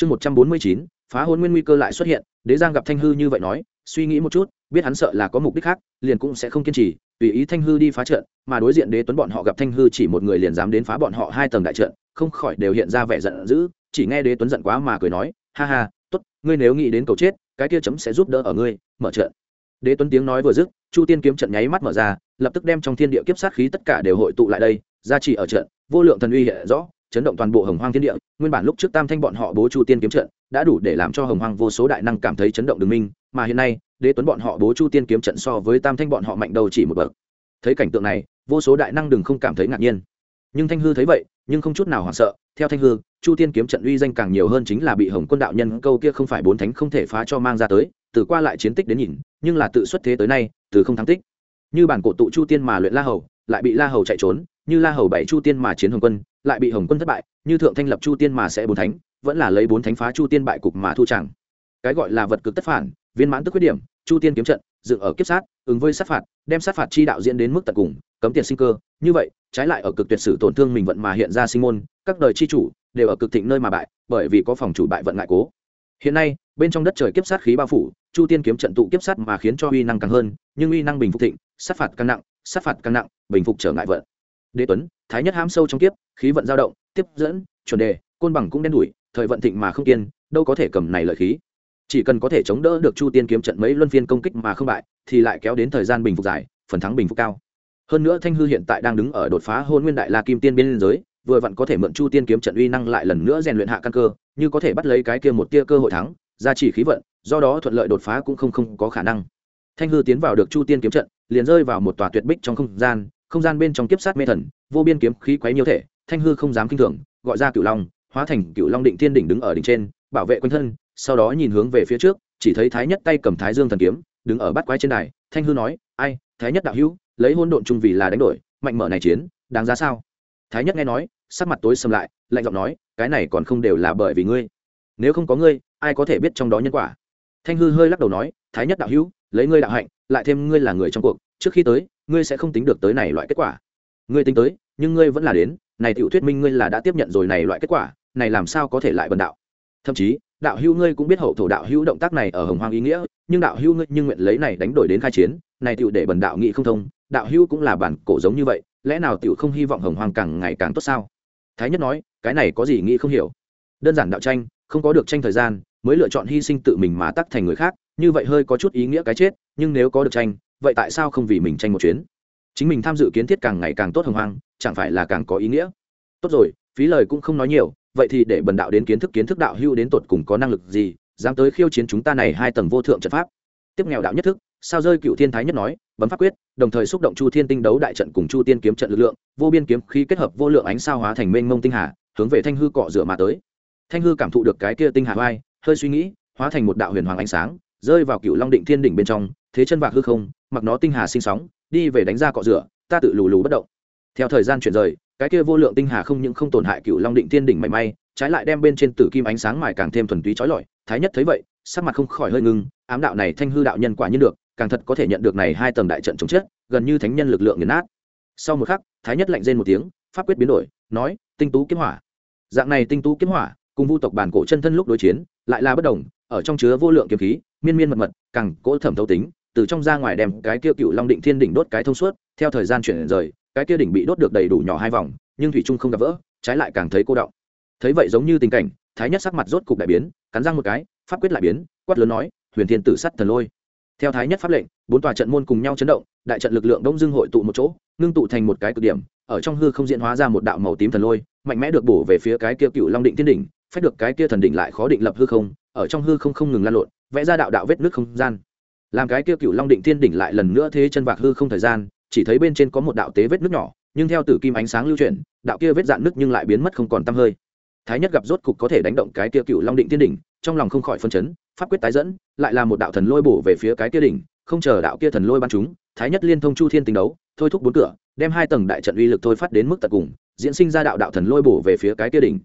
chương một trăm bốn mươi chín, phá hôn nguyên nguy cơ lại xuất hiện, đế giang gặp thanh hư như vậy nói, suy nghĩ một chút, biết hắn sợ là có mục đích khác, liền cũng sẽ không kiên trì, tùy ý thanh hư đi phá trận, mà đối diện đế tuấn bọn họ gặp thanh hư chỉ một người liền dám đến phá bọn họ hai tầng đại trận, không khỏi đều hiện ra vẻ giận dữ, chỉ nghe đế tuấn giận quá mà cười nói, ha ha, tốt, ngươi nếu nghĩ đến cầu chết, cái kia chấm sẽ giúp đỡ ở ngươi, mở trận. Đế tuấn tiếng nói vừa dứt, chu tiên kiếm trận nháy mắt mở ra, lập tức đem trong thiên địa kiếp sát khí tất cả đều hội tụ lại đây ra chỉ ở trận, vô lượng thần uy hiện rõ chấn động toàn bộ hồng hoang thiên địa, nguyên bản lúc trước tam thanh bọn họ bố chu tiên kiếm trận đã đủ để làm cho hồng hoang vô số đại năng cảm thấy chấn động đường minh, mà hiện nay, đế tuấn bọn họ bố chu tiên kiếm trận so với tam thanh bọn họ mạnh đầu chỉ một bậc. Thấy cảnh tượng này, vô số đại năng đừng không cảm thấy ngạc nhiên. Nhưng thanh hư thấy vậy, nhưng không chút nào hoảng sợ. Theo thanh hư, chu tiên kiếm trận uy danh càng nhiều hơn chính là bị hồng quân đạo nhân câu kia không phải bốn thánh không thể phá cho mang ra tới, từ qua lại chiến tích đến nhìn, nhưng là tự xuất thế tới nay, từ không thắng tích. Như bản cổ tụ chu tiên mà luyện la hầu, lại bị la hầu chạy trốn như la hầu bảy chu tiên mà chiến hồng quân, lại bị hồng quân thất bại, như thượng thanh lập chu tiên mà sẽ bốn thánh, vẫn là lấy bốn thánh phá chu tiên bại cục mà thu chẳng. Cái gọi là vật cực tất phản, viên mãn tức khuyết điểm, chu tiên kiếm trận, dựng ở kiếp sát, ứng với sát phạt, đem sát phạt chi đạo diễn đến mức tận cùng, cấm tiền sinh cơ. Như vậy, trái lại ở cực tuyệt sử tổn thương mình vận mà hiện ra sinh môn, các đời chi chủ đều ở cực thịnh nơi mà bại, bởi vì có phòng chủ bại vận ngại cố. Hiện nay, bên trong đất trời kiếp sát khí bao phủ, chu tiên kiếm trận tụ kiếp sát mà khiến cho uy năng càng hơn, nhưng uy năng bình phục thịnh, sát phạt càng nặng, sát phạt càng nặng, bình phục trở ngại vận đế tuấn, thái nhất ham sâu trong kiếp, khí vận dao động, tiếp dẫn, chuẩn đề, côn bằng cũng đen đủi, thời vận thịnh mà không kiên, đâu có thể cầm này lợi khí. Chỉ cần có thể chống đỡ được chu tiên kiếm trận mấy luân phiên công kích mà không bại, thì lại kéo đến thời gian bình phục dài, phần thắng bình phục cao. Hơn nữa thanh hư hiện tại đang đứng ở đột phá hôn nguyên đại la kim tiên biên giới, vừa vặn có thể mượn chu tiên kiếm trận uy năng lại lần nữa rèn luyện hạ căn cơ, như có thể bắt lấy cái kia một tia cơ hội thắng gia trì khí vận, do đó thuận lợi đột phá cũng không không có khả năng. Thanh hư tiến vào được chu tiên kiếm trận, liền rơi vào một tòa tuyệt bích trong không gian không gian bên trong kiếp sát mê thần, vô biên kiếm khí quấy nhiều thể, thanh hư không dám kinh thường, gọi ra cửu long, hóa thành cửu long định thiên đỉnh đứng ở đỉnh trên, bảo vệ quanh thân, sau đó nhìn hướng về phía trước, chỉ thấy thái nhất tay cầm thái dương thần kiếm, đứng ở bát quái trên đài, thanh hư nói, ai, thái nhất đạo hữu, lấy hôn độn chung vì là đánh đổi, mạnh mở này chiến, đáng giá sao? Thái nhất nghe nói, sắc mặt tối sầm lại, lạnh giọng nói, cái này còn không đều là bởi vì ngươi. Nếu không có ngươi, ai có thể biết trong đó nhân quả? Thanh hư hơi lắc đầu nói, thái nhất đạo hữu, lấy ngươi đạo hạnh, lại thêm ngươi là người trong cuộc, trước khi tới ngươi sẽ không tính được tới này loại kết quả. Ngươi tính tới, nhưng ngươi vẫn là đến, này tiểu thuyết minh ngươi là đã tiếp nhận rồi này loại kết quả, này làm sao có thể lại bần đạo? Thậm chí, đạo hữu ngươi cũng biết hậu thổ đạo hữu động tác này ở hồng hoang ý nghĩa, nhưng đạo hữu ngươi nhưng nguyện lấy này đánh đổi đến khai chiến, này tiểu để bần đạo nghị không thông, đạo hữu cũng là bản cổ giống như vậy, lẽ nào tiểu không hy vọng hồng hoang càng ngày càng tốt sao? Thái nhất nói, cái này có gì nghĩ không hiểu? Đơn giản đạo tranh, không có được tranh thời gian, mới lựa chọn hy sinh tự mình mà tắc thành người khác, như vậy hơi có chút ý nghĩa cái chết, nhưng nếu có được tranh vậy tại sao không vì mình tranh một chuyến? Chính mình tham dự kiến thiết càng ngày càng tốt hồng hoang, chẳng phải là càng có ý nghĩa? Tốt rồi, phí lời cũng không nói nhiều, vậy thì để bần đạo đến kiến thức kiến thức đạo hưu đến tột cùng có năng lực gì, dám tới khiêu chiến chúng ta này hai tầng vô thượng trận pháp. Tiếp nghèo đạo nhất thức, sao rơi cựu thiên thái nhất nói, bấm pháp quyết, đồng thời xúc động chu thiên tinh đấu đại trận cùng chu tiên kiếm trận lực lượng, vô biên kiếm khí kết hợp vô lượng ánh sao hóa thành mênh mông tinh hà, hướng về thanh hư cọ rửa mà tới. Thanh hư cảm thụ được cái kia tinh hà vai hơi suy nghĩ, hóa thành một đạo huyền hoàng ánh sáng, rơi vào cựu long định thiên đỉnh bên trong, thế chân vạc hư không mặc nó tinh hà sinh sóng, đi về đánh ra cọ rửa, ta tự lù lù bất động. Theo thời gian chuyển rời, cái kia vô lượng tinh hà không những không tổn hại cựu long định thiên đỉnh mảy may, trái lại đem bên trên tử kim ánh sáng mài càng thêm thuần túy trói lọi. Thái nhất thấy vậy, sắc mặt không khỏi hơi ngưng, ám đạo này thanh hư đạo nhân quả nhiên được, càng thật có thể nhận được này hai tầng đại trận chống chết, gần như thánh nhân lực lượng nghiền nát. Sau một khắc, thái nhất lạnh rên một tiếng, pháp quyết biến đổi, nói, tinh tú kiếm hỏa. Dạng này tinh tú kiếm hỏa, cùng vu tộc bản cổ chân thân lúc đối chiến, lại là bất đồng, ở trong chứa vô lượng kiếm khí, miên miên mật mật, càng cỗ thẩm thấu tính từ trong ra ngoài đem cái kia cựu long định thiên đỉnh đốt cái thông suốt, theo thời gian chuyển rời, cái kia đỉnh bị đốt được đầy đủ nhỏ hai vòng, nhưng thủy trung không gặp vỡ, trái lại càng thấy cô động thấy vậy giống như tình cảnh, thái nhất sắc mặt rốt cục đại biến, cắn răng một cái, pháp quyết lại biến, quát lớn nói, huyền thiên tử sắt thần lôi. Theo thái nhất pháp lệnh, bốn tòa trận môn cùng nhau chấn động, đại trận lực lượng đông dương hội tụ một chỗ, ngưng tụ thành một cái cực điểm, ở trong hư không diễn hóa ra một đạo màu tím thần lôi, mạnh mẽ được bổ về phía cái kia cựu long định thiên đỉnh, phách được cái kia thần đỉnh lại khó định lập hư không, ở trong hư không không ngừng lan lộn, vẽ ra đạo đạo vết nước không gian làm cái kia cựu long định thiên đỉnh lại lần nữa thế chân vạc hư không thời gian, chỉ thấy bên trên có một đạo tế vết nước nhỏ, nhưng theo tử kim ánh sáng lưu chuyển, đạo kia vết dạn nước nhưng lại biến mất không còn tăm hơi. Thái nhất gặp rốt cục có thể đánh động cái kia cựu long định thiên đỉnh, trong lòng không khỏi phân chấn, pháp quyết tái dẫn, lại là một đạo thần lôi bổ về phía cái kia đỉnh, không chờ đạo kia thần lôi bắn chúng thái nhất liên thông chu thiên tình đấu, thôi thúc bốn cửa, đem hai tầng đại trận uy lực thôi phát đến mức tận cùng, diễn sinh ra đạo đạo thần lôi bổ về phía cái kia đỉnh.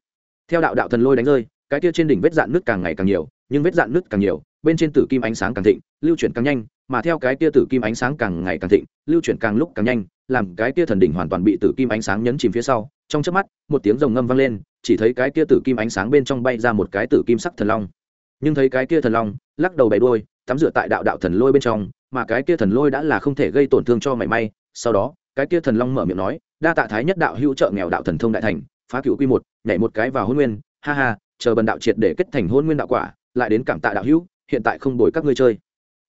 Theo đạo đạo thần lôi đánh rơi, cái kia trên đỉnh vết dạn nước càng ngày càng nhiều, nhưng vết dạn nước càng nhiều bên trên tử kim ánh sáng càng thịnh, lưu chuyển càng nhanh, mà theo cái kia tử kim ánh sáng càng ngày càng thịnh, lưu chuyển càng lúc càng nhanh, làm cái kia thần đỉnh hoàn toàn bị tử kim ánh sáng nhấn chìm phía sau. Trong chớp mắt, một tiếng rồng ngâm vang lên, chỉ thấy cái kia tử kim ánh sáng bên trong bay ra một cái tử kim sắc thần long. Nhưng thấy cái kia thần long, lắc đầu bày đuôi, tắm rửa tại đạo đạo thần lôi bên trong, mà cái kia thần lôi đã là không thể gây tổn thương cho mảy may. Sau đó, cái kia thần long mở miệng nói, đa tạ thái nhất đạo hữu trợ nghèo đạo thần thông đại thành, phá cựu quy một, nhảy một cái vào hôn nguyên, ha ha, chờ bần đạo triệt để kết thành hôn nguyên đạo quả, lại đến cảm tạ đạo hữu hiện tại không đổi các ngươi chơi.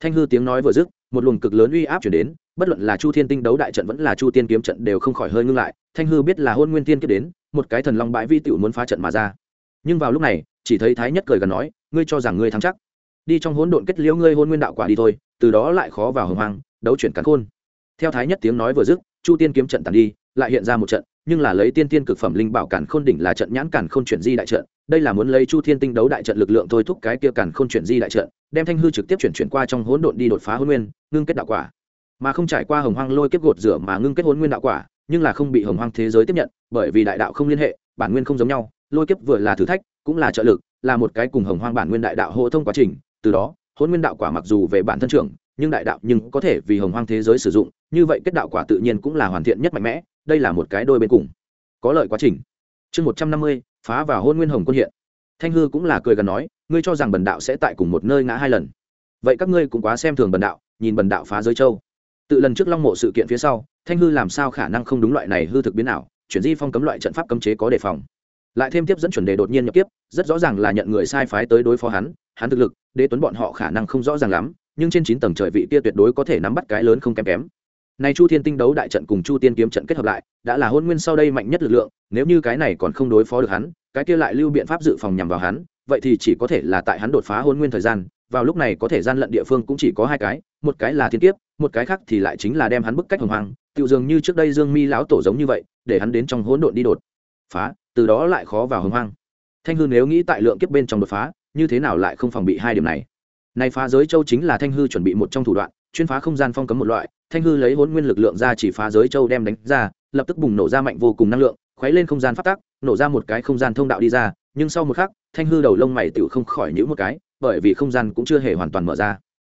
Thanh hư tiếng nói vừa dứt, một luồng cực lớn uy áp chuyển đến, bất luận là chu thiên tinh đấu đại trận vẫn là chu tiên kiếm trận đều không khỏi hơi ngưng lại. Thanh hư biết là hôn nguyên tiên kiếp đến, một cái thần long bãi vi tiểu muốn phá trận mà ra. Nhưng vào lúc này, chỉ thấy thái nhất cười gần nói, ngươi cho rằng ngươi thắng chắc? Đi trong hỗn độn kết liễu ngươi hôn nguyên đạo quả đi thôi, từ đó lại khó vào hồng hoang, đấu chuyển cắn khôn. Theo thái nhất tiếng nói vừa dứt, chu tiên kiếm trận tàn đi, lại hiện ra một trận, nhưng là lấy tiên tiên cực phẩm linh bảo cản khôn đỉnh là trận nhãn cản khôn chuyển di đại trận đây là muốn lấy chu thiên tinh đấu đại trận lực lượng thôi thúc cái kia cản không chuyển di đại trận, đem thanh hư trực tiếp chuyển chuyển qua trong hỗn độn đi đột phá hôn nguyên, ngưng kết đạo quả. Mà không trải qua hồng hoang lôi kiếp gột rửa mà ngưng kết hôn nguyên đạo quả, nhưng là không bị hồng hoang thế giới tiếp nhận, bởi vì đại đạo không liên hệ, bản nguyên không giống nhau, lôi kiếp vừa là thử thách, cũng là trợ lực, là một cái cùng hồng hoang bản nguyên đại đạo hộ thông quá trình, từ đó hôn nguyên đạo quả mặc dù về bản thân trưởng, nhưng đại đạo nhưng có thể vì hồng hoang thế giới sử dụng, như vậy kết đạo quả tự nhiên cũng là hoàn thiện nhất mạnh mẽ, đây là một cái đôi bên cùng. Có lợi quá trình. Chương một trăm năm mươi phá vào hôn nguyên hồng quân hiện. Thanh hư cũng là cười gần nói ngươi cho rằng bần đạo sẽ tại cùng một nơi ngã hai lần. Vậy các ngươi cũng quá xem thường bần đạo nhìn bần đạo phá giới châu. Tự lần trước long mộ sự kiện phía sau thanh hư làm sao khả năng không đúng loại này hư thực biến nào, chuyển di phong cấm loại trận pháp cấm chế có đề phòng. Lại thêm tiếp dẫn chuẩn đề đột nhiên nhập tiếp, rất rõ ràng là nhận người sai phái tới đối phó hắn hắn thực lực đế tuấn bọn họ khả năng không rõ ràng lắm nhưng trên chín tầng trời vị kia tuyệt đối có thể nắm bắt cái lớn không kém kém nay chu thiên tinh đấu đại trận cùng chu tiên kiếm trận kết hợp lại, đã là hôn nguyên sau đây mạnh nhất lực lượng, nếu như cái này còn không đối phó được hắn, cái kia lại lưu biện pháp dự phòng nhằm vào hắn, vậy thì chỉ có thể là tại hắn đột phá hôn nguyên thời gian, vào lúc này có thể gian lận địa phương cũng chỉ có hai cái, một cái là thiên kiếp, một cái khác thì lại chính là đem hắn bức cách hồng hoang tự dường như trước đây dương mi lão tổ giống như vậy, để hắn đến trong hỗn độn đi đột phá, từ đó lại khó vào hồng hoang. Thanh hư nếu nghĩ tại lượng kiếp bên trong đột phá, như thế nào lại không phòng bị hai điểm này? Này phá giới châu chính là thanh hư chuẩn bị một trong thủ đoạn chuyên phá không gian phong cấm một loại, thanh hư lấy hỗn nguyên lực lượng ra chỉ phá giới châu đem đánh ra, lập tức bùng nổ ra mạnh vô cùng năng lượng, khuấy lên không gian phát tác nổ ra một cái không gian thông đạo đi ra, nhưng sau một khắc, thanh hư đầu lông mày tựu không khỏi nhữ một cái, bởi vì không gian cũng chưa hề hoàn toàn mở ra.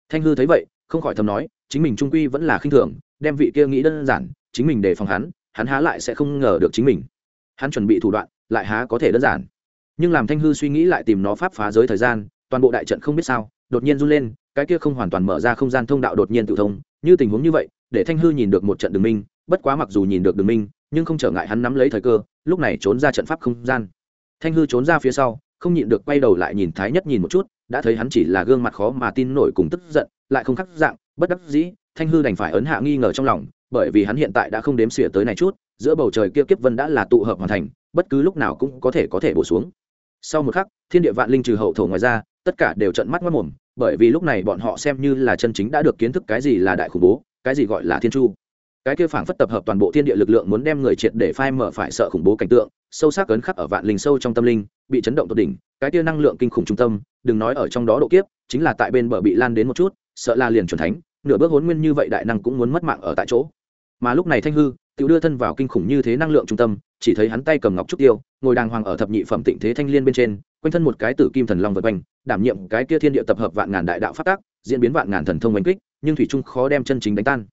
Thanh hư thấy vậy, không khỏi thầm nói, chính mình trung quy vẫn là khinh thường, đem vị kia nghĩ đơn giản, chính mình để phòng hắn hắn há lại sẽ không ngờ được chính mình. Hắn chuẩn bị thủ đoạn, lại há có thể đơn giản. Nhưng làm thanh hư suy nghĩ lại tìm nó pháp phá giới thời gian, toàn bộ đại trận không biết sao đột nhiên run lên, cái kia không hoàn toàn mở ra không gian thông đạo đột nhiên tự thông, như tình huống như vậy, để thanh hư nhìn được một trận đường minh, bất quá mặc dù nhìn được đường minh, nhưng không trở ngại hắn nắm lấy thời cơ, lúc này trốn ra trận pháp không gian. Thanh hư trốn ra phía sau, không nhịn được quay đầu lại nhìn thái nhất nhìn một chút, đã thấy hắn chỉ là gương mặt khó mà tin nổi cùng tức giận, lại không khắc dạng, bất đắc dĩ, thanh hư đành phải ấn hạ nghi ngờ trong lòng, bởi vì hắn hiện tại đã không đếm xỉa tới này chút, giữa bầu trời kia kiếp vân đã là tụ hợp hoàn thành, bất cứ lúc nào cũng có thể có thể bổ xuống. Sau một khắc, thiên địa vạn linh trừ hậu thổ ngoài ra tất cả đều trợn mắt mất mồm, bởi vì lúc này bọn họ xem như là chân chính đã được kiến thức cái gì là đại khủng bố, cái gì gọi là thiên chu. Cái kia phảng phất tập hợp toàn bộ thiên địa lực lượng muốn đem người triệt để phai mở phải sợ khủng bố cảnh tượng, sâu sắc ấn khắc ở vạn linh sâu trong tâm linh, bị chấn động tột đỉnh, cái kia năng lượng kinh khủng trung tâm, đừng nói ở trong đó độ kiếp, chính là tại bên bờ bị lan đến một chút, sợ la liền chuẩn thánh, nửa bước hốn nguyên như vậy đại năng cũng muốn mất mạng ở tại chỗ. Mà lúc này thanh hư tự đưa thân vào kinh khủng như thế năng lượng trung tâm, chỉ thấy hắn tay cầm ngọc trúc tiêu, ngồi đàng hoàng ở thập nhị phẩm tịnh thế thanh liên bên trên quanh thân một cái tử kim thần long vật quanh, đảm nhiệm cái kia thiên địa tập hợp vạn ngàn đại đạo phát tác diễn biến vạn ngàn thần thông oanh kích, nhưng thủy trung khó đem chân chính đánh tan.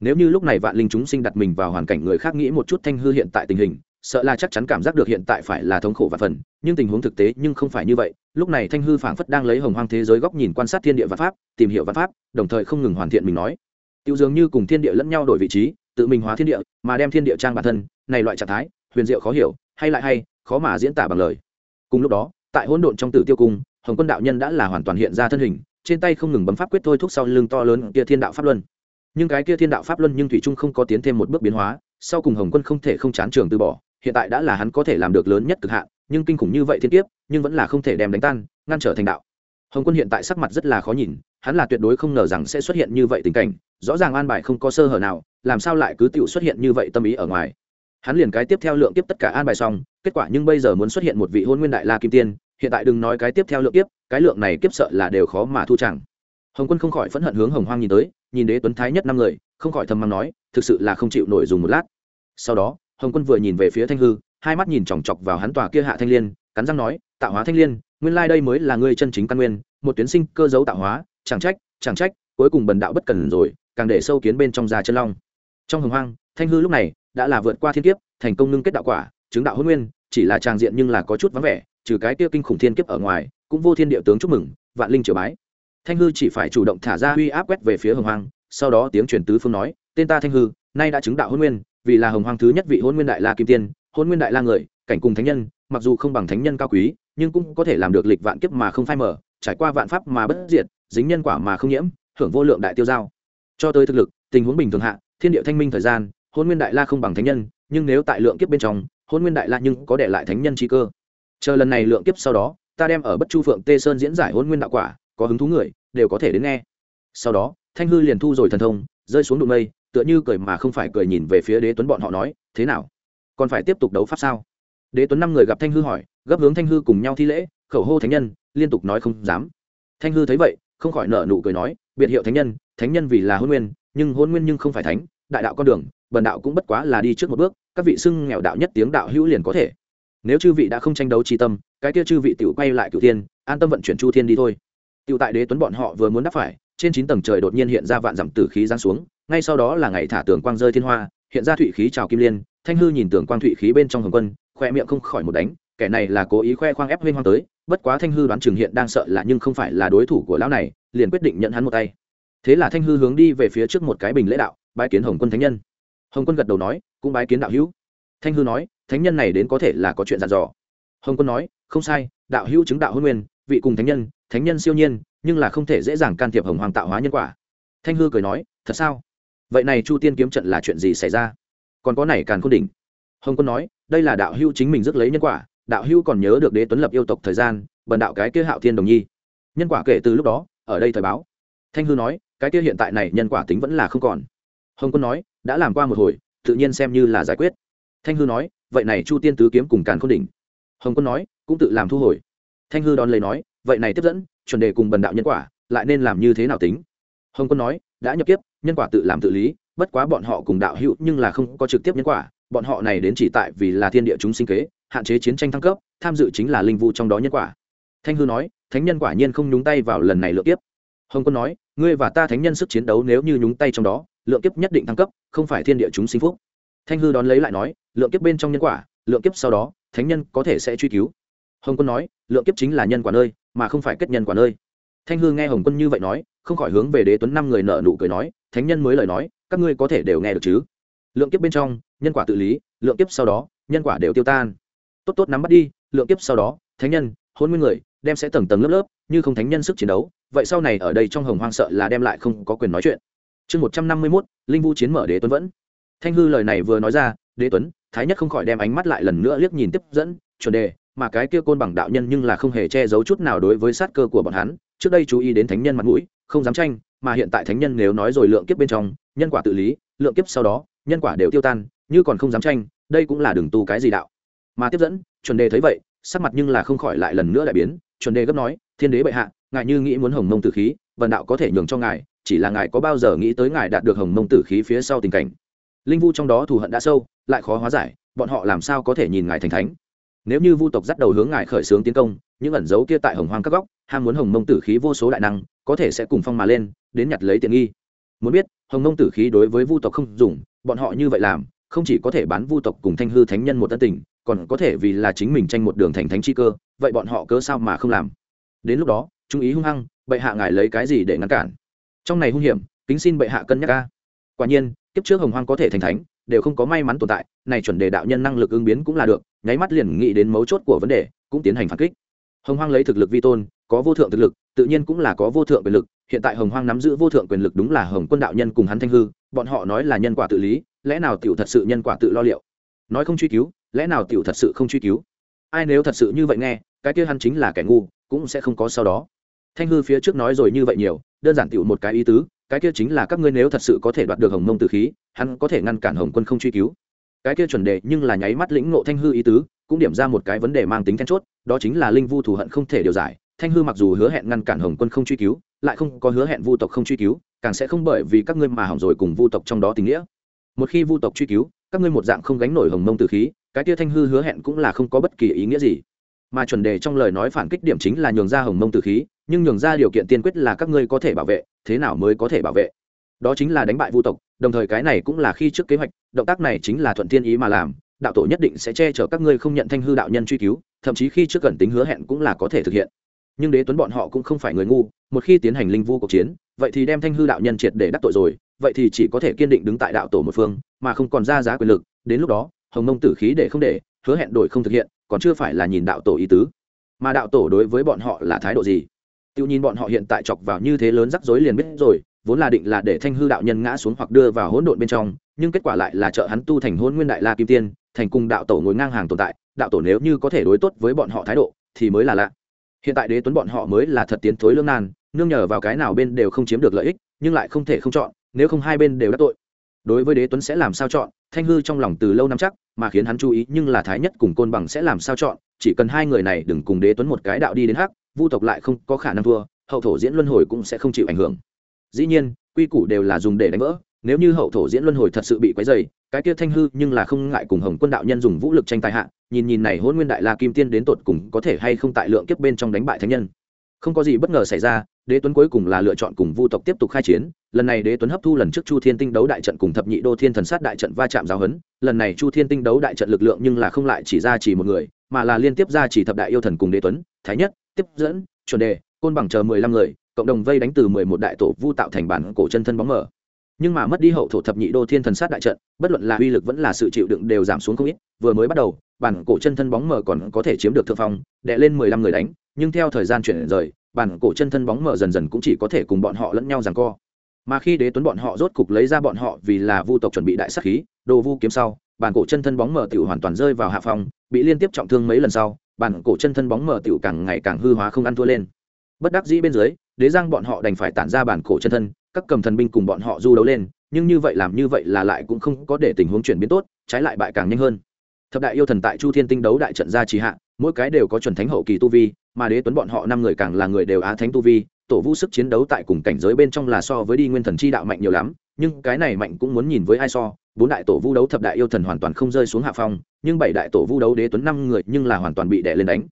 Nếu như lúc này vạn linh chúng sinh đặt mình vào hoàn cảnh người khác nghĩ một chút thanh hư hiện tại tình hình, sợ là chắc chắn cảm giác được hiện tại phải là thống khổ và phần, nhưng tình huống thực tế nhưng không phải như vậy. Lúc này thanh hư phảng phất đang lấy hồng hoang thế giới góc nhìn quan sát thiên địa văn pháp, tìm hiểu văn pháp, đồng thời không ngừng hoàn thiện mình nói. Tiêu dường như cùng thiên địa lẫn nhau đổi vị trí, tự mình hóa thiên địa, mà đem thiên địa trang bản thân, này loại trạng thái, huyền diệu khó hiểu, hay lại hay, khó mà diễn tả bằng lời. Cùng lúc đó tại hỗn độn trong tử tiêu cung, hồng quân đạo nhân đã là hoàn toàn hiện ra thân hình, trên tay không ngừng bấm pháp quyết thôi thúc sau lưng to lớn kia thiên đạo pháp luân. Nhưng cái kia thiên đạo pháp luân nhưng thủy trung không có tiến thêm một bước biến hóa, sau cùng hồng quân không thể không chán trường từ bỏ, hiện tại đã là hắn có thể làm được lớn nhất cực hạn, nhưng kinh khủng như vậy thiên tiếp nhưng vẫn là không thể đem đánh tan, ngăn trở thành đạo. Hồng quân hiện tại sắc mặt rất là khó nhìn, hắn là tuyệt đối không ngờ rằng sẽ xuất hiện như vậy tình cảnh, rõ ràng an bài không có sơ hở nào, làm sao lại cứ tựu xuất hiện như vậy tâm ý ở ngoài. Hắn liền cái tiếp theo lượng tiếp tất cả an bài xong, kết quả nhưng bây giờ muốn xuất hiện một vị hôn nguyên đại la kim tiên hiện tại đừng nói cái tiếp theo lượng tiếp cái lượng này kiếp sợ là đều khó mà thu chẳng. Hồng quân không khỏi phẫn hận hướng hồng hoang nhìn tới, nhìn đế tuấn thái nhất năm người, không khỏi thầm mắng nói, thực sự là không chịu nổi dùng một lát. Sau đó, hồng quân vừa nhìn về phía thanh hư, hai mắt nhìn chòng chọc vào hắn tòa kia hạ thanh liên, cắn răng nói tạo hóa thanh liên, nguyên lai đây mới là ngươi chân chính căn nguyên, một tuyến sinh cơ dấu tạo hóa, chẳng trách chẳng trách, cuối cùng bần đạo bất cần rồi, càng để sâu kiến bên trong da chân long. Trong hồng hoang, thanh hư lúc này đã là vượt qua thiên kiếp, thành công ngưng kết đạo quả, chứng đạo hôn nguyên chỉ là trang diện nhưng là có chút vắng vẻ, trừ cái kia kinh khủng thiên kiếp ở ngoài, cũng vô thiên địa tướng chúc mừng, vạn linh triều bái. Thanh hư chỉ phải chủ động thả ra uy áp quét về phía hồng hoang, sau đó tiếng truyền tứ phương nói, tên ta thanh hư, nay đã chứng đạo hôn nguyên, vì là hồng hoang thứ nhất vị hôn nguyên đại la kim tiên, hôn nguyên đại la người, cảnh cùng thánh nhân, mặc dù không bằng thánh nhân cao quý, nhưng cũng có thể làm được lịch vạn kiếp mà không phai mở trải qua vạn pháp mà bất diệt, dính nhân quả mà không nhiễm, hưởng vô lượng đại tiêu giao. Cho tới thực lực, tình huống bình thường hạ, thiên địa thanh minh thời gian, hôn nguyên đại la không bằng thánh nhân, nhưng nếu tại lượng kiếp bên trong hôn nguyên đại la nhưng có để lại thánh nhân chi cơ. Chờ lần này lượng kiếp sau đó, ta đem ở bất chu phượng tê sơn diễn giải hôn nguyên đạo quả, có hứng thú người, đều có thể đến nghe. Sau đó, thanh hư liền thu rồi thần thông, rơi xuống đụng mây, tựa như cười mà không phải cười nhìn về phía đế tuấn bọn họ nói, thế nào? Còn phải tiếp tục đấu pháp sao? Đế tuấn năm người gặp thanh hư hỏi, gấp hướng thanh hư cùng nhau thi lễ, khẩu hô thánh nhân, liên tục nói không dám. Thanh hư thấy vậy, không khỏi nở nụ cười nói, biệt hiệu thánh nhân thánh nhân vì là hôn nguyên, nhưng hôn nguyên nhưng không phải thánh, đại đạo con đường, bần đạo cũng bất quá là đi trước một bước các vị xưng nghèo đạo nhất tiếng đạo hữu liền có thể. Nếu chư vị đã không tranh đấu tri tâm, cái kia chư vị tiểu quay lại cửu thiên, an tâm vận chuyển chu thiên đi thôi. Tiểu tại đế tuấn bọn họ vừa muốn đáp phải, trên chín tầng trời đột nhiên hiện ra vạn dặm tử khí giáng xuống, ngay sau đó là ngày thả tường quang rơi thiên hoa, hiện ra thụy khí trào kim liên, thanh hư nhìn tường quang thụy khí bên trong hồng quân khoe miệng không khỏi một đánh, kẻ này là cố ý khoe khoang ép huyên hoang tới, bất quá thanh hư đoán trường hiện đang sợ là nhưng không phải là đối thủ của lão này, liền quyết định nhận hắn một tay. Thế là thanh hư hướng đi về phía trước một cái bình lễ đạo, bái kiến hồng quân thánh nhân hồng quân gật đầu nói, cũng bái kiến đạo hữu. Thanh hư nói, thánh nhân này đến có thể là có chuyện dặn dò. Hồng quân nói, không sai, đạo hữu chứng đạo hôn nguyên, vị cùng thánh nhân thánh nhân siêu nhiên, nhưng là không thể dễ dàng can thiệp hồng hoàng tạo hóa nhân quả. Thanh hư cười nói, thật sao? Vậy này chu tiên kiếm trận là chuyện gì xảy ra? Còn có này càn khôn đỉnh. Hồng quân nói, đây là đạo hữu chính mình rước lấy nhân quả, đạo hữu còn nhớ được đế tuấn lập yêu tộc thời gian, bần đạo cái kia hạo thiên đồng nhi. Nhân quả kể từ lúc đó, ở đây thời báo. Thanh hư nói, cái kia hiện tại này nhân quả tính vẫn là không còn hồng quân nói, đã làm qua một hồi, tự nhiên xem như là giải quyết. Thanh hư nói, vậy này chu tiên tứ kiếm cùng càn khôn đỉnh. Hồng quân nói, cũng tự làm thu hồi. Thanh hư đón lấy nói, vậy này tiếp dẫn, chuẩn đề cùng bần đạo nhân quả, lại nên làm như thế nào tính? Hồng quân nói, đã nhập kiếp, nhân quả tự làm tự lý, bất quá bọn họ cùng đạo hữu nhưng là không có trực tiếp nhân quả, bọn họ này đến chỉ tại vì là thiên địa chúng sinh kế, hạn chế chiến tranh thăng cấp, tham dự chính là linh vu trong đó nhân quả. Thanh hư nói, thánh nhân quả nhiên không nhúng tay vào lần này lựa kiếp. Hồng quân nói, ngươi và ta thánh nhân sức chiến đấu nếu như nhúng tay trong đó lượng kiếp nhất định thăng cấp, không phải thiên địa chúng sinh phúc. Thanh hư đón lấy lại nói, lượng kiếp bên trong nhân quả, lượng kiếp sau đó, thánh nhân có thể sẽ truy cứu. Hồng quân nói, lượng kiếp chính là nhân quả nơi, mà không phải kết nhân quả nơi. Thanh hư nghe hồng quân như vậy nói, không khỏi hướng về đế tuấn năm người nợ nụ cười nói, thánh nhân mới lời nói, các ngươi có thể đều nghe được chứ? Lượng kiếp bên trong, nhân quả tự lý, lượng kiếp sau đó, nhân quả đều tiêu tan. Tốt tốt nắm bắt đi, lượng kiếp sau đó, thánh nhân, hôn nguyên người, đem sẽ tầng tầng lớp lớp, như không thánh nhân sức chiến đấu, vậy sau này ở đây trong hồng hoang sợ là đem lại không có quyền nói chuyện chương một trăm năm mươi mốt, linh vu chiến mở đế tuấn vẫn. Thanh hư lời này vừa nói ra, đế tuấn, thái nhất không khỏi đem ánh mắt lại lần nữa liếc nhìn tiếp dẫn, chuẩn đề, mà cái kia côn bằng đạo nhân nhưng là không hề che giấu chút nào đối với sát cơ của bọn hắn, trước đây chú ý đến thánh nhân mặt mũi, không dám tranh, mà hiện tại thánh nhân nếu nói rồi lượng kiếp bên trong, nhân quả tự lý, lượng kiếp sau đó, nhân quả đều tiêu tan, như còn không dám tranh, đây cũng là đường tu cái gì đạo. Mà tiếp dẫn, chuẩn đề thấy vậy, sắc mặt nhưng là không khỏi lại lần nữa đại biến, chuẩn đề gấp nói, thiên đế bệ hạ, ngài như nghĩ muốn hồng mông tử khí, vần đạo có thể nhường cho ngài chỉ là ngài có bao giờ nghĩ tới ngài đạt được hồng mông tử khí phía sau tình cảnh. Linh vu trong đó thù hận đã sâu, lại khó hóa giải, bọn họ làm sao có thể nhìn ngài thành thánh? Nếu như vu tộc dắt đầu hướng ngài khởi xướng tiến công, những ẩn dấu kia tại hồng hoang các góc, ham muốn hồng mông tử khí vô số đại năng, có thể sẽ cùng phong mà lên, đến nhặt lấy tiện nghi. Muốn biết, hồng mông tử khí đối với vu tộc không dùng, bọn họ như vậy làm, không chỉ có thể bán vu tộc cùng thanh hư thánh nhân một tân tình, còn có thể vì là chính mình tranh một đường thành thánh chi cơ, vậy bọn họ cớ sao mà không làm? Đến lúc đó, trung ý hung hăng, bệ hạ ngài lấy cái gì để ngăn cản? Trong này hung hiểm, kính xin bệ hạ cân nhắc ca quả nhiên, kiếp trước hồng hoang có thể thành thánh, đều không có may mắn tồn tại, này chuẩn đề đạo nhân năng lực ứng biến cũng là được, nháy mắt liền nghĩ đến mấu chốt của vấn đề, cũng tiến hành phản kích. Hồng hoang lấy thực lực vi tôn, có vô thượng thực lực, tự nhiên cũng là có vô thượng quyền lực, hiện tại hồng hoang nắm giữ vô thượng quyền lực đúng là hồng quân đạo nhân cùng hắn thanh hư, bọn họ nói là nhân quả tự lý, lẽ nào tiểu thật sự nhân quả tự lo liệu? Nói không truy cứu, lẽ nào tiểu thật sự không truy cứu? Ai nếu thật sự như vậy nghe, cái kia hắn chính là kẻ ngu, cũng sẽ không có sau đó. Thanh hư phía trước nói rồi như vậy nhiều đơn giản tiểu một cái ý tứ, cái kia chính là các ngươi nếu thật sự có thể đoạt được hồng mông tử khí, hắn có thể ngăn cản hồng quân không truy cứu. Cái kia chuẩn đề nhưng là nháy mắt lĩnh ngộ thanh hư ý tứ, cũng điểm ra một cái vấn đề mang tính then chốt, đó chính là linh vu thù hận không thể điều giải, thanh hư mặc dù hứa hẹn ngăn cản hồng quân không truy cứu, lại không có hứa hẹn vu tộc không truy cứu, càng sẽ không bởi vì các ngươi mà hỏng rồi cùng vu tộc trong đó tình nghĩa. Một khi vu tộc truy cứu, các ngươi một dạng không gánh nổi hồng mông tử khí, cái kia thanh hư hứa hẹn cũng là không có bất kỳ ý nghĩa gì mà chuẩn đề trong lời nói phản kích điểm chính là nhường ra hồng mông tử khí, nhưng nhường ra điều kiện tiên quyết là các ngươi có thể bảo vệ, thế nào mới có thể bảo vệ? Đó chính là đánh bại vu tộc, đồng thời cái này cũng là khi trước kế hoạch, động tác này chính là thuận thiên ý mà làm, đạo tổ nhất định sẽ che chở các ngươi không nhận thanh hư đạo nhân truy cứu, thậm chí khi trước cần tính hứa hẹn cũng là có thể thực hiện. Nhưng đế tuấn bọn họ cũng không phải người ngu, một khi tiến hành linh vu cuộc chiến, vậy thì đem thanh hư đạo nhân triệt để đắc tội rồi, vậy thì chỉ có thể kiên định đứng tại đạo tổ một phương, mà không còn ra giá quyền lực, đến lúc đó, hồng mông tử khí để không để, hứa hẹn đổi không thực hiện còn chưa phải là nhìn đạo tổ ý tứ. Mà đạo tổ đối với bọn họ là thái độ gì? Tiêu nhìn bọn họ hiện tại chọc vào như thế lớn rắc rối liền biết rồi, vốn là định là để thanh hư đạo nhân ngã xuống hoặc đưa vào hỗn độn bên trong, nhưng kết quả lại là trợ hắn tu thành hôn nguyên đại la kim tiên, thành cùng đạo tổ ngồi ngang hàng tồn tại, đạo tổ nếu như có thể đối tốt với bọn họ thái độ, thì mới là lạ. Hiện tại đế tuấn bọn họ mới là thật tiến thối lương nan, nương nhờ vào cái nào bên đều không chiếm được lợi ích, nhưng lại không thể không chọn, nếu không hai bên đều đắc tội. Đối với đế tuấn sẽ làm sao chọn, thanh hư trong lòng từ lâu năm chắc mà khiến hắn chú ý nhưng là thái nhất cùng côn bằng sẽ làm sao chọn, chỉ cần hai người này đừng cùng đế tuấn một cái đạo đi đến hắc, vu tộc lại không có khả năng thua, hậu thổ diễn luân hồi cũng sẽ không chịu ảnh hưởng. Dĩ nhiên, quy củ đều là dùng để đánh vỡ, nếu như hậu thổ diễn luân hồi thật sự bị quấy dày cái kia thanh hư nhưng là không ngại cùng hồng quân đạo nhân dùng vũ lực tranh tài hạ, nhìn nhìn này hôn nguyên đại la kim tiên đến tột cùng có thể hay không tại lượng kiếp bên trong đánh bại thánh nhân. Không có gì bất ngờ xảy ra, đế tuấn cuối cùng là lựa chọn cùng vu tộc tiếp tục khai chiến lần này đế tuấn hấp thu lần trước chu thiên tinh đấu đại trận cùng thập nhị đô thiên thần sát đại trận va chạm giáo hấn lần này chu thiên tinh đấu đại trận lực lượng nhưng là không lại chỉ ra chỉ một người, mà là liên tiếp ra chỉ thập đại yêu thần cùng đế tuấn, thái nhất, tiếp dẫn, chuẩn đề, côn bằng chờ mười lăm người, cộng đồng vây đánh từ mười một đại tổ vu tạo thành bản cổ chân thân bóng mở nhưng mà mất đi hậu thổ thập nhị đô thiên thần sát đại trận, bất luận là uy lực vẫn là sự chịu đựng đều giảm xuống không ít, vừa mới bắt đầu, bản cổ chân thân bóng mở còn có thể chiếm được thượng phong đệ lên mười lăm người đánh, nhưng theo thời gian chuyển rời, bản cổ chân thân bóng mở dần dần cũng chỉ có thể cùng bọn họ lẫn nhau rằng co mà khi đế tuấn bọn họ rốt cục lấy ra bọn họ vì là vu tộc chuẩn bị đại sắc khí, đồ vu kiếm sau, bản cổ chân thân bóng mở tiểu hoàn toàn rơi vào hạ phong, bị liên tiếp trọng thương mấy lần sau, bản cổ chân thân bóng mở tiểu càng ngày càng hư hóa không ăn thua lên. Bất đắc dĩ bên dưới, đế giang bọn họ đành phải tản ra bản cổ chân thân, các cầm thần binh cùng bọn họ du đấu lên, nhưng như vậy làm như vậy là lại cũng không có để tình huống chuyển biến tốt, trái lại bại càng nhanh hơn. Thập đại yêu thần tại chu thiên tinh đấu đại trận gia trì hạ, mỗi cái đều có chuẩn thánh hậu kỳ tu vi, mà đế tuấn bọn họ năm người càng là người đều á thánh tu vi tổ vu sức chiến đấu tại cùng cảnh giới bên trong là so với đi nguyên thần chi đạo mạnh nhiều lắm, nhưng cái này mạnh cũng muốn nhìn với ai so. Bốn đại tổ vu đấu thập đại yêu thần hoàn toàn không rơi xuống hạ phong, nhưng bảy đại tổ vu đấu đế tuấn năm người nhưng là hoàn toàn bị đè lên đánh.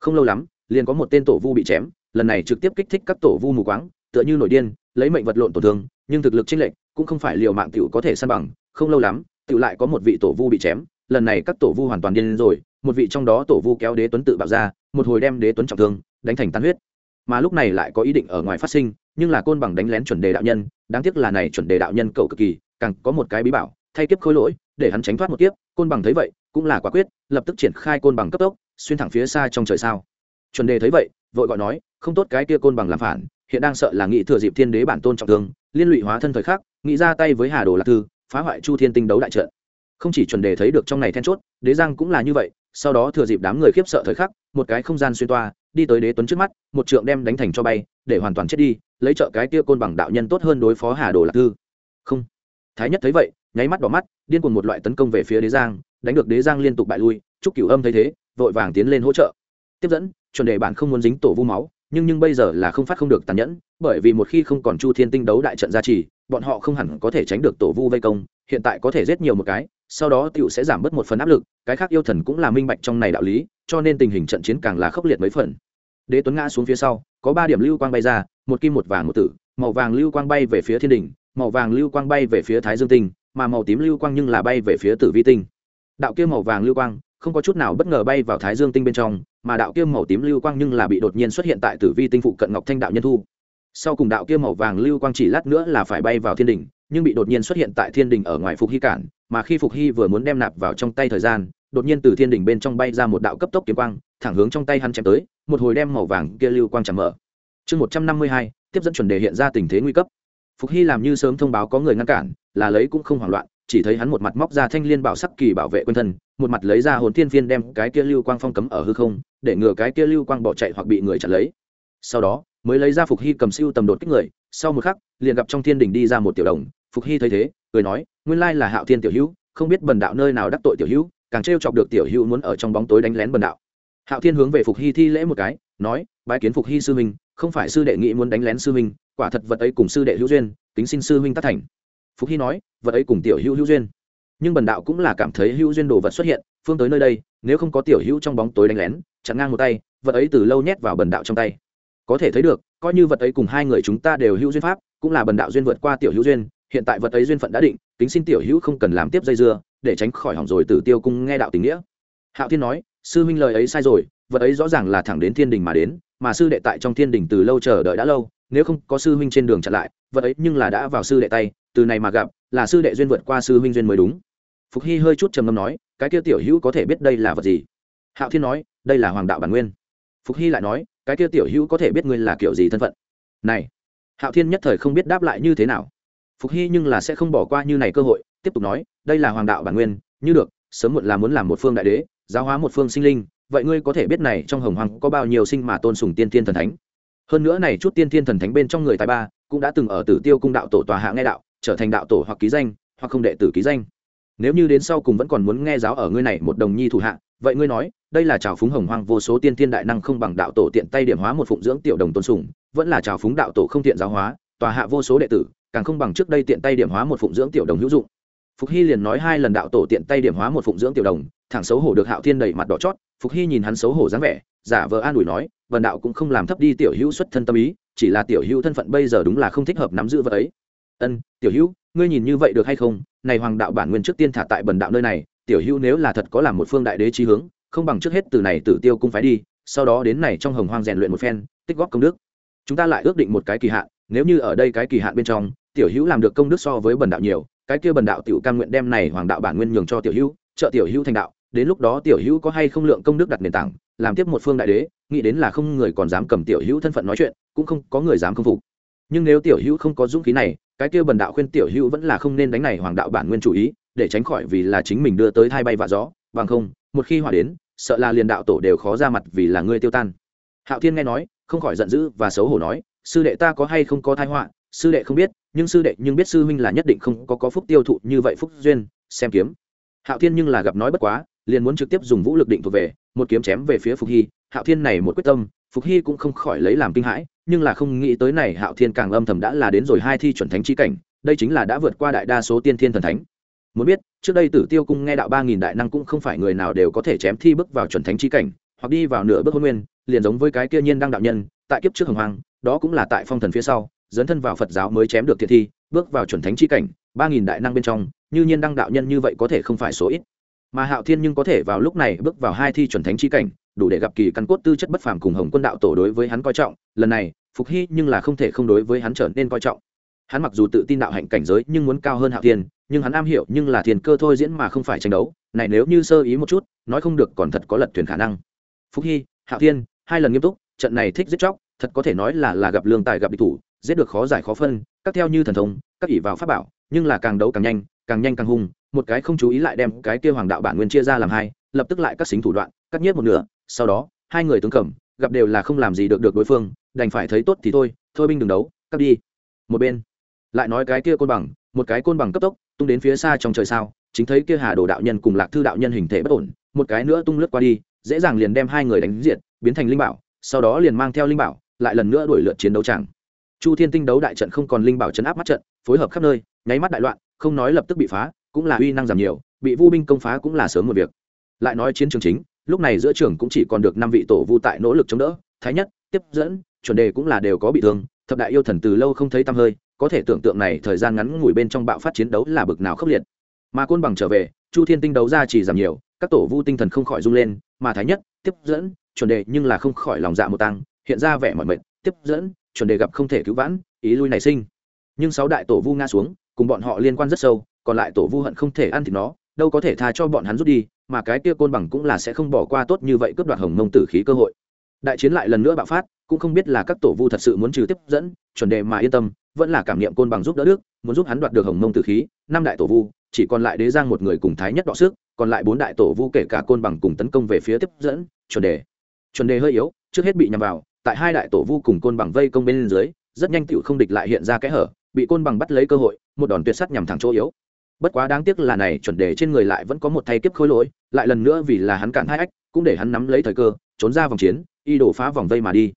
Không lâu lắm, liền có một tên tổ vu bị chém, lần này trực tiếp kích thích các tổ vu mù quáng, tựa như nổi điên, lấy mệnh vật lộn tổn thương, nhưng thực lực chênh lệch, cũng không phải liều mạng tiểu có thể săn bằng. Không lâu lắm, tiểu lại có một vị tổ vu bị chém, lần này các tổ vu hoàn toàn điên rồi, một vị trong đó tổ vu kéo đế tuấn tự bạo ra, một hồi đem đế tuấn trọng thương, đánh thành tan huyết mà lúc này lại có ý định ở ngoài phát sinh, nhưng là côn bằng đánh lén chuẩn đề đạo nhân, đáng tiếc là này chuẩn đề đạo nhân cầu cực kỳ, càng có một cái bí bảo, thay kiếp khối lỗi, để hắn tránh thoát một kiếp, côn bằng thấy vậy, cũng là quả quyết, lập tức triển khai côn bằng cấp tốc, xuyên thẳng phía xa trong trời sao. Chuẩn đề thấy vậy, vội gọi nói, không tốt cái kia côn bằng làm phản, hiện đang sợ là nghị thừa dịp thiên đế bản tôn trọng thương, liên lụy hóa thân thời khắc nghĩ ra tay với hà đồ lạc thư, phá hoại chu thiên tinh đấu đại trận. Không chỉ chuẩn đề thấy được trong này then chốt, đế giang cũng là như vậy, sau đó thừa dịp đám người khiếp sợ thời khắc, một cái không gian xuyên toa đi tới đế tuấn trước mắt, một trượng đem đánh thành cho bay, để hoàn toàn chết đi, lấy trợ cái kia côn bằng đạo nhân tốt hơn đối phó hà đồ lạc thư. Không. Thái nhất thấy vậy, nháy mắt đỏ mắt, điên cuồng một loại tấn công về phía đế giang, đánh được đế giang liên tục bại lui, chúc cửu âm thấy thế, vội vàng tiến lên hỗ trợ. Tiếp dẫn, chuẩn đề bản không muốn dính tổ vu máu, nhưng nhưng bây giờ là không phát không được tàn nhẫn, bởi vì một khi không còn chu thiên tinh đấu đại trận gia trì, bọn họ không hẳn có thể tránh được tổ vu vây công, hiện tại có thể giết nhiều một cái sau đó tựu sẽ giảm bớt một phần áp lực, cái khác yêu thần cũng là minh bạch trong này đạo lý, cho nên tình hình trận chiến càng là khốc liệt mấy phần. Đế tuấn ngã xuống phía sau, có ba điểm lưu quang bay ra, một kim một vàng một tử, màu vàng lưu quang bay về phía thiên đình, màu vàng lưu quang bay về phía thái dương tinh, mà màu tím lưu quang nhưng là bay về phía tử vi tinh. Đạo kia màu vàng lưu quang, không có chút nào bất ngờ bay vào thái dương tinh bên trong, mà đạo kia màu tím lưu quang nhưng là bị đột nhiên xuất hiện tại tử vi tinh phụ cận ngọc thanh đạo nhân thu. Sau cùng đạo kia màu vàng lưu quang chỉ lát nữa là phải bay vào thiên đình, nhưng bị đột nhiên xuất hiện tại thiên đình ở ngoài phục hy cản mà khi phục hy vừa muốn đem nạp vào trong tay thời gian, đột nhiên từ thiên đình bên trong bay ra một đạo cấp tốc kiếm quang, thẳng hướng trong tay hắn chém tới, một hồi đem màu vàng kia lưu quang chạm mở. Chương một trăm năm mươi hai, tiếp dẫn chuẩn đề hiện ra tình thế nguy cấp. Phục hy làm như sớm thông báo có người ngăn cản, là lấy cũng không hoảng loạn, chỉ thấy hắn một mặt móc ra thanh liên bảo sắc kỳ bảo vệ quân thân, một mặt lấy ra hồn thiên phiên đem cái kia lưu quang phong cấm ở hư không, để ngừa cái kia lưu quang bỏ chạy hoặc bị người chặn lấy. Sau đó, mới lấy ra phục hy cầm siêu tầm đột kích người, sau một khắc, liền gặp trong thiên đình đi ra một tiểu đồng phục hy thấy thế, cười nói, nguyên lai là hạo thiên tiểu hữu, không biết bần đạo nơi nào đắc tội tiểu hữu, càng trêu chọc được tiểu hữu muốn ở trong bóng tối đánh lén bần đạo. Hạo thiên hướng về phục hy thi lễ một cái, nói, bái kiến phục hy sư minh không phải sư đệ nghĩ muốn đánh lén sư minh quả thật vật ấy cùng sư đệ hữu duyên, kính xin sư minh tác thành. Phục hy nói, vật ấy cùng tiểu hữu hữu duyên. Nhưng bần đạo cũng là cảm thấy hữu duyên đồ vật xuất hiện, phương tới nơi đây, nếu không có tiểu hữu trong bóng tối đánh lén, chặn ngang một tay, vật ấy từ lâu nhét vào bần đạo trong tay. Có thể thấy được, coi như vật ấy cùng hai người chúng ta đều hữu duyên pháp, cũng là bần đạo duyên vượt qua tiểu hữu duyên hiện tại vật ấy duyên phận đã định tính xin tiểu hữu không cần làm tiếp dây dưa, để tránh khỏi hỏng rồi tử tiêu cung nghe đạo tình nghĩa. Hạo thiên nói, sư huynh lời ấy sai rồi, vật ấy rõ ràng là thẳng đến thiên đình mà đến, mà sư đệ tại trong thiên đình từ lâu chờ đợi đã lâu, nếu không có sư huynh trên đường chặn lại, vật ấy nhưng là đã vào sư đệ tay, từ này mà gặp, là sư đệ duyên vượt qua sư huynh duyên mới đúng. Phục hy hơi chút trầm ngâm nói, cái kia tiểu hữu có thể biết đây là vật gì? Hạo thiên nói, đây là hoàng đạo bản nguyên. Phục hy lại nói, cái kia tiểu hữu có thể biết ngươi là kiểu gì thân phận? Này. Hạo thiên nhất thời không biết đáp lại như thế nào phục hy nhưng là sẽ không bỏ qua như này cơ hội, tiếp tục nói, đây là hoàng đạo bản nguyên, như được, sớm muộn là muốn làm một phương đại đế, giáo hóa một phương sinh linh, vậy ngươi có thể biết này trong hồng hoàng có bao nhiêu sinh mà tôn sùng tiên thiên thần thánh? Hơn nữa này chút tiên thiên thần thánh bên trong người tài ba cũng đã từng ở tử tiêu cung đạo tổ tòa hạ nghe đạo, trở thành đạo tổ hoặc ký danh, hoặc không đệ tử ký danh. Nếu như đến sau cùng vẫn còn muốn nghe giáo ở ngươi này một đồng nhi thủ hạ, vậy ngươi nói, đây là trào phúng hồng hoang vô số tiên thiên đại năng không bằng đạo tổ tiện tay điểm hóa một phụng dưỡng tiểu đồng tôn sùng, vẫn là trào phúng đạo tổ không tiện giáo hóa, tòa hạ vô số đệ tử càng không bằng trước đây tiện tay điểm hóa một phụng dưỡng tiểu đồng hữu dụng. Phục hy liền nói hai lần đạo tổ tiện tay điểm hóa một phụng dưỡng tiểu đồng, thẳng xấu hổ được hạo thiên đầy mặt đỏ chót, phục hy nhìn hắn xấu hổ dáng vẻ, giả vờ an ủi nói vần đạo cũng không làm thấp đi tiểu hữu xuất thân tâm ý, chỉ là tiểu hữu thân phận bây giờ đúng là không thích hợp nắm giữ vợ ấy. Ân, tiểu hữu, ngươi nhìn như vậy được hay không? Này hoàng đạo bản nguyên trước tiên thả tại bần đạo nơi này, tiểu hữu nếu là thật có làm một phương đại đế trí hướng, không bằng trước hết từ này tử tiêu cung phái đi, sau đó đến này trong hồng hoang rèn luyện một phen, tích góp công đức. Chúng ta lại ước định một cái kỳ hạn nếu như ở đây cái kỳ hạn bên trong, tiểu hữu làm được công đức so với bần đạo nhiều, cái kia bần đạo tiểu cam nguyện đem này hoàng đạo bản nguyên nhường cho tiểu hữu, trợ tiểu hữu thành đạo, đến lúc đó tiểu hữu có hay không lượng công đức đặt nền tảng, làm tiếp một phương đại đế, nghĩ đến là không người còn dám cầm tiểu hữu thân phận nói chuyện, cũng không có người dám không phục. Nhưng nếu tiểu hữu không có dũng khí này, cái kia bần đạo khuyên tiểu hữu vẫn là không nên đánh này hoàng đạo bản nguyên chủ ý, để tránh khỏi vì là chính mình đưa tới thai bay và gió, bằng không, một khi hỏa đến, sợ là liền đạo tổ đều khó ra mặt vì là ngươi tiêu tan. Hạo thiên nghe nói, không khỏi giận dữ và xấu hổ nói sư đệ ta có hay không có thai họa, sư đệ không biết, nhưng sư đệ nhưng biết sư huynh là nhất định không có có phúc tiêu thụ như vậy phúc duyên, xem kiếm. Hạo thiên nhưng là gặp nói bất quá, liền muốn trực tiếp dùng vũ lực định thuộc về, một kiếm chém về phía phục hy. Hạo thiên này một quyết tâm, phục hy cũng không khỏi lấy làm kinh hãi, nhưng là không nghĩ tới này hạo thiên càng âm thầm đã là đến rồi hai thi chuẩn thánh chi cảnh, đây chính là đã vượt qua đại đa số tiên thiên thần thánh. Muốn biết, trước đây tử tiêu cung nghe đạo ba nghìn đại năng cũng không phải người nào đều có thể chém thi bước vào chuẩn thánh chi cảnh, hoặc đi vào nửa bước hôn nguyên, liền giống với cái kia nhiên đang đạo nhân, tại kiếp trước hồng hoàng đó cũng là tại phong thần phía sau, dấn thân vào phật giáo mới chém được thiệt thi, bước vào chuẩn thánh chi cảnh, ba nghìn đại năng bên trong, như nhiên đăng đạo nhân như vậy có thể không phải số ít. Mà hạo thiên nhưng có thể vào lúc này bước vào hai thi chuẩn thánh chi cảnh, đủ để gặp kỳ căn cốt tư chất bất phàm cùng hồng quân đạo tổ đối với hắn coi trọng, lần này, phục hy nhưng là không thể không đối với hắn trở nên coi trọng. Hắn mặc dù tự tin đạo hạnh cảnh giới nhưng muốn cao hơn hạo thiên, nhưng hắn am hiểu nhưng là thiền cơ thôi diễn mà không phải tranh đấu, này nếu như sơ ý một chút, nói không được còn thật có lật thuyền khả năng. Phúc hy, hạo thiên, hai lần nghiêm túc, trận này thích giết chóc thật có thể nói là là gặp lương tài gặp địch thủ, giết được khó giải khó phân, các theo như thần thông, các ỷ vào pháp bảo, nhưng là càng đấu càng nhanh càng nhanh càng hung, một cái không chú ý lại đem cái kia hoàng đạo bản nguyên chia ra làm hai, lập tức lại các xính thủ đoạn, cắt nhiếp một nửa, sau đó, hai người tướng cầm, gặp đều là không làm gì được được đối phương, đành phải thấy tốt thì thôi thôi binh đừng đấu, cắt đi. Một bên, lại nói cái kia côn bằng, một cái côn bằng cấp tốc, tung đến phía xa trong trời sao, chính thấy kia hà đồ đạo nhân cùng lạc thư đạo nhân hình thể bất ổn, một cái nữa tung lướt qua đi, dễ dàng liền đem hai người đánh diệt, biến thành linh bảo, sau đó liền mang theo linh bảo lại lần nữa đuổi lượt chiến đấu tràng, chu thiên tinh đấu đại trận không còn linh bảo chấn áp mắt trận phối hợp khắp nơi nháy mắt đại loạn không nói lập tức bị phá cũng là uy năng giảm nhiều bị vu binh công phá cũng là sớm một việc. Lại nói chiến trường chính lúc này giữa trường cũng chỉ còn được năm vị tổ vu tại nỗ lực chống đỡ thái nhất tiếp dẫn chuẩn đề cũng là đều có bị thương thập đại yêu thần từ lâu không thấy tăm hơi có thể tưởng tượng này thời gian ngắn ngủi bên trong bạo phát chiến đấu là bực nào khốc liệt. Mà côn bằng trở về chu thiên tinh đấu ra chỉ giảm nhiều các tổ vu tinh thần không khỏi rung lên mà thái nhất tiếp dẫn chuẩn đề nhưng là không khỏi lòng dạ một tăng hiện ra vẻ mọi mệnh tiếp dẫn, chuẩn đề gặp không thể cứu vãn, ý lui nảy sinh. Nhưng sáu đại tổ vu nga xuống, cùng bọn họ liên quan rất sâu, còn lại tổ vu hận không thể ăn thịt nó, đâu có thể tha cho bọn hắn rút đi, mà cái kia côn bằng cũng là sẽ không bỏ qua tốt như vậy cướp đoạt hồng mông tử khí cơ hội. Đại chiến lại lần nữa bạo phát, cũng không biết là các tổ vu thật sự muốn trừ tiếp dẫn, chuẩn đề mà yên tâm, vẫn là cảm niệm côn bằng giúp đỡ đức, muốn giúp hắn đoạt được hồng mông tử khí, năm đại tổ vu, chỉ còn lại đế giang một người cùng thái nhất đọ sức, còn lại bốn đại tổ vu kể cả côn bằng cùng tấn công về phía tiếp dẫn, chuẩn đề. Chuẩn đề hơi yếu, trước hết bị nhằm vào tại hai đại tổ vu cùng côn bằng vây công bên dưới, rất nhanh tựu không địch lại hiện ra kẽ hở, bị côn bằng bắt lấy cơ hội, một đòn tuyệt sắt nhằm thẳng chỗ yếu. Bất quá đáng tiếc là này, chuẩn đề trên người lại vẫn có một thay kiếp khối lỗi, lại lần nữa vì là hắn cản hai ách, cũng để hắn nắm lấy thời cơ, trốn ra vòng chiến, y đổ phá vòng vây mà đi.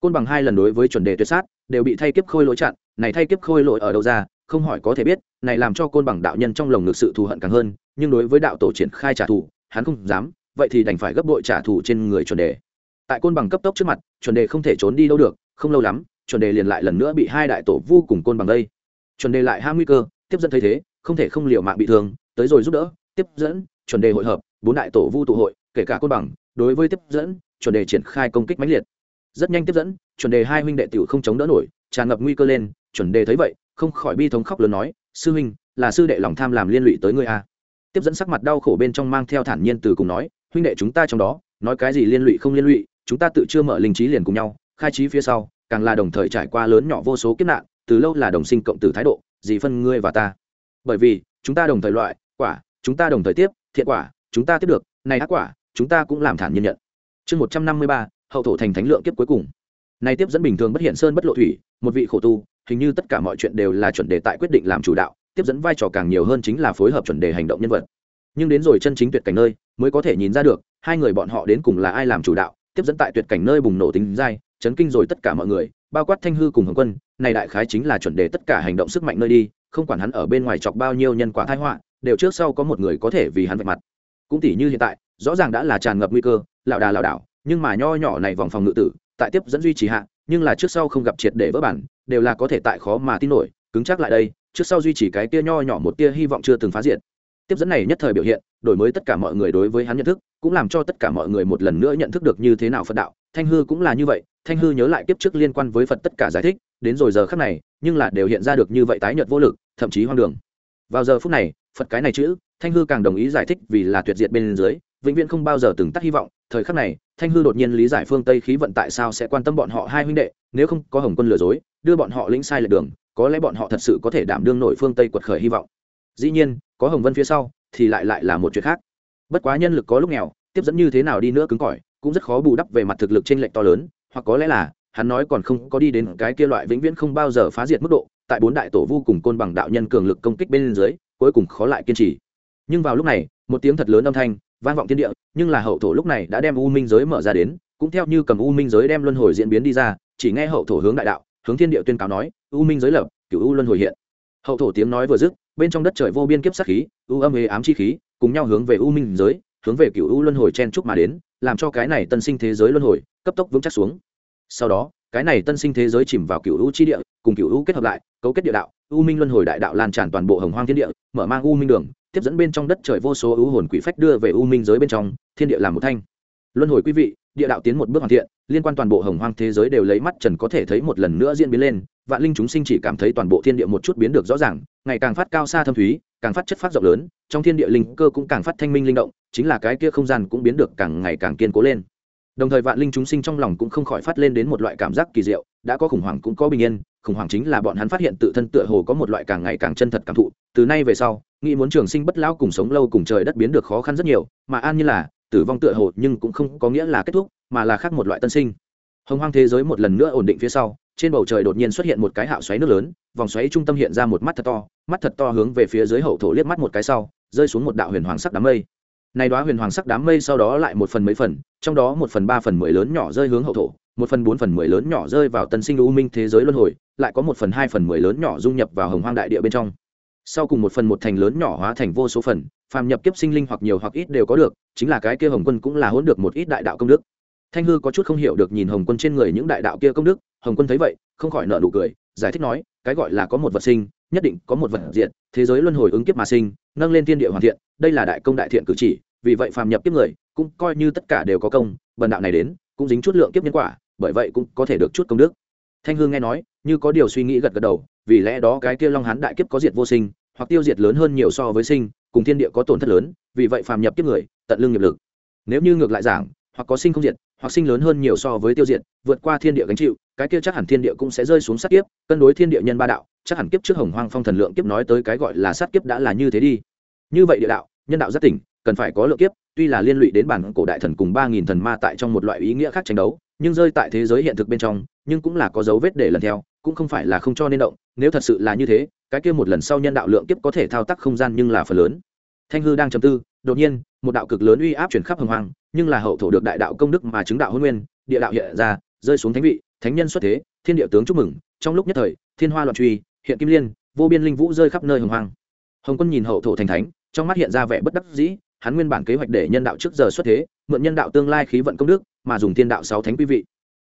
Côn bằng hai lần đối với chuẩn đề tuyệt sát, đều bị thay kiếp khôi lỗi chặn, này thay kiếp khôi lỗi ở đâu ra, không hỏi có thể biết, này làm cho côn bằng đạo nhân trong lồng ngực sự thù hận càng hơn, nhưng đối với đạo tổ triển khai trả thù, hắn không dám, vậy thì đành phải gấp đội trả thù trên người chuẩn đề tại côn bằng cấp tốc trước mặt, chuẩn đề không thể trốn đi đâu được, không lâu lắm, chuẩn đề liền lại lần nữa bị hai đại tổ vô cùng côn bằng đây. Chuẩn đề lại ham nguy cơ, tiếp dẫn thấy thế, không thể không liều mạng bị thương, tới rồi giúp đỡ, tiếp dẫn, chuẩn đề hội hợp, bốn đại tổ vu tụ hội, kể cả côn bằng, đối với tiếp dẫn, chuẩn đề triển khai công kích mãnh liệt. Rất nhanh tiếp dẫn, chuẩn đề hai huynh đệ tiểu không chống đỡ nổi, tràn ngập nguy cơ lên, chuẩn đề thấy vậy, không khỏi bi thống khóc lớn nói, sư huynh, là sư đệ lòng tham làm liên lụy tới ngươi a tiếp dẫn sắc mặt đau khổ bên trong mang theo thản nhiên từ cùng nói, huynh đệ chúng ta trong đó, nói cái gì liên lụy không liên lụy chúng ta tự chưa mở linh trí liền cùng nhau, khai trí phía sau, càng là đồng thời trải qua lớn nhỏ vô số kiếp nạn, từ lâu là đồng sinh cộng tử thái độ gì phân ngươi và ta. Bởi vì, chúng ta đồng thời loại, quả, chúng ta đồng thời tiếp, thiện quả, chúng ta tiếp được, này ác quả, chúng ta cũng làm thản nhiên nhận. Chương một trăm năm mươi ba, hậu thổ thành thánh lượng kiếp cuối cùng. Nay tiếp dẫn bình thường bất hiện sơn bất lộ thủy, một vị khổ tu, hình như tất cả mọi chuyện đều là chuẩn đề tại quyết định làm chủ đạo, tiếp dẫn vai trò càng nhiều hơn chính là phối hợp chuẩn đề hành động nhân vật. Nhưng đến rồi chân chính tuyệt cảnh nơi, mới có thể nhìn ra được, hai người bọn họ đến cùng là ai làm chủ đạo tiếp dẫn tại tuyệt cảnh nơi bùng nổ tính dai, chấn kinh rồi tất cả mọi người, bao quát thanh hư cùng hồng quân, này đại khái chính là chuẩn đề tất cả hành động sức mạnh nơi đi, không quản hắn ở bên ngoài chọc bao nhiêu nhân quả thái họa, đều trước sau có một người có thể vì hắn vạch mặt. Cũng tỷ như hiện tại, rõ ràng đã là tràn ngập nguy cơ lạo đà lạo đảo, nhưng mà nho nhỏ này vòng phòng ngự tử, tại tiếp dẫn duy trì hạ, nhưng là trước sau không gặp triệt để vỡ bản, đều là có thể tại khó mà tin nổi, cứng chắc lại đây, trước sau duy trì cái tia nho nhỏ một tia hy vọng chưa từng phá diện tiếp dẫn này nhất thời biểu hiện đổi mới tất cả mọi người đối với hắn nhận thức, cũng làm cho tất cả mọi người một lần nữa nhận thức được như thế nào phật đạo. Thanh hư cũng là như vậy, thanh hư nhớ lại kiếp trước liên quan với phật tất cả giải thích, đến rồi giờ khắc này, nhưng là đều hiện ra được như vậy tái nhợt vô lực, thậm chí hoang đường. Vào giờ phút này, phật cái này chữ, thanh hư càng đồng ý giải thích vì là tuyệt diệt bên dưới, vĩnh viễn không bao giờ từng tắt hy vọng. Thời khắc này, thanh hư đột nhiên lý giải phương tây khí vận tại sao sẽ quan tâm bọn họ hai huynh đệ, nếu không có hồng quân lừa dối, đưa bọn họ lĩnh sai lệch đường, có lẽ bọn họ thật sự có thể đảm đương nổi phương tây quật khởi hy vọng. Dĩ nhiên, có hồng vân phía sau thì lại lại là một chuyện khác. Bất quá nhân lực có lúc nghèo, tiếp dẫn như thế nào đi nữa cứng cỏi, cũng rất khó bù đắp về mặt thực lực trên lệnh to lớn, hoặc có lẽ là, hắn nói còn không có đi đến cái kia loại vĩnh viễn không bao giờ phá diệt mức độ, tại bốn đại tổ vô cùng côn bằng đạo nhân cường lực công kích bên dưới, cuối cùng khó lại kiên trì. Nhưng vào lúc này, một tiếng thật lớn âm thanh vang vọng thiên địa, nhưng là hậu thổ lúc này đã đem u minh giới mở ra đến, cũng theo như cầm u minh giới đem luân hồi diễn biến đi ra, chỉ nghe hậu thổ hướng đại đạo, hướng thiên địa tuyên cáo nói, u minh giới lập, cửu u luân hồi hiện. Hậu thổ tiếng nói vừa dứt bên trong đất trời vô biên kiếp sát khí, u âm ế ám chi khí, cùng nhau hướng về u minh giới, hướng về cựu u luân hồi chen trúc mà đến, làm cho cái này tân sinh thế giới luân hồi, cấp tốc vững chắc xuống. Sau đó, cái này tân sinh thế giới chìm vào cựu u chi địa, cùng cựu u kết hợp lại, cấu kết địa đạo, u minh luân hồi đại đạo lan tràn toàn bộ hồng hoang thiên địa, mở mang u minh đường, tiếp dẫn bên trong đất trời vô số u hồn quỷ phách đưa về u minh giới bên trong, thiên địa làm một thanh. Luân hồi quý vị địa đạo tiến một bước hoàn thiện, liên quan toàn bộ hồng hoang thế giới đều lấy mắt trần có thể thấy một lần nữa diễn biến lên, vạn linh chúng sinh chỉ cảm thấy toàn bộ thiên địa một chút biến được rõ ràng, ngày càng phát cao xa thâm thúy, càng phát chất phát rộng lớn, trong thiên địa linh cơ cũng càng phát thanh minh linh động, chính là cái kia không gian cũng biến được càng ngày càng kiên cố lên. Đồng thời vạn linh chúng sinh trong lòng cũng không khỏi phát lên đến một loại cảm giác kỳ diệu, đã có khủng hoảng cũng có bình yên, khủng hoảng chính là bọn hắn phát hiện tự thân tựa hồ có một loại càng ngày càng chân thật cảm thụ, từ nay về sau, nghĩ muốn trường sinh bất lão cùng sống lâu cùng trời đất biến được khó khăn rất nhiều, mà an như là tử vong tựa hồ nhưng cũng không có nghĩa là kết thúc, mà là khác một loại tân sinh. Hồng hoang thế giới một lần nữa ổn định phía sau, trên bầu trời đột nhiên xuất hiện một cái hạo xoáy nước lớn, vòng xoáy trung tâm hiện ra một mắt thật to, mắt thật to hướng về phía dưới hậu thổ liếc mắt một cái sau, rơi xuống một đạo huyền hoàng sắc đám mây. Này đóa huyền hoàng sắc đám mây sau đó lại một phần mấy phần, trong đó một phần ba phần mười lớn nhỏ rơi hướng hậu thổ, một phần bốn phần mười lớn nhỏ rơi vào tân sinh u minh thế giới luân hồi, lại có một phần hai phần mười lớn nhỏ dung nhập vào hồng hoang đại địa bên trong. Sau cùng một phần một thành lớn nhỏ hóa thành vô số phần phàm nhập kiếp sinh linh hoặc nhiều hoặc ít đều có được, chính là cái kia hồng quân cũng là hỗn được một ít đại đạo công đức. Thanh hư có chút không hiểu được nhìn hồng quân trên người những đại đạo kia công đức, hồng quân thấy vậy, không khỏi nợ nụ cười, giải thích nói, cái gọi là có một vật sinh, nhất định có một vật diện thế giới luân hồi ứng kiếp mà sinh, nâng lên thiên địa hoàn thiện, đây là đại công đại thiện cử chỉ, vì vậy phàm nhập kiếp người, cũng coi như tất cả đều có công, bần đạo này đến, cũng dính chút lượng kiếp nhân quả, bởi vậy cũng có thể được chút công đức. Thanh hương nghe nói, như có điều suy nghĩ gật gật đầu, vì lẽ đó cái kia long hán đại kiếp có diệt vô sinh hoặc tiêu diệt lớn hơn nhiều so với sinh, cùng thiên địa có tổn thất lớn, vì vậy phàm nhập kiếp người, tận lương nghiệp lực. Nếu như ngược lại giảng, hoặc có sinh không diệt, hoặc sinh lớn hơn nhiều so với tiêu diệt, vượt qua thiên địa gánh chịu, cái kia chắc hẳn thiên địa cũng sẽ rơi xuống sát kiếp, cân đối thiên địa nhân ba đạo, chắc hẳn kiếp trước hồng hoang phong thần lượng kiếp nói tới cái gọi là sát kiếp đã là như thế đi. Như vậy địa đạo, nhân đạo rất tỉnh, cần phải có lượng kiếp, tuy là liên lụy đến bản cổ đại thần cùng ba nghìn thần ma tại trong một loại ý nghĩa khác tranh đấu, nhưng rơi tại thế giới hiện thực bên trong, nhưng cũng là có dấu vết để lần theo, cũng không phải là không cho nên động nếu thật sự là như thế, cái kia một lần sau nhân đạo lượng kiếp có thể thao tác không gian nhưng là phần lớn. Thanh hư đang chầm tư, đột nhiên, một đạo cực lớn uy áp chuyển khắp hồng hoàng nhưng là hậu thổ được đại đạo công đức mà chứng đạo hôn nguyên, địa đạo hiện ra, rơi xuống thánh vị, thánh nhân xuất thế, thiên địa tướng chúc mừng, trong lúc nhất thời, thiên hoa loạn truy, hiện kim liên, vô biên linh vũ rơi khắp nơi hồng hoàng hồng quân nhìn hậu thổ thành thánh, trong mắt hiện ra vẻ bất đắc dĩ, hắn nguyên bản kế hoạch để nhân đạo trước giờ xuất thế, mượn nhân đạo tương lai khí vận công đức, mà dùng thiên đạo sáu thánh quý vị.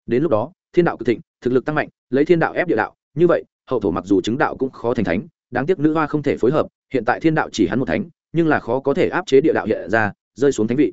Đến lúc đó, thiên đạo cực thịnh, thực lực tăng mạnh, lấy thiên đạo ép địa đạo, như vậy hậu thổ mặc dù chứng đạo cũng khó thành thánh, đáng tiếc nữ hoa không thể phối hợp, hiện tại thiên đạo chỉ hắn một thánh, nhưng là khó có thể áp chế địa đạo hiện ra, rơi xuống thánh vị.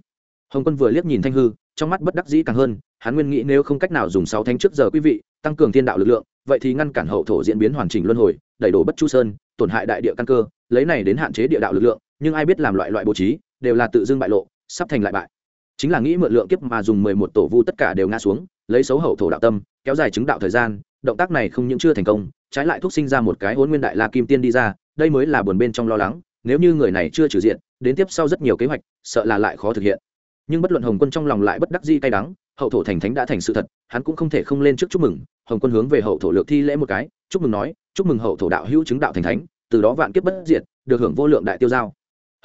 Hồng quân vừa liếc nhìn thanh hư, trong mắt bất đắc dĩ càng hơn, hắn nguyên nghĩ nếu không cách nào dùng sáu thánh trước giờ quý vị, tăng cường thiên đạo lực lượng, vậy thì ngăn cản hậu thổ diễn biến hoàn chỉnh luân hồi, đẩy đổ bất chu sơn, tổn hại đại địa căn cơ, lấy này đến hạn chế địa đạo lực lượng, nhưng ai biết làm loại loại bố trí, đều là tự dưng bại lộ, sắp thành lại bại. Chính là nghĩ mượn lượng kiếp mà dùng mười một tổ vu tất cả đều ngã xuống, lấy xấu hậu thổ đạo tâm, kéo dài chứng đạo thời gian, động tác này không những chưa thành công trái lại thúc sinh ra một cái hôn nguyên đại la kim tiên đi ra, đây mới là buồn bên trong lo lắng, nếu như người này chưa trừ diện, đến tiếp sau rất nhiều kế hoạch, sợ là lại khó thực hiện. Nhưng bất luận hồng quân trong lòng lại bất đắc di cay đắng, hậu thổ thành thánh đã thành sự thật, hắn cũng không thể không lên trước chúc mừng, hồng quân hướng về hậu thổ lược thi lễ một cái, chúc mừng nói, chúc mừng hậu thổ đạo hữu chứng đạo thành thánh, từ đó vạn kiếp bất diệt, được hưởng vô lượng đại tiêu giao.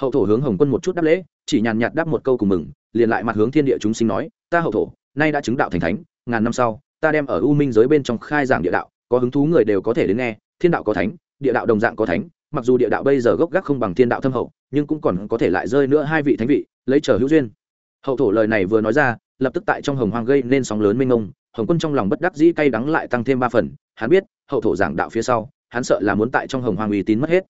Hậu thổ hướng hồng quân một chút đáp lễ, chỉ nhàn nhạt đáp một câu cùng mừng, liền lại mặt hướng thiên địa chúng sinh nói, ta hậu thổ, nay đã chứng đạo thành thánh, ngàn năm sau, ta đem ở u minh giới bên trong khai giảng địa đạo có hứng thú người đều có thể đến nghe, thiên đạo có thánh, địa đạo đồng dạng có thánh, mặc dù địa đạo bây giờ gốc gác không bằng thiên đạo thâm hậu, nhưng cũng còn có thể lại rơi nữa hai vị thánh vị, lấy chờ hữu duyên. Hậu thổ lời này vừa nói ra, lập tức tại trong hồng hoang gây nên sóng lớn mênh mông, hồng quân trong lòng bất đắc dĩ cay đắng lại tăng thêm ba phần, hắn biết, hậu thổ giảng đạo phía sau, hắn sợ là muốn tại trong hồng hoang uy tín mất hết.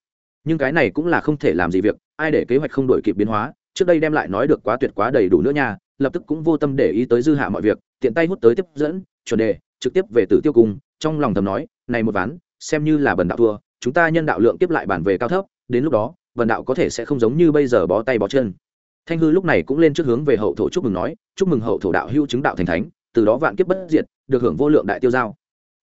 Nhưng cái này cũng là không thể làm gì việc, ai để kế hoạch không đổi kịp biến hóa, trước đây đem lại nói được quá tuyệt quá đầy đủ nữa nha, lập tức cũng vô tâm để ý tới dư hạ mọi việc, tiện tay hút tới tiếp dẫn, chuẩn đề, trực tiếp về tử tiêu cung trong lòng thầm nói, này một ván, xem như là bần đạo thua, chúng ta nhân đạo lượng tiếp lại bản về cao thấp, đến lúc đó, bần đạo có thể sẽ không giống như bây giờ bó tay bó chân. Thanh hư lúc này cũng lên trước hướng về hậu thổ chúc mừng nói, chúc mừng hậu thổ đạo hữu chứng đạo thành thánh, từ đó vạn kiếp bất diệt, được hưởng vô lượng đại tiêu giao.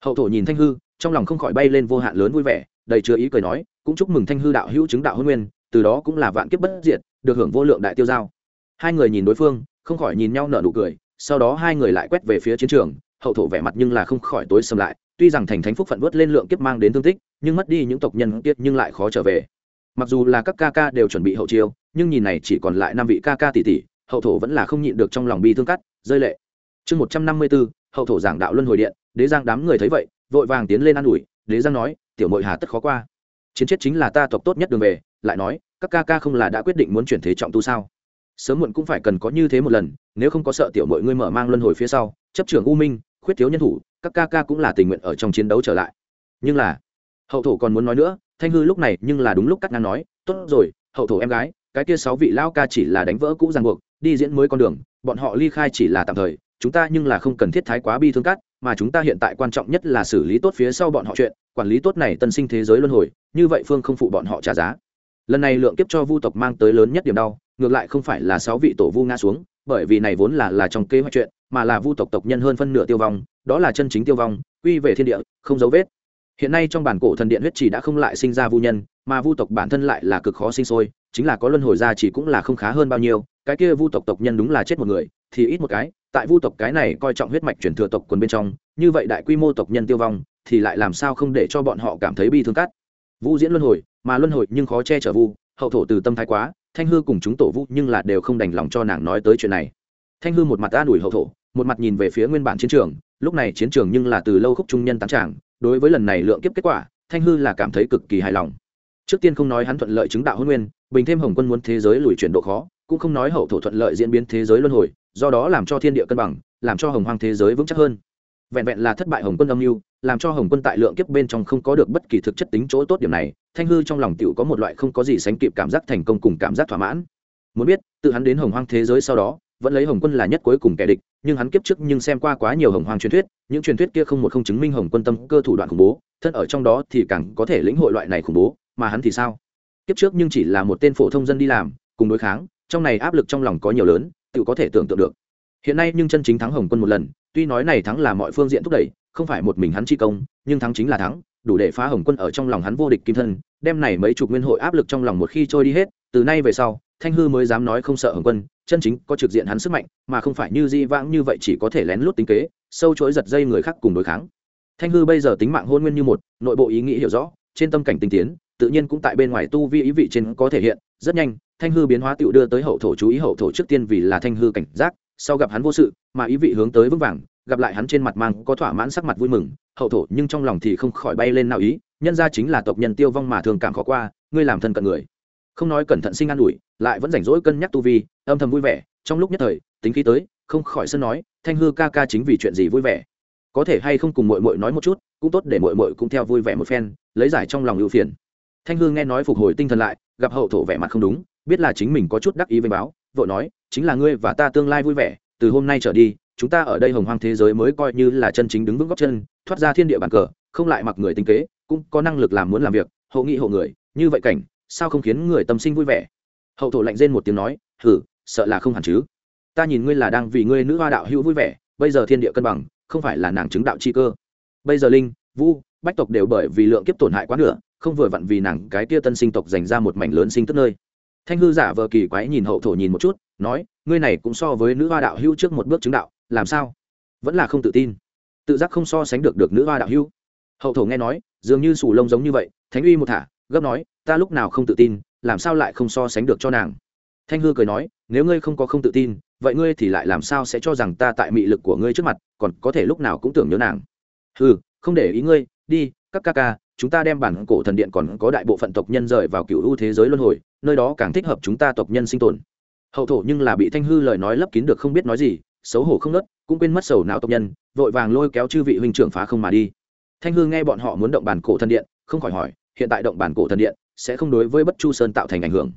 Hậu thổ nhìn thanh hư, trong lòng không khỏi bay lên vô hạn lớn vui vẻ, đầy chứa ý cười nói, cũng chúc mừng thanh hư đạo hữu chứng đạo hôn nguyên, từ đó cũng là vạn kiếp bất diệt, được hưởng vô lượng đại tiêu giao. Hai người nhìn đối phương, không khỏi nhìn nhau nở nụ cười, sau đó hai người lại quét về phía chiến trường, hậu thổ vẻ mặt nhưng là không khỏi tối sầm lại tuy rằng thành thánh phúc phận vớt lên lượng kiếp mang đến thương tích, nhưng mất đi những tộc nhân kiếp nhưng lại khó trở về. Mặc dù là các ca ca đều chuẩn bị hậu chiêu, nhưng nhìn này chỉ còn lại năm vị ca ca tỷ tỷ, hậu thổ vẫn là không nhịn được trong lòng bi thương cắt, rơi lệ. Chương một trăm năm mươi bốn, hậu thổ giảng đạo luân hồi điện, đế giang đám người thấy vậy, vội vàng tiến lên an ủi, đế giang nói, tiểu mội hà tất khó qua. Chiến chết chính là ta tộc tốt nhất đường về, lại nói, các ca ca không là đã quyết định muốn chuyển thế trọng tu sao? Sớm muộn cũng phải cần có như thế một lần, nếu không có sợ tiểu mội ngươi mở mang luân hồi phía sau, chấp trưởng u minh, khuyết thiếu nhân thủ các ca ca cũng là tình nguyện ở trong chiến đấu trở lại. Nhưng là, hậu thổ còn muốn nói nữa, thanh hư lúc này nhưng là đúng lúc cắt ngang nói, tốt rồi, hậu thổ em gái, cái kia sáu vị lao ca chỉ là đánh vỡ cũ ràng buộc, đi diễn mới con đường, bọn họ ly khai chỉ là tạm thời, chúng ta nhưng là không cần thiết thái quá bi thương cắt mà chúng ta hiện tại quan trọng nhất là xử lý tốt phía sau bọn họ chuyện, quản lý tốt này tân sinh thế giới luân hồi, như vậy phương không phụ bọn họ trả giá. Lần này lượng kiếp cho vu tộc mang tới lớn nhất điểm đau, ngược lại không phải là sáu vị tổ vu ngã xuống, bởi vì này vốn là là trong kế hoạch chuyện, mà là vu tộc tộc nhân hơn phân nửa tiêu vong đó là chân chính tiêu vong, quy về thiên địa, không dấu vết. Hiện nay trong bản cổ thần điện huyết chỉ đã không lại sinh ra vu nhân, mà vu tộc bản thân lại là cực khó sinh sôi, chính là có luân hồi ra chỉ cũng là không khá hơn bao nhiêu, cái kia vu tộc tộc nhân đúng là chết một người, thì ít một cái, tại vu tộc cái này coi trọng huyết mạch chuyển thừa tộc quần bên trong, như vậy đại quy mô tộc nhân tiêu vong, thì lại làm sao không để cho bọn họ cảm thấy bi thương cắt vu diễn luân hồi, mà luân hồi nhưng khó che chở vu, hậu thổ từ tâm thái quá, thanh hư cùng chúng tổ vu nhưng là đều không đành lòng cho nàng nói tới chuyện này. Thanh hư một mặt an ủi hậu thổ một mặt nhìn về phía nguyên bản chiến trường, lúc này chiến trường nhưng là từ lâu khúc trung nhân tán tràng, đối với lần này lượng kiếp kết quả, thanh hư là cảm thấy cực kỳ hài lòng. Trước tiên không nói hắn thuận lợi chứng đạo hôn nguyên, bình thêm hồng quân muốn thế giới lùi chuyển độ khó, cũng không nói hậu thổ thuận lợi diễn biến thế giới luân hồi, do đó làm cho thiên địa cân bằng, làm cho hồng hoang thế giới vững chắc hơn. Vẹn vẹn là thất bại hồng quân âm mưu, làm cho hồng quân tại lượng kiếp bên trong không có được bất kỳ thực chất tính chỗ tốt điểm này, thanh hư trong lòng t có một loại không có gì sánh kịp cảm giác thành công cùng cảm giác thỏa mãn. Muốn biết, tự hắn đến hồng hoang thế giới sau đó vẫn lấy hồng quân là nhất cuối cùng kẻ địch, nhưng hắn kiếp trước nhưng xem qua quá nhiều hồng Hoàng truyền thuyết, những truyền thuyết kia không một không chứng minh hồng quân tâm cơ thủ đoạn khủng bố, thân ở trong đó thì càng có thể lĩnh hội loại này khủng bố, mà hắn thì sao? Kiếp trước nhưng chỉ là một tên phổ thông dân đi làm, cùng đối kháng, trong này áp lực trong lòng có nhiều lớn, tự có thể tưởng tượng được. Hiện nay nhưng chân chính thắng hồng quân một lần, tuy nói này thắng là mọi phương diện thúc đẩy, không phải một mình hắn chi công, nhưng thắng chính là thắng, đủ để phá hồng quân ở trong lòng hắn vô địch kim thân đem này mấy chục nguyên hội áp lực trong lòng một khi trôi đi hết, từ nay về sau, thanh hư mới dám nói không sợ hồng quân, chân chính có trực diện hắn sức mạnh, mà không phải như di vãng như vậy chỉ có thể lén lút tính kế, sâu chối giật dây người khác cùng đối kháng. Thanh hư bây giờ tính mạng hôn nguyên như một, nội bộ ý nghĩ hiểu rõ, trên tâm cảnh tinh tiến, tự nhiên cũng tại bên ngoài tu vi ý vị trên có thể hiện, rất nhanh, thanh hư biến hóa tựu đưa tới hậu thổ chú ý hậu thổ trước tiên vì là thanh hư cảnh giác, sau gặp hắn vô sự, mà ý vị hướng tới vững vàng, gặp lại hắn trên mặt mang có thỏa mãn sắc mặt vui mừng, hậu thổ nhưng trong lòng thì không khỏi bay lên nào ý nhân ra chính là tộc nhân tiêu vong mà thường cảm khó qua, ngươi làm thân cận người. Không nói cẩn thận sinh an ủi, lại vẫn rảnh rỗi cân nhắc tu vi, âm thầm vui vẻ, trong lúc nhất thời, tính khí tới, không khỏi sân nói, thanh hư ca ca chính vì chuyện gì vui vẻ? Có thể hay không cùng mội mội nói một chút, cũng tốt để mội mội cũng theo vui vẻ một phen, lấy giải trong lòng ưu phiền. Thanh hư nghe nói phục hồi tinh thần lại, gặp hậu thổ vẻ mặt không đúng, biết là chính mình có chút đắc ý với báo, vội nói, chính là ngươi và ta tương lai vui vẻ, từ hôm nay trở đi chúng ta ở đây hồng hoang thế giới mới coi như là chân chính đứng vững góc chân, thoát ra thiên địa bàn cờ, không lại mặc người tinh kế, cũng có năng lực làm muốn làm việc, hộ nghị hộ người, như vậy cảnh, sao không khiến người tâm sinh vui vẻ? Hậu thổ lạnh rên một tiếng nói, hử, sợ là không hẳn chứ. Ta nhìn ngươi là đang vì ngươi nữ hoa đạo hữu vui vẻ, bây giờ thiên địa cân bằng, không phải là nàng chứng đạo chi cơ. Bây giờ linh, vu, bách tộc đều bởi vì lượng kiếp tổn hại quá nửa, không vừa vặn vì nàng cái tia tân sinh tộc dành ra một mảnh lớn sinh tức nơi thanh hư giả vờ kỳ quái nhìn hậu thổ nhìn một chút, nói, ngươi này cũng so với nữ hoa đạo hưu trước một bước chứng đạo, làm sao? Vẫn là không tự tin. Tự giác không so sánh được được nữ hoa đạo hưu hậu thổ nghe nói, dường như sù lông giống như vậy, thánh uy một thả, gấp nói, ta lúc nào không tự tin, làm sao lại không so sánh được cho nàng? Thanh hư cười nói, nếu ngươi không có không tự tin, vậy ngươi thì lại làm sao sẽ cho rằng ta tại mị lực của ngươi trước mặt, còn có thể lúc nào cũng tưởng nhớ nàng? Ừ không để ý ngươi, đi, các ca ca chúng ta đem bản cổ thần điện còn có đại bộ phận tộc nhân rời vào cựu ưu thế giới luân hồi, nơi đó càng thích hợp chúng ta tộc nhân sinh tồn. Hậu thổ nhưng là bị thanh hư lời nói lấp kín được không biết nói gì, xấu hổ không nớt cũng quên mất sầu não tộc nhân, vội vàng lôi kéo chư vị huynh trưởng phá không mà đi. Thanh hư nghe bọn họ muốn động bản cổ thần điện, không khỏi hỏi, hiện tại động bản cổ thần điện sẽ không đối với bất chu sơn tạo thành ảnh hưởng.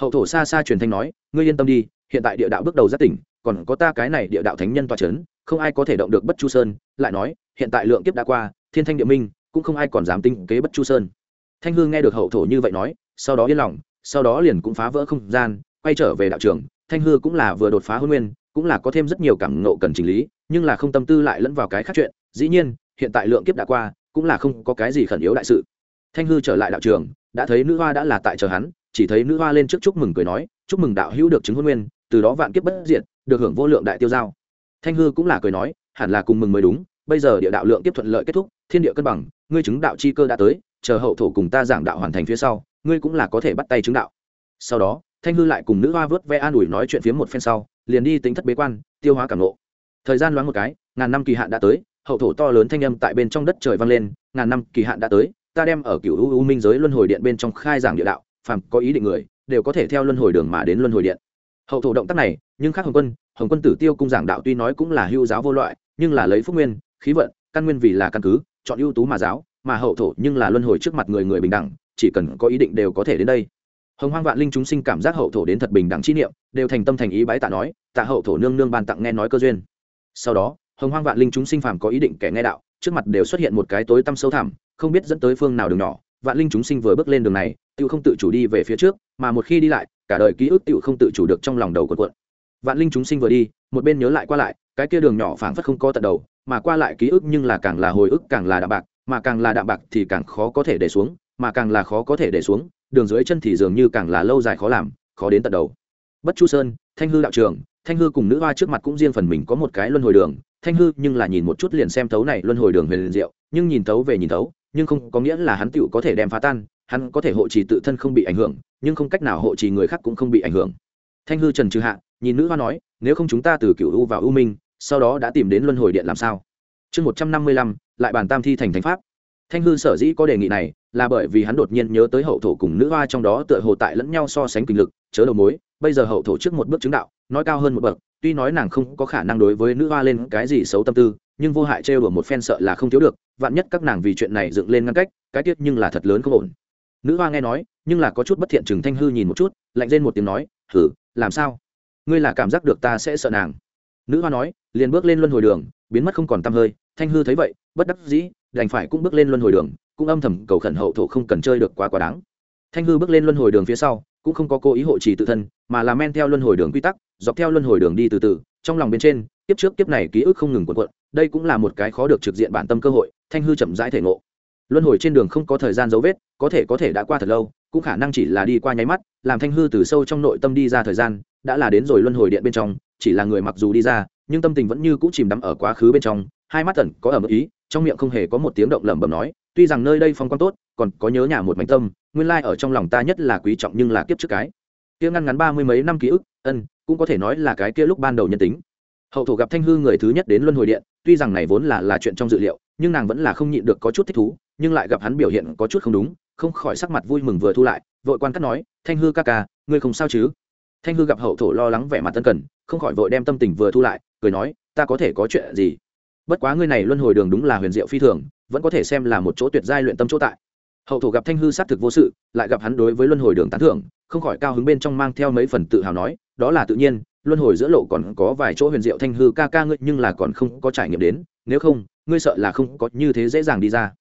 Hậu thổ xa xa truyền thanh nói, ngươi yên tâm đi, hiện tại địa đạo bước đầu rất tỉnh, còn có ta cái này địa đạo thánh nhân toa c h ấ n không ai có thể động được bất chu sơn, lại nói, hiện tại lượng kiếp đã qua, thiên thanh địa minh cũng không ai còn dám tinh kế bất chu sơn. Thanh hương nghe được hậu thổ như vậy nói, sau đó yên lòng, sau đó liền cũng phá vỡ không gian, quay trở về đạo trường. Thanh hư cũng là vừa đột phá hôn nguyên, cũng là có thêm rất nhiều cảm nộ cần chỉnh lý, nhưng là không tâm tư lại lẫn vào cái khác chuyện. Dĩ nhiên, hiện tại lượng kiếp đã qua, cũng là không có cái gì khẩn yếu đại sự. Thanh hư trở lại đạo trường, đã thấy nữ hoa đã là tại chờ hắn, chỉ thấy nữ hoa lên trước chúc mừng cười nói, chúc mừng đạo hữu được chứng hôn nguyên, từ đó vạn kiếp bất diệt, được hưởng vô lượng đại tiêu giao. Thanh hư cũng là cười nói, hẳn là cùng mừng mới đúng bây giờ địa đạo lượng tiếp thuận lợi kết thúc, thiên địa cân bằng, ngươi chứng đạo chi cơ đã tới, chờ hậu thổ cùng ta giảng đạo hoàn thành phía sau, ngươi cũng là có thể bắt tay chứng đạo. Sau đó, thanh hư lại cùng nữ hoa vớt ve an ủi nói chuyện phía một phen sau, liền đi tính thất bế quan, tiêu hóa cảm lộ thời gian loáng một cái, ngàn năm kỳ hạn đã tới, hậu thổ to lớn thanh âm tại bên trong đất trời vang lên, ngàn năm kỳ hạn đã tới, ta đem ở cựu u minh giới luân hồi điện bên trong khai giảng địa đạo, phàm có ý định người, đều có thể theo luân hồi đường mà đến luân hồi điện. Hậu thổ động tác này, nhưng khác hồng quân hồng quân tử tiêu cung giảng đạo tuy nói cũng là hưu giáo vô loại nhưng là lấy phúc nguyên, khí vận, căn nguyên vì là căn cứ, chọn ưu tú mà giáo, mà hậu thổ nhưng là luân hồi trước mặt người người bình đẳng, chỉ cần có ý định đều có thể đến đây. Hồng hoang vạn linh chúng sinh cảm giác hậu thổ đến thật bình đẳng chi niệm, đều thành tâm thành ý bái tạ nói, tạ hậu thổ nương nương ban tặng nghe nói cơ duyên. Sau đó, hồng hoang vạn linh chúng sinh phàm có ý định kẻ nghe đạo, trước mặt đều xuất hiện một cái tối tăm sâu thẳm, không biết dẫn tới phương nào đường nhỏ. Vạn linh chúng sinh vừa bước lên đường này tự không tự chủ đi về phía trước, mà một khi đi lại, cả đời ký ức tự không tự chủ được trong lòng đầu quần quận vạn linh chúng sinh vừa đi, một bên nhớ lại qua lại cái kia đường nhỏ phảng phất không có tận đầu, mà qua lại ký ức nhưng là càng là hồi ức, càng là đạm bạc, mà càng là đạm bạc thì càng khó có thể để xuống, mà càng là khó có thể để xuống, đường dưới chân thì dường như càng là lâu dài khó làm, khó đến tận đầu. Bất chu sơn, thanh hư đạo trường, thanh hư cùng nữ hoa trước mặt cũng riêng phần mình có một cái luân hồi đường, thanh hư nhưng là nhìn một chút liền xem thấu này luân hồi đường huyền liền diệu, nhưng nhìn thấu về nhìn thấu, nhưng không có nghĩa là hắn tựu có thể đem phá tan, hắn có thể hộ trì tự thân không bị ảnh hưởng, nhưng không cách nào hộ trì người khác cũng không bị ảnh hưởng. Thanh hư trần trừ hạ, nhìn nữ hoa nói, nếu không chúng ta từ cựu u vào u minh sau đó đã tìm đến luân hồi điện làm sao? Chương một trăm năm mươi lăm, lại bàn tam thi thành thánh pháp. Thanh hư sở dĩ có đề nghị này là bởi vì hắn đột nhiên nhớ tới hậu thổ cùng nữ hoa trong đó tựa hồ tại lẫn nhau so sánh kinh lực, chớ đầu mối, bây giờ hậu thổ trước một bước chứng đạo, nói cao hơn một bậc, tuy nói nàng không có khả năng đối với nữ hoa lên cái gì xấu tâm tư, nhưng vô hại trêu đùa một phen sợ là không thiếu được, vạn nhất các nàng vì chuyện này dựng lên ngăn cách, cái tiết nhưng là thật lớn không ổn. Nữ hoa nghe nói, nhưng là có chút bất thiện chừng thanh hư nhìn một chút, lạnh lên một tiếng nói thử làm sao? Ngươi là cảm giác được ta sẽ sợ nàng nữ hoa nói, liền bước lên luân hồi đường, biến mất không còn t hơi, thanh hư thấy vậy, bất đắc dĩ, đành phải cũng bước lên luân hồi đường, cũng âm thầm cầu khẩn hậu thổ không cần chơi được quá quá đáng. Thanh hư bước lên luân hồi đường phía sau, cũng không có cố ý hộ trì tự thân, mà là men theo luân hồi đường quy tắc, dọc theo luân hồi đường đi từ từ, trong lòng bên trên, kiếp trước kiếp này ký ức không ngừng quần quận đây cũng là một cái khó được trực diện bản tâm cơ hội, thanh hư chậm rãi thể ngộ. Luân hồi trên đường không có thời gian dấu vết, có thể có thể đã qua thật lâu, cũng khả năng chỉ là đi qua nháy mắt, làm thanh hư từ sâu trong nội tâm đi ra thời gian, đã là đến rồi luân hồi điện bên trong chỉ là người mặc dù đi ra, nhưng tâm tình vẫn như cũ chìm đắm ở quá khứ bên trong, hai mắt tẩn có ở ý, trong miệng không hề có một tiếng động lẩm bẩm nói, tuy rằng nơi đây phong quang tốt, còn có nhớ nhà một mảnh tâm, nguyên lai ở trong lòng ta nhất là quý trọng nhưng là kiếp trước cái. Kia ngăn ngắn ba mươi mấy năm ký ức, ân, cũng có thể nói là cái kia lúc ban đầu nhân tính. Hậu thổ gặp thanh hư người thứ nhất đến luân hồi điện, tuy rằng này vốn là là chuyện trong dự liệu, nhưng nàng vẫn là không nhịn được có chút thích thú, nhưng lại gặp hắn biểu hiện có chút không đúng, không khỏi sắc mặt vui mừng vừa thu lại, vội quan cắt nói, thanh hư ca ca, ngươi không sao chứ? Thanh hư gặp hậu thổ lo lắng vẻ mặt tân cần, không khỏi vội đem tâm tình vừa thu lại, cười nói, ta có thể có chuyện gì? Bất quá ngươi này luân hồi đường đúng là huyền diệu phi thường, vẫn có thể xem là một chỗ tuyệt giai luyện tâm chỗ tại. Hậu thổ gặp thanh hư xác thực vô sự, lại gặp hắn đối với luân hồi đường tán thưởng, không khỏi cao hứng bên trong mang theo mấy phần tự hào nói, đó là tự nhiên, luân hồi giữa lộ còn có vài chỗ huyền diệu thanh hư ca ca ngươi nhưng là còn không có trải nghiệm đến, nếu không, ngươi sợ là không có như thế dễ dàng đi ra.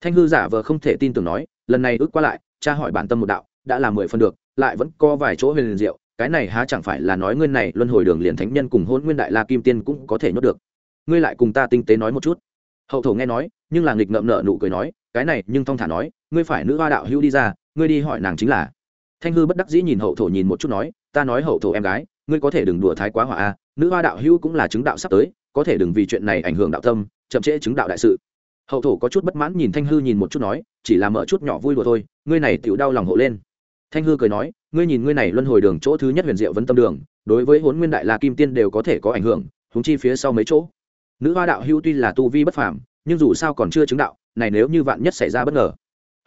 Thanh hư giả vờ không thể tin tưởng nói, lần này ước qua lại, cha hỏi bản tâm một đạo, đã là mười phần được, lại vẫn có vài chỗ huyền diệu cái này há chẳng phải là nói ngươi này, luân hồi đường liền thánh nhân cùng hôn nguyên đại la kim tiên cũng có thể nhốt được. Ngươi lại cùng ta tinh tế nói một chút. Hậu thổ nghe nói, nhưng là nghịch ngợm nợ nụ cười nói, cái này, nhưng thong thả nói, ngươi phải nữ hoa đạo hữu đi ra, ngươi đi hỏi nàng chính là. Thanh hư bất đắc dĩ nhìn hậu thổ nhìn một chút nói, ta nói hậu thổ em gái, ngươi có thể đừng đùa thái quá hỏa a à, nữ hoa đạo hữu cũng là chứng đạo sắp tới, có thể đừng vì chuyện này ảnh hưởng đạo tâm, chậm trễ chứng đạo đại sự. Hậu thổ có chút bất mãn nhìn thanh hư nhìn một chút nói, chỉ là mở chút nhỏ vui đùa thôi, ngươi này tựu đau lòng hộ lên thanh hư cười nói, ngươi nhìn ngươi này luân hồi đường chỗ thứ nhất huyền diệu vấn tâm đường, đối với huấn nguyên đại la kim tiên đều có thể có ảnh hưởng húng chi phía sau mấy chỗ. Nữ hoa đạo hưu tuy là tu vi bất phàm, nhưng dù sao còn chưa chứng đạo, này nếu như vạn nhất xảy ra bất ngờ.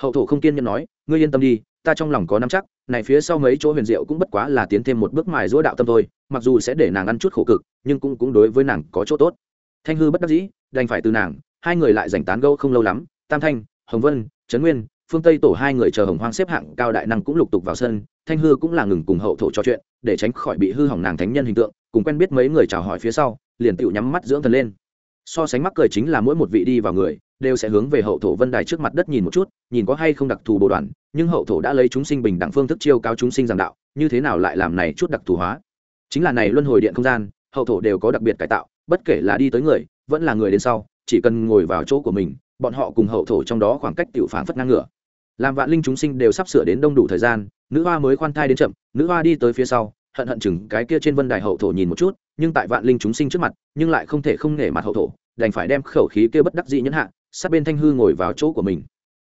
Hậu thổ không kiên nhẫn nói, ngươi yên tâm đi, ta trong lòng có nắm chắc, này phía sau mấy chỗ huyền diệu cũng bất quá là tiến thêm một bước mài giũa đạo tâm thôi, mặc dù sẽ để nàng ăn chút khổ cực, nhưng cũng cũng đối với nàng có chỗ tốt. Thanh hư bất đắc dĩ, đành phải từ nàng, hai người lại giành tán gẫu không lâu lắm, tam thanh, hồng vân, trấn nguyên phương tây tổ hai người chờ hồng hoang xếp hạng cao đại năng cũng lục tục vào sân, thanh hư cũng là ngừng cùng hậu thổ trò chuyện, để tránh khỏi bị hư hỏng nàng thánh nhân hình tượng, cùng quen biết mấy người chào hỏi phía sau, liền tựu nhắm mắt dưỡng thần lên. So sánh mắc cười chính là mỗi một vị đi vào người, đều sẽ hướng về hậu thổ vân đài trước mặt đất nhìn một chút, nhìn có hay không đặc thù bồ đoàn nhưng hậu thổ đã lấy chúng sinh bình đẳng phương thức chiêu cao chúng sinh giảng đạo, như thế nào lại làm này chút đặc thù hóa? Chính là này luân hồi điện không gian, hậu thổ đều có đặc biệt cải tạo, bất kể là đi tới người, vẫn là người đến sau, chỉ cần ngồi vào chỗ của mình, bọn họ cùng hậu thổ trong đó khoảng cách tiểu phản phất ngang ngửa làm vạn linh chúng sinh đều sắp sửa đến đông đủ thời gian, nữ hoa mới khoan thai đến chậm, nữ hoa đi tới phía sau, hận hận chừng cái kia trên vân đài hậu thổ nhìn một chút, nhưng tại vạn linh chúng sinh trước mặt, nhưng lại không thể không nể mặt hậu thổ, đành phải đem khẩu khí kia bất đắc dĩ nhẫn hạ, sát bên thanh hư ngồi vào chỗ của mình.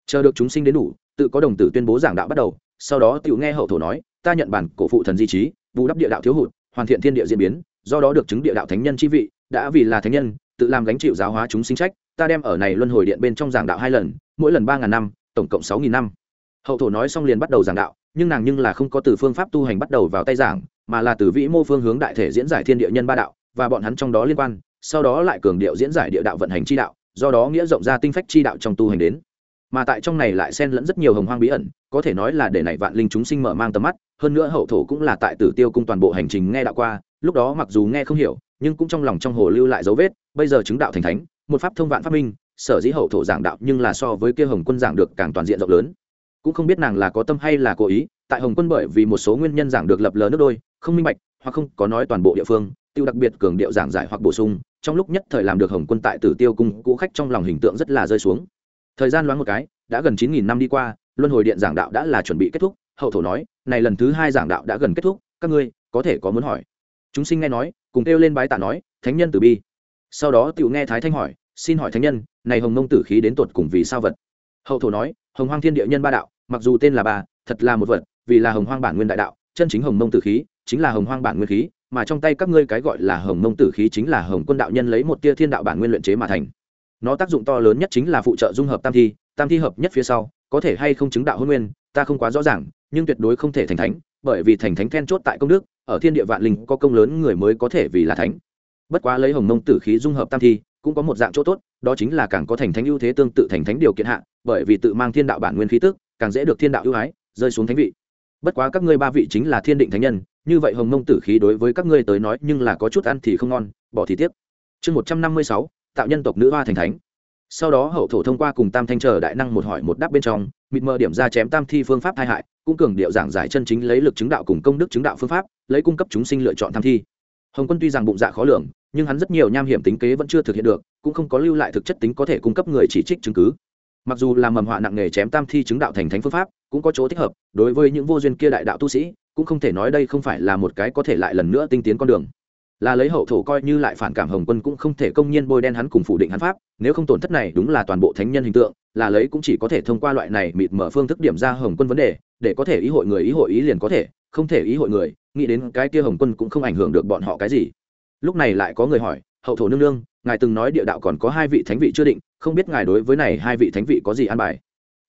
Chờ được chúng sinh đến đủ, tự có đồng tử tuyên bố giảng đạo bắt đầu, sau đó tự nghe hậu thổ nói, ta nhận bản cổ phụ thần di trí, bù đắp địa đạo thiếu hụt, hoàn thiện thiên địa diễn biến, do đó được chứng địa đạo thánh nhân chi vị, đã vì là thánh nhân, tự làm gánh chịu giáo hóa chúng sinh trách, ta đem ở này luân hồi điện bên trong giảng đạo hai lần, mỗi lần ba ngàn năm tổng cộng sáu nghìn năm. Hậu thổ nói xong liền bắt đầu giảng đạo, nhưng nàng nhưng là không có từ phương pháp tu hành bắt đầu vào tay giảng, mà là từ vĩ mô phương hướng đại thể diễn giải thiên địa nhân ba đạo, và bọn hắn trong đó liên quan, sau đó lại cường điệu diễn giải địa đạo vận hành chi đạo, do đó nghĩa rộng ra tinh phách chi đạo trong tu hành đến. Mà tại trong này lại xen lẫn rất nhiều hồng hoang bí ẩn, có thể nói là để này vạn linh chúng sinh mở mang tầm mắt, hơn nữa hậu thổ cũng là tại tử tiêu cung toàn bộ hành trình nghe đạo qua, lúc đó mặc dù nghe không hiểu, nhưng cũng trong lòng trong hồ lưu lại dấu vết, bây giờ chứng đạo thành thánh, một pháp thông vạn pháp minh sở dĩ hậu thổ giảng đạo nhưng là so với kia hồng quân giảng được càng toàn diện rộng lớn. Cũng không biết nàng là có tâm hay là cố ý, tại hồng quân bởi vì một số nguyên nhân giảng được lập lờ nước đôi, không minh bạch, hoặc không có nói toàn bộ địa phương, tiêu đặc biệt cường điệu giảng giải hoặc bổ sung, trong lúc nhất thời làm được hồng quân tại tử tiêu cung cũ khách trong lòng hình tượng rất là rơi xuống. Thời gian loáng một cái, đã gần chín nghìn năm đi qua, luân hồi điện giảng đạo đã là chuẩn bị kết thúc, hậu thổ nói, này lần thứ hai giảng đạo đã gần kết thúc, các ngươi có thể có muốn hỏi? Chúng sinh nghe nói, cùng kêu lên bái tạ nói, thánh nhân tử bi. Sau đó tiểu nghe thái thanh hỏi, xin hỏi thánh nhân này hồng mông tử khí đến tột cùng vì sao vật? Hậu thổ nói, hồng hoang thiên địa nhân ba đạo, mặc dù tên là ba, thật là một vật, vì là hồng hoang bản nguyên đại đạo, chân chính hồng mông tử khí, chính là hồng hoang bản nguyên khí, mà trong tay các ngươi cái gọi là hồng mông tử khí chính là hồng quân đạo nhân lấy một tia thiên đạo bản nguyên luyện chế mà thành. Nó tác dụng to lớn nhất chính là phụ trợ dung hợp tam thi tam thi hợp nhất phía sau, có thể hay không chứng đạo hôn nguyên, ta không quá rõ ràng, nhưng tuyệt đối không thể thành thánh, bởi vì thành thánh then chốt tại công đức, ở thiên địa vạn linh có công lớn người mới có thể vì là thánh. Bất quá lấy hồng mông tử khí dung hợp tam thi, cũng có một dạng chỗ tốt đó chính là càng có thành thánh ưu thế tương tự thành thánh điều kiện hạ, bởi vì tự mang thiên đạo bản nguyên khí tức, càng dễ được thiên đạo ưu ái, rơi xuống thánh vị. Bất quá các ngươi ba vị chính là thiên định thánh nhân, như vậy hồng mông tử khí đối với các ngươi tới nói nhưng là có chút ăn thì không ngon, bỏ thì tiếc. Chương một trăm năm mươi sáu, tạo nhân tộc nữ hoa thành thánh. Sau đó hậu thổ thông qua cùng tam thanh chờ đại năng một hỏi một đáp bên trong, mịt mờ điểm ra chém tam thi phương pháp thai hại, cũng cường điệu giảng giải chân chính lấy lực chứng đạo cùng công đức chứng đạo phương pháp, lấy cung cấp chúng sinh lựa chọn tham thi. Hồng quân tuy rằng bụng dạ khó lường nhưng hắn rất nhiều nham hiểm tính kế vẫn chưa thực hiện được, cũng không có lưu lại thực chất tính có thể cung cấp người chỉ trích chứng cứ. Mặc dù làm mầm họa nặng nghề chém tam thi chứng đạo thành thánh phương pháp, cũng có chỗ thích hợp, đối với những vô duyên kia đại đạo tu sĩ, cũng không thể nói đây không phải là một cái có thể lại lần nữa tinh tiến con đường. Là lấy hậu thổ coi như lại phản cảm hồng quân cũng không thể công nhiên bôi đen hắn cùng phủ định hắn pháp, nếu không tổn thất này đúng là toàn bộ thánh nhân hình tượng, là lấy cũng chỉ có thể thông qua loại này mịt mở phương thức điểm ra hồng quân vấn đề, để có thể ý hội người ý hội ý liền có thể, không thể ý hội người, nghĩ đến cái kia hồng quân cũng không ảnh hưởng được bọn họ cái gì lúc này lại có người hỏi hậu thổ nương nương ngài từng nói địa đạo còn có hai vị thánh vị chưa định không biết ngài đối với này hai vị thánh vị có gì an bài?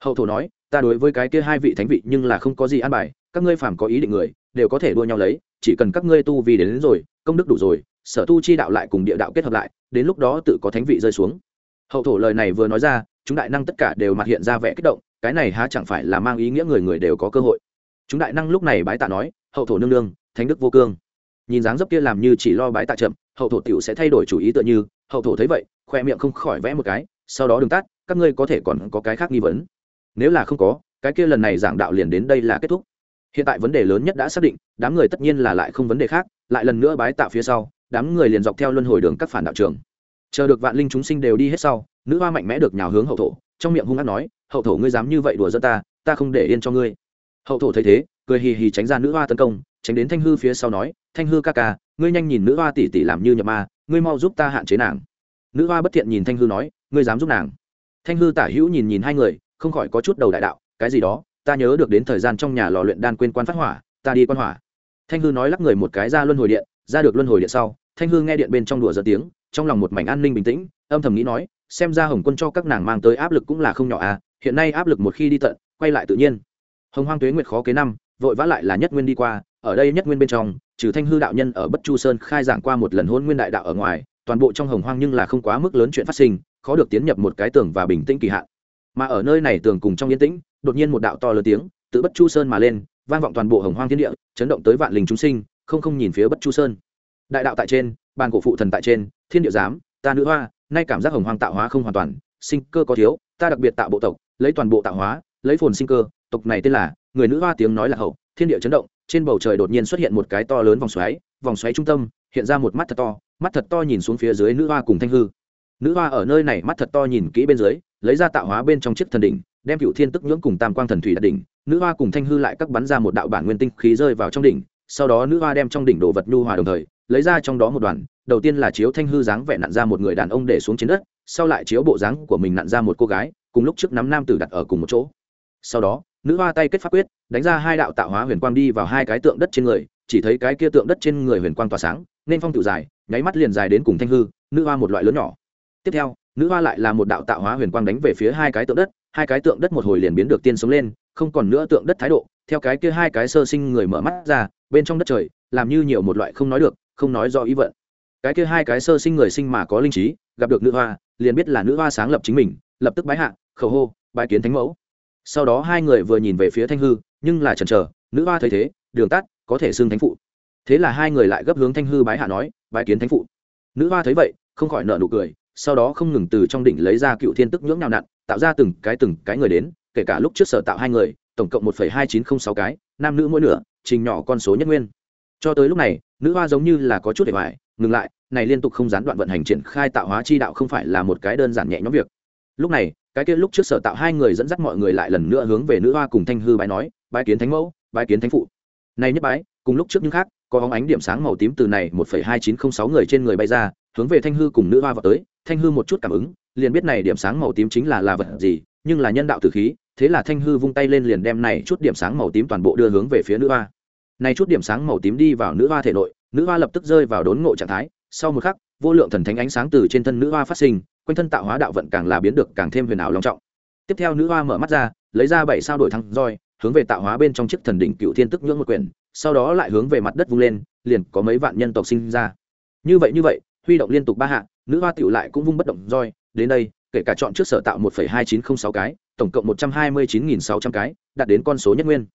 Hậu thổ nói ta đối với cái kia hai vị thánh vị nhưng là không có gì an bài các ngươi phàm có ý định người đều có thể đua nhau lấy chỉ cần các ngươi tu vì đến, đến rồi công đức đủ rồi sở tu chi đạo lại cùng địa đạo kết hợp lại đến lúc đó tự có thánh vị rơi xuống. Hậu thổ lời này vừa nói ra chúng đại năng tất cả đều mặt hiện ra vẻ kích động cái này há chẳng phải là mang ý nghĩa người người đều có cơ hội. Chúng đại năng lúc này bái tạ nói hậu thổ nương nương thánh đức vô cương nhìn dáng dấp kia làm như chỉ lo bái tạ chậm, hậu thổ tiểu sẽ thay đổi chủ ý tựa như, hậu thổ thấy vậy, khoe miệng không khỏi vẽ một cái, sau đó đừng tắt, các ngươi có thể còn có cái khác nghi vấn. Nếu là không có, cái kia lần này giảng đạo liền đến đây là kết thúc. Hiện tại vấn đề lớn nhất đã xác định, đám người tất nhiên là lại không vấn đề khác, lại lần nữa bái tạ phía sau, đám người liền dọc theo luân hồi đường các phản đạo trường. Chờ được vạn linh chúng sinh đều đi hết sau, nữ hoa mạnh mẽ được nhào hướng hậu thổ, trong miệng hung hát nói, hậu thổ ngươi dám như vậy đùa dân ta ta không để yên cho ngươi hậu thổ thấy thế, cười hì hì tránh ra nữ hoa tấn công, tránh đến thanh hư phía sau nói, thanh hư ca ca, ngươi nhanh nhìn nữ hoa tỷ tỷ làm như nhập ma, ngươi mau giúp ta hạn chế nàng. Nữ hoa bất thiện nhìn thanh hư nói, ngươi dám giúp nàng? Thanh hư tả hữu nhìn nhìn hai người, không khỏi có chút đầu đại đạo, cái gì đó? Ta nhớ được đến thời gian trong nhà lò luyện đan quên quan phát hỏa, ta đi quan hỏa. Thanh hư nói lắc người một cái ra luân hồi điện, ra được luân hồi điện sau, thanh hư nghe điện bên trong đùa giật tiếng, trong lòng một mảnh an ninh bình tĩnh, âm thầm nghĩ nói, xem ra hồng quân cho các nàng mang tới áp lực cũng là không nhỏ à hiện nay áp lực một khi đi tận, quay lại tự nhiên hồng hoang tuế nguyệt khó kế năm, vội vã lại là nhất nguyên đi qua, ở đây nhất nguyên bên trong, trừ thanh hư đạo nhân ở bất chu sơn khai giảng qua một lần hôn nguyên đại đạo ở ngoài, toàn bộ trong hồng hoang nhưng là không quá mức lớn chuyện phát sinh, khó được tiến nhập một cái tường và bình tĩnh kỳ hạn. Mà ở nơi này tường cùng trong yên tĩnh, đột nhiên một đạo to lớn tiếng tự bất chu sơn mà lên, vang vọng toàn bộ hồng hoang thiên địa, chấn động tới vạn linh chúng sinh, không không nhìn phía bất chu sơn. Đại đạo tại trên, bàn cổ phụ thần tại trên, thiên địa giám, ta nữ hoa, nay cảm giác hồng hoang tạo hóa không hoàn toàn, sinh cơ có thiếu, ta đặc biệt tạo bộ tộc, lấy toàn bộ tạo hóa, lấy phồn sinh cơ tộc này tên là, người nữ hoa tiếng nói là hậu, thiên địa chấn động, trên bầu trời đột nhiên xuất hiện một cái to lớn vòng xoáy vòng xoáy trung tâm, hiện ra một mắt thật to, mắt thật to nhìn xuống phía dưới nữ hoa cùng thanh hư. Nữ hoa ở nơi này mắt thật to nhìn kỹ bên dưới, lấy ra tạo hóa bên trong chiếc thần đỉnh, đem cựu thiên tức nhưỡng cùng tam quang thần thủy đặt đỉnh, nữ hoa cùng thanh hư lại cắt bắn ra một đạo bản nguyên tinh khí rơi vào trong đỉnh, sau đó nữ hoa đem trong đỉnh đồ vật nhu hòa đồng thời, lấy ra trong đó một đoàn, đầu tiên là chiếu thanh hư dáng vẻ nặn ra một người đàn ông để xuống trên đất, sau lại chiếu bộ dáng của mình nặn ra một cô gái, cùng lúc trước nắm nam tử đặt ở cùng một chỗ sau đó, nữ hoa tay kết pháp quyết, đánh ra hai đạo tạo hóa huyền quang đi vào hai cái tượng đất trên người, chỉ thấy cái kia tượng đất trên người huyền quang tỏa sáng, nên phong tự dài, nháy mắt liền dài đến cùng thanh hư, nữ hoa một loại lớn nhỏ. Tiếp theo, nữ hoa lại là một đạo tạo hóa huyền quang đánh về phía hai cái tượng đất, hai cái tượng đất một hồi liền biến được tiên sống lên, không còn nữa tượng đất thái độ, theo cái kia hai cái sơ sinh người mở mắt ra, bên trong đất trời, làm như nhiều một loại không nói được, không nói do ý vận. Cái kia hai cái sơ sinh người sinh mà có linh trí, gặp được nữ hoa, liền biết là nữ hoa sáng lập chính mình, lập tức bái hạ, khẩu hô, bái kiến thánh mẫu sau đó hai người vừa nhìn về phía thanh hư, nhưng là chần chờ, nữ hoa thấy thế, đường tắt, có thể xưng thánh phụ. Thế là hai người lại gấp hướng thanh hư bái hạ nói, bái kiến thánh phụ. Nữ hoa thấy vậy, không khỏi nợ nụ cười, sau đó không ngừng từ trong đỉnh lấy ra cựu thiên tức nhưỡng nào nặn, tạo ra từng cái từng cái người đến, kể cả lúc trước sở tạo hai người, tổng cộng một hai chín không sáu cái, nam nữ mỗi nửa, trình nhỏ con số nhất nguyên. Cho tới lúc này, nữ hoa giống như là có chút để hoài, ngừng lại, này liên tục không gián đoạn vận hành triển khai tạo hóa chi đạo không phải là một cái đơn giản nhẹ nhõm việc. Lúc này cái kia lúc trước sở tạo hai người dẫn dắt mọi người lại lần nữa hướng về nữ hoa cùng thanh hư bái nói, bái kiến thánh mẫu, bái kiến thánh phụ. Này nhất bái, cùng lúc trước những khác, có hóng ánh điểm sáng màu tím từ này một phẩy hai chín không sáu người trên người bay ra, hướng về thanh hư cùng nữ hoa vào tới. Thanh hư một chút cảm ứng, liền biết này điểm sáng màu tím chính là là vật gì, nhưng là nhân đạo tử khí, thế là thanh hư vung tay lên liền đem này chút điểm sáng màu tím toàn bộ đưa hướng về phía nữ hoa. Này chút điểm sáng màu tím đi vào nữ hoa thể nội, nữ hoa lập tức rơi vào đốn ngộ trạng thái. Sau một khắc, vô lượng thần thánh ánh sáng từ trên thân nữ hoa phát sinh quanh thân tạo hóa đạo vận càng là biến được càng thêm huyền ảo long trọng. Tiếp theo nữ hoa mở mắt ra, lấy ra bảy sao đổi thăng roi, hướng về tạo hóa bên trong chiếc thần đỉnh cựu thiên tức nhưỡng một quyển, sau đó lại hướng về mặt đất vung lên, liền có mấy vạn nhân tộc sinh ra. Như vậy như vậy, huy động liên tục ba hạ, nữ hoa tựu lại cũng vung bất động roi, đến đây, kể cả chọn trước sở tạo một hai chín không sáu cái, tổng cộng một trăm hai mươi chín nghìn sáu trăm cái, đạt đến con số nhất nguyên.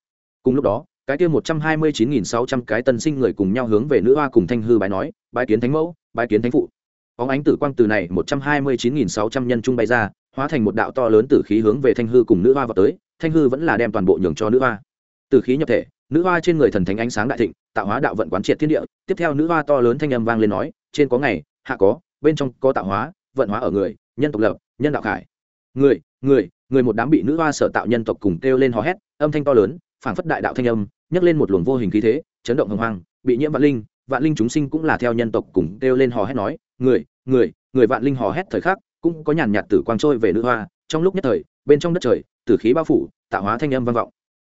Cùng lúc đó, cái kia một trăm hai mươi chín nghìn sáu trăm cái tân sinh người cùng nhau hướng về nữ hoa cùng thanh hư bái nói, bái kiến thánh mẫu, bái kiến thánh phụ óng ánh tử quang từ này một trăm hai mươi chín nghìn sáu trăm nhân trung bay ra, hóa thành một đạo to lớn tử khí hướng về thanh hư cùng nữ hoa vào tới. Thanh hư vẫn là đem toàn bộ nhường cho nữ hoa. Tử khí nhập thể, nữ hoa trên người thần thánh ánh sáng đại thịnh, tạo hóa đạo vận quán triệt thiên địa. Tiếp theo nữ hoa to lớn thanh âm vang lên nói, trên có ngày, hạ có, bên trong có tạo hóa, vận hóa ở người, nhân tộc lập, nhân đạo khải. Người người người một đám bị nữ hoa sở tạo nhân tộc cùng kêu lên hò hét, âm thanh to lớn, phảng phất đại đạo thanh âm, nhấc lên một luồng vô hình khí thế, chấn động hồng hoang, bị nhiễm vạn linh vạn linh chúng sinh cũng là theo nhân tộc cùng kêu lên hò hét nói, người người người vạn linh hò hét thời khắc, cũng có nhàn nhạt tử quang trôi về nữ hoa. Trong lúc nhất thời, bên trong đất trời, tử khí bao phủ, tạo hóa thanh âm vang vọng.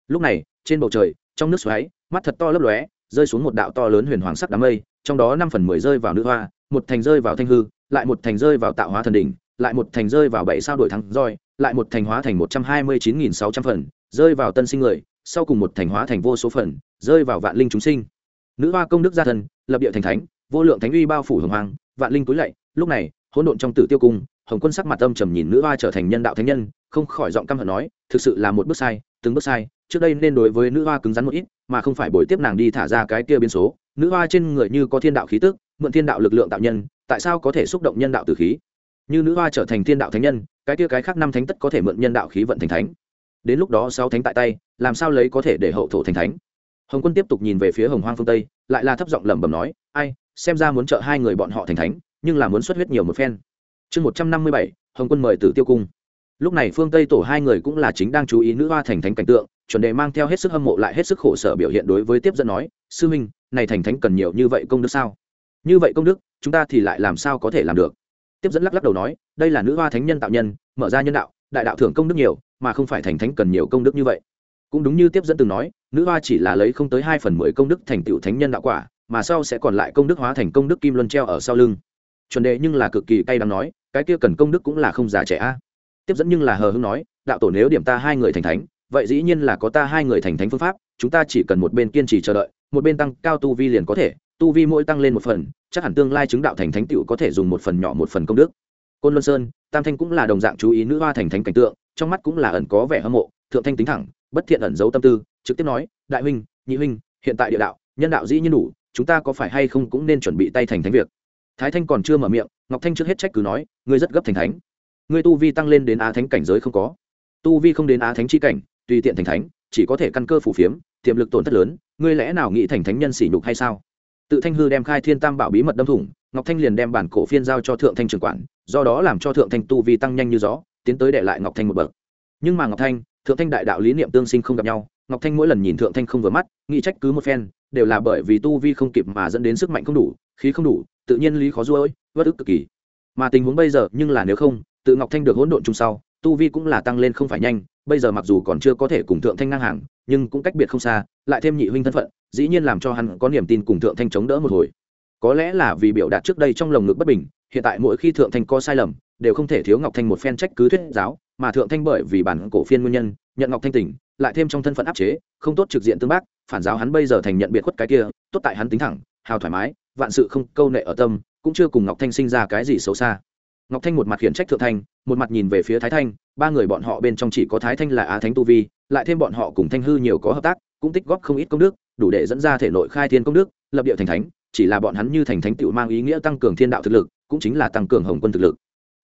Lúc này, trên bầu trời, trong nước xoáy, mắt thật to lấp lóe, rơi xuống một đạo to lớn huyền hoàng sắc đám mây, trong đó năm phần mười rơi vào nữ hoa, một thành rơi vào thanh hư, lại một thành rơi vào tạo hóa thần đỉnh, lại một thành rơi vào bảy sao đổi thắng roi, lại một thành hóa thành một trăm hai mươi chín nghìn sáu trăm phần, rơi vào tân sinh người, sau cùng một thành hóa thành vô số phần, rơi vào vạn linh chúng sinh nữ hoa công đức gia thân, lập địa thành thánh, vô lượng thánh uy bao phủ hồng hoàng vạn linh túi lạy, lúc này, hỗn độn trong tử tiêu cung, hồng quân sắc mặt âm trầm nhìn nữ hoa trở thành nhân đạo thánh nhân, không khỏi giọng căm hận nói, thực sự là một bước sai, từng bước sai, trước đây nên đối với nữ hoa cứng rắn một ít, mà không phải bồi tiếp nàng đi thả ra cái kia biến số. Nữ hoa trên người như có thiên đạo khí tức, mượn thiên đạo lực lượng tạo nhân, tại sao có thể xúc động nhân đạo từ khí? Như nữ hoa trở thành thiên đạo thánh nhân, cái kia cái khác năm thánh tất có thể mượn nhân đạo khí vận thành thánh. Đến lúc đó sáu thánh tại tay, làm sao lấy có thể để hậu thổ thành thánh? Hồng quân tiếp tục nhìn về phía hồng hoang phương tây, lại là thấp giọng lẩm bẩm nói, ai, xem ra muốn trợ hai người bọn họ thành thánh, nhưng là muốn xuất huyết nhiều một phen. Chương một trăm năm mươi bảy, hồng quân mời tử tiêu cung. Lúc này phương tây tổ hai người cũng là chính đang chú ý nữ hoa thành thánh cảnh tượng, chuẩn đề mang theo hết sức hâm mộ lại hết sức khổ sở biểu hiện đối với tiếp dẫn nói, sư minh này thành thánh cần nhiều như vậy công đức sao? Như vậy công đức, chúng ta thì lại làm sao có thể làm được? Tiếp dẫn lắc lắc đầu nói, đây là nữ hoa thánh nhân tạo nhân, mở ra nhân đạo, đại đạo thưởng công đức nhiều, mà không phải thành thánh cần nhiều công đức như vậy. Cũng đúng như tiếp dẫn từng nói nữ hoa chỉ là lấy không tới hai phần mười công đức thành tựu thánh nhân đạo quả, mà sau sẽ còn lại công đức hóa thành công đức kim luân treo ở sau lưng. Chuẩn đề nhưng là cực kỳ cay đắng nói, cái kia cần công đức cũng là không già trẻ a. Tiếp dẫn nhưng là hờ hưng nói, đạo tổ nếu điểm ta hai người thành thánh, vậy dĩ nhiên là có ta hai người thành thánh phương pháp, chúng ta chỉ cần một bên kiên trì chờ đợi, một bên tăng cao tu vi liền có thể, tu vi mỗi tăng lên một phần, chắc hẳn tương lai chứng đạo thành thánh tựu có thể dùng một phần nhỏ một phần công đức. Côn luân sơn, tam thanh cũng là đồng dạng chú ý nữ hoa thành thánh cảnh tượng, trong mắt cũng là ẩn có vẻ hâm mộ, thượng thanh tính thẳng bất thiện ẩn giấu tâm tư, trực tiếp nói, đại huynh, nhị huynh, hiện tại địa đạo, nhân đạo dĩ nhiên đủ, chúng ta có phải hay không cũng nên chuẩn bị tay thành thánh việc. Thái thanh còn chưa mở miệng, ngọc thanh trước hết trách cứ nói, ngươi rất gấp thành thánh. Ngươi tu vi tăng lên đến á thánh cảnh giới không có. Tu vi không đến á thánh chi cảnh, tùy tiện thành thánh, chỉ có thể căn cơ phủ phiếm, tiềm lực tổn thất lớn, ngươi lẽ nào nghĩ thành thánh nhân sỉ nhục hay sao? Tự thanh hư đem khai thiên tam bảo bí mật đâm thủng, ngọc thanh liền đem bản cổ phiên giao cho thượng thanh trường quản, do đó làm cho thượng thanh tu vi tăng nhanh như gió, tiến tới để lại ngọc thanh một bậc. Nhưng mà ngọc thanh thượng thanh đại đạo lý niệm tương sinh không gặp nhau, ngọc thanh mỗi lần nhìn thượng thanh không vừa mắt, nghĩ trách cứ một phen, đều là bởi vì tu vi không kịp mà dẫn đến sức mạnh không đủ, khí không đủ, tự nhiên lý khó ruôi vất ức cực kỳ. Mà tình huống bây giờ, nhưng là nếu không, tự ngọc thanh được hỗn độn chung sau, tu vi cũng là tăng lên không phải nhanh, bây giờ mặc dù còn chưa có thể cùng thượng thanh ngang hàng, nhưng cũng cách biệt không xa, lại thêm nhị huynh thân phận, dĩ nhiên làm cho hắn có niềm tin cùng thượng thanh chống đỡ một hồi. Có lẽ là vì biểu đạt trước đây trong lồng ngực bất bình, hiện tại mỗi khi thượng thanh có sai lầm đều không thể thiếu ngọc thanh một phen trách cứ thuyết giáo, mà thượng thanh bởi vì bản cổ phiên nguyên nhân, nhận ngọc thanh tỉnh, lại thêm trong thân phận áp chế, không tốt trực diện tương bác, phản giáo hắn bây giờ thành nhận biệt khuất cái kia, tốt tại hắn tính thẳng, hào thoải mái, vạn sự không câu nệ ở tâm, cũng chưa cùng ngọc thanh sinh ra cái gì xấu xa. Ngọc thanh một mặt khiển trách thượng thanh, một mặt nhìn về phía thái thanh, ba người bọn họ bên trong chỉ có thái thanh là á thánh tu vi, lại thêm bọn họ cùng thanh hư nhiều có hợp tác, cũng tích góp không ít công đức, đủ để dẫn ra thể nội khai thiên công đức, lập địa thành thánh, chỉ là bọn hắn như thành thánh tựu mang ý nghĩa tăng cường thiên đạo thực lực, cũng chính là tăng cường hồng quân thực lực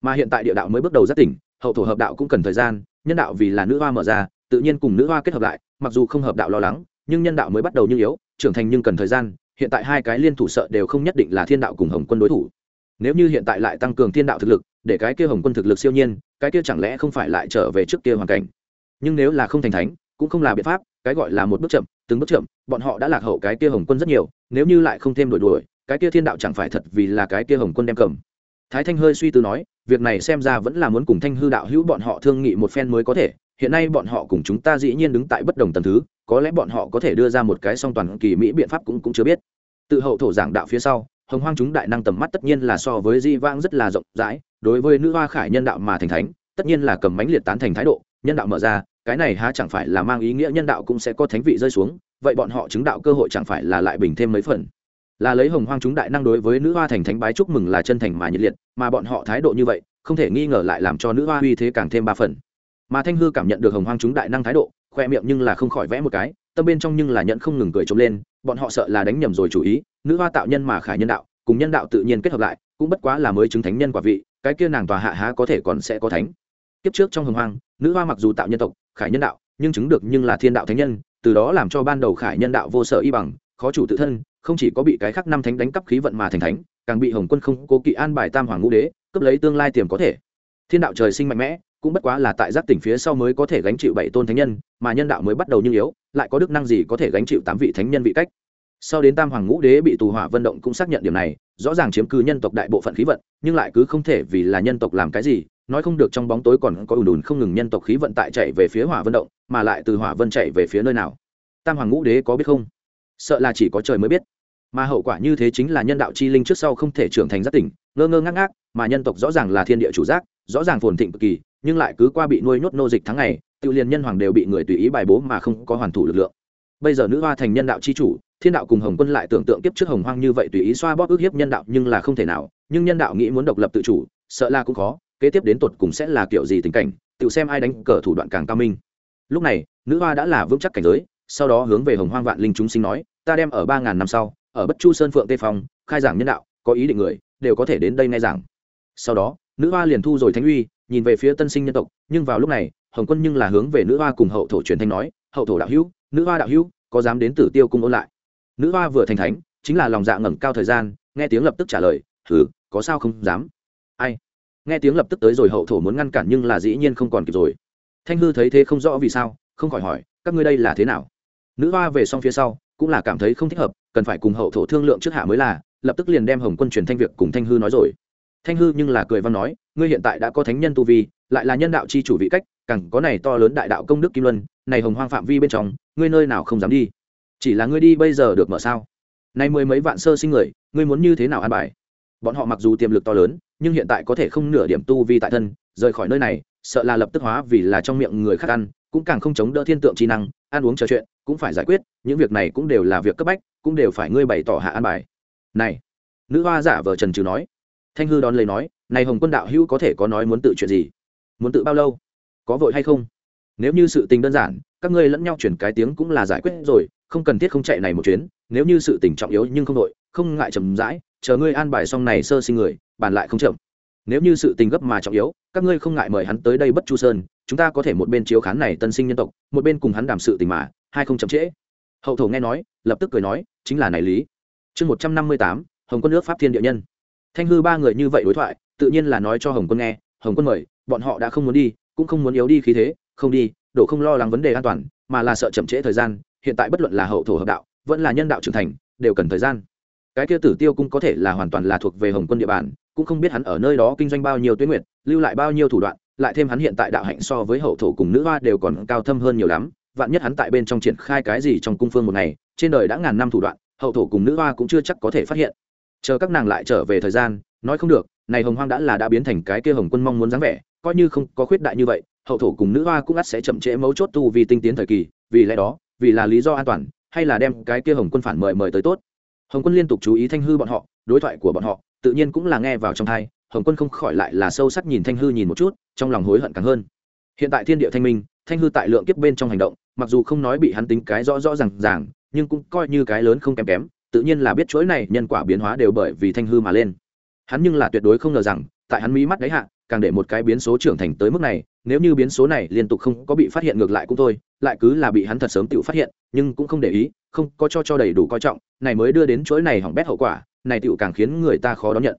mà hiện tại địa đạo mới bước đầu rất tỉnh, hậu thổ hợp đạo cũng cần thời gian, nhân đạo vì là nữ hoa mở ra, tự nhiên cùng nữ hoa kết hợp lại, mặc dù không hợp đạo lo lắng, nhưng nhân đạo mới bắt đầu như yếu, trưởng thành nhưng cần thời gian, hiện tại hai cái liên thủ sợ đều không nhất định là thiên đạo cùng hồng quân đối thủ. Nếu như hiện tại lại tăng cường thiên đạo thực lực, để cái kia hồng quân thực lực siêu nhiên, cái kia chẳng lẽ không phải lại trở về trước kia hoàn cảnh? Nhưng nếu là không thành thánh, cũng không là biện pháp, cái gọi là một bước chậm, từng bước chậm, bọn họ đã lạc hậu cái kia hồng quân rất nhiều, nếu như lại không thêm đổi đuổi, cái kia thiên đạo chẳng phải thật vì là cái kia hồng quân đem cầm? Thái thanh hơi suy tư nói, việc này xem ra vẫn là muốn cùng thanh hư đạo hữu bọn họ thương nghị một phen mới có thể, hiện nay bọn họ cùng chúng ta dĩ nhiên đứng tại bất đồng tầng thứ, có lẽ bọn họ có thể đưa ra một cái song toàn kỳ mỹ biện pháp cũng cũng chưa biết. Tự hậu thổ giảng đạo phía sau, hồng hoang chúng đại năng tầm mắt tất nhiên là so với di vang rất là rộng rãi, đối với nữ hoa khải nhân đạo mà thành thánh, tất nhiên là cầm mánh liệt tán thành thái độ, nhân đạo mở ra, cái này há chẳng phải là mang ý nghĩa nhân đạo cũng sẽ có thánh vị rơi xuống, vậy bọn họ chứng đạo cơ hội chẳng phải là lại bình thêm mấy phần là lấy hồng hoang chúng đại năng đối với nữ hoa thành thánh bái chúc mừng là chân thành mà nhiệt liệt, mà bọn họ thái độ như vậy, không thể nghi ngờ lại làm cho nữ hoa uy thế càng thêm ba phần. Mà thanh hư cảm nhận được hồng hoang chúng đại năng thái độ, khoe miệng nhưng là không khỏi vẽ một cái, tâm bên trong nhưng là nhận không ngừng cười trống lên, bọn họ sợ là đánh nhầm rồi chủ ý, nữ hoa tạo nhân mà khải nhân đạo, cùng nhân đạo tự nhiên kết hợp lại, cũng bất quá là mới chứng thánh nhân quả vị, cái kia nàng tòa hạ há có thể còn sẽ có thánh. Kiếp trước trong hồng hoang, nữ hoa mặc dù tạo nhân tộc, khải nhân đạo, nhưng chứng được nhưng là thiên đạo thánh nhân, từ đó làm cho ban đầu khải nhân đạo vô sở y bằng khó chủ tự thân, không chỉ có bị cái khác năm thánh đánh cắp khí vận mà thành thánh, càng bị hồng quân không cố kỵ an bài tam hoàng ngũ đế, cướp lấy tương lai tiềm có thể. Thiên đạo trời sinh mạnh mẽ, cũng bất quá là tại giác tỉnh phía sau mới có thể gánh chịu bảy tôn thánh nhân, mà nhân đạo mới bắt đầu như yếu, lại có đức năng gì có thể gánh chịu tám vị thánh nhân vị cách. Sau đến tam hoàng ngũ đế bị tù hỏa vận động cũng xác nhận điểm này, rõ ràng chiếm cứ nhân tộc đại bộ phận khí vận, nhưng lại cứ không thể vì là nhân tộc làm cái gì, nói không được trong bóng tối còn có ùn ùn không ngừng nhân tộc khí vận tại chạy về phía hỏa vận động, mà lại từ hỏa vân chạy về phía nơi nào. Tam hoàng ngũ đế có biết không? Sợ là chỉ có trời mới biết. Mà hậu quả như thế chính là nhân đạo chi linh trước sau không thể trưởng thành giác tỉnh, ngơ ngơ ngác ngác, mà nhân tộc rõ ràng là thiên địa chủ giác, rõ ràng phồn thịnh cực kỳ, nhưng lại cứ qua bị nuôi nhốt nô dịch tháng ngày, tự liền nhân hoàng đều bị người tùy ý bài bố mà không có hoàn thủ lực lượng. Bây giờ nữ hoa thành nhân đạo chi chủ, thiên đạo cùng hồng quân lại tưởng tượng tiếp trước hồng hoang như vậy tùy ý xoa bóp ước hiếp nhân đạo nhưng là không thể nào, nhưng nhân đạo nghĩ muốn độc lập tự chủ, sợ là cũng khó, kế tiếp đến tột cùng sẽ là kiểu gì tình cảnh, tự xem ai đánh cờ thủ đoạn càng cao minh. Lúc này, nữ hoa đã là vững chắc cảnh giới, sau đó hướng về hồng hoang vạn linh chúng sinh nói ta đem ở ba ngàn năm sau, ở bất chu sơn phượng tê phong, khai giảng nhân đạo, có ý định người, đều có thể đến đây nghe giảng. Sau đó, nữ hoa liền thu rồi thánh uy, nhìn về phía tân sinh nhân tộc, nhưng vào lúc này, hồng quân nhưng là hướng về nữ hoa cùng hậu thổ truyền thanh nói, hậu thổ đạo hữu, nữ hoa đạo hữu, có dám đến tử tiêu cung ôn lại? Nữ hoa vừa thành thánh, chính là lòng dạ ngẩng cao thời gian, nghe tiếng lập tức trả lời thử có sao không dám? Ai? Nghe tiếng lập tức tới rồi, hậu thổ muốn ngăn cản nhưng là dĩ nhiên không còn kịp rồi. Thanh hư thấy thế không rõ vì sao, không khỏi hỏi, các ngươi đây là thế nào? Nữ hoa về xong phía sau cũng là cảm thấy không thích hợp, cần phải cùng hậu thổ thương lượng trước hạ mới là, lập tức liền đem hồng quân truyền thanh việc cùng thanh hư nói rồi. Thanh hư nhưng là cười văn nói, ngươi hiện tại đã có thánh nhân tu vi, lại là nhân đạo c h i chủ vị cách, càng có này to lớn đại đạo công đức kim luân, này hồng hoang phạm vi bên trong, ngươi nơi nào không dám đi? Chỉ là ngươi đi bây giờ được mở sao? Nay mười mấy vạn sơ sinh người, ngươi muốn như thế nào an bài? Bọn họ mặc dù tiềm lực to lớn, nhưng hiện tại có thể không nửa điểm tu vi tại thân, rời khỏi nơi này, sợ là lập tức hóa vì là trong miệng người khác ăn cũng càng không chống đỡ thiên tượng trí năng, ăn uống trò chuyện, cũng phải giải quyết, những việc này cũng đều là việc cấp bách, cũng đều phải ngươi bày tỏ hạ an bài. Này, nữ hoa giả vờ trần trừ nói. Thanh hư đón lấy nói, này hồng quân đạo hữu có thể có nói muốn tự chuyện gì? Muốn tự bao lâu? Có vội hay không? Nếu như sự tình đơn giản, các ngươi lẫn nhau chuyển cái tiếng cũng là giải quyết rồi, không cần thiết không chạy này một chuyến, nếu như sự tình trọng yếu nhưng không vội, không ngại chậm rãi, chờ ngươi an bài xong này sơ sinh người, bàn lại không chậm nếu như sự tình gấp mà trọng yếu, các ngươi không ngại mời hắn tới đây bất chu sơn, chúng ta có thể một bên chiếu khán này tân sinh nhân tộc, một bên cùng hắn đàm sự tình mà, hai không chậm trễ. Hậu thổ nghe nói, lập tức cười nói, chính là này lý. Chương một trăm năm mươi tám, hồng quân nước pháp thiên địa nhân. Thanh hư ba người như vậy đối thoại, tự nhiên là nói cho hồng quân nghe, hồng quân mời, bọn họ đã không muốn đi, cũng không muốn yếu đi khí thế, không đi, đổ không lo lắng vấn đề an toàn, mà là sợ chậm trễ thời gian, hiện tại bất luận là hậu thổ hợp đạo, vẫn là nhân đạo trưởng thành, đều cần thời gian. Cái kia tử tiêu cũng có thể là hoàn toàn là thuộc về hồng quân địa bàn cũng không biết hắn ở nơi đó kinh doanh bao nhiêu tuyến nguyệt, lưu lại bao nhiêu thủ đoạn lại thêm hắn hiện tại đạo hạnh so với hậu thổ cùng nữ hoa đều còn cao thâm hơn nhiều lắm vạn nhất hắn tại bên trong triển khai cái gì trong cung phương một ngày trên đời đã ngàn năm thủ đoạn hậu thổ cùng nữ hoa cũng chưa chắc có thể phát hiện. Chờ các nàng lại trở về thời gian nói không được này hồng hoang đã là đã biến thành cái kia hồng quân mong muốn dáng vẻ coi như không có khuyết đại như vậy hậu thổ cùng nữ hoa cũng ắt sẽ chậm trễ mấu chốt tu vì tinh tiến thời kỳ vì lẽ đó vì là lý do an toàn hay là đem cái kia hồng quân phản mời mời tới tốt. Hồng quân liên tục chú ý thanh hư bọn họ đối thoại của bọn họ tự nhiên cũng là nghe vào trong thai, hồng quân không khỏi lại là sâu sắc nhìn thanh hư nhìn một chút, trong lòng hối hận càng hơn. Hiện tại thiên địa thanh minh, thanh hư tại lượng kiếp bên trong hành động, mặc dù không nói bị hắn tính cái rõ rõ r à n g ràng, nhưng cũng coi như cái lớn không kém kém, tự nhiên là biết chuỗi này nhân quả biến hóa đều bởi vì thanh hư mà lên. Hắn nhưng là tuyệt đối không ngờ rằng, tại hắn mỹ mắt đáy hạ, càng để một cái biến số trưởng thành tới mức này, nếu như biến số này liên tục không có bị phát hiện ngược lại cũng thôi, lại cứ là bị hắn thật sớm tự phát hiện, nhưng cũng không để ý, không có cho cho đầy đủ coi trọng, này mới đưa đến chuỗi này hỏng bét hậu quả này tựu càng khiến người ta khó đón nhận.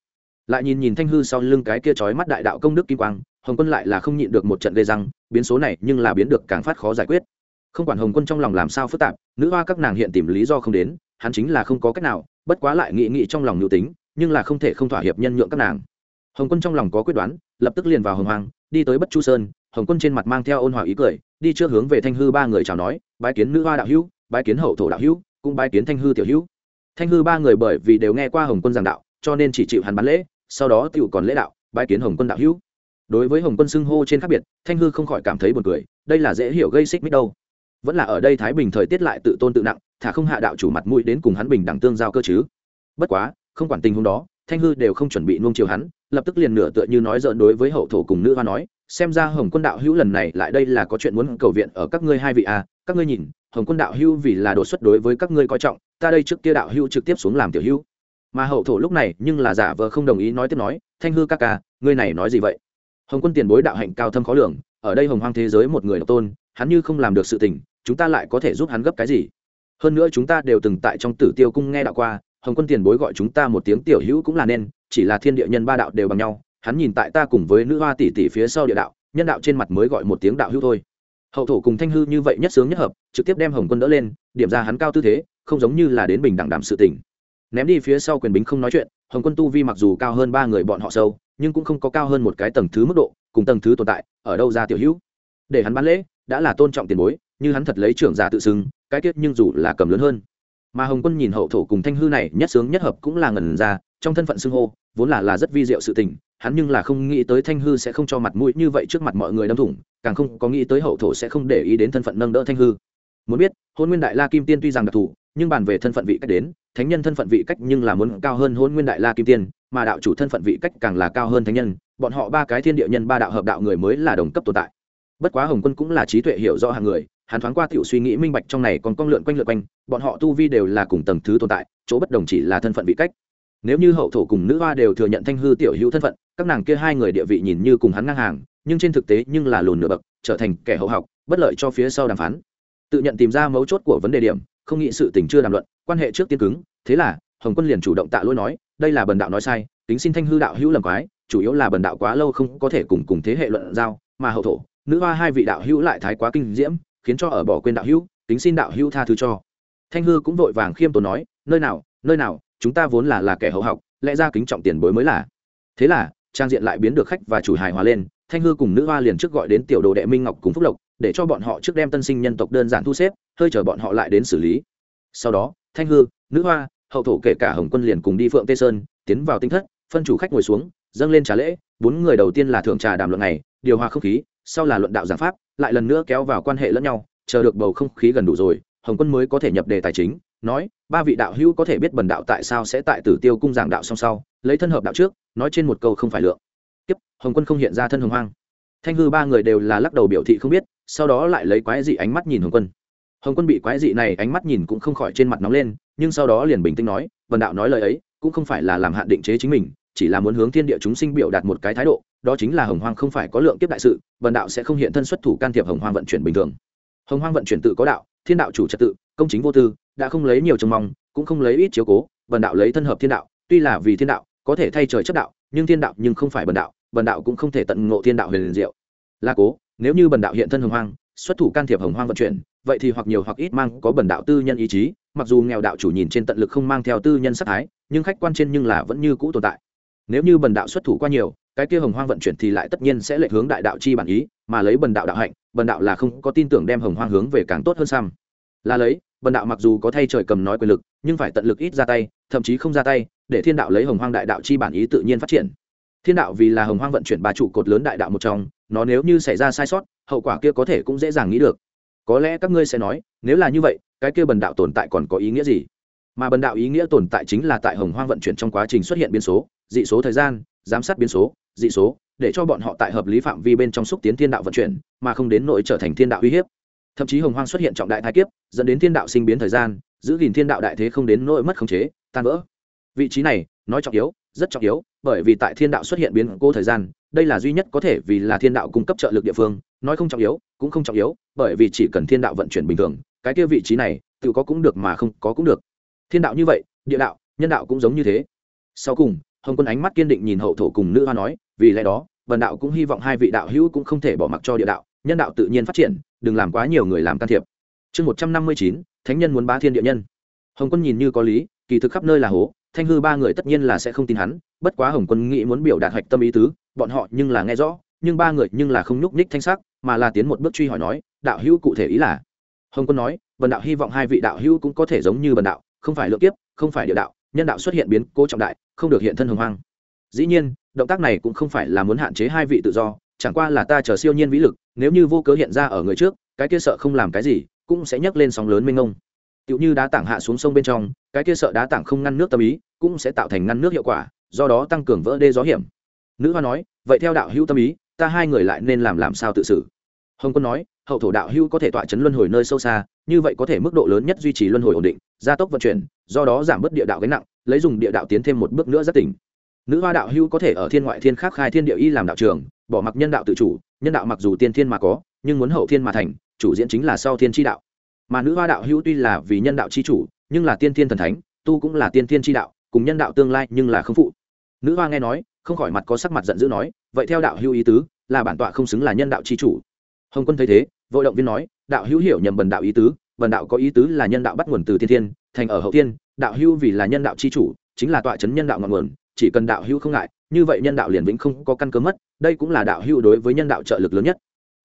Lại nhìn nhìn thanh hư sau lưng cái kia chói mắt đại đạo công đức kim quang, hồng quân lại là không nhịn được một trận gây răng, biến số này nhưng là biến được càng phát khó giải quyết. Không quản hồng quân trong lòng làm sao phức tạp, nữ hoa các nàng hiện tìm lý do không đến, hắn chính là không có cách nào, bất quá lại nghĩ nghĩ trong lòng nhu tính, nhưng là không thể không thỏa hiệp nhân nhượng các nàng. Hồng quân trong lòng có quyết đoán, lập tức liền vào hồng hoàng đi tới bất chu sơn, hồng quân trên mặt mang theo ôn hòa ý cười, đi trước hướng về thanh hư ba người chào nói, bái kiến nữ hoa đạo hữu, bái kiến hậu thổ đạo hữu, cũng bái kiến thanh hư tiểu hữu thanh hư ba người bởi vì đều nghe qua hồng quân giảng đạo, cho nên chỉ chịu hắn bán lễ, sau đó tựu còn lễ đạo bãi kiến hồng quân đạo hữu. Đối với hồng quân xưng hô trên khác biệt, thanh hư không khỏi cảm thấy buồn cười, đây là dễ hiểu gây xích mích đâu. Vẫn là ở đây thái bình thời tiết lại tự tôn tự nặng, thả không hạ đạo chủ mặt mũi đến cùng hắn bình đẳng tương giao cơ chứ. Bất quá, không quản tình huống đó, thanh hư đều không chuẩn bị nuông chiều hắn, lập tức liền nửa tựa như nói dợn đối với hậu thổ cùng nữ hoa nói, xem ra hồng quân đạo hữu lần này lại đây là có chuyện muốn cầu viện ở các ngươi hai vị à các ngươi nhìn, hồng quân đạo hữu vì là đột xuất đối với các ngươi coi trọng ta đây trước kia đạo hữu trực tiếp xuống làm tiểu hữu. Mà hậu thổ lúc này nhưng là giả vờ không đồng ý nói tiếp nói, thanh hư ca ca, ngươi này nói gì vậy? Hồng quân tiền bối đạo hạnh cao thâm khó lường, ở đây hồng hoang thế giới một người độc tôn, hắn như không làm được sự tình, chúng ta lại có thể giúp hắn gấp cái gì? Hơn nữa chúng ta đều từng tại trong tử tiêu cung nghe đạo qua, hồng quân tiền bối gọi chúng ta một tiếng tiểu hữu cũng là nên, chỉ là thiên địa nhân ba đạo đều bằng nhau, hắn nhìn tại ta cùng với nữ hoa tỷ tỷ phía sau địa đạo, nhân đạo trên mặt mới gọi một tiếng đạo hữu thôi hậu thổ cùng thanh hư như vậy nhất sướng nhất hợp trực tiếp đem hồng quân đỡ lên điểm ra hắn cao tư thế không giống như là đến bình đẳng đảm sự tỉnh ném đi phía sau quyền bính không nói chuyện hồng quân tu vi mặc dù cao hơn ba người bọn họ sâu nhưng cũng không có cao hơn một cái tầng thứ mức độ cùng tầng thứ tồn tại ở đâu ra tiểu hữu để hắn bán lễ đã là tôn trọng tiền bối như hắn thật lấy trưởng giả tự xưng cái tiết nhưng dù là cầm lớn hơn mà hồng quân nhìn hậu thổ cùng thanh hư này nhất sướng nhất hợp cũng là ngần ra trong thân phận xưng hô vốn là là rất vi diệu sự tình hắn nhưng là không nghĩ tới thanh hư sẽ không cho mặt mũi như vậy trước mặt mọi người đâm thủng, càng không có nghĩ tới hậu thổ sẽ không để ý đến thân phận nâng đỡ thanh hư. Muốn biết, hôn nguyên đại la kim tiên tuy rằng đặc thù, nhưng bàn về thân phận vị cách đến, thánh nhân thân phận vị cách nhưng là muốn cao hơn hôn nguyên đại la kim tiên, mà đạo chủ thân phận vị cách càng là cao hơn thánh nhân, bọn họ ba cái thiên địa nhân ba đạo hợp đạo người mới là đồng cấp tồn tại. Bất quá hồng quân cũng là trí tuệ hiểu rõ hàng người, hắn thoáng qua tiểu suy nghĩ minh bạch trong này còn con lượn quanh lượn quanh, bọn họ tu vi đều là cùng tầng thứ tồn tại, chỗ bất đồng chỉ là thân phận vị cách nếu như hậu thổ cùng nữ hoa đều thừa nhận thanh hư tiểu hữu thân phận, các nàng kia hai người địa vị nhìn như cùng hắn ngang hàng, nhưng trên thực tế nhưng là lùn nửa bậc, trở thành kẻ hậu học, bất lợi cho phía sau đàm phán. Tự nhận tìm ra mấu chốt của vấn đề điểm, không nghĩ sự tình chưa đàm luận, quan hệ trước tiên cứng, thế là, hồng quân liền chủ động tạ lỗi nói, đây là bần đạo nói sai tính xin thanh hư đạo hữu lầm quái, chủ yếu là bần đạo quá lâu không có thể cùng cùng thế hệ luận giao, mà hậu thổ, nữ hoa hai vị đạo hữu lại thái quá kinh diễm, khiến cho ở bỏ quên đạo hữu tính xin đạo hữu tha thứ cho. Thanh hư cũng vội vàng khiêm tốn nói, nơi nào nơi nào chúng ta vốn là là kẻ hậu học, lẽ ra kính trọng tiền bối mới là. Thế là, trang diện lại biến được khách và chủ hài hòa lên, thanh hư cùng nữ hoa liền trước gọi đến tiểu đồ đệ minh ngọc cùng phúc lộc, để cho bọn họ trước đem tân sinh nhân tộc đơn giản thu xếp, hơi chờ bọn họ lại đến xử lý. Sau đó, thanh hư, nữ hoa, hậu thổ kể cả hồng quân liền cùng đi phượng tây sơn, tiến vào tinh thất, phân chủ khách ngồi xuống, dâng lên trà lễ, bốn người đầu tiên là thưởng trà đàm luận này điều hòa không khí, sau là luận đạo giảng pháp, lại lần nữa kéo vào quan hệ lẫn nhau, chờ được bầu không khí gần đủ rồi, hồng quân mới có thể nhập đề tài chính nói, ba vị đạo hữu có thể biết bần đạo tại sao sẽ tại tử tiêu cung giảng đạo song sau, lấy thân hợp đạo trước, nói trên một câu không phải lượng. Tiếp, hồng quân không hiện ra thân hồng hoang. Thanh hư ba người đều là lắc đầu biểu thị không biết, sau đó lại lấy quái dị ánh mắt nhìn hồng quân. Hồng quân bị quái dị này ánh mắt nhìn cũng không khỏi trên mặt nóng lên, nhưng sau đó liền bình tĩnh nói vần đạo nói lời ấy, cũng không phải là làm hạn định chế chính mình, chỉ là muốn hướng thiên địa chúng sinh biểu đạt một cái thái độ, đó chính là hồng hoang không phải có lượng kiếp đại sự vần đạo sẽ không hiện thân xuất thủ can thiệp hồng hoang vận chuyển bình thường. Hồng hoang vận chuyển tự có đạo, thiên đạo chủ trật tự công chính vô tư, đã không lấy nhiều trông mong, cũng không lấy ít chiếu cố vần đạo lấy thân hợp thiên đạo, tuy là vì thiên đạo, có thể thay trời chất đạo, nhưng thiên đạo nhưng không phải bần đạo bần đạo cũng không thể tận ngộ thiên đạo huyền liền diệu. Là cố, nếu như bần đạo hiện thân hồng hoang, xuất thủ can thiệp hồng hoang vận chuyển, vậy thì hoặc nhiều hoặc ít mang có bần đạo tư nhân ý chí, mặc dù nghèo đạo chủ nhìn trên tận lực không mang theo tư nhân sắc thái, nhưng khách quan trên nhưng là vẫn như cũ tồn tại. Nếu như bần đạo xuất thủ qua nhiều, cái kia hồng hoang vận chuyển thì lại tất nhiên sẽ lệch hướng đại đạo chi bản ý, mà lấy bần đạo đạo hạnh, bần đạo là không có tin tưởng đem hồng hoang hướng về càng tốt hơn xăm. Là lấy bần đạo mặc dù có thay trời cầm nói quyền lực, nhưng phải tận lực ít ra tay, thậm chí không ra tay, để thiên đạo lấy hồng hoang đại đạo chi bản ý tự nhiên phát triển. Thiên đạo vì là hồng hoang vận chuyển ba trụ cột lớn đại đạo một trong, nó nếu như xảy ra sai sót, hậu quả kia có thể cũng dễ dàng nghĩ được. Có lẽ các ngươi sẽ nói, nếu là như vậy, cái kia bần đạo tồn tại còn có ý nghĩa gì? Mà bần đạo ý nghĩa tồn tại chính là tại hồng hoang vận chuyển trong quá trình xuất hiện biến số, dị số thời gian, giám sát biến số, dị số, để cho bọn họ tại hợp lý phạm vi bên trong xúc tiến thiên đạo vận chuyển, mà không đến nỗi trở thành thiên đạo uy hiếp thậm chí hồng hoang xuất hiện trọng đại thái kiếp, dẫn đến thiên đạo sinh biến thời gian, giữ gìn thiên đạo đại thế không đến nỗi mất khống chế, tan vỡ. Vị trí này, nói trọng yếu, rất trọng yếu, bởi vì tại thiên đạo xuất hiện biến cố thời gian, đây là duy nhất có thể vì là thiên đạo cung cấp trợ lực địa phương, nói không trọng yếu, cũng không trọng yếu, bởi vì chỉ cần thiên đạo vận chuyển bình thường, cái kia vị trí này, tự có cũng được mà không có cũng được. Thiên đạo như vậy, địa đạo, nhân đạo cũng giống như thế. Sau cùng, hồng quân ánh mắt kiên định nhìn hậu thổ cùng nữ hoa nói, vì lẽ đó vần đạo cũng hy vọng hai vị đạo hữu cũng không thể bỏ mặc cho địa đạo, nhân đạo tự nhiên phát triển đừng làm quá nhiều người làm can thiệp. Chương một trăm năm mươi chín, thánh nhân muốn bá thiên địa nhân. Hồng quân nhìn như có lý, kỳ thực khắp nơi là hố, thanh hư ba người tất nhiên là sẽ không tin hắn, bất quá hồng quân nghĩ muốn biểu đạt hạch tâm ý tứ, bọn họ nhưng là nghe rõ, nhưng ba người nhưng là không nhúc nhích thanh sắc, mà là tiến một bước truy hỏi nói, đạo hữu cụ thể ý là? Hồng quân nói bần đạo hy vọng hai vị đạo hữu cũng có thể giống như bần đạo, không phải lượng kiếp, không phải địa đạo, nhân đạo xuất hiện biến cố trọng đại, không được hiện thân hồng hoang. Dĩ nhiên, động tác này cũng không phải là muốn hạn chế hai vị tự do chẳng qua là ta chờ siêu nhiên vĩ lực, nếu như vô cớ hiện ra ở người trước, cái kia sợ không làm cái gì, cũng sẽ nhấc lên sóng lớn mênh ngông tựu như đá tảng hạ xuống sông bên trong, cái kia sợ đá tảng không ngăn nước tâm ý, cũng sẽ tạo thành ngăn nước hiệu quả, do đó tăng cường vỡ đê gió hiểm. Nữ hoa nói, vậy theo đạo hữu tâm ý, ta hai người lại nên làm làm sao tự xử? Hồng quân nói, hậu thổ đạo hữu có thể tọa chấn luân hồi nơi sâu xa, như vậy có thể mức độ lớn nhất duy trì luân hồi ổn định, gia tốc vận chuyển, do đó giảm bớt địa đạo gánh nặng, lấy dùng địa đạo tiến thêm một bước nữa rất tỉnh. Nữ hoa đạo hữu có thể ở thiên ngoại thiên khắc khai thiên địa y làm đạo trường bỏ mặc nhân đạo tự chủ, nhân đạo mặc dù tiên thiên mà có, nhưng muốn hậu thiên mà thành, chủ diễn chính là sau thiên tri đạo. Mà nữ hoa đạo hữu tuy là vì nhân đạo chi chủ, nhưng là tiên thiên thần thánh, tu cũng là tiên thiên tri đạo, cùng nhân đạo tương lai nhưng là không phụ. Nữ hoa nghe nói, không khỏi mặt có sắc mặt giận dữ nói, vậy theo đạo hữu ý tứ, là bản tọa không xứng là nhân đạo chi chủ. Hồng quân thấy thế, vội động viên nói, đạo hữu hiểu nhầm bần đạo ý tứ, bần đạo có ý tứ là nhân đạo bắt nguồn từ thiên thiên, thành ở hậu thiên, đạo hữu vì là nhân đạo chi chủ, chính là tọa chấn nhân đạo ngọn nguồn, chỉ cần đạo hữu không ngại như vậy nhân đạo liền vĩnh không có căn cơ mất, đây cũng là đạo hưu đối với nhân đạo trợ lực lớn nhất.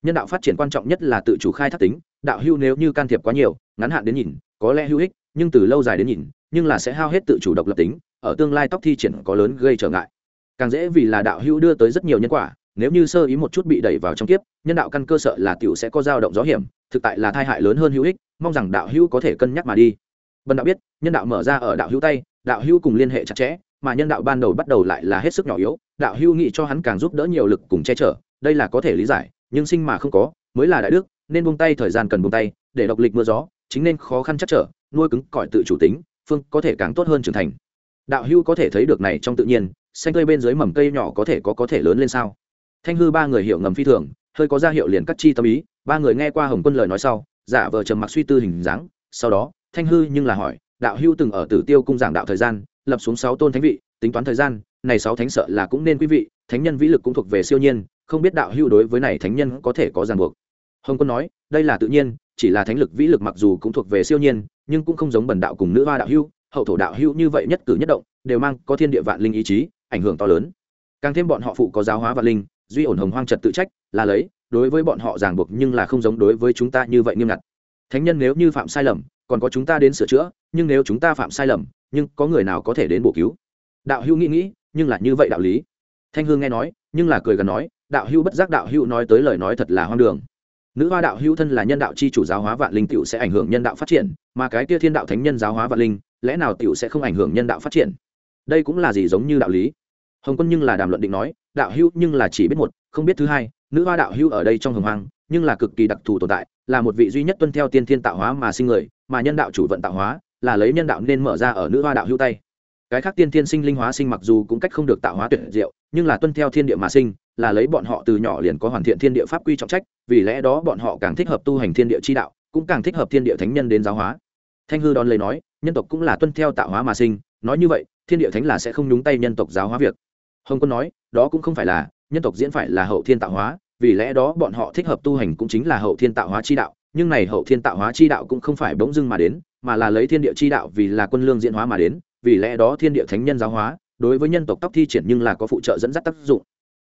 Nhân đạo phát triển quan trọng nhất là tự chủ khai thác tính, đạo hưu nếu như can thiệp quá nhiều, ngắn hạn đến nhìn, có lẽ hữu ích, nhưng từ lâu dài đến nhìn, nhưng là sẽ hao hết tự chủ độc lập tính, ở tương lai tóc thi triển có lớn gây trở ngại. Càng dễ vì là đạo hưu đưa tới rất nhiều nhân quả, nếu như sơ ý một chút bị đẩy vào trong kiếp, nhân đạo căn cơ sợ là tiểu sẽ có dao động gió hiểm, thực tại là tai hại lớn hơn hữu ích, mong rằng đạo hữu có thể cân nhắc mà đi. Bần đạo biết, nhân đạo mở ra ở đạo hữu tay, đạo hữu cùng liên hệ chặt chẽ mà nhân đạo ban đầu bắt đầu lại là hết sức nhỏ yếu, đạo hưu nghị cho hắn càng giúp đỡ nhiều lực cùng che chở, đây là có thể lý giải, nhưng sinh mà không có, mới là đại đức, nên buông tay, thời gian cần buông tay, để độc lịch mưa gió, chính nên khó khăn chắc trở, nuôi cứng cỏi tự chủ tính, phương có thể càng tốt hơn trưởng thành. Đạo hưu có thể thấy được này trong tự nhiên, xanh cây bên dưới mầm cây nhỏ có thể có có thể lớn lên sao? Thanh hư ba người hiểu ngầm phi thường, hơi có ra hiệu liền cắt chi tâm ý, ba người nghe qua hồng quân lời nói sau, giả vờ trầm mặc suy tư hình dáng, sau đó, thanh hư nhưng là hỏi, đạo hưu từng ở tử tiêu cung giảng đạo thời gian lập xuống sáu tôn thánh vị, tính toán thời gian, này sáu thánh sợ là cũng nên quý vị, thánh nhân vĩ lực cũng thuộc về siêu nhiên, không biết đạo hưu đối với này thánh nhân có thể có ràng buộc. Hồng quân nói, đây là tự nhiên, chỉ là thánh lực vĩ lực mặc dù cũng thuộc về siêu nhiên, nhưng cũng không giống bần đạo cùng nữ hoa đạo hưu hậu thổ đạo hưu như vậy nhất cử nhất động, đều mang có thiên địa vạn linh ý chí, ảnh hưởng to lớn. Càng thêm bọn họ phụ có giáo hóa vạn linh, duy ổn hồng hoang trật tự trách, là lấy, đối với bọn họ ràng buộc nhưng là không giống đối với chúng ta như vậy nghiêm ngặt. Thánh nhân nếu như phạm sai lầm, còn có chúng ta đến sửa chữa, nhưng nếu chúng ta phạm sai lầm nhưng có người nào có thể đến bổ cứu? Đạo hữu nghĩ nghĩ, nhưng là như vậy đạo lý. Thanh hương nghe nói, nhưng là cười gần nói, đạo hữu bất giác đạo hữu nói tới lời nói thật là hoang đường. Nữ hoa đạo hữu thân là nhân đạo c h i chủ giáo hóa vạn linh t i ể u sẽ ảnh hưởng nhân đạo phát triển, mà cái tia thiên đạo thánh nhân giáo hóa vạn linh, lẽ nào t i ể u sẽ không ảnh hưởng nhân đạo phát triển? Đây cũng là gì giống như đạo lý? Hồng quân nhưng là đàm luận định nói, đạo hữu nhưng là chỉ biết một, không biết thứ hai, nữ hoa đạo hữu ở đây trong hồng hoang, nhưng là cực kỳ đặc thù tồn tại, là một vị duy nhất tuân theo tiên thiên tạo hóa mà sinh người, mà nhân đạo chủ vận tạo hóa là lấy nhân đạo nên mở ra ở nữ hoa đạo hữu tay. Cái khác tiên thiên sinh linh hóa sinh mặc dù cũng cách không được tạo hóa tuyệt diệu, nhưng là tuân theo thiên địa mà sinh, là lấy bọn họ từ nhỏ liền có hoàn thiện thiên địa pháp quy trọng trách, vì lẽ đó bọn họ càng thích hợp tu hành thiên địa chi đạo, cũng càng thích hợp thiên địa thánh nhân đến giáo hóa. Thanh hư đón lấy nói, nhân tộc cũng là tuân theo tạo hóa mà sinh, nói như vậy, thiên địa thánh là sẽ không nhúng tay nhân tộc giáo hóa việc. Hồng quân nói, đó cũng không phải là, nhân tộc diễn phải là hậu thiên tạo hóa, vì lẽ đó bọn họ thích hợp tu hành cũng chính là hậu thiên tạo hóa chi đạo, nhưng này hậu thiên tạo hóa chi đạo cũng không phải bỗng dưng mà đến mà là lấy thiên địa chi đạo vì là quân lương diễn hóa mà đến, vì lẽ đó thiên địa thánh nhân giáo hóa, đối với nhân tộc tóc thi triển nhưng là có phụ trợ dẫn dắt tác dụng.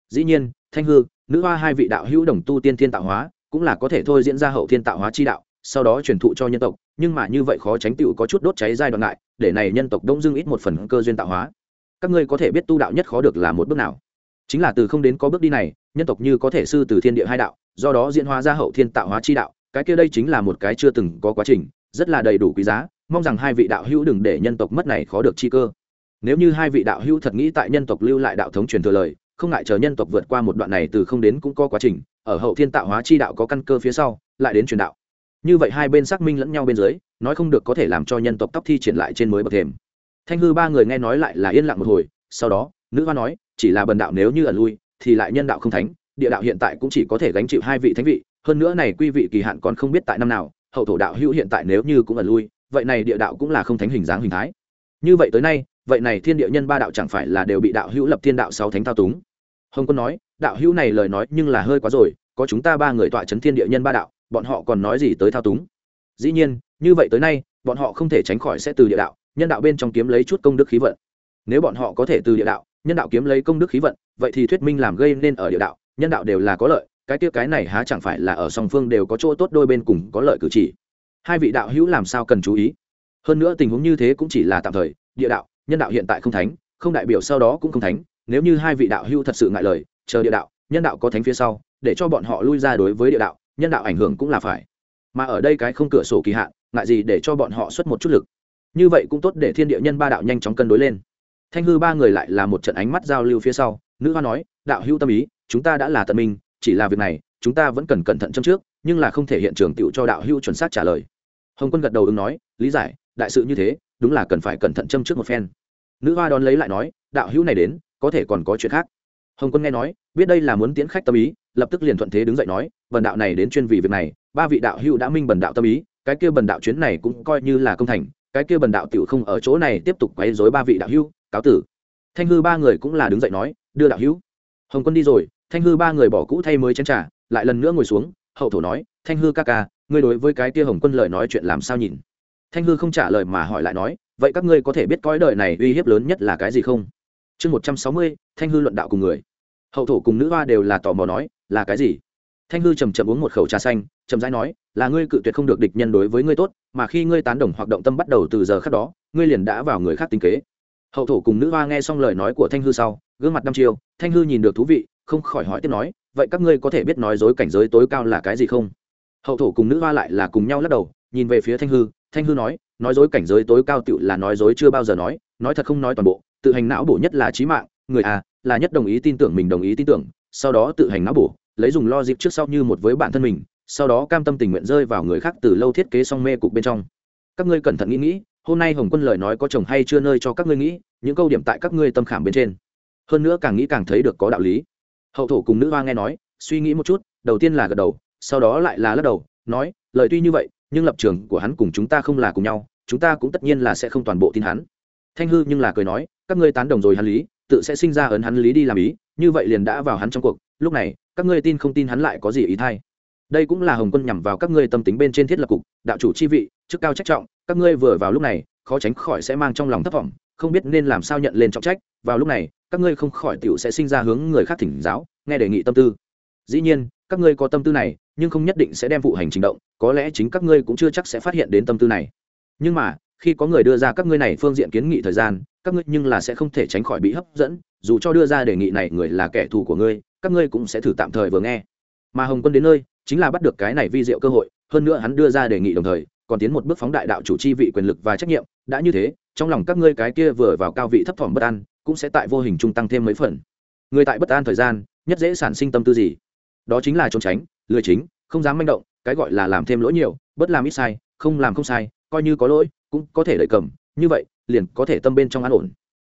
Dĩ nhiên, thanh hư, nữ hoa hai vị đạo hữu đồng tu tiên thiên tạo hóa, cũng là có thể thôi diễn ra hậu thiên tạo hóa chi đạo, sau đó truyền thụ cho nhân tộc, nhưng mà như vậy khó tránh tựu có chút đốt cháy giai đoạn lại, để này nhân tộc đông dưng ít một phần cơ duyên tạo hóa. Các ngươi có thể biết tu đạo nhất khó được là một bước nào. Chính là từ không đến có bước đi này, nhân tộc như có thể sư từ thiên địa hai đạo, do đó diễn hóa ra hậu thiên tạo hóa chi đạo, cái kia đây chính là một cái chưa từng có quá trình rất là đầy đủ quý giá, mong rằng hai vị đạo hữu đừng để nhân tộc mất này khó được chi cơ. Nếu như hai vị đạo hữu thật nghĩ tại nhân tộc lưu lại đạo thống truyền thừa lời, không ngại chờ nhân tộc vượt qua một đoạn này từ không đến cũng có quá trình, ở hậu thiên tạo hóa chi đạo có căn cơ phía sau, lại đến truyền đạo. Như vậy hai bên xác minh lẫn nhau bên dưới, nói không được có thể làm cho nhân tộc tóc thi triển lại trên mới bậc thềm. Thanh hư ba người nghe nói lại là yên lặng một hồi, sau đó, nữ hoa nói, chỉ là bần đạo nếu như ẩn lui, thì lại nhân đạo không thánh, địa đạo hiện tại cũng chỉ có thể gánh chịu hai vị thánh vị, hơn nữa này quy vị kỳ hạn còn không biết tại năm nào hậu thổ đạo hữu hiện tại nếu như cũng ẩn lui, vậy này địa đạo cũng là không thánh hình dáng hình thái. Như vậy tới nay, vậy này thiên địa nhân ba đạo chẳng phải là đều bị đạo hữu lập thiên đạo sáu thánh thao túng? Hồng quân nói, đạo hữu này lời nói nhưng là hơi quá rồi, có chúng ta ba người tọa chấn thiên địa nhân ba đạo, bọn họ còn nói gì tới thao túng? Dĩ nhiên, như vậy tới nay, bọn họ không thể tránh khỏi sẽ từ địa đạo, nhân đạo bên trong kiếm lấy chút công đức khí vận. Nếu bọn họ có thể từ địa đạo, nhân đạo kiếm lấy công đức khí vận, vậy thì thuyết minh làm gây nên ở địa đạo, nhân đạo đều là có lợi cái kia cái này há chẳng phải là ở song phương đều có chỗ tốt đôi bên cùng có lợi cử chỉ. Hai vị đạo hữu làm sao cần chú ý? Hơn nữa tình huống như thế cũng chỉ là tạm thời, địa đạo, nhân đạo hiện tại không thánh, không đại biểu sau đó cũng không thánh, nếu như hai vị đạo hữu thật sự ngại lời, chờ địa đạo, nhân đạo có thánh phía sau, để cho bọn họ lui ra đối với địa đạo, nhân đạo ảnh hưởng cũng là phải. Mà ở đây cái không cửa sổ kỳ hạn, ngại gì để cho bọn họ xuất một chút lực. Như vậy cũng tốt để thiên địa nhân ba đạo nhanh chóng cân đối lên. Thanh hư ba người lại là một trận ánh mắt giao lưu phía sau, nữ hoa nói, đạo hữu tâm ý, chúng ta đã là tận minh chỉ là việc này, chúng ta vẫn cần cẩn thận trong trước, nhưng là không thể hiện trường tựu cho đạo hữu chuẩn xác trả lời. Hồng quân gật đầu ứng nói, lý giải, đại sự như thế, đúng là cần phải cẩn thận châm trước một phen. Nữ hoa đón lấy lại nói, đạo hữu này đến, có thể còn có chuyện khác. Hồng quân nghe nói, biết đây là muốn tiến khách tâm ý, lập tức liền thuận thế đứng dậy nói, bần đạo này đến chuyên vì việc này, ba vị đạo hữu đã minh bần đạo tâm ý, cái kia bần đạo chuyến này cũng coi như là công thành, cái kia bần đạo tiểu không ở chỗ này tiếp tục quấy rối ba vị đạo hữu, cáo tử. Thanh hư ba người cũng là đứng dậy nói, đưa đạo hữu. Hồng quân đi rồi thanh hư ba người bỏ cũ thay mới chén trà, lại lần nữa ngồi xuống hậu thổ nói thanh hư ca ca ngươi đối với cái tia hồng quân lời nói chuyện làm sao nhìn? Thanh hư không trả lời mà hỏi lại nói vậy các ngươi có thể biết cõi đời này uy hiếp lớn nhất là cái gì không? Chương một trăm sáu mươi thanh hư luận đạo cùng người. Hậu thổ cùng nữ hoa đều là tò mò nói là cái gì? Thanh hư chầm chậm uống một khẩu trà xanh chậm rãi nói là ngươi cự tuyệt không được địch nhân đối với ngươi tốt mà khi ngươi tán đồng hoạt động tâm bắt đầu từ giờ khác đó ngươi liền đã vào người khác tính kế. Hậu thổ cùng nữ hoa nghe xong lời nói của thanh hư sau gương mặt năm chiêu thanh hư nhìn được thú vị không khỏi hỏi tiếp nói, vậy các ngươi có thể biết nói dối cảnh giới tối cao là cái gì không? Hậu thổ cùng nữ hoa lại là cùng nhau lắc đầu, nhìn về phía thanh hư thanh hư nói nói dối cảnh giới tối cao tựu là nói dối chưa bao giờ nói nói thật không nói toàn bộ, tự hành não bổ nhất là trí mạng, người à là nhất đồng ý tin tưởng mình đồng ý tin tưởng, sau đó tự hành não bổ, lấy dùng lo dịp trước sau như một với bản thân mình, sau đó cam tâm tình nguyện rơi vào người khác từ lâu thiết kế song mê cục bên trong. Các ngươi cẩn thận nghĩ nghĩ, hôm nay hồng quân lời nói có chồng hay chưa nơi cho các ngươi nghĩ, những câu điểm tại các ngươi tâm khảm bên trên. Hơn nữa càng nghĩ càng thấy được có đạo lý hậu thổ cùng nữ hoa nghe nói, suy nghĩ một chút, đầu tiên là gật đầu, sau đó lại là lắc đầu, nói, lời tuy như vậy, nhưng lập trường của hắn cùng chúng ta không là cùng nhau, chúng ta cũng tất nhiên là sẽ không toàn bộ tin hắn. Thanh hư nhưng là cười nói, các ngươi tán đồng rồi hắn lý, tự sẽ sinh ra ấn hắn lý đi làm ý, như vậy liền đã vào hắn trong cuộc, lúc này, các ngươi tin không tin hắn lại có gì ý thay. Đây cũng là hồng quân nhằm vào các ngươi tâm tính bên trên thiết lập cục, đạo chủ chi vị, chức cao trách trọng, các ngươi vừa vào lúc này, khó tránh khỏi sẽ mang trong lòng thất vọng, không biết nên làm sao nhận lên trọng trách, vào lúc này các ngươi không khỏi tiểu sẽ sinh ra hướng người khác thỉnh giáo, nghe đề nghị tâm tư. Dĩ nhiên, các ngươi có tâm tư này, nhưng không nhất định sẽ đem vụ hành trình động, có lẽ chính các ngươi cũng chưa chắc sẽ phát hiện đến tâm tư này. Nhưng mà, khi có người đưa ra các ngươi này phương diện kiến nghị thời gian, các ngươi nhưng là sẽ không thể tránh khỏi bị hấp dẫn, dù cho đưa ra đề nghị này người là kẻ thù của ngươi, các ngươi cũng sẽ thử tạm thời vừa nghe. Mà hồng quân đến nơi, chính là bắt được cái này vi diệu cơ hội, hơn nữa hắn đưa ra đề nghị đồng thời, còn tiến một bước phóng đại đạo chủ chi vị quyền lực và trách nhiệm. Đã như thế, trong lòng các ngươi cái kia vừa vào cao vị thấp thỏm bất an cũng sẽ tại vô hình trung tăng thêm mấy phần. Người tại bất an thời gian, nhất dễ sản sinh tâm tư gì? Đó chính là trốn tránh, lười chính, không dám manh động, cái gọi là làm thêm lỗi nhiều, bất làm ít sai, không làm không sai, coi như có lỗi, cũng có thể đợi cầm, như vậy, liền có thể tâm bên trong an ổn.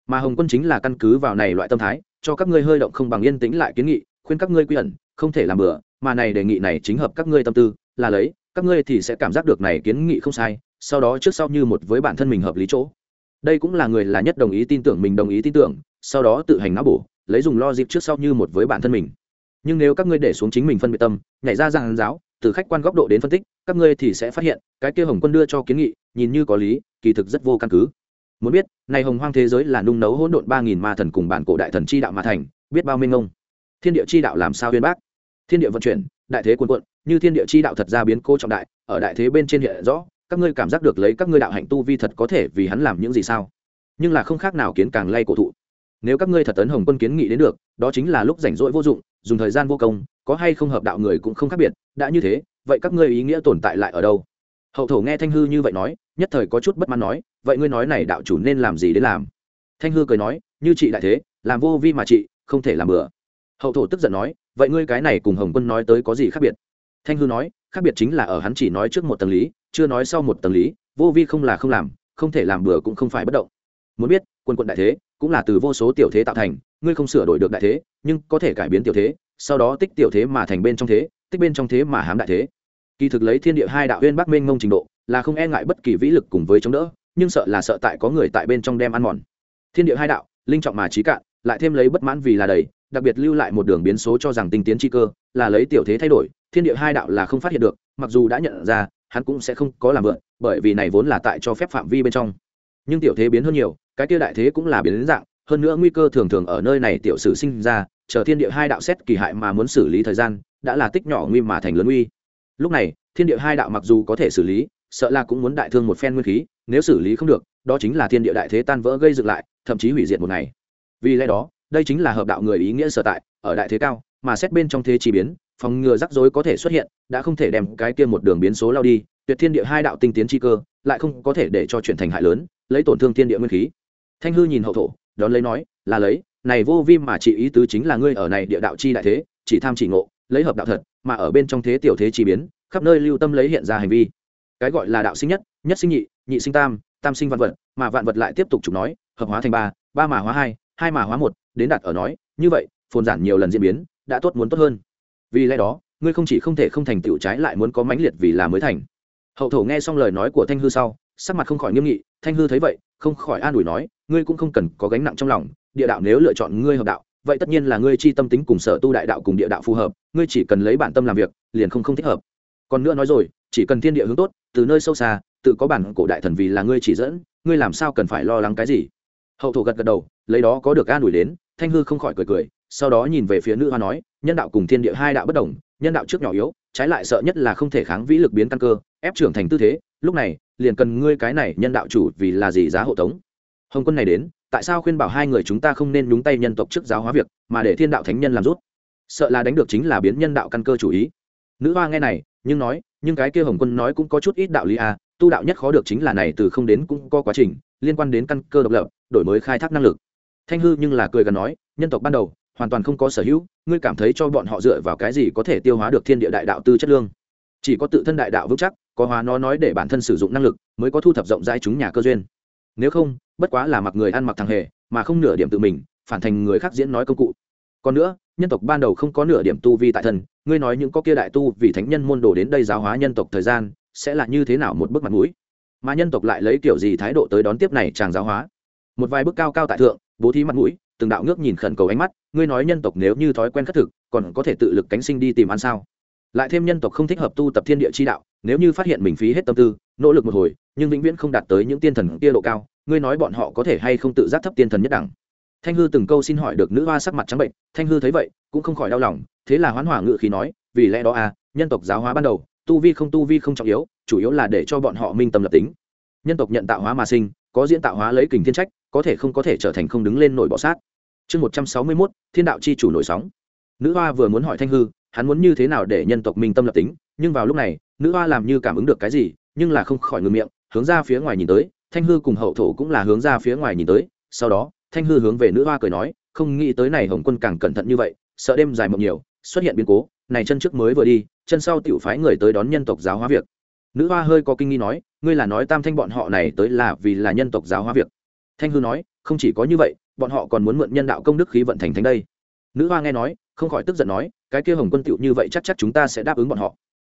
Mà hồng quân chính là căn cứ vào này loại tâm thái, cho các ngươi hơi động không bằng yên tĩnh lại kiến nghị, khuyên các ngươi quy ẩn, không thể làm bừa, mà này đề nghị này chính hợp các ngươi tâm tư, là lấy, các ngươi thì sẽ cảm giác được này kiến nghị không sai, sau đó trước sau như một với bản thân mình hợp lý chỗ đây cũng là người là nhất đồng ý tin tưởng mình đồng ý tin tưởng, sau đó tự hành não bổ, lấy dùng lo dịp trước sau như một với bản thân mình. Nhưng nếu các ngươi để xuống chính mình phân biệt tâm, nhảy ra giang giáo, từ khách quan góc độ đến phân tích, các ngươi thì sẽ phát hiện, cái kia hồng quân đưa cho kiến nghị, nhìn như có lý, kỳ thực rất vô căn cứ. Muốn biết, này hồng hoang thế giới là nung nấu hỗn độn ba nghìn ma thần cùng bản cổ đại thần chi đạo mà thành, biết bao minh ngông. Thiên địa chi đạo làm sao uyên bác? Thiên địa vận chuyển, đại thế quân quận như thiên địa chi đạo thật ra biến cô trọng đại, ở đại thế bên trên hiện rõ các ngươi cảm giác được lấy các ngươi đạo hạnh tu vi thật có thể vì hắn làm những gì sao? Nhưng là không khác nào kiến càng lay cổ thụ. Nếu các ngươi thật tấn hồng quân kiến nghị đến được, đó chính là lúc rảnh rỗi vô dụng, dùng thời gian vô công, có hay không hợp đạo người cũng không khác biệt, đã như thế, vậy các ngươi ý nghĩa tồn tại lại ở đâu? Hậu thổ nghe thanh hư như vậy nói, nhất thời có chút bất mãn nói, vậy ngươi nói này đạo chủ nên làm gì để làm? Thanh hư cười nói, như chị đại thế, làm vô vi mà chị, không thể làm bừa. Hậu thổ tức giận nói, vậy ngươi cái này cùng hồng quân nói tới có gì khác biệt? Thanh hư nói, khác biệt chính là ở hắn chỉ nói trước một tầng lý chưa nói sau một tầng lý, vô vi không là không làm, không thể làm bừa cũng không phải bất động. Muốn biết, quân quận đại thế, cũng là từ vô số tiểu thế tạo thành, ngươi không sửa đổi được đại thế, nhưng có thể cải biến tiểu thế, sau đó tích tiểu thế mà thành bên trong thế, tích bên trong thế mà hám đại thế. Kỳ thực lấy thiên địa hai đạo huyên bắc mênh mông trình độ, là không e ngại bất kỳ vĩ lực cùng với chống đỡ, nhưng sợ là sợ tại có người tại bên trong đem ăn mòn. Thiên địa hai đạo, linh trọng mà trí cạn, lại thêm lấy bất mãn vì là đầy, đặc biệt lưu lại một đường biến số cho rằng tinh tiến chi cơ, là lấy tiểu thế thay đổi, thiên địa hai đạo là không phát hiện được, mặc dù đã nhận ra hắn cũng sẽ không có làm vượn, bởi vì này vốn là tại cho phép phạm vi bên trong. Nhưng tiểu thế biến hơn nhiều, cái kia đại thế cũng là biến đến dạng, hơn nữa nguy cơ thường thường ở nơi này tiểu sử sinh ra, chờ thiên địa hai đạo xét kỳ hại mà muốn xử lý thời gian, đã là tích nhỏ nguy mà thành lớn nguy. Lúc này, thiên địa hai đạo mặc dù có thể xử lý, sợ là cũng muốn đại thương một phen nguyên khí, nếu xử lý không được, đó chính là thiên địa đại thế tan vỡ gây dựng lại, thậm chí hủy diệt một ngày. Vì lẽ đó, đây chính là hợp đạo người ý nghĩa sở tại, ở đại thế cao, mà xét bên trong thế chi biến phòng ngừa rắc rối có thể xuất hiện, đã không thể đem cái kia một đường biến số lao đi, tuyệt thiên địa hai đạo tinh tiến chi cơ, lại không có thể để cho chuyển thành hại lớn, lấy tổn thương thiên địa nguyên khí. Thanh hư nhìn hậu thổ, đón lấy nói, là lấy, này vô vi mà chỉ ý tứ chính là ngươi ở này địa đạo chi đại thế, chỉ tham chỉ ngộ, lấy hợp đạo thật, mà ở bên trong thế tiểu thế chi biến, khắp nơi lưu tâm lấy hiện ra hành vi. Cái gọi là đạo sinh nhất nhất sinh nhị nhị sinh tam tam sinh vạn vật, mà vạn vật lại tiếp tục chụp nói, hợp hóa thành ba ba mà hóa hai hai mà hóa một, đến đạt ở nói, như vậy, phồn giản nhiều lần diễn biến, đã tốt muốn tốt hơn vì lẽ đó, ngươi không chỉ không thể không thành tựu trái lại muốn có mãnh liệt vì là mới thành. Hậu thổ nghe xong lời nói của thanh hư sau, sắc mặt không khỏi nghiêm nghị, thanh hư thấy vậy, không khỏi an ủi nói, ngươi cũng không cần có gánh nặng trong lòng, địa đạo nếu lựa chọn ngươi hợp đạo, vậy tất nhiên là ngươi chi tâm tính cùng sở tu đại đạo cùng địa đạo phù hợp, ngươi chỉ cần lấy bản tâm làm việc, liền không không thích hợp. Còn nữa nói rồi, chỉ cần thiên địa hướng tốt, từ nơi sâu xa, tự có bản cổ đại thần vì là ngươi chỉ dẫn, ngươi làm sao cần phải lo lắng cái gì? Hậu thổ gật gật đầu, lấy đó có được an ủi đến, thanh hư không khỏi cười cười, sau đó nhìn về phía nữ hoa nói nhân đạo cùng thiên địa hai đạo bất đồng, nhân đạo trước nhỏ yếu, trái lại sợ nhất là không thể kháng vĩ lực biến căn cơ, ép trưởng thành tư thế, lúc này, liền cần ngươi cái này nhân đạo chủ vì là gì giá hộ tống. Hồng quân này đến, tại sao khuyên bảo hai người chúng ta không nên nhúng tay nhân tộc trước giáo hóa việc, mà để thiên đạo thánh nhân làm rút? Sợ là đánh được chính là biến nhân đạo căn cơ chủ ý. Nữ hoa nghe này, nhưng nói, nhưng cái kia hồng quân nói cũng có chút ít đạo lý à tu đạo nhất khó được chính là này từ không đến cũng có quá trình, liên quan đến căn cơ độc lập, đổi mới khai thác năng lực. Thanh hư nhưng là cười gần nói, nhân tộc ban đầu hoàn toàn không có sở hữu, ngươi cảm thấy cho bọn họ dựa vào cái gì có thể tiêu hóa được thiên địa đại đạo tư chất lương? Chỉ có tự thân đại đạo vững chắc, có hóa nó nói để bản thân sử dụng năng lực, mới có thu thập rộng rãi chúng nhà cơ duyên. Nếu không, bất quá là mặc người ăn mặc thằng hề, mà không nửa điểm tự mình, phản thành người khác diễn nói công cụ. Còn nữa, nhân tộc ban đầu không có nửa điểm tu vi tại thân, ngươi nói những có kia đại tu vì thánh nhân môn đồ đến đây giáo hóa nhân tộc thời gian, sẽ là như thế nào một bước mặt mũi? Mà nhân tộc lại lấy kiểu gì thái độ tới đón tiếp này chàng giáo hóa? Một vài bước cao cao tại thượng, bố thí mặt mũi, từng đạo ngước nhìn khẩn cầu ánh mắt ngươi nói nhân tộc nếu như thói quen khất thực, còn có thể tự lực cánh sinh đi tìm ăn sao? Lại thêm nhân tộc không thích hợp tu tập thiên địa chi đạo, nếu như phát hiện mình phí hết tâm tư, nỗ lực một hồi, nhưng vĩnh viễn không đạt tới những tiên thần kia độ cao, ngươi nói bọn họ có thể hay không tự giác thấp tiên thần nhất đẳng? Thanh hư từng câu xin hỏi được nữ hoa sắc mặt trắng bệnh, thanh hư thấy vậy, cũng không khỏi đau lòng, thế là hoán hỏa ngự khí nói, vì lẽ đó à nhân tộc giáo hóa ban đầu, tu vi không tu vi không trọng yếu, chủ yếu là để cho bọn họ minh tâm lập tính. Nhân tộc nhận tạo hóa mà sinh, có diễn tạo hóa lấy kình thiên trách, có thể không có thể trở thành không đứng lên nổi bọ sát chương một trăm sáu mươi mốt, thiên đạo c h i chủ nổi sóng. Nữ hoa vừa muốn hỏi thanh hư, hắn muốn như thế nào để nhân tộc minh tâm lập tính, nhưng vào lúc này, nữ hoa làm như cảm ứng được cái gì, nhưng là không khỏi ngừng miệng, hướng ra phía ngoài nhìn tới, thanh hư cùng hậu thổ cũng là hướng ra phía ngoài nhìn tới, sau đó, thanh hư hướng về nữ hoa cười nói, không nghĩ tới này hồng quân càng cẩn thận như vậy, sợ đêm dài mộng nhiều, xuất hiện biến cố, này chân trước mới vừa đi, chân sau tiểu phái người tới đón nhân tộc giáo hóa việc. Nữ hoa hơi có kinh nghi nói, ngươi là nói tam thanh bọn họ này tới là vì là nhân tộc giáo hóa việc? Thanh hư nói, không chỉ có như vậy bọn họ còn muốn mượn nhân đạo công đức khí vận thành thánh đây. Nữ hoa nghe nói, không khỏi tức giận nói, cái kia hồng quân tựu như vậy chắc chắc chúng ta sẽ đáp ứng bọn họ.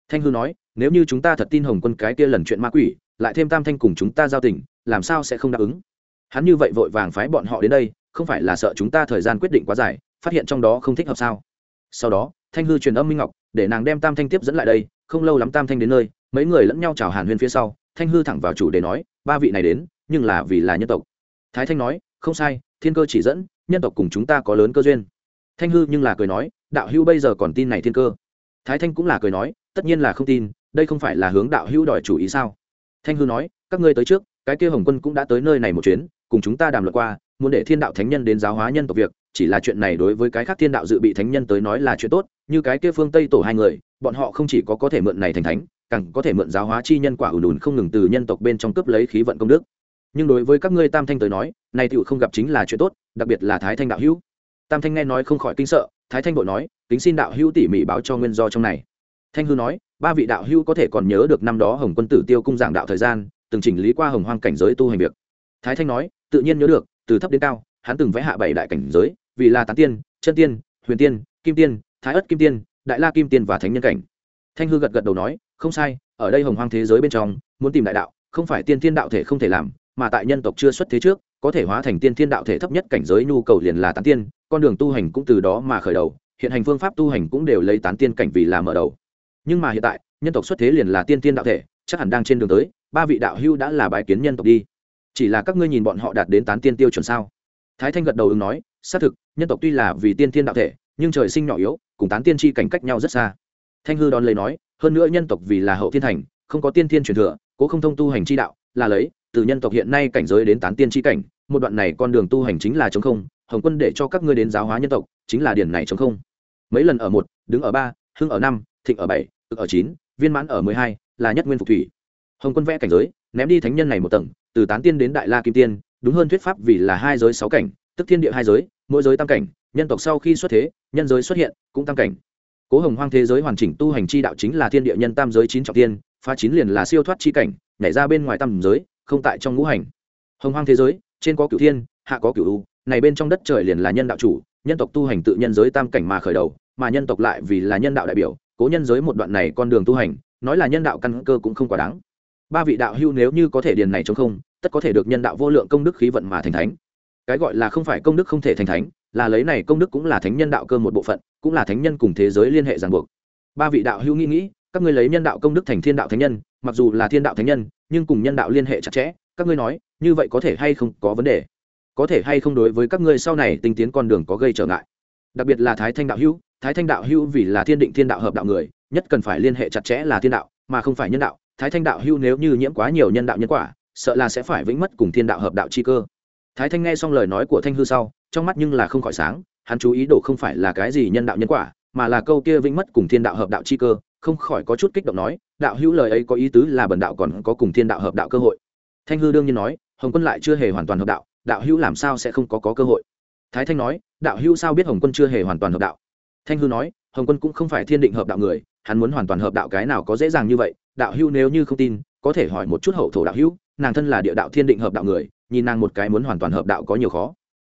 Thanh hư nói, nếu như chúng ta thật tin hồng quân cái kia lần chuyện ma quỷ, lại thêm tam thanh cùng chúng ta giao tình, làm sao sẽ không đáp ứng? Hắn như vậy vội vàng phái bọn họ đến đây, không phải là sợ chúng ta thời gian quyết định quá dài, phát hiện trong đó không thích hợp sao? Sau đó, thanh hư truyền âm minh ngọc, để nàng đem tam thanh tiếp dẫn lại đây, không lâu lắm tam thanh đến nơi, mấy người lẫn nhau chào hàn huyên phía sau, thanh hư thẳng vào chủ để nói, ba vị này đến, nhưng là vì là nhân tộc. Thái thanh nói, không sai thiên cơ chỉ dẫn, nhân tộc cùng chúng ta có lớn cơ duyên. Thanh hư nhưng là cười nói, đạo hữu bây giờ còn tin này thiên cơ. Thái thanh cũng là cười nói, tất nhiên là không tin, đây không phải là hướng đạo hữu đòi chủ ý sao? Thanh hư nói, các ngươi tới trước, cái kia hồng quân cũng đã tới nơi này một chuyến, cùng chúng ta đàm luận qua, muốn để thiên đạo thánh nhân đến giáo hóa nhân tộc việc, chỉ là chuyện này đối với cái khác thiên đạo dự bị thánh nhân tới nói là chuyện tốt, như cái kia phương tây tổ hai người, bọn họ không chỉ có có thể mượn này thành thánh, càng có thể mượn giáo hóa chi nhân quả ủn ủn không ngừng từ nhân tộc bên trong cướp lấy khí vận công đức. Nhưng đối với các ngươi tam thanh tới nói này tựu không gặp chính là chuyện tốt, đặc biệt là thái thanh đạo hữu. Tam thanh nghe nói không khỏi kinh sợ, thái thanh bộ nói, kính xin đạo hữu tỉ mỉ báo cho nguyên do trong này. Thanh hư nói, ba vị đạo hữu có thể còn nhớ được năm đó hồng quân tử tiêu cung giảng đạo thời gian, từng chỉnh lý qua hồng hoang cảnh giới tu hành việc. Thái thanh nói, tự nhiên nhớ được, từ thấp đến cao, hắn từng vẽ hạ bảy đại cảnh giới, vì là tán tiên, chân tiên, huyền tiên, kim tiên, thái ất kim tiên, đại la kim tiên và thánh nhân cảnh. Thanh hư gật gật đầu nói, không sai, ở đây hồng hoang thế giới bên trong, muốn tìm đại đạo, không phải tiên thiên đạo thể không thể làm, mà tại nhân tộc chưa xuất thế trước có thể hóa thành tiên thiên đạo thể thấp nhất cảnh giới, nhu cầu liền là tán tiên, con đường tu hành cũng từ đó mà khởi đầu, hiện hành phương pháp tu hành cũng đều lấy tán tiên cảnh vì là mở đầu. Nhưng mà hiện tại, nhân tộc xuất thế liền là tiên tiên đạo thể, chắc hẳn đang trên đường tới, ba vị đạo hưu đã là bài kiến nhân tộc đi. Chỉ là các ngươi nhìn bọn họ đạt đến tán tiên tiêu chuẩn sao? Thái thanh gật đầu ứng nói, xác thực, nhân tộc tuy là vì tiên tiên đạo thể, nhưng trời sinh nhỏ yếu, cùng tán tiên tri cảnh cách nhau rất xa. Thanh hư đón lấy nói, hơn nữa nhân tộc vì là hậu thiên thành, không có tiên thiên truyền thừa, cố không thông tu hành chi đạo, là lấy từ nhân tộc hiện nay cảnh giới đến tán tiên tri cảnh, một đoạn này con đường tu hành chính là chống không, hồng quân để cho các ngươi đến giáo hóa nhân tộc, chính là điển này chống không. Mấy lần ở một, đứng ở ba, hưng ở năm, thịnh ở bảy cực ở chín, viên mãn ở mười hai, là nhất nguyên phục thủy. Hồng quân vẽ cảnh giới, ném đi thánh nhân này một tầng, từ tán tiên đến đại la kim tiên, đúng hơn thuyết pháp vì là hai giới sáu cảnh, tức thiên địa hai giới, mỗi giới tam cảnh, nhân tộc sau khi xuất thế, nhân giới xuất hiện, cũng tam cảnh. Cố hồng hoang thế giới hoàn chỉnh tu hành chi đạo chính là thiên địa nhân tam giới chín trọng tiên, phá chín liền là siêu thoát chi cảnh, nhảy ra bên ngoài tam giới không tại trong ngũ hành. Hồng hoang thế giới, trên có cửu thiên, hạ có cửu u, này bên trong đất trời liền là nhân đạo chủ, nhân tộc tu hành tự nhân giới tam cảnh mà khởi đầu, mà nhân tộc lại vì là nhân đạo đại biểu, cố nhân giới một đoạn này con đường tu hành, nói là nhân đạo căn cơ cũng không quá đáng. Ba vị đạo hưu nếu như có thể điền này chống không, tất có thể được nhân đạo vô lượng công đức khí vận mà thành thánh. Cái gọi là không phải công đức không thể thành thánh, là lấy này công đức cũng là thánh nhân đạo cơ một bộ phận, cũng là thánh nhân cùng thế giới liên hệ ràng buộc. Ba vị đạo hưu nghĩ nghĩ, các ngươi lấy nhân đạo công đức thành thiên đạo thánh nhân, mặc dù là thiên đạo thánh nhân nhưng cùng nhân đạo liên hệ chặt chẽ, các ngươi nói, như vậy có thể hay không có vấn đề? Có thể hay không đối với các ngươi sau này tinh tiến con đường có gây trở ngại? Đặc biệt là thái thanh đạo hữu, thái thanh đạo hữu vì là thiên định thiên đạo hợp đạo người, nhất cần phải liên hệ chặt chẽ là thiên đạo, mà không phải nhân đạo. Thái thanh đạo hữu nếu như nhiễm quá nhiều nhân đạo nhân quả, sợ là sẽ phải vĩnh mất cùng thiên đạo hợp đạo chi cơ. Thái thanh nghe xong lời nói của thanh hư sau, trong mắt nhưng là không khỏi sáng, hắn chú ý đồ không phải là cái gì nhân đạo nhân quả, mà là câu kia vĩnh mất cùng thiên đạo hợp đạo chi cơ không khỏi có chút kích động nói đạo hữu lời ấy có ý tứ là bần đạo còn có cùng thiên đạo hợp đạo cơ hội. Thanh hư đương nhiên nói hồng quân lại chưa hề hoàn toàn hợp đạo đạo hữu làm sao sẽ không có, có cơ hội? Thái thanh nói đạo hữu sao biết hồng quân chưa hề hoàn toàn hợp đạo? Thanh hư nói hồng quân cũng không phải thiên định hợp đạo người hắn muốn hoàn toàn hợp đạo cái nào có dễ dàng như vậy đạo hữu nếu như không tin có thể hỏi một chút hậu thổ đạo hữu nàng thân là địa đạo thiên định hợp đạo người nhìn nàng một cái muốn hoàn toàn hợp đạo có nhiều khó.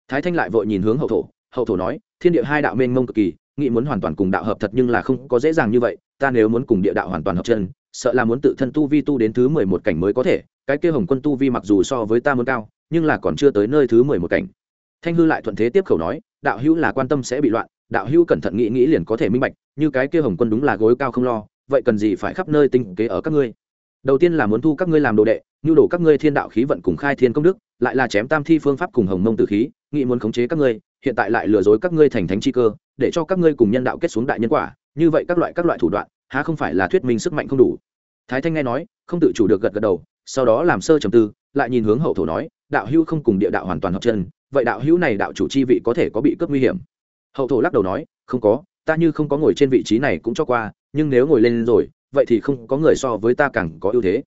Thái thanh lại vội nhìn hướng hậu thổ hậu thổ nói thiên địa hai đạo mênh mông cực kỳ nghĩ muốn hoàn toàn cùng đạo hợp thật nhưng là không có dễ dàng như vậy, ta nếu muốn cùng địa đạo hoàn toàn hợp chân, sợ là muốn tự thân tu vi tu đến thứ mười một cảnh mới có thể, cái kia hồng quân tu vi mặc dù so với ta muốn cao, nhưng là còn chưa tới nơi thứ mười một cảnh. Thanh hư lại thuận thế tiếp khẩu nói, đạo hữu là quan tâm sẽ bị loạn, đạo hữu cẩn thận nghĩ nghĩ liền có thể minh bạch, như cái kia hồng quân đúng là gối cao không lo, vậy cần gì phải khắp nơi tinh kế ở các ngươi? Đầu tiên là muốn thu các ngươi làm đồ đệ, nhu đổ các ngươi thiên đạo khí vận cùng khai thiên công đức, lại là chém tam thi phương pháp cùng hồng mông tử khí, nghĩ muốn khống chế các ngươi hiện tại lại lừa dối các ngươi thành thánh chi cơ, để cho các ngươi cùng nhân đạo kết xuống đại nhân quả, như vậy các loại các loại thủ đoạn, há không phải là thuyết minh sức mạnh không đủ? Thái thanh nghe nói, không tự chủ được gật gật đầu, sau đó làm sơ trầm tư, lại nhìn hướng hậu thổ nói, đạo hữu không cùng địa đạo hoàn toàn hợp chân, vậy đạo hữu này đạo chủ chi vị có thể có bị cướp nguy hiểm? Hậu thổ lắc đầu nói, không có, ta như không có ngồi trên vị trí này cũng cho qua, nhưng nếu ngồi lên rồi, vậy thì không có người so với ta càng có ưu thế.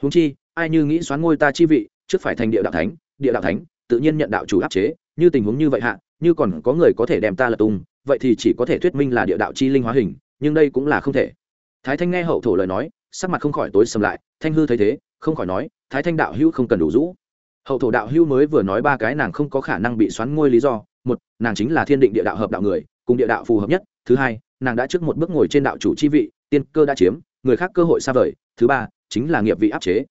Húng chi, ai như nghĩ xoán ngôi ta chi vị, trước phải thành địa đạo thánh, địa đạo thánh, tự nhiên nhận đạo chủ áp chế, như tình huống như vậy hạ như còn có người có thể đem ta lật tung, vậy thì chỉ có thể thuyết minh là địa đạo chi linh hóa hình, nhưng đây cũng là không thể. Thái thanh nghe hậu thổ lời nói, sắc mặt không khỏi tối sầm lại, thanh hư thấy thế, không khỏi nói, thái thanh đạo hữu không cần đủ rũ. Hậu thổ đạo hữu mới vừa nói ba cái nàng không có khả năng bị xoắn ngôi lý do, một, nàng chính là thiên định địa đạo hợp đạo người, cùng địa đạo phù hợp nhất, thứ hai, nàng đã trước một bước ngồi trên đạo chủ chi vị, tiên cơ đã chiếm, người khác cơ hội xa vời, thứ ba, chính là nghiệp vị áp chế.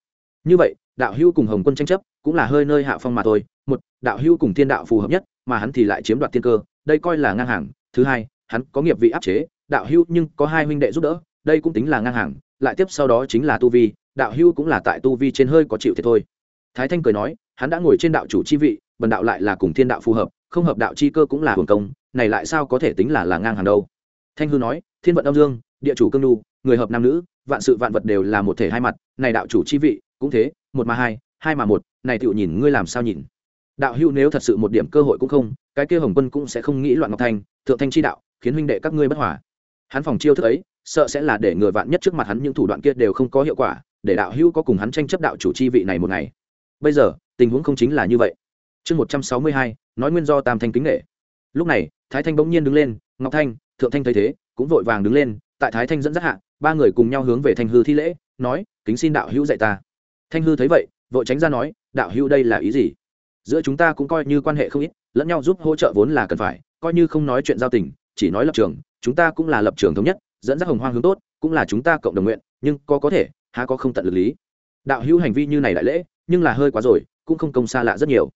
Như vậy, đạo hữu cùng hồng quân tranh chấp, cũng là hơi nơi hạ phong mà thôi, một, đạo hữu cùng thiên đạo phù hợp nhất mà hắn thì lại chiếm đoạt tiên cơ, đây coi là ngang hàng. Thứ hai, hắn có nghiệp vị áp chế, đạo hữu nhưng có hai huynh đệ giúp đỡ, đây cũng tính là ngang hàng. Lại tiếp sau đó chính là tu vi, đạo hữu cũng là tại tu vi trên hơi có chịu thiệt thôi. Thái thanh cười nói, hắn đã ngồi trên đạo chủ chi vị, bần đạo lại là cùng thiên đạo phù hợp, không hợp đạo chi cơ cũng là hưởng công, này lại sao có thể tính là là ngang hàng đâu? Thanh hư nói, thiên vận âm dương, địa chủ cương đu người hợp nam nữ, vạn sự vạn vật đều là một thể hai mặt, này đạo chủ chi vị, cũng thế, một mà hai hai mà một, này tựu nhìn ngươi làm sao nhìn? Đạo hữu nếu thật sự một điểm cơ hội cũng không, cái kia hồng quân cũng sẽ không nghĩ loạn ngọc thanh, thượng thanh chi đạo, khiến huynh đệ các ngươi bất hòa. Hắn phòng chiêu thức ấy, sợ sẽ là để người vạn nhất trước mặt hắn những thủ đoạn kia đều không có hiệu quả, để đạo hữu có cùng hắn tranh chấp đạo chủ chi vị này một ngày. Bây giờ, tình huống không chính là như vậy. Chương một trăm sáu mươi hai, nói nguyên do tam thanh kính nghệ lúc này, thái thanh bỗng nhiên đứng lên, ngọc thanh, thượng thanh thấy thế, cũng vội vàng đứng lên, tại thái thanh dẫn dắt hạ, ba người cùng nhau hướng về thanh hư thi lễ, nói, kính xin đạo hữu dạy ta. Thanh hư thấy vậy, vội tránh ra nói, đạo hữu đây là ý gì? Giữa chúng ta cũng coi như quan hệ không ít, lẫn nhau giúp hỗ trợ vốn là cần phải, coi như không nói chuyện giao tình, chỉ nói lập trường, chúng ta cũng là lập trường thống nhất, dẫn dắt hồng hoang hướng tốt, cũng là chúng ta cộng đồng nguyện, nhưng có có thể, há có không tận lực lý. Đạo hữu hành vi như này đại lễ, nhưng là hơi quá rồi, cũng không công xa lạ rất nhiều.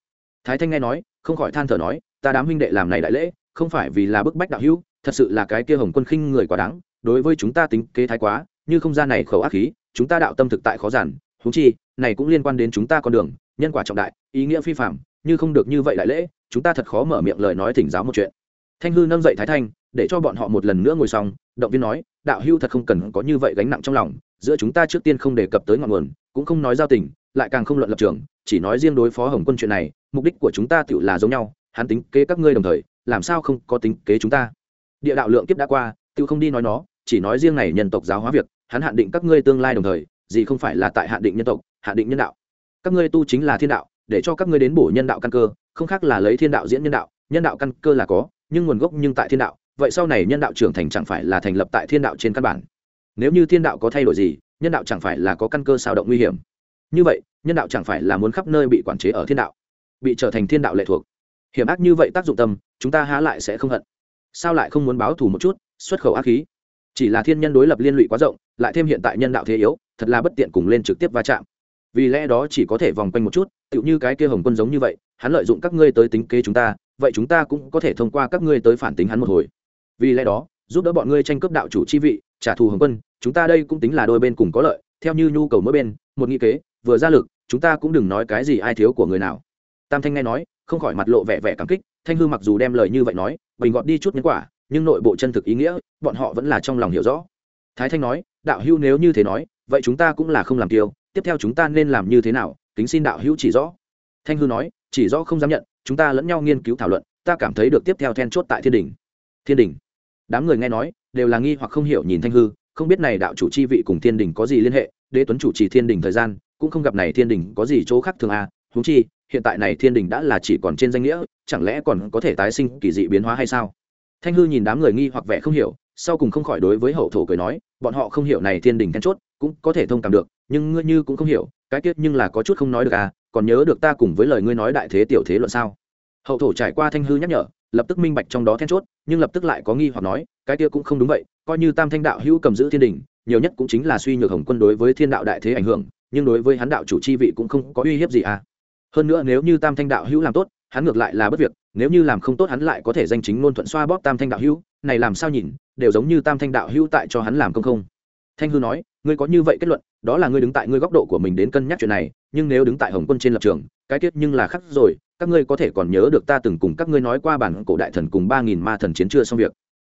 Thái thanh nghe nói, không khỏi than thở nói, ta đám huynh đệ làm này đại lễ, không phải vì là bức bách đạo hữu, thật sự là cái kia hồng quân khinh người quá đáng, đối với chúng ta tính kế thái quá, như không gian này khẩu ác khí, chúng ta đạo tâm thực tại khó giản, huống chi, này cũng liên quan đến chúng ta con đường nhân quả trọng đại, ý nghĩa phi phạm như không được như vậy đại lễ, chúng ta thật khó mở miệng lời nói thỉnh giáo một chuyện. Thanh hư nâng dậy thái thanh, để cho bọn họ một lần nữa ngồi xong, động viên nói, đạo hưu thật không cần có như vậy gánh nặng trong lòng, giữa chúng ta trước tiên không đề cập tới ngọn nguồn, cũng không nói giao tình, lại càng không luận lập trường, chỉ nói riêng đối phó hồng quân chuyện này, mục đích của chúng ta tự là giống nhau, hắn tính kế các ngươi đồng thời, làm sao không có tính kế chúng ta? Địa đạo lượng kiếp đã qua tự không đi nói nó, chỉ nói riêng này nhân tộc giáo hóa việc, hắn hạn định các ngươi tương lai đồng thời, gì không phải là tại hạn định nhân tộc, hạn định nhân đạo các ngươi tu chính là thiên đạo, để cho các ngươi đến bổ nhân đạo căn cơ, không khác là lấy thiên đạo diễn nhân đạo nhân đạo căn cơ là có, nhưng nguồn gốc nhưng tại thiên đạo, vậy sau này nhân đạo trưởng thành chẳng phải là thành lập tại thiên đạo trên căn bản. Nếu như thiên đạo có thay đổi gì, nhân đạo chẳng phải là có căn cơ xào động nguy hiểm. Như vậy, nhân đạo chẳng phải là muốn khắp nơi bị quản chế ở thiên đạo, bị trở thành thiên đạo lệ thuộc. Hiểm ác như vậy tác dụng tâm, chúng ta há lại sẽ không hận. Sao lại không muốn báo thù một chút, xuất khẩu ác khí? Chỉ là thiên nhân đối lập liên lụy quá rộng, lại thêm hiện tại nhân đạo thế yếu, thật là bất tiện cùng lên trực tiếp va chạm vì lẽ đó chỉ có thể vòng quanh một chút, tựu như cái kia hồng quân giống như vậy, hắn lợi dụng các ngươi tới tính kế chúng ta, vậy chúng ta cũng có thể thông qua các ngươi tới phản tính hắn một hồi. Vì lẽ đó, giúp đỡ bọn ngươi tranh cướp đạo chủ chi vị, trả thù hồng quân, chúng ta đây cũng tính là đôi bên cùng có lợi, theo như nhu cầu mỗi bên, một nghị kế, vừa ra lực, chúng ta cũng đừng nói cái gì ai thiếu của người nào. Tam thanh nghe nói, không khỏi mặt lộ vẻ vẻ cảm kích, thanh hư mặc dù đem lời như vậy nói, bình gọt đi chút nhân quả, nhưng nội bộ chân thực ý nghĩa, bọn họ vẫn là trong lòng hiểu rõ. Thái thanh nói, đạo hưu nếu như thế nói vậy chúng ta cũng là không làm tiêu tiếp theo chúng ta nên làm như thế nào? Kính xin đạo hữu chỉ rõ. Thanh hư nói, chỉ rõ không dám nhận, chúng ta lẫn nhau nghiên cứu thảo luận, ta cảm thấy được tiếp theo then chốt tại thiên đình. Thiên đình? Đám người nghe nói, đều là nghi hoặc không hiểu nhìn thanh hư, không biết này đạo chủ chi vị cùng thiên đình có gì liên hệ, đế tuấn chủ trì thiên đình thời gian, cũng không gặp này thiên đình có gì chỗ khác thường à huống chi, hiện tại này thiên đình đã là chỉ còn trên danh nghĩa, chẳng lẽ còn có thể tái sinh kỳ dị biến hóa hay sao? Thanh hư nhìn đám người nghi hoặc vẻ không hiểu, sau cùng không khỏi đối với hậu thổ cười nói, bọn họ không hiểu này thiên đình then chốt cũng có thể thông cảm được, nhưng ngươi như cũng không hiểu, cái tiết nhưng là có chút không nói được à còn nhớ được ta cùng với lời ngươi nói đại thế tiểu thế luận sao? Hậu thổ trải qua thanh hư nhắc nhở, lập tức minh bạch trong đó then chốt, nhưng lập tức lại có nghi hoặc nói, cái kia cũng không đúng vậy, coi như tam thanh đạo hữu cầm giữ thiên đình, nhiều nhất cũng chính là suy nhược hồng quân đối với thiên đạo đại thế ảnh hưởng, nhưng đối với hắn đạo chủ chi vị cũng không có uy hiếp gì à. Hơn nữa nếu như tam thanh đạo hữu làm tốt, hắn ngược lại là bất việc, nếu như làm không tốt hắn lại có thể danh chính ngôn thuận xoa bóp tam thanh đạo hữu, này làm sao nhìn, đều giống như tam thanh đạo hữu tại cho hắn làm công không. Thanh hư nói ngươi có như vậy kết luận, đó là ngươi đứng tại ngươi góc độ của mình đến cân nhắc chuyện này, nhưng nếu đứng tại hồng quân trên lập trường, cái tiết nhưng là khắc rồi, các ngươi có thể còn nhớ được ta từng cùng các ngươi nói qua bản cổ đại thần cùng ba nghìn ma thần chiến chưa xong việc.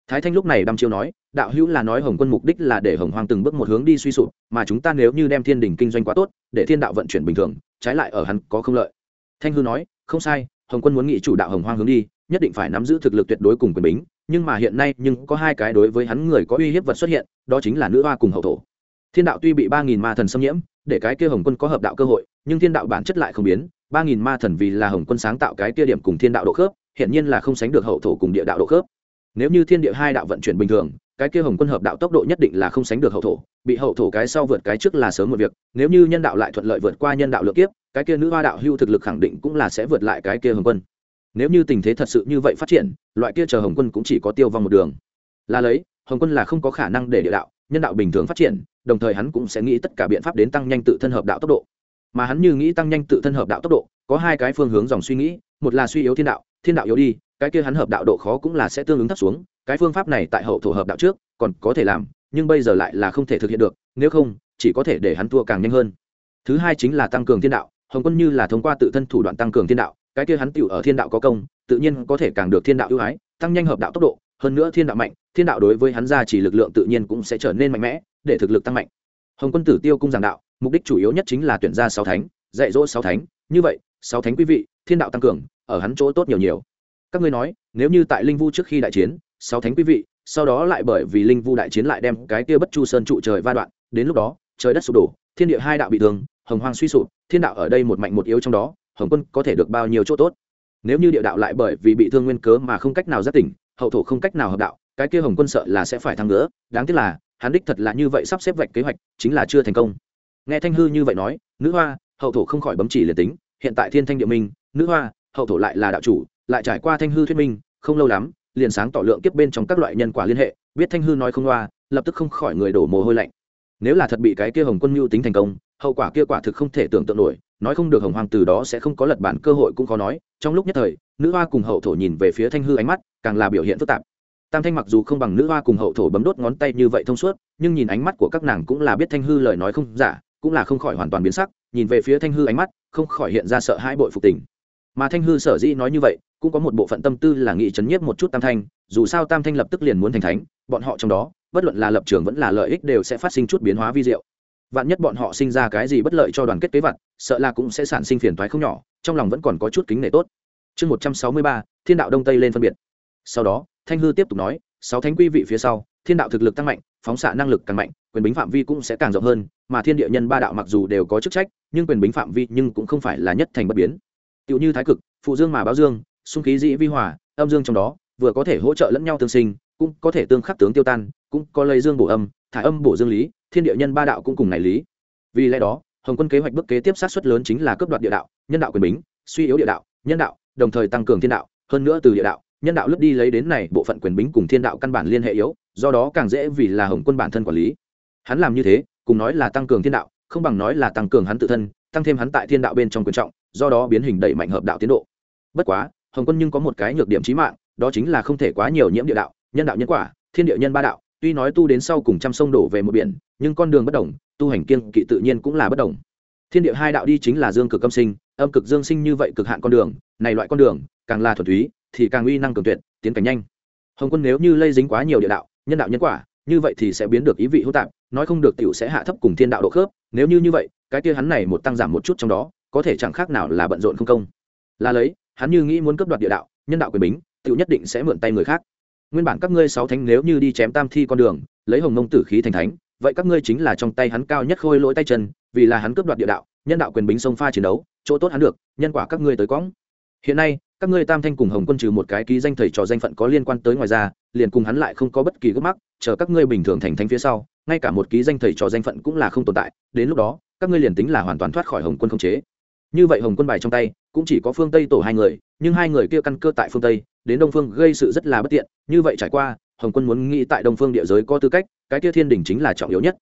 Thái thanh lúc này đăm chiêu nói, đạo hữu là nói hồng quân mục đích là để hồng hoang từng bước một hướng đi suy sụp, mà chúng ta nếu như đem thiên đình kinh doanh quá tốt, để thiên đạo vận chuyển bình thường, trái lại ở hắn có không lợi. Thanh hư nói, không sai, hồng quân muốn nghị chủ đạo hồng hoang hướng đi, nhất định phải nắm giữ thực lực tuyệt đối cùng quyền bính, nhưng mà hiện nay nhưng có hai cái đối với hắn người có uy hiếp vật xuất hiện, đó chính là nữ hoa cùng hậu thổ thiên đạo tuy bị ba nghìn ma thần xâm nhiễm, để cái kia hồng quân có hợp đạo cơ hội, nhưng thiên đạo bản chất lại không biến. ba nghìn ma thần vì là hồng quân sáng tạo cái kia điểm cùng thiên đạo độ khớp hiện nhiên là không sánh được hậu thổ cùng địa đạo độ khớp. Nếu như thiên địa hai đạo vận chuyển bình thường, cái kia hồng quân hợp đạo tốc độ nhất định là không sánh được hậu thổ. Bị hậu thổ cái sau vượt cái trước là sớm một việc, nếu như nhân đạo lại thuận lợi vượt qua nhân đạo lượng kiếp, cái kia nữ hoa đạo hưu thực lực khẳng định cũng là sẽ vượt lại cái kia hồng quân. Nếu như tình thế thật sự như vậy phát triển, loại kia chờ hồng quân cũng chỉ có tiêu vong một đường. Là lấy, hồng quân là không có khả năng để địa đạo nhân đạo bình thường phát triển, đồng thời hắn cũng sẽ nghĩ tất cả biện pháp đến tăng nhanh tự thân hợp đạo tốc độ. Mà hắn như nghĩ tăng nhanh tự thân hợp đạo tốc độ, có hai cái phương hướng dòng suy nghĩ, một là suy yếu thiên đạo thiên đạo yếu đi, cái kia hắn hợp đạo độ khó cũng là sẽ tương ứng thấp xuống, cái phương pháp này tại hậu thổ hợp đạo trước, còn có thể làm, nhưng bây giờ lại là không thể thực hiện được, nếu không, chỉ có thể để hắn thua càng nhanh hơn. Thứ hai chính là tăng cường thiên đạo, hồng quân như là thông qua tự thân thủ đoạn tăng cường thiên đạo, cái kia hắn tựu ở thiên đạo có công, tự nhiên có thể càng được thiên đạo ưu ái, tăng nhanh hợp đạo tốc độ hơn nữa thiên đạo mạnh, thiên đạo đối với hắn ra chỉ lực lượng tự nhiên cũng sẽ trở nên mạnh mẽ, để thực lực tăng mạnh. Hồng quân tử tiêu cung giảng đạo, mục đích chủ yếu nhất chính là tuyển ra sáu thánh, dạy dỗ sáu thánh. Như vậy, sáu thánh quý vị, thiên đạo tăng cường, ở hắn chỗ tốt nhiều nhiều. Các ngươi nói, nếu như tại linh vu trước khi đại chiến, sáu thánh quý vị, sau đó lại bởi vì linh vu đại chiến lại đem cái kia bất chu sơn trụ trời va đoạn, đến lúc đó, trời đất sụp đổ, thiên địa hai đạo bị thương, hồng hoang suy sụp, thiên đạo ở đây một mạnh một yếu trong đó, hồng quân có thể được bao nhiêu chỗ tốt? Nếu như địa đạo lại bởi vì bị thương nguyên cớ mà không cách nào giác tỉnh hậu thổ không cách nào hợp đạo, cái kia hồng quân sợ là sẽ phải thăng nữa, đáng tiếc là, hắn đích thật là như vậy sắp xếp vạch kế hoạch, chính là chưa thành công. Nghe thanh hư như vậy nói, nữ hoa, hậu thổ không khỏi bấm chỉ liền tính, hiện tại thiên thanh địa minh, nữ hoa, hậu thổ lại là đạo chủ, lại trải qua thanh hư thuyết minh, không lâu lắm, liền sáng tỏ lượng kiếp bên trong các loại nhân quả liên hệ, biết thanh hư nói không loa, lập tức không khỏi người đổ mồ hôi lạnh. Nếu là thật bị cái kia hồng quân mưu tính thành công hậu quả kia quả thực không thể tưởng tượng nổi, nói không được hồng hoàng từ đó sẽ không có lật bản cơ hội cũng khó nói. Trong lúc nhất thời, nữ hoa cùng hậu thổ nhìn về phía thanh hư ánh mắt, càng là biểu hiện phức tạp. Tam thanh mặc dù không bằng nữ hoa cùng hậu thổ bấm đốt ngón tay như vậy thông suốt, nhưng nhìn ánh mắt của các nàng cũng là biết thanh hư lời nói không giả, cũng là không khỏi hoàn toàn biến sắc, nhìn về phía thanh hư ánh mắt, không khỏi hiện ra sợ hãi bội phục tình. Mà thanh hư sở dĩ nói như vậy, cũng có một bộ phận tâm tư là nghị chấn nhiếp một chút tam thanh, dù sao tam thanh lập tức liền muốn thành thánh, bọn họ trong đó, bất luận là lập trường vẫn là lợi ích đều sẽ phát sinh chút biến hóa vi diệu vạn nhất bọn họ sinh ra cái gì bất lợi cho đoàn kết kế vật sợ là cũng sẽ sản sinh phiền toái không nhỏ, trong lòng vẫn còn có chút kính nể tốt. Chương một trăm sáu mươi ba, thiên đạo đông tây lên phân biệt. Sau đó, thanh hư tiếp tục nói, sáu thánh quy vị phía sau, thiên đạo thực lực tăng mạnh, phóng xạ năng lực càng mạnh, quyền bính phạm vi cũng sẽ càng rộng hơn, mà thiên địa nhân ba đạo mặc dù đều có chức trách, nhưng quyền bính phạm vi nhưng cũng không phải là nhất thành bất biến. Tựu như thái cực, phụ dương mà báo dương xung khí dĩ vi hòa, âm dương trong đó, vừa có thể hỗ trợ lẫn nhau tương sinh, cũng có thể tương khắc tướng tiêu tan cũng có lấy dương bổ âm, thả âm bổ dương lý, thiên địa nhân ba đạo cũng cùng này lý. Vì lẽ đó, hồng quân kế hoạch bước kế tiếp sát xuất lớn chính là cấp đoạt địa đạo, nhân đạo quyền bính, suy yếu địa đạo, nhân đạo, đồng thời tăng cường thiên đạo, hơn nữa từ địa đạo, nhân đạo lướt đi lấy đến này bộ phận quyền bính cùng thiên đạo căn bản liên hệ yếu, do đó càng dễ vì là hồng quân bản thân quản lý. Hắn làm như thế, cùng nói là tăng cường thiên đạo, không bằng nói là tăng cường hắn tự thân, tăng thêm hắn tại thiên đạo bên trong quyền trọng, do đó biến hình đẩy mạnh hợp đạo tiến độ. Bất quá, hồng quân nhưng có một cái nhược điểm trí mạng, đó chính là không thể quá nhiều nhiễm địa đạo, nhân đạo nhân quả, thiên địa nhân ba đạo tuy nói tu đến sau cùng trăm sông đổ về một biển, nhưng con đường bất đồng, tu hành kiên kỵ tự nhiên cũng là bất đồng. Thiên địa hai đạo đi chính là dương cực âm sinh, âm cực dương sinh như vậy cực hạn con đường, này loại con đường, càng là thuần túy, thì càng uy năng cường tuyệt, tiến cảnh nhanh. Hồng quân nếu như lây dính quá nhiều địa đạo, nhân đạo nhân quả, như vậy thì sẽ biến được ý vị hữu tạp, nói không được tiểu sẽ hạ thấp cùng thiên đạo độ khớp, nếu như như vậy, cái kia hắn này một tăng giảm một chút trong đó, có thể chẳng khác nào là bận rộn không công. Là lấy, hắn như nghĩ muốn cấp đoạt địa đạo, nhân đạo quyền bính, tiểu nhất định sẽ mượn tay người khác nguyên bản các ngươi sáu thánh nếu như đi chém tam thi con đường, lấy hồng mông tử khí thành thánh, vậy các ngươi chính là trong tay hắn cao nhất khôi lỗi tay chân, vì là hắn cướp đoạt địa đạo, nhân đạo quyền bính sông pha chiến đấu, chỗ tốt hắn được, nhân quả các ngươi tới cõng hiện nay, các ngươi tam thanh cùng hồng quân trừ một cái ký danh thầy trò danh phận có liên quan tới ngoài ra, liền cùng hắn lại không có bất kỳ gốc mắc, chờ các ngươi bình thường thành thánh phía sau, ngay cả một ký danh thầy trò danh phận cũng là không tồn tại, đến lúc đó, các ngươi liền tính là hoàn toàn thoát khỏi hồng quân không chế. Như vậy hồng quân bài trong tay cũng chỉ có phương tây tổ hai người, nhưng hai người kia căn cơ tại phương tây, đến đông phương gây sự rất là bất tiện. Như vậy trải qua, hồng quân muốn nghĩ tại đông phương địa giới có tư cách, cái kia thiên đình chính là trọng yếu nhất.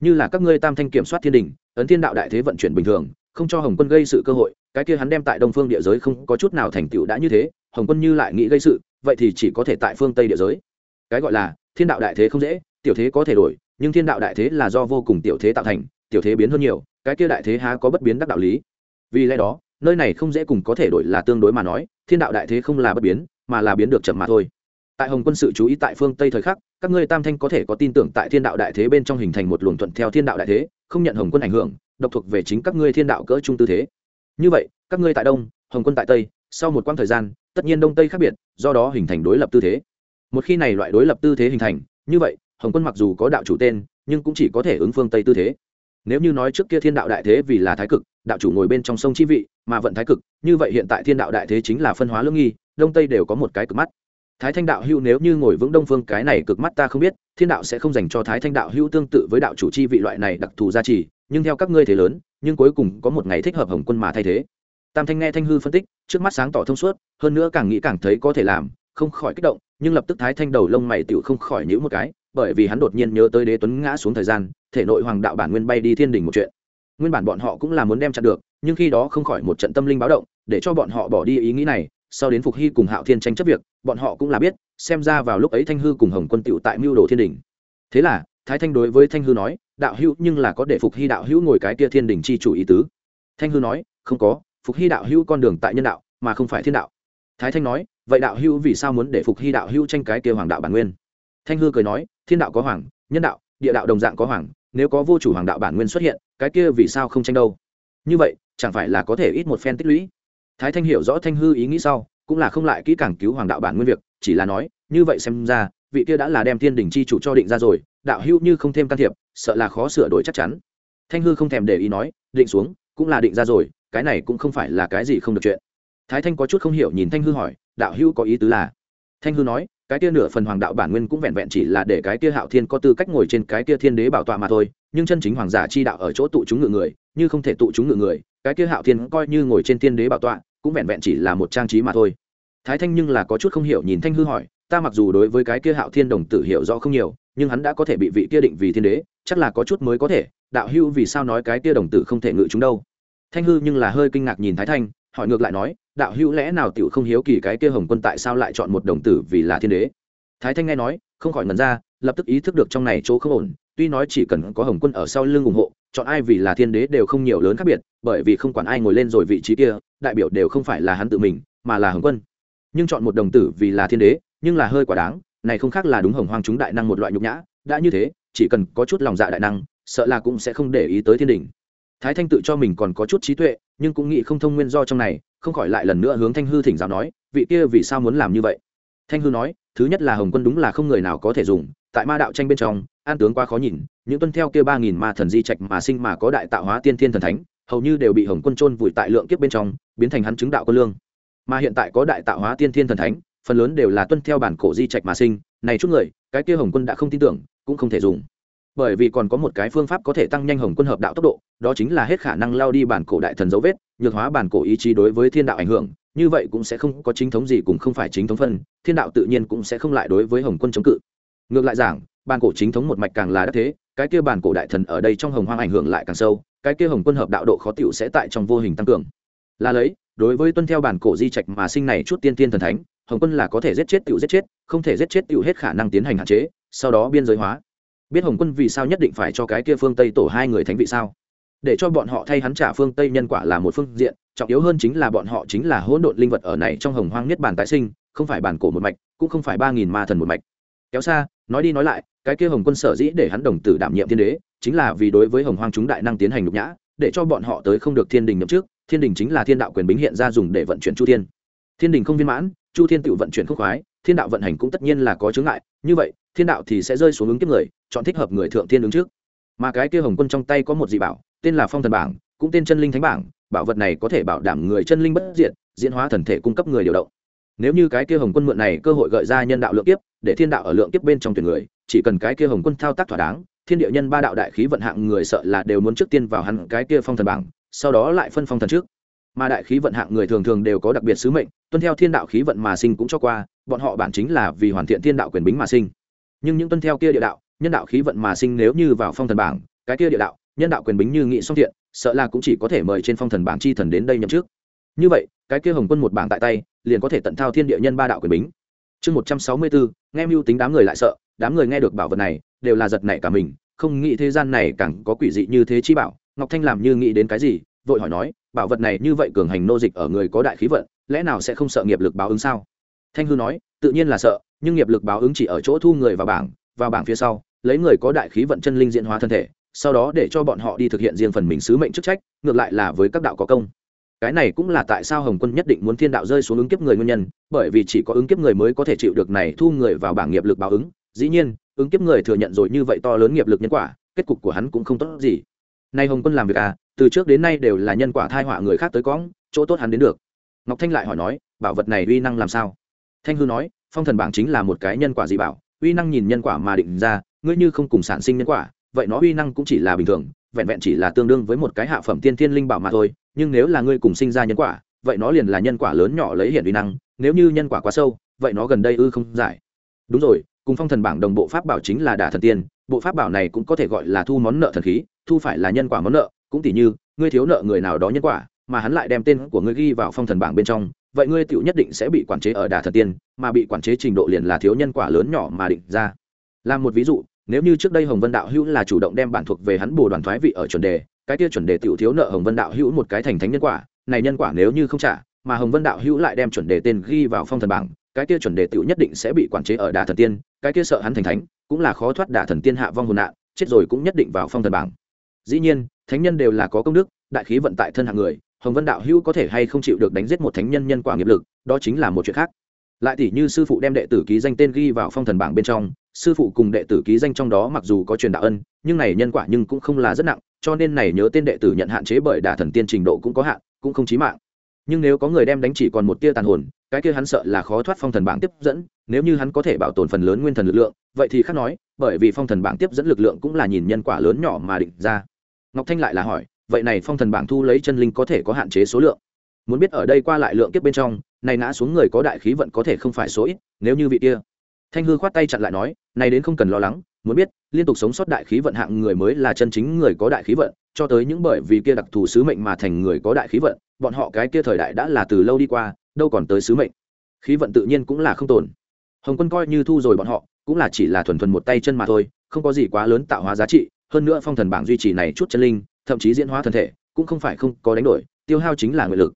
Như là các ngươi tam thanh kiểm soát thiên đình, ấn thiên đạo đại thế vận chuyển bình thường, không cho hồng quân gây sự cơ hội, cái kia hắn đem tại đông phương địa giới không có chút nào thành tựu đã như thế, hồng quân như lại nghĩ gây sự, vậy thì chỉ có thể tại phương tây địa giới. Cái gọi là, thiên đạo đại thế không dễ, tiểu thế có thể đổi, nhưng thiên đạo đại thế là do vô cùng tiểu thế tạo thành, tiểu thế biến hơn nhiều, cái kia đại thế há có bất biến đắc đạo lý. Vì lẽ đó nơi này không dễ cùng có thể đổi là tương đối mà nói, thiên đạo đại thế không là bất biến, mà là biến được chậm mà thôi. Tại hồng quân sự chú ý tại phương tây thời khắc, các ngươi tam thanh có thể có tin tưởng tại thiên đạo đại thế bên trong hình thành một luồng thuận theo thiên đạo đại thế, không nhận hồng quân ảnh hưởng, độc thuộc về chính các ngươi thiên đạo cỡ trung tư thế. Như vậy, các ngươi tại đông, hồng quân tại tây, sau một quãng thời gian, tất nhiên đông tây khác biệt, do đó hình thành đối lập tư thế. Một khi này loại đối lập tư thế hình thành, như vậy, hồng quân mặc dù có đạo chủ tên, nhưng cũng chỉ có thể ứng phương tây tư thế nếu như nói trước kia thiên đạo đại thế vì là thái cực, đạo chủ ngồi bên trong sông chi vị, mà vận thái cực, như vậy hiện tại thiên đạo đại thế chính là phân hóa lương nghi, đông tây đều có một cái cực mắt. Thái thanh đạo hữu nếu như ngồi vững đông phương, cái này cực mắt ta không biết, thiên đạo sẽ không dành cho thái thanh đạo hữu tương tự với đạo chủ chi vị loại này đặc thù gia trì, nhưng theo các ngươi thế lớn, nhưng cuối cùng có một ngày thích hợp hồng quân mà thay thế. Tam thanh nghe thanh hư phân tích, trước mắt sáng tỏ thông suốt, hơn nữa càng nghĩ càng thấy có thể làm, không khỏi kích động, nhưng lập tức thái thanh đầu lông mày tựu không khỏi nhữ một cái bởi vì hắn đột nhiên nhớ tới đế tuấn ngã xuống thời gian, thể nội hoàng đạo bản nguyên bay đi thiên đình một chuyện. Nguyên bản bọn họ cũng là muốn đem chặn được, nhưng khi đó không khỏi một trận tâm linh báo động, để cho bọn họ bỏ đi ý nghĩ này, sau đến phục hy cùng hạo thiên tranh chấp việc, bọn họ cũng là biết, xem ra vào lúc ấy thanh hư cùng hồng quân tựu tại mưu đồ thiên đình. Thế là, thái thanh đối với thanh hư nói, đạo hữu, nhưng là có để phục hy đạo hữu ngồi cái tia thiên đình chi chủ ý tứ. Thanh hư nói, không có, phục hy đạo hữu con đường tại nhân đạo, mà không phải thiên đạo. Thái thanh nói, vậy đạo hữu vì sao muốn để phục hy đạo hữu tranh cái kia hoàng đạo bản nguyên? Thanh hư cười nói, thiên đạo có hoàng, nhân đạo, địa đạo đồng dạng có hoàng, nếu có vô chủ hoàng đạo bản nguyên xuất hiện, cái kia vì sao không tranh đâu? Như vậy, chẳng phải là có thể ít một phen tích lũy? Thái thanh hiểu rõ thanh hư ý nghĩ sau, cũng là không lại kỹ càng cứu hoàng đạo bản nguyên việc, chỉ là nói, như vậy xem ra, vị kia đã là đem thiên đình chi chủ cho định ra rồi, đạo hữu như không thêm can thiệp, sợ là khó sửa đổi chắc chắn. Thanh hư không thèm để ý nói, định xuống, cũng là định ra rồi, cái này cũng không phải là cái gì không được chuyện. Thái thanh có chút không hiểu nhìn thanh hư hỏi, đạo hữu có ý tứ là? Thanh hư nói cái kia nửa phần hoàng đạo bản nguyên cũng vẹn vẹn chỉ là để cái kia hạo thiên có tư cách ngồi trên cái kia thiên đế bảo tọa mà thôi, nhưng chân chính hoàng giả chi đạo ở chỗ tụ chúng ngự người, như không thể tụ chúng ngự người, cái kia hạo thiên coi như ngồi trên thiên đế bảo tọa, cũng vẹn vẹn chỉ là một trang trí mà thôi. Thái thanh nhưng là có chút không hiểu nhìn thanh hư hỏi, ta mặc dù đối với cái kia hạo thiên đồng tử hiểu rõ không nhiều, nhưng hắn đã có thể bị vị kia định vì thiên đế, chắc là có chút mới có thể, đạo hưu vì sao nói cái kia đồng tử không thể ngự chúng đâu? Thanh hư nhưng là hơi kinh ngạc nhìn thái thanh hỏi ngược lại nói, đạo hữu lẽ nào tiểu không hiếu kỳ cái kia hồng quân tại sao lại chọn một đồng tử vì là thiên đế? Thái thanh nghe nói, không khỏi ngần ra, lập tức ý thức được trong này chỗ không ổn, tuy nói chỉ cần có hồng quân ở sau lưng ủng hộ, chọn ai vì là thiên đế đều không nhiều lớn khác biệt, bởi vì không quản ai ngồi lên rồi vị trí kia, đại biểu đều không phải là hắn tự mình, mà là hồng quân. Nhưng chọn một đồng tử vì là thiên đế, nhưng là hơi quả đáng, này không khác là đúng hồng hoang chúng đại năng một loại nhục nhã, đã như thế, chỉ cần có chút lòng dạ đại năng, sợ là cũng sẽ không để ý tới thiên đình thái thanh tự cho mình còn có chút trí tuệ nhưng cũng nghĩ không thông nguyên do trong này, không khỏi lại lần nữa hướng thanh hư thỉnh giáo nói, vị kia vì sao muốn làm như vậy? Thanh hư nói, thứ nhất là hồng quân đúng là không người nào có thể dùng, tại ma đạo tranh bên trong, an tướng quá khó nhìn, những tuân theo kia ba nghìn ma thần di trạch mà sinh mà có đại tạo hóa tiên thiên thần thánh, hầu như đều bị hồng quân chôn vùi tại lượng kiếp bên trong, biến thành hắn chứng đạo quân lương. Mà hiện tại có đại tạo hóa tiên thiên thần thánh, phần lớn đều là tuân theo bản cổ di trạch mà sinh, này chút người, cái kia hồng quân đã không tin tưởng, cũng không thể dùng bởi vì còn có một cái phương pháp có thể tăng nhanh hồng quân hợp đạo tốc độ, đó chính là hết khả năng lao đi bản cổ đại thần dấu vết, nhược hóa bản cổ ý chí đối với thiên đạo ảnh hưởng, như vậy cũng sẽ không có chính thống gì cũng không phải chính thống phân, thiên đạo tự nhiên cũng sẽ không lại đối với hồng quân chống cự. Ngược lại giảng, bản cổ chính thống một mạch càng là đắc thế, cái kia bản cổ đại thần ở đây trong hồng hoang ảnh hưởng lại càng sâu, cái kia hồng quân hợp đạo độ khó tiểu sẽ tại trong vô hình tăng cường. Là lấy, đối với tuân theo bản cổ di trạch mà sinh này chút tiên tiên thần thánh, hồng quân là có thể giết chết tiểu giết chết, không thể giết chết tiểu hết khả năng tiến hành hạn chế, sau đó biên giới hóa biết hồng quân vì sao nhất định phải cho cái kia phương tây tổ hai người thánh vị sao? Để cho bọn họ thay hắn trả phương tây nhân quả là một phương diện, trọng yếu hơn chính là bọn họ chính là hỗn độn linh vật ở này trong hồng hoang nhất bản tái sinh, không phải bản cổ một mạch, cũng không phải ba nghìn ma thần một mạch. Kéo xa, nói đi nói lại, cái kia hồng quân sở dĩ để hắn đồng tử đảm nhiệm thiên đế, chính là vì đối với hồng hoang chúng đại năng tiến hành nhục nhã, để cho bọn họ tới không được thiên đình nhậm trước thiên đình chính là thiên đạo quyền bính hiện ra dùng để vận chuyển chu thiên. Thiên đình không viên mãn, chu thiên tự vận chuyển không khoái, thiên đạo vận hành cũng tất nhiên là có chướng ngại, như vậy thiên đạo thì sẽ rơi xuống ứng kiếp người, chọn thích hợp người thượng thiên ứng trước. Mà cái kia hồng quân trong tay có một dị bảo, tên là phong thần bảng, cũng tên chân linh thánh bảng, bảo vật này có thể bảo đảm người chân linh bất diệt, diễn hóa thần thể cung cấp người điều động. Nếu như cái kia hồng quân mượn này cơ hội gợi ra nhân đạo lượng kiếp, để thiên đạo ở lượng kiếp bên trong tuyển người, chỉ cần cái kia hồng quân thao tác thỏa đáng, thiên địa nhân ba đạo đại khí vận hạng người sợ là đều muốn trước tiên vào hắn cái kia phong thần bảng, sau đó lại phân phong thần trước. Mà đại khí vận hạng người thường thường đều có đặc biệt sứ mệnh, tuân theo thiên đạo khí vận mà sinh cũng cho qua, bọn họ bản chính là vì hoàn thiện thiên đạo quyền bính mà sinh nhưng những tuân theo kia địa đạo, nhân đạo khí vận mà sinh nếu như vào phong thần bảng, cái kia địa đạo, nhân đạo quyền bính như nghị song thiện, sợ là cũng chỉ có thể mời trên phong thần bảng chi thần đến đây nhậm trước như vậy, cái kia hồng quân một bảng tại tay, liền có thể tận thao thiên địa nhân ba đạo quyền bính. Chương một trăm sáu mươi bốn, nghe mưu tính đám người lại sợ, đám người nghe được bảo vật này, đều là giật nảy cả mình, không nghĩ thế gian này càng có quỷ dị như thế chi bảo. Ngọc thanh làm như nghĩ đến cái gì, vội hỏi nói, bảo vật này như vậy cường hành nô dịch ở người có đại khí vận, lẽ nào sẽ không sợ nghiệp lực báo ứng sao? Thanh hư nói, tự nhiên là sợ nhưng nghiệp lực báo ứng chỉ ở chỗ thu người vào bảng vào bảng phía sau, lấy người có đại khí vận chân linh diện hóa thân thể, sau đó để cho bọn họ đi thực hiện riêng phần mình sứ mệnh chức trách, ngược lại là với các đạo có công. Cái này cũng là tại sao hồng quân nhất định muốn thiên đạo rơi xuống ứng kiếp người nguyên nhân, bởi vì chỉ có ứng kiếp người mới có thể chịu được này thu người vào bảng nghiệp lực báo ứng. Dĩ nhiên, ứng kiếp người thừa nhận rồi như vậy to lớn nghiệp lực nhân quả, kết cục của hắn cũng không tốt gì. Nay hồng quân làm việc à từ trước đến nay đều là nhân quả thai họa người khác tới cõng, chỗ tốt hắn đến được. Ngọc thanh lại hỏi nói, bảo vật này uy năng làm sao? Thanh hư nói phong thần bảng chính là một cái nhân quả gì bảo, uy năng nhìn nhân quả mà định ra, ngươi như không cùng sản sinh nhân quả, vậy nó uy năng cũng chỉ là bình thường, vẹn vẹn chỉ là tương đương với một cái hạ phẩm tiên thiên linh bảo mà thôi, nhưng nếu là ngươi cùng sinh ra nhân quả, vậy nó liền là nhân quả lớn nhỏ lấy hiện uy năng, nếu như nhân quả quá sâu, vậy nó gần đây ư không giải. Đúng rồi, cùng phong thần bảng đồng bộ pháp bảo chính là đả thần tiên, bộ pháp bảo này cũng có thể gọi là thu món nợ thần khí, thu phải là nhân quả món nợ, cũng tỷ như, ngươi thiếu nợ người nào đó nhân quả, mà hắn lại đem tên của ngươi ghi vào phong thần bảng bên trong vậy ngươi tựu nhất định sẽ bị quản chế ở đà thần tiên, mà bị quản chế trình độ liền là thiếu nhân quả lớn nhỏ mà định ra. Làm một ví dụ, nếu như trước đây hồng vân đạo hữu là chủ động đem bản thuộc về hắn bồ đoàn thoái vị ở chuẩn đề, cái kia chuẩn đề tiểu thiếu nợ hồng vân đạo hữu một cái thành thánh nhân quả, này nhân quả nếu như không trả, mà hồng vân đạo hữu lại đem chuẩn đề tên ghi vào phong thần bảng, cái kia chuẩn đề tiểu nhất định sẽ bị quản chế ở đà thần tiên, cái kia sợ hắn thành thánh, cũng là khó thoát đà thần tiên hạ vong hồn nạn, chết rồi cũng nhất định vào phong thần bảng. Dĩ nhiên, thánh nhân đều là có công đức, đại khí vận tại thân hạng người hồng vân đạo hữu có thể hay không chịu được đánh giết một thánh nhân nhân quả nghiệp lực, đó chính là một chuyện khác. Lại tỷ như sư phụ đem đệ tử ký danh tên ghi vào phong thần bảng bên trong, sư phụ cùng đệ tử ký danh trong đó mặc dù có truyền đạo ân, nhưng này nhân quả nhưng cũng không là rất nặng, cho nên này nhớ tên đệ tử nhận hạn chế bởi đả thần tiên trình độ cũng có hạn, cũng không chí mạng. Nhưng nếu có người đem đánh chỉ còn một tia tàn hồn, cái kia hắn sợ là khó thoát phong thần bảng tiếp dẫn, nếu như hắn có thể bảo tồn phần lớn nguyên thần lực lượng, vậy thì khác nói, bởi vì phong thần bảng tiếp dẫn lực lượng cũng là nhìn nhân quả lớn nhỏ mà định ra. Ngọc thanh lại là hỏi vậy này phong thần bảng thu lấy chân linh có thể có hạn chế số lượng. Muốn biết ở đây qua lại lượng kiếp bên trong, này ngã xuống người có đại khí vận có thể không phải số ít, nếu như vị kia. Thanh hư khoát tay chặn lại nói, này đến không cần lo lắng, muốn biết, liên tục sống sót đại khí vận hạng người mới là chân chính người có đại khí vận, cho tới những bởi vì kia đặc thù sứ mệnh mà thành người có đại khí vận, bọn họ cái kia thời đại đã là từ lâu đi qua, đâu còn tới sứ mệnh. Khí vận tự nhiên cũng là không tồn. Hồng quân coi như thu rồi bọn họ, cũng là chỉ là thuần thuần một tay chân mà thôi, không có gì quá lớn tạo hóa giá trị, hơn nữa phong thần bảng duy trì này chút chân linh thậm chí diễn hóa thân thể, cũng không phải không có đánh đổi, tiêu hao chính là nguyện lực.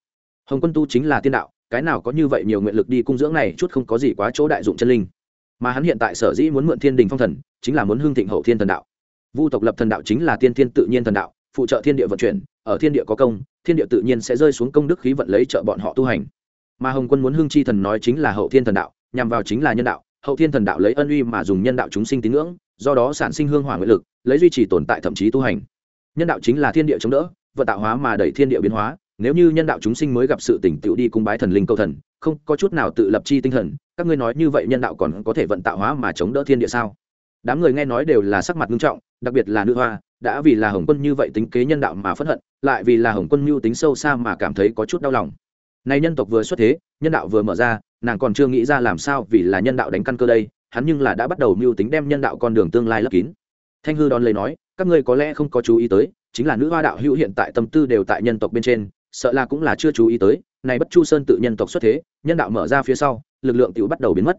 Hồng quân tu chính là tiên đạo, cái nào có như vậy nhiều nguyện lực đi cung dưỡng này chút không có gì quá chỗ đại dụng chân linh. Mà hắn hiện tại sở dĩ muốn mượn thiên đình phong thần, chính là muốn hưng thịnh hậu thiên thần đạo. Vu tộc lập thần đạo chính là tiên thiên tự nhiên thần đạo, phụ trợ thiên địa vận chuyển, ở thiên địa có công, thiên địa tự nhiên sẽ rơi xuống công đức khí vận lấy trợ bọn họ tu hành. Mà hồng quân muốn hưng chi thần nói chính là hậu thiên thần đạo, nhằm vào chính là nhân đạo, hậu thiên thần đạo lấy ân uy mà dùng nhân đạo chúng sinh tín ngưỡng, do đó sản sinh hương hỏa nguyện lực, lấy duy trì tồn tại thậm chí tu hành nhân đạo chính là thiên địa chống đỡ, vận tạo hóa mà đẩy thiên địa biến hóa. Nếu như nhân đạo chúng sinh mới gặp sự tỉnh tựu đi cung bái thần linh câu thần, không có chút nào tự lập chi tinh thần, các ngươi nói như vậy nhân đạo còn có thể vận tạo hóa mà chống đỡ thiên địa sao? Đám người nghe nói đều là sắc mặt nghiêm trọng, đặc biệt là nữ hoa, đã vì là hồng quân như vậy tính kế nhân đạo mà phẫn hận, lại vì là hồng quân mưu tính sâu xa mà cảm thấy có chút đau lòng. Nay nhân tộc vừa xuất thế, nhân đạo vừa mở ra, nàng còn chưa nghĩ ra làm sao vì là nhân đạo đánh căn cơ đây, hắn nhưng là đã bắt đầu mưu tính đem nhân đạo con đường tương lai lấp kín. Thanh hư đón lấy nói các ngươi có lẽ không có chú ý tới, chính là nữ hoa đạo hữu hiện tại tâm tư đều tại nhân tộc bên trên, sợ là cũng là chưa chú ý tới, này bất chu sơn tự nhân tộc xuất thế, nhân đạo mở ra phía sau, lực lượng tự bắt đầu biến mất.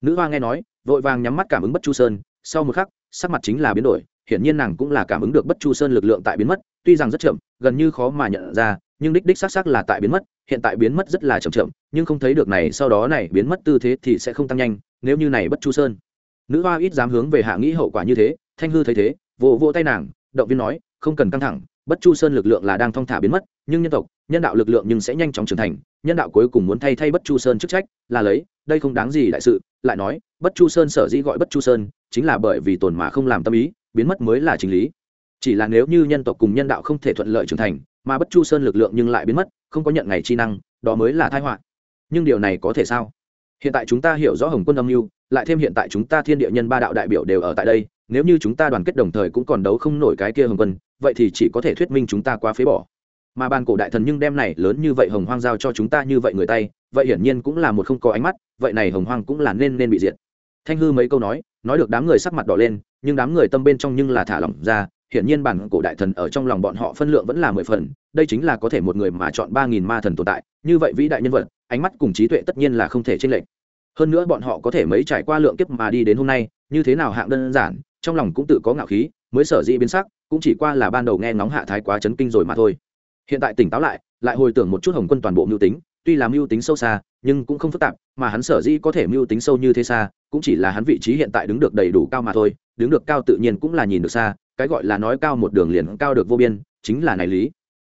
Nữ hoa nghe nói, vội vàng nhắm mắt cảm ứng bất chu sơn, sau một khắc, sắc mặt chính là biến đổi, hiển nhiên nàng cũng là cảm ứng được bất chu sơn lực lượng tại biến mất, tuy rằng rất chậm, gần như khó mà nhận ra, nhưng đích đích xác xác là tại biến mất, hiện tại biến mất rất là chậm chậm, nhưng không thấy được này, sau đó này biến mất tư thế thì sẽ không tăng nhanh, nếu như này bất chu sơn. Nữ hoa ít dám hướng về hạ nghĩ hậu quả như thế, thanh hư thấy thế vỗ vỗ tay nàng, động viên nói, không cần căng thẳng, bất chu sơn lực lượng là đang thong thả biến mất, nhưng nhân tộc, nhân đạo lực lượng nhưng sẽ nhanh chóng trưởng thành, nhân đạo cuối cùng muốn thay thay bất chu sơn chức trách, là lấy, đây không đáng gì đại sự. Lại nói, bất chu sơn sở dĩ gọi bất chu sơn, chính là bởi vì tồn mà không làm tâm ý, biến mất mới là chính lý. Chỉ là nếu như nhân tộc cùng nhân đạo không thể thuận lợi trưởng thành, mà bất chu sơn lực lượng nhưng lại biến mất, không có nhận ngày chi năng, đó mới là thái họa. Nhưng điều này có thể sao? Hiện tại chúng ta hiểu rõ hồng quân âm mưu lại thêm hiện tại chúng ta thiên địa nhân ba đạo đại biểu đều ở tại đây, nếu như chúng ta đoàn kết đồng thời cũng còn đấu không nổi cái kia hồng quân, vậy thì chỉ có thể thuyết minh chúng ta quá phế bỏ. Mà ban cổ đại thần nhưng đem này lớn như vậy hồng hoang giao cho chúng ta như vậy người tay, vậy hiển nhiên cũng là một không có ánh mắt, vậy này hồng hoang cũng là nên nên bị diệt. Thanh hư mấy câu nói nói được đám người sắc mặt đỏ lên, nhưng đám người tâm bên trong nhưng là thả lỏng ra, hiển nhiên bản cổ đại thần ở trong lòng bọn họ phân lượng vẫn là mười phần, đây chính là có thể một người mà chọn ba nghìn ma thần tồn tại, như vậy vĩ đại nhân vật, ánh mắt cùng trí tuệ tất nhiên là không thể tranh lệch hơn nữa bọn họ có thể mấy trải qua lượng kiếp mà đi đến hôm nay, như thế nào hạng đơn giản, trong lòng cũng tự có ngạo khí, mới sở dĩ biến sắc, cũng chỉ qua là ban đầu nghe ngóng hạ thái quá chấn kinh rồi mà thôi. Hiện tại tỉnh táo lại lại hồi tưởng một chút hồng quân toàn bộ mưu tính, tuy là mưu tính sâu xa, nhưng cũng không phức tạp, mà hắn sở dĩ có thể mưu tính sâu như thế xa, cũng chỉ là hắn vị trí hiện tại đứng được đầy đủ cao mà thôi, đứng được cao tự nhiên cũng là nhìn được xa, cái gọi là nói cao một đường liền cao được vô biên, chính là này lý.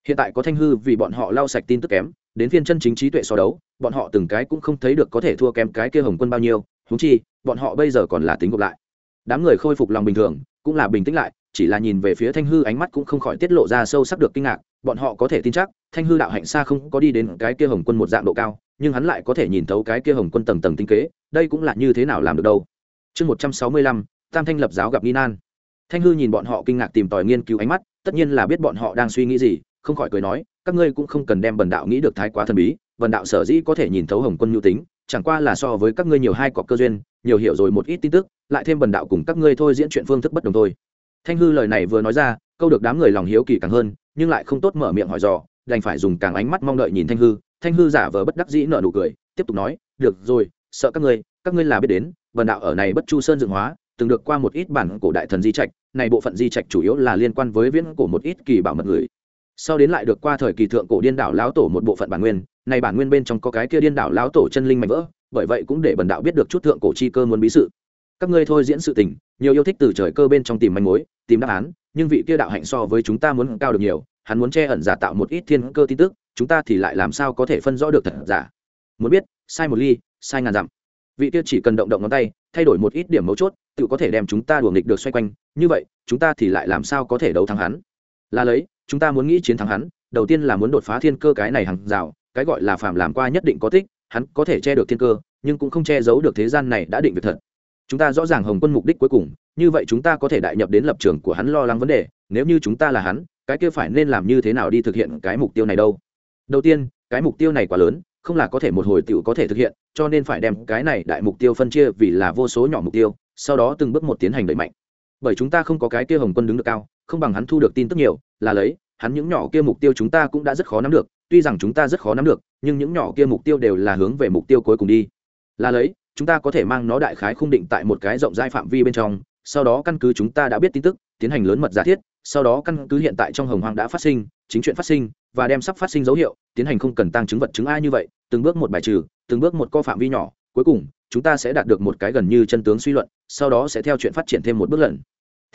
Hiện tại có thanh hư vì bọn họ lau sạch tin tức kém đến phiên chân chính trí tuệ so đấu, bọn họ từng cái cũng không thấy được có thể thua kém cái kia hồng quân bao nhiêu húng chi, bọn họ bây giờ còn là tính gộp lại. Đám người khôi phục lòng bình thường, cũng là bình tĩnh lại, chỉ là nhìn về phía thanh hư ánh mắt cũng không khỏi tiết lộ ra sâu sắc được kinh ngạc, bọn họ có thể tin chắc, thanh hư đạo hạnh xa không có đi đến cái kia hồng quân một dạng độ cao, nhưng hắn lại có thể nhìn thấu cái kia hồng quân tầng tầng tinh kế, đây cũng là như thế nào làm được đâu. Chương một trăm sáu mươi lăm, tam thanh lập giáo gặp nghi nan. Thanh hư nhìn bọn họ kinh ngạc tìm tòi nghiên cứu ánh mắt, tất nhiên là biết bọn họ đang suy nghĩ gì không khỏi cười nói, các ngươi cũng không cần đem bần đạo nghĩ được thái quá thần bí, bần đạo sở dĩ có thể nhìn thấu hồng quân nhu tính, chẳng qua là so với các ngươi nhiều hai cọc cơ duyên, nhiều hiểu rồi một ít tin tức, lại thêm bần đạo cùng các ngươi thôi diễn chuyện phương thức bất đồng thôi. Thanh hư lời này vừa nói ra, câu được đám người lòng hiếu kỳ càng hơn, nhưng lại không tốt mở miệng hỏi dò, đành phải dùng càng ánh mắt mong đợi nhìn thanh hư. Thanh hư giả vờ bất đắc dĩ nợ nụ cười, tiếp tục nói, được rồi, sợ các ngươi các ngươi là biết đến vần đạo ở này bất chu sơn dựng hóa, từng được qua một ít bản cổ đại thần di trạch, này bộ phận di trạch chủ yếu là liên quan với viễn cổ một ít kỳ bảo mật người sau đến lại được qua thời kỳ thượng cổ điên đảo lão tổ một bộ phận bản nguyên này bản nguyên bên trong có cái kia điên đảo lão tổ chân linh mạnh vỡ, bởi vậy cũng để bần đạo biết được chút thượng cổ chi cơ muốn bí sự. Các ngươi thôi diễn sự tình, nhiều yêu thích từ trời cơ bên trong tìm manh mối, tìm đáp án, nhưng vị kia đạo hạnh so với chúng ta muốn cao được nhiều, hắn muốn che ẩn giả tạo một ít thiên cơ tin tức, chúng ta thì lại làm sao có thể phân rõ được thật giả? Muốn biết, sai một ly, sai ngàn dặm. Vị kia chỉ cần động động ngón tay, thay đổi một ít điểm mấu chốt, tự có thể đem chúng ta đuổi nghịch được xoay quanh, như vậy, chúng ta thì lại làm sao có thể đấu thắng hắn? Là lấy chúng ta muốn nghĩ chiến thắng hắn, đầu tiên là muốn đột phá thiên cơ cái này hàng rào, cái gọi là phạm làm qua nhất định có tích, hắn có thể che được thiên cơ, nhưng cũng không che giấu được thế gian này đã định việc thật. Chúng ta rõ ràng hồng quân mục đích cuối cùng, như vậy chúng ta có thể đại nhập đến lập trường của hắn lo lắng vấn đề, nếu như chúng ta là hắn, cái kia phải nên làm như thế nào đi thực hiện cái mục tiêu này đâu? Đầu tiên, cái mục tiêu này quá lớn, không là có thể một hồi tiểu có thể thực hiện, cho nên phải đem cái này đại mục tiêu phân chia vì là vô số nhỏ mục tiêu, sau đó từng bước một tiến hành đẩy mạnh bởi chúng ta không có cái kia hồng quân đứng được cao, không bằng hắn thu được tin tức nhiều, là lấy, hắn những nhỏ kia mục tiêu chúng ta cũng đã rất khó nắm được, tuy rằng chúng ta rất khó nắm được, nhưng những nhỏ kia mục tiêu đều là hướng về mục tiêu cuối cùng đi. Là lấy, chúng ta có thể mang nó đại khái khung định tại một cái rộng rãi phạm vi bên trong, sau đó căn cứ chúng ta đã biết tin tức, tiến hành lớn mật giả thiết, sau đó căn cứ hiện tại trong hồng hoang đã phát sinh, chính chuyện phát sinh, và đem sắp phát sinh dấu hiệu, tiến hành không cần tăng chứng vật chứng ai như vậy, từng bước một bài trừ, từng bước một co phạm vi nhỏ, cuối cùng, chúng ta sẽ đạt được một cái gần như chân tướng suy luận, sau đó sẽ theo chuyện phát triển thêm một bước lần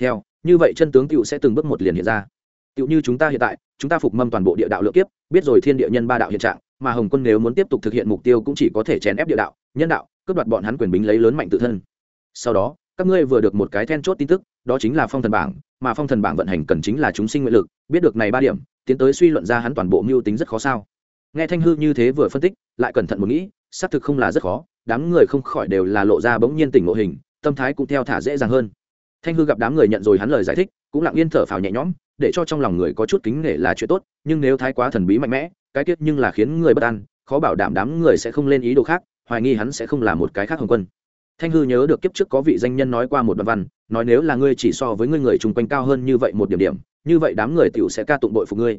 theo, như vậy chân tướng tựu sẽ từng bước một liền hiện ra. Tựu như chúng ta hiện tại, chúng ta phục mâm toàn bộ địa đạo lượng kiếp, biết rồi thiên địa nhân ba đạo hiện trạng, mà hồng quân nếu muốn tiếp tục thực hiện mục tiêu cũng chỉ có thể chèn ép địa đạo, nhân đạo, cướp đoạt bọn hắn quyền bính lấy lớn mạnh tự thân. Sau đó, các ngươi vừa được một cái then chốt tin tức, đó chính là phong thần bảng, mà phong thần bảng vận hành cần chính là chúng sinh nguyện lực, biết được này ba điểm, tiến tới suy luận ra hắn toàn bộ mưu tính rất khó sao. Nghe thanh hư như thế vừa phân tích, lại cẩn thận một nghĩ, xác thực không là rất khó, đám người không khỏi đều là lộ ra bỗng nhiên tỉnh ngộ hình, tâm thái cũng theo thả dễ dàng hơn thanh hư gặp đám người nhận rồi hắn lời giải thích, cũng lặng yên thở phào nhẹ nhõm, để cho trong lòng người có chút kính nể là chuyện tốt, nhưng nếu thái quá thần bí mạnh mẽ, cái tiết nhưng là khiến người bất an, khó bảo đảm đám người sẽ không lên ý đồ khác, hoài nghi hắn sẽ không là một cái khác hồng quân. Thanh hư nhớ được kiếp trước có vị danh nhân nói qua một đoạn văn, nói nếu là ngươi chỉ so với ngươi người chung quanh cao hơn như vậy một điểm điểm, như vậy đám người tiểu sẽ ca tụng bội phục ngươi.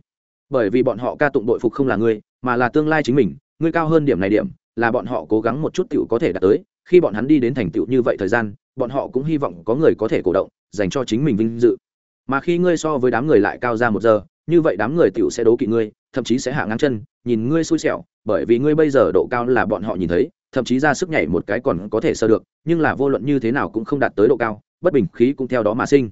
Bởi vì bọn họ ca tụng bội phục không là ngươi, mà là tương lai chính mình, ngươi cao hơn điểm này điểm, là bọn họ cố gắng một chút tiểu có thể đạt tới khi bọn hắn đi đến thành tựu như vậy thời gian, bọn họ cũng hy vọng có người có thể cổ động, dành cho chính mình vinh dự. Mà khi ngươi so với đám người lại cao ra một giờ, như vậy đám người tựu sẽ đố kỵ ngươi, thậm chí sẽ hạ ngang chân, nhìn ngươi xui xẻo, bởi vì ngươi bây giờ độ cao là bọn họ nhìn thấy, thậm chí ra sức nhảy một cái còn có thể sơ được, nhưng là vô luận như thế nào cũng không đạt tới độ cao, bất bình khí cũng theo đó mà sinh.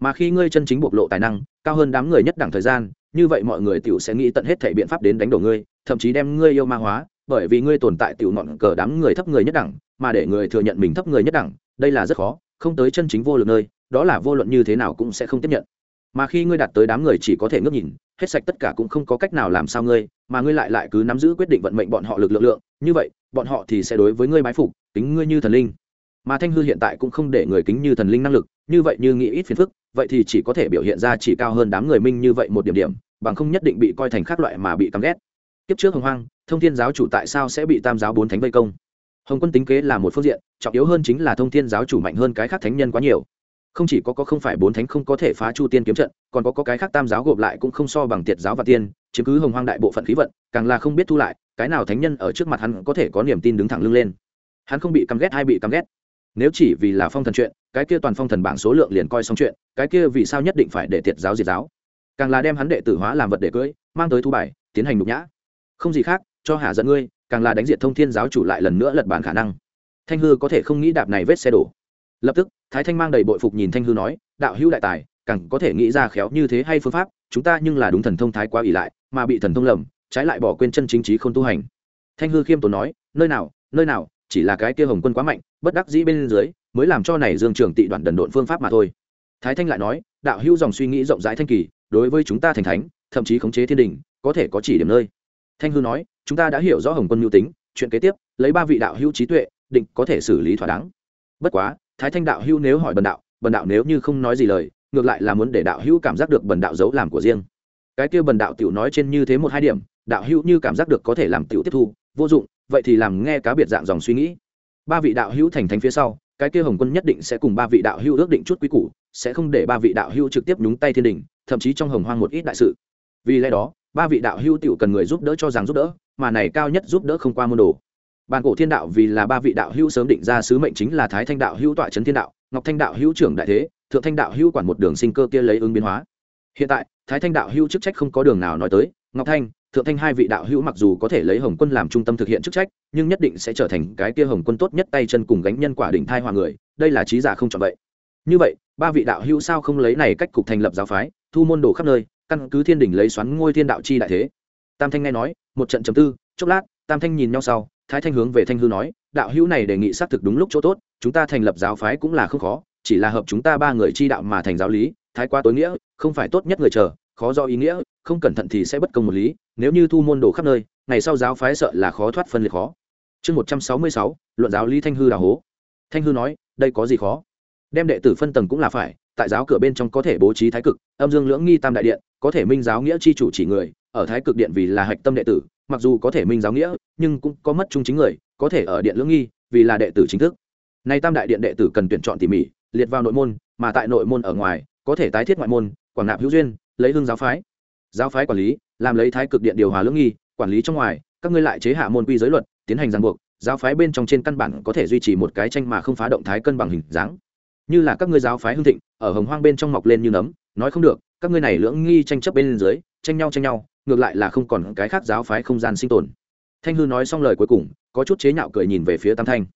Mà khi ngươi chân chính bộc lộ tài năng, cao hơn đám người nhất đẳng thời gian, như vậy mọi người tựu sẽ nghĩ tận hết thể biện pháp đến đánh đổ ngươi, thậm chí đem ngươi yêu ma hóa bởi vì ngươi tồn tại tiểu ngọn cờ đám người thấp người nhất đẳng, mà để người thừa nhận mình thấp người nhất đẳng, đây là rất khó, không tới chân chính vô lực nơi, đó là vô luận như thế nào cũng sẽ không tiếp nhận. Mà khi ngươi đạt tới đám người chỉ có thể ngước nhìn, hết sạch tất cả cũng không có cách nào làm sao ngươi, mà ngươi lại lại cứ nắm giữ quyết định vận mệnh bọn họ lực lượng lượng, như vậy, bọn họ thì sẽ đối với ngươi bái phục tính ngươi như thần linh. Mà thanh hư hiện tại cũng không để người kính như thần linh năng lực, như vậy như nghĩ ít phiền phức, vậy thì chỉ có thể biểu hiện ra chỉ cao hơn đám người minh như vậy một điểm điểm, bằng không nhất định bị coi thành khác loại mà bị căm ghét. Tiếp trước hồng hoang thông thiên giáo chủ tại sao sẽ bị tam giáo bốn thánh vây công? Hồng quân tính kế là một phương diện trọng yếu hơn chính là thông thiên giáo chủ mạnh hơn cái khác thánh nhân quá nhiều. Không chỉ có có không phải bốn thánh không có thể phá chu tiên kiếm trận còn có, có cái khác tam giáo gộp lại cũng không so bằng tiệt giáo và tiên chiếm cứ hồng hoang đại bộ phận khí vận càng là không biết thu lại cái nào thánh nhân ở trước mặt hắn có thể có niềm tin đứng thẳng lưng lên. Hắn không bị căm ghét hay bị căm ghét. Nếu chỉ vì là phong thần chuyện cái kia toàn phong thần bảng số lượng liền coi xong chuyện cái kia vì sao nhất định phải để tiệt giáo diệt giáo? Càng là đem hắn đệ tử hóa làm vật để cưỡi mang tới thu bài tiến hành nhục nhã. Không gì khác cho hạ dẫn ngươi, càng là đánh diệt thông thiên giáo chủ lại lần nữa lật bản khả năng. Thanh hư có thể không nghĩ đạp này vết xe đổ. Lập tức, thái thanh mang đầy bội phục nhìn thanh hư nói, đạo hữu đại tài, càng có thể nghĩ ra khéo như thế hay phương pháp, chúng ta nhưng là đúng thần thông thái quá ỷ lại, mà bị thần thông lầm, trái lại bỏ quên chân chính trí không tu hành. Thanh hư khiêm tốn nói, nơi nào nơi nào, chỉ là cái kia hồng quân quá mạnh, bất đắc dĩ bên dưới, mới làm cho này dương trường tị đoạn đần độn phương pháp mà thôi. Thái thanh lại nói, đạo hữu dòng suy nghĩ rộng rãi thanh kỳ, đối với chúng ta thành thánh, thậm chí khống chế thiên đình, có thể có chỉ điểm nơi. Thanh hư nói chúng ta đã hiểu rõ hồng quân mưu tính, chuyện kế tiếp, lấy ba vị đạo hữu trí tuệ, định có thể xử lý thỏa đáng. Bất quá, thái thanh đạo hữu nếu hỏi bần đạo bần đạo nếu như không nói gì lời, ngược lại là muốn để đạo hữu cảm giác được bần đạo giấu làm của riêng. Cái kia bần đạo tiểu nói trên như thế một hai điểm, đạo hữu như cảm giác được có thể làm tiểu tiếp thu, vô dụng, vậy thì làm nghe cá biệt dạng dòng suy nghĩ. Ba vị đạo hữu thành thánh phía sau, cái kia hồng quân nhất định sẽ cùng ba vị đạo hữu ước định chút quý củ, sẽ không để ba vị đạo hữu trực tiếp nhúng tay thiên đình, thậm chí trong hồng hoang một ít đại sự. Vì lẽ đó, ba vị đạo hữu tiểu cần người giúp đỡ cho rằng giúp đỡ mà này cao nhất giúp đỡ không qua môn đồ. Bàn cổ thiên đạo vì là ba vị đạo hữu sớm định ra sứ mệnh chính là thái thanh đạo hữu tọa trấn thiên đạo, ngọc thanh đạo hữu trưởng đại thế, thượng thanh đạo hữu quản một đường sinh cơ kia lấy ứng biến hóa. Hiện tại, thái thanh đạo hữu chức trách không có đường nào nói tới, ngọc thanh, thượng thanh hai vị đạo hữu mặc dù có thể lấy hồng quân làm trung tâm thực hiện chức trách, nhưng nhất định sẽ trở thành cái kia hồng quân tốt nhất tay chân cùng gánh nhân quả đỉnh thai hòa người, đây là trí giả không chọn vậy. Như vậy, ba vị đạo hữu sao không lấy này cách cục thành lập giáo phái, thu môn đồ khắp nơi, căn cứ thiên đỉnh lấy xoắn ngôi thiên đạo chi đại thế? Tam thanh nghe nói, một trận chấm tư, chốc lát, tam thanh nhìn nhau sau, thái thanh hướng về thanh hư nói, đạo hữu này đề nghị xác thực đúng lúc chỗ tốt, chúng ta thành lập giáo phái cũng là không khó, chỉ là hợp chúng ta ba người chi đạo mà thành giáo lý, thái quá tối nghĩa, không phải tốt nhất người chờ, khó do ý nghĩa, không cẩn thận thì sẽ bất công một lý, nếu như thu môn đồ khắp nơi, ngày sau giáo phái sợ là khó thoát phân liệt khó. Chương một trăm sáu mươi sáu, luận giáo lý thanh hư đào hố. Thanh hư nói, đây có gì khó? Đem đệ tử phân tầng cũng là phải, tại giáo cửa bên trong có thể bố trí thái cực, âm dương lưỡng nghi tam đại điện, có thể minh giáo nghĩa chi chủ chỉ người ở thái cực điện vì là hạch tâm đệ tử, mặc dù có thể minh giáo nghĩa, nhưng cũng có mất trung chính người, có thể ở điện lưỡng nghi, vì là đệ tử chính thức. Nay tam đại điện đệ tử cần tuyển chọn tỉ mỉ, liệt vào nội môn, mà tại nội môn ở ngoài, có thể tái thiết ngoại môn, quảng nạp hữu duyên, lấy hương giáo phái. Giáo phái quản lý, làm lấy thái cực điện điều hòa lưỡng nghi, quản lý trong ngoài, các ngươi lại chế hạ môn quy giới luật, tiến hành ràng buộc, giáo phái bên trong trên căn bản có thể duy trì một cái tranh mà không phá động thái cân bằng hình dáng. Như là các ngươi giáo phái hương thịnh, ở hồng hoang bên trong mọc lên như nấm, nói không được, các ngươi này lưỡng nghi tranh chấp bên dưới, tranh nhau tranh nhau ngược lại là không còn cái khác giáo phái không gian sinh tồn. Thanh hư nói xong lời cuối cùng, có chút chế nhạo cười nhìn về phía tam thanh.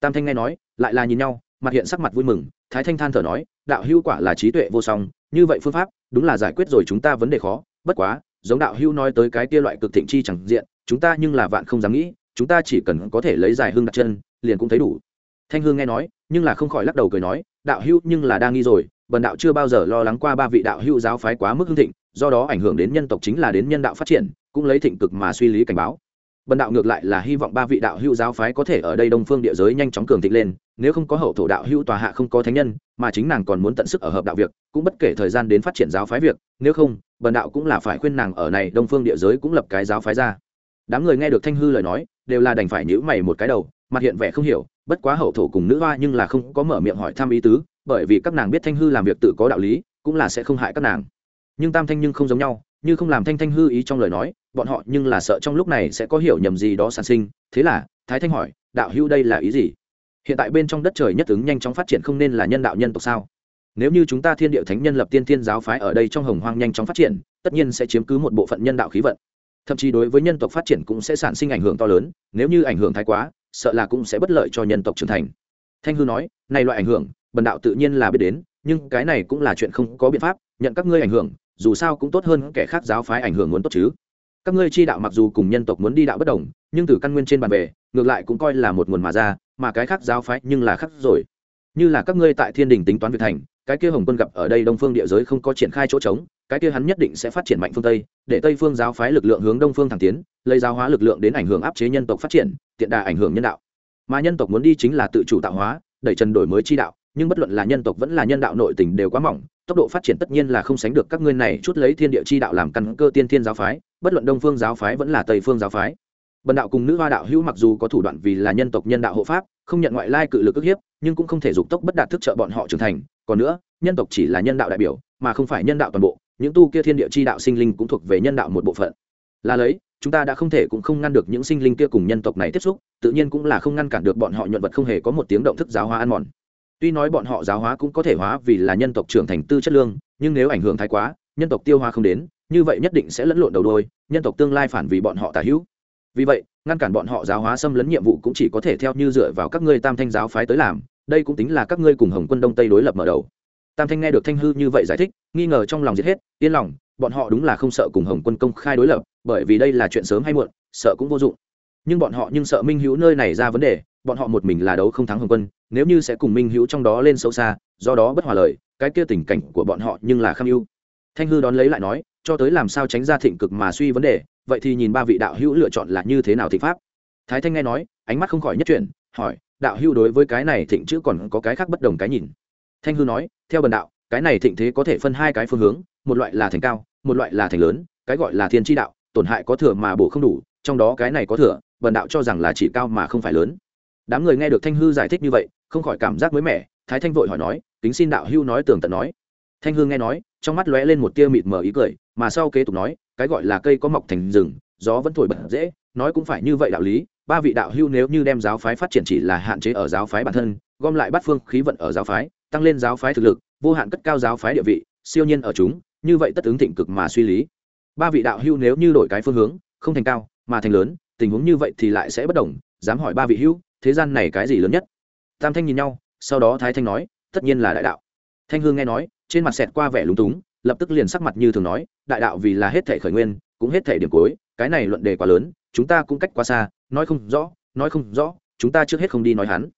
Tam thanh nghe nói, lại là nhìn nhau, mặt hiện sắc mặt vui mừng, thái thanh than thở nói, đạo hưu quả là trí tuệ vô song, như vậy phương pháp, đúng là giải quyết rồi chúng ta vấn đề khó, bất quá, giống đạo hưu nói tới cái kia loại cực thịnh chi chẳng diện, chúng ta nhưng là vạn không dám nghĩ, chúng ta chỉ cần có thể lấy giải hương đặt chân, liền cũng thấy đủ. Thanh hương nghe nói, nhưng là không khỏi lắc đầu cười nói, đạo hưu nhưng là đang nghi rồi, bần đạo chưa bao giờ lo lắng qua ba vị đạo hưu giáo phái quá mức hương thịnh do đó ảnh hưởng đến nhân tộc chính là đến nhân đạo phát triển, cũng lấy thịnh cực mà suy lý cảnh báo. Bần đạo ngược lại là hy vọng ba vị đạo hữu giáo phái có thể ở đây đông phương địa giới nhanh chóng cường thịnh lên, nếu không có hậu thổ đạo hữu tòa hạ không có thánh nhân, mà chính nàng còn muốn tận sức ở hợp đạo việc, cũng bất kể thời gian đến phát triển giáo phái việc, nếu không, bần đạo cũng là phải khuyên nàng ở này đông phương địa giới cũng lập cái giáo phái ra. Đám người nghe được thanh hư lời nói, đều là đành phải nhữ mày một cái đầu, mặt hiện vẻ không hiểu, bất quá hậu thổ cùng nữ hoa nhưng là không có mở miệng hỏi thăm ý tứ, bởi vì các nàng biết thanh hư làm việc tự có đạo lý, cũng là sẽ không hại các nàng nhưng tam thanh nhưng không giống nhau, như không làm thanh thanh hư ý trong lời nói, bọn họ nhưng là sợ trong lúc này sẽ có hiểu nhầm gì đó sản sinh. Thế là, thái thanh hỏi, đạo hữu đây là ý gì? Hiện tại bên trong đất trời nhất ứng nhanh chóng phát triển không nên là nhân đạo nhân tộc sao? Nếu như chúng ta thiên địa thánh nhân lập tiên thiên giáo phái ở đây trong hồng hoang nhanh chóng phát triển, tất nhiên sẽ chiếm cứ một bộ phận nhân đạo khí vận. Thậm chí đối với nhân tộc phát triển cũng sẽ sản sinh ảnh hưởng to lớn, nếu như ảnh hưởng thái quá, sợ là cũng sẽ bất lợi cho nhân tộc trưởng thành. Thanh hư nói, này loại ảnh hưởng, bần đạo tự nhiên là biết đến, nhưng cái này cũng là chuyện không có biện pháp, nhận các ngươi ảnh hưởng dù sao cũng tốt hơn kẻ khác giáo phái ảnh hưởng muốn tốt chứ. Các ngươi chi đạo mặc dù cùng nhân tộc muốn đi đạo bất đồng, nhưng từ căn nguyên trên bàn về, ngược lại cũng coi là một nguồn mà ra, mà cái khác giáo phái nhưng là khác rồi. Như là các ngươi tại thiên đình tính toán việt thành, cái kia hồng quân gặp ở đây đông phương địa giới không có triển khai chỗ trống, cái kia hắn nhất định sẽ phát triển mạnh phương tây, để tây phương giáo phái lực lượng hướng đông phương thẳng tiến, lấy giáo hóa lực lượng đến ảnh hưởng áp chế nhân tộc phát triển, tiện đà ảnh hưởng nhân đạo. Mà nhân tộc muốn đi chính là tự chủ tạo hóa, đẩy trần đổi mới chi đạo nhưng bất luận là nhân tộc vẫn là nhân đạo nội tình đều quá mỏng, tốc độ phát triển tất nhiên là không sánh được các ngươi này chút lấy thiên địa chi đạo làm căn cơ tiên thiên giáo phái, bất luận đông phương giáo phái vẫn là tây phương giáo phái. Bần đạo cùng nữ hoa đạo hữu mặc dù có thủ đoạn vì là nhân tộc nhân đạo hộ pháp, không nhận ngoại lai cự lực ức hiếp, nhưng cũng không thể dục tốc bất đạt thức trợ bọn họ trưởng thành. Còn nữa, nhân tộc chỉ là nhân đạo đại biểu, mà không phải nhân đạo toàn bộ, những tu kia thiên địa chi đạo sinh linh cũng thuộc về nhân đạo một bộ phận. Là lấy, chúng ta đã không thể cũng không ngăn được những sinh linh kia cùng nhân tộc này tiếp xúc, tự nhiên cũng là không ngăn cản được bọn họ nhuận vật không hề có một tiếng động thức giáo hóa ăn mòn tuy nói bọn họ giáo hóa cũng có thể hóa vì là nhân tộc trưởng thành tư chất lương, nhưng nếu ảnh hưởng thái quá, nhân tộc tiêu hóa không đến, như vậy nhất định sẽ lẫn lộn đầu đôi, nhân tộc tương lai phản vì bọn họ tả hữu. Vì vậy, ngăn cản bọn họ giáo hóa xâm lấn nhiệm vụ cũng chỉ có thể theo như dựa vào các ngươi tam thanh giáo phái tới làm, đây cũng tính là các ngươi cùng hồng quân đông tây đối lập mở đầu. Tam thanh nghe được thanh hư như vậy giải thích, nghi ngờ trong lòng giết hết, yên lòng, bọn họ đúng là không sợ cùng hồng quân công khai đối lập, bởi vì đây là chuyện sớm hay muộn, sợ cũng vô dụng. Nhưng bọn họ nhưng sợ minh hữu nơi này ra vấn đề bọn họ một mình là đấu không thắng hồng quân, nếu như sẽ cùng minh hữu trong đó lên sâu xa, do đó bất hòa lời, cái kia tình cảnh của bọn họ nhưng là kham ưu thanh hư đón lấy lại nói, cho tới làm sao tránh ra thịnh cực mà suy vấn đề, vậy thì nhìn ba vị đạo hữu lựa chọn là như thế nào thịnh pháp. Thái thanh nghe nói, ánh mắt không khỏi nhất chuyển, hỏi, đạo hữu đối với cái này thịnh chữ còn có cái khác bất đồng cái nhìn? Thanh hư nói, theo bần đạo, cái này thịnh thế có thể phân hai cái phương hướng, một loại là thành cao, một loại là thành lớn, cái gọi là thiên tri đạo, tổn hại có thừa mà bổ không đủ, trong đó cái này có thừa, bần đạo cho rằng là chỉ cao mà không phải lớn đám người nghe được thanh hư giải thích như vậy, không khỏi cảm giác mới mẻ, thái thanh vội hỏi nói, kính xin đạo hưu nói tường tận nói. Thanh hư nghe nói, trong mắt lóe lên một tia mịt mờ ý cười, mà sau kế tục nói, cái gọi là cây có mọc thành rừng, gió vẫn thổi bật dễ, nói cũng phải như vậy đạo lý, ba vị đạo hưu nếu như đem giáo phái phát triển chỉ là hạn chế ở giáo phái bản thân, gom lại bắt phương khí vận ở giáo phái, tăng lên giáo phái thực lực, vô hạn cất cao giáo phái địa vị, siêu nhiên ở chúng, như vậy tất ứng thịnh cực mà suy lý. Ba vị đạo hưu nếu như đổi cái phương hướng, không thành cao, mà thành lớn, tình huống như vậy thì lại sẽ bất đồng, dám hỏi ba vị hưu thế gian này cái gì lớn nhất? Tam thanh nhìn nhau, sau đó thái thanh nói, tất nhiên là đại đạo. Thanh hương nghe nói, trên mặt xẹt qua vẻ lúng túng, lập tức liền sắc mặt như thường nói, đại đạo vì là hết thể khởi nguyên, cũng hết thể điểm cuối, cái này luận đề quá lớn, chúng ta cũng cách quá xa, nói không rõ, nói không rõ, chúng ta trước hết không đi nói hắn.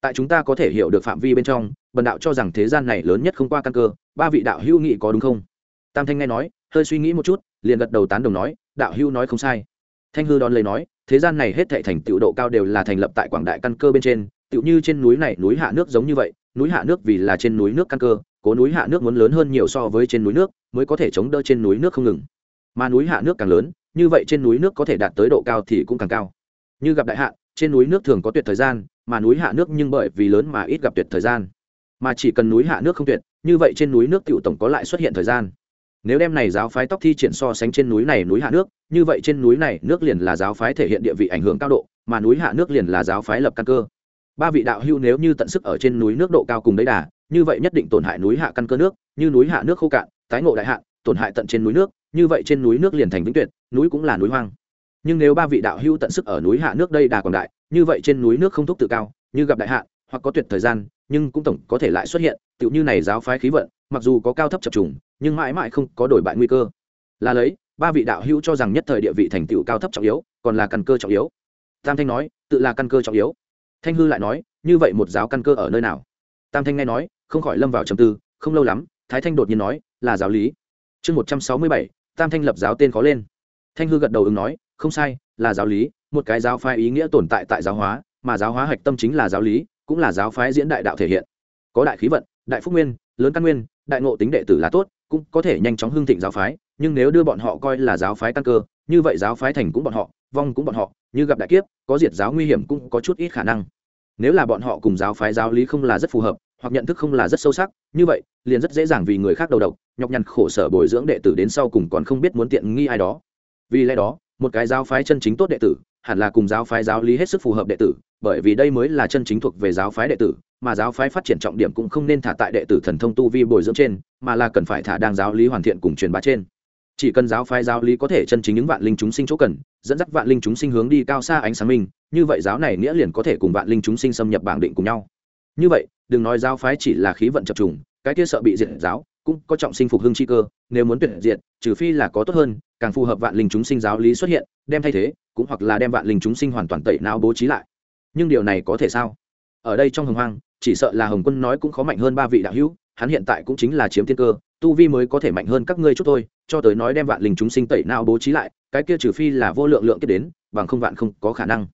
Tại chúng ta có thể hiểu được phạm vi bên trong, bần đạo cho rằng thế gian này lớn nhất không qua căn cơ, ba vị đạo hữu nghị có đúng không? Tam thanh nghe nói, hơi suy nghĩ một chút, liền gật đầu tán đồng nói, đạo hữu nói không sai. Thanh hư đón lấy nói thế gian này hết thệ thành tựu độ cao đều là thành lập tại quảng đại căn cơ bên trên, tựu như trên núi này núi hạ nước giống như vậy, núi hạ nước vì là trên núi nước căn cơ, cố núi hạ nước muốn lớn hơn nhiều so với trên núi nước, mới có thể chống đỡ trên núi nước không ngừng. Mà núi hạ nước càng lớn, như vậy trên núi nước có thể đạt tới độ cao thì cũng càng cao. Như gặp đại hạ, trên núi nước thường có tuyệt thời gian, mà núi hạ nước nhưng bởi vì lớn mà ít gặp tuyệt thời gian. Mà chỉ cần núi hạ nước không tuyệt, như vậy trên núi nước tựu tổng có lại xuất hiện thời gian nếu đem này giáo phái tóc thi triển so sánh trên núi này núi hạ nước, như vậy trên núi này nước liền là giáo phái thể hiện địa vị ảnh hưởng cao độ, mà núi hạ nước liền là giáo phái lập căn cơ. Ba vị đạo hưu nếu như tận sức ở trên núi nước độ cao cùng đấy đà, như vậy nhất định tổn hại núi hạ căn cơ nước, như núi hạ nước khô cạn, tái ngộ đại hạn, tổn hại tận trên núi nước, như vậy trên núi nước liền thành vĩnh tuyệt, núi cũng là núi hoang. Nhưng nếu ba vị đạo hưu tận sức ở núi hạ nước đây đà còn đại, như vậy trên núi nước không thúc tự cao, như gặp đại hạn, hoặc có tuyệt thời gian, nhưng cũng tổng có thể lại xuất hiện, tựu như này giáo phái khí vận, mặc dù có cao thấp chập trùng nhưng mãi mãi không có đổi bại nguy cơ. Là lấy, ba vị đạo hữu cho rằng nhất thời địa vị thành tựu cao thấp trọng yếu, còn là căn cơ trọng yếu. Tam thanh nói, tự là căn cơ trọng yếu. Thanh hư lại nói, như vậy một giáo căn cơ ở nơi nào? Tam thanh nghe nói, không khỏi lâm vào trầm tư, không lâu lắm, thái thanh đột nhiên nói, là giáo lý. Chương một trăm sáu mươi bảy, tam thanh lập giáo tên khó lên. Thanh hư gật đầu ứng nói, không sai, là giáo lý, một cái giáo phái ý nghĩa tồn tại tại giáo hóa, mà giáo hóa hạch tâm chính là giáo lý, cũng là giáo phái diễn đại đạo thể hiện. Có đại khí vận, đại phúc nguyên, lớn căn nguyên, đại ngộ tính đệ tử là tốt cũng có thể nhanh chóng hưng thịnh giáo phái, nhưng nếu đưa bọn họ coi là giáo phái căn cơ, như vậy giáo phái thành cũng bọn họ, vong cũng bọn họ, như gặp đại kiếp, có diệt giáo nguy hiểm cũng có chút ít khả năng. Nếu là bọn họ cùng giáo phái giáo lý không là rất phù hợp, hoặc nhận thức không là rất sâu sắc, như vậy, liền rất dễ dàng vì người khác đầu độc, nhọc nhằn khổ sở bồi dưỡng đệ tử đến sau cùng còn không biết muốn tiện nghi ai đó. Vì lẽ đó, một cái giáo phái chân chính tốt đệ tử, hẳn là cùng giáo phái giáo lý hết sức phù hợp đệ tử, bởi vì đây mới là chân chính thuộc về giáo phái đệ tử mà giáo phái phát triển trọng điểm cũng không nên thả tại đệ tử thần thông tu vi bồi dưỡng trên, mà là cần phải thả đang giáo lý hoàn thiện cùng truyền bá trên. Chỉ cần giáo phái giáo lý có thể chân chính những vạn linh chúng sinh chỗ cần, dẫn dắt vạn linh chúng sinh hướng đi cao xa ánh sáng minh như vậy giáo này nghĩa liền có thể cùng vạn linh chúng sinh xâm nhập bảng định cùng nhau. Như vậy, đừng nói giáo phái chỉ là khí vận chập trùng, cái kia sợ bị diệt giáo, cũng có trọng sinh phục hưng chi cơ, nếu muốn tuyệt diệt, trừ phi là có tốt hơn, càng phù hợp vạn linh chúng sinh giáo lý xuất hiện, đem thay thế, cũng hoặc là đem vạn linh chúng sinh hoàn toàn tẩy não bố trí lại. Nhưng điều này có thể sao? Ở đây trong hồng hoang chỉ sợ là hồng quân nói cũng khó mạnh hơn ba vị đạo hữu, hắn hiện tại cũng chính là chiếm thiên cơ, tu vi mới có thể mạnh hơn các ngươi chút thôi, cho tới nói đem vạn linh chúng sinh tẩy não bố trí lại, cái kia trừ phi là vô lượng lượng tiếp đến, bằng không vạn không có khả năng.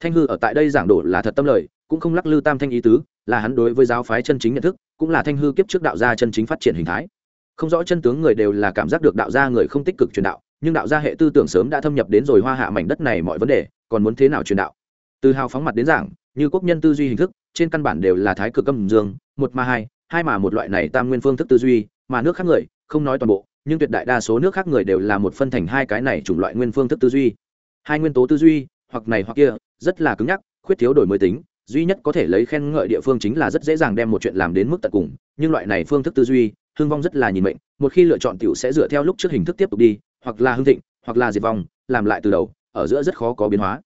Thanh hư ở tại đây giảng đổ là thật tâm lời, cũng không lắc lư tam thanh ý tứ, là hắn đối với giáo phái chân chính nhận thức, cũng là thanh hư kiếp trước đạo gia chân chính phát triển hình thái. Không rõ chân tướng người đều là cảm giác được đạo gia người không tích cực truyền đạo, nhưng đạo gia hệ tư tưởng sớm đã thâm nhập đến rồi hoa hạ mảnh đất này mọi vấn đề, còn muốn thế nào truyền đạo? Từ hào phóng mặt đến giảng, như quốc nhân tư duy hình thức trên căn bản đều là thái cực âm dương, một mà hai hai mà một loại này tam nguyên phương thức tư duy, mà nước khác người, không nói toàn bộ, nhưng tuyệt đại đa số nước khác người đều là một phân thành hai cái này chủng loại nguyên phương thức tư duy. Hai nguyên tố tư duy, hoặc này hoặc kia, rất là cứng nhắc, khuyết thiếu đổi mới tính, duy nhất có thể lấy khen ngợi địa phương chính là rất dễ dàng đem một chuyện làm đến mức tận cùng, nhưng loại này phương thức tư duy hương vong rất là nhìn mệnh, một khi lựa chọn t i ể u sẽ dựa theo lúc trước hình thức tiếp tục đi, hoặc là hương thịnh, hoặc là diệt vong, làm lại từ đầu, ở giữa rất khó có biến hóa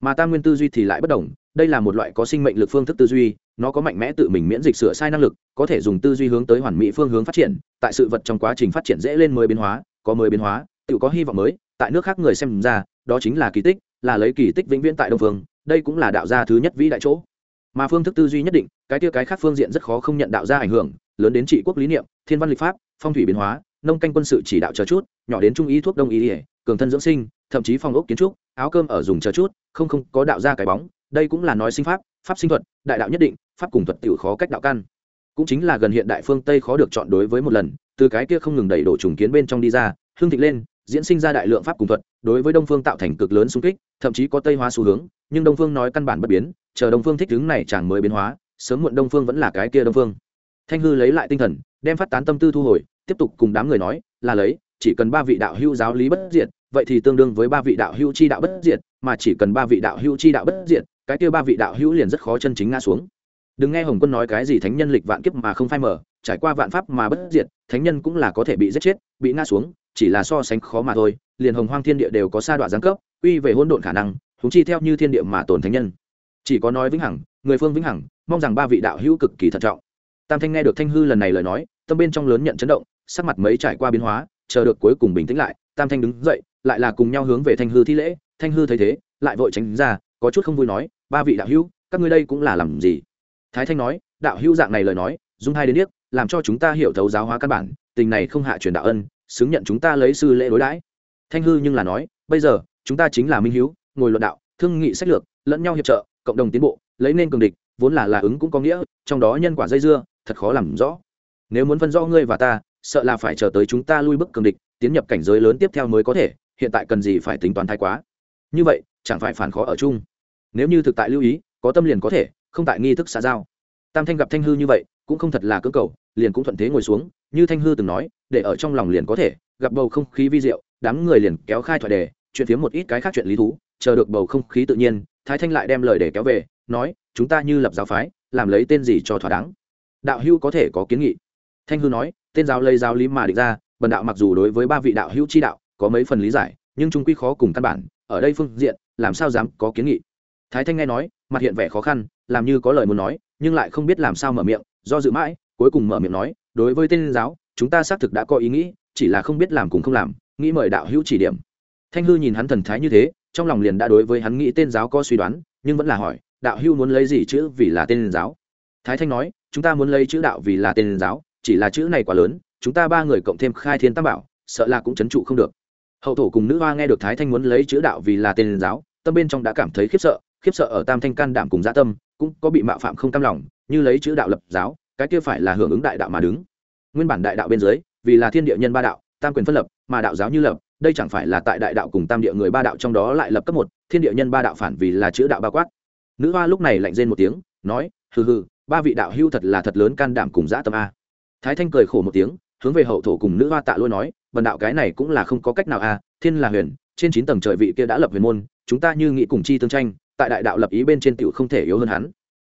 mà tam nguyên tư duy thì lại bất đồng, đây là một loại có sinh mệnh lực phương thức tư duy, nó có mạnh mẽ tự mình miễn dịch sửa sai năng lực, có thể dùng tư duy hướng tới hoàn mỹ phương hướng phát triển, tại sự vật trong quá trình phát triển dễ lên mới biến hóa, có mới biến hóa, tự có hy vọng mới, tại nước khác người xem ra, đó chính là kỳ tích, là lấy kỳ tích vĩnh viễn tại đông phương, đây cũng là đạo gia thứ nhất vĩ đại chỗ. Mà phương thức tư duy nhất định, cái tiêu cái khác phương diện rất khó không nhận đạo gia ảnh hưởng, lớn đến trị quốc lý niệm, thiên văn lịch pháp, phong thủy biến hóa, nông canh quân sự chỉ đạo chờ chút, nhỏ đến trung ý thuốc đông y cường thân dưỡng sinh, thậm chí phong ốc kiến trúc áo cơm ở dùng chờ chút, không không, có đạo ra cái bóng, đây cũng là nói sinh pháp pháp sinh thuật, đại đạo nhất định, pháp cùng thuật tiểu khó cách đạo căn. Cũng chính là gần hiện đại phương tây khó được chọn đối với một lần, từ cái kia không ngừng đẩy đổ trùng kiến bên trong đi ra, hương thịnh lên, diễn sinh ra đại lượng pháp cùng thuật, đối với đông phương tạo thành cực lớn xung kích, thậm chí có tây hóa xu hướng, nhưng đông phương nói căn bản bất biến, chờ đông phương thích ứng này chẳng mới biến hóa, sớm muộn đông phương vẫn là cái kia đông phương. Thanh hư lấy lại tinh thần, đem phát tán tâm tư thu hồi, tiếp tục cùng đám người nói, là lấy chỉ cần ba vị đạo hữu giáo lý bất diệt, vậy thì tương đương với ba vị đạo hữu chi đạo bất diệt, mà chỉ cần ba vị đạo hữu chi đạo bất diệt, cái kia ba vị đạo hữu liền rất khó chân chính ngã xuống. Đừng nghe hồng quân nói cái gì thánh nhân lịch vạn kiếp mà không phai mở trải qua vạn pháp mà bất diệt, thánh nhân cũng là có thể bị giết chết, bị ngã xuống, chỉ là so sánh khó mà thôi, liền hồng hoang thiên địa đều có sa đoạn giáng cấp uy về hỗn độn khả năng chúng chi theo như thiên địa mà tồn thánh nhân. Chỉ có nói vĩnh hằng, người phương vĩnh hằng, mong rằng ba vị đạo hữu cực kỳ thận trọng. Tam thanh nghe được thanh hư lần này lời nói, tâm bên trong lớn nhận chấn động, sắc mặt mấy trải qua biến hóa chờ được cuối cùng bình tĩnh lại, tam thanh đứng dậy, lại là cùng nhau hướng về thanh hư thi lễ, thanh hư thấy thế, lại vội tránh ra, có chút không vui nói, ba vị đạo hữu, các ngươi đây cũng là làm gì? Thái thanh nói, đạo hữu dạng này lời nói, dung hai đến điếc, làm cho chúng ta hiểu thấu giáo hóa căn bản, tình này không hạ truyền đạo ân, xứng nhận chúng ta lấy sư lễ đối đãi. Thanh hư nhưng là nói, bây giờ, chúng ta chính là minh hiếu, ngồi luận đạo, thương nghị sách lược, lẫn nhau hiệp trợ, cộng đồng tiến bộ, lấy nên cường địch, vốn là là ứng cũng có nghĩa, trong đó nhân quả dây dưa, thật khó làm rõ. Nếu muốn phân rõ ngươi và ta sợ là phải chờ tới chúng ta lui bức cường địch, tiến nhập cảnh giới lớn tiếp theo mới có thể, hiện tại cần gì phải tính toán thái quá. Như vậy, chẳng phải phản khó ở chung. Nếu như thực tại lưu ý, có tâm liền có thể, không tại nghi thức xã giao. Tam thanh gặp thanh hư như vậy, cũng không thật là cơ cầu, liền cũng thuận thế ngồi xuống, như thanh hư từng nói, để ở trong lòng liền có thể, gặp bầu không khí vi diệu, đám người liền kéo khai thoại đề, chuyện phiếm một ít cái khác chuyện lý thú, chờ được bầu không khí tự nhiên, thái thanh lại đem lời để kéo về, nói, chúng ta như lập giáo phái, làm lấy tên gì cho thỏa đáng? Đạo Hưu có thể có kiến nghị. Thanh hư nói tên giáo lấy giáo lý mà định ra, bần đạo mặc dù đối với ba vị đạo hữu chi đạo có mấy phần lý giải, nhưng trung quy khó cùng căn bản, ở đây phương diện, làm sao dám có kiến nghị. Thái thanh nghe nói, mặt hiện vẻ khó khăn, làm như có lời muốn nói, nhưng lại không biết làm sao mở miệng, do dự mãi, cuối cùng mở miệng nói, đối với tên giáo, chúng ta xác thực đã có ý nghĩ, chỉ là không biết làm cùng không làm, nghĩ mời đạo hữu chỉ điểm. Thanh hư nhìn hắn thần thái như thế, trong lòng liền đã đối với hắn nghĩ tên giáo có suy đoán, nhưng vẫn là hỏi, đạo hữu muốn lấy gì chữ vì là tên giáo? Thái thanh nói, chúng ta muốn lấy chữ đạo vì là tên giáo chỉ là chữ này quá lớn, chúng ta ba người cộng thêm khai thiên tam bảo, sợ là cũng chấn trụ không được. Hậu thổ cùng nữ hoa nghe được thái thanh muốn lấy chữ đạo vì là tên giáo, tâm bên trong đã cảm thấy khiếp sợ khiếp sợ ở tam thanh can đảm cùng gia tâm, cũng có bị mạo phạm không cam lòng, như lấy chữ đạo lập giáo, cái kia phải là hưởng ứng đại đạo mà đứng. Nguyên bản đại đạo bên dưới, vì là thiên địa nhân ba đạo, tam quyền phân lập, mà đạo giáo như lập, đây chẳng phải là tại đại đạo cùng tam địa người ba đạo trong đó lại lập cấp một, thiên địa nhân ba đạo phản vì là chữ đạo ba quát. Nữ hoa lúc này lạnh rên một tiếng, nói, hừ hừ, ba vị đạo hưu thật là thật lớn can đảm cùng dã tâm a thái thanh cười khổ một tiếng, hướng về hậu thổ cùng nữ hoa tạ lôi nói vần đạo cái này cũng là không có cách nào a thiên là huyền, trên chín tầng trời vị kia đã lập huyền môn, chúng ta như nghĩ cùng chi tương tranh, tại đại đạo lập ý bên trên tiểu không thể yếu hơn hắn.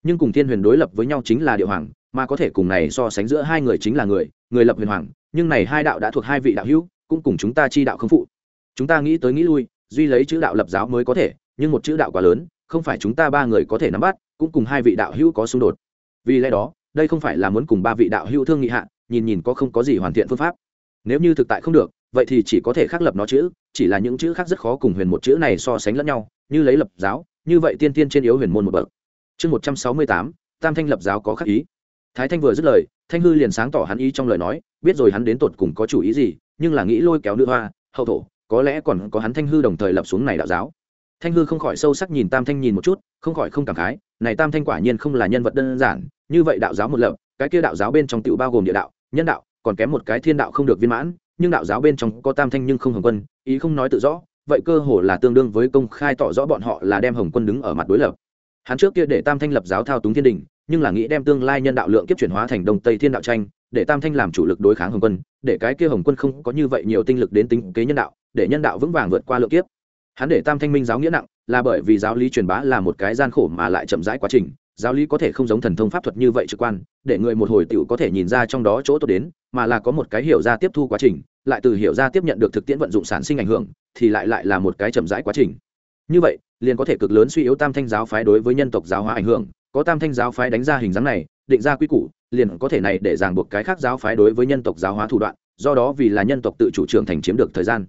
Nhưng cùng thiên huyền đối lập với nhau chính là địa hoàng, mà có thể cùng này so sánh giữa hai người chính là người người lập huyền hoàng, nhưng này hai đạo đã thuộc hai vị đạo hữu, cũng cùng chúng ta chi đạo không phụ. Chúng ta nghĩ tới nghĩ lui, duy lấy chữ đạo lập giáo mới có thể, nhưng một chữ đạo quá lớn, không phải chúng ta ba người có thể nắm bắt, cũng cùng hai vị đạo hữu có xung đột. Vì lẽ đó đây không phải là muốn cùng ba vị đạo hữu thương nghị hạ, nhìn nhìn có không có gì hoàn thiện phương pháp. Nếu như thực tại không được, vậy thì chỉ có thể khắc lập nó chữ, chỉ là những chữ khác rất khó cùng huyền một chữ này so sánh lẫn nhau, như lấy lập giáo, như vậy tiên tiên trên yếu huyền môn một bậc. Chương một trăm sáu mươi tám, tam thanh lập giáo có khắc ý. Thái thanh vừa dứt lời, thanh hư liền sáng tỏ hắn ý trong lời nói, biết rồi hắn đến tột cùng có chủ ý gì, nhưng là nghĩ lôi kéo nữ hoa, hậu thổ, có lẽ còn có hắn thanh hư đồng thời lập xuống này đạo giáo. Thanh hư không khỏi sâu sắc nhìn tam thanh nhìn một chút, không khỏi không cảm khái, này tam thanh quả nhiên không là nhân vật đơn giản như vậy đạo giáo một lập, cái kia đạo giáo bên trong tựu bao gồm địa đạo, nhân đạo, còn kém một cái thiên đạo không được viên mãn, nhưng đạo giáo bên trong có tam thanh nhưng không hồng quân, ý không nói tự rõ, vậy cơ hồ là tương đương với công khai tỏ rõ bọn họ là đem hồng quân đứng ở mặt đối lập. Hắn trước kia để tam thanh lập giáo thao túng thiên đình, nhưng là nghĩ đem tương lai nhân đạo lượng kiếp chuyển hóa thành đông tây thiên đạo tranh, để tam thanh làm chủ lực đối kháng hồng quân, để cái kia hồng quân không có như vậy nhiều tinh lực đến tính kế nhân đạo, để nhân đạo vững vàng vượt qua lượng kiếp. Hắn để tam thanh minh giáo nghĩa nặng, là bởi vì giáo lý truyền bá là một cái gian khổ mà lại chậm rãi quá trình giáo lý có thể không giống thần thông pháp thuật như vậy trực quan, để người một hồi tiểu có thể nhìn ra trong đó chỗ tốt đến, mà là có một cái hiểu ra tiếp thu quá trình, lại từ hiểu ra tiếp nhận được thực tiễn vận dụng sản sinh ảnh hưởng, thì lại lại là một cái chậm rãi quá trình. Như vậy, liền có thể cực lớn suy yếu tam thanh giáo phái đối với nhân tộc giáo hóa ảnh hưởng, có tam thanh giáo phái đánh ra hình dáng này, định ra quy củ, liền có thể này để ràng buộc cái khác giáo phái đối với nhân tộc giáo hóa thủ đoạn, do đó vì là nhân tộc tự chủ trưởng thành chiếm được thời gian.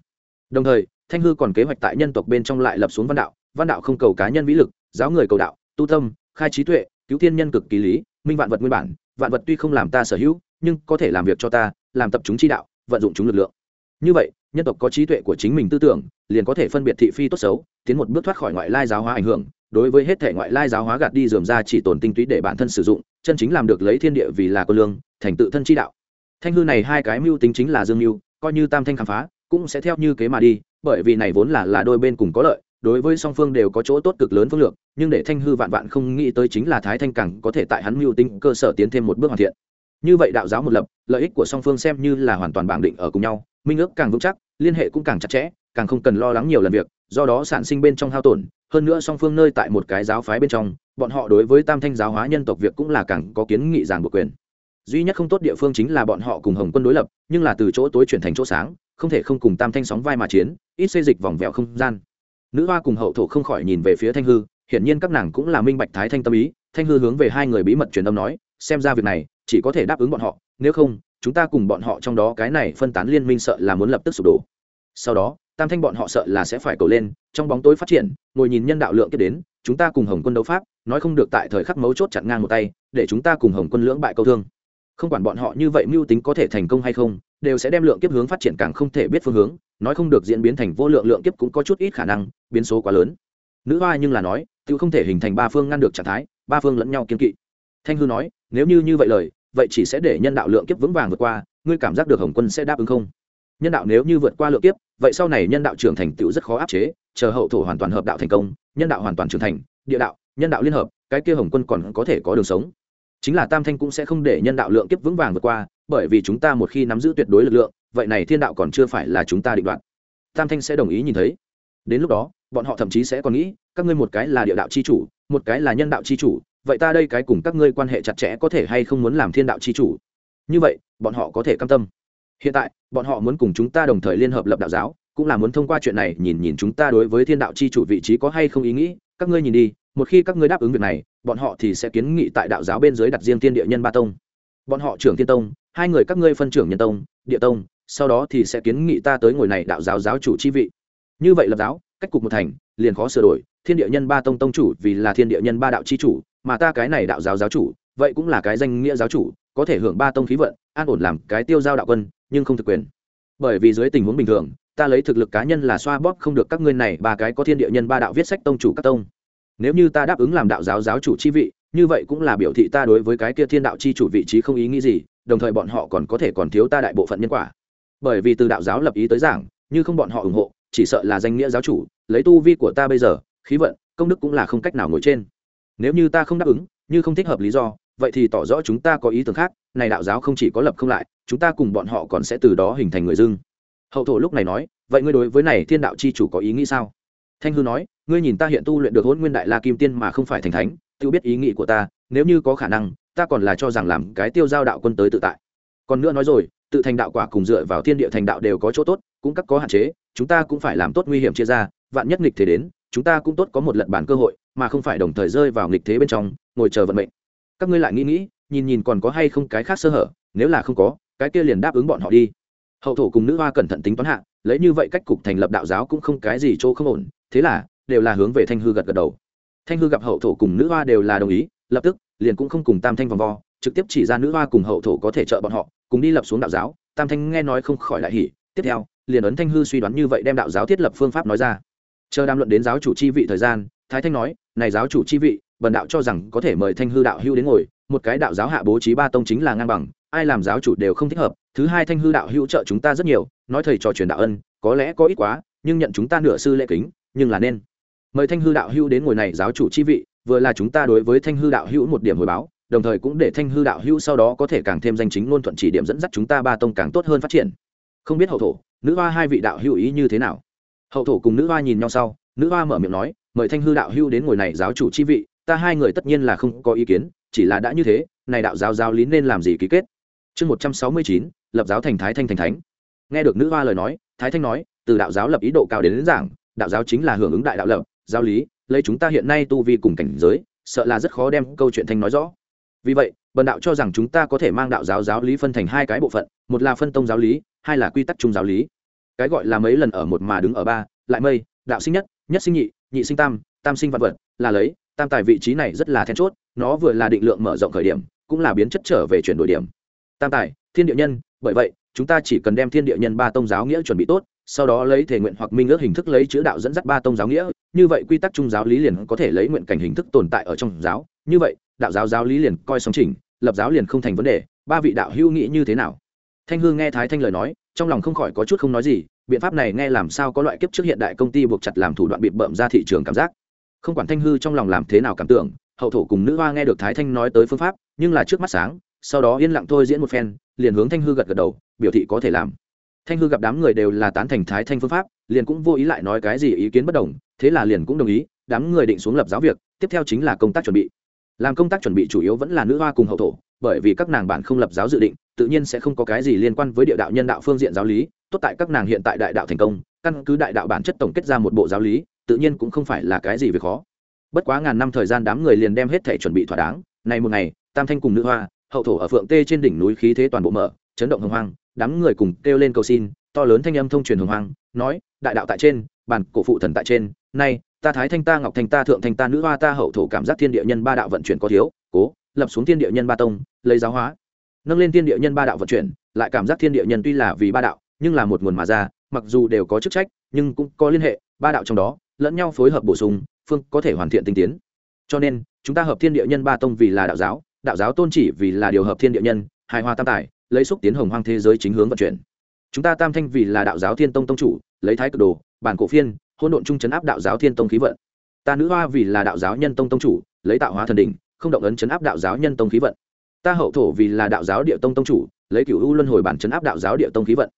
Đồng thời, thanh hư còn kế hoạch tại nhân tộc bên trong lại lập xuống văn đạo văn đạo không cầu cá nhân vĩ lực, giáo người cầu đạo, tu tâm khai trí tuệ, cứu thiên nhân cực kỳ lý, minh vạn vật nguyên bản, vạn vật tuy không làm ta sở hữu, nhưng có thể làm việc cho ta, làm tập chúng chi đạo, vận dụng chúng lực lượng. Như vậy, nhân tộc có trí tuệ của chính mình tư tưởng, liền có thể phân biệt thị phi tốt xấu, tiến một bước thoát khỏi ngoại lai giáo hóa ảnh hưởng, đối với hết thể ngoại lai giáo hóa gạt đi dườm ra chỉ tồn tinh túy để bản thân sử dụng, chân chính làm được lấy thiên địa vì là quân lương, thành tự thân chi đạo. Thanh hư này hai cái mưu tính chính là dương mưu, coi như tam thanh khám phá, cũng sẽ theo như kế mà đi, bởi vì này vốn là là đôi bên cùng có lợi đối với song phương đều có chỗ tốt cực lớn phương lược, nhưng để thanh hư vạn vạn không nghĩ tới chính là thái thanh cẳng có thể tại hắn mưu tính cơ sở tiến thêm một bước hoàn thiện. Như vậy đạo giáo một lập, lợi ích của song phương xem như là hoàn toàn bảng định ở cùng nhau, minh ước càng vững chắc, liên hệ cũng càng chặt chẽ, càng không cần lo lắng nhiều lần việc, do đó sản sinh bên trong hao tổn, hơn nữa song phương nơi tại một cái giáo phái bên trong, bọn họ đối với tam thanh giáo hóa nhân tộc việc cũng là càng có kiến nghị giảng buộc quyền. Duy nhất không tốt địa phương chính là bọn họ cùng hồng quân đối lập, nhưng là từ chỗ tối chuyển thành chỗ sáng, không thể không cùng tam thanh sóng vai mà chiến, ít xây dịch vòng vẹo không gian nữ hoa cùng hậu thổ không khỏi nhìn về phía thanh hư, hiển nhiên các nàng cũng là minh bạch thái thanh tâm ý. Thanh hư hướng về hai người bí mật truyền âm nói, xem ra việc này chỉ có thể đáp ứng bọn họ, nếu không, chúng ta cùng bọn họ trong đó cái này phân tán liên minh sợ là muốn lập tức sụp đổ. Sau đó, tam thanh bọn họ sợ là sẽ phải cầu lên, trong bóng tối phát triển, ngồi nhìn nhân đạo lượng kết đến, chúng ta cùng hồng quân đấu pháp, nói không được tại thời khắc mấu chốt chặn ngang một tay, để chúng ta cùng hồng quân lưỡng bại câu thương. Không quản bọn họ như vậy mưu tính có thể thành công hay không, đều sẽ đem lượng kiếp hướng phát triển càng không thể biết phương hướng nói không được diễn biến thành vô lượng lượng kiếp cũng có chút ít khả năng, biến số quá lớn. Nữ hoa nhưng là nói tự không thể hình thành ba phương ngăn được trạng thái, ba phương lẫn nhau kiên kỵ. Thanh hư nói, nếu như như vậy lời, vậy chỉ sẽ để nhân đạo lượng kiếp vững vàng vượt qua, ngươi cảm giác được hồng quân sẽ đáp ứng không? Nhân đạo nếu như vượt qua lượng kiếp, vậy sau này nhân đạo trưởng thành tựu rất khó áp chế, chờ hậu thổ hoàn toàn hợp đạo thành công, nhân đạo hoàn toàn trưởng thành, địa đạo, nhân đạo liên hợp, cái kia hồng quân còn có thể có đường sống. Chính là tam thanh cũng sẽ không để nhân đạo lượng kiếp vững vàng vượt qua, bởi vì chúng ta một khi nắm giữ tuyệt đối lực lượng vậy này thiên đạo còn chưa phải là chúng ta định đoạt. Tam thanh sẽ đồng ý nhìn thấy. Đến lúc đó, bọn họ thậm chí sẽ còn nghĩ, các ngươi một cái là địa đạo c h i chủ, một cái là nhân đạo c h i chủ, vậy ta đây cái cùng các ngươi quan hệ chặt chẽ có thể hay không muốn làm thiên đạo c h i chủ? Như vậy, bọn họ có thể cam tâm. Hiện tại, bọn họ muốn cùng chúng ta đồng thời liên hợp lập đạo giáo, cũng là muốn thông qua chuyện này nhìn nhìn chúng ta đối với thiên đạo c h i chủ vị trí có hay không ý nghĩ. Các ngươi nhìn đi, một khi các ngươi đáp ứng việc này, bọn họ thì sẽ kiến nghị tại đạo giáo bên dưới đặt riêng thiên địa nhân ba tông. Bọn họ trưởng thiên tông hai người các ngươi phân trưởng nhân tông, địa tông, sau đó thì sẽ kiến nghị ta tới ngồi này đạo giáo giáo chủ chi vị. Như vậy lập giáo, cách cục một thành, liền khó sửa đổi. Thiên địa nhân ba tông tông chủ vì là thiên địa nhân ba đạo chi chủ, mà ta cái này đạo giáo giáo chủ, vậy cũng là cái danh nghĩa giáo chủ, có thể hưởng ba tông khí vận, an ổn làm cái tiêu giao đạo quân, nhưng không thực quyền. Bởi vì dưới tình huống bình thường, ta lấy thực lực cá nhân là xoa bóp không được các ngươi này ba cái có thiên địa nhân ba đạo viết sách tông chủ các tông. Nếu như ta đáp ứng làm đạo giáo giáo chủ chi vị, như vậy cũng là biểu thị ta đối với cái kia thiên đạo chi chủ vị trí không ý nghĩ gì đồng thời bọn họ còn có thể còn thiếu ta đại bộ phận nhân quả. Bởi vì từ đạo giáo lập ý tới giảng, như không bọn họ ủng hộ, chỉ sợ là danh nghĩa giáo chủ, lấy tu vi của ta bây giờ, khí vận, công đức cũng là không cách nào ngồi trên. Nếu như ta không đáp ứng, như không thích hợp lý do, vậy thì tỏ rõ chúng ta có ý tưởng khác, này đạo giáo không chỉ có lập không lại, chúng ta cùng bọn họ còn sẽ từ đó hình thành người dưng. Hậu thổ lúc này nói, vậy ngươi đối với này thiên đạo c h i chủ có ý nghĩ sao? Thanh hư nói, ngươi nhìn ta hiện tu luyện được hôn nguyên đại la kim tiên mà không phải thành thánh, tự biết ý nghĩ của ta, nếu như có khả năng ta còn là cho rằng làm cái tiêu giao đạo quân tới tự tại. Còn nữa nói rồi, tự thành đạo quả cùng dựa vào thiên địa thành đạo đều có chỗ tốt, cũng các có hạn chế, chúng ta cũng phải làm tốt nguy hiểm chia ra, vạn nhất nghịch thế đến, chúng ta cũng tốt có một lật bản cơ hội, mà không phải đồng thời rơi vào nghịch thế bên trong, ngồi chờ vận mệnh. Các ngươi lại nghĩ nghĩ, nhìn nhìn còn có hay không cái khác sơ hở, nếu là không có, cái kia liền đáp ứng bọn họ đi. Hậu thổ cùng nữ hoa cẩn thận tính toán hạ, lấy như vậy cách cục thành lập đạo giáo cũng không cái gì chỗ không ổn, thế là, đều là hướng về thanh hư gật gật đầu. Thanh hư gặp hậu thổ cùng nữ hoa đều là đồng ý, lập tức liền cũng không cùng tam thanh vòng vo, trực tiếp chỉ ra nữ hoa cùng hậu thổ có thể trợ bọn họ, cùng đi lập xuống đạo giáo. Tam thanh nghe nói không khỏi lại hỉ. Tiếp theo, liền ấn thanh hư suy đoán như vậy đem đạo giáo thiết lập phương pháp nói ra. Chờ đàm luận đến giáo chủ chi vị thời gian, thái thanh nói, này giáo chủ chi vị, bần đạo cho rằng có thể mời thanh hư đạo hưu đến ngồi, một cái đạo giáo hạ bố trí ba tông chính là ngang bằng, ai làm giáo chủ đều không thích hợp, thứ hai thanh hư đạo hữu trợ chúng ta rất nhiều, nói thầy trò truyền đạo ân, có lẽ có ít quá, nhưng nhận chúng ta nửa sư lễ kính, nhưng là nên mời thanh hư đạo hữu đến ngồi này giáo chủ chi vị vừa là chúng ta đối với thanh hư đạo hữu một điểm hồi báo đồng thời cũng để thanh hư đạo hữu sau đó có thể càng thêm danh chính ngôn thuận chỉ điểm dẫn dắt chúng ta ba tông càng tốt hơn phát triển. Không biết hậu thổ nữ hoa hai vị đạo hữu ý như thế nào? Hậu thổ cùng nữ hoa nhìn nhau sau nữ hoa mở miệng nói mời thanh hư đạo hữu đến ngồi này giáo chủ chi vị ta hai người tất nhiên là không có ý kiến chỉ là đã như thế này đạo giáo giáo lý nên làm gì ký kết? Chương một trăm sáu mươi chín lập giáo thành thái thanh thành thánh. Nghe được nữ hoa lời nói thái thanh nói từ đạo giáo lập ý độ cao đến, đến giảng đạo giáo chính là hưởng ứng đại đạo lập giáo lý lấy chúng ta hiện nay tu vi cùng cảnh giới, sợ là rất khó đem câu chuyện thanh nói rõ. Vì vậy, bần đạo cho rằng chúng ta có thể mang đạo giáo giáo lý phân thành hai cái bộ phận, một là phân tông giáo lý, hai là quy tắc chung giáo lý. Cái gọi là mấy lần ở một mà đứng ở ba, lại mây, đạo sinh nhất nhất sinh nhị nhị sinh tam tam sinh vạn vật, là lấy, tam tài vị trí này rất là then chốt, nó vừa là định lượng mở rộng khởi điểm, cũng là biến chất trở về chuyển đổi điểm. Tam tài, thiên địa nhân, bởi vậy, chúng ta chỉ cần đem thiên địa nhân ba tông giáo nghĩa chuẩn bị tốt, sau đó lấy thể nguyện hoặc minh ước hình thức lấy chữ đạo dẫn dắt ba tông giáo nghĩa như vậy quy tắc trung giáo lý liền có thể lấy nguyện cảnh hình thức tồn tại ở trong giáo. Như vậy, đạo giáo giáo lý liền coi sống chỉnh, lập giáo liền không thành vấn đề. Ba vị đạo hữu nghĩ như thế nào? Thanh hương nghe thái thanh lời nói, trong lòng không khỏi có chút không nói gì. Biện pháp này nghe làm sao có loại kiếp trước hiện đại công ty buộc chặt làm thủ đoạn bị bợm ra thị trường cảm giác. Không quản thanh hư trong lòng làm thế nào cảm tưởng, hậu thổ cùng nữ hoa nghe được thái thanh nói tới phương pháp, nhưng là trước mắt sáng, sau đó yên lặng thôi diễn một phen, liền hướng thanh hư gật gật đầu, biểu thị có thể làm. Thanh hư gặp đám người đều là tán thành thái thanh phương pháp, liền cũng vô ý lại nói cái gì ý kiến bất đồng thế là liền cũng đồng ý, đám người định xuống lập giáo việc, tiếp theo chính là công tác chuẩn bị. Làm công tác chuẩn bị chủ yếu vẫn là nữ hoa cùng hậu thổ, bởi vì các nàng bản không lập giáo dự định, tự nhiên sẽ không có cái gì liên quan với địa đạo nhân đạo phương diện giáo lý, tốt tại các nàng hiện tại đại đạo thành công, căn cứ đại đạo bản chất tổng kết ra một bộ giáo lý, tự nhiên cũng không phải là cái gì việc khó. Bất quá ngàn năm thời gian đám người liền đem hết thể chuẩn bị thỏa đáng, này một ngày, tam thanh cùng nữ hoa, hậu thổ ở phượng tê trên đỉnh núi khí thế toàn bộ mở, chấn động hồng hoang, đám người cùng kêu lên cầu xin, to lớn thanh âm thông truyền hồng hoang, nói, đại đạo tại trên, bản cổ phụ thần tại trên nay ta thái thanh, ta ngọc thanh, ta thượng thanh, ta nữ hoa, ta hậu thổ, cảm giác thiên địa nhân ba đạo vận chuyển có thiếu, cố, lập xuống thiên địa nhân ba tông, lấy giáo hóa. Nâng lên thiên địa nhân ba đạo vận chuyển, lại cảm giác thiên địa nhân tuy là vì ba đạo, nhưng là một nguồn mà ra, mặc dù đều có chức trách, nhưng cũng có liên hệ, ba đạo trong đó, lẫn nhau phối hợp bổ sung, phương có thể hoàn thiện tinh tiến. Cho nên, chúng ta hợp thiên địa nhân ba tông vì là đạo giáo đạo giáo tôn chỉ vì là điều hợp thiên địa nhân, hài hòa tam tài, lấy xúc tiến hồng hoang thế giới chính hướng vận chuyển. Chúng ta tam thanh vì là đạo giáo thiên tông tông chủ, lấy thái cực đồ, bản cổ phiên hỗn độn trung chấn áp đạo giáo thiên tông khí vận. Ta nữ hoa vì là đạo giáo nhân tông tông chủ, lấy tạo hóa thần đỉnh, không động ấn chấn áp đạo giáo nhân tông khí vận. Ta hậu thổ vì là đạo giáo địa tông tông chủ, lấy cửu u luân hồi bản chấn áp đạo giáo địa tông khí vận.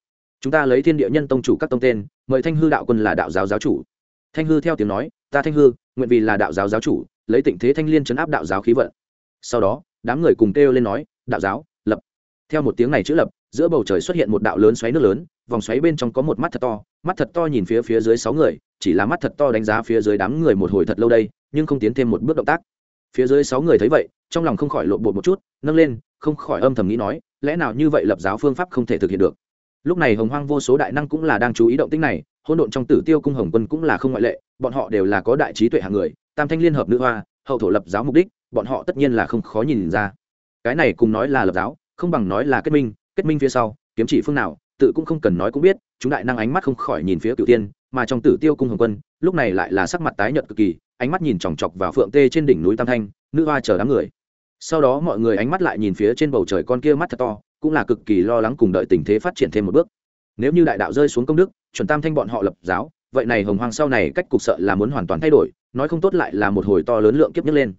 Chúng ta lấy thiên địa nhân tông chủ các tông tên, mời thanh hư đạo quân là đạo giáo giáo chủ. Thanh hư theo tiếng nói, ta thanh hư, nguyện vì là đạo giáo giáo chủ, lấy tịnh thế thanh liên chấn áp đạo giáo khí vận. Sau đó, đám người cùng kêu lên nói, đạo giáo, lập. Theo một tiếng này chữ lập giữa bầu trời xuất hiện một đạo lớn xoáy nước lớn, vòng xoáy bên trong có một mắt thật to, mắt thật to nhìn phía phía dưới sáu người, chỉ là mắt thật to đánh giá phía dưới đám người một hồi thật lâu đây, nhưng không tiến thêm một bước động tác. Phía dưới sáu người thấy vậy, trong lòng không khỏi lộn bột một chút, nâng lên, không khỏi âm thầm nghĩ nói, lẽ nào như vậy lập giáo phương pháp không thể thực hiện được? Lúc này hồng hoang vô số đại năng cũng là đang chú ý động tích này hôn độn trong tử tiêu cung hồng quân cũng là không ngoại lệ, bọn họ đều là có đại trí tuệ hạng người, tam thanh liên hợp nữ hoa, hậu thổ lập giáo mục đích, bọn họ tất nhiên là không khó nhìn ra. Cái này cùng nói là lập giáo, không bằng nói là kết minh kết minh phía sau, kiếm chỉ phương nào, tự cũng không cần nói cũng biết, chúng đại năng ánh mắt không khỏi nhìn phía cựu tiên mà trong tử tiêu cung hồng quân, lúc này lại là sắc mặt tái nhợt cực kỳ, ánh mắt nhìn chòng chọc vào phượng tê trên đỉnh núi tam thanh, nữ hoa chờ đám người. Sau đó mọi người ánh mắt lại nhìn phía trên bầu trời con kia mắt thật to, cũng là cực kỳ lo lắng cùng đợi tình thế phát triển thêm một bước. Nếu như đại đạo rơi xuống công đức, chuẩn tam thanh bọn họ lập giáo, vậy này hồng hoàng sau này cách cục sợ là muốn hoàn toàn thay đổi, nói không tốt lại là một hồi to lớn lượng kiếp nhấc lên.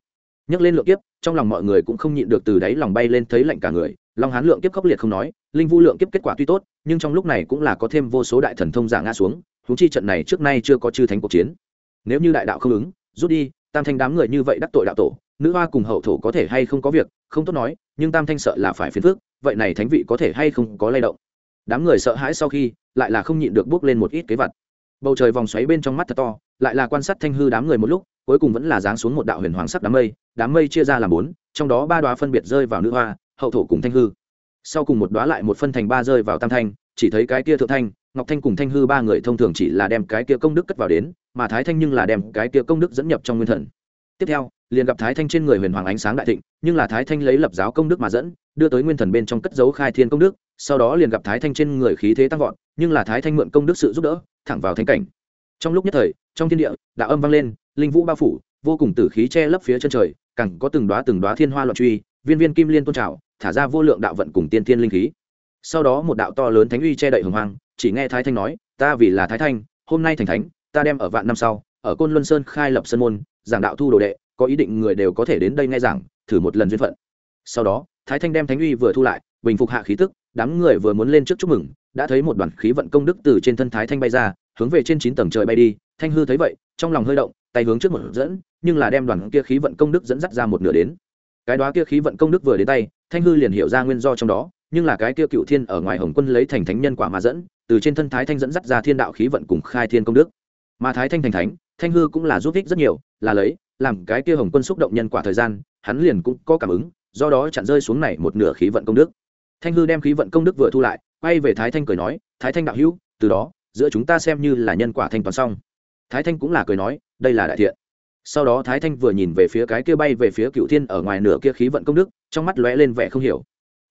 Nhấc lên lượng kiếp, trong lòng mọi người cũng không nhịn được từ đáy lòng bay lên thấy lạnh cả người long hán lượng kiếp khốc liệt không nói, linh vu lượng kiếp kết quả tuy tốt, nhưng trong lúc này cũng là có thêm vô số đại thần thông giả ngã xuống húng chi trận này trước nay chưa có chư thánh cuộc chiến. Nếu như đại đạo không ứng, rút đi, tam thanh đám người như vậy đắc tội đạo tổ, nữ hoa cùng hậu thổ có thể hay không có việc, không tốt nói, nhưng tam thanh sợ là phải phiền phước vậy này thánh vị có thể hay không có lay động. Đám người sợ hãi sau khi, lại là không nhịn được bước lên một ít kế vật. Bầu trời vòng xoáy bên trong mắt thật to, lại là quan sát thanh hư đám người một lúc, cuối cùng vẫn là giáng xuống một đạo huyền hoàng sắc đám mây đám mây chia ra làm bốn, trong đó ba đoá phân biệt rơi vào nữ hoa hậu thổ cùng thanh hư. Sau cùng một đoá lại một phân thành ba rơi vào tam thanh, chỉ thấy cái kia thượng thanh, ngọc thanh cùng thanh hư ba người thông thường chỉ là đem cái kia công đức cất vào đến, mà thái thanh nhưng là đem cái kia công đức dẫn nhập trong nguyên thần. Tiếp theo, liền gặp thái thanh trên người huyền hoàng ánh sáng đại thịnh, nhưng là thái thanh lấy lập giáo công đức mà dẫn, đưa tới nguyên thần bên trong cất dấu khai thiên công đức, sau đó liền gặp thái thanh trên người khí thế tăng vọt, nhưng là thái thanh mượn công đức sự giúp đỡ, thẳng vào thanh cảnh. Trong lúc nhất thời, trong thiên địa, đạo âm vang lên, linh vũ bao phủ, vô cùng tử khí che lấp phía chân trời, càng có từng đoá từng đoá thiên hoa loạn truy, viên viên kim liên tôn trào thả ra vô lượng đạo vận cùng tiên thiên linh khí. Sau đó một đạo to lớn thánh uy che đậy hồng hoang, chỉ nghe thái thanh nói, ta vì là thái thanh, hôm nay thành thánh, ta đem ở vạn năm sau, ở côn luân sơn khai lập sân môn, giảng đạo thu đồ đệ, có ý định người đều có thể đến đây nghe giảng, thử một lần duyên phận. Sau đó, thái thanh đem thánh uy vừa thu lại, bình phục hạ khí tức, đám người vừa muốn lên trước chúc mừng, đã thấy một đoàn khí vận công đức từ trên thân thái thanh bay ra, hướng về trên chín tầng trời bay đi. Thanh hư thấy vậy, trong lòng hơi động, tay hướng trước một dẫn, nhưng là đem đoàn kia khí vận công đức dẫn dắt ra một nửa đến cái đó kia khí vận công đức vừa đến tay, thanh hư liền hiểu ra nguyên do trong đó, nhưng là cái kia cựu thiên ở ngoài hồng quân lấy thành thánh nhân quả mà dẫn, từ trên thân thái thanh dẫn dắt ra thiên đạo khí vận cùng khai thiên công đức. Mà thái thanh thành thánh, thanh hư cũng là giúp ích rất nhiều, là lấy, làm cái kia hồng quân xúc động nhân quả thời gian, hắn liền cũng có cảm ứng, do đó chặn rơi xuống này một nửa khí vận công đức. Thanh hư đem khí vận công đức vừa thu lại, quay về thái thanh cười nói, thái thanh đạo hữu, từ đó, giữa chúng ta xem như là nhân quả thanh toán xong. Thái thanh cũng là cười nói, đây là đại thiện sau đó thái thanh vừa nhìn về phía cái kia bay về phía cựu thiên ở ngoài nửa kia khí vận công đức, trong mắt lóe lên vẻ không hiểu.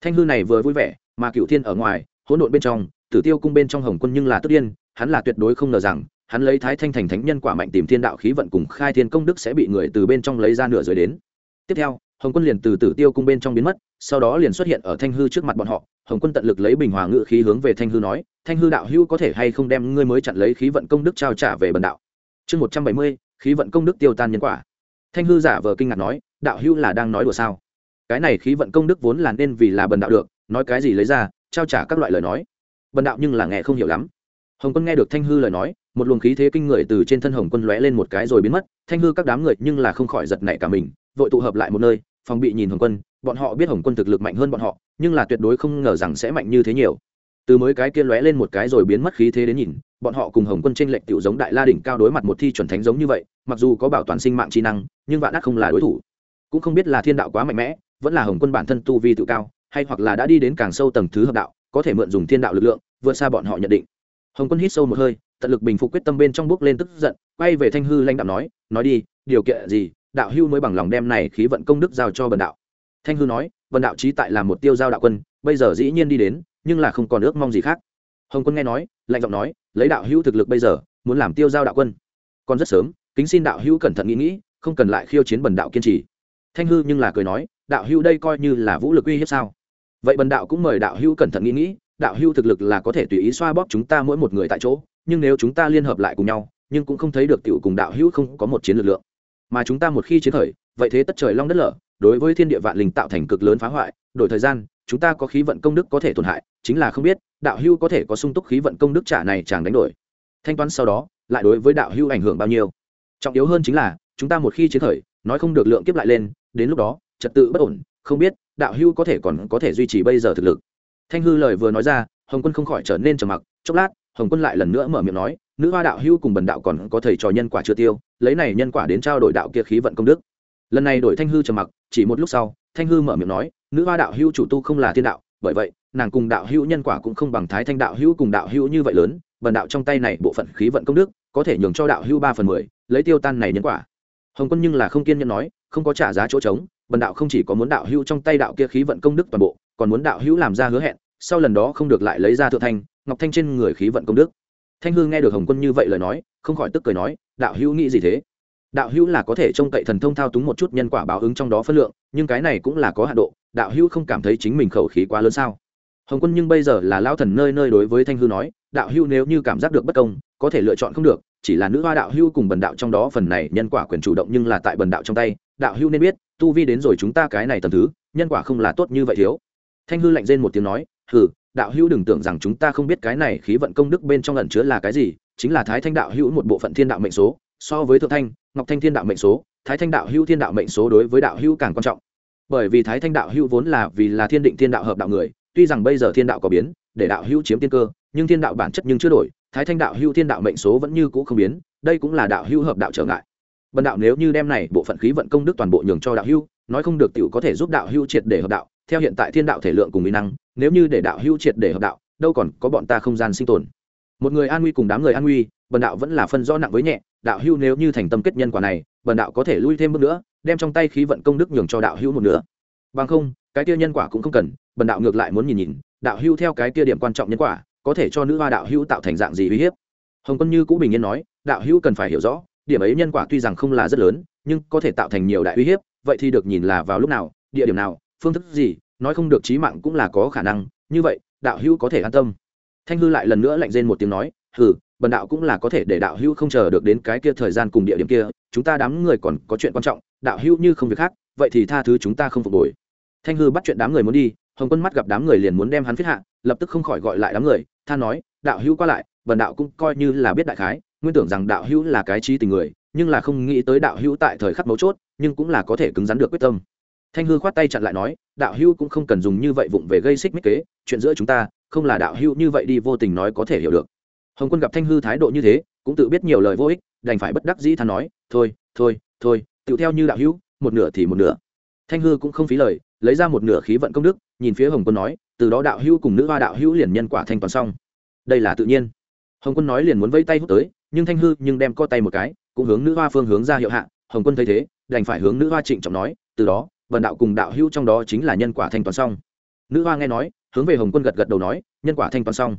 Thanh hư này vừa vui vẻ, mà cựu thiên ở ngoài, hỗn độn bên trong, tử tiêu cung bên trong hồng quân nhưng là tất điên, hắn là tuyệt đối không ngờ rằng, hắn lấy thái thanh thành thánh nhân quả mạnh tìm thiên đạo khí vận cùng khai thiên công đức sẽ bị người từ bên trong lấy ra nửa dưới đến. Tiếp theo, hồng quân liền từ tử tiêu cung bên trong biến mất, sau đó liền xuất hiện ở thanh hư trước mặt bọn họ. Hồng quân tận lực lấy bình hòa ngự khí hướng về thanh hư nói, thanh hư đạo hữu có thể hay không đem ngươi mới chặn lấy khí vận công đức trao trả về bần đạo? Chương một trăm bảy mươi khí vận công đức tiêu tan nhân quả. Thanh hư giả vờ kinh ngạc nói, đạo hữu là đang nói đùa sao? Cái này khí vận công đức vốn là nên vì là bần đạo được, nói cái gì lấy ra, trao trả các loại lời nói. Bần đạo nhưng là nghe không hiểu lắm. Hồng quân nghe được thanh hư lời nói, một luồng khí thế kinh người từ trên thân hồng quân lóe lên một cái rồi biến mất, thanh hư các đám người nhưng là không khỏi giật nảy cả mình, vội tụ hợp lại một nơi, phòng bị nhìn hồng quân, bọn họ biết hồng quân thực lực mạnh hơn bọn họ, nhưng là tuyệt đối không ngờ rằng sẽ mạnh như thế nhiều từ mới cái kia lóe lên một cái rồi biến mất khí thế đến nhìn, bọn họ cùng hồng quân tranh lệch tiểu giống đại la đỉnh cao đối mặt một thi chuẩn thánh giống như vậy, mặc dù có bảo toàn sinh mạng trí năng, nhưng vạn ác không là đối thủ. Cũng không biết là thiên đạo quá mạnh mẽ, vẫn là hồng quân bản thân tu vi tự cao, hay hoặc là đã đi đến càng sâu tầng thứ hợp đạo, có thể mượn dùng thiên đạo lực lượng, vượt xa bọn họ nhận định. Hồng quân hít sâu một hơi, tận lực bình phục quyết tâm bên trong bước lên tức giận, quay về thanh hư lãnh đạo nói nói đi, điều kiện gì, đạo hưu mới bằng lòng đem này khí vận công đức giao cho bần đạo. Thanh hư nói, bần đạo trí tại là một tiêu giao đạo quân, bây giờ dĩ nhiên đi đến nhưng là không còn ước mong gì khác. Hồng quân nghe nói, lạnh giọng nói, lấy đạo hữu thực lực bây giờ, muốn làm tiêu giao đạo quân. Còn rất sớm, kính xin đạo hữu cẩn thận nghĩ nghĩ, không cần lại khiêu chiến bần đạo kiên trì. Thanh hư nhưng là cười nói, đạo hữu đây coi như là vũ lực uy hiếp sao? Vậy bần đạo cũng mời đạo hữu cẩn thận nghĩ nghĩ, đạo hữu thực lực là có thể tùy ý xoa bóp chúng ta mỗi một người tại chỗ, nhưng nếu chúng ta liên hợp lại cùng nhau, nhưng cũng không thấy được tiểu cùng đạo hữu không có một chiến lực lượng. Mà chúng ta một khi chiến khởi, vậy thế tất trời long đất lở, đối với thiên địa vạn linh tạo thành cực lớn phá hoại đổi thời gian, chúng ta có khí vận công đức có thể tổn hại, chính là không biết, đạo hưu có thể có sung túc khí vận công đức trả này chàng đánh đổi. Thanh toán sau đó, lại đối với đạo hưu ảnh hưởng bao nhiêu? Trọng yếu hơn chính là, chúng ta một khi chiến khởi, nói không được lượng kiếp lại lên, đến lúc đó, trật tự bất ổn, không biết, đạo hưu có thể còn có thể duy trì bây giờ thực lực. Thanh hư lời vừa nói ra, hồng quân không khỏi trở nên trầm mặc, chốc lát, hồng quân lại lần nữa mở miệng nói, nữ hoa đạo hưu cùng bần đạo còn có thầy trò nhân quả chưa tiêu, lấy này nhân quả đến trao đổi đạo kia khí vận công đức. Lần này đổi thanh hư trầm mặc, chỉ một lúc sau, thanh hư mở miệng nói nữ hoa đạo hưu chủ tu không là thiên đạo, bởi vậy, nàng cùng đạo hữu nhân quả cũng không bằng thái thanh đạo hữu cùng đạo hữu như vậy lớn, bần đạo trong tay này bộ phận khí vận công đức, có thể nhường cho đạo hữu ba phần mười, lấy tiêu tan này nhân quả. Hồng quân nhưng là không kiên nhẫn nói, không có trả giá chỗ trống, bần đạo không chỉ có muốn đạo hữu trong tay đạo kia khí vận công đức toàn bộ, còn muốn đạo hữu làm ra hứa hẹn, sau lần đó không được lại lấy ra thượng thanh, ngọc thanh trên người khí vận công đức. Thanh hương nghe được hồng quân như vậy lời nói, không khỏi tức cười nói, đạo hữu nghĩ gì thế? Đạo hữu là có thể trông cậy thần thông thao túng một chút nhân quả báo ứng trong đó phân lượng, nhưng cái này cũng là có hạ độ, đạo hữu không cảm thấy chính mình khẩu khí quá lớn sao? Hồng quân nhưng bây giờ là lao thần nơi nơi đối với thanh hư nói, đạo hữu nếu như cảm giác được bất công, có thể lựa chọn không được, chỉ là nữ hoa đạo hữu cùng bần đạo trong đó phần này nhân quả quyền chủ động nhưng là tại bần đạo trong tay, đạo hữu nên biết, tu vi đến rồi chúng ta cái này tầm thứ, nhân quả không là tốt như vậy thiếu. Thanh hư lạnh rên một tiếng nói, hừ, đạo hữu đừng tưởng rằng chúng ta không biết cái này khí vận công đức bên trong ẩn chứa là cái gì, chính là thái thanh đạo hữu một bộ phận thiên đạo mệnh số so với thượng thanh ngọc thanh thiên đạo mệnh số thái thanh đạo hưu thiên đạo mệnh số đối với đạo hưu càng quan trọng. Bởi vì thái thanh đạo hưu vốn là vì là thiên định thiên đạo hợp đạo người tuy rằng bây giờ thiên đạo có biến để đạo hưu chiếm tiên cơ nhưng thiên đạo bản chất nhưng chưa đổi thái thanh đạo hưu thiên đạo mệnh số vẫn như cũ không biến đây cũng là đạo hưu hợp đạo trở ngại. Bần đạo nếu như đem này bộ phận khí vận công đức toàn bộ nhường cho đạo hưu, nói không được tiểu có thể giúp đạo hưu triệt để hợp đạo theo hiện tại thiên đạo thể lượng cùng mỹ năng nếu như để đạo hưu triệt để hợp đạo đâu còn có bọn ta không gian sinh tồn. Một người an nguy cùng đám người an nguy bần đạo vẫn là phân rõ nặng với nhẹ, đạo hưu nếu như thành tâm kết nhân quả này, bần đạo có thể lui thêm bước nữa, đem trong tay khí vận công đức nhường cho đạo hưu một nửa. Bằng không, cái kia nhân quả cũng không cần, bần đạo ngược lại muốn nhìn nhìn, đạo hưu theo cái kia điểm quan trọng nhân quả, có thể cho nữ hoa đạo hưu tạo thành dạng gì uy hiếp. Hồng quân như cũ bình yên nói, đạo hưu cần phải hiểu rõ, điểm ấy nhân quả tuy rằng không là rất lớn, nhưng có thể tạo thành nhiều đại uy hiếp, vậy thì được nhìn là vào lúc nào, địa điểm nào, phương thức gì, nói không được trí mạng cũng là có khả năng, như vậy, đạo hữu có thể an tâm. Thanh hư lại lần nữa lạnh rên một tiếng nói hừ, bần đạo cũng là có thể để đạo hữu không chờ được đến cái kia thời gian cùng địa điểm kia, chúng ta đám người còn có chuyện quan trọng, đạo hữu như không việc khác, vậy thì tha thứ chúng ta không phục hồi. Thanh hư bắt chuyện đám người muốn đi, hồng quân mắt gặp đám người liền muốn đem hắn phiết hạ, lập tức không khỏi gọi lại đám người than nói, đạo hữu qua lại, bần đạo cũng coi như là biết đại khái, nguyên tưởng rằng đạo hữu là cái trí tình người, nhưng là không nghĩ tới đạo hữu tại thời khắc mấu chốt, nhưng cũng là có thể cứng rắn được quyết tâm. Thanh hư khoát tay chặn lại nói, đạo hữu cũng không cần dùng như vậy vụng về gây xích mích kế, chuyện giữa chúng ta, không là đạo hữu như vậy đi vô tình nói có thể hiểu được hồng quân gặp thanh hư thái độ như thế, cũng tự biết nhiều lời vô ích, đành phải bất đắc dĩ than nói, thôi thôi thôi tự theo như đạo hữu, một nửa thì một nửa. Thanh hư cũng không phí lời, lấy ra một nửa khí vận công đức, nhìn phía hồng quân nói, từ đó đạo hữu cùng nữ hoa đạo hữu liền nhân quả thanh toàn xong. Đây là tự nhiên. Hồng quân nói liền muốn vây tay hút tới, nhưng thanh hư nhưng đem co tay một cái, cũng hướng nữ hoa phương hướng ra hiệu hạ. Hồng quân thấy thế, đành phải hướng nữ hoa trịnh trọng nói, từ đó, vần đạo cùng đạo hữu trong đó chính là nhân quả thanh toàn xong. Nữ hoa nghe nói, hướng về hồng quân gật gật đầu nói, nhân quả thanh toàn xong.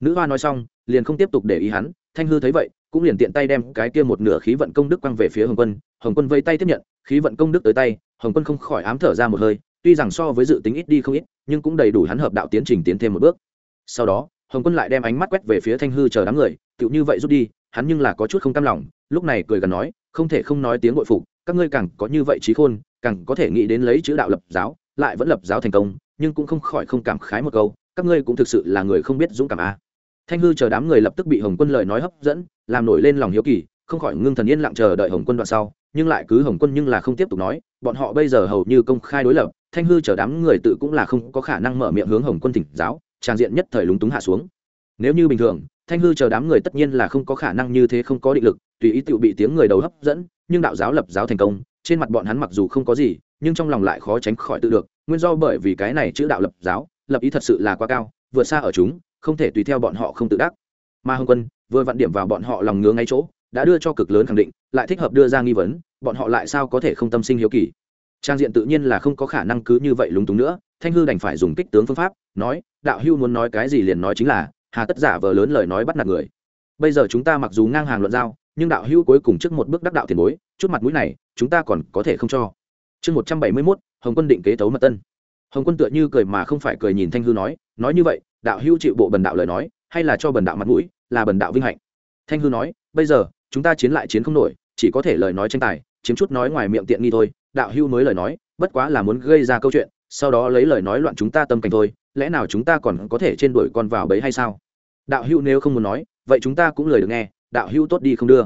Nữ hoa nói xong liền không tiếp tục để ý hắn, thanh hư thấy vậy, cũng liền tiện tay đem cái kia một nửa khí vận công đức quăng về phía hồng quân hồng quân vây tay tiếp nhận, khí vận công đức tới tay, hồng quân không khỏi ám thở ra một hơi, tuy rằng so với dự tính ít đi không ít, nhưng cũng đầy đủ hắn hợp đạo tiến trình tiến thêm một bước sau đó, hồng quân lại đem ánh mắt quét về phía thanh hư chờ đám người, tựu như vậy rút đi, hắn nhưng là có chút không cam lòng, lúc này cười gần nói, không thể không nói tiếng bội phục, các ngươi càng có như vậy trí khôn, càng có thể nghĩ đến lấy chữ đạo lập giáo, lại vẫn lập giáo thành công, nhưng cũng không khỏi không cảm khái một câu, các ngươi cũng thực sự là người không biết dũng cảm a à thanh hư chờ đám người lập tức bị hồng quân lời nói hấp dẫn, làm nổi lên lòng hiếu kỳ, không khỏi ngưng thần yên lặng chờ đợi hồng quân đoạn sau, nhưng lại cứ hồng quân nhưng là không tiếp tục nói, bọn họ bây giờ hầu như công khai đối lập, thanh hư chờ đám người tự cũng là không có khả năng mở miệng hướng hồng quân thỉnh giáo trang diện nhất thời lúng túng hạ xuống. Nếu như bình thường, thanh hư chờ đám người tất nhiên là không có khả năng như thế không có định lực, tùy ý tự bị tiếng người đầu hấp dẫn, nhưng đạo giáo lập giáo thành công, trên mặt bọn hắn mặc dù không có gì, nhưng trong lòng lại khó tránh khỏi tự được, nguyên do bởi vì cái này chữ đạo lập giáo, lập ý thật sự là quá cao, vượt xa ở chúng không thể tùy theo bọn họ không tự đắc. Mà hồng quân, vừa vặn điểm vào bọn họ lòng ngứa ngay chỗ, đã đưa cho cực lớn khẳng định, lại thích hợp đưa ra nghi vấn, bọn họ lại sao có thể không tâm sinh hiếu kỳ? Trang diện tự nhiên là không có khả năng cứ như vậy lúng túng nữa, thanh hư đành phải dùng kích tướng phương pháp, nói, đạo hưu muốn nói cái gì liền nói chính là, hà tất giả vờ lớn lời nói bắt nạt người. Bây giờ chúng ta mặc dù ngang hàng luận giao, nhưng đạo hưu cuối cùng trước một bước đắc đạo tiền bối, chút mặt mũi này, chúng ta còn có thể không cho. Chương một trăm bảy mươi mốt, hồng quân định kế tấu mật tân. Hồng quân tựa như cười mà không phải cười nhìn thanh hư nói nói như vậy đạo hưu chịu bộ bần đạo lời nói, hay là cho bần đạo mặt mũi, là bần đạo vinh hạnh. Thanh hư nói, bây giờ, chúng ta chiến lại chiến không nổi, chỉ có thể lời nói tranh tài, chiếm chút nói ngoài miệng tiện nghi thôi. Đạo hưu mới lời nói, bất quá là muốn gây ra câu chuyện, sau đó lấy lời nói loạn chúng ta tâm cảnh thôi, lẽ nào chúng ta còn có thể trên đuổi con vào bấy hay sao? Đạo hưu nếu không muốn nói, vậy chúng ta cũng lời được nghe, đạo hưu tốt đi không đưa.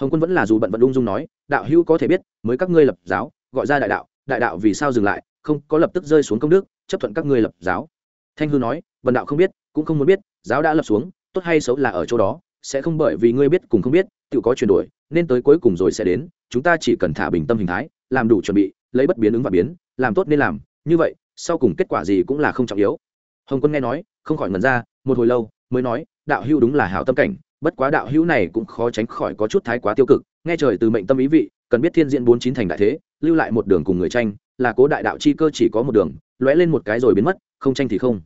Hồng quân vẫn là dù bận vận ung dung nói, đạo hưu có thể biết, mới các ngươi lập giáo, gọi ra đại đạo đại đạo vì sao dừng lại, không có lập tức rơi xuống công đức, chấp thuận các ngươi lập giáo. Thanh hư nói vần đạo không biết, cũng không muốn biết, giáo đã lập xuống, tốt hay xấu là ở chỗ đó, sẽ không bởi vì ngươi biết cùng không biết, tự có chuyển đổi, nên tới cuối cùng rồi sẽ đến, chúng ta chỉ cần thả bình tâm hình thái, làm đủ chuẩn bị, lấy bất biến ứng và biến, làm tốt nên làm, như vậy, sau cùng kết quả gì cũng là không trọng yếu. Hồng quân nghe nói, không khỏi ngần ra, một hồi lâu, mới nói, đạo hữu đúng là hảo tâm cảnh, bất quá đạo hữu này cũng khó tránh khỏi có chút thái quá tiêu cực, nghe trời từ mệnh tâm ý vị, cần biết thiên diễn bốn chín thành đại thế, lưu lại một đường cùng người tranh, là cố đại đạo chi cơ chỉ có một đường, lóe lên một cái rồi biến mất, không tranh thì không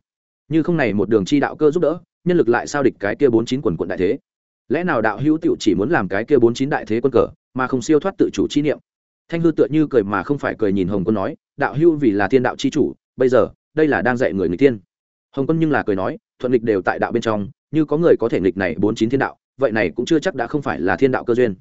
như không này một đường chi đạo cơ giúp đỡ, nhân lực lại sao địch cái kia bốn chín quần quận đại thế? Lẽ nào đạo hữu tựu chỉ muốn làm cái kia bốn chín đại thế quân cờ, mà không siêu thoát tự chủ chi niệm? Thanh hư tựa như cười mà không phải cười nhìn hồng quân nói, đạo hữu vì là thiên đạo chi chủ, bây giờ, đây là đang dạy người người tiên hồng quân nhưng là cười nói, thuận nghịch đều tại đạo bên trong, như có người có thể nghịch này bốn chín thiên đạo, vậy này cũng chưa chắc đã không phải là thiên đạo cơ duyên.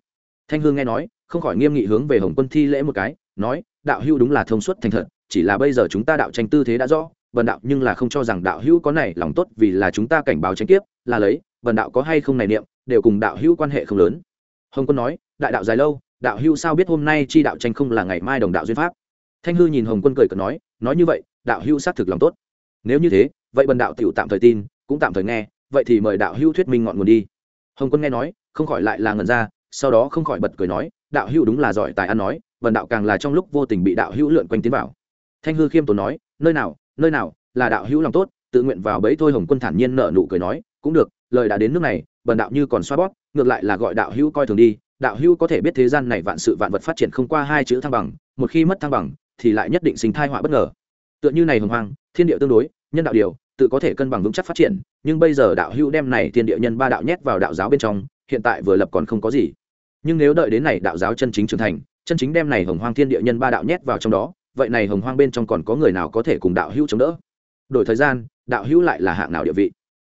Thanh hương nghe nói, không khỏi nghiêm nghị hướng về hồng quân thi lễ một cái, nói, đạo hưu đúng là thông suốt thành thật, chỉ là bây giờ chúng ta đạo tranh tư thế đã rõ bần đạo nhưng là không cho rằng đạo hữu có này lòng tốt vì là chúng ta cảnh báo tranh kiếp, là lấy bần đạo có hay không này niệm, đều cùng đạo hữu quan hệ không lớn. Hồng quân nói, đại đạo dài lâu, đạo hữu sao biết hôm nay chi đạo tranh không là ngày mai đồng đạo duyên pháp? Thanh hư nhìn hồng quân cười cợt nói nói như vậy, đạo hữu xác thực lòng tốt. Nếu như thế, vậy bần đạo tiểu tạm thời tin, cũng tạm thời nghe, vậy thì mời đạo hữu thuyết minh ngọn nguồn đi. Hồng quân nghe nói, không khỏi lại là ngần ra, sau đó không khỏi bật cười nói, đạo hữu đúng là giỏi tài ăn nói bần đạo càng là trong lúc vô tình bị đạo hữu lượn quanh tiến vào. Thanh hư khiêm tốn nói, nơi nào nơi nào là đạo hữu lòng tốt, tự nguyện vào bấy thôi, hồng quân thản nhiên nở nụ cười nói, cũng được, lời đã đến nước này, bần đạo như còn xoa bóp, ngược lại là gọi đạo hữu coi thường đi, đạo hữu có thể biết thế gian này vạn sự vạn vật phát triển không qua hai chữ thăng bằng, một khi mất thăng bằng, thì lại nhất định sinh thai họa bất ngờ. Tựa như này hồng hoang, thiên địa tương đối, nhân đạo điều, tự có thể cân bằng vững chắc phát triển, nhưng bây giờ đạo hữu đem này thiên địa nhân ba đạo nhét vào đạo giáo bên trong, hiện tại vừa lập còn không có gì. Nhưng nếu đợi đến này đạo giáo chân chính trưởng thành, chân chính đem này hồng hoang thiên địa nhân ba đạo nhét vào trong đó vậy này hồng hoang bên trong còn có người nào có thể cùng đạo hữu chống đỡ? Đổi thời gian, đạo hữu lại là hạng nào địa vị?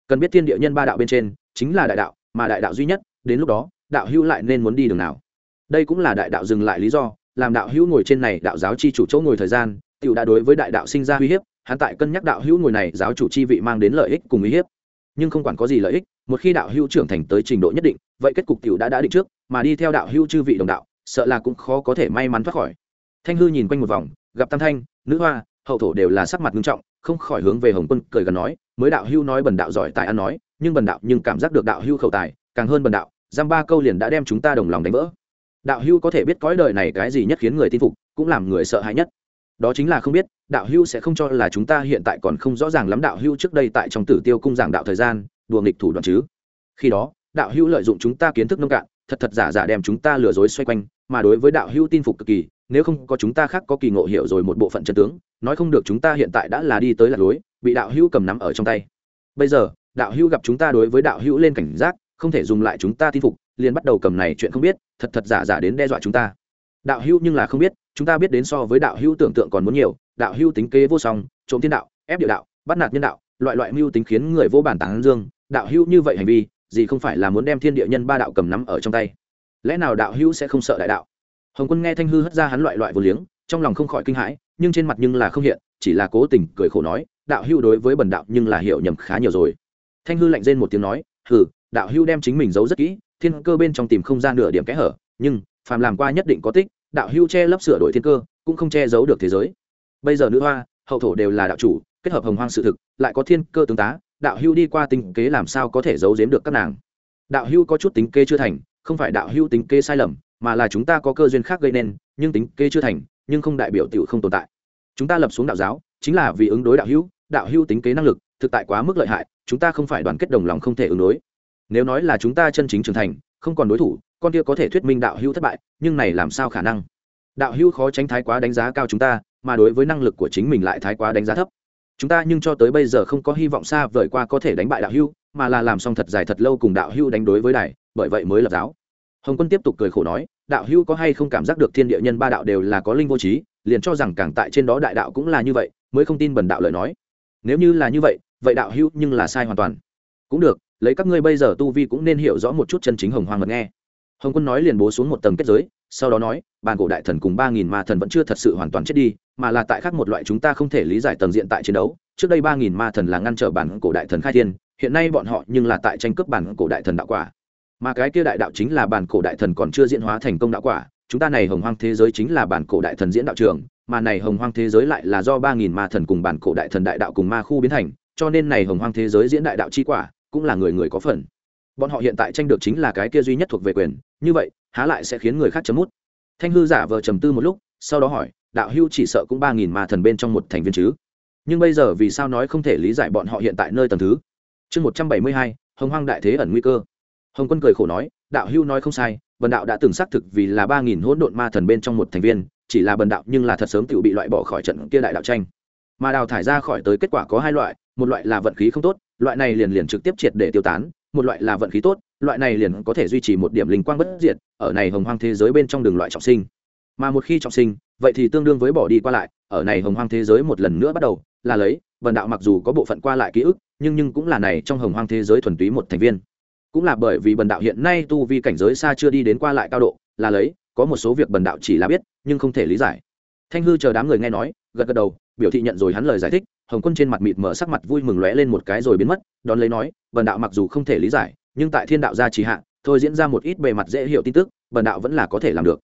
Cần biết thiên địa nhân ba đạo bên trên, chính là đại đạo, mà đại đạo duy nhất, đến lúc đó, đạo hữu lại nên muốn đi đường nào? Đây cũng là đại đạo dừng lại lý do, làm đạo hữu ngồi trên này đạo giáo chi chủ chỗ ngồi thời gian, tiểu đã đối với đại đạo sinh ra uy hiếp, hắn tại cân nhắc đạo hữu ngồi này giáo chủ chi vị mang đến lợi ích cùng uy hiếp. Nhưng không quản có gì lợi ích, một khi đạo hữu trưởng thành tới trình độ nhất định, vậy kết cục tiểu đã đã định trước, mà đi theo đạo hữu chư vị đồng đạo, sợ là cũng khó có thể may mắn thoát khỏi. Thanh hư nhìn quanh một vòng gặp tam thanh, nữ hoa, hậu thổ đều là sắc mặt nghiêm trọng, không khỏi hướng về hồng quân cười gần nói, mới đạo hưu nói bần đạo giỏi tài ăn nói, nhưng bần đạo nhưng cảm giác được đạo hưu khẩu tài, càng hơn bần đạo, giam ba câu liền đã đem chúng ta đồng lòng đánh vỡ. Đạo hưu có thể biết cõi đời này cái gì nhất khiến người tin phục, cũng làm người sợ hãi nhất. Đó chính là không biết, đạo hưu sẽ không cho là chúng ta hiện tại còn không rõ ràng lắm đạo hưu trước đây tại trong tử tiêu cung giảng đạo thời gian, đùa nghịch thủ đoạn chứ. Khi đó, đạo hưu lợi dụng chúng ta kiến thức nông cạn, thật thật giả giả đem chúng ta lừa dối xoay quanh, mà đối với đạo hưu tin phục cực kỳ nếu không có chúng ta khác có kỳ ngộ hiểu rồi một bộ phận chân tướng, nói không được chúng ta hiện tại đã là đi tới lạc lối, bị đạo hữu cầm nắm ở trong tay. Bây giờ, đạo hữu gặp chúng ta đối với đạo hữu lên cảnh giác, không thể dùng lại chúng ta tin phục, liền bắt đầu cầm này chuyện không biết, thật thật giả giả đến đe dọa chúng ta. Đạo hữu nhưng là không biết, chúng ta biết đến so với đạo hữu tưởng tượng còn muốn nhiều, đạo hữu tính kế vô song, trộm thiên đạo, ép địa đạo, bắt nạt nhân đạo, loại loại mưu tính khiến người vô bản tán dương, đạo hữu như vậy hành vi, gì không phải là muốn đem thiên địa nhân ba đạo cầm nắm ở trong tay. Lẽ nào đạo hữu sẽ không sợ đại đạo? Hồng quân nghe thanh hư hất ra hắn loại loại vô liếng, trong lòng không khỏi kinh hãi, nhưng trên mặt nhưng là không hiện, chỉ là cố tình cười khổ nói, đạo Hưu đối với bần đạo nhưng là hiểu nhầm khá nhiều rồi. Thanh hư lạnh rên một tiếng nói, hừ, đạo Hưu đem chính mình giấu rất kỹ, thiên cơ bên trong tìm không gian nửa điểm kẽ hở, nhưng phàm làm qua nhất định có tích, đạo Hưu che lấp sửa đổi thiên cơ, cũng không che giấu được thế giới. Bây giờ nữ hoa, hậu thổ đều là đạo chủ, kết hợp hồng hoang sự thực, lại có thiên cơ tướng tá, đạo Hưu đi qua tính kế làm sao có thể giấu giếm được các nàng? Đạo Hưu có chút tính kế chưa thành, không phải đạo Hưu tính kế sai lầm mà là chúng ta có cơ duyên khác gây nên, nhưng tính kế chưa thành, nhưng không đại biểu tiểu không tồn tại. Chúng ta lập xuống đạo giáo, chính là vì ứng đối đạo hữu đạo hữu tính kế năng lực, thực tại quá mức lợi hại, chúng ta không phải đoàn kết đồng lòng không thể ứng đối. Nếu nói là chúng ta chân chính trưởng thành, không còn đối thủ, con kia có thể thuyết minh đạo hữu thất bại, nhưng này làm sao khả năng? Đạo hữu khó tránh thái quá đánh giá cao chúng ta, mà đối với năng lực của chính mình lại thái quá đánh giá thấp. Chúng ta nhưng cho tới bây giờ không có hy vọng xa vời qua có thể đánh bại đạo hữu, mà là làm xong thật dài thật lâu cùng đạo hữu đánh đối với đài, bởi vậy mới lập giáo. Hồng quân tiếp tục cười khổ nói đạo hữu có hay không cảm giác được thiên địa nhân ba đạo đều là có linh vô trí, liền cho rằng càng tại trên đó đại đạo cũng là như vậy, mới không tin bần đạo lời nói. Nếu như là như vậy vậy đạo hữu nhưng là sai hoàn toàn. Cũng được, lấy các ngươi bây giờ tu vi cũng nên hiểu rõ một chút chân chính hồng hoàng mật nghe. Hồng quân nói liền bố xuống một tầng kết giới, sau đó nói, bàn cổ đại thần cùng ba nghìn ma thần vẫn chưa thật sự hoàn toàn chết đi, mà là tại khác một loại chúng ta không thể lý giải tầng diện tại chiến đấu. Trước đây ba nghìn ma thần là ngăn trở bản cổ đại thần khai thiên, hiện nay bọn họ nhưng là tại tranh cướp bản cổ đại thần đạo quả mà cái kia đại đạo chính là bản cổ đại thần còn chưa diễn hóa thành công đạo quả, chúng ta này hồng hoang thế giới chính là bản cổ đại thần diễn đạo trường, mà này hồng hoang thế giới lại là do ba nghìn ma thần cùng bản cổ đại thần đại đạo cùng ma khu biến thành, cho nên này hồng hoang thế giới diễn đại đạo chi quả cũng là người người có phần. Bọn họ hiện tại tranh được chính là cái kia duy nhất thuộc về quyền, như vậy, há lại sẽ khiến người khác chấm mút? Thanh hư giả vờ trầm tư một lúc, sau đó hỏi, đạo hưu chỉ sợ cũng ba nghìn ma thần bên trong một thành viên chứ? Nhưng bây giờ vì sao nói không thể lý giải bọn họ hiện tại nơi tầm thứ? Chương một trăm bảy mươi hai, hồng hoang đại thế ẩn nguy cơ hồng quân cười khổ nói, đạo hưu nói không sai, bần đạo đã từng xác thực vì là ba nghìn hỗn độn ma thần bên trong một thành viên, chỉ là bần đạo nhưng là thật sớm tự bị loại bỏ khỏi trận kia đại đạo tranh. Mà đào thải ra khỏi tới kết quả có hai loại, một loại là vận khí không tốt, loại này liền liền trực tiếp triệt để tiêu tán, một loại là vận khí tốt, loại này liền có thể duy trì một điểm linh quang bất diệt, ở này hồng hoang thế giới bên trong đường loại trọng sinh. Mà một khi trọng sinh, vậy thì tương đương với bỏ đi qua lại, ở này hồng hoang thế giới một lần nữa bắt đầu, là lấy vần đạo mặc dù có bộ phận qua lại ký ức, nhưng nhưng cũng là này trong hồng hoang thế giới thuần túy một thành viên cũng là bởi vì bần đạo hiện nay tu vi cảnh giới xa chưa đi đến qua lại cao độ, là lấy, có một số việc bần đạo chỉ là biết, nhưng không thể lý giải. Thanh hư chờ đám người nghe nói, gật gật đầu, biểu thị nhận rồi hắn lời giải thích, hồng quân trên mặt mịt mở sắc mặt vui mừng lóe lên một cái rồi biến mất, đón lấy nói, bần đạo mặc dù không thể lý giải, nhưng tại thiên đạo gia trì hạ, thôi diễn ra một ít bề mặt dễ hiểu tin tức, bần đạo vẫn là có thể làm được.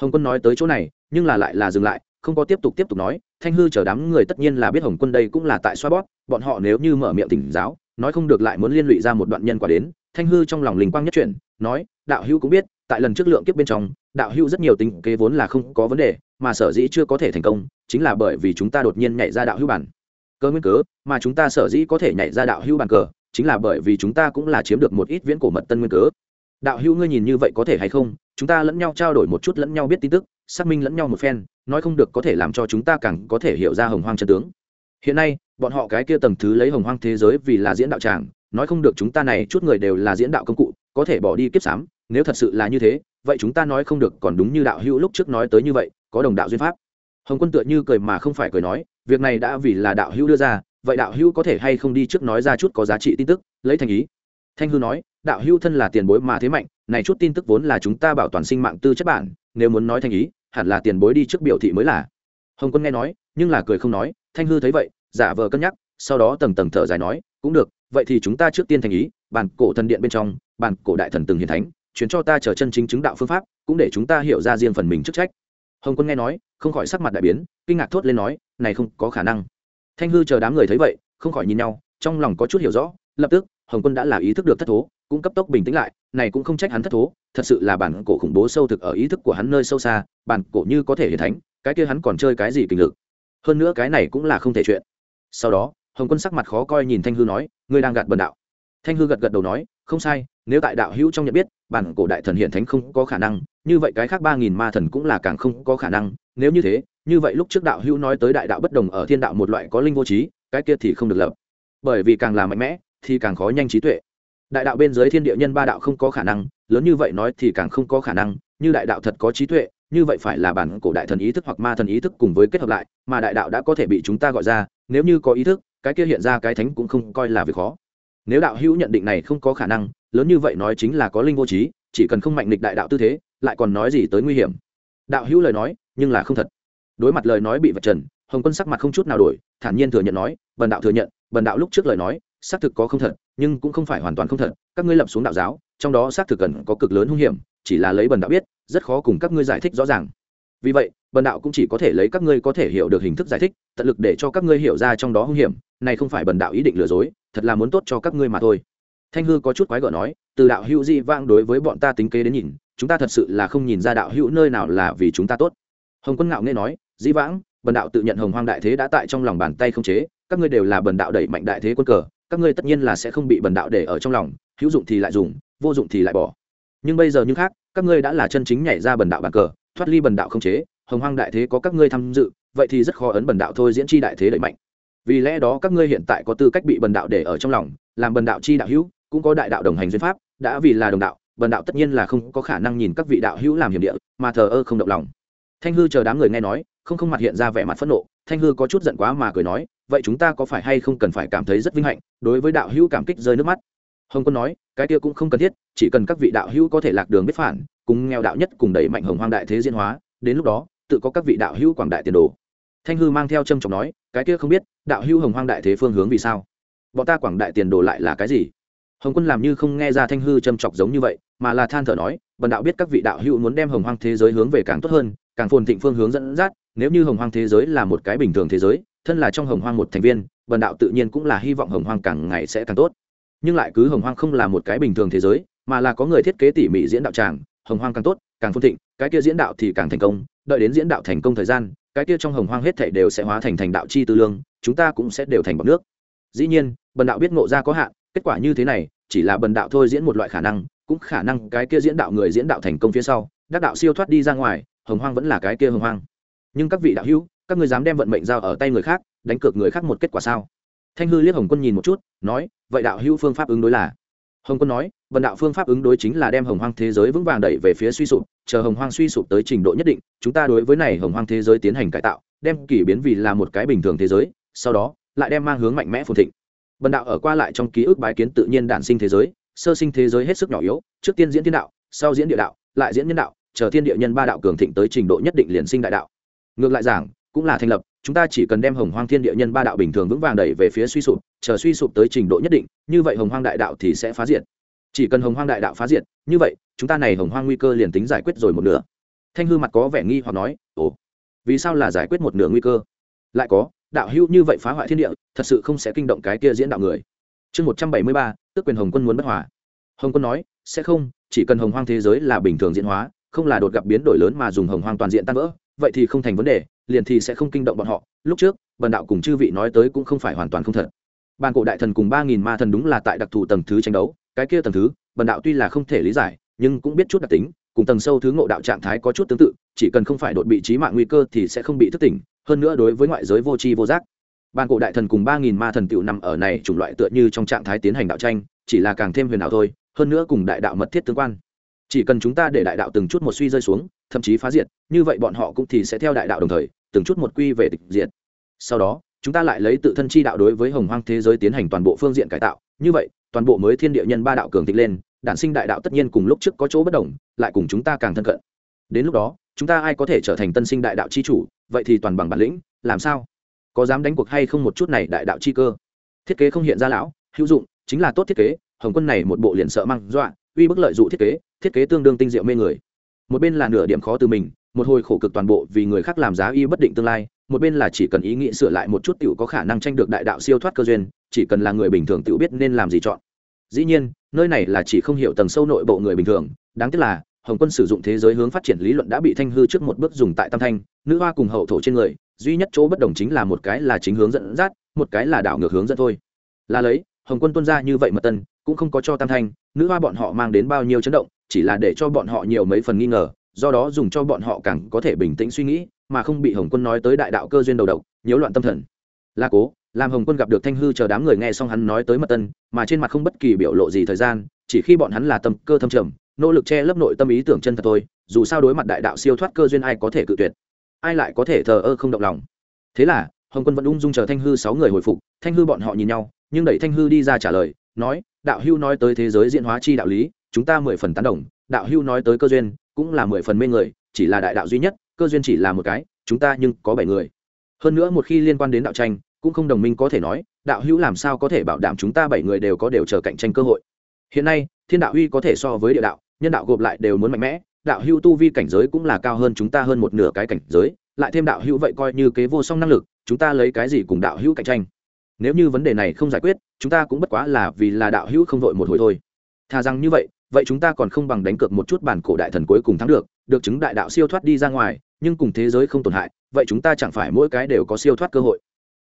Hồng quân nói tới chỗ này, nhưng là lại là dừng lại, không có tiếp tục tiếp tục nói, thanh hư chờ đám người tất nhiên là biết hồng quân đây cũng là tại xoa bót bọn họ nếu như mở miệng tỉnh giáo nói không được lại muốn liên lụy ra một đoạn nhân quả đến, thanh hư trong lòng linh quang nhất chuyển, nói, đạo hữu cũng biết, tại lần trước lượng kiếp bên trong, đạo hữu rất nhiều tính kế vốn là không có vấn đề, mà sở dĩ chưa có thể thành công, chính là bởi vì chúng ta đột nhiên nhảy ra đạo hữu bản. Cơ nguyên cớ, mà chúng ta sở dĩ có thể nhảy ra đạo hữu bản cờ, chính là bởi vì chúng ta cũng là chiếm được một ít viễn cổ mật tân nguyên cớ. Đạo hữu ngươi nhìn như vậy có thể hay không? Chúng ta lẫn nhau trao đổi một chút lẫn nhau biết tin tức, xác minh lẫn nhau một phen, nói không được có thể làm cho chúng ta càng có thể hiểu ra hồng hoang chân tướng. Hiện nay bọn họ cái kia tầng thứ lấy hồng hoang thế giới vì là diễn đạo tràng, nói không được chúng ta này chút người đều là diễn đạo công cụ, có thể bỏ đi kiếp sám, nếu thật sự là như thế, vậy chúng ta nói không được còn đúng như đạo hữu lúc trước nói tới như vậy, có đồng đạo duyên pháp. Hồng quân tựa như cười mà không phải cười nói, việc này đã vì là đạo hữu đưa ra, vậy đạo hữu có thể hay không đi trước nói ra chút có giá trị tin tức, lấy thành ý. Thanh hư nói, đạo hữu thân là tiền bối mà thế mạnh, này chút tin tức vốn là chúng ta bảo toàn sinh mạng tư chất bản, nếu muốn nói thành ý, hẳn là tiền bối đi trước biểu thị mới là. Hồng quân nghe nói, nhưng là cười không nói, thanh hư thấy vậy giả vờ cân nhắc, sau đó tầng tầng thở dài nói, cũng được, vậy thì chúng ta trước tiên thành ý, bản cổ thần điện bên trong, bản cổ đại thần từng hiền thánh chuyến cho ta trở chân chính chứng đạo phương pháp, cũng để chúng ta hiểu ra riêng phần mình chức trách. Hồng quân nghe nói, không khỏi sắc mặt đại biến, kinh ngạc thốt lên nói, này không có khả năng. Thanh hư chờ đám người thấy vậy, không khỏi nhìn nhau, trong lòng có chút hiểu rõ, lập tức, hồng quân đã là ý thức được thất thố, cũng cấp tốc bình tĩnh lại, này cũng không trách hắn thất thố, thật sự là bản cổ khủng bố sâu thực ở ý thức của hắn nơi sâu xa, bản cổ như có thể hiển thánh, cái kia hắn còn chơi cái gì kinh lực? Hơn nữa cái này cũng là không thể chuyện sau đó, hồng quân sắc mặt khó coi nhìn thanh hư nói, ngươi đang gạt bần đạo. Thanh hư gật gật đầu nói, không sai, nếu tại đạo hữu trong nhận biết, bản cổ đại thần hiện thánh không có khả năng, như vậy cái khác ba nghìn ma thần cũng là càng không có khả năng. Nếu như thế, như vậy lúc trước đạo hữu nói tới đại đạo bất đồng ở thiên đạo một loại có linh vô trí, cái kia thì không được lập. Bởi vì càng là mạnh mẽ, thì càng khó nhanh trí tuệ. Đại đạo bên dưới thiên địa nhân ba đạo không có khả năng, lớn như vậy nói thì càng không có khả năng, như đại đạo thật có trí tuệ như vậy phải là bản cổ đại thần ý thức hoặc ma thần ý thức cùng với kết hợp lại, mà đại đạo đã có thể bị chúng ta gọi ra, nếu như có ý thức, cái kia hiện ra cái thánh cũng không coi là việc khó. Nếu đạo hữu nhận định này không có khả năng, lớn như vậy nói chính là có linh vô trí, chỉ cần không mạnh địch đại đạo tư thế, lại còn nói gì tới nguy hiểm. Đạo hữu lời nói, nhưng là không thật. Đối mặt lời nói bị vật trần, hồng quân sắc mặt không chút nào đổi, thản nhiên thừa nhận nói bần đạo thừa nhận bần đạo lúc trước lời nói, xác thực có không thật, nhưng cũng không phải hoàn toàn không thật, các ngươi lập xuống đạo giáo, trong đó xác thực cần có cực lớn hung hiểm, chỉ là lấy bần đạo biết rất khó cùng các ngươi giải thích rõ ràng. Vì vậy, bần đạo cũng chỉ có thể lấy các ngươi có thể hiểu được hình thức giải thích, tận lực để cho các ngươi hiểu ra trong đó hung hiểm, này không phải bần đạo ý định lừa dối, thật là muốn tốt cho các ngươi mà thôi. Thanh hư có chút quái gở nói, từ đạo hữu di vang đối với bọn ta tính kế đến nhìn, chúng ta thật sự là không nhìn ra đạo hữu nơi nào là vì chúng ta tốt. Hồng quân ngạo nghe nói, di vãng, bần đạo tự nhận hồng hoang đại thế đã tại trong lòng bàn tay không chế, các ngươi đều là bần đạo đẩy mạnh đại thế quân cờ, các ngươi tất nhiên là sẽ không bị bần đạo để ở trong lòng, hữu dụng thì lại dùng, vô dụng thì lại bỏ. Nhưng bây giờ như khác các ngươi đã là chân chính nhảy ra bần đạo bàn cờ, thoát ly bần đạo không chế, hồng hoang đại thế có các ngươi tham dự, vậy thì rất khó ấn bần đạo thôi diễn chi đại thế đẩy mạnh. Vì lẽ đó các ngươi hiện tại có tư cách bị bần đạo để ở trong lòng, làm bần đạo chi đạo hữu, cũng có đại đạo đồng hành duyên pháp, đã vì là đồng đạo, bần đạo tất nhiên là không có khả năng nhìn các vị đạo hữu làm hiểm địa, mà thờ ơ không động lòng. Thanh hư chờ đám người nghe nói, không không mặt hiện ra vẻ mặt phẫn nộ, thanh hư có chút giận quá mà cười nói, vậy chúng ta có phải hay không cần phải cảm thấy rất vinh hạnh, đối với đạo hữu cảm kích rơi nước mắt hồng quân nói, cái kia cũng không cần thiết, chỉ cần các vị đạo hữu có thể lạc đường biết phản, cùng nghèo đạo nhất cùng đẩy mạnh hồng hoang đại thế diễn hóa, đến lúc đó, tự có các vị đạo hữu quảng đại tiền đồ. Thanh hư mang theo trâm trọng nói, cái kia không biết, đạo hữu hồng hoang đại thế phương hướng vì sao? Bọn ta quảng đại tiền đồ lại là cái gì? Hồng quân làm như không nghe ra thanh hư trâm trọng giống như vậy, mà là than thở nói, bần đạo biết các vị đạo hữu muốn đem hồng hoang thế giới hướng về càng tốt hơn, càng phồn thịnh phương hướng dẫn dắt, nếu như hồng hoang thế giới là một cái bình thường thế giới, thân là trong hồng hoang một thành viên, bần đạo tự nhiên cũng là hy vọng hồng hoang càng ngày sẽ càng tốt nhưng lại cứ hồng hoang không là một cái bình thường thế giới, mà là có người thiết kế tỉ mỉ diễn đạo tràng, hồng hoang càng tốt, càng phồn thịnh, cái kia diễn đạo thì càng thành công, đợi đến diễn đạo thành công thời gian, cái kia trong hồng hoang hết thảy đều sẽ hóa thành thành đạo chi tư lương, chúng ta cũng sẽ đều thành bọc nước. Dĩ nhiên, bần đạo biết ngộ ra có hạn, kết quả như thế này, chỉ là bần đạo thôi diễn một loại khả năng, cũng khả năng cái kia diễn đạo người diễn đạo thành công phía sau, đắc đạo siêu thoát đi ra ngoài, hồng hoang vẫn là cái kia hồng hoang. Nhưng các vị đạo hữu, các người dám đem vận mệnh giao ở tay người khác, đánh cược người khác một kết quả sao? Thanh hư liếc hồng quân nhìn một chút, nói, vậy đạo hữu phương pháp ứng đối là? Hồng quân nói vận đạo phương pháp ứng đối chính là đem hồng hoang thế giới vững vàng đẩy về phía suy sụp, chờ hồng hoang suy sụp tới trình độ nhất định, chúng ta đối với này hồng hoang thế giới tiến hành cải tạo, đem kỷ biến vì là một cái bình thường thế giới, sau đó, lại đem mang hướng mạnh mẽ phồn thịnh. Vận đạo ở qua lại trong ký ức bái kiến tự nhiên đản sinh thế giới, sơ sinh thế giới hết sức nhỏ yếu, trước tiên diễn thiên đạo, sau diễn địa đạo, lại diễn nhân đạo, chờ thiên địa nhân ba đạo cường thịnh tới trình độ nhất định liền sinh đại đạo. Ngược lại giảng, cũng là thành lập chúng ta chỉ cần đem hồng hoang thiên địa nhân ba đạo bình thường vững vàng đẩy về phía suy sụp, chờ suy sụp tới trình độ nhất định, như vậy hồng hoang đại đạo thì sẽ phá diệt. Chỉ cần hồng hoang đại đạo phá diệt, như vậy, chúng ta này hồng hoang nguy cơ liền tính giải quyết rồi một nửa. Thanh hư mặt có vẻ nghi hoặc nói, ồ, vì sao là giải quyết một nửa nguy cơ? Lại có, đạo hữu như vậy phá hoại thiên địa, thật sự không sẽ kinh động cái kia diễn đạo người. Chương một trăm bảy mươi ba, tức quyền hồng quân muốn bất hòa. Hồng quân nói, sẽ không, chỉ cần hồng hoang thế giới là bình thường diễn hóa, không là đột gặp biến đổi lớn mà dùng hồng hoang toàn diện tan vỡ, vậy thì không thành vấn đề liền thì sẽ không kinh động bọn họ. Lúc trước, bần đạo cùng chư vị nói tới cũng không phải hoàn toàn không thật. Bàn cổ đại thần cùng ba nghìn ma thần đúng là tại đặc thù tầng thứ tranh đấu. Cái kia tầng thứ, bần đạo tuy là không thể lý giải, nhưng cũng biết chút đặc tính, cùng tầng sâu thứ ngộ đạo trạng thái có chút tương tự, chỉ cần không phải đột bị trí mạng nguy cơ thì sẽ không bị thức tỉnh, hơn nữa đối với ngoại giới vô tri vô giác. Bàn cổ đại thần cùng ba nghìn ma thần tựu nằm ở này chủng loại tựa như trong trạng thái tiến hành đạo tranh, chỉ là càng thêm huyền ảo thôi, hơn nữa cùng đại đạo mật thiết tương quan. Chỉ cần chúng ta để đại đạo từng chút một suy rơi xuống, thậm chí phá diệt, như vậy bọn họ cũng thì sẽ theo đại đạo đồng thời từng chút một quy về tịch diện, sau đó chúng ta lại lấy tự thân chi đạo đối với hồng hoang thế giới tiến hành toàn bộ phương diện cải tạo. Như vậy toàn bộ mới thiên địa nhân ba đạo cường thịnh lên đản sinh đại đạo tất nhiên cùng lúc trước có chỗ bất đồng lại cùng chúng ta càng thân cận. Đến lúc đó chúng ta ai có thể trở thành tân sinh đại đạo chi chủ? Vậy thì toàn bằng bản lĩnh làm sao? Có dám đánh cuộc hay không một chút này đại đạo chi cơ? Thiết kế không hiện ra lão hữu dụng chính là tốt thiết kế hồng quân này một bộ liền sợ mang dọa uy bức lợi dụ thiết kế thiết kế tương đương tinh diệu mê người. Một bên là nửa điểm khó từ mình một hồi khổ cực toàn bộ vì người khác làm giá y bất định tương lai, một bên là chỉ cần ý nghĩ sửa lại một chút tiểu có khả năng tranh được đại đạo siêu thoát cơ duyên, chỉ cần là người bình thường tiểu biết nên làm gì chọn. Dĩ nhiên, nơi này là chỉ không hiểu tầng sâu nội bộ người bình thường, đáng tiếc là, hồng quân sử dụng thế giới hướng phát triển lý luận đã bị thanh hư trước một bước dùng tại tam thanh, nữ hoa cùng hậu thổ trên người, duy nhất chỗ bất đồng chính là một cái là chính hướng dẫn dắt, một cái là đảo ngược hướng dẫn thôi. Là lấy, hồng quân tuân ra như vậy mà tân, cũng không có cho tam thanh, nữ hoa bọn họ mang đến bao nhiêu chấn động, chỉ là để cho bọn họ nhiều mấy phần nghi ngờ do đó dùng cho bọn họ càng có thể bình tĩnh suy nghĩ, mà không bị hồng quân nói tới đại đạo cơ duyên đầu độc, nhiễu loạn tâm thần. Là cố, làm hồng quân gặp được thanh hư chờ đám người nghe xong hắn nói tới mật tân, mà trên mặt không bất kỳ biểu lộ gì thời gian, chỉ khi bọn hắn là tâm cơ thâm trầm, nỗ lực che lấp nội tâm ý tưởng chân thật thôi, dù sao đối mặt đại đạo siêu thoát cơ duyên ai có thể cự tuyệt, ai lại có thể thờ ơ không động lòng. Thế là, hồng quân vẫn ung dung chờ thanh hư sáu người hồi phục, thanh hư bọn họ nhìn nhau, nhưng đẩy thanh hư đi ra trả lời, nói, đạo hưu nói tới thế giới diễn hóa chi đạo lý, chúng ta mười phần tán đồng, đạo hưu nói tới cơ duyên cũng là mười phần mê người, chỉ là đại đạo duy nhất, cơ duyên chỉ là một cái, chúng ta nhưng có bảy người. Hơn nữa một khi liên quan đến đạo tranh, cũng không đồng minh có thể nói, đạo hữu làm sao có thể bảo đảm chúng ta bảy người đều có đều chờ cạnh tranh cơ hội. Hiện nay, thiên đạo huy có thể so với địa đạo, nhân đạo gộp lại đều muốn mạnh mẽ, đạo hữu tu vi cảnh giới cũng là cao hơn chúng ta hơn một nửa cái cảnh giới, lại thêm đạo hữu vậy coi như kế vô song năng lực, chúng ta lấy cái gì cùng đạo hữu cạnh tranh? Nếu như vấn đề này không giải quyết, chúng ta cũng bất quá là vì là đạo hữu không vội một hồi thôi. Thà rằng như vậy vậy chúng ta còn không bằng đánh cược một chút bản cổ đại thần cuối cùng thắng được được chứng đại đạo siêu thoát đi ra ngoài, nhưng cùng thế giới không tổn hại, vậy chúng ta chẳng phải mỗi cái đều có siêu thoát cơ hội.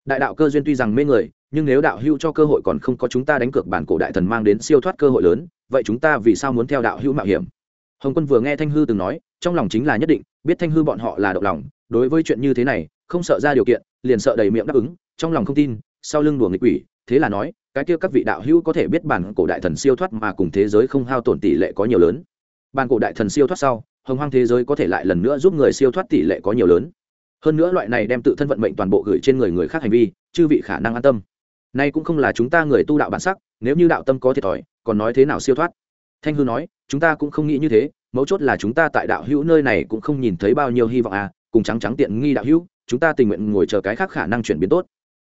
Đại đạo cơ duyên tuy rằng mê người, nhưng nếu đạo hữu cho cơ hội còn không có chúng ta đánh cược bản cổ đại thần mang đến siêu thoát cơ hội lớn, vậy chúng ta vì sao muốn theo đạo hữu mạo hiểm? Hồng quân vừa nghe thanh hư từng nói, trong lòng chính là nhất định, biết thanh hư bọn họ là động lòng, đối với chuyện như thế này, không sợ ra điều kiện, liền sợ đầy miệng đáp ứng, trong lòng không tin, sau lưng đùa nghịch quỷ, thế là nói cái kia các vị đạo hữu có thể biết bản cổ đại thần siêu thoát mà cùng thế giới không hao tổn tỷ lệ có nhiều lớn. Bản cổ đại thần siêu thoát sau, hồng hoang thế giới có thể lại lần nữa giúp người siêu thoát tỷ lệ có nhiều lớn. Hơn nữa loại này đem tự thân vận mệnh toàn bộ gửi trên người người khác hành vi, chư vị khả năng an tâm. Nay cũng không là chúng ta người tu đạo bản sắc, nếu như đạo tâm có thiệt thòi, còn nói thế nào siêu thoát? Thanh hư nói, chúng ta cũng không nghĩ như thế, mấu chốt là chúng ta tại đạo hữu nơi này cũng không nhìn thấy bao nhiêu hy vọng à cùng trắng trắng tiện nghi đạo hữu, chúng ta tình nguyện ngồi chờ cái khác khả năng chuyển biến tốt.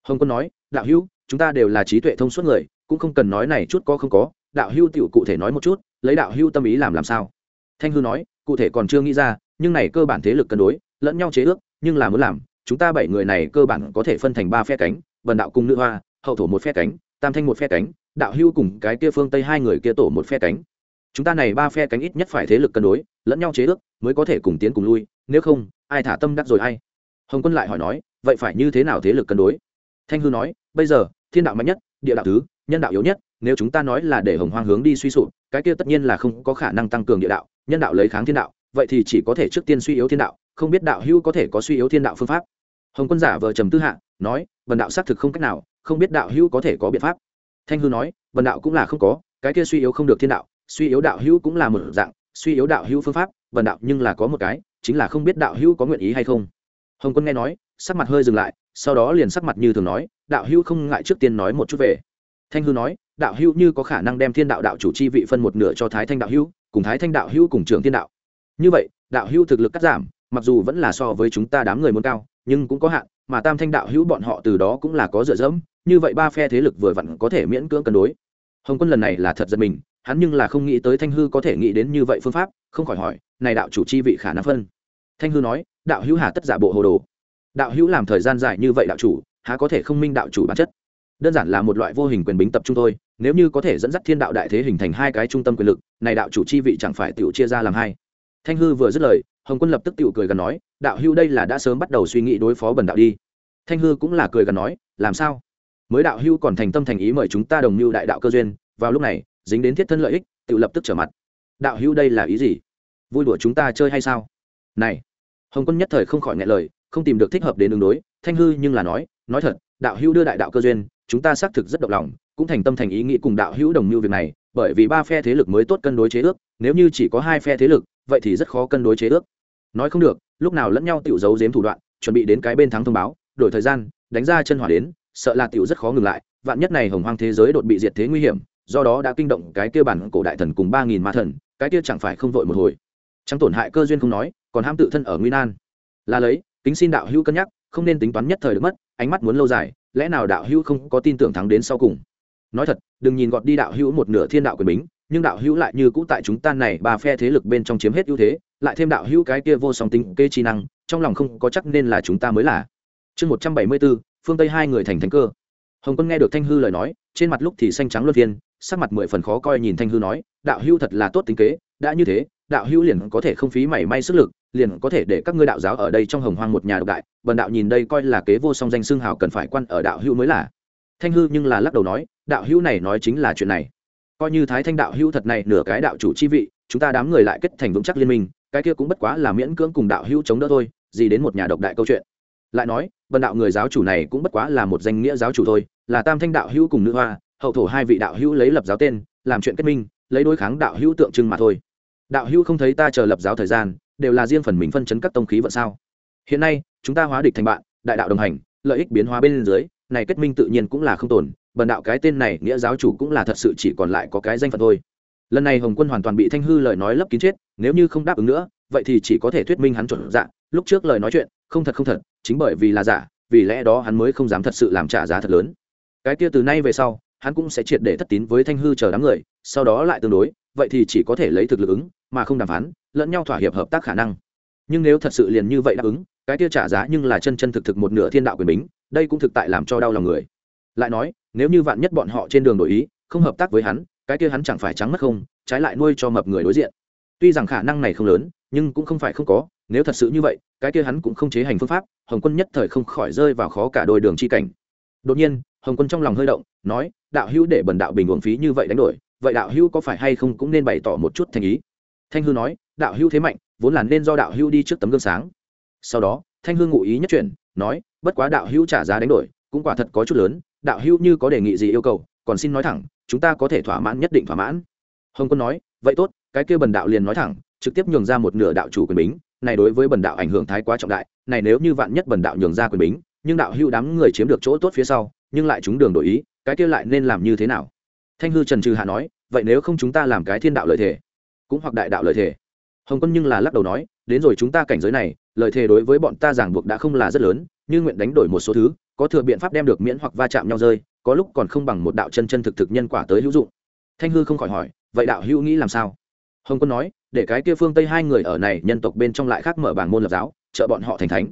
Hồng quân nói, đạo hữu chúng ta đều là trí tuệ thông suốt người, cũng không cần nói này chút có không có, đạo hưu tiểu cụ thể nói một chút, lấy đạo hưu tâm ý làm làm sao? Thanh hư nói, cụ thể còn chưa nghĩ ra, nhưng này cơ bản thế lực cân đối, lẫn nhau chế ước, nhưng là muốn làm, chúng ta bảy người này cơ bản có thể phân thành ba phe cánh vần đạo cùng nữ hoa, hậu thổ một phe cánh, tam thanh một phe cánh, đạo hưu cùng cái kia phương tây hai người kia tổ một phe cánh. Chúng ta này ba phe cánh ít nhất phải thế lực cân đối, lẫn nhau chế ước, mới có thể cùng tiến cùng lui, nếu không, ai thả tâm đắc rồi ai? Hồng quân lại hỏi nói, vậy phải như thế nào thế lực cân đối? Thanh hư nói bây giờ, thiên đạo mạnh nhất, địa đạo thứ, nhân đạo yếu nhất, nếu chúng ta nói là để hồng hoang hướng đi suy sụp, cái kia tất nhiên là không có khả năng tăng cường địa đạo, nhân đạo lấy kháng thiên đạo, vậy thì chỉ có thể trước tiên suy yếu thiên đạo, không biết đạo hữu có thể có suy yếu thiên đạo phương pháp. Hồng quân giả vờ trầm tư hạ, nói, vần đạo xác thực không cách nào, không biết đạo hữu có thể có biện pháp. Thanh hư nói, vần đạo cũng là không có, cái kia suy yếu không được thiên đạo, suy yếu đạo hữu cũng là một dạng, suy yếu đạo hữu phương pháp, vần đạo nhưng là có một cái, chính là không biết đạo hữu có nguyện ý hay không. Hồng quân nghe nói, sắc mặt hơi dừng lại, sau đó liền sắc mặt như thường nói đạo hữu không ngại trước tiên nói một chút về. Thanh hư nói, đạo hữu như có khả năng đem thiên đạo đạo chủ chi vị phân một nửa cho thái thanh đạo hữu, cùng thái thanh đạo hữu cùng trường thiên đạo. Như vậy, đạo hữu thực lực cắt giảm, mặc dù vẫn là so với chúng ta đám người muốn cao, nhưng cũng có hạn, mà tam thanh đạo hữu bọn họ từ đó cũng là có dựa dẫm, như vậy ba phe thế lực vừa vặn có thể miễn cưỡng cân đối. Hồng quân lần này là thật giật mình, hắn nhưng là không nghĩ tới thanh hư có thể nghĩ đến như vậy phương pháp, không khỏi hỏi, này đạo chủ chi vị khả năng phân? Thanh hư nói, đạo hữu hà tất giả bộ hồ đồ. Đạo hữu làm thời gian dài như vậy đạo chủ há có thể không minh đạo chủ bản chất. Đơn giản là một loại vô hình quyền bính tập trung thôi, nếu như có thể dẫn dắt thiên đạo đại thế hình thành hai cái trung tâm quyền lực, này đạo chủ chi vị chẳng phải tự chia ra làm hai. Thanh hư vừa dứt lời, hồng quân lập tức tự cười gần nói, đạo hưu đây là đã sớm bắt đầu suy nghĩ đối phó bần đạo đi. Thanh hư cũng là cười gần nói, làm sao? Mới đạo hưu còn thành tâm thành ý mời chúng ta đồng mưu đại đạo cơ duyên, vào lúc này, dính đến thiết thân lợi ích tự lập tức trở mặt. Đạo hưu đây là ý gì? Vui đùa chúng ta chơi hay sao? Này, hồng quân nhất thời không khỏi ngại lời không tìm được thích hợp đến ứng đối, thanh hư nhưng là nói nói thật, đạo hữu đưa đại đạo cơ duyên, chúng ta xác thực rất động lòng, cũng thành tâm thành ý nghĩ cùng đạo hữu đồng mưu việc này, bởi vì ba phe thế lực mới tốt cân đối chế ước, nếu như chỉ có hai phe thế lực, vậy thì rất khó cân đối chế ước. Nói không được, lúc nào lẫn nhau tiểu giấu giếm thủ đoạn, chuẩn bị đến cái bên thắng thông báo, đổi thời gian, đánh ra chân hỏa đến, sợ là tiểu rất khó ngừng lại, vạn nhất này hồng hoang thế giới đột bị diệt thế nguy hiểm, do đó đã kinh động cái kia bản cổ đại thần cùng ba nghìn ma thần, cái kia chẳng phải không vội một hồi. Chẳng tổn hại cơ duyên không nói, còn ham tự thân ở nguy nan. Là lấy kính xin đạo hữu cân nhắc, không nên tính toán nhất thời được mất, ánh mắt muốn lâu dài, lẽ nào đạo hữu không có tin tưởng thắng đến sau cùng? Nói thật, đừng nhìn gọt đi đạo hữu một nửa thiên đạo quyền bính, nhưng đạo hữu lại như cũ tại chúng ta này ba phe thế lực bên trong chiếm hết ưu thế, lại thêm đạo hữu cái kia vô song tính kê chi năng, trong lòng không có chắc nên là chúng ta mới là. Chương một trăm bảy mươi bốn, phương tây hai người thành thánh cơ. Hồng quân nghe được thanh hư lời nói, trên mặt lúc thì xanh trắng luân phiên, sắc mặt mười phần khó coi nhìn thanh hư nói, đạo hữu thật là tốt tính kế, đã như thế, đạo hữu liền có thể không phí mảy may sức lực liền có thể để các ngươi đạo giáo ở đây trong hồng hoang một nhà độc đại, bần đạo nhìn đây coi là kế vô song danh xương hào cần phải quan ở đạo hữu mới là. Thanh hư nhưng là lắc đầu nói, đạo hữu này nói chính là chuyện này. Coi như thái thanh đạo hữu thật này nửa cái đạo chủ chi vị, chúng ta đám người lại kết thành vững chắc liên minh, cái kia cũng bất quá là miễn cưỡng cùng đạo hữu chống đỡ thôi, gì đến một nhà độc đại câu chuyện. Lại nói, bần đạo người giáo chủ này cũng bất quá là một danh nghĩa giáo chủ thôi, là tam thanh đạo hữu cùng nữ hoa, hậu thổ hai vị đạo hữu lấy lập giáo tên, làm chuyện kết minh, lấy đối kháng đạo hữu tượng trưng mà thôi. Đạo hữu không thấy ta chờ lập giáo thời gian đều là riêng phần mình phân chấn các tông khí vận sao? Hiện nay, chúng ta hóa địch thành bạn, đại đạo đồng hành, lợi ích biến hóa bên dưới, này kết minh tự nhiên cũng là không tồn, bần đạo cái tên này, nghĩa giáo chủ cũng là thật sự chỉ còn lại có cái danh phận thôi. Lần này hồng quân hoàn toàn bị thanh hư lời nói lấp kín chết, nếu như không đáp ứng nữa, vậy thì chỉ có thể thuyết minh hắn chuẩn dạ lúc trước lời nói chuyện, không thật không thật, chính bởi vì là giả, vì lẽ đó hắn mới không dám thật sự làm trả giá thật lớn. Cái kia từ nay về sau, hắn cũng sẽ triệt để thất tín với thanh hư chờ đám người, sau đó lại tương đối vậy thì chỉ có thể lấy thực lực ứng, mà không đàm phán, lẫn nhau thỏa hiệp hợp tác khả năng. Nhưng nếu thật sự liền như vậy đáp ứng, cái kia trả giá nhưng là chân chân thực thực một nửa thiên đạo quyền bính, đây cũng thực tại làm cho đau lòng người. Lại nói, nếu như vạn nhất bọn họ trên đường đổi ý, không hợp tác với hắn, cái kia hắn chẳng phải trắng mất không, trái lại nuôi cho mập người đối diện. Tuy rằng khả năng này không lớn, nhưng cũng không phải không có, nếu thật sự như vậy, cái kia hắn cũng không chế hành phương pháp, hồng quân nhất thời không khỏi rơi vào khó cả đôi đường chi cảnh. Đột nhiên, hồng quân trong lòng hơi động, nói, đạo hữu để bần đạo bình uổng phí như vậy đánh đổi vậy đạo hữu có phải hay không cũng nên bày tỏ một chút thành ý? Thanh hư nói, đạo hữu thế mạnh, vốn là nên do đạo hữu đi trước tấm gương sáng. Sau đó, thanh hư ngụ ý nhất chuyển, nói, bất quá đạo hữu trả giá đánh đổi, cũng quả thật có chút lớn, đạo hữu như có đề nghị gì yêu cầu, còn xin nói thẳng, chúng ta có thể thỏa mãn nhất định thỏa mãn. Hồng quân nói, vậy tốt, cái kia bần đạo liền nói thẳng, trực tiếp nhường ra một nửa đạo chủ quyền bính, này đối với bần đạo ảnh hưởng thái quá trọng đại, này nếu như vạn nhất bần đạo nhường ra quyền bính, nhưng đạo hữu đám người chiếm được chỗ tốt phía sau, nhưng lại chúng đường đổi ý, cái kia lại nên làm như thế nào? Thanh hư trần trừ hạ nói, vậy nếu không chúng ta làm cái thiên đạo lợi thể cũng hoặc đại đạo lợi thể hồng quân nhưng là lắc đầu nói, đến rồi chúng ta cảnh giới này, lợi thể đối với bọn ta giảng buộc đã không là rất lớn nhưng nguyện đánh đổi một số thứ, có thừa biện pháp đem được miễn hoặc va chạm nhau rơi, có lúc còn không bằng một đạo chân chân thực thực nhân quả tới hữu dụng. Thanh hư không khỏi hỏi, vậy đạo hữu nghĩ làm sao? Hồng quân nói, để cái kia phương tây hai người ở này nhân tộc bên trong lại khác mở bảng môn lập giáo, trợ bọn họ thành thánh.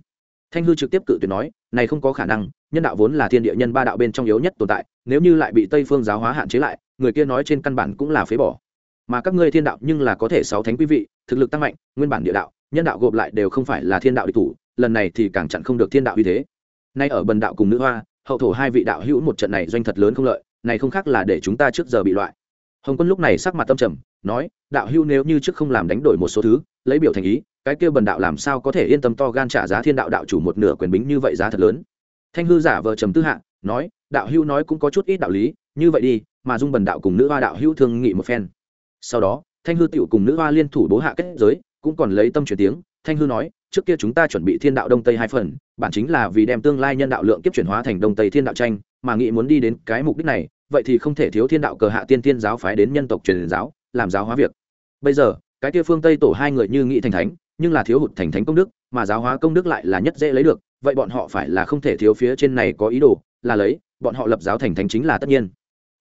Thanh hư trực tiếp cự tuyệt nói, này không có khả năng, nhân đạo vốn là thiên địa nhân ba đạo bên trong yếu nhất tồn tại nếu như lại bị tây phương giáo hóa hạn chế lại, người kia nói trên căn bản cũng là phế bỏ. Mà các ngươi thiên đạo nhưng là có thể sáu thánh quý vị, thực lực tăng mạnh, nguyên bản địa đạo, nhân đạo gộp lại đều không phải là thiên đạo địch thủ, lần này thì càng chặn không được thiên đạo uy thế. Nay ở bần đạo cùng nữ hoa, hậu thổ hai vị đạo hữu một trận này doanh thật lớn không lợi, này không khác là để chúng ta trước giờ bị loại. Hồng quân lúc này sắc mặt tâm trầm, nói, đạo hữu nếu như trước không làm đánh đổi một số thứ, lấy biểu thành ý, cái kia bần đạo làm sao có thể yên tâm to gan trả giá thiên đạo đạo chủ một nửa quyền bính như vậy giá thật lớn? Thanh hư giả vờ trầm tư hạ, nói đạo hữu nói cũng có chút ít đạo lý, như vậy đi, mà dung bần đạo cùng nữ hoa đạo hữu thương nghị một phen. Sau đó, thanh hư tựu cùng nữ hoa liên thủ bố hạ kết giới, cũng còn lấy tâm truyền tiếng. Thanh hư nói, trước kia chúng ta chuẩn bị thiên đạo đông tây hai phần, bản chính là vì đem tương lai nhân đạo lượng kiếp chuyển hóa thành đông tây thiên đạo tranh, mà nghĩ muốn đi đến cái mục đích này, vậy thì không thể thiếu thiên đạo cờ hạ tiên tiên giáo phái đến nhân tộc truyền giáo, làm giáo hóa việc. Bây giờ, cái kia phương tây tổ hai người như nghị thành thánh, nhưng là thiếu hụt thành thánh công đức, mà giáo hóa công đức lại là nhất dễ lấy được, vậy bọn họ phải là không thể thiếu phía trên này có ý đồ, là lấy bọn họ lập giáo thành thánh chính là tất nhiên.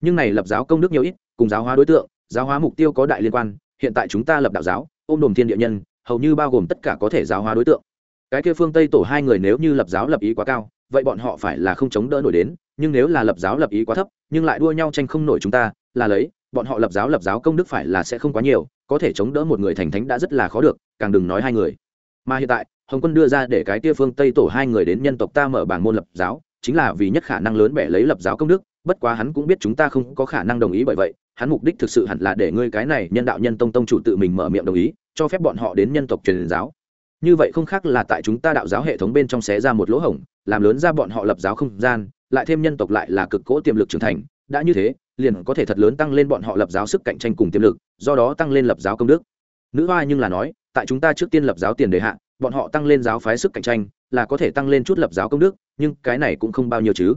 Nhưng này lập giáo công đức nhiều ít, cùng giáo hóa đối tượng, giáo hóa mục tiêu có đại liên quan, hiện tại chúng ta lập đạo giáo, ôm đồm thiên địa nhân, hầu như bao gồm tất cả có thể giáo hóa đối tượng. Cái kia phương tây tổ hai người nếu như lập giáo lập ý quá cao, vậy bọn họ phải là không chống đỡ nổi đến, nhưng nếu là lập giáo lập ý quá thấp, nhưng lại đua nhau tranh không nổi chúng ta, là lấy, bọn họ lập giáo lập giáo công đức phải là sẽ không quá nhiều, có thể chống đỡ một người thành thánh đã rất là khó được, càng đừng nói hai người. Mà hiện tại, hồng quân đưa ra để cái kia phương tây tổ hai người đến nhân tộc ta mở bảng môn lập giáo chính là vì nhất khả năng lớn bẻ lấy lập giáo công đức, bất quá hắn cũng biết chúng ta không có khả năng đồng ý bởi vậy, hắn mục đích thực sự hẳn là để ngươi cái này nhân đạo nhân tông tông chủ tự mình mở miệng đồng ý, cho phép bọn họ đến nhân tộc truyền giáo. Như vậy không khác là tại chúng ta đạo giáo hệ thống bên trong xé ra một lỗ hổng, làm lớn ra bọn họ lập giáo không gian, lại thêm nhân tộc lại là cực cỗ tiềm lực trưởng thành, đã như thế, liền có thể thật lớn tăng lên bọn họ lập giáo sức cạnh tranh cùng tiềm lực, do đó tăng lên lập giáo công đức. Nữ hoa nhưng là nói, tại chúng ta trước tiên lập giáo tiền đề hạ bọn họ tăng lên giáo phái sức cạnh tranh, là có thể tăng lên chút lập giáo công đức, nhưng cái này cũng không bao nhiêu chứ.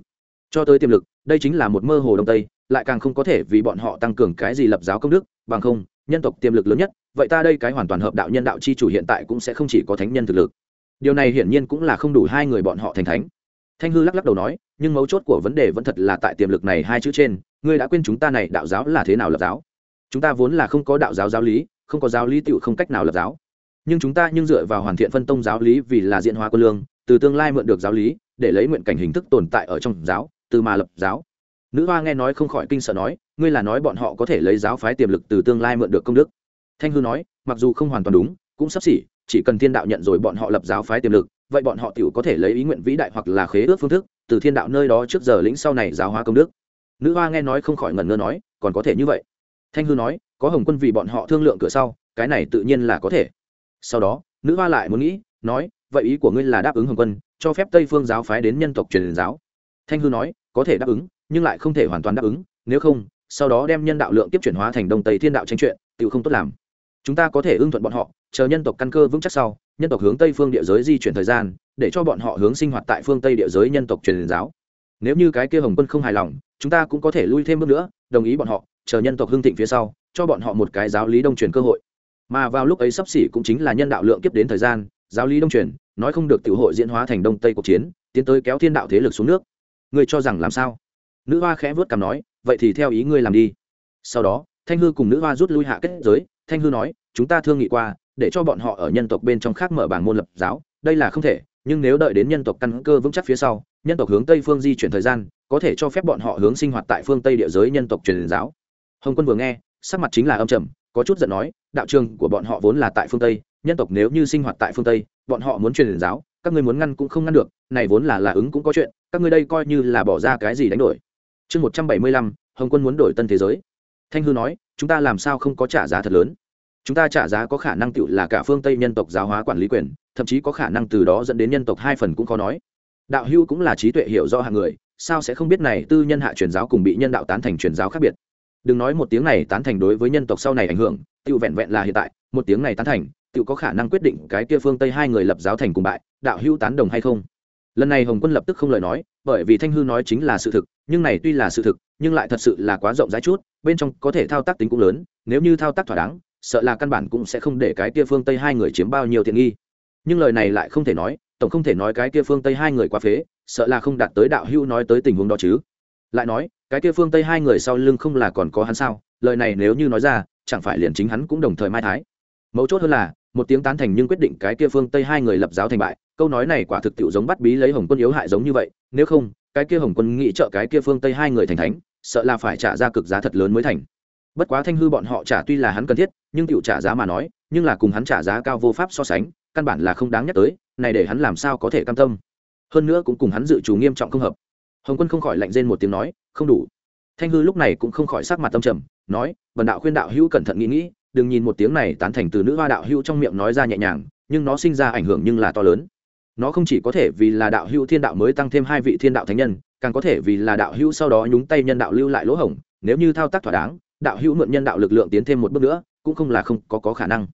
Cho tới tiềm lực, đây chính là một mơ hồ đông tây, lại càng không có thể vì bọn họ tăng cường cái gì lập giáo công đức, bằng không, nhân tộc tiềm lực lớn nhất, vậy ta đây cái hoàn toàn hợp đạo nhân đạo chi chủ hiện tại cũng sẽ không chỉ có thánh nhân thực lực. Điều này hiển nhiên cũng là không đủ hai người bọn họ thành thánh. Thanh hư lắc lắc đầu nói, nhưng mấu chốt của vấn đề vẫn thật là tại tiềm lực này hai chữ trên, ngươi đã quên chúng ta này đạo giáo là thế nào lập giáo. Chúng ta vốn là không có đạo giáo giáo lý, không có giáo lý tựu không cách nào lập giáo nhưng chúng ta nhưng dựa vào hoàn thiện phân tông giáo lý vì là diện hóa quân lương, từ tương lai mượn được giáo lý, để lấy nguyện cảnh hình thức tồn tại ở trong giáo, từ mà lập giáo. Nữ hoa nghe nói không khỏi kinh sợ nói, ngươi là nói bọn họ có thể lấy giáo phái tiềm lực từ tương lai mượn được công đức. Thanh hư nói, mặc dù không hoàn toàn đúng, cũng sắp xỉ, chỉ cần thiên đạo nhận rồi bọn họ lập giáo phái tiềm lực, vậy bọn họ tiểu có thể lấy ý nguyện vĩ đại hoặc là khế ước phương thức, từ thiên đạo nơi đó trước giờ lĩnh sau này giáo hóa công đức. Nữ hoa nghe nói không khỏi ngẩn ngơ nói, còn có thể như vậy. Thanh hư nói, có hồng quân vì bọn họ thương lượng cửa sau, cái này tự nhiên là có thể sau đó, nữ hoa lại muốn nghĩ, nói, vậy ý của ngươi là đáp ứng hồng quân, cho phép tây phương giáo phái đến nhân tộc truyền giáo? Thanh hư nói, có thể đáp ứng, nhưng lại không thể hoàn toàn đáp ứng, nếu không, sau đó đem nhân đạo lượng tiếp chuyển hóa thành đông tây thiên đạo tranh chuyện tự không tốt làm. Chúng ta có thể ưng thuận bọn họ, chờ nhân tộc căn cơ vững chắc sau, nhân tộc hướng tây phương địa giới di chuyển thời gian, để cho bọn họ hướng sinh hoạt tại phương tây địa giới nhân tộc truyền giáo. Nếu như cái kia hồng quân không hài lòng, chúng ta cũng có thể lui thêm bước nữa, đồng ý bọn họ, chờ nhân tộc hưng thịnh phía sau, cho bọn họ một cái giáo lý đông truyền cơ hội mà vào lúc ấy sắp xỉ cũng chính là nhân đạo lượng kiếp đến thời gian, giáo lý đông truyền, nói không được tiểu hội diễn hóa thành đông tây cuộc chiến, tiến tới kéo thiên đạo thế lực xuống nước. Ngươi cho rằng làm sao? Nữ hoa khẽ vớt cằm nói, vậy thì theo ý ngươi làm đi. Sau đó, thanh hư cùng nữ hoa rút lui hạ kết giới, thanh hư nói, chúng ta thương nghị qua, để cho bọn họ ở nhân tộc bên trong khác mở bảng môn lập giáo, đây là không thể, nhưng nếu đợi đến nhân tộc căn cơ vững chắc phía sau, nhân tộc hướng tây phương di chuyển thời gian, có thể cho phép bọn họ hướng sinh hoạt tại phương tây địa giới nhân tộc truyền giáo. Hồng quân vừa nghe, sắc mặt chính là âm trầm, có chút giận nói đạo trường của bọn họ vốn là tại phương tây, nhân tộc nếu như sinh hoạt tại phương tây, bọn họ muốn truyền giáo, các ngươi muốn ngăn cũng không ngăn được, này vốn là là ứng cũng có chuyện, các ngươi đây coi như là bỏ ra cái gì đánh đổi. Chương một trăm bảy mươi lăm, hồng quân muốn đổi tân thế giới. Thanh hư nói, chúng ta làm sao không có trả giá thật lớn? Chúng ta trả giá có khả năng tự là cả phương tây nhân tộc giáo hóa quản lý quyền, thậm chí có khả năng từ đó dẫn đến nhân tộc hai phần cũng khó nói. Đạo hưu cũng là trí tuệ hiểu do hàng người, sao sẽ không biết này tư nhân hạ truyền giáo cùng bị nhân đạo tán thành truyền giáo khác biệt? Đừng nói một tiếng này tán thành đối với nhân tộc sau này ảnh hưởng tự vẹn vẹn là hiện tại, một tiếng này tán thành tự có khả năng quyết định cái kia phương tây hai người lập giáo thành cùng bại, đạo hưu tán đồng hay không? Lần này hồng quân lập tức không lời nói, bởi vì thanh hư nói chính là sự thực, nhưng này tuy là sự thực, nhưng lại thật sự là quá rộng rãi chút, bên trong có thể thao tác tính cũng lớn, nếu như thao tác thỏa đáng, sợ là căn bản cũng sẽ không để cái kia phương tây hai người chiếm bao nhiêu tiện nghi. Nhưng lời này lại không thể nói, tổng không thể nói cái kia phương tây hai người quá phế, sợ là không đạt tới đạo hưu nói tới tình huống đó chứ. Lại nói cái kia phương tây hai người sau lưng không là còn có hắn sao? Lời này nếu như nói ra, chẳng phải liền chính hắn cũng đồng thời mai thái. Mấu chốt hơn là, một tiếng tán thành nhưng quyết định cái kia phương tây hai người lập giáo thành bại. Câu nói này quả thực tiệu giống bắt bí lấy hồng quân yếu hại giống như vậy. Nếu không, cái kia hồng quân nghĩ trợ cái kia phương tây hai người thành thánh, sợ là phải trả ra cực giá thật lớn mới thành. Bất quá thanh hư bọn họ trả tuy là hắn cần thiết, nhưng tiệu trả giá mà nói, nhưng là cùng hắn trả giá cao vô pháp so sánh, căn bản là không đáng nhắc tới, này để hắn làm sao có thể cam tâm. Hơn nữa cũng cùng hắn dự trù nghiêm trọng không hợp hồng quân không khỏi lạnh rên một tiếng nói không đủ. Thanh hư lúc này cũng không khỏi sắc mặt tâm trầm nói vần đạo khuyên đạo hữu cẩn thận nghĩ nghĩ đừng nhìn một tiếng này tán thành từ nữ hoa đạo hữu trong miệng nói ra nhẹ nhàng nhưng nó sinh ra ảnh hưởng nhưng là to lớn. Nó không chỉ có thể vì là đạo hữu thiên đạo mới tăng thêm hai vị thiên đạo thánh nhân càng có thể vì là đạo hữu sau đó nhúng tay nhân đạo lưu lại lỗ hổng. Nếu như thao tác thỏa đáng đạo hữu mượn nhân đạo lực lượng tiến thêm một bước nữa cũng không là không có, có khả năng.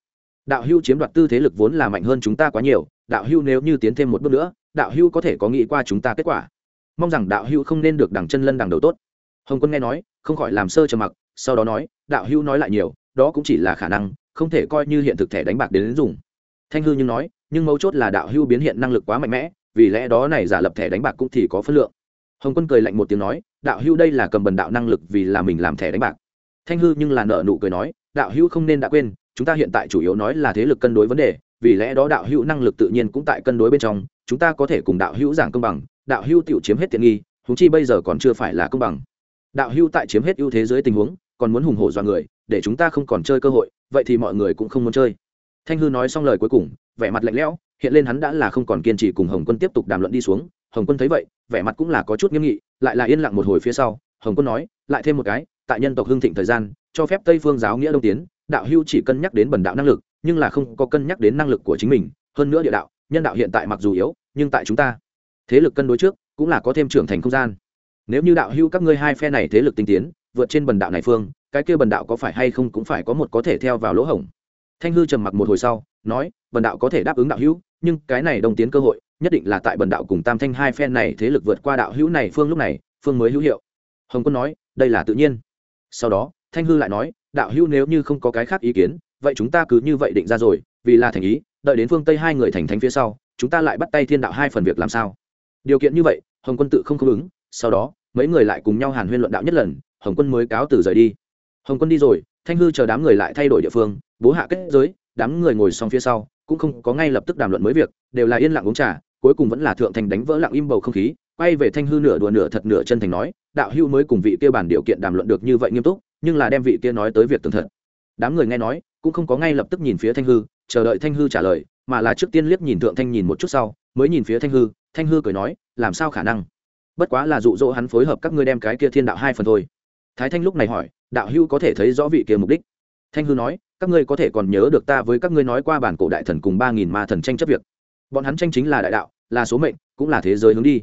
Đạo hữu chiếm đoạt tư thế lực vốn là mạnh hơn chúng ta quá nhiều đạo hữu nếu như tiến thêm một bước nữa đạo hữu có thể có nghĩ qua chúng ta kết quả mong rằng đạo hữu không nên được đằng chân lân đằng đầu tốt. Hồng quân nghe nói không khỏi làm sơ trầm mặc sau đó nói đạo hữu nói lại nhiều đó cũng chỉ là khả năng không thể coi như hiện thực thẻ đánh bạc đến, đến dùng. Thanh hư nhưng nói nhưng mấu chốt là đạo hữu biến hiện năng lực quá mạnh mẽ vì lẽ đó này giả lập thẻ đánh bạc cũng thì có phân lượng. Hồng quân cười lạnh một tiếng nói đạo hữu đây là cầm bần đạo năng lực vì là mình làm thẻ đánh bạc. Thanh hư nhưng là nợ nụ cười nói đạo hữu không nên đã quên chúng ta hiện tại chủ yếu nói là thế lực cân đối vấn đề vì lẽ đó đạo hữu năng lực tự nhiên cũng tại cân đối bên trong chúng ta có thể cùng đạo hữu giảng công bằng đạo Hưu tự chiếm hết tiện nghi húng chi bây giờ còn chưa phải là công bằng. Đạo Hưu tại chiếm hết ưu thế dưới tình huống, còn muốn hùng hổ dọa người, để chúng ta không còn chơi cơ hội, vậy thì mọi người cũng không muốn chơi. Thanh hư nói xong lời cuối cùng, vẻ mặt lạnh lẽo, hiện lên hắn đã là không còn kiên trì cùng hồng quân tiếp tục đàm luận đi xuống. Hồng quân thấy vậy, vẻ mặt cũng là có chút nghiêm nghị, lại là yên lặng một hồi phía sau. Hồng quân nói, lại thêm một cái, tại nhân tộc hưng thịnh thời gian, cho phép tây phương giáo nghĩa đông tiến, đạo hưu chỉ cân nhắc đến bần đạo năng lực, nhưng là không có cân nhắc đến năng lực của chính mình. Hơn nữa địa đạo, nhân đạo hiện tại mặc dù yếu, nhưng tại chúng ta thế lực cân đối trước, cũng là có thêm trưởng thành không gian. Nếu như đạo hưu các ngươi hai phe này thế lực tinh tiến, vượt trên bần đạo này phương, cái kia bần đạo có phải hay không cũng phải có một có thể theo vào lỗ hổng. Thanh hư trầm mặc một hồi sau, nói, bần đạo có thể đáp ứng đạo hữu, nhưng cái này đồng tiến cơ hội, nhất định là tại bần đạo cùng tam thanh hai phe này thế lực vượt qua đạo hữu này phương lúc này, phương mới hữu hiệu. Hồng quân nói, đây là tự nhiên. Sau đó, thanh hư lại nói, đạo hữu nếu như không có cái khác ý kiến, vậy chúng ta cứ như vậy định ra rồi, vì là thành ý, đợi đến phương tây hai người thành thánh phía sau, chúng ta lại bắt tay thiên đạo hai phần việc làm sao? Điều kiện như vậy, hồng quân tự không cung ứng, sau đó, mấy người lại cùng nhau hàn huyên luận đạo nhất lần, hồng quân mới cáo từ rời đi. Hồng quân đi rồi, thanh hư chờ đám người lại thay đổi địa phương, bố hạ kết giới, đám người ngồi xong phía sau, cũng không có ngay lập tức đàm luận mới việc, đều là yên lặng uống trà, cuối cùng vẫn là thượng thành đánh vỡ lặng im bầu không khí, quay về thanh hư nửa đùa nửa thật nửa chân thành nói, đạo hưu mới cùng vị kia bản điều kiện đàm luận được như vậy nghiêm túc, nhưng là đem vị kia nói tới việc tường thật. Đám người nghe nói, cũng không có ngay lập tức nhìn phía thanh hư, chờ đợi thanh hư trả lời, mà là trước tiên liếc nhìn thượng thanh nhìn một chút sau, mới nhìn phía thanh hư thanh hư cười nói, làm sao khả năng? Bất quá là dụ dỗ hắn phối hợp các ngươi đem cái kia thiên đạo hai phần thôi. Thái thanh lúc này hỏi, đạo hưu có thể thấy rõ vị kia mục đích? Thanh hư nói, các ngươi có thể còn nhớ được ta với các ngươi nói qua bản cổ đại thần cùng ba nghìn ma thần tranh chấp việc. Bọn hắn tranh chính là đại đạo, là số mệnh, cũng là thế giới hướng đi.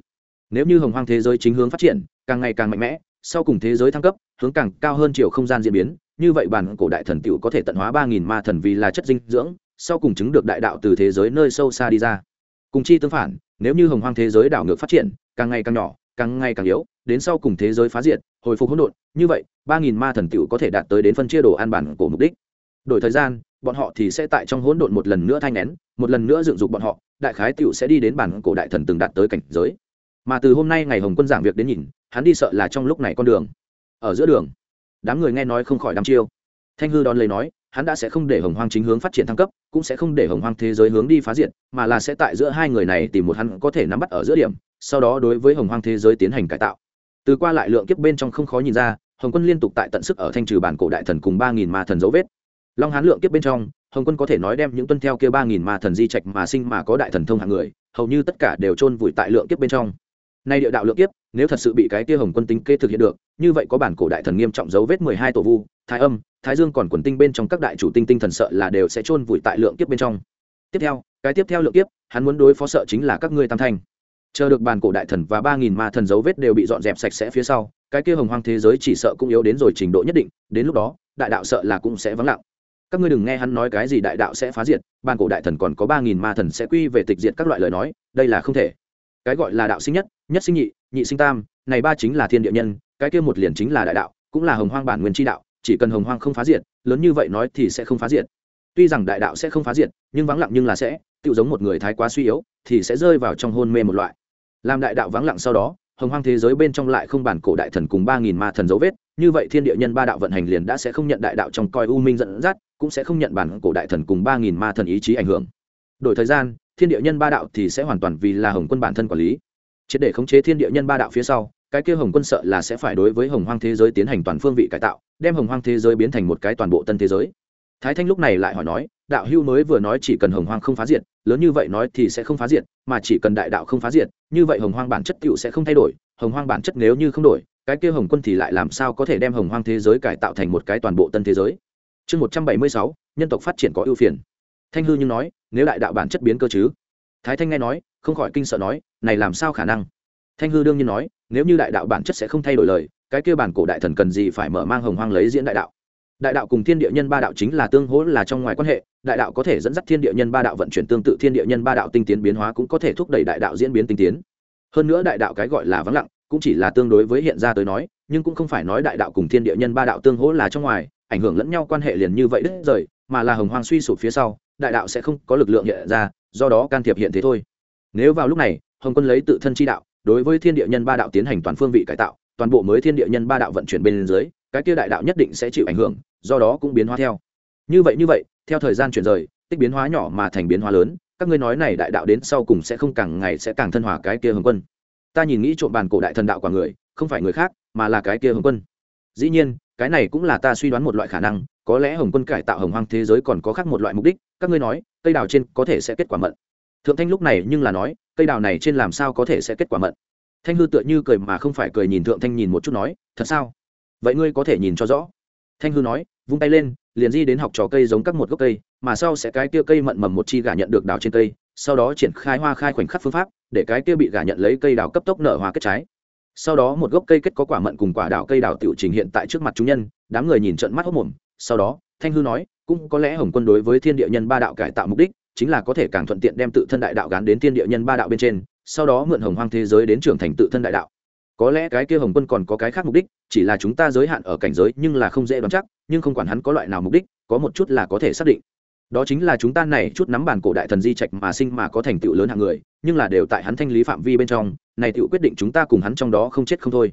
Nếu như hồng hoang thế giới chính hướng phát triển, càng ngày càng mạnh mẽ, sau cùng thế giới thăng cấp, hướng càng cao hơn chiều không gian diễn biến, như vậy bản cổ đại thần tựu có thể tận hóa ba nghìn ma thần vì là chất dinh dưỡng, sau cùng chứng được đại đạo từ thế giới nơi sâu xa đi ra. Cùng chi tương phản nếu như hồng hoang thế giới đảo ngược phát triển, càng ngày càng nhỏ, càng ngày càng yếu, đến sau cùng thế giới phá diệt, hồi phục hỗn độn, như vậy, ba nghìn ma thần tựu có thể đạt tới đến phân chia đồ an bản của mục đích. Đổi thời gian, bọn họ thì sẽ tại trong hỗn độn một lần nữa thanh nén, một lần nữa dựng dục bọn họ, đại khái tựu sẽ đi đến bản cổ đại thần từng đạt tới cảnh giới. Mà từ hôm nay ngày hồng quân giảng việc đến nhìn, hắn đi sợ là trong lúc này con đường. Ở giữa đường, đám người nghe nói không khỏi đăm chiêu. Thanh hư đón lấy nói hắn đã sẽ không để hồng hoang chính hướng phát triển thăng cấp, cũng sẽ không để hồng hoang thế giới hướng đi phá diện mà là sẽ tại giữa hai người này tìm một hắn có thể nắm bắt ở giữa điểm, sau đó đối với hồng hoang thế giới tiến hành cải tạo. Từ qua lại lượng kiếp bên trong không khó nhìn ra, hồng quân liên tục tại tận sức ở thanh trừ bản cổ đại thần cùng ba nghìn ma thần dấu vết. Long hán lượng kiếp bên trong, hồng quân có thể nói đem những tuân theo kia ba nghìn ma thần di trạch mà sinh mà có đại thần thông hạng người, hầu như tất cả đều chôn vùi tại lượng kiếp bên trong nay địa đạo lượng kiếp, nếu thật sự bị cái kia hồng quân tính kê thực hiện được, như vậy có bản cổ đại thần nghiêm trọng dấu vết mười hai tổ vu, thái âm, thái dương còn quần tinh bên trong các đại chủ tinh tinh thần sợ là đều sẽ chôn vùi tại lượng kiếp bên trong. Tiếp theo, cái tiếp theo lượng kiếp, hắn muốn đối phó sợ chính là các ngươi tam thanh. Chờ được bản cổ đại thần và ba nghìn ma thần dấu vết đều bị dọn dẹp sạch sẽ phía sau, cái kia hồng hoang thế giới chỉ sợ cũng yếu đến rồi trình độ nhất định, đến lúc đó, đại đạo sợ là cũng sẽ vắng lặng. Các ngươi đừng nghe hắn nói cái gì đại đạo sẽ phá diệt, bản cổ đại thần còn có ba nghìn ma thần sẽ quy về tịch diệt các loại lời nói, đây là không thể cái gọi là đạo sinh nhất nhất sinh nhị nhị sinh tam, này ba chính là thiên địa nhân, cái kia một liền chính là đại đạo, cũng là hồng hoang bản nguyên tri đạo, chỉ cần hồng hoang không phá diệt, lớn như vậy nói thì sẽ không phá diệt. Tuy rằng đại đạo sẽ không phá diệt, nhưng vắng lặng nhưng là sẽ tự giống một người thái quá suy yếu, thì sẽ rơi vào trong hôn mê một loại. Làm đại đạo vắng lặng sau đó, hồng hoang thế giới bên trong lại không bản cổ đại thần cùng ba nghìn ma thần dấu vết, như vậy thiên địa nhân ba đạo vận hành liền đã sẽ không nhận đại đạo trong coi u minh dẫn dắt, cũng sẽ không nhận bản cổ đại thần cùng ba nghìn ma thần ý chí ảnh hưởng. Đổi thời gian thiên địa nhân ba đạo thì sẽ hoàn toàn vì là hồng quân bản thân quản lý. Triệt để khống chế thiên địa nhân ba đạo phía sau, cái kia hồng quân sợ là sẽ phải đối với hồng hoang thế giới tiến hành toàn phương vị cải tạo, đem hồng hoang thế giới biến thành một cái toàn bộ tân thế giới. Thái thanh lúc này lại hỏi nói, đạo hưu mới vừa nói chỉ cần hồng hoang không phá diệt, lớn như vậy nói thì sẽ không phá diệt, mà chỉ cần đại đạo không phá diệt, như vậy hồng hoang bản chất tựu sẽ không thay đổi. Hồng hoang bản chất nếu như không đổi, cái kia hồng quân thì lại làm sao có thể đem hồng hoang thế giới cải tạo thành một cái toàn bộ tân thế giới? Chương một trăm bảy mươi sáu, nhân tộc phát triển có ưu phiền thanh hư như nói, nếu đại đạo bản chất biến cơ chứ? Thái thanh nghe nói, không khỏi kinh sợ nói, này làm sao khả năng? Thanh hư đương nhiên nói, nếu như đại đạo bản chất sẽ không thay đổi lời, cái kia bản cổ đại thần cần gì phải mở mang hồng hoang lấy diễn đại đạo? Đại đạo cùng thiên địa nhân ba đạo chính là tương hỗ là trong ngoài quan hệ, đại đạo có thể dẫn dắt thiên địa nhân ba đạo vận chuyển tương tự thiên địa nhân ba đạo tinh tiến biến hóa cũng có thể thúc đẩy đại đạo diễn biến tinh tiến. Hơn nữa đại đạo cái gọi là vắng lặng, cũng chỉ là tương đối với hiện ra tới nói, nhưng cũng không phải nói đại đạo cùng thiên địa nhân ba đạo tương hỗ là trong ngoài, ảnh hưởng lẫn nhau quan hệ liền như vậy đứt rời, mà là hồng hoang suy sụp phía sau đại đạo sẽ không có lực lượng hiện ra, do đó can thiệp hiện thế thôi. Nếu vào lúc này, hồng quân lấy tự thân chi đạo, đối với thiên địa nhân ba đạo tiến hành toàn phương vị cải tạo, toàn bộ mới thiên địa nhân ba đạo vận chuyển bên dưới, cái kia đại đạo nhất định sẽ chịu ảnh hưởng, do đó cũng biến hóa theo. Như vậy như vậy, theo thời gian chuyển rời, tích biến hóa nhỏ mà thành biến hóa lớn, các ngươi nói này đại đạo đến sau cùng sẽ không càng ngày sẽ càng thân hòa cái kia hồng quân. Ta nhìn nghĩ trộm bàn cổ đại thần đạo quả người, không phải người khác, mà là cái kia hồng quân. Dĩ nhiên, cái này cũng là ta suy đoán một loại khả năng có lẽ hồng quân cải tạo hồng hoang thế giới còn có khác một loại mục đích, các ngươi nói, cây đào trên có thể sẽ kết quả mận. Thượng thanh lúc này nhưng là nói, cây đào này trên làm sao có thể sẽ kết quả mận? Thanh hư tựa như cười mà không phải cười nhìn thượng thanh nhìn một chút nói, thật sao? Vậy ngươi có thể nhìn cho rõ. Thanh hư nói, vung tay lên, liền di đến học trò cây giống các một gốc cây, mà sau sẽ cái kia cây mận mầm một chi gà nhận được đào trên cây, sau đó triển khai hoa khai khoảnh khắc phương pháp, để cái kia bị gà nhận lấy cây đào cấp tốc nở hoa kết trái. Sau đó một gốc cây kết có quả mận cùng quả đào cây đào tiểu trình hiện tại trước mặt chúng nhân, đám người nhìn trận mắt hốc mồm sau đó, thanh hư nói, cũng có lẽ hồng quân đối với thiên địa nhân ba đạo cải tạo mục đích, chính là có thể càng thuận tiện đem tự thân đại đạo gắn đến thiên địa nhân ba đạo bên trên, sau đó mượn hồng hoang thế giới đến trưởng thành tự thân đại đạo. Có lẽ cái kia hồng quân còn có cái khác mục đích, chỉ là chúng ta giới hạn ở cảnh giới nhưng là không dễ đoán chắc, nhưng không quản hắn có loại nào mục đích, có một chút là có thể xác định. Đó chính là chúng ta này chút nắm bản cổ đại thần di trạch mà sinh mà có thành tựu lớn hạng người, nhưng là đều tại hắn thanh lý phạm vi bên trong, này tựu quyết định chúng ta cùng hắn trong đó không chết không thôi.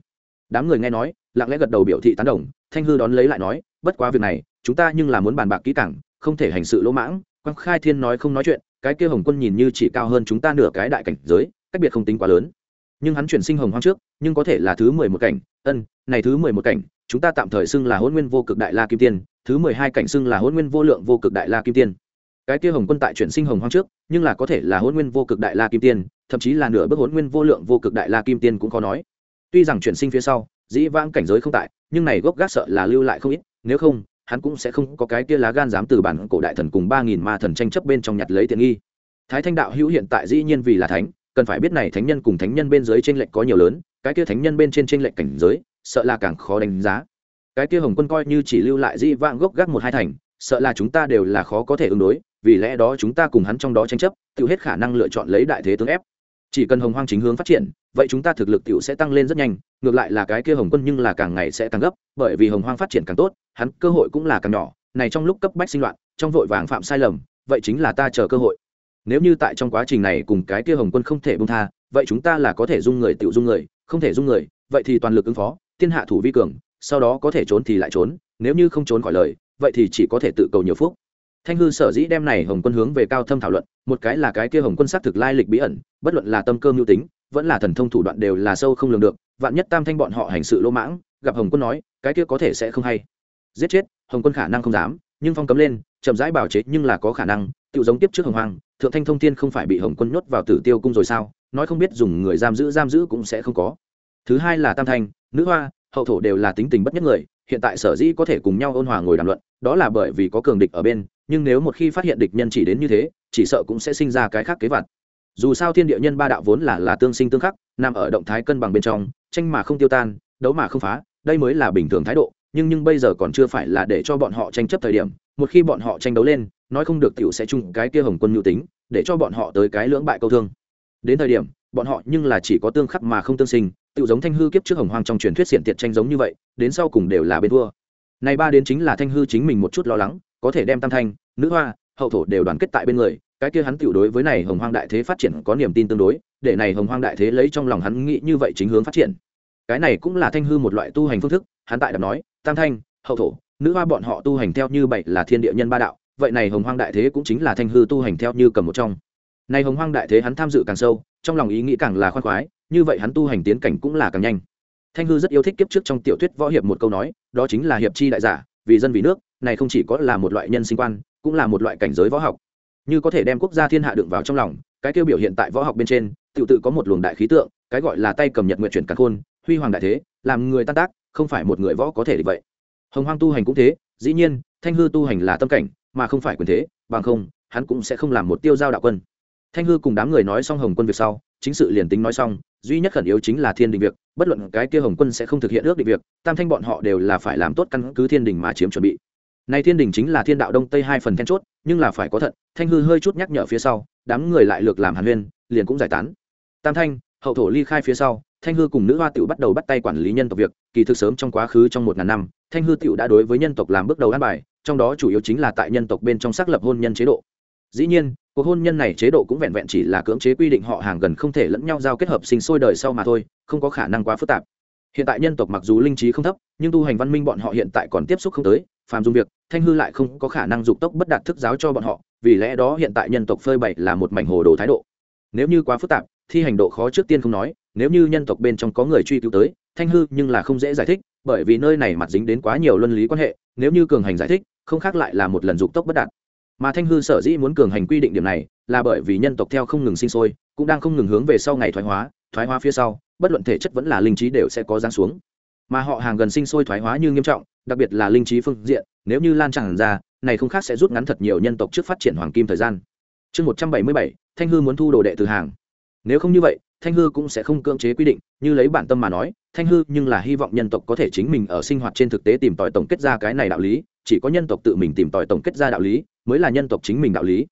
Đám người nghe nói, lặng lẽ gật đầu biểu thị tán đồng, thanh hư đón lấy lại nói bất quá việc này, chúng ta nhưng là muốn bàn bạc kỹ càng, không thể hành sự lỗ mãng. Quang khai thiên nói không nói chuyện, cái kia hồng quân nhìn như chỉ cao hơn chúng ta nửa cái đại cảnh giới, cách biệt không tính quá lớn. Nhưng hắn chuyển sinh hồng hoang trước, nhưng có thể là thứ mười một cảnh. Ân, này thứ mười một cảnh, chúng ta tạm thời xưng là hôn nguyên vô cực đại la kim tiên, thứ mười hai cảnh xưng là hôn nguyên vô lượng vô cực đại la kim tiên. Cái kia hồng quân tại chuyển sinh hồng hoang trước, nhưng là có thể là hôn nguyên vô cực đại la kim tiên, thậm chí là nửa bước hôn nguyên vô lượng vô cực đại la kim tiên cũng khó nói. Tuy rằng chuyển sinh phía sau, dĩ vãng cảnh giới không tại, nhưng này gốc gác sợ là lưu lại không ít nếu không, hắn cũng sẽ không có cái kia lá gan dám từ bản cổ đại thần cùng ba nghìn ma thần tranh chấp bên trong nhặt lấy tiện nghi. Thái thanh đạo hữu hiện tại dĩ nhiên vì là thánh, cần phải biết này thánh nhân cùng thánh nhân bên dưới tranh lệch có nhiều lớn, cái kia thánh nhân bên trên tranh lệch cảnh giới, sợ là càng khó đánh giá. Cái kia hồng quân coi như chỉ lưu lại dĩ vãng gốc gác một hai thành, sợ là chúng ta đều là khó có thể ứng đối, vì lẽ đó chúng ta cùng hắn trong đó tranh chấp, tự hết khả năng lựa chọn lấy đại thế tướng ép chỉ cần hồng hoang chính hướng phát triển, vậy chúng ta thực lực tiểu sẽ tăng lên rất nhanh, ngược lại là cái kia hồng quân nhưng là càng ngày sẽ tăng gấp, bởi vì hồng hoang phát triển càng tốt, hắn cơ hội cũng là càng nhỏ. Này trong lúc cấp bách sinh loạn, trong vội vàng phạm sai lầm, vậy chính là ta chờ cơ hội. Nếu như tại trong quá trình này cùng cái kia hồng quân không thể bông tha, vậy chúng ta là có thể dung người tiểu dung người, không thể dung người, vậy thì toàn lực ứng phó, thiên hạ thủ vi cường, sau đó có thể trốn thì lại trốn, nếu như không trốn khỏi lời, vậy thì chỉ có thể tự cầu nhiều phúc thanh hư sở dĩ đem này hồng quân hướng về cao thâm thảo luận, một cái là cái kia hồng quân xác thực lai lịch bí ẩn, bất luận là tâm cơ mưu tính, vẫn là thần thông thủ đoạn đều là sâu không lường được, vạn nhất tam thanh bọn họ hành sự lỗ mãng, gặp hồng quân nói, cái kia có thể sẽ không hay. Giết chết, hồng quân khả năng không dám, nhưng phong cấm lên, chậm rãi bảo chế nhưng là có khả năng tự giống tiếp trước hồng hoàng thượng thanh thông thiên không phải bị hồng quân nhốt vào tử tiêu cung rồi sao, nói không biết dùng người giam giữ giam giữ cũng sẽ không có. Thứ hai là tam thanh, nữ hoa, hậu thổ đều là tính tình bất nhất người hiện tại sở dĩ có thể cùng nhau ôn hòa ngồi đàm luận, đó là bởi vì có cường địch ở bên, nhưng nếu một khi phát hiện địch nhân chỉ đến như thế, chỉ sợ cũng sẽ sinh ra cái khác kế vặt. Dù sao thiên địa nhân ba đạo vốn là là tương sinh tương khắc, nằm ở động thái cân bằng bên trong, tranh mà không tiêu tan, đấu mà không phá, đây mới là bình thường thái độ, nhưng nhưng bây giờ còn chưa phải là để cho bọn họ tranh chấp thời điểm, một khi bọn họ tranh đấu lên, nói không được t i ể u sẽ chung cái kia hồng quân nhu tính, để cho bọn họ tới cái lưỡng bại câu thương. Đến thời điểm, bọn họ nhưng là chỉ có tương khắc mà không tương sinh tự giống thanh hư kiếp trước hồng hoang trong truyền thuyết xiển tiệt tranh giống như vậy, đến sau cùng đều là bên thua. Này ba đến chính là thanh hư chính mình một chút lo lắng, có thể đem tam thanh, nữ hoa, hậu thổ đều đoàn kết tại bên người, cái kia hắn tiểu đối với này hồng hoang đại thế phát triển có niềm tin tương đối, để này hồng hoang đại thế lấy trong lòng hắn nghĩ như vậy chính hướng phát triển. Cái này cũng là thanh hư một loại tu hành phương thức, hắn tại đã nói, tam thanh, hậu thổ, nữ hoa bọn họ tu hành theo như bảy là thiên địa nhân ba đạo, vậy này hồng hoang đại thế cũng chính là thanh hư tu hành theo như cầm một trong. Này hồng hoang đại thế hắn tham dự càng sâu, trong lòng ý nghĩ càng là khoan khoái như vậy hắn tu hành tiến cảnh cũng là càng nhanh. Thanh hư rất yêu thích kiếp trước trong tiểu thuyết võ hiệp một câu nói, đó chính là hiệp chi đại giả, vì dân vì nước, này không chỉ có là một loại nhân sinh quan, cũng là một loại cảnh giới võ học. Như có thể đem quốc gia thiên hạ đựng vào trong lòng, cái tiêu biểu hiện tại võ học bên trên tự tự có một luồng đại khí tượng, cái gọi là tay cầm nhật nguyện chuyển cắn khôn, huy hoàng đại thế, làm người tan tác, không phải một người võ có thể vậy. Hồng hoang tu hành cũng thế, dĩ nhiên, thanh hư tu hành là tâm cảnh, mà không phải quyền thế, bằng không, hắn cũng sẽ không làm một tiêu giao đạo quân. Thanh hư cùng đám người nói xong hồng quân việc sau, chính sự liền tính nói xong duy nhất khẩn yếu chính là thiên đình việc, bất luận cái kia hồng quân sẽ không thực hiện ước định việc, tam thanh bọn họ đều là phải làm tốt căn cứ thiên đình mà chiếm chuẩn bị. Này thiên đình chính là thiên đạo đông tây hai phần then chốt, nhưng là phải có thận thanh hư hơi chút nhắc nhở phía sau, đám người lại lược làm hàn huyên, liền cũng giải tán. Tam thanh, hậu thổ ly khai phía sau, thanh hư cùng nữ hoa tiểu bắt đầu bắt tay quản lý nhân tộc việc, kỳ thực sớm trong quá khứ trong một ngàn năm, thanh hư tiểu đã đối với nhân tộc làm bước đầu an bài, trong đó chủ yếu chính là tại nhân tộc bên trong xác lập hôn nhân chế độ. Dĩ nhiên cuộc hôn nhân này chế độ cũng vẹn vẹn chỉ là cưỡng chế quy định họ hàng gần không thể lẫn nhau giao kết hợp sinh sôi đời sau mà thôi, không có khả năng quá phức tạp. Hiện tại nhân tộc mặc dù linh trí không thấp, nhưng tu hành văn minh bọn họ hiện tại còn tiếp xúc không tới, phàm dùng việc, thanh hư lại không có khả năng dục tốc bất đạt thức giáo cho bọn họ, vì lẽ đó hiện tại nhân tộc phơi bày là một mảnh hồ đồ thái độ. Nếu như quá phức tạp, thi hành độ khó trước tiên không nói, nếu như nhân tộc bên trong có người truy cứu tới, thanh hư nhưng là không dễ giải thích, bởi vì nơi này mặt dính đến quá nhiều luân lý quan hệ, nếu như cường hành giải thích, không khác lại là một lần dục tốc bất đạt mà thanh hư sở dĩ muốn cường hành quy định điểm này là bởi vì nhân tộc theo không ngừng sinh sôi, cũng đang không ngừng hướng về sau ngày thoái hóa thoái hóa phía sau, bất luận thể chất vẫn là linh trí đều sẽ có giáng xuống. Mà họ hàng gần sinh sôi thoái hóa như nghiêm trọng, đặc biệt là linh trí phương diện, nếu như lan tràn ra, này không khác sẽ rút ngắn thật nhiều nhân tộc trước phát triển hoàng kim thời gian. Chương một trăm bảy mươi bảy, thanh hư muốn thu đồ đệ từ hàng. Nếu không như vậy, thanh hư cũng sẽ không cưỡng chế quy định, như lấy bản tâm mà nói, thanh hư nhưng là hy vọng nhân tộc có thể chính mình ở sinh hoạt trên thực tế tìm tòi tổng kết ra cái này đạo lý, chỉ có nhân tộc tự mình tìm tòi tổng kết ra đạo lý mới là nhân tộc chính mình đạo lý.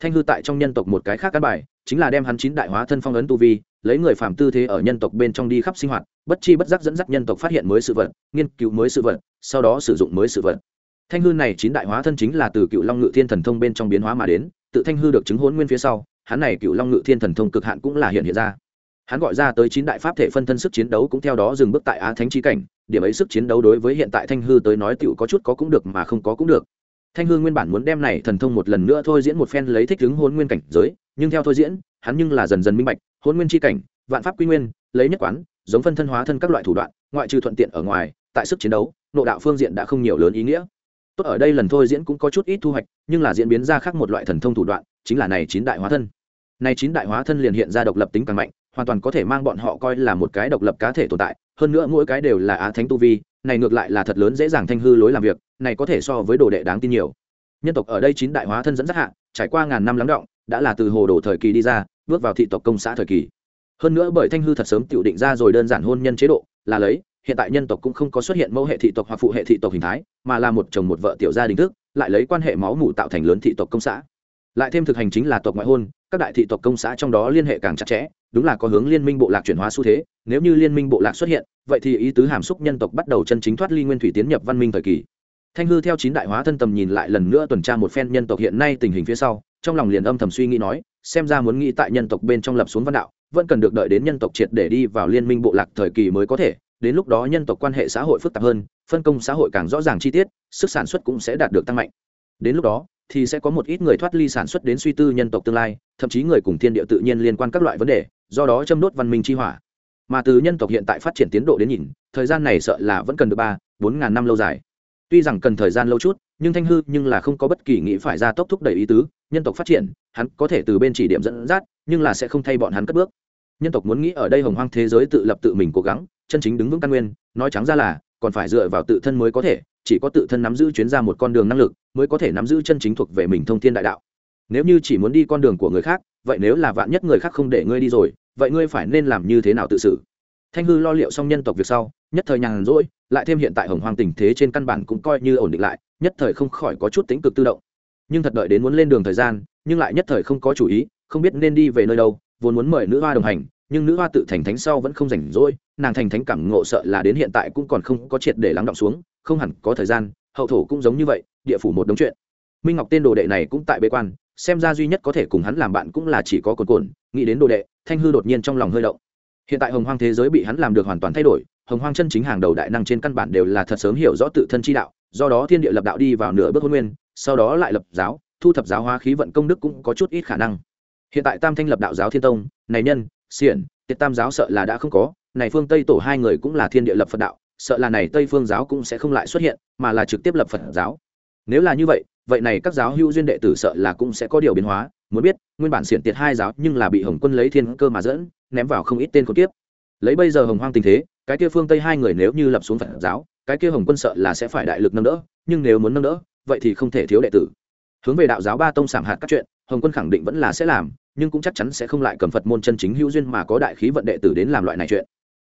Thanh hư tại trong nhân tộc một cái khác căn bài, chính là đem hắn chín đại hóa thân phong ấn tu vi, lấy người phàm tư thế ở nhân tộc bên trong đi khắp sinh hoạt, bất chi bất giác dẫn dắt nhân tộc phát hiện mới sự vật, nghiên cứu mới sự vật, sau đó sử dụng mới sự vật. Thanh hư này chín đại hóa thân chính là từ cựu long ngự thiên thần thông bên trong biến hóa mà đến, tự thanh hư được chứng hôn nguyên phía sau, hắn này cựu long ngự thiên thần thông cực hạn cũng là hiện hiện ra. Hắn gọi ra tới chín đại pháp thể phân thân sức chiến đấu cũng theo đó dừng bước tại á thánh trí cảnh, điểm ấy sức chiến đấu đối với hiện tại thanh hư tới nói tựu có chút có cũng được mà không có cũng được thanh hương nguyên bản muốn đem này thần thông một lần nữa thôi diễn một phen lấy thích ứng hôn nguyên cảnh giới, nhưng theo thôi diễn, hắn nhưng là dần dần minh bạch, hôn nguyên tri cảnh, vạn pháp quy nguyên, lấy nhất quán, giống phân thân hóa thân các loại thủ đoạn, ngoại trừ thuận tiện ở ngoài, tại sức chiến đấu nộ đạo phương diện đã không nhiều lớn ý nghĩa. Tốt ở đây lần thôi diễn cũng có chút ít thu hoạch, nhưng là diễn biến ra khác một loại thần thông thủ đoạn, chính là này chín đại hóa thân. Này chín đại hóa thân liền hiện ra độc lập tính càng mạnh, hoàn toàn có thể mang bọn họ coi là một cái độc lập cá thể tồn tại, hơn nữa mỗi cái đều là á thánh tu vi, này ngược lại là thật lớn dễ dàng thanh hư lối làm việc này có thể so với đồ đệ đáng tin nhiều. Nhân tộc ở đây chín đại hóa thân dẫn dắt hạ, trải qua ngàn năm lắng động, đã là từ hồ đồ thời kỳ đi ra, bước vào thị tộc công xã thời kỳ. Hơn nữa bởi thanh hư thật sớm tự định ra rồi đơn giản hôn nhân chế độ, là lấy, hiện tại nhân tộc cũng không có xuất hiện mẫu hệ thị tộc hoặc phụ hệ thị tộc hình thái, mà là một chồng một vợ tiểu gia đình thức, lại lấy quan hệ máu mủ tạo thành lớn thị tộc công xã. Lại thêm thực hành chính là tộc ngoại hôn, các đại thị tộc công xã trong đó liên hệ càng chặt chẽ, đúng là có hướng liên minh bộ lạc chuyển hóa xu thế, nếu như liên minh bộ lạc xuất hiện, vậy thì ý tứ hàm xúc nhân tộc bắt đầu chân chính thoát ly nguyên thủy tiến nhập văn minh thời kỳ thanh hư theo chín đại hóa thân tầm nhìn lại lần nữa tuần tra một phen nhân tộc hiện nay tình hình phía sau, trong lòng liền âm thầm suy nghĩ nói, xem ra muốn nghĩ tại nhân tộc bên trong lập xuống văn đạo, vẫn cần được đợi đến nhân tộc triệt để đi vào liên minh bộ lạc thời kỳ mới có thể, đến lúc đó nhân tộc quan hệ xã hội phức tạp hơn, phân công xã hội càng rõ ràng chi tiết, sức sản xuất cũng sẽ đạt được tăng mạnh. Đến lúc đó, thì sẽ có một ít người thoát ly sản xuất đến suy tư nhân tộc tương lai, thậm chí người cùng thiên địa tự nhiên liên quan các loại vấn đề, do đó châm đốt văn minh chi hỏa. Mà từ nhân tộc hiện tại phát triển tiến độ đến nhìn, thời gian này sợ là vẫn cần được ba, bốn ngàn năm lâu dài tuy rằng cần thời gian lâu chút, nhưng thanh hư nhưng là không có bất kỳ nghĩ phải ra tốc thúc đẩy ý tứ, nhân tộc phát triển, hắn có thể từ bên chỉ điểm dẫn dắt, nhưng là sẽ không thay bọn hắn cất bước. Nhân tộc muốn nghĩ ở đây hồng hoang thế giới tự lập tự mình cố gắng, chân chính đứng vững căn nguyên, nói trắng ra là, còn phải dựa vào tự thân mới có thể, chỉ có tự thân nắm giữ chuyến ra một con đường năng lực, mới có thể nắm giữ chân chính thuộc về mình thông thiên đại đạo. Nếu như chỉ muốn đi con đường của người khác, vậy nếu là vạn nhất người khác không để ngươi đi rồi, vậy ngươi phải nên làm như thế nào tự xử? Thanh hư lo liệu xong nhân tộc việc sau nhất thời nhàn rỗi, lại thêm hiện tại hồng hoang tình thế trên căn bản cũng coi như ổn định lại, nhất thời không khỏi có chút tính cực tự động. Nhưng thật đợi đến muốn lên đường thời gian, nhưng lại nhất thời không có chủ ý, không biết nên đi về nơi đâu, vốn muốn mời nữ hoa đồng hành, nhưng nữ hoa tự thành thánh sau vẫn không rảnh rỗi, nàng thành thánh cảm ngộ sợ là đến hiện tại cũng còn không có triệt để lắng động xuống, không hẳn có thời gian, hậu thổ cũng giống như vậy, địa phủ một đống chuyện. Minh ngọc tên đồ đệ này cũng tại bế quan, xem ra duy nhất có thể cùng hắn làm bạn cũng là chỉ có cồn cồn, nghĩ đến đồ đệ, thanh hư đột nhiên trong lòng hơi động. Hiện tại hồng hoang thế giới bị hắn làm được hoàn toàn thay đổi hồng hoang chân chính hàng đầu đại năng trên căn bản đều là thật sớm hiểu rõ tự thân chi đạo do đó thiên địa lập đạo đi vào nửa bước hôn nguyên sau đó lại lập giáo thu thập giáo hóa khí vận công đức cũng có chút ít khả năng. Hiện tại tam thanh lập đạo giáo thiên tông này nhân xiển tiệt tam giáo sợ là đã không có này phương tây tổ hai người cũng là thiên địa lập phật đạo sợ là này tây phương giáo cũng sẽ không lại xuất hiện mà là trực tiếp lập phật giáo. Nếu là như vậy vậy này các giáo hữu duyên đệ tử sợ là cũng sẽ có điều biến hóa muốn biết nguyên bản xiển tiệt hai giáo nhưng là bị hồng quân lấy thiên cơ mà dẫn ném vào không ít tên con kiếp, lấy bây giờ hồng hoang tình thế cái kia phương tây hai người nếu như lập xuống phật giáo cái kia hồng quân sợ là sẽ phải đại lực nâng đỡ nhưng nếu muốn nâng đỡ vậy thì không thể thiếu đệ tử hướng về đạo giáo ba tông sảm hạt các chuyện hồng quân khẳng định vẫn là sẽ làm nhưng cũng chắc chắn sẽ không lại cầm phật môn chân chính hữu duyên mà có đại khí vận đệ tử đến làm loại này chuyện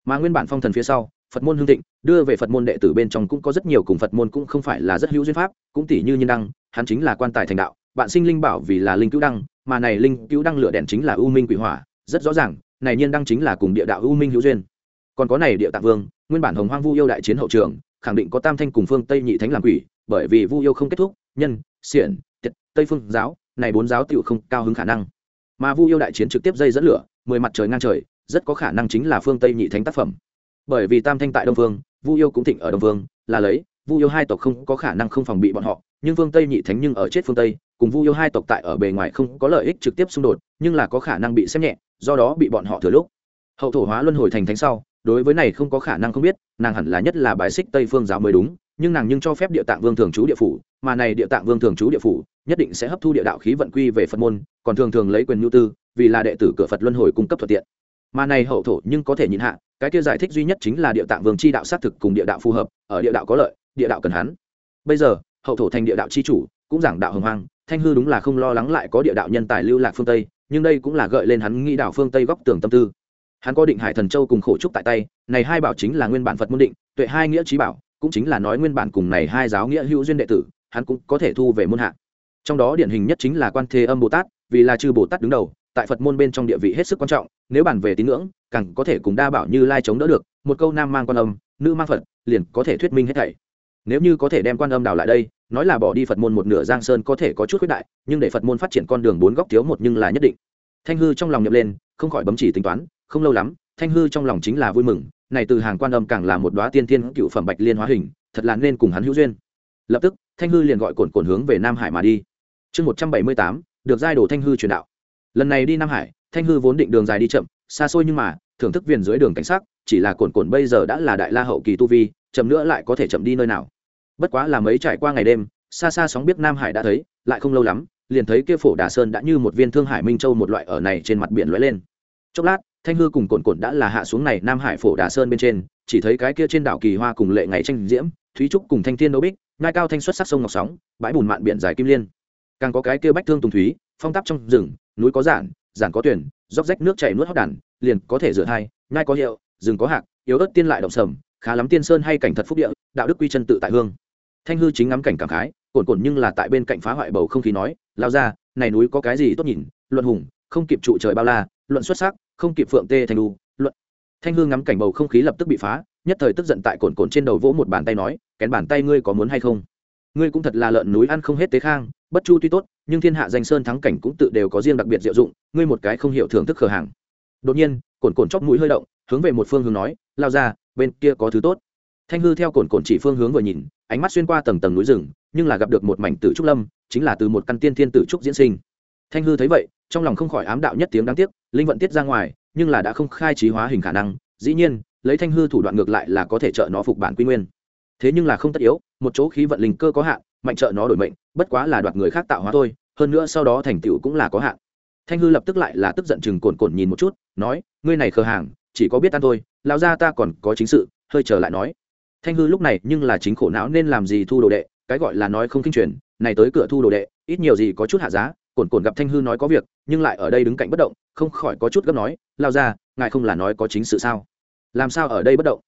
mà nguyên bản phong thần phía sau phật môn hương thịnh đưa về phật môn đệ tử bên trong cũng có rất nhiều cùng phật môn cũng không phải là rất hữu duyên pháp cũng tỷ như nhân đăng hắn chính là quan tài thành đạo bạn sinh linh bảo vì là linh cứu đăng mà này linh cứu đăng lửa đèn chính là u minh quỷ hỏa rất rõ ràng này nhiên đăng chính là cùng địa đạo u minh hữu duyên còn có này địa tạng vương, nguyên bản hồng hoang vu yêu đại chiến hậu trường, khẳng định có tam thanh cùng phương tây nhị thánh làm quỷ, bởi vì vu yêu không kết thúc, nhân, xiển, tiệt, tây phương giáo, này bốn giáo tựu không cao hứng khả năng. Mà vu yêu đại chiến trực tiếp dây dẫn lửa, mười mặt trời ngang trời, rất có khả năng chính là phương tây nhị thánh tác phẩm. Bởi vì tam thanh tại đông vương, vu yêu cũng thịnh ở đông vương, là lấy, vu yêu hai tộc không có khả năng không phòng bị bọn họ, nhưng phương tây nhị thánh nhưng ở chết phương tây, cùng vu yêu hai tộc tại ở bề ngoài không có lợi ích trực tiếp xung đột, nhưng là có khả năng bị xem nhẹ, do đó bị bọn họ thừa lúc. Hậu thổ hóa luân hồi thành thánh sau đối với này không có khả năng không biết, nàng hẳn là nhất là bài xích tây phương giáo mới đúng, nhưng nàng nhưng cho phép địa tạng vương thường trú địa phủ, mà này địa tạng vương thường trú địa phủ, nhất định sẽ hấp thu địa đạo khí vận quy về phật môn, còn thường thường lấy quyền nhu tư, vì là đệ tử cửa phật luân hồi cung cấp thuận tiện. Mà này hậu thổ nhưng có thể nhìn hạ, cái kia giải thích duy nhất chính là địa tạng vương chi đạo xác thực cùng địa đạo phù hợp, ở địa đạo có lợi, địa đạo cần hắn. Bây giờ, hậu thổ thành địa đạo chi chủ, cũng giảng đạo hồng hoang, thanh hư đúng là không lo lắng lại có địa đạo nhân tài lưu lạc phương tây, nhưng đây cũng là gợi lên hắn nghĩ đạo phương tây góc tường tâm tư hắn có định hải thần châu cùng khổ trúc tại tay, này hai bảo chính là nguyên bản phật môn định, tuệ hai nghĩa trí bảo, cũng chính là nói nguyên bản cùng này hai giáo nghĩa hữu duyên đệ tử, hắn cũng có thể thu về môn hạ. Trong đó điển hình nhất chính là quan thế âm bồ tát, vì là chư bồ tát đứng đầu, tại phật môn bên trong địa vị hết sức quan trọng, nếu bàn về tín ngưỡng, càng có thể cùng đa bảo như lai chống đỡ được, một câu nam mang quan âm, nữ mang phật, liền có thể thuyết minh hết thảy. Nếu như có thể đem quan âm đào lại đây, nói là bỏ đi phật môn một nửa giang sơn có thể có chút khuyết đại, nhưng để phật môn phát triển con đường bốn góc thiếu một nhưng là nhất định. Thanh hư trong lòng nhập lên, không khỏi bấm chỉ tính toán không lâu lắm, thanh hư trong lòng chính là vui mừng, này từ hàng quan âm càng là một đoá tiên thiên cựu phẩm bạch liên hóa hình, thật là nên cùng hắn hữu duyên. Lập tức, thanh hư liền gọi cồn cồn hướng về nam hải mà đi. Chương một trăm bảy mươi tám, được giai đồ thanh hư truyền đạo. Lần này đi nam hải, thanh hư vốn định đường dài đi chậm, xa xôi nhưng mà, thưởng thức viền dưới đường cảnh sát chỉ là cồn cồn bây giờ đã là đại la hậu kỳ tu vi, chậm nữa lại có thể chậm đi nơi nào. Bất quá là mấy trải qua ngày đêm, xa xa sóng biết nam hải đã thấy, lại không lâu lắm, liền thấy kia phổ đà sơn đã như một viên thương hải minh châu một loại ở này trên mặt biển lóe lên. Chốc lát thanh hư cùng cồn cồn đã là hạ xuống này nam hải phổ đà sơn bên trên, chỉ thấy cái kia trên đảo kỳ hoa cùng lệ ngày tranh diễm, thúy trúc cùng thanh thiên đấu bích ngai cao thanh xuất sắc sông ngọc sóng, bãi bùn mạn biển dài kim liên. Càng có cái kia bách thương tùng thúy, phong tắp trong rừng, núi có giản giản có tuyển róc rách nước chảy nuốt hóc đàn, liền có thể rửa thai ngai có hiệu, rừng có hạc, yếu ớt tiên lại động sầm, khá lắm tiên sơn hay cảnh thật phúc địa, đạo đức quy chân tự tại hương. Thanh hư chính ngắm cảnh cảm khái cồn cồn nhưng là tại bên cạnh phá hoại bầu không khí nói lao ra này núi có cái gì tốt nhìn, luận hùng không kịp trụ trời bao la, luận xuất sắc, không kịp phượng tê thành đu, luận. Thanh hư ngắm cảnh bầu không khí lập tức bị phá, nhất thời tức giận tại cồn cồn trên đầu vỗ một bàn tay nói, kén bàn tay ngươi có muốn hay không? Ngươi cũng thật là lợn núi ăn không hết tế khang, bất chu tuy tốt, nhưng thiên hạ danh sơn thắng cảnh cũng tự đều có riêng đặc biệt diệu dụng, ngươi một cái không hiểu thưởng thức khờ hàng. Đột nhiên, cồn cồn chóc mũi hơi động, hướng về một phương hướng nói, lao ra, bên kia có thứ tốt. Thanh hư theo cồn cồn chỉ phương hướng vừa nhìn, ánh mắt xuyên qua tầng tầng núi rừng, nhưng là gặp được một mảnh tử trúc lâm, chính là từ một căn tiên thiên tử trúc diễn sinh. Thanh hư thấy vậy trong lòng không khỏi ám đạo nhất tiếng đáng tiếc, linh vận tiết ra ngoài, nhưng là đã không khai trí hóa hình khả năng, dĩ nhiên, lấy thanh hư thủ đoạn ngược lại là có thể trợ nó phục bản quy nguyên. Thế nhưng là không tất yếu, một chỗ khí vận linh cơ có hạn, mạnh trợ nó đổi mệnh, bất quá là đoạt người khác tạo hóa thôi, hơn nữa sau đó thành tựu cũng là có hạn. Thanh hư lập tức lại là tức giận chừng cồn cồn nhìn một chút, nói, ngươi này khờ hàng, chỉ có biết ăn thôi, lão ra ta còn có chính sự, hơi chờ lại nói. Thanh hư lúc này nhưng là chính khổ não nên làm gì thu đồ đệ, cái gọi là nói không kinh truyền, này tới cửa thu đồ đệ, ít nhiều gì có chút hạ giá cồn cồn gặp thanh hư nói có việc, nhưng lại ở đây đứng cạnh bất động, không khỏi có chút gấp nói, lao ra ngài không là nói có chính sự sao? Làm sao ở đây bất động?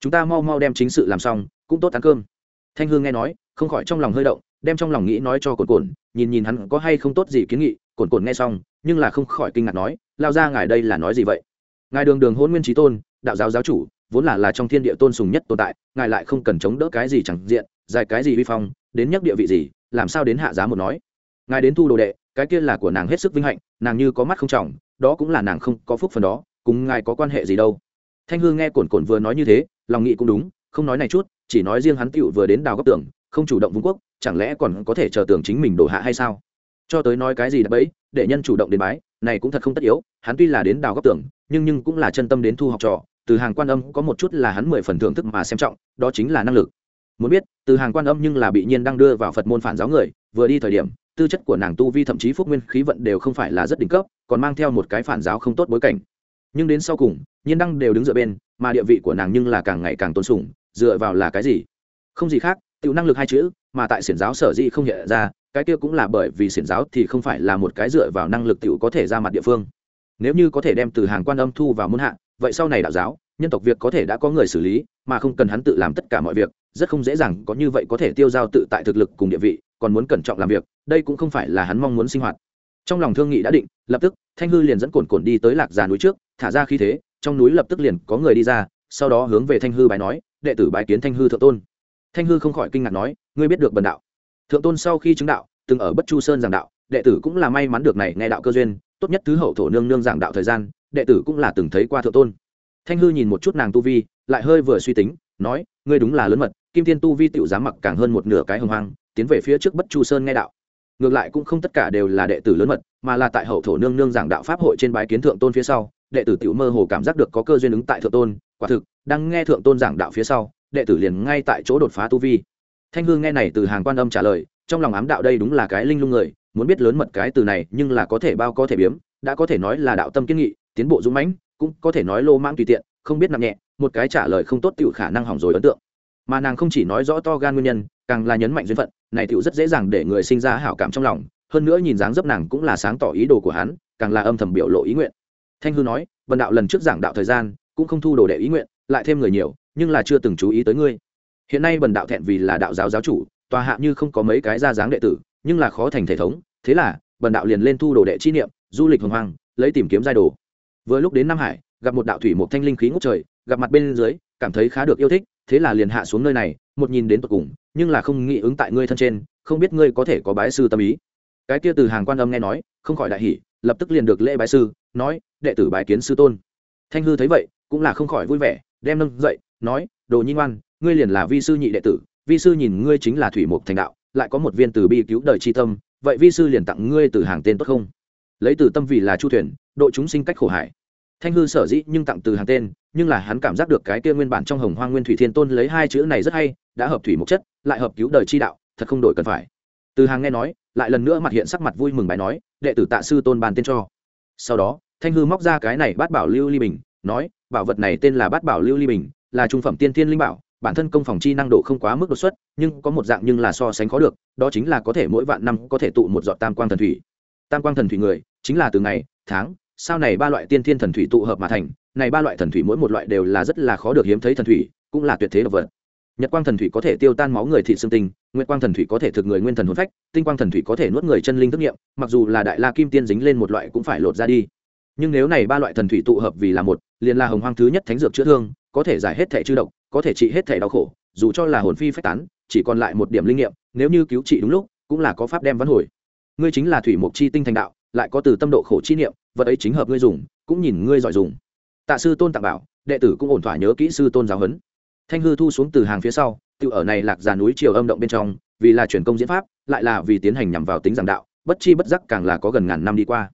Chúng ta mau mau đem chính sự làm xong, cũng tốt ăn cơm. Thanh hương nghe nói, không khỏi trong lòng hơi động, đem trong lòng nghĩ nói cho cồn cồn nhìn nhìn hắn có hay không tốt gì kiến nghị cồn cồn nghe xong, nhưng là không khỏi kinh ngạc nói, lao ra ngài đây là nói gì vậy? Ngài đường đường hôn nguyên trí tôn, đạo giáo giáo chủ, vốn là là trong thiên địa tôn sùng nhất tồn tại, ngài lại không cần chống đỡ cái gì chẳng diện dài cái gì vi phong, đến nhắc địa vị gì, làm sao đến hạ giá một nói? Ngài đến thu đồ đệ cái kia là của nàng hết sức vinh hạnh, nàng như có mắt không trọng, đó cũng là nàng không có phúc phần đó, cùng ngài có quan hệ gì đâu. Thanh hương nghe cồn cồn vừa nói như thế, lòng nghĩ cũng đúng, không nói này chút, chỉ nói riêng hắn tựu vừa đến đào góc tường, không chủ động vung quốc, chẳng lẽ còn có thể chờ tưởng chính mình đổ hạ hay sao? Cho tới nói cái gì đã bấy để nhân chủ động đến bái, này cũng thật không tất yếu, hắn tuy là đến đào góc tường, nhưng nhưng cũng là chân tâm đến thu học trò, từ hàng quan âm có một chút là hắn mười phần thưởng thức mà xem trọng, đó chính là năng lực. Muốn biết, từ hàng quan âm nhưng là bị nhiên đang đưa vào phật môn phản giáo người, vừa đi thời điểm tư chất của nàng tu vi thậm chí phúc nguyên khí vận đều không phải là rất đỉnh cấp, còn mang theo một cái phản giáo không tốt bối cảnh. Nhưng đến sau cùng, nhiên đăng đều đứng dựa bên, mà địa vị của nàng nhưng là càng ngày càng tôn sùng, dựa vào là cái gì? Không gì khác tự năng lực hai chữ, mà tại xiển giáo sở dĩ không hiện ra, cái kia cũng là bởi vì xiển giáo thì không phải là một cái dựa vào năng lực tự có thể ra mặt địa phương. Nếu như có thể đem từ hàng quan âm thu vào môn hạ, vậy sau này đạo giáo, nhân tộc việc có thể đã có người xử lý, mà không cần hắn tự làm tất cả mọi việc, rất không dễ dàng có như vậy có thể tiêu giao tự tại thực lực cùng địa vị còn muốn cẩn trọng làm việc, đây cũng không phải là hắn mong muốn sinh hoạt. Trong lòng thương nghị đã định, lập tức, thanh hư liền dẫn cồn cồn đi tới lạc già núi trước, thả ra khí thế, trong núi lập tức liền có người đi ra, sau đó hướng về thanh hư bài nói, đệ tử bài kiến thanh hư thượng tôn. Thanh hư không khỏi kinh ngạc nói, ngươi biết được bần đạo. Thượng tôn sau khi chứng đạo, từng ở bất chu sơn giảng đạo, đệ tử cũng là may mắn được này nghe đạo cơ duyên, tốt nhất thứ hậu thổ nương nương giảng đạo thời gian, đệ tử cũng là từng thấy qua thượng tôn. Thanh hư nhìn một chút nàng tu vi, lại hơi vừa suy tính, nói, ngươi đúng là lớn mật, kim thiên tu vi tiểu dám mặc càng hơn một nửa cái hồng hoang tiến về phía trước bất chu sơn nghe đạo. Ngược lại cũng không tất cả đều là đệ tử lớn mật, mà là tại hậu thổ nương nương giảng đạo pháp hội trên bái kiến thượng tôn phía sau, đệ tử tiểu mơ hồ cảm giác được có cơ duyên ứng tại thượng tôn, quả thực, đang nghe thượng tôn giảng đạo phía sau, đệ tử liền ngay tại chỗ đột phá tu vi. Thanh hương nghe này từ hàng quan âm trả lời, trong lòng ám đạo đây đúng là cái linh lung người, muốn biết lớn mật cái từ này, nhưng là có thể bao có thể biếm, đã có thể nói là đạo tâm kiên nghị, tiến bộ dũng mãnh, cũng có thể nói lô mang tùy tiện, không biết nặng nhẹ, một cái trả lời không tốt tiểu khả năng hỏng rồi ấn tượng. Mà nàng không chỉ nói rõ to gan nguyên nhân càng là nhấn mạnh duyên phận, này tựu rất dễ dàng để người sinh ra hảo cảm trong lòng, hơn nữa nhìn dáng dấp nàng cũng là sáng tỏ ý đồ của hắn, càng là âm thầm biểu lộ ý nguyện. Thanh hư nói vần đạo lần trước giảng đạo thời gian, cũng không thu đồ đệ ý nguyện, lại thêm người nhiều, nhưng là chưa từng chú ý tới ngươi. Hiện nay bần đạo thẹn vì là đạo giáo giáo chủ, tòa hạ như không có mấy cái ra dáng đệ tử, nhưng là khó thành thể thống, thế là bần đạo liền lên thu đồ đệ chi niệm, du lịch hồng hoàng lấy tìm kiếm giai đồ. Vừa lúc đến nam hải, gặp một đạo thủy một thanh linh khí ngút trời, gặp mặt bên dưới, cảm thấy khá được yêu thích, thế là liền hạ xuống nơi này, một nhìn đến tận cùng nhưng là không nghĩ ứng tại ngươi thân trên, không biết ngươi có thể có bái sư tâm ý. Cái kia từ hàng quan âm nghe nói, không khỏi đại hỷ lập tức liền được lễ bái sư, nói, đệ tử bái kiến sư tôn. Thanh hư thấy vậy, cũng là không khỏi vui vẻ, đem nâng dậy, nói, đồ nhi ngoan, ngươi liền là vi sư nhị đệ tử, vi sư nhìn ngươi chính là thủy mục thành đạo, lại có một viên từ bi cứu đời tri tâm, vậy vi sư liền tặng ngươi từ hàng tên tốt không? Lấy từ tâm vì là chu thuyền, độ chúng sinh cách khổ hải thanh hư sở dĩ nhưng tặng từ hàng tên, nhưng là hắn cảm giác được cái kia nguyên bản trong hồng hoang nguyên thủy thiên tôn lấy hai chữ này rất hay, đã hợp thủy mục chất, lại hợp cứu đời chi đạo, thật không đổi cần phải. Từ hàng nghe nói, lại lần nữa mặt hiện sắc mặt vui mừng bài nói, đệ tử tạ sư tôn bàn tên cho. Sau đó, thanh hư móc ra cái này bát bảo lưu ly bình, nói, bảo vật này tên là bát bảo lưu ly bình, là trung phẩm tiên thiên linh bảo, bản thân công phòng chi năng độ không quá mức đột xuất, nhưng có một dạng nhưng là so sánh khó được, đó chính là có thể mỗi vạn năm có thể tụ một giọt tam quang thần thủy. Tam quang thần thủy người, chính là từ ngày, tháng sau này ba loại tiên thiên thần thủy tụ hợp mà thành, này ba loại thần thủy mỗi một loại đều là rất là khó được hiếm thấy thần thủy, cũng là tuyệt thế độc vật. Nhật quang thần thủy có thể tiêu tan máu người thị xương tinh, nguyệt quang thần thủy có thể thực người nguyên thần hồn phách, tinh quang thần thủy có thể nuốt người chân linh thức nghiệm, mặc dù là đại la kim tiên dính lên một loại cũng phải lột ra đi. Nhưng nếu này ba loại thần thủy tụ hợp vì là một, liền là hồng hoang thứ nhất thánh dược chữa thương, có thể giải hết thể chư độc, có thể trị hết thể đau khổ, dù cho là hồn phi phách tán, chỉ còn lại một điểm linh nghiệm, nếu như cứu trị đúng lúc, cũng là có pháp đem văn hồi. Ngươi chính là thủy mục chi tinh thành đạo lại có từ tâm độ khổ chi niệm, vật ấy chính hợp ngươi dùng, cũng nhìn ngươi giỏi dùng. Tạ sư tôn tặng bảo, đệ tử cũng ổn thỏa nhớ kỹ sư tôn giáo huấn. Thanh hư thu xuống từ hàng phía sau tự ở này lạc già núi chiều âm động bên trong, vì là truyền công diễn pháp, lại là vì tiến hành nhằm vào tính giảng đạo, bất chi bất giác càng là có gần ngàn năm đi qua.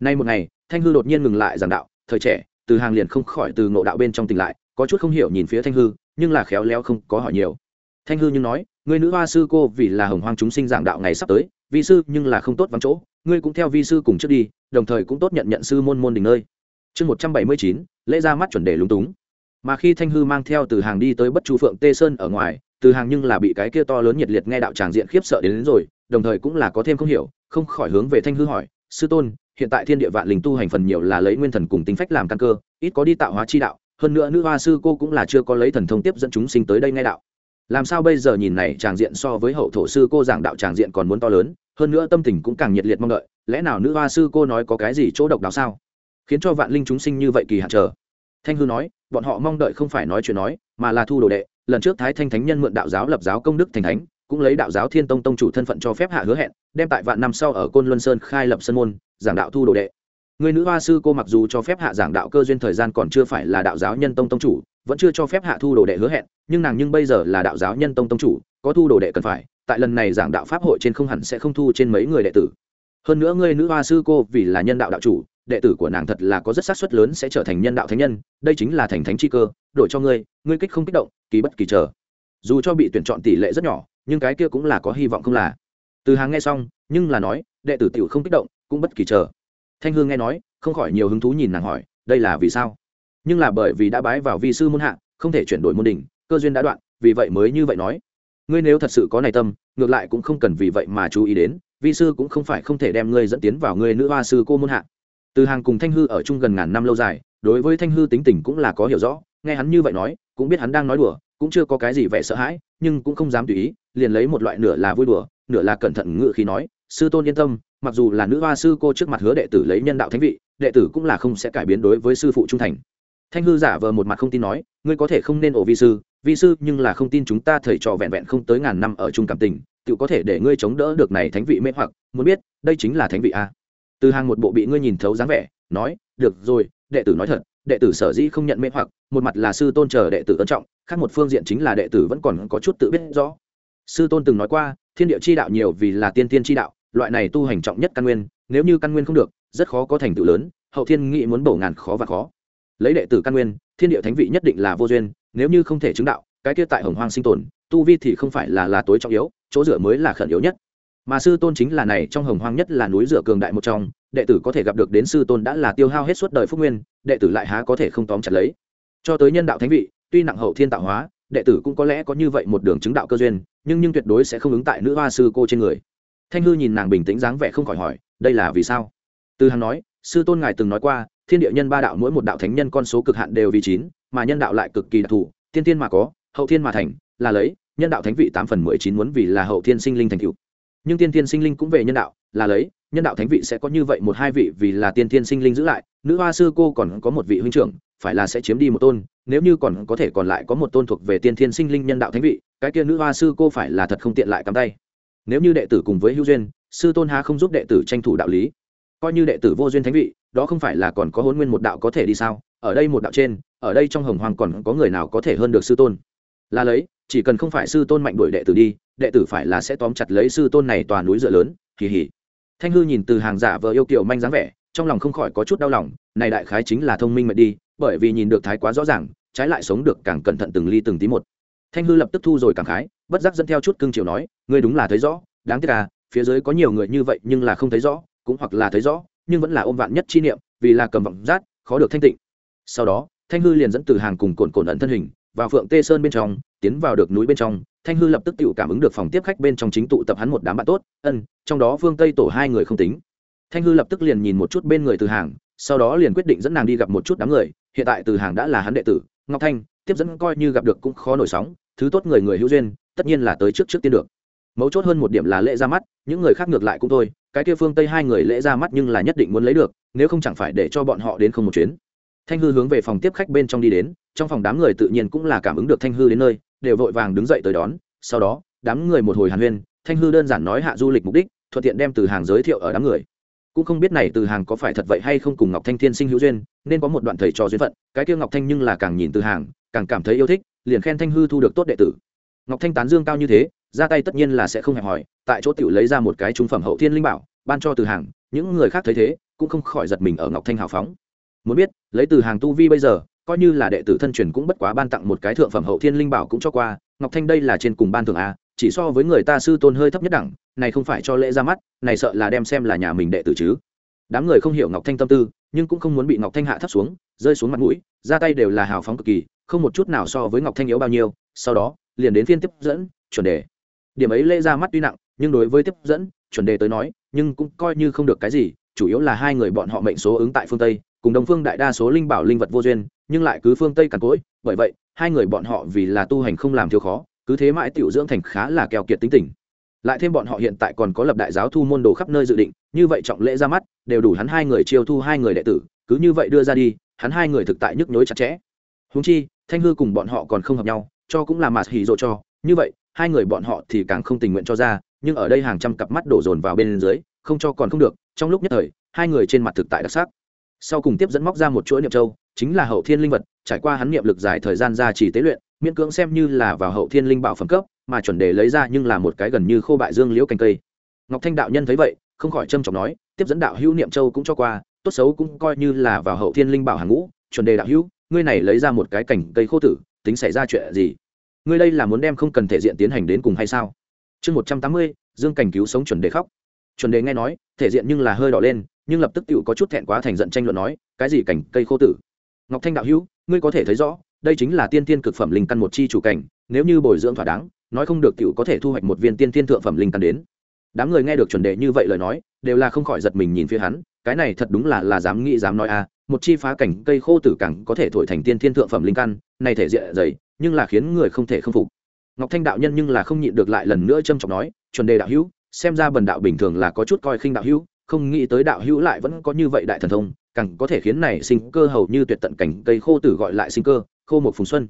Nay một ngày, thanh hư đột nhiên ngừng lại giảng đạo, thời trẻ, từ hàng liền không khỏi từ ngộ đạo bên trong tỉnh lại, có chút không hiểu nhìn phía thanh hư, nhưng là khéo léo không có hỏi nhiều. Thanh hư nhưng nói người nữ hoa sư cô vì là hồng hoang chúng sinh giảng đạo ngày sắp tới vi sư nhưng là không tốt vắng chỗ ngươi cũng theo vi sư cùng trước đi đồng thời cũng tốt nhận nhận sư môn môn đình nơi. Chương một trăm bảy mươi chín lễ ra mắt chuẩn đề lúng túng. Mà khi thanh hư mang theo từ hàng đi tới bất chu phượng tê sơn ở ngoài từ hàng nhưng là bị cái kia to lớn nhiệt liệt nghe đạo tràng diện khiếp sợ đến, đến rồi đồng thời cũng là có thêm không hiểu không khỏi hướng về thanh hư hỏi sư tôn hiện tại thiên địa vạn linh tu hành phần nhiều là lấy nguyên thần cùng tính phách làm căn cơ ít có đi tạo hóa chi đạo hơn nữa nữ hoa sư cô cũng là chưa có lấy thần thông tiếp dẫn chúng sinh tới đây nghe đạo làm sao bây giờ nhìn này tràng diện so với hậu thổ sư cô giảng đạo tràng diện còn muốn to lớn, hơn nữa tâm tình cũng càng nhiệt liệt mong đợi, lẽ nào nữ hoa sư cô nói có cái gì chỗ độc đáo sao? Khiến cho vạn linh chúng sinh như vậy kỳ hạn chờ. Thanh hư nói, bọn họ mong đợi không phải nói chuyện nói, mà là thu đồ đệ. Lần trước thái thanh thánh nhân mượn đạo giáo lập giáo công đức thành thánh, cũng lấy đạo giáo thiên tông tông chủ thân phận cho phép hạ hứa hẹn, đem tại vạn năm sau ở côn luân sơn khai lập sân môn, giảng đạo thu đồ đệ. Người nữ hoa sư cô mặc dù cho phép hạ giảng đạo cơ duyên thời gian còn chưa phải là đạo giáo nhân tông tông chủ vẫn chưa cho phép hạ thu đồ đệ hứa hẹn, nhưng nàng nhưng bây giờ là đạo giáo nhân tông tông chủ, có thu đồ đệ cần phải, tại lần này giảng đạo pháp hội trên không hẳn sẽ không thu trên mấy người đệ tử. Hơn nữa ngươi nữ hoa sư cô vì là nhân đạo đạo chủ, đệ tử của nàng thật là có rất xác suất lớn sẽ trở thành nhân đạo thánh nhân, đây chính là thành thánh chi cơ, đổi cho ngươi ngươi kích không kích động, kỳ bất kỳ chờ. Dù cho bị tuyển chọn tỷ lệ rất nhỏ, nhưng cái kia cũng là có hy vọng không là. Từ hàng nghe xong, nhưng là nói, đệ tử tiểu không kích động, cũng bất kỳ chờ. Thanh hương nghe nói, không khỏi nhiều hứng thú nhìn nàng hỏi, đây là vì sao? Nhưng là bởi vì đã bái vào vi sư môn hạ, không thể chuyển đổi môn đình cơ duyên đã đoạn, vì vậy mới như vậy nói. Ngươi nếu thật sự có này tâm, ngược lại cũng không cần vì vậy mà chú ý đến, vi sư cũng không phải không thể đem ngươi dẫn tiến vào ngươi nữ hoa sư cô môn hạ. Từ hàng cùng thanh hư ở chung gần ngàn năm lâu dài, đối với thanh hư tính tình cũng là có hiểu rõ, nghe hắn như vậy nói, cũng biết hắn đang nói đùa, cũng chưa có cái gì vẻ sợ hãi, nhưng cũng không dám tùy ý, liền lấy một loại nửa là vui đùa, nửa là cẩn thận ngự khi nói, sư tôn yên tâm, mặc dù là nữ hoa sư cô trước mặt hứa đệ tử lấy nhân đạo thánh vị, đệ tử cũng là không sẽ cải biến đối với sư phụ trung thành thanh hư giả vờ một mặt không tin nói, ngươi có thể không nên ổ vi sư vi sư, nhưng là không tin chúng ta thầy trò vẹn vẹn không tới ngàn năm ở chung cảm tình, tự có thể để ngươi chống đỡ được này thánh vị mê hoặc, muốn biết, đây chính là thánh vị a. Từ hàng một bộ bị ngươi nhìn thấu dáng vẻ, nói, được rồi, đệ tử nói thật, đệ tử sở dĩ không nhận mê hoặc, một mặt là sư tôn chờ đệ tử ân trọng, khác một phương diện chính là đệ tử vẫn còn có chút tự biết rõ. Sư tôn từng nói qua, thiên địa chi đạo nhiều vì là tiên tiên chi đạo, loại này tu hành trọng nhất căn nguyên, nếu như căn nguyên không được, rất khó có thành tựu lớn, hậu thiên nghị muốn bổ ngàn khó và khó lấy đệ tử căn nguyên, thiên địa thánh vị nhất định là vô duyên, nếu như không thể chứng đạo, cái kia tại hồng hoang sinh tồn, tu vi thì không phải là là tối trọng yếu, chỗ dựa mới là khẩn yếu nhất. Mà sư tôn chính là này, trong hồng hoang nhất là núi rửa cường đại một trong, đệ tử có thể gặp được đến sư tôn đã là tiêu hao hết suốt đời phúc nguyên, đệ tử lại há có thể không tóm chặt lấy. Cho tới nhân đạo thánh vị, tuy nặng hậu thiên tạo hóa, đệ tử cũng có lẽ có như vậy một đường chứng đạo cơ duyên, nhưng nhưng tuyệt đối sẽ không ứng tại nữ hoa sư cô trên người. Thanh hư nhìn nàng bình tĩnh dáng vẻ không khỏi hỏi, đây là vì sao? Từ hằng nói, sư tôn ngài từng nói qua thiên địa nhân ba đạo mỗi một đạo thánh nhân con số cực hạn đều vì chín, mà nhân đạo lại cực kỳ đặc thù, tiên tiên mà có, hậu thiên mà thành, là lấy, nhân đạo thánh vị tám phần mười chín muốn vì là hậu thiên sinh linh thành cựu nhưng tiên tiên sinh linh cũng về nhân đạo, là lấy, nhân đạo thánh vị sẽ có như vậy một hai vị vì là tiên tiên sinh linh giữ lại, nữ hoa sư cô còn có một vị huynh trưởng, phải là sẽ chiếm đi một tôn, nếu như còn có thể còn lại có một tôn thuộc về tiên thiên sinh linh nhân đạo thánh vị, cái kia nữ hoa sư cô phải là thật không tiện lại cắm tay. Nếu như đệ tử cùng với hữu duyên, sư tôn há không giúp đệ tử tranh thủ đạo lý? Coi như đệ tử vô duyên thánh vị, đó không phải là còn có hôn nguyên một đạo có thể đi sao? Ở đây một đạo trên, ở đây trong hồng hoàng còn có người nào có thể hơn được sư tôn? Là lấy, chỉ cần không phải sư tôn mạnh đuổi đệ tử đi, đệ tử phải là sẽ tóm chặt lấy sư tôn này toàn núi dựa lớn kỳ hỉ thanh hư nhìn từ hàng giả vợ yêu kiều manh dáng vẻ, trong lòng không khỏi có chút đau lòng, này đại khái chính là thông minh mệt đi, bởi vì nhìn được thái quá rõ ràng, trái lại sống được càng cẩn thận từng ly từng tí một. Thanh hư lập tức thu rồi cảm khái, bất giác dẫn theo chút cương triều nói, ngươi đúng là thấy rõ, đáng tiếc à phía dưới có nhiều người như vậy nhưng là không thấy rõ cũng hoặc là thấy rõ, nhưng vẫn là ôm vạn nhất chi niệm, vì là cầm vọng rát, khó được thanh tịnh. Sau đó, thanh hư liền dẫn từ hàng cùng cồn cồn ẩn thân hình, vào phượng tê sơn bên trong, tiến vào được núi bên trong. Thanh hư lập tức tự cảm ứng được phòng tiếp khách bên trong chính tụ tập hắn một đám bạn tốt, ân, trong đó phương tây tổ hai người không tính. Thanh hư lập tức liền nhìn một chút bên người từ hàng, sau đó liền quyết định dẫn nàng đi gặp một chút đám người. Hiện tại từ hàng đã là hắn đệ tử, ngọc thanh, tiếp dẫn coi như gặp được cũng khó nổi sóng, thứ tốt người người hữu duyên, tất nhiên là tới trước trước tiên được. Mấu chốt hơn một điểm là lễ ra mắt, những người khác ngược lại cũng thôi cái kia phương tây hai người lễ ra mắt nhưng là nhất định muốn lấy được, nếu không chẳng phải để cho bọn họ đến không một chuyến. Thanh hư hướng về phòng tiếp khách bên trong đi đến, trong phòng đám người tự nhiên cũng là cảm ứng được thanh hư đến nơi, đều vội vàng đứng dậy tới đón. Sau đó, đám người một hồi hàn huyên, thanh hư đơn giản nói hạ du lịch mục đích, thuận tiện đem từ hàng giới thiệu ở đám người. Cũng không biết này từ hàng có phải thật vậy hay không cùng ngọc thanh thiên sinh hữu duyên, nên có một đoạn thầy trò duyên phận, cái kia ngọc thanh nhưng là càng nhìn từ hàng, càng cảm thấy yêu thích, liền khen thanh hư thu được tốt đệ tử. Ngọc thanh tán dương cao như thế ra tay tất nhiên là sẽ không hẹp hòi, tại chỗ tiểu lấy ra một cái trung phẩm hậu thiên linh bảo, ban cho từ hàng, những người khác thấy thế, cũng không khỏi giật mình ở ngọc thanh hào phóng. Muốn biết, lấy từ hàng tu vi bây giờ, coi như là đệ tử thân truyền cũng bất quá ban tặng một cái thượng phẩm hậu thiên linh bảo cũng cho qua, ngọc thanh đây là trên cùng ban thượng a, chỉ so với người ta sư tôn hơi thấp nhất đẳng, này không phải cho lễ ra mắt, này sợ là đem xem là nhà mình đệ tử chứ. Đám người không hiểu ngọc thanh tâm tư, nhưng cũng không muốn bị ngọc thanh hạ thấp xuống, rơi xuống mặt mũi, ra tay đều là hào phóng cực kỳ, không một chút nào so với ngọc thanh yếu bao nhiêu, sau đó, liền đến phiên tiếp dẫn, chuẩn đề điểm ấy lễ ra mắt tuy nặng, nhưng đối với tiếp dẫn, chuẩn đề tới nói, nhưng cũng coi như không được cái gì, chủ yếu là hai người bọn họ mệnh số ứng tại phương tây, cùng đồng phương đại đa số linh bảo linh vật vô duyên, nhưng lại cứ phương tây càn cỗi, bởi vậy, hai người bọn họ vì là tu hành không làm thiếu khó, cứ thế mãi tiểu dưỡng thành khá là keo kiệt tính tình. Lại thêm bọn họ hiện tại còn có lập đại giáo thu môn đồ khắp nơi dự định, như vậy trọng lễ ra mắt, đều đủ hắn hai người chiêu thu hai người đệ tử, cứ như vậy đưa ra đi, hắn hai người thực tại nhức nhối chặt chẽ. Húng chi, thanh hư cùng bọn họ còn không hợp nhau, cho cũng là mạt hỉ dỗ cho như vậy, hai người bọn họ thì càng không tình nguyện cho ra, nhưng ở đây hàng trăm cặp mắt đổ dồn vào bên dưới, không cho còn không được, trong lúc nhất thời, hai người trên mặt thực tại đặc sắc. Sau cùng tiếp dẫn móc ra một chuỗi niệm châu, chính là hậu thiên linh vật, trải qua hắn niệm lực dài thời gian ra chỉ tế luyện, miễn cưỡng xem như là vào hậu thiên linh bảo phẩm cấp, mà chuẩn đề lấy ra nhưng là một cái gần như khô bại dương liễu cành cây. Ngọc thanh đạo nhân thấy vậy, không khỏi trâm trọng nói, tiếp dẫn đạo hữu niệm châu cũng cho qua, tốt xấu cũng coi như là vào hậu thiên linh bảo hàng ngũ, chuẩn đề đạo hữu, ngươi này lấy ra một cái cành cây khô tử, tính xảy ra chuyện gì? Ngươi đây là muốn đem không cần thể diện tiến hành đến cùng hay sao? Chương một trăm tám mươi, dương cảnh cứu sống chuẩn đề khóc. Chuẩn đề nghe nói, thể diện nhưng là hơi đỏ lên, nhưng lập tức tự có chút thẹn quá thành giận tranh luận nói, cái gì cảnh, cây khô tử? Ngọc thanh đạo hữu, ngươi có thể thấy rõ, đây chính là tiên tiên cực phẩm linh căn một chi chủ cảnh, nếu như bồi dưỡng thỏa đáng, nói không được tiểu có thể thu hoạch một viên tiên tiên thượng phẩm linh căn đến. Đám người nghe được chuẩn đề như vậy lời nói, đều là không khỏi giật mình nhìn phía hắn, cái này thật đúng là là dám nghĩ dám nói à một chi phá cảnh cây khô tử cẳng có thể thổi thành tiên thiên thượng phẩm linh căn, này thể diện dày nhưng là khiến người không thể không phục. Ngọc thanh đạo nhân nhưng là không nhịn được lại lần nữa trâm trọng nói, chuẩn đề đạo hữu, xem ra bần đạo bình thường là có chút coi khinh đạo hữu, không nghĩ tới đạo hữu lại vẫn có như vậy đại thần thông, càng có thể khiến này sinh cơ hầu như tuyệt tận cảnh cây khô tử gọi lại sinh cơ, khô một phùng xuân.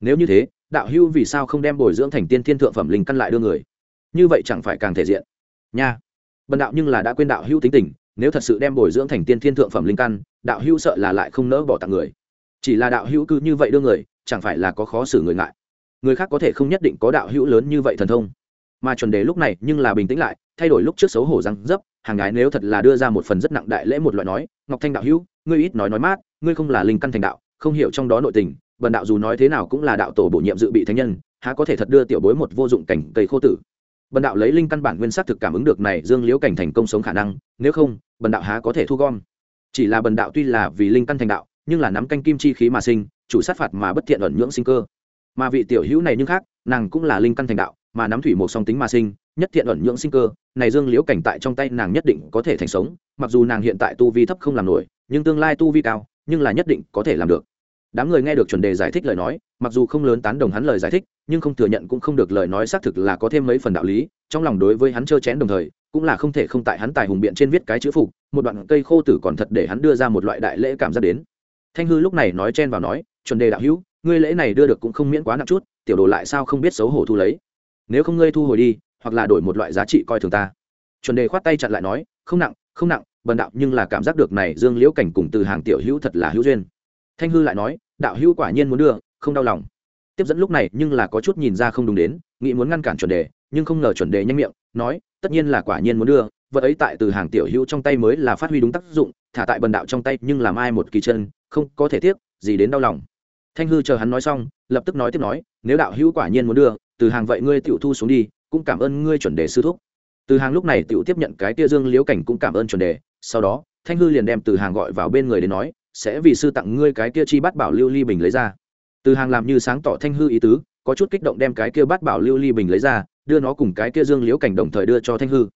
Nếu như thế, đạo hữu vì sao không đem bồi dưỡng thành tiên thiên thượng phẩm linh căn lại đưa người? Như vậy chẳng phải càng thể diện. Nha. Bần đạo nhưng là đã quên đạo hữu tính tình, nếu thật sự đem bồi dưỡng thành tiên thiên thượng phẩm linh căn, đạo hữu sợ là lại không nỡ bỏ tặng người. Chỉ là đạo hữu cứ như vậy đưa người chẳng phải là có khó xử người ngại. Người khác có thể không nhất định có đạo hữu lớn như vậy thần thông. Mà chuẩn đề lúc này nhưng là bình tĩnh lại, thay đổi lúc trước xấu hổ răng dấp, hàng gái nếu thật là đưa ra một phần rất nặng đại lễ một loại nói, ngọc thanh đạo hữu, ngươi ít nói nói mát, ngươi không là linh căn thành đạo, không hiểu trong đó nội tình, bần đạo dù nói thế nào cũng là đạo tổ bổ nhiệm dự bị thánh nhân, há có thể thật đưa tiểu bối một vô dụng cảnh cây khô tử? Bần đạo lấy linh căn bản nguyên sắc thực cảm ứng được này dương liễu cảnh thành công sống khả năng, nếu không, bần đạo há có thể thu gom. Chỉ là bần đạo tuy là vì linh căn thành đạo, nhưng là nắm canh kim chi khí mà sinh chủ sát phạt mà bất thiện ẩn nhưỡng sinh cơ. Mà vị tiểu hữu này nhưng khác, nàng cũng là linh căn thành đạo, mà nắm thủy một song tính mà sinh, nhất thiện ẩn nhưỡng sinh cơ, này dương liễu cảnh tại trong tay nàng nhất định có thể thành sống, mặc dù nàng hiện tại tu vi thấp không làm nổi, nhưng tương lai tu vi cao, nhưng là nhất định có thể làm được. Đám người nghe được chuẩn đề giải thích lời nói, mặc dù không lớn tán đồng hắn lời giải thích, nhưng không thừa nhận cũng không được lời nói xác thực là có thêm mấy phần đạo lý, trong lòng đối với hắn trơ chén đồng thời, cũng là không thể không tại hắn tài hùng biện trên viết cái chữ phục, một đoạn cây khô tử còn thật để hắn đưa ra một loại đại lễ cảm giác đến. Thanh hư lúc này nói chen vào nói chuẩn đề đạo hữu, ngươi lễ này đưa được cũng không miễn quá nặng chút, tiểu đồ lại sao không biết xấu hổ thu lấy? Nếu không ngươi thu hồi đi, hoặc là đổi một loại giá trị coi thường ta. Chuẩn đề khoát tay chặn lại nói, không nặng không nặng, bần đạo nhưng là cảm giác được này dương liễu cảnh cùng từ hàng tiểu hữu thật là hữu duyên. Thanh hư lại nói, đạo hữu quả nhiên muốn đưa, không đau lòng. Tiếp dẫn lúc này nhưng là có chút nhìn ra không đúng đến, nghĩ muốn ngăn cản chuẩn đề, nhưng không ngờ chuẩn đề nhanh miệng, nói, tất nhiên là quả nhiên muốn đưa, vật ấy tại từ hàng tiểu hữu trong tay mới là phát huy đúng tác dụng, thả tại bần đạo trong tay nhưng làm ai một kỳ chân, không có thể tiếc, gì đến đau lòng thanh hư chờ hắn nói xong, lập tức nói tiếp nói, nếu đạo hữu quả nhiên muốn đưa, từ hàng vậy ngươi tiểu thu xuống đi, cũng cảm ơn ngươi chuẩn đề sư thúc. Từ hàng lúc này tiểu tiếp nhận cái tia dương liễu cảnh cũng cảm ơn chuẩn đề, sau đó, thanh hư liền đem từ hàng gọi vào bên người để nói, sẽ vì sư tặng ngươi cái kia chi bắt bảo lưu ly bình lấy ra. Từ hàng làm như sáng tỏ thanh hư ý tứ, có chút kích động đem cái kia bắt bảo lưu ly bình lấy ra, đưa nó cùng cái kia dương liễu cảnh đồng thời đưa cho thanh hư.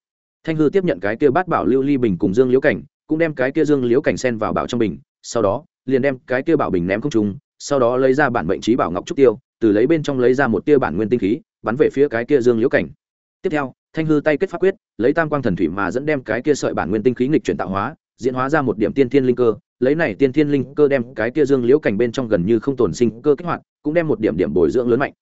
Thanh hư tiếp nhận cái kia bát bảo lưu ly bình cùng dương liễu cảnh, cũng đem cái kia dương liễu cảnh sen vào bảo trong bình, sau đó, liền đem cái kia bảo bình ném không trùng sau đó lấy ra bản mệnh trí bảo ngọc trúc tiêu, từ lấy bên trong lấy ra một tia bản nguyên tinh khí, bắn về phía cái kia dương liễu cảnh. Tiếp theo, thanh hư tay kết pháp quyết, lấy tam quang thần thủy mà dẫn đem cái kia sợi bản nguyên tinh khí nghịch chuyển tạo hóa, diễn hóa ra một điểm tiên thiên linh cơ. Lấy này tiên thiên linh cơ đem cái kia dương liễu cảnh bên trong gần như không tồn sinh cơ kích hoạt, cũng đem một điểm điểm bồi dưỡng lớn mạnh.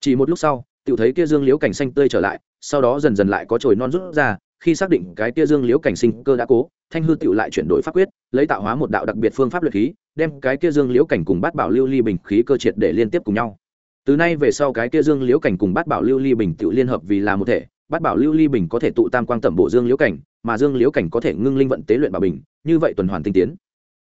Chỉ một lúc sau tự thấy kia dương liễu cảnh xanh tươi trở lại, sau đó dần dần lại có chồi non rút ra, khi xác định cái kia dương liễu cảnh sinh cơ đã cố, thanh hư tự lại chuyển đổi pháp quyết, lấy tạo hóa một đạo đặc biệt phương pháp luyện khí đem cái kia dương liễu cảnh cùng bát bảo lưu ly bình khí cơ triệt để liên tiếp cùng nhau. Từ nay về sau cái kia dương liễu cảnh cùng bát bảo lưu ly bình tự liên hợp vì là một thể, bát bảo lưu ly bình có thể tụ tam quang tẩm bộ dương liễu cảnh, mà dương liễu cảnh có thể ngưng linh vận tế luyện bảo bình, như vậy tuần hoàn tinh tiến.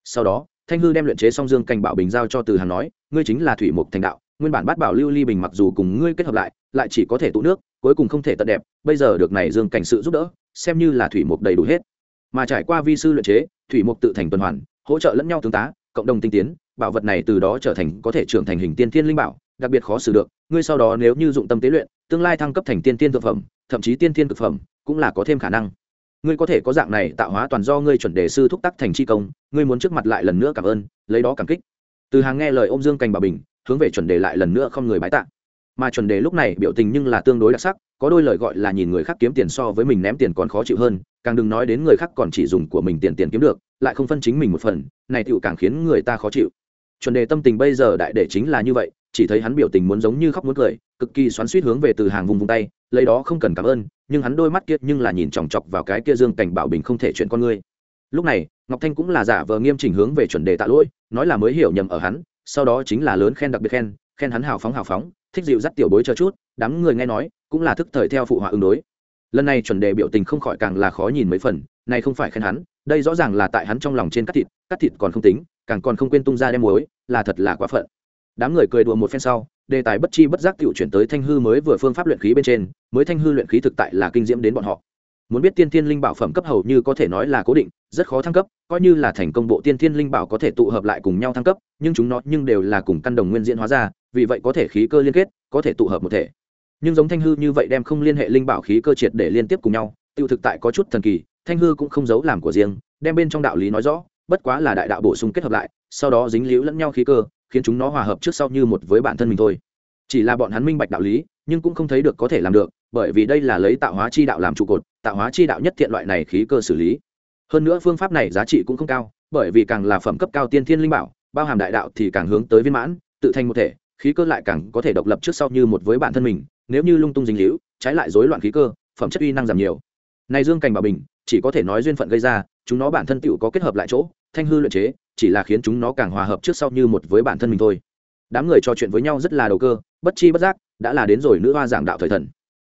Sau đó, thanh hư đem luyện chế xong dương cảnh bảo bình giao cho từ hàn nói, ngươi chính là thủy mục thành đạo, nguyên bản bát bảo lưu ly bình mặc dù cùng ngươi kết hợp lại lại chỉ có thể tụ nước, cuối cùng không thể tận đẹp, bây giờ được này dương cảnh sự giúp đỡ, xem như là thủy mục đầy đủ hết. Mà trải qua vi sư luyện chế, thủy mục tự thành tuần hoàn, hỗ trợ lẫn nhau tương tá cộng đồng tinh tiến, bảo vật này từ đó trở thành có thể trưởng thành hình tiên thiên linh bảo, đặc biệt khó xử được, ngươi sau đó nếu như dụng tâm tế luyện, tương lai thăng cấp thành tiên tiên thực phẩm, thậm chí tiên thiên thực phẩm, cũng là có thêm khả năng. Ngươi có thể có dạng này tạo hóa toàn do ngươi chuẩn đề sư thúc tắc thành chi công, ngươi muốn trước mặt lại lần nữa cảm ơn, lấy đó cảm kích. Từ hàng nghe lời ôm dương cành bảo bình, hướng về chuẩn đề lại lần nữa không người bái tạ. Mà chuẩn đề lúc này biểu tình nhưng là tương đối đặc sắc có đôi lời gọi là nhìn người khác kiếm tiền so với mình ném tiền còn khó chịu hơn, càng đừng nói đến người khác còn chỉ dùng của mình tiền tiền kiếm được, lại không phân chính mình một phần, này tựu càng khiến người ta khó chịu. Chuẩn đề tâm tình bây giờ đại để chính là như vậy, chỉ thấy hắn biểu tình muốn giống như khóc muốn cười, cực kỳ xoắn suýt hướng về từ hàng vùng vùng tay, lấy đó không cần cảm ơn, nhưng hắn đôi mắt kia nhưng là nhìn chòng chọc vào cái kia dương cảnh bảo bình không thể chuyện con ngươi lúc này, ngọc thanh cũng là giả vờ nghiêm chỉnh hướng về chuẩn đề tạ lỗi, nói là mới hiểu nhầm ở hắn, sau đó chính là lớn khen đặc biệt khen khen hắn hào phóng hào phóng thích dịu dắt tiểu bối chờ chút, đám người nghe nói, cũng là thức thời theo phụ họa ứng đối. Lần này chuẩn đề biểu tình không khỏi càng là khó nhìn mấy phần, này không phải khen hắn, đây rõ ràng là tại hắn trong lòng trên cắt thịt cắt thịt còn không tính, càng còn không quên tung ra đem muối, là thật là quá phận. Đám người cười đùa một phen sau, đề tài bất chi bất giác tự chuyển tới thanh hư mới vừa phương pháp luyện khí bên trên, mới thanh hư luyện khí thực tại là kinh diễm đến bọn họ. Muốn biết tiên thiên linh bảo phẩm cấp hầu như có thể nói là cố định, rất khó thăng cấp, coi như là thành công bộ tiên thiên linh bảo có thể tụ hợp lại cùng nhau thăng cấp, nhưng chúng nó nhưng đều là cùng căn đồng nguyên diễn hóa ra vì vậy có thể khí cơ liên kết, có thể tụ hợp một thể. Nhưng giống thanh hư như vậy đem không liên hệ linh bảo khí cơ triệt để liên tiếp cùng nhau, tiêu thực tại có chút thần kỳ, thanh hư cũng không giấu làm của riêng, đem bên trong đạo lý nói rõ, bất quá là đại đạo bổ sung kết hợp lại, sau đó dính líu lẫn nhau khí cơ, khiến chúng nó hòa hợp trước sau như một với bản thân mình thôi. Chỉ là bọn hắn minh bạch đạo lý, nhưng cũng không thấy được có thể làm được, bởi vì đây là lấy tạo hóa chi đạo làm trụ cột, tạo hóa chi đạo nhất thiện loại này khí cơ xử lý. Hơn nữa phương pháp này giá trị cũng không cao, bởi vì càng là phẩm cấp cao tiên thiên linh bảo, bao hàm đại đạo thì càng hướng tới viên mãn, tự thành một thể khí cơ lại càng có thể độc lập trước sau như một với bản thân mình, nếu như lung tung dính hữu trái lại rối loạn khí cơ, phẩm chất uy năng giảm nhiều. Này dương cảnh bảo bình, chỉ có thể nói duyên phận gây ra, chúng nó bản thân tựu có kết hợp lại chỗ, thanh hư luyện chế, chỉ là khiến chúng nó càng hòa hợp trước sau như một với bản thân mình thôi. Đám người trò chuyện với nhau rất là đầu cơ, bất chi bất giác, đã là đến rồi nữ hoa giảng đạo thời thần.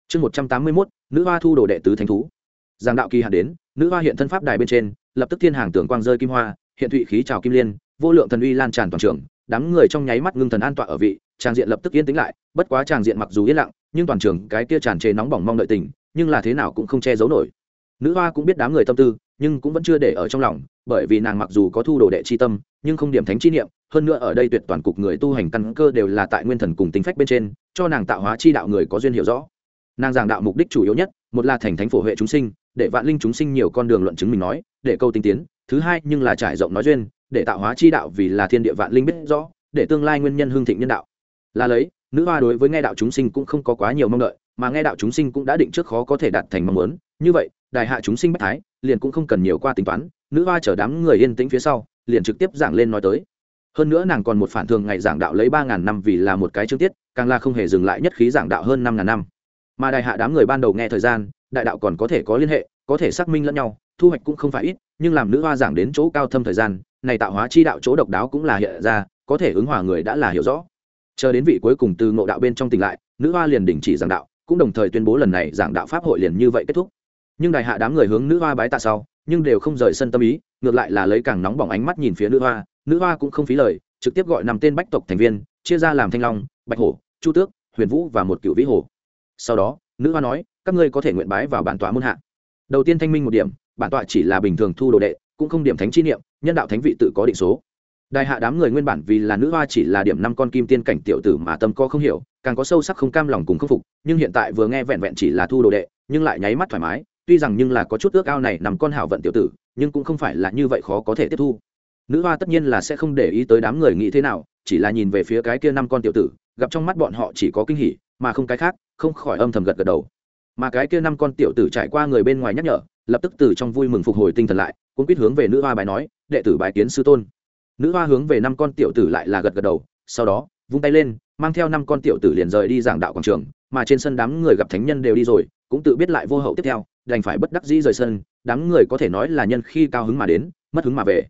Chương một trăm tám mươi mốt, nữ hoa thu đồ đệ tứ thánh thú. Giảng đạo kỳ hạn đến, nữ hoa hiện thân pháp đài bên trên, lập tức thiên hàng tưởng quang rơi kim hoa, hiện thụy khí trào kim liên, vô lượng thần uy lan tràn toàn trường đám người trong nháy mắt ngưng thần an tọa ở vị tràng diện lập tức yên tĩnh lại, bất quá tràng diện mặc dù yên lặng, nhưng toàn trường cái kia tràn trề nóng bỏng mong đợi tình, nhưng là thế nào cũng không che giấu nổi. Nữ hoa cũng biết đám người tâm tư, nhưng cũng vẫn chưa để ở trong lòng, bởi vì nàng mặc dù có thu đồ đệ chi tâm, nhưng không điểm thánh chi niệm, hơn nữa ở đây tuyệt toàn cục người tu hành căn cơ đều là tại nguyên thần cùng tính phách bên trên, cho nàng tạo hóa chi đạo người có duyên hiểu rõ. Nàng giảng đạo mục đích chủ yếu nhất, một là thành thánh phổ huệ chúng sinh, để vạn linh chúng sinh nhiều con đường luận chứng mình nói, để câu tinh tiến, thứ hai nhưng là trải rộng nói duyên để tạo hóa chi đạo vì là thiên địa vạn linh biết rõ, để tương lai nguyên nhân hương thịnh nhân đạo. Là lấy, nữ hoa đối với nghe đạo chúng sinh cũng không có quá nhiều mong đợi, mà nghe đạo chúng sinh cũng đã định trước khó có thể đạt thành mong muốn. Như vậy, đại hạ chúng sinh bất thái, liền cũng không cần nhiều qua tính toán, nữ hoa chở đám người yên tĩnh phía sau, liền trực tiếp giảng lên nói tới. Hơn nữa nàng còn một phản thường ngày giảng đạo lấy ba ngàn năm vì là một cái chương tiết, càng là không hề dừng lại nhất khí giảng đạo hơn năm ngàn năm. Mà đại hạ đám người ban đầu nghe thời gian, đại đạo còn có thể có liên hệ, có thể xác minh lẫn nhau, thu hoạch cũng không phải ít, nhưng làm nữ hoa giảng đến chỗ cao thâm thời gian này tạo hóa chi đạo chỗ độc đáo cũng là hiện ra, có thể ứng hòa người đã là hiểu rõ. Chờ đến vị cuối cùng từ ngộ đạo bên trong tỉnh lại, nữ hoa liền đình chỉ giảng đạo, cũng đồng thời tuyên bố lần này giảng đạo pháp hội liền như vậy kết thúc. Nhưng đại hạ đám người hướng nữ hoa bái tạ sau, nhưng đều không rời sân tâm ý, ngược lại là lấy càng nóng bỏng ánh mắt nhìn phía nữ hoa nữ hoa cũng không phí lời, trực tiếp gọi năm tên bách tộc thành viên, chia ra làm thanh long, bạch hổ, chu tước, huyền vũ và một cựu vĩ hổ. Sau đó, nữ hoa nói, các ngươi có thể nguyện bái vào bản tọa môn hạ. Đầu tiên thanh minh một điểm, bản tọa chỉ là bình thường thu đồ đệ cũng không điểm thánh chi niệm, nhân đạo thánh vị tự có định số. Đại hạ đám người nguyên bản vì là nữ hoa chỉ là điểm năm con kim tiên cảnh tiểu tử mà tâm co không hiểu, càng có sâu sắc không cam lòng cùng khâm phục, nhưng hiện tại vừa nghe vẹn vẹn chỉ là thu đồ đệ, nhưng lại nháy mắt thoải mái, tuy rằng nhưng là có chút ước ao này nằm con hảo vận tiểu tử, nhưng cũng không phải là như vậy khó có thể tiếp thu. Nữ hoa tất nhiên là sẽ không để ý tới đám người nghĩ thế nào, chỉ là nhìn về phía cái kia năm con tiểu tử, gặp trong mắt bọn họ chỉ có kinh hỉ, mà không cái khác, không khỏi âm thầm gật gật đầu. Mà cái kia năm con tiểu tử trải qua người bên ngoài nhắc nhở lập tức từ trong vui mừng phục hồi tinh thần lại cũng quyết hướng về nữ hoa bài nói, đệ tử bài kiến sư tôn. Nữ hoa hướng về năm con tiểu tử lại là gật gật đầu, sau đó, vung tay lên, mang theo năm con tiểu tử liền rời đi giảng đạo quảng trường, mà trên sân đám người gặp thánh nhân đều đi rồi, cũng tự biết lại vô hậu tiếp theo, đành phải bất đắc dĩ rời sân, đám người có thể nói là nhân khi cao hứng mà đến, mất hứng mà về.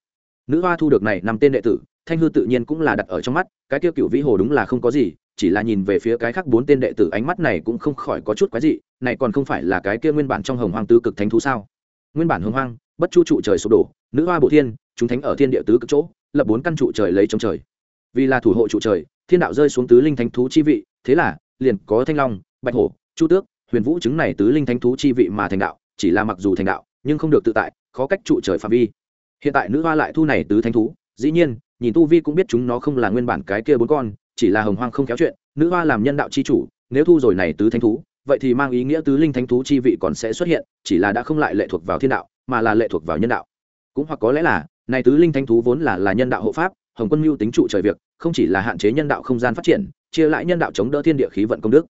Nữ hoa thu được này năm tên đệ tử thanh hư tự nhiên cũng là đặt ở trong mắt, cái kia cựu vĩ hồ đúng là không có gì, chỉ là nhìn về phía cái khác bốn tên đệ tử, ánh mắt này cũng không khỏi có chút quái dị, này còn không phải là cái kia nguyên bản trong hồng hoang tứ cực thánh thú sao? Nguyên bản hồng hoang, bất chu trụ trời sụp đổ, nữ hoa bộ thiên, chúng thánh ở thiên địa tứ cực chỗ, lập bốn căn trụ trời lấy trong trời. Vì là thủ hộ trụ trời, thiên đạo rơi xuống tứ linh thánh thú chi vị, thế là, liền có thanh long, bạch hổ, chu tước, huyền vũ chứng này tứ linh thánh thú chi vị mà thành đạo, chỉ là mặc dù thành đạo, nhưng không được tự tại, khó cách trụ trời phạm vi. Hiện tại nữ hoa lại thu này tứ thánh thú, dĩ nhiên nhìn tu vi cũng biết chúng nó không là nguyên bản cái kia bốn con, chỉ là hồng hoang không kéo chuyện, nữ hoa làm nhân đạo chi chủ, nếu thu rồi này tứ thánh thú, vậy thì mang ý nghĩa tứ linh thánh thú chi vị còn sẽ xuất hiện, chỉ là đã không lại lệ thuộc vào thiên đạo, mà là lệ thuộc vào nhân đạo. Cũng hoặc có lẽ là, này tứ linh thánh thú vốn là là nhân đạo hộ pháp, hồng quân mưu tính trụ trời việc, không chỉ là hạn chế nhân đạo không gian phát triển, chia lại nhân đạo chống đỡ thiên địa khí vận công đức.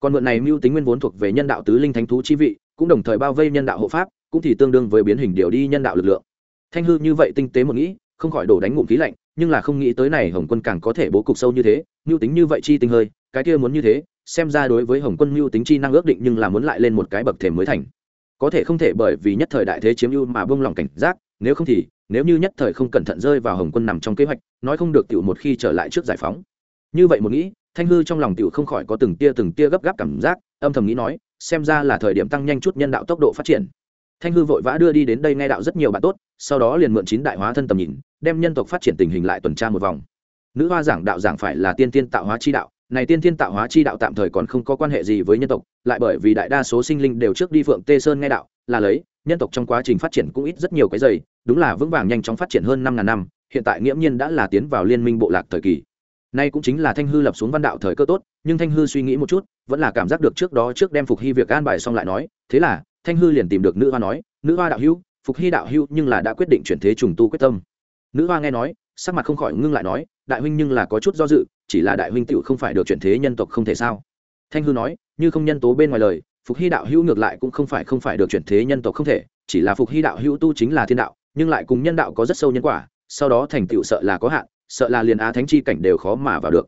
Còn mượn này mưu tính nguyên vốn thuộc về nhân đạo tứ linh thánh thú chi vị, cũng đồng thời bao vây nhân đạo hộ pháp, cũng thì tương đương với biến hình điều đi nhân đạo lực lượng. Thanh hư như vậy tinh tế một nghĩ, không khỏi đổ đánh ngụm khí lạnh nhưng là không nghĩ tới này hồng quân càng có thể bố cục sâu như thế, mưu tính như vậy chi tình hơi, cái kia muốn như thế, xem ra đối với hồng quân mưu tính chi năng ước định nhưng là muốn lại lên một cái bậc thềm mới thành. Có thể không thể bởi vì nhất thời đại thế chiếm ưu mà buông lỏng cảnh giác, nếu không thì, nếu như nhất thời không cẩn thận rơi vào hồng quân nằm trong kế hoạch, nói không được tiểu một khi trở lại trước giải phóng. Như vậy một nghĩ, thanh hư trong lòng tiểu không khỏi có từng tia từng tia gấp gáp cảm giác, âm thầm nghĩ nói, xem ra là thời điểm tăng nhanh chút nhân đạo tốc độ phát triển thanh hư vội vã đưa đi đến đây nghe đạo rất nhiều bạn tốt, sau đó liền mượn chín đại hóa thân tầm nhìn, đem nhân tộc phát triển tình hình lại tuần tra một vòng. Nữ hoa giảng đạo giảng phải là tiên tiên tạo hóa chi đạo, này tiên tiên tạo hóa chi đạo tạm thời còn không có quan hệ gì với nhân tộc, lại bởi vì đại đa số sinh linh đều trước đi phượng tê sơn nghe đạo, là lấy, nhân tộc trong quá trình phát triển cũng ít rất nhiều cái dày, đúng là vững vàng nhanh chóng phát triển hơn năm ngàn năm, hiện tại nghiễm nhiên đã là tiến vào liên minh bộ lạc thời kỳ. Nay cũng chính là thanh hư lập xuống văn đạo thời cơ tốt, nhưng thanh hư suy nghĩ một chút, vẫn là cảm giác được trước đó trước đem phục hy việc an bài xong lại nói, thế là thanh hư liền tìm được nữ hoa nói, nữ hoa đạo hữu, phục hy đạo hữu nhưng là đã quyết định chuyển thế trùng tu quyết tâm. Nữ hoa nghe nói, sắc mặt không khỏi ngưng lại nói, đại huynh nhưng là có chút do dự, chỉ là đại huynh tựu không phải được chuyển thế nhân tộc không thể sao? Thanh hư nói, như không nhân tố bên ngoài lời, phục hy đạo hữu ngược lại cũng không phải không phải được chuyển thế nhân tộc không thể, chỉ là phục hy đạo hữu tu chính là thiên đạo, nhưng lại cùng nhân đạo có rất sâu nhân quả, sau đó thành tựu sợ là có hạn, sợ là liền á thánh chi cảnh đều khó mà vào được.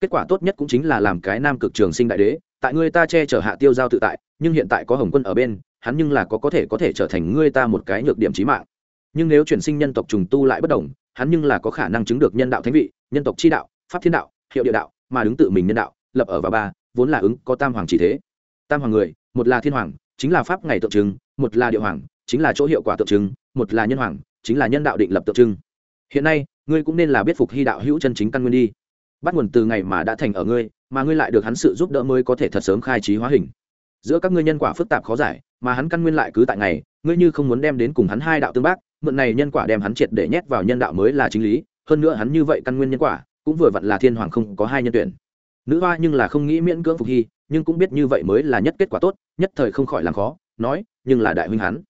Kết quả tốt nhất cũng chính là làm cái nam cực trường sinh đại đế, tại ngươi ta che chở hạ tiêu giao tự tại, nhưng hiện tại có hồng quân ở bên hắn nhưng là có có thể có thể trở thành ngươi ta một cái nhược điểm trí mạng. Nhưng nếu chuyển sinh nhân tộc trùng tu lại bất đồng, hắn nhưng là có khả năng chứng được nhân đạo thánh vị, nhân tộc chi đạo, pháp thiên đạo, hiệu địa đạo, mà đứng tự mình nhân đạo, lập ở và ba, vốn là ứng có tam hoàng chỉ thế. Tam hoàng người, một là thiên hoàng, chính là pháp ngày tượng trưng, một là địa hoàng, chính là chỗ hiệu quả tượng trưng, một là nhân hoàng, chính là nhân đạo định lập tượng trưng. Hiện nay, ngươi cũng nên là biết phục hy đạo hữu chân chính căn nguyên đi. Bắt nguồn từ ngày mà đã thành ở ngươi, mà ngươi lại được hắn sự giúp đỡ mới có thể thật sớm khai trí hóa hình giữa các ngươi nhân quả phức tạp khó giải, mà hắn căn nguyên lại cứ tại ngày, ngươi như không muốn đem đến cùng hắn hai đạo tương bác, mượn này nhân quả đem hắn triệt để nhét vào nhân đạo mới là chính lý, hơn nữa hắn như vậy căn nguyên nhân quả, cũng vừa vặn là thiên hoàng không có hai nhân tuyển. Nữ hoa nhưng là không nghĩ miễn cưỡng phục hy, nhưng cũng biết như vậy mới là nhất kết quả tốt, nhất thời không khỏi làm khó, nói, nhưng là đại huynh hắn.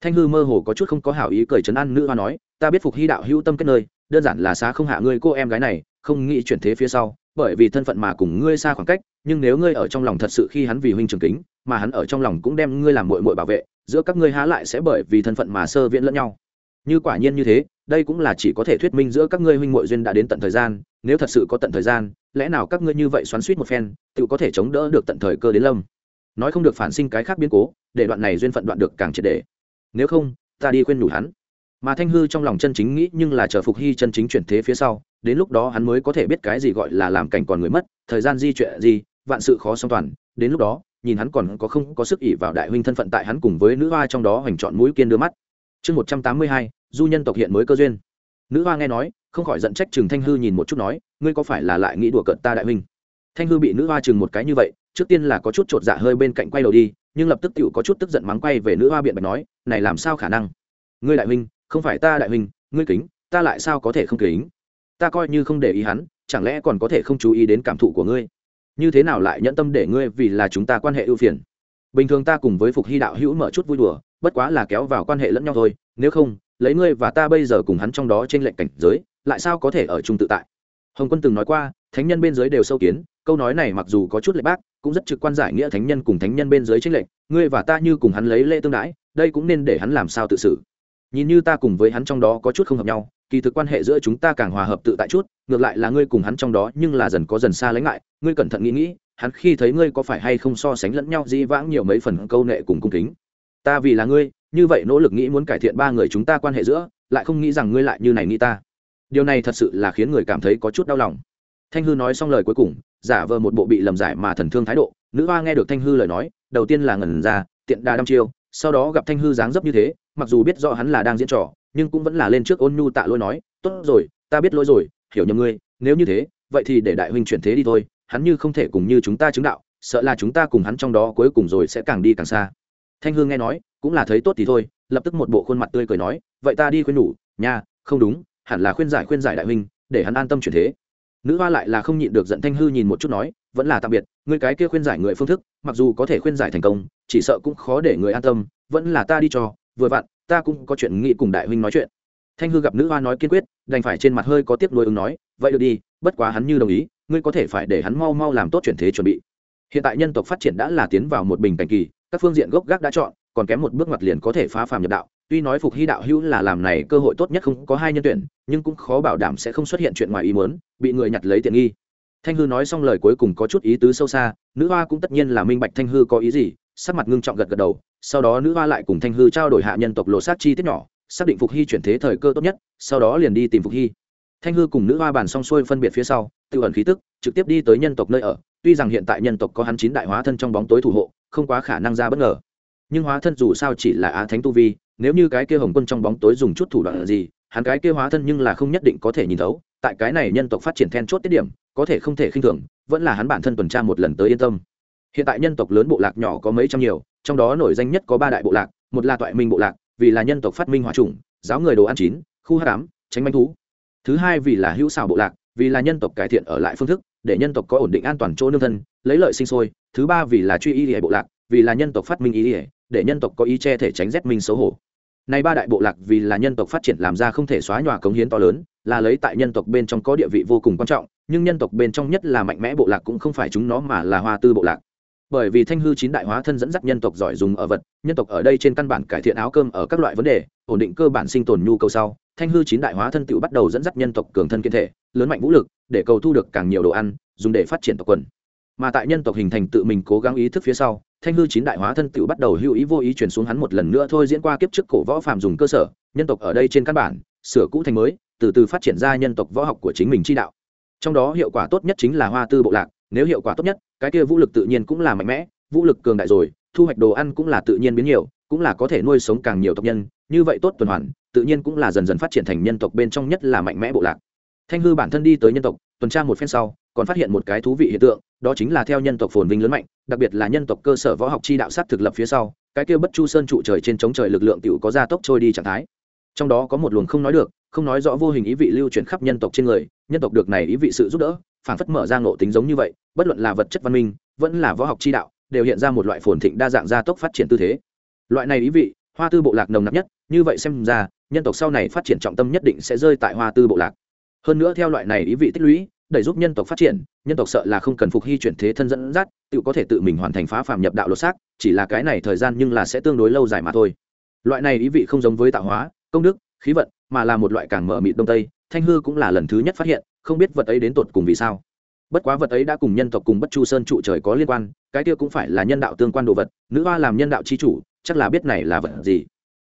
Thanh hư mơ hồ có chút không có hảo ý cười chấn an nữ hoa nói, ta biết phục hy đạo hữu tâm kết nơi, đơn giản là xá không hạ ngươi cô em gái này, không nghĩ chuyển thế phía sau, bởi vì thân phận mà cùng ngươi xa khoảng cách nhưng nếu ngươi ở trong lòng thật sự khi hắn vì huynh trường kính, mà hắn ở trong lòng cũng đem ngươi làm mội mội bảo vệ, giữa các ngươi há lại sẽ bởi vì thân phận mà sơ viễn lẫn nhau. Như quả nhiên như thế, đây cũng là chỉ có thể thuyết minh giữa các ngươi huynh mội duyên đã đến tận thời gian, nếu thật sự có tận thời gian, lẽ nào các ngươi như vậy xoắn suýt một phen, tự có thể chống đỡ được tận thời cơ đến lâm? Nói không được phản sinh cái khác biến cố, để đoạn này duyên phận đoạn được càng triệt đề nếu không, ta đi khuyên nhủ hắn. Mà thanh hư trong lòng chân chính nghĩ nhưng là chờ phục hy chân chính chuyển thế phía sau, đến lúc đó hắn mới có thể biết cái gì gọi là làm cảnh còn người mất, thời gian di chuyện gì vạn sự khó song toàn, đến lúc đó, nhìn hắn còn có không có sức ỉ vào đại huynh thân phận tại hắn cùng với nữ hoa trong đó hoành chọn mũi kiên đưa mắt. Chương một trăm tám mươi hai, du nhân tộc hiện mới cơ duyên. Nữ hoa nghe nói, không khỏi giận trách trừng thanh hư nhìn một chút nói, ngươi có phải là lại nghĩ đùa cợt ta đại huynh? Thanh hư bị nữ hoa chừng một cái như vậy, trước tiên là có chút chột dạ hơi bên cạnh quay đầu đi, nhưng lập tức tựu có chút tức giận mắng quay về nữ hoa biện bạch nói, này làm sao khả năng? Ngươi đại huynh, không phải ta đại huynh, ngươi kính, ta lại sao có thể không kính? Ta coi như không để ý hắn, chẳng lẽ còn có thể không chú ý đến cảm thụ của ngươi? Như thế nào lại nhẫn tâm để ngươi vì là chúng ta quan hệ ưu phiền? Bình thường ta cùng với phục hy đạo hữu mở chút vui đùa, bất quá là kéo vào quan hệ lẫn nhau thôi, nếu không, lấy ngươi và ta bây giờ cùng hắn trong đó trên lệnh cảnh giới, lại sao có thể ở chung tự tại? Hồng quân từng nói qua, thánh nhân bên dưới đều sâu kiến, câu nói này mặc dù có chút lệ bác, cũng rất trực quan giải nghĩa thánh nhân cùng thánh nhân bên dưới tranh lệnh ngươi và ta như cùng hắn lấy lễ tương đãi, đây cũng nên để hắn làm sao tự xử nhìn như ta cùng với hắn trong đó có chút không hợp nhau, kỳ thực quan hệ giữa chúng ta càng hòa hợp tự tại chút, ngược lại là ngươi cùng hắn trong đó nhưng là dần có dần xa lánh ngại ngươi cẩn thận nghĩ nghĩ, hắn khi thấy ngươi có phải hay không so sánh lẫn nhau di vãng nhiều mấy phần câu nệ cùng cung kính. Ta vì là ngươi, như vậy nỗ lực nghĩ muốn cải thiện ba người chúng ta quan hệ giữa, lại không nghĩ rằng ngươi lại như này nghĩ ta. Điều này thật sự là khiến người cảm thấy có chút đau lòng. Thanh hư nói xong lời cuối cùng, giả vờ một bộ bị lầm giải mà thần thương thái độ, nữ hoa nghe được thanh hư lời nói, đầu tiên là ngẩn ra, tiện đà đăm chiêu, sau đó gặp thanh hư dáng dấp như thế mặc dù biết rõ hắn là đang diễn trò, nhưng cũng vẫn là lên trước ôn nhu tạ lỗi nói, tốt rồi, ta biết lỗi rồi, hiểu nhầm ngươi, nếu như thế, vậy thì để đại huynh chuyển thế đi thôi, hắn như không thể cùng như chúng ta chứng đạo, sợ là chúng ta cùng hắn trong đó cuối cùng rồi sẽ càng đi càng xa. Thanh hương nghe nói, cũng là thấy tốt thì thôi, lập tức một bộ khuôn mặt tươi cười nói, vậy ta đi khuyên nhủ, nha, không đúng, hẳn là khuyên giải khuyên giải đại huynh, để hắn an tâm chuyển thế. Nữ hoa lại là không nhịn được giận thanh hư nhìn một chút nói, vẫn là tạm biệt người cái kia khuyên giải người phương thức, mặc dù có thể khuyên giải thành công, chỉ sợ cũng khó để người an tâm, vẫn là ta đi cho vừa vặn, ta cũng có chuyện nghĩ cùng đại huynh nói chuyện. Thanh hư gặp nữ hoa nói kiên quyết, đành phải trên mặt hơi có tiếc nuôi ứng nói, vậy được đi, bất quá hắn như đồng ý, ngươi có thể phải để hắn mau mau làm tốt chuyển thế chuẩn bị. Hiện tại nhân tộc phát triển đã là tiến vào một bình cảnh kỳ, các phương diện gốc gác đã chọn, còn kém một bước ngoặt liền có thể phá phàm nhập đạo. Tuy nói phục hy đạo hữu là làm này cơ hội tốt nhất không có hai nhân tuyển, nhưng cũng khó bảo đảm sẽ không xuất hiện chuyện ngoài ý muốn, bị người nhặt lấy tiện nghi. Thanh hư nói xong lời cuối cùng có chút ý tứ sâu xa, nữ hoa cũng tất nhiên là minh bạch thanh hư có ý gì sắc mặt ngưng trọng gật gật đầu, sau đó nữ hoa lại cùng thanh hư trao đổi hạ nhân tộc lộ sát chi tiết nhỏ, xác định phục hy chuyển thế thời cơ tốt nhất, sau đó liền đi tìm phục hy. Thanh hư cùng nữ hoa bàn xong xuôi phân biệt phía sau tự ẩn khí tức, trực tiếp đi tới nhân tộc nơi ở, tuy rằng hiện tại nhân tộc có hắn chín đại hóa thân trong bóng tối thủ hộ, không quá khả năng ra bất ngờ. Nhưng hóa thân dù sao chỉ là á thánh tu vi, nếu như cái kia hồng quân trong bóng tối dùng chút thủ đoạn gì, hắn cái kia hóa thân nhưng là không nhất định có thể nhìn thấu, tại cái này nhân tộc phát triển then chốt tiết điểm, có thể không thể khinh thường, vẫn là hắn bản thân tuần tra một lần tới yên tâm hiện tại nhân tộc lớn bộ lạc nhỏ có mấy trăm nhiều, trong đó nổi danh nhất có ba đại bộ lạc, một là toại minh bộ lạc, vì là nhân tộc phát minh hòa trùng giáo người đồ ăn chín, khu hát cám tránh manh thú. Thứ hai vì là hữu xào bộ lạc, vì là nhân tộc cải thiện ở lại phương thức, để nhân tộc có ổn định an toàn chỗ nương thân, lấy lợi sinh sôi. Thứ ba vì là truy y hệ bộ lạc, vì là nhân tộc phát minh y ỉa để nhân tộc có ý che thể tránh rét minh xấu hổ. Nay ba đại bộ lạc vì là nhân tộc phát triển làm ra không thể xóa nhòa cống hiến to lớn, là lấy tại nhân tộc bên trong có địa vị vô cùng quan trọng, nhưng nhân tộc bên trong nhất là mạnh mẽ bộ lạc cũng không phải chúng nó mà là hoa tư bộ lạc bởi vì thanh hư chín đại hóa thân dẫn dắt nhân tộc giỏi dùng ở vật, nhân tộc ở đây trên căn bản cải thiện áo cơm ở các loại vấn đề, ổn định cơ bản sinh tồn nhu cầu sau, thanh hư chín đại hóa thân tự bắt đầu dẫn dắt nhân tộc cường thân kiên thể, lớn mạnh vũ lực, để cầu thu được càng nhiều đồ ăn, dùng để phát triển tộc quần. Mà tại nhân tộc hình thành tự mình cố gắng ý thức phía sau, thanh hư chín đại hóa thân tự bắt đầu hữu ý vô ý chuyển xuống hắn một lần nữa thôi diễn qua kiếp trước cổ võ phàm dùng cơ sở, nhân tộc ở đây trên căn bản, sửa cũ thành mới, từ từ phát triển ra nhân tộc võ học của chính mình chi đạo. Trong đó hiệu quả tốt nhất chính là hoa tư bộ lạc nếu hiệu quả tốt nhất, cái kia vũ lực tự nhiên cũng là mạnh mẽ, vũ lực cường đại rồi, thu hoạch đồ ăn cũng là tự nhiên biến nhiều, cũng là có thể nuôi sống càng nhiều tộc nhân, như vậy tốt tuần hoàn, tự nhiên cũng là dần dần phát triển thành nhân tộc bên trong nhất là mạnh mẽ bộ lạc. Thanh hư bản thân đi tới nhân tộc, tuần tra một phen sau, còn phát hiện một cái thú vị hiện tượng, đó chính là theo nhân tộc phồn vinh lớn mạnh, đặc biệt là nhân tộc cơ sở võ học chi đạo sát thực lập phía sau, cái kia bất chu sơn trụ trời trên chống trời lực lượng tiểu có gia tốc trôi đi trạng thái. Trong đó có một luồng không nói được không nói rõ vô hình ý vị lưu chuyển khắp nhân tộc trên người, nhân tộc được này ý vị sự giúp đỡ phản phất mở ra ngộ tính giống như vậy, bất luận là vật chất văn minh, vẫn là võ học chi đạo, đều hiện ra một loại phồn thịnh đa dạng gia tốc phát triển tư thế. Loại này ý vị, hoa tư bộ lạc nồng nặc nhất, như vậy xem ra, nhân tộc sau này phát triển trọng tâm nhất định sẽ rơi tại hoa tư bộ lạc. Hơn nữa theo loại này ý vị tích lũy, đẩy giúp nhân tộc phát triển, nhân tộc sợ là không cần phục hy chuyển thế thân dẫn dắt, tự có thể tự mình hoàn thành phá phàm nhập đạo lột xác, chỉ là cái này thời gian nhưng là sẽ tương đối lâu dài mà thôi. Loại này ý vị không giống với tạo hóa, công đức, khí vận mà là một loại càng mở mịt đông tây, thanh hư cũng là lần thứ nhất phát hiện, không biết vật ấy đến tột cùng vì sao. Bất quá vật ấy đã cùng nhân tộc cùng bất chu sơn trụ trời có liên quan, cái kia cũng phải là nhân đạo tương quan đồ vật, nữ hoa làm nhân đạo c h i chủ, chắc là biết này là vật gì.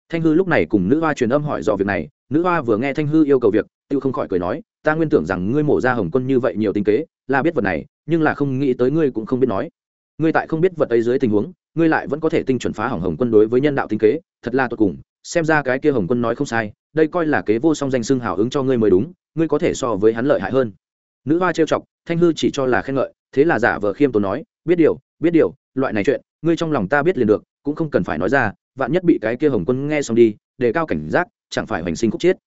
Thanh hư lúc này cùng nữ hoa truyền âm hỏi dò việc này, nữ hoa vừa nghe thanh hư yêu cầu việc tự không khỏi cười nói, ta nguyên tưởng rằng ngươi mổ ra hồng quân như vậy nhiều tinh kế, là biết vật này, nhưng là không nghĩ tới ngươi cũng không biết nói. Ngươi tại không biết vật ấy dưới tình huống ngươi lại vẫn có thể tinh chuẩn phá hỏng hồng quân đối với nhân đạo tinh kế, thật là tốt cùng, xem ra cái kia hồng quân nói không sai, đây coi là kế vô song danh xưng hào ứng cho ngươi mới đúng, ngươi có thể so với hắn lợi hại hơn. Nữ hoa trêu chọc, thanh hư chỉ cho là khen ngợi, thế là giả vờ khiêm tốn nói, biết điều biết điều, loại này chuyện, ngươi trong lòng ta biết liền được, cũng không cần phải nói ra, vạn nhất bị cái kia hồng quân nghe xong đi, đề cao cảnh giác, chẳng phải hoành sinh khúc chết.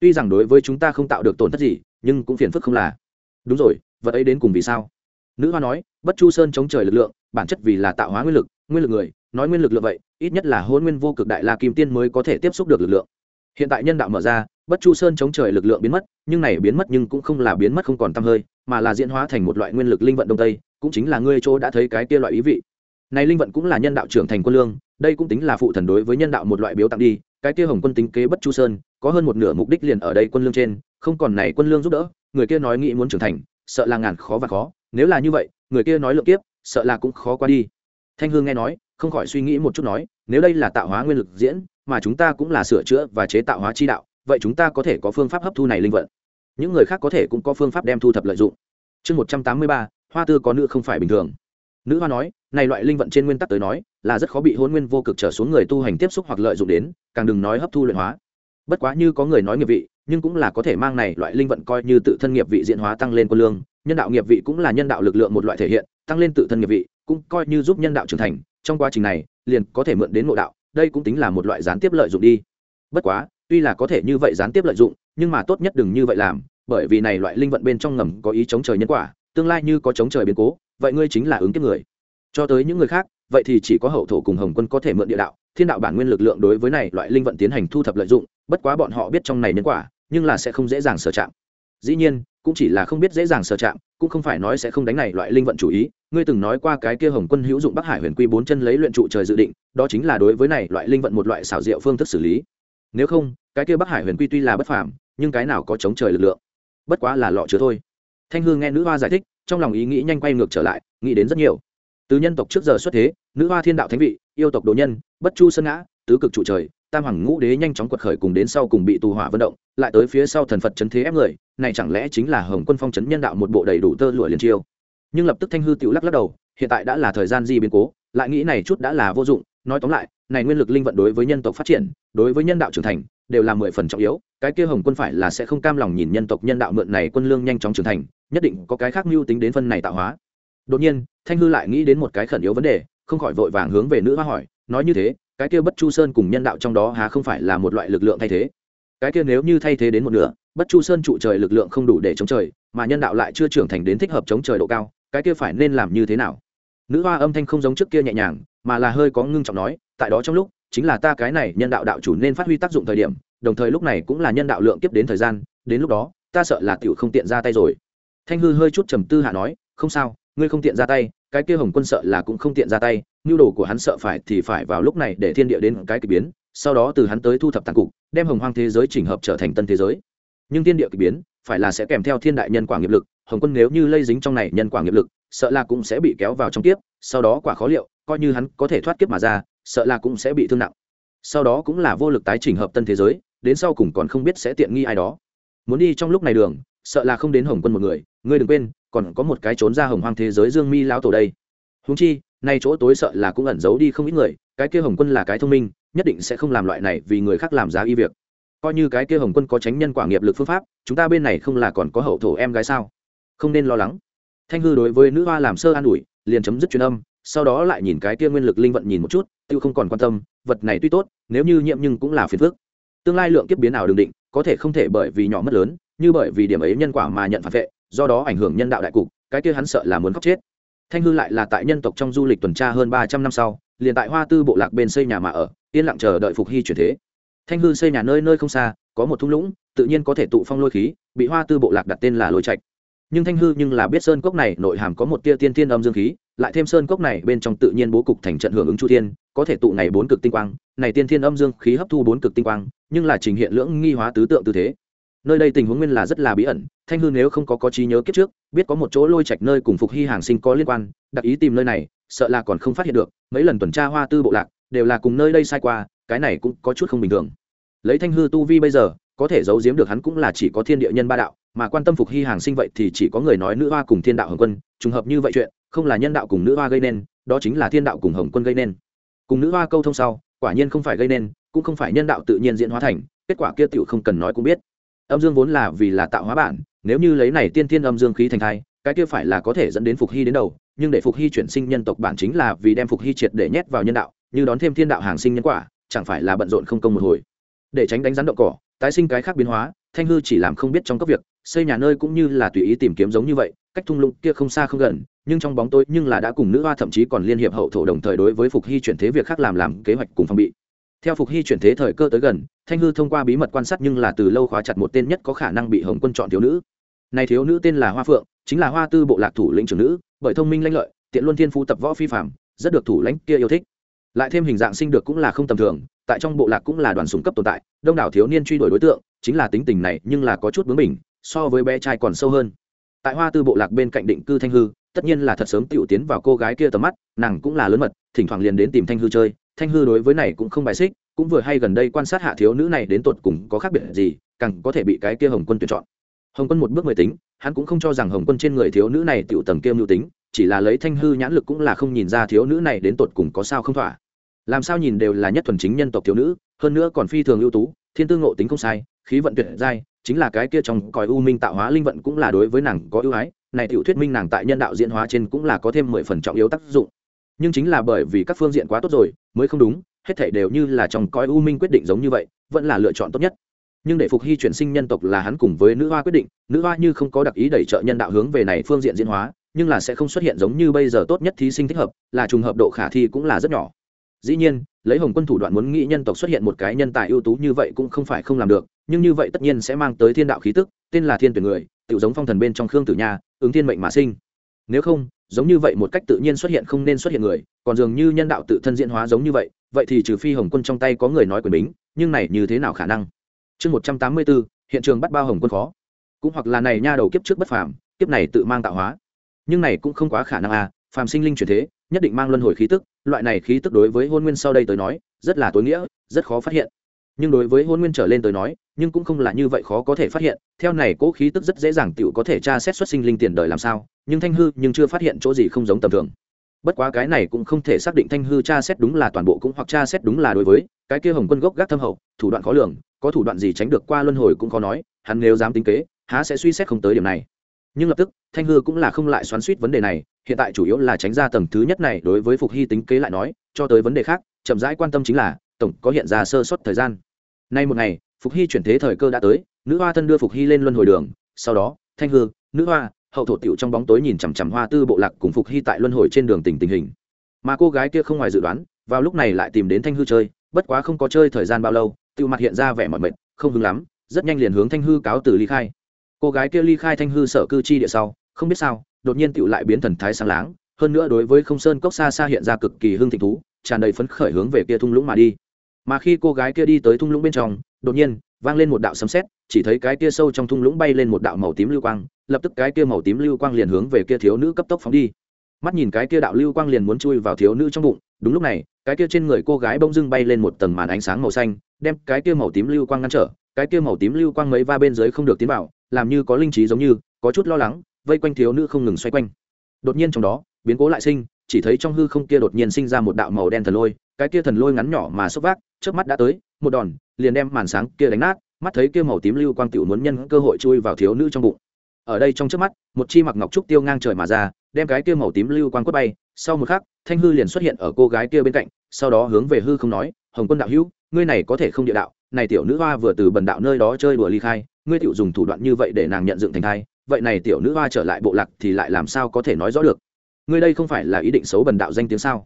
Tuy rằng đối với chúng ta không tạo được tổn thất gì, nhưng cũng phiền phức không là. Đúng rồi, vật ấy đến cùng vì sao? Nữ hoa nói, bất chu sơn chống trời lực lượng, bản chất vì là tạo hóa nguyên lực nguyên lực người, nói nguyên lực lượng vậy, ít nhất là hôn nguyên vô cực đại la kim tiên mới có thể tiếp xúc được lực lượng. Hiện tại nhân đạo mở ra, bất chu sơn chống trời lực lượng biến mất, nhưng này biến mất nhưng cũng không là biến mất không còn t hơi, mà là diễn hóa thành một loại nguyên lực linh vận đông tây, cũng chính là ngươi chỗ đã thấy cái kia loại ý vị. Này linh vận cũng là nhân đạo trưởng thành quân lương, đây cũng tính là phụ thần đối với nhân đạo một loại biếu tặng đi, cái kia hồng quân tính kế bất chu sơn, có hơn một nửa mục đích liền ở đây quân lương trên, không còn này quân lương giúp đỡ, người kia nói nghĩ muốn trưởng thành, sợ là ngàn khó và khó, nếu là như vậy, người kia nói lượng kiếp, sợ là cũng khó qua đi thanh hương nghe nói, không khỏi suy nghĩ một chút nói, nếu đây là tạo hóa nguyên lực diễn, mà chúng ta cũng là sửa chữa và chế tạo hóa chi đạo, vậy chúng ta có thể có phương pháp hấp thu này linh vận. Những người khác có thể cũng có phương pháp đem thu thập lợi dụng. Chương một trăm tám mươi ba, hoa tư có nữ không phải bình thường. Nữ hoa nói, này loại linh vận trên nguyên tắc tới nói, là rất khó bị hôn nguyên vô cực trở xuống người tu hành tiếp xúc hoặc lợi dụng đến, càng đừng nói hấp thu luyện hóa. Bất quá như có người nói nghiệp vị, nhưng cũng là có thể mang này loại linh vận coi như tự thân nghiệp vị diễn hóa tăng lên quân lương, nhân đạo nghiệp vị cũng là nhân đạo lực lượng một loại thể hiện, tăng lên tự thân nghiệp vị cũng coi như giúp nhân đạo trưởng thành, trong quá trình này, liền có thể mượn đến ngộ đạo, đây cũng tính là một loại gián tiếp lợi dụng đi. Bất quá, tuy là có thể như vậy gián tiếp lợi dụng, nhưng mà tốt nhất đừng như vậy làm, bởi vì này loại linh vận bên trong ngầm có ý chống trời nhân quả, tương lai như có chống trời biến cố, vậy ngươi chính là ứng kiếp người. Cho tới những người khác, vậy thì chỉ có hậu thổ cùng hồng quân có thể mượn địa đạo, thiên đạo bản nguyên lực lượng đối với này loại linh vận tiến hành thu thập lợi dụng, bất quá bọn họ biết trong này nhân quả, nhưng là sẽ không dễ dàng sở chạm. Dĩ nhiên, cũng chỉ là không biết dễ dàng sở chạm, cũng không phải nói sẽ không đánh này loại linh vận chủ ý ngươi từng nói qua cái kia hồng quân hữu dụng bắc hải huyền quy bốn chân lấy luyện trụ trời dự định, đó chính là đối với này loại linh vận một loại xảo diệu phương thức xử lý. Nếu không, cái kia bắc hải huyền quy tuy là bất phàm, nhưng cái nào có chống trời lực lượng? Bất quá là lọ chứa thôi. Thanh hương nghe nữ hoa giải thích, trong lòng ý nghĩ nhanh quay ngược trở lại, nghĩ đến rất nhiều. Từ nhân tộc trước giờ xuất thế, nữ hoa thiên đạo thánh vị, yêu tộc đồ nhân, bất chu sơn ngã, tứ cực trụ trời, tam hoàng ngũ đế nhanh chóng quật khởi cùng đến sau cùng bị tù hỏa vận động, lại tới phía sau thần phật chấn thế ép người, này chẳng lẽ chính là hồng quân phong chấn nhân đạo một bộ đầy đủ tơ lụa liền chiêu? Nhưng lập tức thanh hư tiểu lắc lắc đầu, hiện tại đã là thời gian di biến cố, lại nghĩ này chút đã là vô dụng, nói tóm lại, này nguyên lực linh vận đối với nhân tộc phát triển, đối với nhân đạo trưởng thành, đều là mười phần trọng yếu, cái kia hồng quân phải là sẽ không cam lòng nhìn nhân tộc nhân đạo mượn này quân lương nhanh chóng trưởng thành, nhất định có cái khác mưu tính đến phân này tạo hóa. Đột nhiên, thanh hư lại nghĩ đến một cái khẩn yếu vấn đề, không khỏi vội vàng hướng về nữ hoa hỏi, nói như thế, cái kia bất chu sơn cùng nhân đạo trong đó há không phải là một loại lực lượng thay thế? Cái kia nếu như thay thế đến một nửa, bất chu sơn trụ trời lực lượng không đủ để chống trời, mà nhân đạo lại chưa trưởng thành đến thích hợp chống trời độ cao cái kia phải nên làm như thế nào? Nữ hoa âm thanh không giống trước kia nhẹ nhàng, mà là hơi có ngưng trọng nói, tại đó trong lúc, chính là ta cái này nhân đạo đạo chủ nên phát huy tác dụng thời điểm, đồng thời lúc này cũng là nhân đạo lượng tiếp đến thời gian, đến lúc đó, ta sợ là tiểu không tiện ra tay rồi. Thanh hư hơi chút trầm tư hạ nói, không sao, ngươi không tiện ra tay, cái kia hồng quân sợ là cũng không tiện ra tay, nhu đồ của hắn sợ phải thì phải vào lúc này để thiên địa đến cái k ỳ biến, sau đó từ hắn tới thu thập tàn cục, đem hồng hoang thế giới chỉnh hợp trở thành tân thế giới nhưng thiên địa k ỳ biến, phải là sẽ kèm theo thiên đại nhân quả nghiệp lực, hồng quân nếu như lây dính trong này nhân quả nghiệp lực, sợ là cũng sẽ bị kéo vào trong tiếp sau đó quả khó liệu, coi như hắn có thể thoát kiếp mà ra, sợ là cũng sẽ bị thương nặng. Sau đó cũng là vô lực tái chỉnh hợp tân thế giới, đến sau cùng còn không biết sẽ tiện nghi ai đó. Muốn đi trong lúc này đường, sợ là không đến hồng quân một người, ngươi đừng quên, còn có một cái trốn ra hồng hoang thế giới dương mi lão tổ đây. Húng chi, nay chỗ tối sợ là cũng ẩn giấu đi không ít người, cái kia hồng quân là cái thông minh, nhất định sẽ không làm loại này vì người khác làm giá y việc coi như cái kia hồng quân có tránh nhân quả nghiệp lực phương pháp, chúng ta bên này không là còn có hậu thổ em gái sao? Không nên lo lắng. Thanh hư đối với nữ hoa làm sơ an ủi, liền chấm dứt truyền âm, sau đó lại nhìn cái kia nguyên lực linh vận nhìn một chút tự không còn quan tâm, vật này tuy tốt, nếu như nhiễm nhưng cũng là phiền phức. Tương lai lượng kiếp biến nào đừng định, có thể không thể bởi vì nhỏ mất lớn, như bởi vì điểm ấy nhân quả mà nhận phản vệ, do đó ảnh hưởng nhân đạo đại cục, cái kia hắn sợ là muốn khóc chết. Thanh hư lại là tại nhân tộc trong du lịch tuần tra hơn ba trăm năm sau, liền tại hoa tư bộ lạc bên xây nhà mà ở, yên lặng chờ đợi phục hy chuyển thế thanh hư xây nhà nơi nơi không xa, có một thung lũng, tự nhiên có thể tụ phong lôi khí, bị hoa tư bộ lạc đặt tên là lôi trạch. Nhưng thanh hư nhưng là biết sơn cốc này nội hàm có một tia tiên tiên âm dương khí, lại thêm sơn cốc này bên trong tự nhiên bố cục thành trận hưởng ứng chu thiên, có thể tụ này bốn cực tinh quang, này tiên thiên âm dương khí hấp thu bốn cực tinh quang, nhưng là trình hiện lưỡng nghi hóa tứ tượng tư thế. Nơi đây tình huống nguyên là rất là bí ẩn, thanh hư nếu không có có trí nhớ kiếp trước, biết có một chỗ lôi trạch nơi cùng phục hy hàng sinh có liên quan đặc ý tìm nơi này, sợ là còn không phát hiện được, mấy lần tuần tra hoa tư bộ lạc, đều là cùng nơi đây sai qua cái này cũng có chút không bình thường. Lấy thanh hư tu vi bây giờ, có thể giấu giếm được hắn cũng là chỉ có thiên địa nhân ba đạo, mà quan tâm phục hy hàng sinh vậy thì chỉ có người nói nữ hoa cùng thiên đạo hồng quân, trùng hợp như vậy chuyện, không là nhân đạo cùng nữ hoa gây nên, đó chính là thiên đạo cùng hồng quân gây nên. Cùng nữ hoa câu thông sau, quả nhiên không phải gây nên, cũng không phải nhân đạo tự nhiên diễn hóa thành, kết quả kia tựu không cần nói cũng biết. Âm dương vốn là vì là tạo hóa bản, nếu như lấy này tiên thiên âm dương khí thành thai, cái kia phải là có thể dẫn đến phục hy đến đầu, nhưng để phục hy chuyển sinh nhân tộc bản chính là vì đem phục hy triệt để nhét vào nhân đạo, như đón thêm thiên đạo hàng sinh nhân quả chẳng phải là bận rộn không công một hồi. Để tránh đánh rắn động cỏ, tái sinh cái khác biến hóa, thanh hư chỉ làm không biết trong các việc, xây nhà nơi cũng như là tùy ý tìm kiếm giống như vậy, cách thung lũng kia không xa không gần, nhưng trong bóng tối nhưng là đã cùng nữ hoa thậm chí còn liên hiệp hậu thổ đồng thời đối với phục hy chuyển thế việc khác làm làm kế hoạch cùng phòng bị. Theo phục hy chuyển thế thời cơ tới gần, thanh hư thông qua bí mật quan sát nhưng là từ lâu khóa chặt một tên nhất có khả năng bị hồng quân chọn thiếu nữ. Này thiếu nữ tên là hoa phượng, chính là hoa tư bộ lạc thủ lĩnh trưởng nữ, bởi thông minh lanh lợi, tiện luân thiên phú tập võ phi phạm rất được thủ lãnh kia yêu thích lại thêm hình dạng sinh được cũng là không tầm thường, tại trong bộ lạc cũng là đoàn súng cấp tồn tại, đông đảo thiếu niên truy đuổi đối tượng, chính là tính tình này nhưng là có chút bướng mình so với bé trai còn sâu hơn. Tại hoa tư bộ lạc bên cạnh định cư thanh hư, tất nhiên là thật sớm t tiến vào cô gái kia tầm mắt, nàng cũng là lớn mật, thỉnh thoảng liền đến tìm thanh hư chơi. Thanh hư đối với này cũng không bài xích, cũng vừa hay gần đây quan sát hạ thiếu nữ này đến tột cùng có khác biệt gì, càng có thể bị cái kia hồng quân tuyển chọn. Hồng quân một bước mười tính, hắn cũng không cho rằng hồng quân trên người thiếu nữ này tựu tầng kiêm mưu tính chỉ là lấy thanh hư nhãn lực cũng là không nhìn ra thiếu nữ này đến tột cùng có sao không thỏa. Làm sao nhìn đều là nhất thuần chính nhân tộc thiếu nữ, hơn nữa còn phi thường ưu tú, thiên tư ngộ tính không sai, khí vận tuyệt giai, chính là cái kia trong còi u minh tạo hóa linh vận cũng là đối với nàng có ưu ái, này tiểu thuyết minh nàng tại nhân đạo diễn hóa trên cũng là có thêm mười phần trọng yếu tác dụng. Nhưng chính là bởi vì các phương diện quá tốt rồi, mới không đúng, hết thảy đều như là trong cõi u minh quyết định giống như vậy, vẫn là lựa chọn tốt nhất. Nhưng để phục hy chuyển sinh nhân tộc là hắn cùng với nữ hoa quyết định, nữ hoa như không có đặc ý đẩy trợ nhân đạo hướng về này phương diện diễn hóa nhưng là sẽ không xuất hiện giống như bây giờ tốt nhất thí sinh thích hợp, là trùng hợp độ khả thi cũng là rất nhỏ. Dĩ nhiên, lấy hồng quân thủ đoạn muốn nghĩ nhân tộc xuất hiện một cái nhân tài ưu tú như vậy cũng không phải không làm được, nhưng như vậy tất nhiên sẽ mang tới thiên đạo khí tức, tên là thiên tuyển người tự giống phong thần bên trong khương tử nha, ứng thiên mệnh mà sinh. Nếu không, giống như vậy một cách tự nhiên xuất hiện không nên xuất hiện người, còn dường như nhân đạo tự thân diễn hóa giống như vậy vậy thì trừ phi hồng quân trong tay có người nói quyền bính, nhưng này như thế nào khả năng? Chương một trăm tám mươi bốn, hiện trường bắt bao hồng quân khó. Cũng hoặc là này nha đầu kiếp trước bất phàm, kiếp này tự mang tạo hóa nhưng này cũng không quá khả năng à phàm sinh linh chuyển thế, nhất định mang luân hồi khí tức, loại này khí tức đối với hôn nguyên sau đây tới nói, rất là tối nghĩa, rất khó phát hiện. Nhưng đối với hôn nguyên trở lên tới nói, nhưng cũng không là như vậy khó có thể phát hiện, theo này cố khí tức rất dễ dàng tựu có thể tra xét xuất sinh linh tiền đời làm sao, nhưng thanh hư nhưng chưa phát hiện chỗ gì không giống tầm thường. Bất quá cái này cũng không thể xác định thanh hư tra xét đúng là toàn bộ cũng hoặc tra xét đúng là đối với, cái kia hồng quân gốc gác thâm hậu, thủ đoạn khó lường, có thủ đoạn gì tránh được qua luân hồi cũng khó nói, hắn nếu dám tính kế, há sẽ suy xét không tới điểm này nhưng lập tức, thanh hư cũng là không lại xoắn suýt vấn đề này, hiện tại chủ yếu là tránh ra tầng thứ nhất này đối với phục hy tính kế lại nói, cho tới vấn đề khác, chậm rãi quan tâm chính là, tổng có hiện ra sơ suất thời gian. Nay một ngày, phục hy chuyển thế thời cơ đã tới, nữ hoa thân đưa phục hy lên luân hồi đường, sau đó, thanh hư, nữ hoa, hậu thổ tiểu trong bóng tối nhìn chằm chằm hoa tư bộ lạc cùng phục hy tại luân hồi trên đường tình tình hình. Mà cô gái kia không ngoài dự đoán, vào lúc này lại tìm đến thanh hư chơi, bất quá không có chơi thời gian bao lâu tự mặt hiện ra vẻ mọi mệt, không hứng lắm, rất nhanh liền hướng thanh hư cáo từ ly khai cô gái kia ly khai thanh hư sở cư chi địa sau, không biết sao, đột nhiên tựu lại biến thần thái sáng láng, hơn nữa đối với không sơn cốc xa xa hiện ra cực kỳ hưng thịnh thú, tràn đầy phấn khởi hướng về kia thung lũng mà đi. Mà khi cô gái kia đi tới thung lũng bên trong, đột nhiên, vang lên một đạo sấm sét, chỉ thấy cái kia sâu trong thung lũng bay lên một đạo màu tím lưu quang, lập tức cái kia màu tím lưu quang liền hướng về kia thiếu nữ cấp tốc phóng đi. Mắt nhìn cái kia đạo lưu quang liền muốn chui vào thiếu nữ trong bụng, đúng lúc này, cái kia trên người cô gái bỗng dưng bay lên một tầng màn ánh sáng màu xanh, đem cái kia màu tím lưu quang ngăn trở, cái kia màu tím lưu quang mấy va bên dưới không được tiến vào làm như có linh trí giống như, có chút lo lắng, vây quanh thiếu nữ không ngừng xoay quanh. Đột nhiên trong đó, biến cố lại sinh, chỉ thấy trong hư không kia đột nhiên sinh ra một đạo màu đen thần lôi, cái kia thần lôi ngắn nhỏ mà xốc vác trước mắt đã tới, một đòn, liền đem màn sáng kia đánh nát, mắt thấy kia màu tím lưu quang tiểu muốn nhân cơ hội chui vào thiếu nữ trong bụng. Ở đây trong trước mắt, một chi mặc ngọc trúc tiêu ngang trời mà ra, đem cái kia màu tím lưu quang quất bay, sau một khắc, thanh hư liền xuất hiện ở cô gái kia bên cạnh, sau đó hướng về hư không nói, hồng quân đạo hữu, ngươi này có thể không địa đạo, này tiểu nữ hoa vừa từ bần đạo nơi đó chơi đùa ly khai ngươi tiểu dùng thủ đoạn như vậy để nàng nhận dựng thành thai, vậy này tiểu nữ hoa trở lại bộ lạc thì lại làm sao có thể nói rõ được? Ngươi đây không phải là ý định xấu bần đạo danh tiếng sao?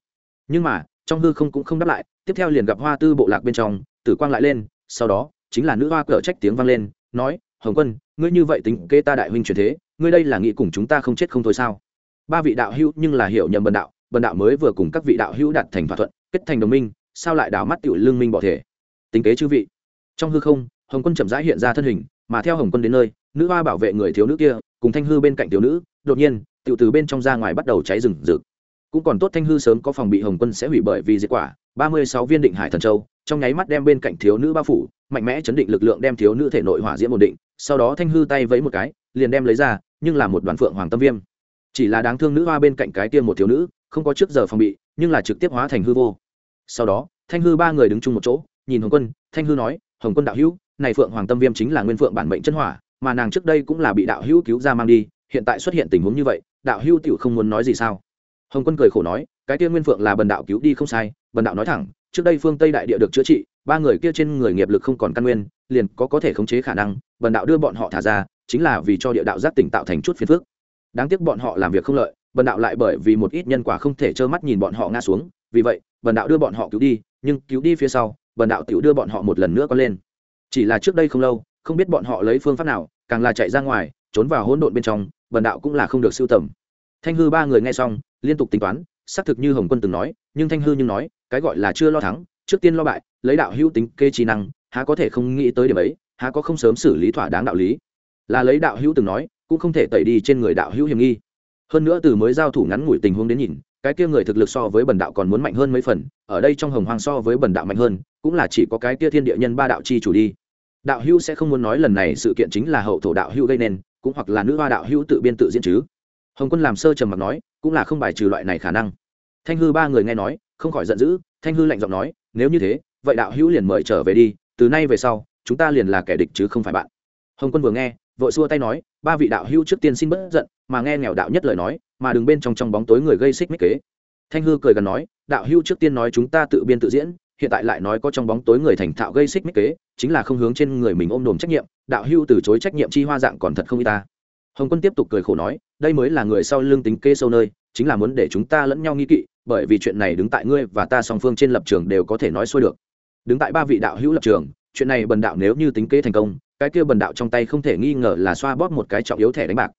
Nhưng mà, trong hư không cũng không đáp lại, tiếp theo liền gặp hoa tư bộ lạc bên trong, tử quang lại lên, sau đó, chính là nữ hoa cở trách tiếng vang lên, nói, hồng quân, ngươi như vậy tính kế ta đại huynh truyền thế, ngươi đây là nghĩ cùng chúng ta không chết không thôi sao? Ba vị đạo hữu nhưng là hiểu nhầm bần đạo bần đạo mới vừa cùng các vị đạo hữu đạt thành thỏa thuận, kết thành đồng minh, sao lại đào mắt tiểu lương minh bỏ thể? Tính kế chư vị. Trong hư không, hồng quân chậm rãi hiện ra thân hình mà theo hồng quân đến nơi, nữ hoa bảo vệ người thiếu nữ kia, cùng thanh hư bên cạnh thiếu nữ, đột nhiên, tiểu từ bên trong ra ngoài bắt đầu cháy rừng rực. Cũng còn tốt thanh hư sớm có phòng bị hồng quân sẽ hủy bởi vì diệt quả, ba mươi sáu viên định hải thần châu, trong nháy mắt đem bên cạnh thiếu nữ bao phủ, mạnh mẽ chấn định lực lượng đem thiếu nữ thể nội hỏa diễm ổn định, sau đó thanh hư tay vẫy một cái, liền đem lấy ra, nhưng là một đoàn phượng hoàng tâm viêm. Chỉ là đáng thương nữ hoa bên cạnh cái kia một thiếu nữ, không có trước giờ phòng bị, nhưng là trực tiếp hóa thành hư vô. Sau đó, thanh hư ba người đứng chung một chỗ, nhìn hồng quân, thanh hư nói, hồng quân đạo hữu này phượng hoàng tâm viêm chính là nguyên phượng bản mệnh chân hỏa, mà nàng trước đây cũng là bị đạo hữu cứu ra mang đi, hiện tại xuất hiện tình huống như vậy, đạo hữu tiểu không muốn nói gì sao? Hồng quân cười khổ nói, cái kia nguyên phượng là bần đạo cứu đi không sai, bần đạo nói thẳng, trước đây phương tây đại địa được chữa trị, ba người kia trên người nghiệp lực không còn căn nguyên, liền có có thể khống chế khả năng, bần đạo đưa bọn họ thả ra, chính là vì cho địa đạo giác tỉnh tạo thành chút phiền phức. Đáng tiếc bọn họ làm việc không lợi, bần đạo lại bởi vì một ít nhân quả không thể trơ mắt nhìn bọn họ ngã xuống, vì vậy, bần đạo đưa bọn họ cứu đi, nhưng cứu đi phía sau, bần đạo tiểu đưa bọn họ một lần nữa có lên chỉ là trước đây không lâu, không biết bọn họ lấy phương pháp nào, càng là chạy ra ngoài, trốn vào hỗn độn bên trong bần đạo cũng là không được siêu tầm. Thanh hư ba người nghe xong, liên tục tính toán, xác thực như hồng quân từng nói, nhưng thanh hư nhưng nói, cái gọi là chưa lo thắng, trước tiên lo bại, lấy đạo hữu tính kê trí năng, há có thể không nghĩ tới điểm ấy, há có không sớm xử lý thỏa đáng đạo lý. Là lấy đạo hữu từng nói, cũng không thể tẩy đi trên người đạo hữu hiểm nghi. Hơn nữa từ mới giao thủ ngắn ngủi tình huống đến nhìn, cái kia người thực lực so với bần đạo còn muốn mạnh hơn mấy phần, ở đây trong hồng hoang so với bần đạo mạnh hơn, cũng là chỉ có cái kia thiên địa nhân ba đạo chi chủ đi đạo hữu sẽ không muốn nói lần này sự kiện chính là hậu thổ đạo hữu gây nên, cũng hoặc là nữ hoa đạo hữu tự biên tự diễn chứ. Hồng quân làm sơ trầm mặc nói, cũng là không bài trừ loại này khả năng. Thanh hư ba người nghe nói, không khỏi giận dữ, thanh hư lạnh giọng nói, nếu như thế, vậy đạo hữu liền mời trở về đi, từ nay về sau, chúng ta liền là kẻ địch chứ không phải bạn. Hồng quân vừa nghe, vội xua tay nói, ba vị đạo hữu trước tiên xin bất giận, mà nghe nghèo đạo nhất lời nói, mà đừng bên trong trong bóng tối người gây xích mích kế. Thanh hư cười gần nói, đạo hữu trước tiên nói chúng ta tự biên tự diễn hiện tại lại nói có trong bóng tối người thành thạo gây xích mích kế, chính là không hướng trên người mình ôm đồm trách nhiệm, đạo hưu từ chối trách nhiệm chi hoa dạng còn thật không y ta. Hồng quân tiếp tục cười khổ nói, đây mới là người sau lương tính kê sâu nơi, chính là muốn để chúng ta lẫn nhau nghi kỵ, bởi vì chuyện này đứng tại ngươi và ta song phương trên lập trường đều có thể nói xuôi được. Đứng tại ba vị đạo hữu lập trường, chuyện này bần đạo nếu như tính kế thành công, cái kia bần đạo trong tay không thể nghi ngờ là xoa bóp một cái trọng yếu thẻ đánh bạc.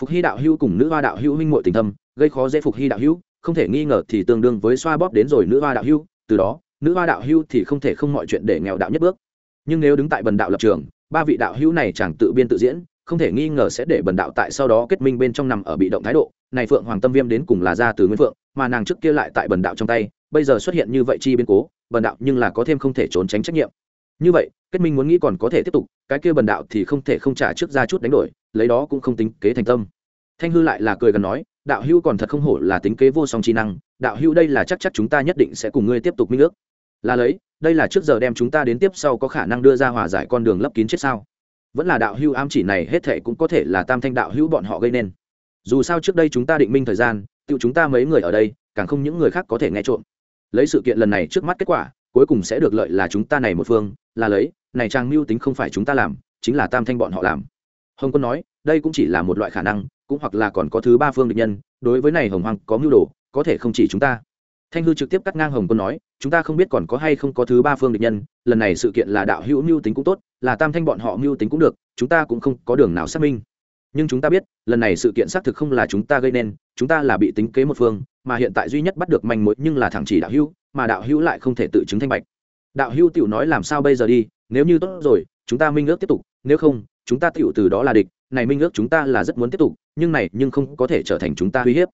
Phục hy đạo hữu cùng nữ hoa đạo hữu minh muội tình thâm, gây khó dễ phục hy đạo hữu, không thể nghi ngờ thì tương đương với xoa bóp đến rồi nữ hoa đạo hữu, từ đó nữ hoa đạo hữu thì không thể không mọi chuyện để nghèo đạo nhất bước. Nhưng nếu đứng tại bần đạo lập trường, ba vị đạo hữu này chẳng tự biên tự diễn, không thể nghi ngờ sẽ để bần đạo tại sau đó kết minh bên trong nằm ở bị động thái độ. Này phượng hoàng tâm viêm đến cùng là ra từ nguyên phượng, mà nàng trước kia lại tại bần đạo trong tay, bây giờ xuất hiện như vậy chi biến cố, bần đạo nhưng là có thêm không thể trốn tránh trách nhiệm. Như vậy, kết minh muốn nghĩ còn có thể tiếp tục, cái kia bần đạo thì không thể không trả trước ra chút đánh đổi, lấy đó cũng không tính kế thành tâm. Thanh hư lại là cười gần nói, đạo hưu còn thật không hổ là tính kế vô song chi năng, đạo hưu đây là chắc chắc chúng ta nhất định sẽ cùng ngươi tiếp tục minh ước là lấy, đây là trước giờ đem chúng ta đến tiếp sau có khả năng đưa ra hòa giải con đường lấp kín chết sao? Vẫn là đạo hưu ám chỉ này hết thệ cũng có thể là tam thanh đạo hữu bọn họ gây nên. Dù sao trước đây chúng ta định minh thời gian, tự chúng ta mấy người ở đây, càng không những người khác có thể nghe trộm. Lấy sự kiện lần này trước mắt kết quả, cuối cùng sẽ được lợi là chúng ta này một phương, là lấy, này trang mưu tính không phải chúng ta làm, chính là tam thanh bọn họ làm. Hồng quân nói, đây cũng chỉ là một loại khả năng, cũng hoặc là còn có thứ ba phương địch nhân, đối với này hồng hoàng có mưu đồ, có thể không chỉ chúng ta thanh hư trực tiếp cắt ngang hồng quân nói, chúng ta không biết còn có hay không có thứ ba phương địch nhân, lần này sự kiện là đạo hữu mưu tính cũng tốt, là tam thanh bọn họ mưu tính cũng được, chúng ta cũng không có đường nào xác minh. Nhưng chúng ta biết, lần này sự kiện xác thực không là chúng ta gây nên, chúng ta là bị tính kế một phương, mà hiện tại duy nhất bắt được manh mối nhưng là thẳng chỉ đạo hữu, mà đạo hữu lại không thể tự chứng thanh bạch. Đạo hữu tiểu nói, làm sao bây giờ đi, nếu như tốt rồi, chúng ta minh ước tiếp tục, nếu không, chúng ta tiểu từ đó là địch, này minh ước chúng ta là rất muốn tiếp tục, nhưng này nhưng không có thể trở thành chúng ta uy hiếp.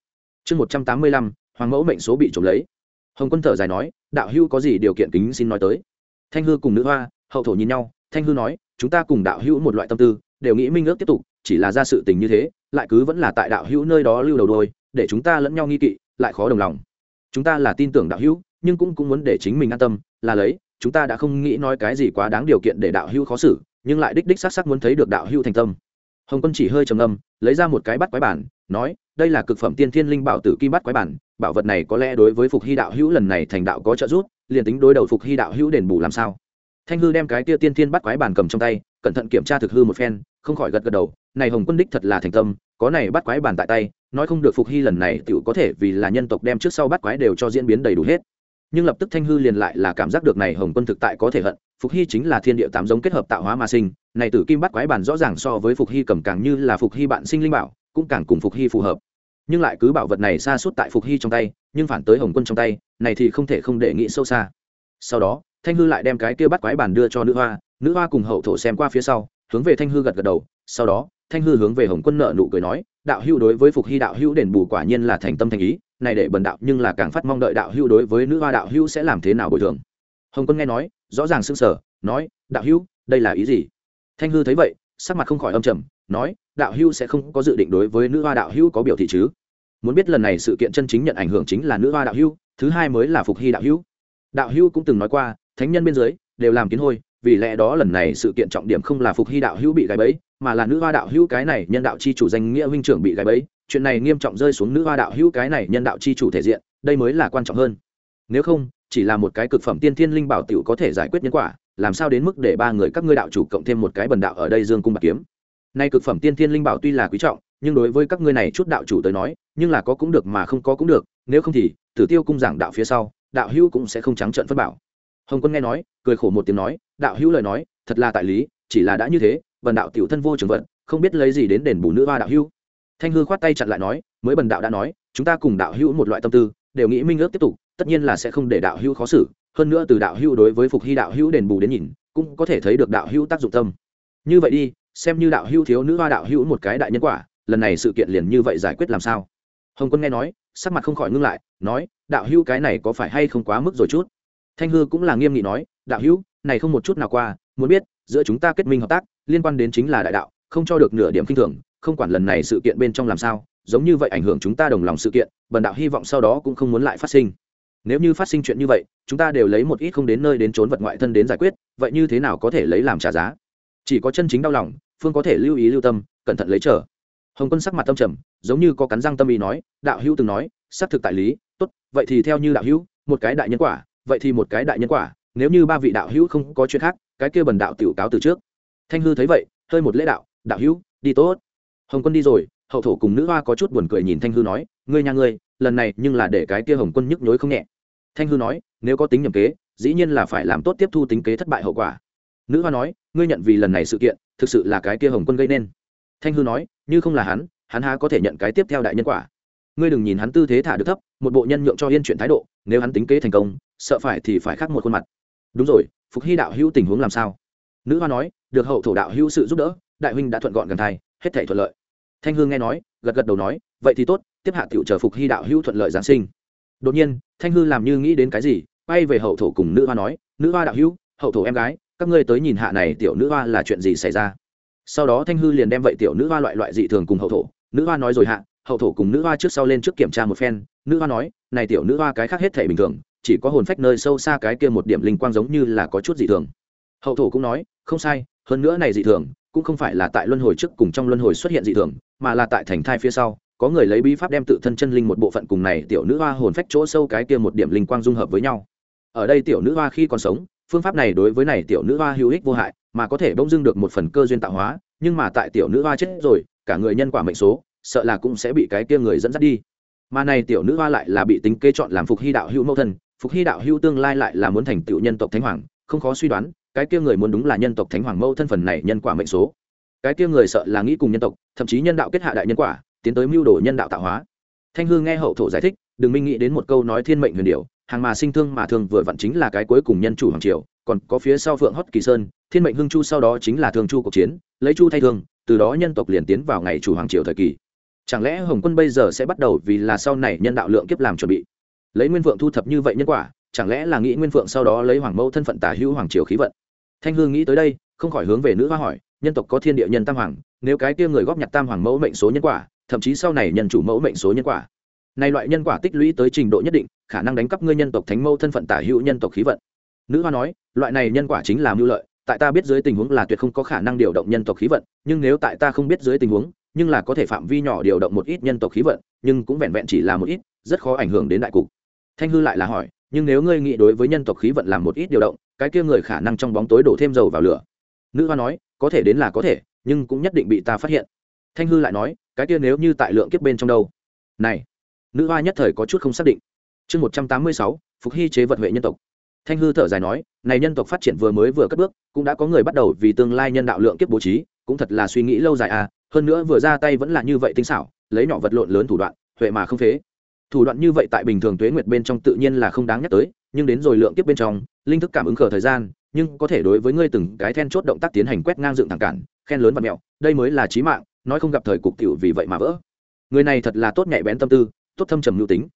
Chương một trăm tám mươi lăm hoàng mẫu mệnh số bị trộm lấy. Hồng quân thở dài nói, đạo hưu có gì điều kiện kính xin nói tới. Thanh hư cùng nữ hoa, hậu thổ nhìn nhau, thanh hư nói, chúng ta cùng đạo hữu một loại tâm tư, đều nghĩ minh ước tiếp tục, chỉ là ra sự tình như thế, lại cứ vẫn là tại đạo hữu nơi đó lưu đầu đôi để chúng ta lẫn nhau nghi kỵ, lại khó đồng lòng. Chúng ta là tin tưởng đạo hữu, nhưng cũng cũng muốn để chính mình an tâm, là lấy, chúng ta đã không nghĩ nói cái gì quá đáng điều kiện để đạo hữu khó xử, nhưng lại đích đích xác xác muốn thấy được đạo hữu thành tâm. Hồng quân chỉ hơi trầm âm lấy ra một cái bắt quái bản, nói, đây là cực phẩm tiên thiên linh bảo tử kim bắt quái bản bảo vật này có lẽ đối với phục hy đạo hữu lần này thành đạo có trợ giúp, liền tính đối đầu phục hy đạo hữu đền bù làm sao? Thanh hư đem cái tia tiên thiên bắt quái bàn cầm trong tay, cẩn thận kiểm tra thực hư một phen, không khỏi gật gật đầu, này hồng quân đích thật là thành tâm, có này bắt quái bàn tại tay, nói không được phục hy lần này tựu có thể vì là nhân tộc đem trước sau bắt quái đều cho diễn biến đầy đủ hết. Nhưng lập tức thanh hư liền lại là cảm giác được này hồng quân thực tại có thể hận, phục hy chính là thiên địa tám giống kết hợp tạo hóa mà sinh, này tử kim bắt quái bàn rõ ràng so với phục hy cầm càng như là phục hy bạn sinh linh bảo, cũng càng cùng phục hy phù hợp nhưng lại cứ bảo vật này xa suốt tại phục hy trong tay, nhưng phản tới hồng quân trong tay, này thì không thể không để nghĩ sâu xa. Sau đó, thanh hư lại đem cái kia bắt quái bản đưa cho nữ hoa nữ hoa cùng hậu thổ xem qua phía sau, hướng về thanh hư gật gật đầu, sau đó, thanh hư hướng về hồng quân nợ nụ cười nói, đạo hữu đối với phục hy đạo hữu đền bù quả nhiên là thành tâm thành ý, này để bần đạo nhưng là càng phát mong đợi đạo hữu đối với nữ hoa đạo hữu sẽ làm thế nào bồi thường. Hồng quân nghe nói, rõ ràng sưng sở nói, đạo hữu, đây là ý gì? Thanh hư thấy vậy, sắc mặt không khỏi âm trầm, nói đạo hữu sẽ không có dự định đối với nữ hoa đạo hữu có biểu thị chứ? Muốn biết lần này sự kiện chân chính nhận ảnh hưởng chính là nữ hoa đạo hữu, thứ hai mới là phục hy đạo hữu. Đạo hữu cũng từng nói qua, thánh nhân bên dưới, đều làm kiến hôi, vì lẽ đó lần này sự kiện trọng điểm không là phục hy đạo hữu bị gáy bẫy, mà là nữ hoa đạo hữu cái này nhân đạo chi chủ danh nghĩa huynh trưởng bị gáy bẫy. Chuyện này nghiêm trọng rơi xuống nữ hoa đạo hữu cái này nhân đạo chi chủ thể diện, đây mới là quan trọng hơn. Nếu không, chỉ là một cái cực phẩm tiên thiên linh bảo tiểu có thể giải quyết nhân quả, làm sao đến mức để ba người các ngươi đạo chủ cộng thêm một cái bần đạo ở đây dương cung bạc kiếm? Nay cực phẩm tiên thiên linh bảo tuy là quý trọng, nhưng đối với các ngươi này chút đạo chủ tới nói, nhưng là có cũng được mà không có cũng được, nếu không thì, tử tiêu cung giảng đạo phía sau, đạo hữu cũng sẽ không trắng trợn phân bảo hồng quân nghe nói, cười khổ một tiếng nói, đạo hữu lời nói, thật là tại lý, chỉ là đã như thế vần đạo tiểu thân vô trường vận, không biết lấy gì đến đền bù nữ hoa đạo hữu. Thanh hư khoát tay chặn lại nói, mới bần đạo đã nói, chúng ta cùng đạo hữu một loại tâm tư, đều nghĩ minh ước tiếp tục, tất nhiên là sẽ không để đạo hữu khó xử, hơn nữa từ đạo hữu đối với phục hy đạo hữu đền bù đến nhìn, cũng có thể thấy được đạo hữu tác dụng tâm. Như vậy đi xem như đạo hữu thiếu nữ hoa đạo hữu một cái đại nhân quả, lần này sự kiện liền như vậy giải quyết làm sao? Hồng quân nghe nói, sắc mặt không khỏi ngưng lại, nói, đạo hữu cái này có phải hay không quá mức rồi chút? Thanh hư cũng là nghiêm nghị nói, đạo hữu, này không một chút nào qua, muốn biết, giữa chúng ta kết minh hợp tác, liên quan đến chính là đại đạo, không cho được nửa điểm kinh thường, không quản lần này sự kiện bên trong làm sao, giống như vậy ảnh hưởng chúng ta đồng lòng sự kiện, bần đạo hy vọng sau đó cũng không muốn lại phát sinh. Nếu như phát sinh chuyện như vậy, chúng ta đều lấy một ít không đến nơi đến trốn vật ngoại thân đến giải quyết, vậy như thế nào có thể lấy làm trả giá? Chỉ có chân chính đau lòng phương có thể lưu ý lưu tâm, cẩn thận lấy trở hồng quân sắc mặt tâm trầm, giống như có cắn răng tâm ý nói, đạo hữu từng nói, xác thực tại lý, tốt, vậy thì theo như đạo hữu, một cái đại nhân quả, vậy thì một cái đại nhân quả, nếu như ba vị đạo hữu không có chuyện khác, cái kia bần đạo tiểu cáo từ trước. Thanh hư thấy vậy, hơi một lễ đạo đạo hữu, đi tốt. Hồng quân đi rồi, hậu thổ cùng nữ hoa có chút buồn cười nhìn thanh hư nói, ngươi nhà ngươi, lần này nhưng là để cái kia hồng quân nhức nhối không nhẹ. Thanh hư nói, nếu có tính nhầm kế, dĩ nhiên là phải làm tốt tiếp thu tính kế thất bại hậu quả. Nữ hoa nói, ngươi nhận vì lần này sự kiện thực sự là cái kia hồng quân gây nên. Thanh hư nói, như không là hắn hắn há có thể nhận cái tiếp theo đại nhân quả. Ngươi đừng nhìn hắn tư thế thả được thấp, một bộ nhân nhượng cho yên chuyện thái độ, nếu hắn tính kế thành công, sợ phải thì phải khác một khuôn mặt. Đúng rồi, phục hy đạo hữu tình huống làm sao? Nữ hoa nói, được hậu thổ đạo hữu sự giúp đỡ, đại huynh đã thuận gọn gần thai, hết thể thuận lợi. Thanh hương nghe nói, gật gật đầu nói, vậy thì tốt, tiếp hạ tiểu chờ phục hy đạo hữu thuận lợi giáng sinh. Đột nhiên, thanh hư làm như nghĩ đến cái gì, quay về hậu thổ cùng nữ hoa nói, nữ hoa đạo hữu, hậu thổ em gái các ngươi tới nhìn hạ này tiểu nữ hoa là chuyện gì xảy ra? Sau đó thanh hư liền đem vậy tiểu nữ hoa loại loại dị thường cùng hậu thổ. Nữ hoa nói rồi hạ, hậu thổ cùng nữ hoa trước sau lên trước kiểm tra một phen. Nữ hoa nói, này tiểu nữ hoa cái khác hết thể bình thường, chỉ có hồn phách nơi sâu xa cái kia một điểm linh quang giống như là có chút dị thường. Hậu thổ cũng nói, không sai, hơn nữa này dị thường, cũng không phải là tại luân hồi trước cùng trong luân hồi xuất hiện dị thường, mà là tại thành thai phía sau, có người lấy bí pháp đem tự thân chân linh một bộ phận cùng này tiểu nữ hoa hồn phách chỗ sâu cái kia một điểm linh quang dung hợp với nhau. Ở đây tiểu nữ hoa khi còn sống phương pháp này đối với này tiểu nữ hoa hữu ích vô hại, mà có thể bỗng dưng được một phần cơ duyên tạo hóa, nhưng mà tại tiểu nữ hoa chết rồi, cả người nhân quả mệnh số, sợ là cũng sẽ bị cái kia người dẫn dắt đi. Mà này tiểu nữ hoa lại là bị tính kế chọn làm phục hy đạo hữu mẫu thân, phục hy đạo hữu tương lai lại là muốn thành tựu nhân tộc thánh hoàng, không khó suy đoán, cái kia người muốn đúng là nhân tộc thánh hoàng mẫu thân phần này nhân quả mệnh số. Cái kia người sợ là nghĩ cùng nhân tộc, thậm chí nhân đạo kết hạ đại nhân quả, tiến tới mưu đồ nhân đạo tạo hóa. Thanh hương nghe hậu thổ giải thích, đừng minh nghĩ đến một câu nói thiên mệnh huyền điều hàng mà sinh thương mà thường vừa vặn chính là cái cuối cùng nhân chủ hoàng triều, còn có phía sau phượng hót kỳ sơn, thiên mệnh hưng chu sau đó chính là thương chu cuộc chiến, lấy chu thay thương từ đó nhân tộc liền tiến vào ngày chủ hoàng triều thời kỳ. Chẳng lẽ hồng quân bây giờ sẽ bắt đầu vì là sau này nhân đạo lượng kiếp làm chuẩn bị? Lấy nguyên vượng thu thập như vậy nhân quả, chẳng lẽ là nghĩ nguyên vượng sau đó lấy hoàng mẫu thân phận tả hữu hoàng triều khí vận? Thanh hương nghĩ tới đây, không khỏi hướng về nữ hoa hỏi, nhân tộc có thiên địa nhân tam hoàng, nếu cái kia người góp nhặt tam hoàng mẫu mệnh số nhân quả, thậm chí sau này nhân chủ mẫu mệnh số nhân quả này loại nhân quả tích lũy tới trình độ nhất định, khả năng đánh cắp ngươi nhân tộc thánh mâu thân phận tả hữu nhân tộc khí vận. Nữ hoa nói, loại này nhân quả chính là mưu lợi, tại ta biết dưới tình huống là tuyệt không có khả năng điều động nhân tộc khí vận, nhưng nếu tại ta không biết dưới tình huống, nhưng là có thể phạm vi nhỏ điều động một ít nhân tộc khí vận, nhưng cũng vẹn vẹn chỉ là một ít, rất khó ảnh hưởng đến đại cục. Thanh hư lại là hỏi, nhưng nếu ngươi nghĩ đối với nhân tộc khí vận làm một ít điều động, cái kia người khả năng trong bóng tối đổ thêm dầu vào lửa. Nữ hoa nói, có thể đến là có thể, nhưng cũng nhất định bị ta phát hiện. Thanh hư lại nói, cái kia nếu như tại lượng kiếp bên trong đâu? Này nữ hoa nhất thời có chút không xác định. Chương một trăm tám mươi sáu, phục hy chế vật huệ nhân tộc. Thanh hư thở dài nói, này nhân tộc phát triển vừa mới vừa cất bước, cũng đã có người bắt đầu vì tương lai nhân đạo lượng kiếp bố trí, cũng thật là suy nghĩ lâu dài à hơn nữa vừa ra tay vẫn là như vậy tinh xảo, lấy nhỏ vật lộn lớn thủ đoạn, huệ mà không phế. Thủ đoạn như vậy tại bình thường tuế nguyệt bên trong tự nhiên là không đáng nhắc tới, nhưng đến rồi lượng kiếp bên trong, linh thức cảm ứng khờ thời gian, nhưng có thể đối với ngươi từng cái then chốt động tác tiến hành quét ngang dựng thẳng cản, khen lớn và mẹo, đây mới là trí mạng, nói không gặp thời cục tiểu vì vậy mà vỡ. Người này thật là tốt nhạy bén tâm tư tốt thâm trầm nhu tính.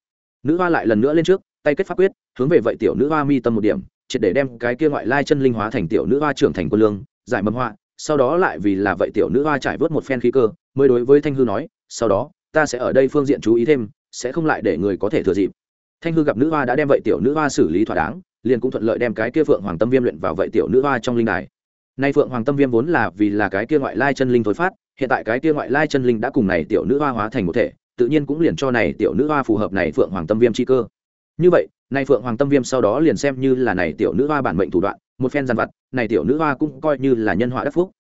Nữ hoa lại lần nữa lên trước, tay kết pháp quyết, hướng về vậy tiểu nữ hoa mi tâm một điểm, triệt để đem cái kia ngoại lai chân linh hóa thành tiểu nữ hoa trưởng thành quân lương, giải mầm hoa sau đó lại vì là vậy tiểu nữ hoa trải vớt một phen khí cơ, mới đối với thanh hư nói, sau đó, ta sẽ ở đây phương diện chú ý thêm, sẽ không lại để người có thể thừa dịp. Thanh hư gặp nữ hoa đã đem vậy tiểu nữ hoa xử lý thỏa đáng, liền cũng thuận lợi đem cái kia phượng hoàng tâm viêm luyện vào vậy tiểu nữ hoa trong linh đài. Nay phượng hoàng tâm viêm vốn là vì là cái kia ngoại lai chân linh thối phát, hiện tại cái kia ngoại lai chân linh đã cùng này tiểu nữ hoa hóa thành một thể tự nhiên cũng liền cho này tiểu nữ hoa phù hợp này phượng hoàng tâm viêm chi cơ. Như vậy nay phượng hoàng tâm viêm sau đó liền xem như là này tiểu nữ hoa bản mệnh thủ đoạn, một phen giàn vật này tiểu nữ hoa cũng coi như là nhân họa đắc phúc.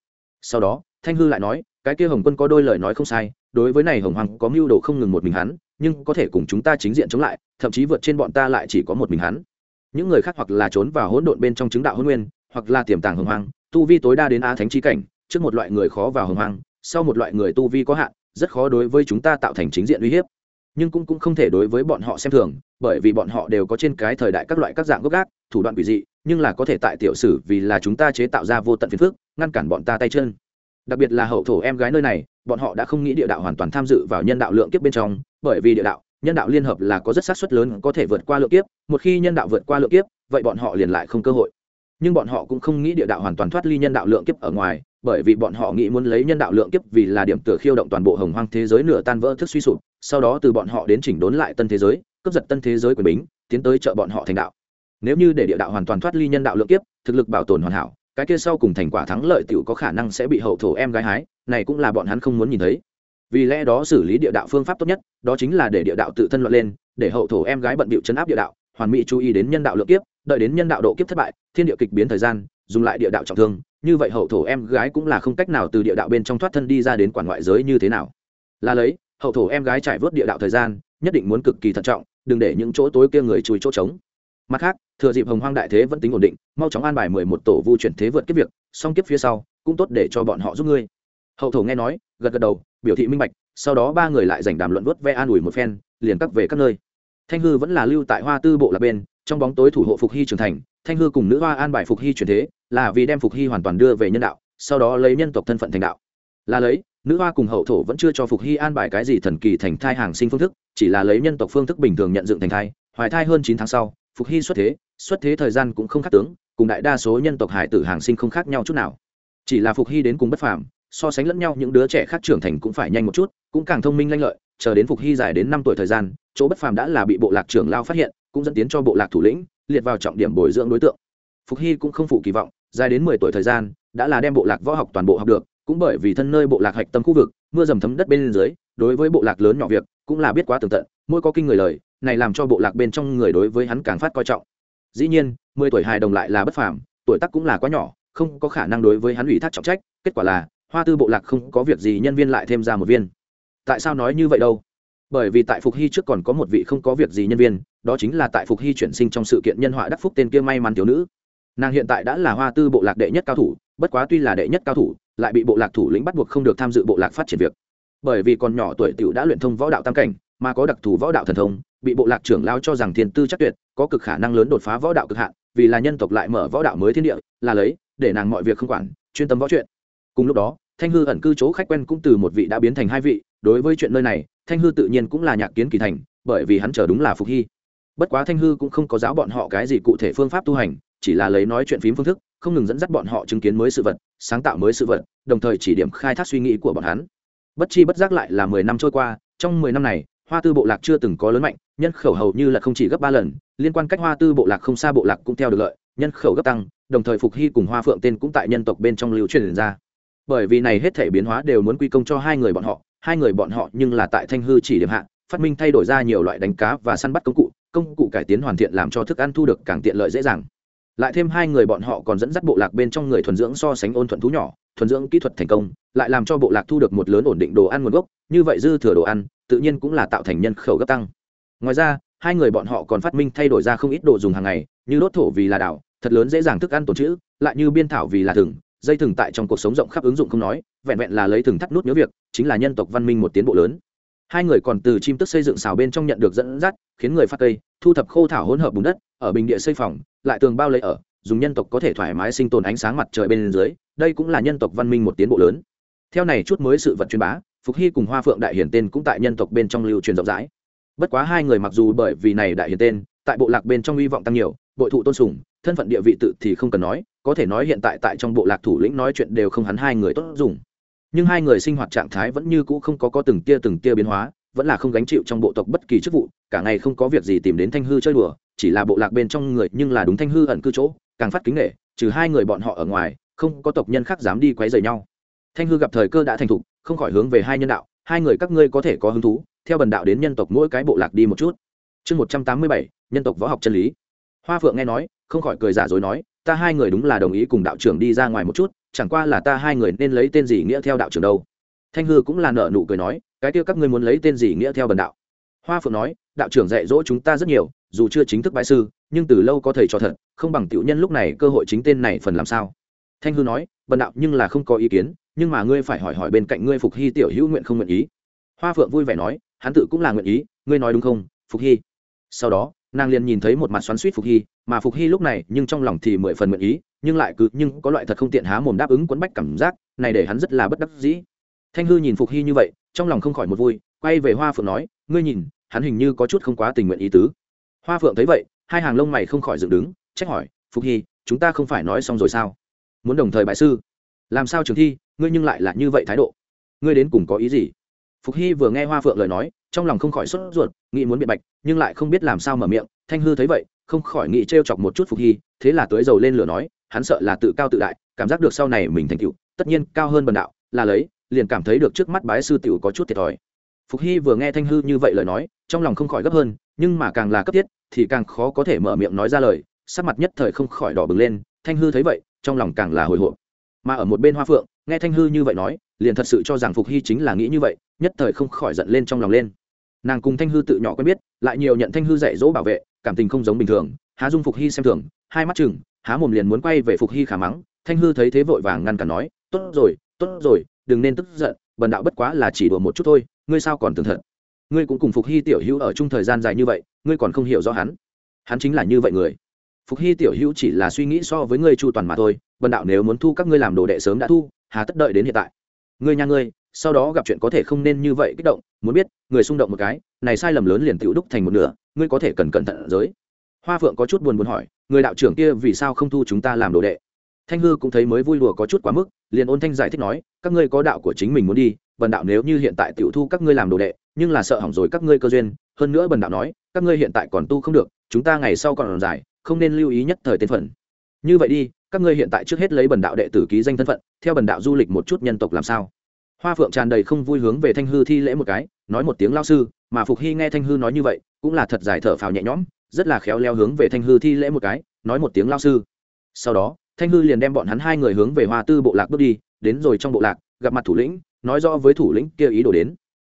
Sau đó, thanh hư lại nói, cái kia hồng quân có đôi lời nói không sai, đối với này hồng hoàng có mưu đồ không ngừng một mình hắn, nhưng có thể cùng chúng ta chính diện chống lại, thậm chí vượt trên bọn ta lại chỉ có một mình hắn. Những người khác hoặc là trốn vào hỗn độn bên trong chứng đạo hôn nguyên, hoặc là tiềm tàng hồng hoàng, tu vi tối đa đến á thánh trí cảnh, trước một loại người khó vào hồng hoàng, sau một loại người tu vi có hạn rất khó đối với chúng ta tạo thành chính diện uy hiếp. Nhưng cũng cũng không thể đối với bọn họ xem thường, bởi vì bọn họ đều có trên cái thời đại các loại các dạng gốc gác, thủ đoạn quỷ dị, nhưng là có thể tại tiểu sử vì là chúng ta chế tạo ra vô tận phiền phức, ngăn cản bọn ta tay chân. Đặc biệt là hậu thổ em gái nơi này, bọn họ đã không nghĩ địa đạo hoàn toàn tham dự vào nhân đạo lượng kiếp bên trong, bởi vì địa đạo, nhân đạo liên hợp là có rất sát suất lớn có thể vượt qua lượng kiếp, một khi nhân đạo vượt qua lượng kiếp, vậy bọn họ liền lại không cơ hội nhưng bọn họ cũng không nghĩ địa đạo hoàn toàn thoát ly nhân đạo lượng kiếp ở ngoài, bởi vì bọn họ nghĩ muốn lấy nhân đạo lượng kiếp vì là điểm tựa khiêu động toàn bộ hồng hoang thế giới nửa tan vỡ thức suy sụp, sau đó từ bọn họ đến chỉnh đốn lại tân thế giới, cướp giật tân thế giới quyền bính, tiến tới trợ bọn họ thành đạo. Nếu như để địa đạo hoàn toàn thoát ly nhân đạo lượng kiếp, thực lực bảo tồn hoàn hảo, cái kia sau cùng thành quả thắng lợi tiểu có khả năng sẽ bị hậu thổ em gái hái, này cũng là bọn hắn không muốn nhìn thấy. Vì lẽ đó xử lý địa đạo phương pháp tốt nhất, đó chính là để địa đạo tự thân luận lên, để hậu thổ em gái bận bịu chấn áp địa đạo hoàn mỹ chú ý đến nhân đạo lượng kiếp, đợi đến nhân đạo độ kiếp thất bại, thiên địa kịch biến thời gian, dùng lại địa đạo trọng thương, như vậy hậu thổ em gái cũng là không cách nào từ địa đạo bên trong thoát thân đi ra đến quản ngoại giới như thế nào. Là lấy, hậu thổ em gái trải vớt địa đạo thời gian, nhất định muốn cực kỳ thận trọng, đừng để những chỗ tối kia người chui chỗ trống. Mặt khác, thừa dịp hồng hoang đại thế vẫn tính ổn định, mau chóng an bài mười một tổ vu chuyển thế vượt kiếp việc, song kiếp phía sau, cũng tốt để cho bọn họ giúp ngươi. Hậu thổ nghe nói, gật gật đầu, biểu thị minh bạch, sau đó ba người lại giành đàm luận vớt ve an ủi một phen, liền cắt về các nơi thanh hư vẫn là lưu tại hoa tư bộ là bên, trong bóng tối thủ hộ phục hy trưởng thành, thanh hư cùng nữ hoa an bài phục hy truyền thế, là vì đem phục hy hoàn toàn đưa về nhân đạo, sau đó lấy nhân tộc thân phận thành đạo. Là lấy, nữ hoa cùng hậu thổ vẫn chưa cho phục hy an bài cái gì thần kỳ thành thai hàng sinh phương thức, chỉ là lấy nhân tộc phương thức bình thường nhận dựng thành thai, hoài thai hơn chín tháng sau, phục hy xuất thế xuất thế thời gian cũng không khác tướng, cùng đại đa số nhân tộc hải tử hàng sinh không khác nhau chút nào. Chỉ là phục hy đến cùng bất phàm, so sánh lẫn nhau những đứa trẻ khác trưởng thành cũng phải nhanh một chút, cũng càng thông minh lanh lợi chờ đến phục hy dài đến năm tuổi thời gian, chỗ bất phàm đã là bị bộ lạc trưởng lao phát hiện, cũng dẫn tiến cho bộ lạc thủ lĩnh, liệt vào trọng điểm bồi dưỡng đối tượng. Phục hy cũng không phụ kỳ vọng, dài đến mười tuổi thời gian, đã là đem bộ lạc võ học toàn bộ học được, cũng bởi vì thân nơi bộ lạc hạch tâm khu vực, mưa dầm thấm đất bên dưới, đối với bộ lạc lớn nhỏ việc, cũng là biết quá tường tận, mỗi có kinh người lời, này làm cho bộ lạc bên trong người đối với hắn càng phát coi trọng. Dĩ nhiên, mười tuổi hài đồng lại là bất phàm, tuổi tác cũng là quá nhỏ, không có khả năng đối với hắn ủy thác trọng trách, kết quả là, hoa tư bộ lạc không có việc gì nhân viên lại thêm ra một viên tại sao nói như vậy đâu? Bởi vì tại phục hy trước còn có một vị không có việc gì nhân viên, đó chính là tại phục hy chuyển sinh trong sự kiện nhân họa đắc phúc tên kia may mắn thiếu nữ. Nàng hiện tại đã là hoa tư bộ lạc đệ nhất cao thủ, bất quá tuy là đệ nhất cao thủ, lại bị bộ lạc thủ lĩnh bắt buộc không được tham dự bộ lạc phát triển việc. Bởi vì còn nhỏ tuổi t i ể u đã luyện thông võ đạo tam cảnh, mà có đặc thù võ đạo thần thông, bị bộ lạc trưởng lao cho rằng thiên tư chắc tuyệt, có cực khả năng lớn đột phá võ đạo cực hạn, vì là nhân tộc lại mở võ đạo mới thiên địa, là lấy, để nàng mọi việc không quản, chuyên tâm võ chuyện. Cùng lúc đó, thanh hư ẩn cư chỗ khách quen cũng từ một vị đã biến thành hai vị đối với chuyện nơi này, thanh hư tự nhiên cũng là nhạc kiến kỳ thành, bởi vì hắn chờ đúng là phục hy. Bất quá thanh hư cũng không có giáo bọn họ cái gì cụ thể phương pháp tu hành, chỉ là lấy nói chuyện phím phương thức, không ngừng dẫn dắt bọn họ chứng kiến mới sự vật, sáng tạo mới sự vật, đồng thời chỉ điểm khai thác suy nghĩ của bọn hắn. Bất chi bất giác lại là mười năm trôi qua, trong mười năm này, hoa tư bộ lạc chưa từng có lớn mạnh, nhân khẩu hầu như là không chỉ gấp ba lần, liên quan cách hoa tư bộ lạc không xa bộ lạc cũng theo được lợi, nhân khẩu gấp tăng, đồng thời phục hy cùng hoa phượng tên cũng tại nhân tộc bên trong lưu truyền ra. Bởi vì này hết thể biến hóa đều muốn quy công cho hai người bọn họ hai người bọn họ nhưng là tại thanh hư chỉ điểm hạ, phát minh thay đổi ra nhiều loại đánh cá và săn bắt công cụ công cụ cải tiến hoàn thiện làm cho thức ăn thu được càng tiện lợi dễ dàng. Lại thêm hai người bọn họ còn dẫn dắt bộ lạc bên trong người thuần dưỡng so sánh ôn thuận thú nhỏ, thuần dưỡng kỹ thuật thành công, lại làm cho bộ lạc thu được một lớn ổn định đồ ăn nguồn gốc, như vậy dư thừa đồ ăn, tự nhiên cũng là tạo thành nhân khẩu gấp tăng. Ngoài ra, hai người bọn họ còn phát minh thay đổi ra không ít đồ dùng hàng ngày, như đốt thổ vì là đảo, thật lớn dễ dàng thức ăn tồn trữ, lại như biên thảo vì là thừng dây thừng tại trong cuộc sống rộng khắp ứng dụng không nói, vẹn vẹn là lấy thừng thắt nút nhớ việc, chính là nhân tộc văn minh một tiến bộ lớn. Hai người còn từ chim tức xây dựng xào bên trong nhận được dẫn dắt, khiến người phát cây, thu thập khô thảo hỗn hợp bùn đất, ở bình địa xây phòng, lại tường bao lấy ở, dùng nhân tộc có thể thoải mái sinh tồn ánh sáng mặt trời bên dưới, đây cũng là nhân tộc văn minh một tiến bộ lớn. Theo này chút mới sự vật truyền bá, phục hy cùng hoa phượng đại hiển tên cũng tại nhân tộc bên trong lưu truyền rộng rãi. Bất quá hai người mặc dù bởi vì này đại hiển tên, tại bộ lạc bên trong hy vọng tăng nhiều, bội thụ tôn sùng thân phận địa vị tự thì không cần nói, có thể nói hiện tại tại trong bộ lạc thủ lĩnh nói chuyện đều không hắn hai người tốt dùng. Nhưng hai người sinh hoạt trạng thái vẫn như cũ không có có từng tia từng tia biến hóa, vẫn là không gánh chịu trong bộ tộc bất kỳ chức vụ, cả ngày không có việc gì tìm đến thanh hư chơi đùa, chỉ là bộ lạc bên trong người nhưng là đúng thanh hư ẩn cư chỗ, càng phát kính nghệ trừ hai người bọn họ ở ngoài, không có tộc nhân khác dám đi quấy rầy nhau. Thanh hư gặp thời cơ đã thành thục, không khỏi hướng về hai nhân đạo, hai người các ngươi có thể có hứng thú, theo bần đạo đến nhân tộc mỗi cái bộ lạc đi một chút. Chương một trăm tám mươi bảy, nhân tộc võ học chân lý. Hoa phượng nghe nói không khỏi cười giả dối nói, ta hai người đúng là đồng ý cùng đạo trưởng đi ra ngoài một chút, chẳng qua là ta hai người nên lấy tên gì nghĩa theo đạo trưởng đâu. Thanh hư cũng là nợ nụ cười nói, cái kia các ngươi muốn lấy tên gì nghĩa theo bần đạo? Hoa phượng nói, đạo trưởng dạy dỗ chúng ta rất nhiều, dù chưa chính thức bãi sư, nhưng từ lâu có thầy cho thật, không bằng tiểu nhân lúc này cơ hội chính tên này phần làm sao? Thanh hư nói, bần đạo nhưng là không có ý kiến, nhưng mà ngươi phải hỏi hỏi bên cạnh ngươi phục hy tiểu hữu nguyện không nguyện ý. Hoa phượng vui vẻ nói, hắn tự cũng là nguyện ý, ngươi nói đúng không, phục hy? Sau đó, nàng liền nhìn thấy một mặt xoắn suýt phục hy mà phục hy lúc này nhưng trong lòng thì mười phần nguyện ý, nhưng lại cứ, nhưng có loại thật không tiện há mồm đáp ứng quấn bách cảm giác, này để hắn rất là bất đắc dĩ. Thanh hư nhìn phục hy như vậy, trong lòng không khỏi một vui, quay về hoa phượng nói, ngươi nhìn, hắn hình như có chút không quá tình nguyện ý tứ. Hoa phượng thấy vậy, hai hàng lông mày không khỏi dựng đứng, trách hỏi, phục hy, chúng ta không phải nói xong rồi sao? Muốn đồng thời bại sư? Làm sao trường thi, ngươi nhưng lại là như vậy thái độ? Ngươi đến cùng có ý gì? Phục hy vừa nghe hoa phượng lời nói, trong lòng không khỏi sốt ruột, nghĩ muốn biện bạch, nhưng lại không biết làm sao mở miệng. Thanh hư thấy vậy không khỏi nghĩ t chọc một chút phục hy, thế là tới dầu lên lửa nói, hắn sợ là tự cao tự đại, cảm giác được sau này mình thành tựu, tất nhiên cao hơn bần đạo, là lấy, liền cảm thấy được trước mắt bái sư tiểu có chút thiệt thòi. Phục hy vừa nghe thanh hư như vậy lời nói, trong lòng không khỏi gấp hơn, nhưng mà càng là cấp thiết, thì càng khó có thể mở miệng nói ra lời, sắc mặt nhất thời không khỏi đỏ bừng lên, thanh hư thấy vậy, trong lòng càng là hồi hộp. Mà ở một bên hoa phượng, nghe thanh hư như vậy nói, liền thật sự cho rằng phục hy chính là nghĩ như vậy, nhất thời không khỏi giận lên trong lòng lên. Nàng cùng thanh hư tự nhỏ quen biết, lại nhiều nhận thanh hư dạy dỗ bảo vệ cảm tình không giống bình thường, há dung phục hy xem thường, hai mắt chừng, há mồm liền muốn quay về phục hy khả mắng, thanh hư thấy thế vội vàng ngăn cản nói, tốt rồi tốt rồi, đừng nên tức giận, bần đạo bất quá là chỉ đùa một chút thôi, ngươi sao còn tưởng thật? Ngươi cũng cùng phục hy tiểu hữu ở chung thời gian dài như vậy, ngươi còn không hiểu rõ hắn. Hắn chính là như vậy người. Phục hy tiểu hữu chỉ là suy nghĩ so với ngươi chu toàn mà thôi, bần đạo nếu muốn thu các ngươi làm đồ đệ sớm đã thu, hà tất đợi đến hiện tại. Ngươi nha ngươi sau đó gặp chuyện có thể không nên như vậy kích động, muốn biết, người xung động một cái, này sai lầm lớn liền tựu đúc thành một nửa, ngươi có thể cần cẩn thận giới. Hoa phượng có chút buồn buồn hỏi, người đạo trưởng kia vì sao không thu chúng ta làm đồ đệ? Thanh hư cũng thấy mới vui đùa có chút quá mức, liền ôn thanh giải thích nói, các ngươi có đạo của chính mình muốn đi, bần đạo nếu như hiện tại tiểu thu các ngươi làm đồ đệ, nhưng là sợ hỏng rồi các ngươi cơ duyên, hơn nữa bần đạo nói, các ngươi hiện tại còn tu không được, chúng ta ngày sau còn dài, không nên lưu ý nhất thời tên phận. Như vậy đi, các ngươi hiện tại trước hết lấy bần đạo đệ tử ký danh thân phận, theo bần đạo du lịch một chút nhân tộc làm sao? Hoa phượng tràn đầy không vui hướng về thanh hư thi lễ một cái, nói một tiếng lao sư, mà phục hy nghe thanh hư nói như vậy, cũng là thật giải thở phào nhẹ nhõm, rất là khéo leo hướng về thanh hư thi lễ một cái, nói một tiếng lao sư. Sau đó, thanh hư liền đem bọn hắn hai người hướng về hoa tư bộ lạc bước đi, đến rồi trong bộ lạc, gặp mặt thủ lĩnh, nói rõ với thủ lĩnh kia ý đồ đến.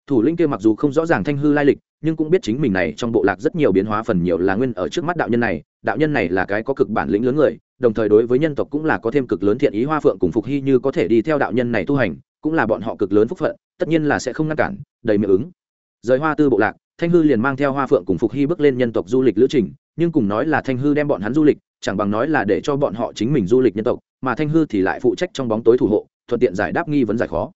Thủ lĩnh kia mặc dù không rõ ràng thanh hư lai lịch, nhưng cũng biết chính mình này trong bộ lạc rất nhiều biến hóa phần nhiều là nguyên ở trước mắt đạo nhân này, đạo nhân này là cái có cực bản lĩnh lớn người, đồng thời đối với nhân tộc cũng là có thêm cực lớn thiện ý hoa phượng cùng phục hy như có thể đi theo đạo nhân này tu hành cũng là bọn họ cực lớn phúc phận, tất nhiên là sẽ không ngăn cản, đầy miệng ứng. Rời hoa tư bộ lạc, thanh hư liền mang theo hoa phượng cùng phục hy bước lên nhân tộc du lịch lữ trình, nhưng cùng nói là thanh hư đem bọn hắn du lịch, chẳng bằng nói là để cho bọn họ chính mình du lịch nhân tộc, mà thanh hư thì lại phụ trách trong bóng tối thủ hộ, thuận tiện giải đáp nghi vấn giải khó.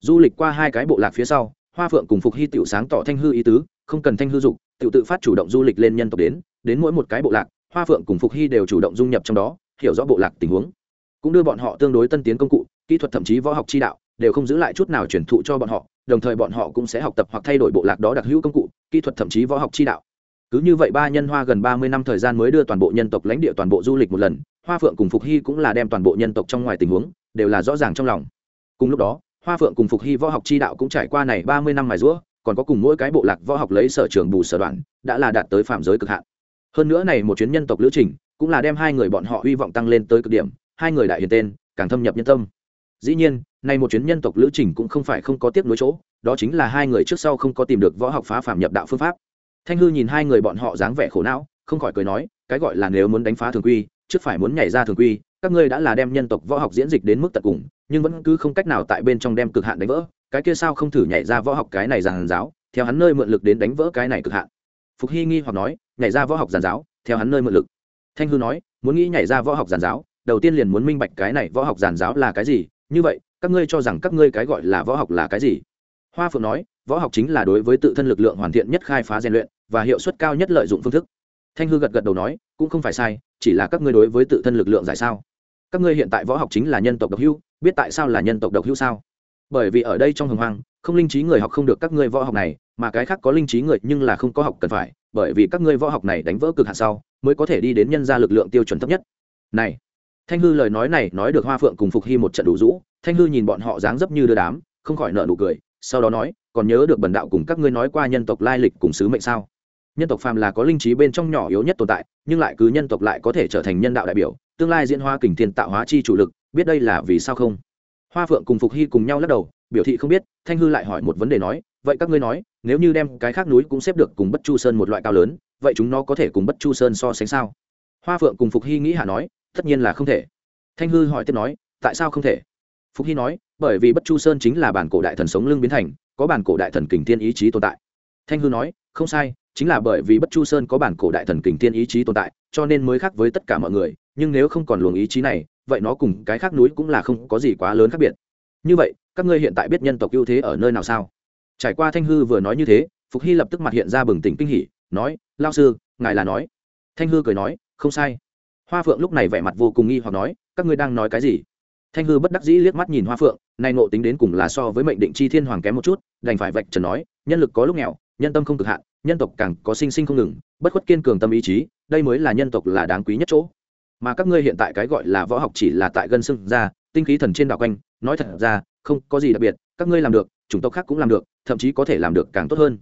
Du lịch qua hai cái bộ lạc phía sau, hoa phượng cùng phục hy tiểu sáng tỏ thanh hư ý tứ, không cần thanh hư dục, tiểu tự phát chủ động du lịch lên nhân tộc đến đến mỗi một cái bộ lạc, hoa phượng cùng phục hy đều chủ động dung nhập trong đó, hiểu rõ bộ lạc tình huống. Cũng đưa bọn họ tương đối tân tiến công cụ, kỹ thuật thậm chí võ học chi đạo đều không giữ lại chút nào truyền thụ cho bọn họ, đồng thời bọn họ cũng sẽ học tập hoặc thay đổi bộ lạc đó đặc hữu công cụ, kỹ thuật thậm chí võ học chi đạo. Cứ như vậy ba nhân hoa gần ba mươi năm thời gian mới đưa toàn bộ nhân tộc lãnh địa toàn bộ du lịch một lần, hoa phượng cùng phục hy cũng là đem toàn bộ nhân tộc trong ngoài tình huống đều là rõ ràng trong lòng. Cùng lúc đó, hoa phượng cùng phục hy võ học chi đạo cũng trải qua này ba mươi năm mài rũa, còn có cùng mỗi cái bộ lạc võ học lấy sở trường bù sở đoạn, đã là đạt tới phạm giới cực hạn. Hơn nữa này một chuyến nhân tộc lữ trình cũng là đem hai người bọn họ hy vọng tăng lên tới cực điểm, hai người đại hiền tên, càng thâm nhập nhân tâm. Dĩ nhiên nay một chuyến nhân tộc lữ trình cũng không phải không có tiếp nối chỗ, đó chính là hai người trước sau không có tìm được võ học phá phạm nhập đạo phương pháp. Thanh hư nhìn hai người bọn họ dáng vẻ khổ não, không khỏi cười nói, cái gọi là nếu muốn đánh phá thường quy, trước phải muốn nhảy ra thường quy, các ngươi đã là đem nhân tộc võ học diễn dịch đến mức tận cùng, nhưng vẫn cứ không cách nào tại bên trong đem cực hạn đánh vỡ, cái kia sao không thử nhảy ra võ học cái này giàn giáo, theo hắn nơi mượn lực đến đánh vỡ cái này cực hạn. Phục hy nghi hoặc nói, nhảy ra võ học giàn giáo, theo hắn nơi mượn lực. Thanh hư nói, muốn nghĩ nhảy ra võ học giàn giáo, đầu tiên liền muốn minh bạch cái này võ học giàn giáo là cái gì, như vậy các ngươi cho rằng các ngươi cái gọi là võ học là cái gì? Hoa phượng nói võ học chính là đối với tự thân lực lượng hoàn thiện nhất khai phá rèn luyện và hiệu suất cao nhất lợi dụng phương thức. Thanh hư gật gật đầu nói cũng không phải sai chỉ là các ngươi đối với tự thân lực lượng giải sao? Các ngươi hiện tại võ học chính là nhân tộc độc hưu, biết tại sao là nhân tộc độc hưu sao? Bởi vì ở đây trong hồng hoang không linh trí người học không được các ngươi võ học này mà cái khác có linh trí người nhưng là không có học cần phải bởi vì các ngươi võ học này đánh vỡ cực hạn sau mới có thể đi đến nhân ra lực lượng tiêu chuẩn thấp nhất. Này thanh hư lời nói này nói được hoa phượng cùng phục hy một trận đủ rũ, thanh hư nhìn bọn họ dáng dấp như đưa đám, không khỏi nợ nụ cười, sau đó nói, còn nhớ được bần đạo cùng các ngươi nói qua nhân tộc lai lịch cùng sứ mệnh sao? Nhân tộc phàm là có linh trí bên trong nhỏ yếu nhất tồn tại, nhưng lại cứ nhân tộc lại có thể trở thành nhân đạo đại biểu, tương lai diễn hoa kình thiên tạo hóa chi chủ lực, biết đây là vì sao không? Hoa phượng cùng phục hy cùng nhau lắc đầu, biểu thị không biết, thanh hư lại hỏi một vấn đề nói, vậy các ngươi nói, nếu như đem cái khác núi cũng xếp được cùng bất chu sơn một loại cao lớn, vậy chúng nó có thể cùng bất chu sơn so sánh sao? Hoa phượng cùng phục hy nghĩ hạ nói tất nhiên là không thể. Thanh hư hỏi tiếp nói, tại sao không thể? Phục hy nói, bởi vì bất chu sơn chính là bản cổ đại thần sống lưng biến thành, có bản cổ đại thần kình tiên ý chí tồn tại. Thanh hư nói, không sai, chính là bởi vì bất chu sơn có bản cổ đại thần kình tiên ý chí tồn tại, cho nên mới khác với tất cả mọi người, nhưng nếu không còn luồng ý chí này, vậy nó cùng cái khác núi cũng là không có gì quá lớn khác biệt. Như vậy, các ngươi hiện tại biết nhân tộc ưu thế ở nơi nào sao? Trải qua thanh hư vừa nói như thế, phục hy lập tức mặt hiện ra bừng tỉnh kinh hỉ, nói lao sư, ngài là nói. Thanh hư cười nói, không sai hoa phượng lúc này vẻ mặt vô cùng nghi hoặc nói, các ngươi đang nói cái gì? Thanh hư bất đắc dĩ liếc mắt nhìn hoa phượng, nay ngộ tính đến cùng là so với mệnh định chi thiên hoàng kém một chút, đành phải vạch trần nói, nhân lực có lúc nghèo, nhân tâm không cực hạn, nhân tộc càng có sinh sinh không ngừng, bất khuất kiên cường tâm ý chí, đây mới là nhân tộc là đáng quý nhất chỗ. Mà các ngươi hiện tại cái gọi là võ học chỉ là tại gân xương ra, tinh khí thần trên đạo quanh, nói thật ra, không có gì đặc biệt, các ngươi làm được, chủng tộc khác cũng làm được, thậm chí có thể làm được càng tốt hơn.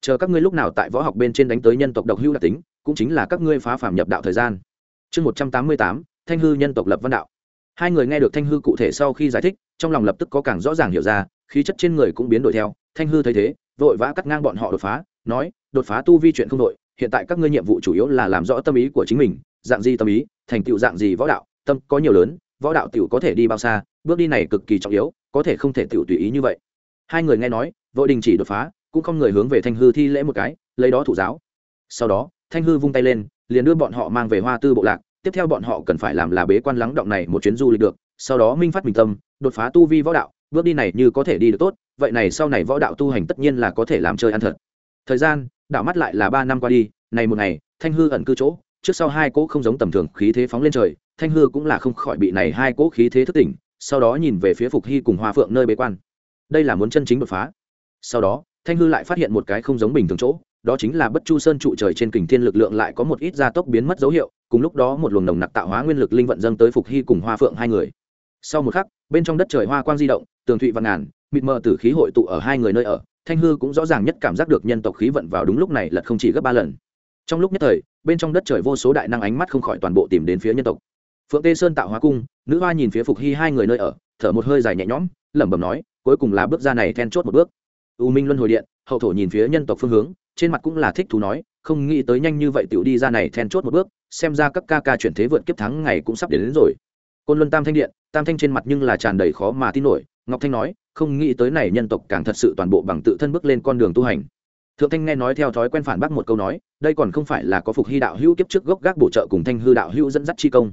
Chờ các ngươi lúc nào tại võ học bên trên đánh tới nhân tộc độc hưu đặc tính, cũng chính là các ngươi phá phạm nhập đạo thời gian chương một trăm tám mươi tám, thanh hư nhân tộc lập văn đạo. Hai người nghe được thanh hư cụ thể sau khi giải thích, trong lòng lập tức có càng rõ ràng hiểu ra, khí chất trên người cũng biến đổi theo, thanh hư thấy thế, vội vã cắt ngang bọn họ đột phá, nói, đột phá tu vi chuyện không đội hiện tại các ngươi nhiệm vụ chủ yếu là làm rõ tâm ý của chính mình, dạng gì tâm ý, thành tựu dạng gì võ đạo, tâm có nhiều lớn, võ đạo tiểu có thể đi bao xa, bước đi này cực kỳ trọng yếu, có thể không thể tiểu tùy ý như vậy. Hai người nghe nói, vội đình chỉ đột phá, cũng không người hướng về thanh hư thi lễ một cái, lấy đó thủ giáo. Sau đó, thanh hư vung tay lên liền đưa bọn họ mang về hoa tư bộ lạc, tiếp theo bọn họ cần phải làm là bế quan lắng động này một chuyến du lịch được, sau đó minh phát bình tâm, đột phá tu vi võ đạo, bước đi này như có thể đi được tốt, vậy này sau này võ đạo tu hành tất nhiên là có thể làm chơi ăn thật. Thời gian, đảo mắt lại là ba năm qua đi, này một ngày, thanh hư ẩn cư chỗ, trước sau hai cỗ không giống tầm thường khí thế phóng lên trời, thanh hư cũng là không khỏi bị này hai cỗ khí thế thức tỉnh, sau đó nhìn về phía phục hy cùng hoa phượng nơi bế quan. Đây là muốn chân chính đột phá. Sau đó, thanh hư lại phát hiện một cái không giống bình thường chỗ đó chính là bất chu sơn trụ trời trên kình thiên lực lượng lại có một ít gia tốc biến mất dấu hiệu, cùng lúc đó một luồng nồng nặc tạo hóa nguyên lực linh vận dâng tới phục hy cùng hoa phượng hai người. Sau một khắc, bên trong đất trời hoa quang di động, tường thụy văn ngàn, mịt mờ tử khí hội tụ ở hai người nơi ở, thanh hư cũng rõ ràng nhất cảm giác được nhân tộc khí vận vào đúng lúc này lật không chỉ gấp ba lần. Trong lúc nhất thời, bên trong đất trời vô số đại năng ánh mắt không khỏi toàn bộ tìm đến phía nhân tộc. Phượng tê sơn tạo hóa cung, nữ hoa nhìn phía phục hy hai người nơi ở, thở một hơi dài nhẹ nhõm, lẩm bẩm nói, cuối cùng là bước ra này then chốt một bước. U minh luân hồi điện, hậu thổ nhìn phía nhân tộc phương hướng trên mặt cũng là thích thú nói không nghĩ tới nhanh như vậy tiểu đi ra này then chốt một bước xem ra các ca ca chuyển thế vượt kiếp thắng ngày cũng sắp đến, đến rồi. Côn luân tam thanh điện tam thanh trên mặt nhưng là tràn đầy khó mà tin nổi ngọc thanh nói không nghĩ tới này nhân tộc càng thật sự toàn bộ bằng tự thân bước lên con đường tu hành. Thượng thanh nghe nói theo thói quen phản bác một câu nói đây còn không phải là có phục hy đạo hữu kiếp trước gốc gác bổ trợ cùng thanh hư đạo hữu dẫn dắt chi công.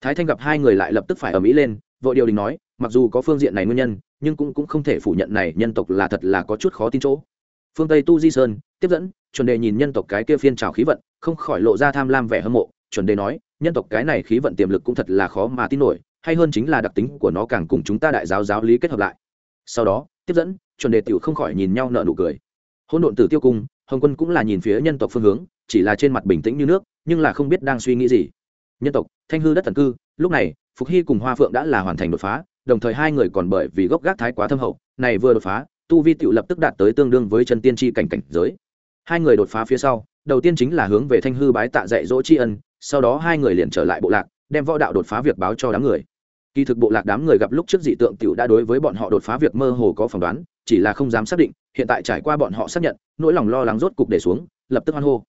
Thái thanh gặp hai người lại lập tức phải ở mỹ lên vội điều đình nói mặc dù có phương diện này nguyên nhân nhưng cũng cũng không thể phủ nhận này nhân tộc là thật là có chút khó tin chỗ phương tây tu di sơn, tiếp dẫn, chuẩn đề nhìn nhân tộc cái kia phiên trào khí vận, không khỏi lộ ra tham lam vẻ hâm mộ. Chuẩn đề nói, nhân tộc cái này khí vận tiềm lực cũng thật là khó mà tin nổi, hay hơn chính là đặc tính của nó càng cùng chúng ta đại giáo giáo lý kết hợp lại. Sau đó, tiếp dẫn, chuẩn đề tiểu không khỏi nhìn nhau nợ nụ cười. Hôn độn tử tiêu cung, hồng quân cũng là nhìn phía nhân tộc phương hướng, chỉ là trên mặt bình tĩnh như nước, nhưng là không biết đang suy nghĩ gì. Nhân tộc, thanh hư đất thần cư, lúc này, phục hy cùng hoa phượng đã là hoàn thành đột phá, đồng thời hai người còn bởi vì gốc gác thái quá thâm hậu, này vừa đột phá tu vi tự lập tức đạt tới tương đương với chân tiên tri cảnh cảnh giới. Hai người đột phá phía sau, đầu tiên chính là hướng về thanh hư bái tạ dạy dỗ tri ân, sau đó hai người liền trở lại bộ lạc, đem võ đạo đột phá việc báo cho đám người. Kỳ thực bộ lạc đám người gặp lúc trước dị tượng tựu đã đối với bọn họ đột phá việc mơ hồ có phỏng đoán, chỉ là không dám xác định, hiện tại trải qua bọn họ xác nhận, nỗi lòng lo lắng rốt cục để xuống, lập tức hoan hô.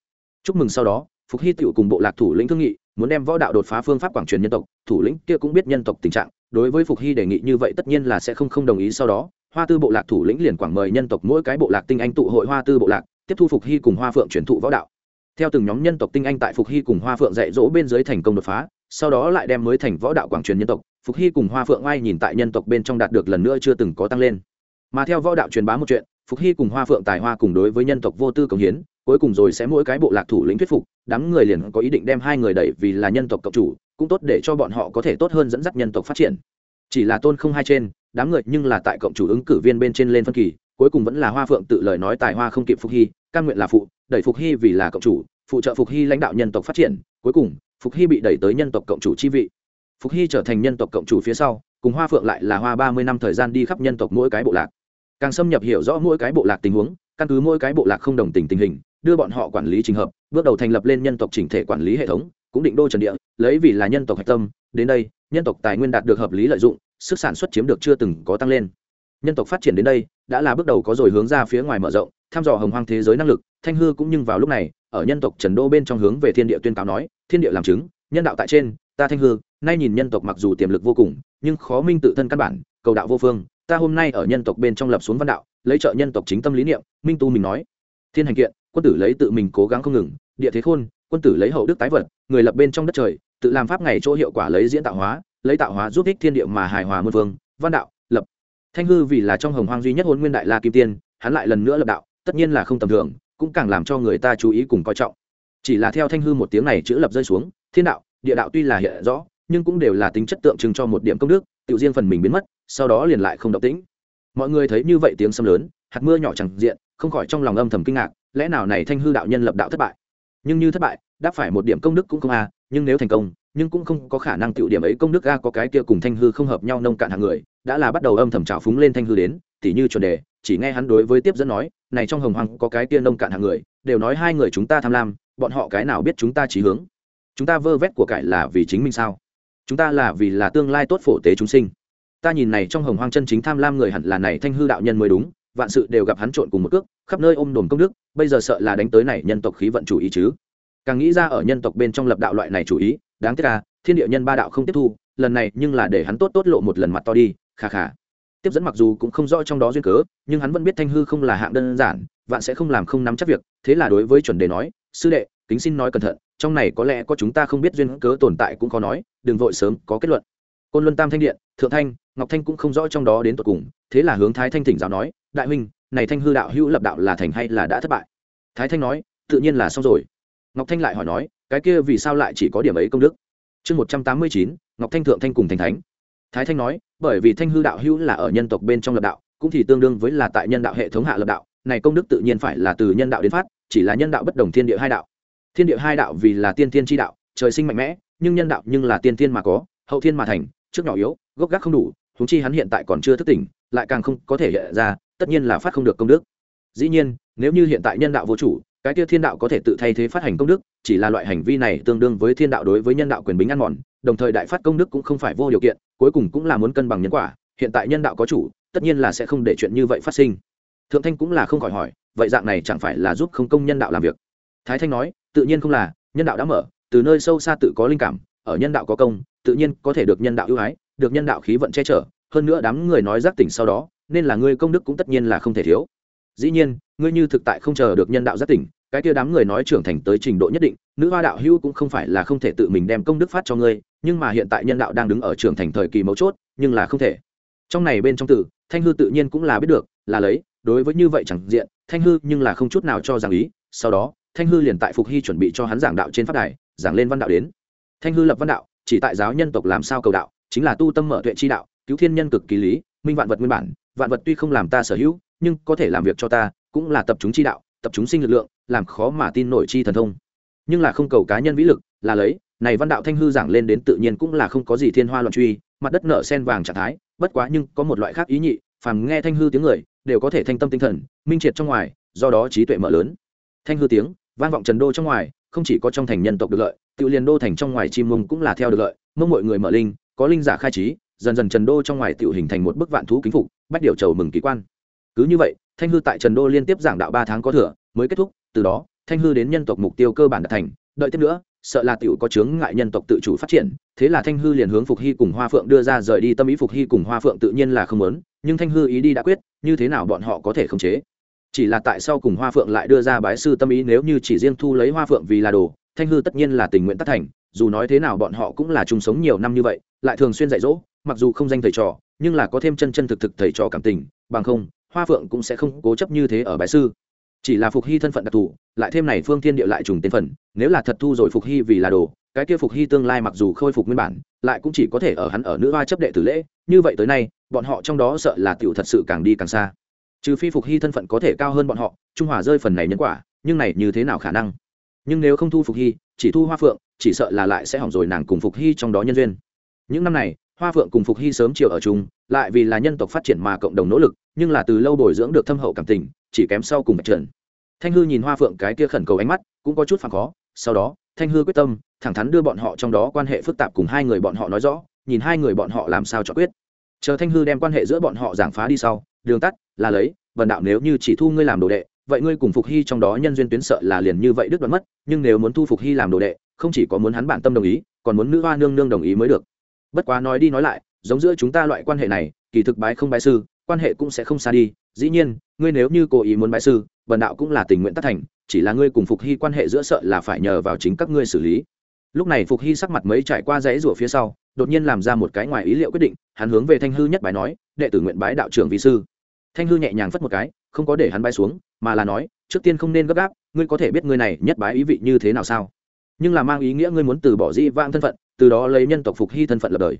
Chúc mừng sau đó, phục hy tựu cùng bộ lạc thủ lĩnh thương nghị, muốn đem võ đạo đột phá phương pháp quảng truyền nhân tộc, thủ lĩnh kia cũng biết nhân tộc tình trạng, đối với phục hy đề nghị như vậy tất nhiên là sẽ không không đồng ý sau đó hoa tư bộ lạc thủ lĩnh liền quảng mời nhân tộc mỗi cái bộ lạc tinh anh tụ hội hoa tư bộ lạc, tiếp thu phục hy cùng hoa phượng truyền thụ võ đạo. Theo từng nhóm nhân tộc tinh anh tại phục hy cùng hoa phượng dạy dỗ bên dưới thành công đột phá, sau đó lại đem mới thành võ đạo quảng truyền nhân tộc, phục hy cùng hoa phượng ai nhìn tại nhân tộc bên trong đạt được lần nữa chưa từng có tăng lên. Mà theo võ đạo truyền bá một chuyện, phục hy cùng hoa phượng tài hoa cùng đối với nhân tộc vô tư công hiến, cuối cùng rồi sẽ mỗi cái bộ lạc thủ lĩnh thuyết phục, đám người liền có ý định đem hai người đẩy vì là nhân tộc cộng chủ, cũng tốt để cho bọn họ có thể tốt hơn dẫn dắt nhân tộc phát triển chỉ là tôn không hai trên, đám người nhưng là tại cộng chủ ứng cử viên bên trên lên phân kỳ, cuối cùng vẫn là hoa phượng tự lời nói tài hoa không kịp phục hy căn nguyện là phụ, đẩy phục hy vì là cộng chủ, phụ trợ phục hy lãnh đạo nhân tộc phát triển, cuối cùng, phục hy bị đẩy tới nhân tộc cộng chủ chi vị. Phục hy trở thành nhân tộc cộng chủ phía sau, cùng hoa phượng lại là hoa ba mươi năm thời gian đi khắp nhân tộc mỗi cái bộ lạc. Càng xâm nhập hiểu rõ mỗi cái bộ lạc tình huống, căn cứ mỗi cái bộ lạc không đồng tình tình hình, đưa bọn họ quản lý trình hợp, bước đầu thành lập lên nhân tộc chỉnh thể quản lý hệ thống cũng định đô trần địa, lấy vì là nhân tộc hạch tâm, đến đây, nhân tộc tài nguyên đạt được hợp lý lợi dụng, sức sản xuất chiếm được chưa từng có tăng lên. Nhân tộc phát triển đến đây, đã là bước đầu có rồi hướng ra phía ngoài mở rộng, thăm dò hồng hoang thế giới năng lực, thanh hư cũng nhưng vào lúc này, ở nhân tộc trần đô bên trong hướng về thiên địa tuyên cáo nói, thiên địa làm chứng, nhân đạo tại trên, ta thanh hư, nay nhìn nhân tộc mặc dù tiềm lực vô cùng, nhưng khó minh tự thân căn bản, cầu đạo vô phương, ta hôm nay ở nhân tộc bên trong lập xuống văn đạo, lấy trợ nhân tộc chính tâm lý niệm, minh tu mình nói, thiên hành kiện, quân tử lấy tự mình cố gắng không ngừng, địa thế khôn, quân tử lấy hậu đức tái vật người lập bên trong đất trời, tự làm pháp ngày chỗ hiệu quả lấy diễn tạo hóa, lấy tạo hóa giúp ích thiên địa mà hài hòa muôn vương, văn đạo, lập. Thanh hư vì là trong hồng hoang duy nhất hôn nguyên đại la kim tiên, hắn lại lần nữa lập đạo, tất nhiên là không tầm thường, cũng càng làm cho người ta chú ý cùng coi trọng. Chỉ là theo thanh hư một tiếng này chữ lập rơi xuống, thiên đạo, địa đạo tuy là hiện rõ, nhưng cũng đều là tính chất tượng trưng cho một điểm công đức, tự riêng phần mình biến mất, sau đó liền lại không động tĩnh. Mọi người thấy như vậy tiếng sấm lớn, hạt mưa nhỏ chẳng diện, không khỏi trong lòng âm thầm kinh ngạc, lẽ nào này thanh hư đạo nhân lập đạo thất bại? Nhưng như thất bại, đáp phải một điểm công đức cũng không a, nhưng nếu thành công, nhưng cũng không có khả năng tiểu điểm ấy công đức a có cái kia cùng thanh hư không hợp nhau nông cạn hàng người, đã là bắt đầu âm thầm trào phúng lên thanh hư đến, tỉ như chuẩn đề, chỉ nghe hắn đối với tiếp dẫn nói, này trong hồng hoàng có cái kia nông cạn hàng người, đều nói hai người chúng ta tham lam, bọn họ cái nào biết chúng ta trí hướng? Chúng ta vơ vét của cải là vì chính mình sao? Chúng ta là vì là tương lai tốt phổ tế chúng sinh. Ta nhìn này trong hồng hoang chân chính tham lam người hẳn là này thanh hư đạo nhân mới đúng vạn sự đều gặp hắn trộn cùng một cước, khắp nơi ôm đồn công đức, bây giờ sợ là đánh tới này nhân tộc khí vận chủ ý chứ. Càng nghĩ ra ở nhân tộc bên trong lập đạo loại này chủ ý, đáng tiếc là thiên địa nhân ba đạo không tiếp thu, lần này nhưng là để hắn tốt tốt lộ một lần mặt to đi khà khà tiếp dẫn mặc dù cũng không rõ trong đó duyên cớ, nhưng hắn vẫn biết thanh hư không là hạng đơn giản, vạn sẽ không làm không nắm chắc việc, thế là đối với chuẩn đề nói, sư đệ, kính xin nói cẩn thận, trong này có lẽ có chúng ta không biết duyên cớ tồn tại cũng khó nói, đừng vội sớm có kết luận. Côn luân tam thanh điện, thượng thanh ngọc thanh cũng không rõ trong đó đến tột cùng, thế là hướng thái thanh thỉnh giáo nói, đại huynh, này thanh hư đạo hữu lập đạo là thành hay là đã thất bại? Thái thanh nói, tự nhiên là xong rồi. Ngọc thanh lại hỏi nói, cái kia vì sao lại chỉ có điểm ấy công đức? Chương một trăm tám mươi chín, ngọc thanh thượng thanh cùng thành thánh. Thái thanh nói, bởi vì thanh hư đạo hữu là ở nhân tộc bên trong lập đạo, cũng thì tương đương với là tại nhân đạo hệ thống hạ lập đạo, này công đức tự nhiên phải là từ nhân đạo đến phát, chỉ là nhân đạo bất đồng thiên địa hai đạo. Thiên địa hai đạo vì là tiên thiên tri đạo, trời sinh mạnh mẽ, nhưng nhân đạo nhưng là tiên thiên mà có, hậu thiên mà thành, trước nhỏ yếu, gốc gác không đủ huống chi hắn hiện tại còn chưa thức tỉnh, lại càng không có thể hiện ra, tất nhiên là phát không được công đức. Dĩ nhiên, nếu như hiện tại nhân đạo vô chủ, cái kia thiên đạo có thể tự thay thế phát hành công đức, chỉ là loại hành vi này tương đương với thiên đạo đối với nhân đạo quyền bính ăn mòn, đồng thời đại phát công đức cũng không phải vô điều kiện, cuối cùng cũng là muốn cân bằng nhân quả, hiện tại nhân đạo có chủ, tất nhiên là sẽ không để chuyện như vậy phát sinh. Thượng thanh cũng là không khỏi hỏi, vậy dạng này chẳng phải là giúp không công nhân đạo làm việc? Thái thanh nói, tự nhiên không là, nhân đạo đã mở, từ nơi sâu xa tự có linh cảm, ở nhân đạo có công, tự nhiên có thể được nhân đạo ưu ái được nhân đạo khí vận che chở, hơn nữa đám người nói giác tỉnh sau đó, nên là ngươi công đức cũng tất nhiên là không thể thiếu. Dĩ nhiên, ngươi như thực tại không chờ được nhân đạo giác tỉnh, cái kia đám người nói trưởng thành tới trình độ nhất định, nữ hoa đạo hữu cũng không phải là không thể tự mình đem công đức phát cho ngươi, nhưng mà hiện tại nhân đạo đang đứng ở trưởng thành thời kỳ mấu chốt, nhưng là không thể. Trong này bên trong tử, thanh hư tự nhiên cũng là biết được, là lấy, đối với như vậy chẳng diện, thanh hư nhưng là không chút nào cho rằng ý, sau đó, thanh hư liền tại phục hy chuẩn bị cho hắn giảng đạo trên pháp đài, giảng lên văn đạo đến. Thanh hư lập văn đạo, chỉ tại giáo nhân tộc làm sao cầu đạo chính là tu tâm mở tuệ chi đạo, cứu thiên nhân cực kỳ lý, minh vạn vật nguyên bản, vạn vật tuy không làm ta sở hữu, nhưng có thể làm việc cho ta, cũng là tập chúng chi đạo, tập chúng sinh lực lượng, làm khó mà tin nổi chi thần thông. Nhưng là không cầu cá nhân vĩ lực, là lấy, này văn đạo thanh hư giảng lên đến tự nhiên cũng là không có gì thiên hoa loạn truy, mặt đất nở sen vàng trạng thái, bất quá nhưng có một loại khác ý nhị, phàm nghe thanh hư tiếng người, đều có thể thanh tâm tinh thần, minh triệt trong ngoài, do đó trí tuệ mở lớn. Thanh hư tiếng, vang vọng trần đô trong ngoài, không chỉ có trong thành nhân tộc được lợi tự liền đô thành trong ngoài chim mông cũng là theo được lợi mông mọi người mở linh có linh giả khai trí, dần dần trần đô trong ngoài tự hình thành một bức vạn thú kính phục, bách điều chầu mừng kỳ quan. Cứ như vậy, thanh hư tại trần đô liên tiếp giảng đạo ba tháng có thừa, mới kết thúc, từ đó, thanh hư đến nhân tộc mục tiêu cơ bản đạt thành. Đợi tiếp nữa, sợ là tiểu có chướng ngại nhân tộc tự chủ phát triển, thế là thanh hư liền hướng phục hy cùng hoa phượng đưa ra rời đi tâm ý phục hy cùng hoa phượng tự nhiên là không muốn, nhưng thanh hư ý đi đã quyết, như thế nào bọn họ có thể khống chế? Chỉ là tại sao cùng hoa phượng lại đưa ra bái sư tâm ý, nếu như chỉ riêng thu lấy hoa phượng vì là đồ, thanh hư tất nhiên là tình nguyện tất thành dù nói thế nào bọn họ cũng là chung sống nhiều năm như vậy, lại thường xuyên dạy dỗ, mặc dù không danh thầy trò, nhưng là có thêm chân chân thực thực thầy trò cảm tình, bằng không, hoa phượng cũng sẽ không cố chấp như thế ở bái sư. Chỉ là phục hy thân phận đặc thù, lại thêm này phương thiên địa lại trùng tên phần, nếu là thật thu rồi phục hy vì là đồ, cái kia phục hy tương lai mặc dù khôi phục nguyên bản, lại cũng chỉ có thể ở hắn ở nữ hoa chấp đệ tử lễ, như vậy tới nay, bọn họ trong đó sợ là tiểu thật sự càng đi càng xa. Trừ phi phục hy thân phận có thể cao hơn bọn họ, trung hòa rơi phần này nhân quả, nhưng này như thế nào khả năng? Nhưng nếu không thu phục hy, chỉ thu hoa phượng chỉ sợ là lại sẽ hỏng rồi nàng cùng phục hy trong đó nhân duyên. Những năm này, hoa phượng cùng phục hy sớm chiều ở chung, lại vì là nhân tộc phát triển mà cộng đồng nỗ lực, nhưng là từ lâu bồi dưỡng được thâm hậu cảm tình, chỉ kém sau cùng bạch trần. Thanh hư nhìn hoa phượng cái kia khẩn cầu ánh mắt, cũng có chút phản khó, sau đó, thanh hư quyết tâm, thẳng thắn đưa bọn họ trong đó quan hệ phức tạp cùng hai người bọn họ nói rõ, nhìn hai người bọn họ làm sao cho quyết. Chờ thanh hư đem quan hệ giữa bọn họ giảng phá đi sau, đường tắt, là lấy vần đạo nếu như chỉ thu ngươi làm đồ đệ, vậy ngươi cùng phục hy trong đó nhân duyên tuyến sợ là liền như vậy đứt đoạn mất, nhưng nếu muốn thu phục hy làm đồ đệ không chỉ có muốn hắn bản tâm đồng ý, còn muốn nữ hoa nương nương đồng ý mới được. Bất quá nói đi nói lại, giống giữa chúng ta loại quan hệ này, kỳ thực bái không bái sư, quan hệ cũng sẽ không xa đi. Dĩ nhiên, ngươi nếu như cố ý muốn bái sư, bần đạo cũng là tình nguyện tất thành, chỉ là ngươi cùng phục hy quan hệ giữa sợ là phải nhờ vào chính các ngươi xử lý. Lúc này phục hy sắc mặt mấy trải qua dãy rủa phía sau, đột nhiên làm ra một cái ngoài ý liệu quyết định, hắn hướng về thanh hư nhất bái nói, đệ tử nguyện bái đạo trưởng vị sư. Thanh hư nhẹ nhàng phất một cái, không có để hắn bái xuống, mà là nói, trước tiên không nên gấp gáp, ngươi có thể biết ngươi này nhất bái ý vị như thế nào sao? Nhưng là mang ý nghĩa ngươi muốn từ bỏ dĩ vãng thân phận, từ đó lấy nhân tộc phục hy thân phận lập đời.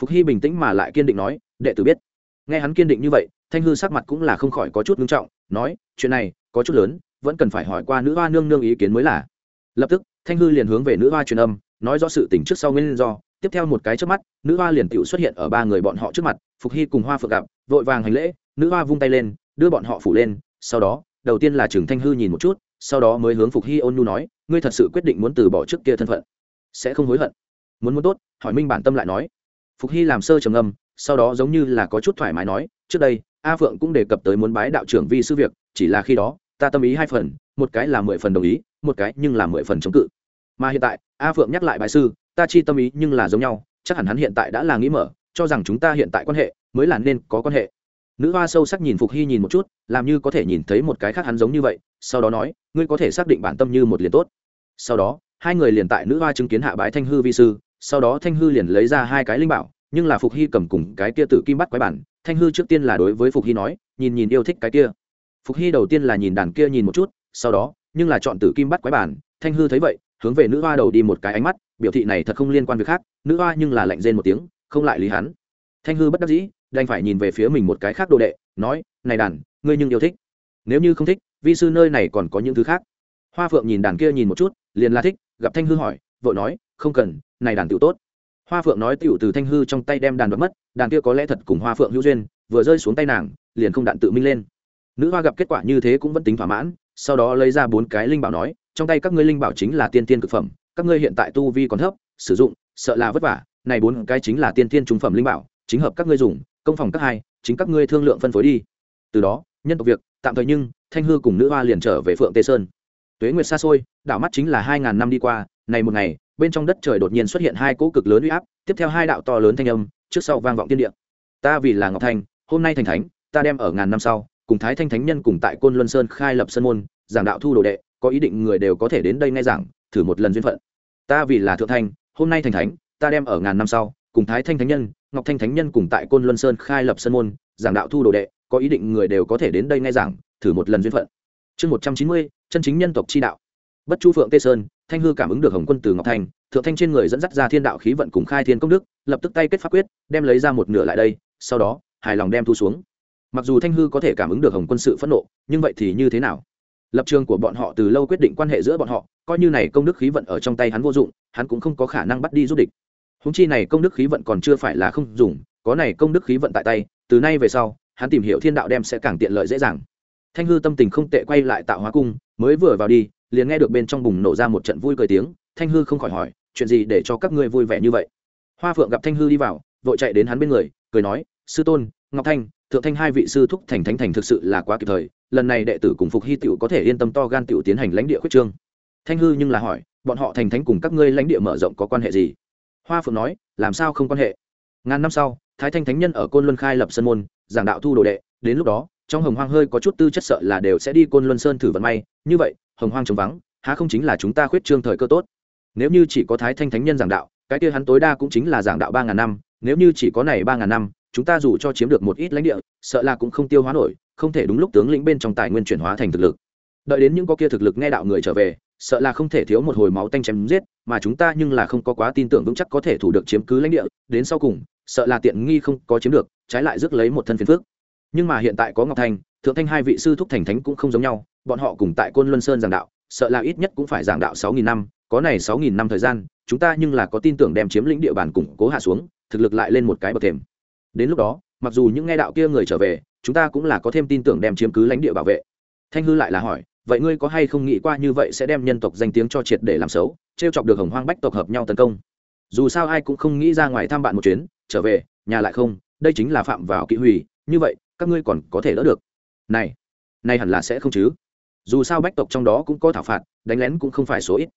Phục hy bình tĩnh mà lại kiên định nói, đệ tử biết. Nghe hắn kiên định như vậy, thanh hư sắc mặt cũng là không khỏi có chút ngưng trọng, nói, chuyện này, có chút lớn, vẫn cần phải hỏi qua nữ hoa nương nương ý kiến mới là. Lập tức, thanh hư liền hướng về nữ hoa truyền âm, nói rõ sự tình trước sau nguyên do. Tiếp theo một cái trước mắt, nữ hoa liền tự xuất hiện ở ba người bọn họ trước mặt, phục hy cùng hoa phượng gặp, vội vàng hành lễ, nữ hoa vung tay lên, đưa bọn họ phủ lên, sau đó, đầu tiên là trường thanh hư nhìn một chút, sau đó mới hướng phục hy ôn nhu nói ngươi thật sự quyết định muốn từ bỏ trước kia thân phận, sẽ không hối hận. Muốn muốn tốt, hỏi minh bản tâm lại nói. Phục hy làm sơ trầm âm sau đó giống như là có chút thoải mái nói, trước đây, a phượng cũng đề cập tới muốn bái đạo trưởng vi sư việc, chỉ là khi đó, ta tâm ý hai phần, một cái là mười phần đồng ý, một cái nhưng là mười phần chống cự. Mà hiện tại, a phượng nhắc lại bài sư, ta chi tâm ý nhưng là giống nhau, chắc hẳn hắn hiện tại đã là nghĩ mở, cho rằng chúng ta hiện tại quan hệ, mới là nên có quan hệ. Nữ hoa sâu sắc nhìn phục hy nhìn một chút, làm như có thể nhìn thấy một cái khác hắn giống như vậy, sau đó nói, ngươi có thể xác định bản tâm như một liền tốt sau đó, hai người liền tại nữ hoa chứng kiến hạ bái thanh hư vi sư, sau đó thanh hư liền lấy ra hai cái linh bảo, nhưng là phục hy cầm cùng cái kia tử kim bắt quái bản. Thanh hư trước tiên là đối với phục hy nói, nhìn nhìn yêu thích cái kia. Phục hy đầu tiên là nhìn đàn kia nhìn một chút, sau đó, nhưng là chọn tử kim bắt quái bản. Thanh hư thấy vậy, hướng về nữ hoa đầu đi một cái ánh mắt, biểu thị này thật không liên quan việc khác, nữ hoa nhưng là lạnh rên một tiếng, không lại lý hắn. Thanh hư bất đắc dĩ, đành phải nhìn về phía mình một cái khác đồ đệ, nói, này đàn, ngươi nhưng yêu thích. Nếu như không thích, vi sư nơi này còn có những thứ khác hoa phượng nhìn đàn kia nhìn một chút, liền la thích, gặp thanh hư hỏi vợ nói, không cần, này đàn tiểu tốt. Hoa phượng nói tiểu từ thanh hư trong tay đem đàn đoạt mất, đàn kia có lẽ thật cùng hoa phượng hữu duyên, vừa rơi xuống tay nàng, liền không đạn tự minh lên. Nữ hoa gặp kết quả như thế cũng vẫn tính thỏa mãn, sau đó lấy ra bốn cái linh bảo nói, trong tay các ngươi linh bảo chính là tiên tiên cực phẩm, các ngươi hiện tại tu vi còn thấp, sử dụng, sợ là vất vả, này bốn cái chính là tiên tiên trung phẩm linh bảo, chính hợp các ngươi dùng, công phòng các hai, chính các ngươi thương lượng phân phối đi. Từ đó, nhân tộc việc, tạm thời nhưng, thanh hư cùng nữ hoa liền trở về phượng tây sơn tuế nguyệt xa xôi, đảo mắt chính là hai ngàn năm đi qua, này một ngày, bên trong đất trời đột nhiên xuất hiện hai cỗ cực lớn uy áp, tiếp theo hai đạo to lớn thanh âm, trước sau vang vọng tiên địa. Ta vì là ngọc thanh, hôm nay thành thánh, ta đem ở ngàn năm sau, cùng thái thanh thánh nhân cùng tại côn luân sơn khai lập sân môn, giảng đạo thu đồ đệ, có ý định người đều có thể đến đây nghe giảng, thử một lần duyên phận. Ta vì là thượng thanh, hôm nay thành thánh, ta đem ở ngàn năm sau, cùng thái thanh thánh nhân, ngọc thanh thánh nhân cùng tại côn luân sơn khai lập sân môn, giảng đạo thu đồ đệ, có ý định người đều có thể đến đây nghe giảng, thử một lần duyên phận. Chương một trăm chín mươi chân chính nhân tộc chi đạo. Bất chu phượng tê sơn thanh hư cảm ứng được hồng quân từ ngọc thành, thượng thanh trên người dẫn dắt ra thiên đạo khí vận cùng khai thiên công đức lập tức tay kết pháp quyết đem lấy ra một nửa lại đây sau đó hài lòng đem thu xuống. Mặc dù thanh hư có thể cảm ứng được hồng quân sự phẫn nộ nhưng vậy thì như thế nào? Lập trường của bọn họ từ lâu quyết định quan hệ giữa bọn họ coi như này công đức khí vận ở trong tay hắn vô dụng hắn cũng không có khả năng bắt đi giúp địch. Húng chi này công đức khí vận còn chưa phải là không dùng có này công đức khí vận tại tay từ nay về sau hắn tìm hiểu thiên đạo đem sẽ càng tiện lợi dễ dàng thanh hư tâm tình không tệ quay lại tạo hóa cung, mới vừa vào đi, liền nghe được bên trong bùng nổ ra một trận vui cười tiếng. Thanh hư không khỏi hỏi, chuyện gì để cho các ngươi vui vẻ như vậy? Hoa phượng gặp thanh hư đi vào, vội chạy đến hắn bên người, cười nói, sư tôn, ngọc thanh, thượng thanh hai vị sư thúc thành thánh thành thực sự là quá kịp thời, lần này đệ tử cùng phục hy tiểu có thể yên tâm to gan tiểu tiến hành lãnh địa khuyết trương. Thanh hư nhưng là hỏi, bọn họ thành thánh cùng các ngươi lãnh địa mở rộng có quan hệ gì? Hoa phượng nói, làm sao không quan hệ? Ngàn năm sau, thái thanh thánh nhân ở côn luân khai lập sân môn, giảng đạo thu đồ đệ, đến lúc đó trong hồng hoang hơi có chút tư chất sợ là đều sẽ đi côn luân sơn thử vận may. Như vậy, hồng hoang trống vắng, há không chính là chúng ta khuyết trương thời cơ tốt? Nếu như chỉ có thái thanh thánh nhân giảng đạo, cái kia hắn tối đa cũng chính là giảng đạo ba ngàn năm. Nếu như chỉ có này ba ngàn năm, chúng ta dù cho chiếm được một ít lãnh địa, sợ là cũng không tiêu hóa nổi, không thể đúng lúc tướng lĩnh bên trong tài nguyên chuyển hóa thành thực lực. Đợi đến những có kia thực lực nghe đạo người trở về, sợ là không thể thiếu một hồi máu tanh chém giết, mà chúng ta nhưng là không có quá tin tưởng vững chắc có thể thủ được chiếm cứ lãnh địa. Đến sau cùng, sợ là tiện nghi không có chiếm được, trái lại rước lấy một thân phiền phước nhưng mà hiện tại có ngọc thanh thượng thanh hai vị sư thúc thành thánh cũng không giống nhau, bọn họ cùng tại côn luân sơn giảng đạo, sợ là ít nhất cũng phải giảng đạo sáu nghìn năm, có này sáu nghìn năm thời gian, chúng ta nhưng là có tin tưởng đem chiếm lĩnh địa bàn củng cố hạ xuống, thực lực lại lên một cái bậc thềm. Đến lúc đó, mặc dù những nghe đạo kia người trở về, chúng ta cũng là có thêm tin tưởng đem chiếm cứ lãnh địa bảo vệ. Thanh hư lại là hỏi, vậy ngươi có hay không nghĩ qua như vậy sẽ đem nhân tộc danh tiếng cho triệt để làm xấu t r e o chọc được hồng hoang bách tộc hợp nhau tấn công? Dù sao ai cũng không nghĩ ra ngoài thăm bạn một chuyến, trở về, nhà lại không, đây chính là phạm vào kỵ hủy, như vậy các ngươi còn có thể đỡ được. Này này hẳn là sẽ không chứ. Dù sao bách tộc trong đó cũng có thảo phạt, đánh lén cũng không phải số ít.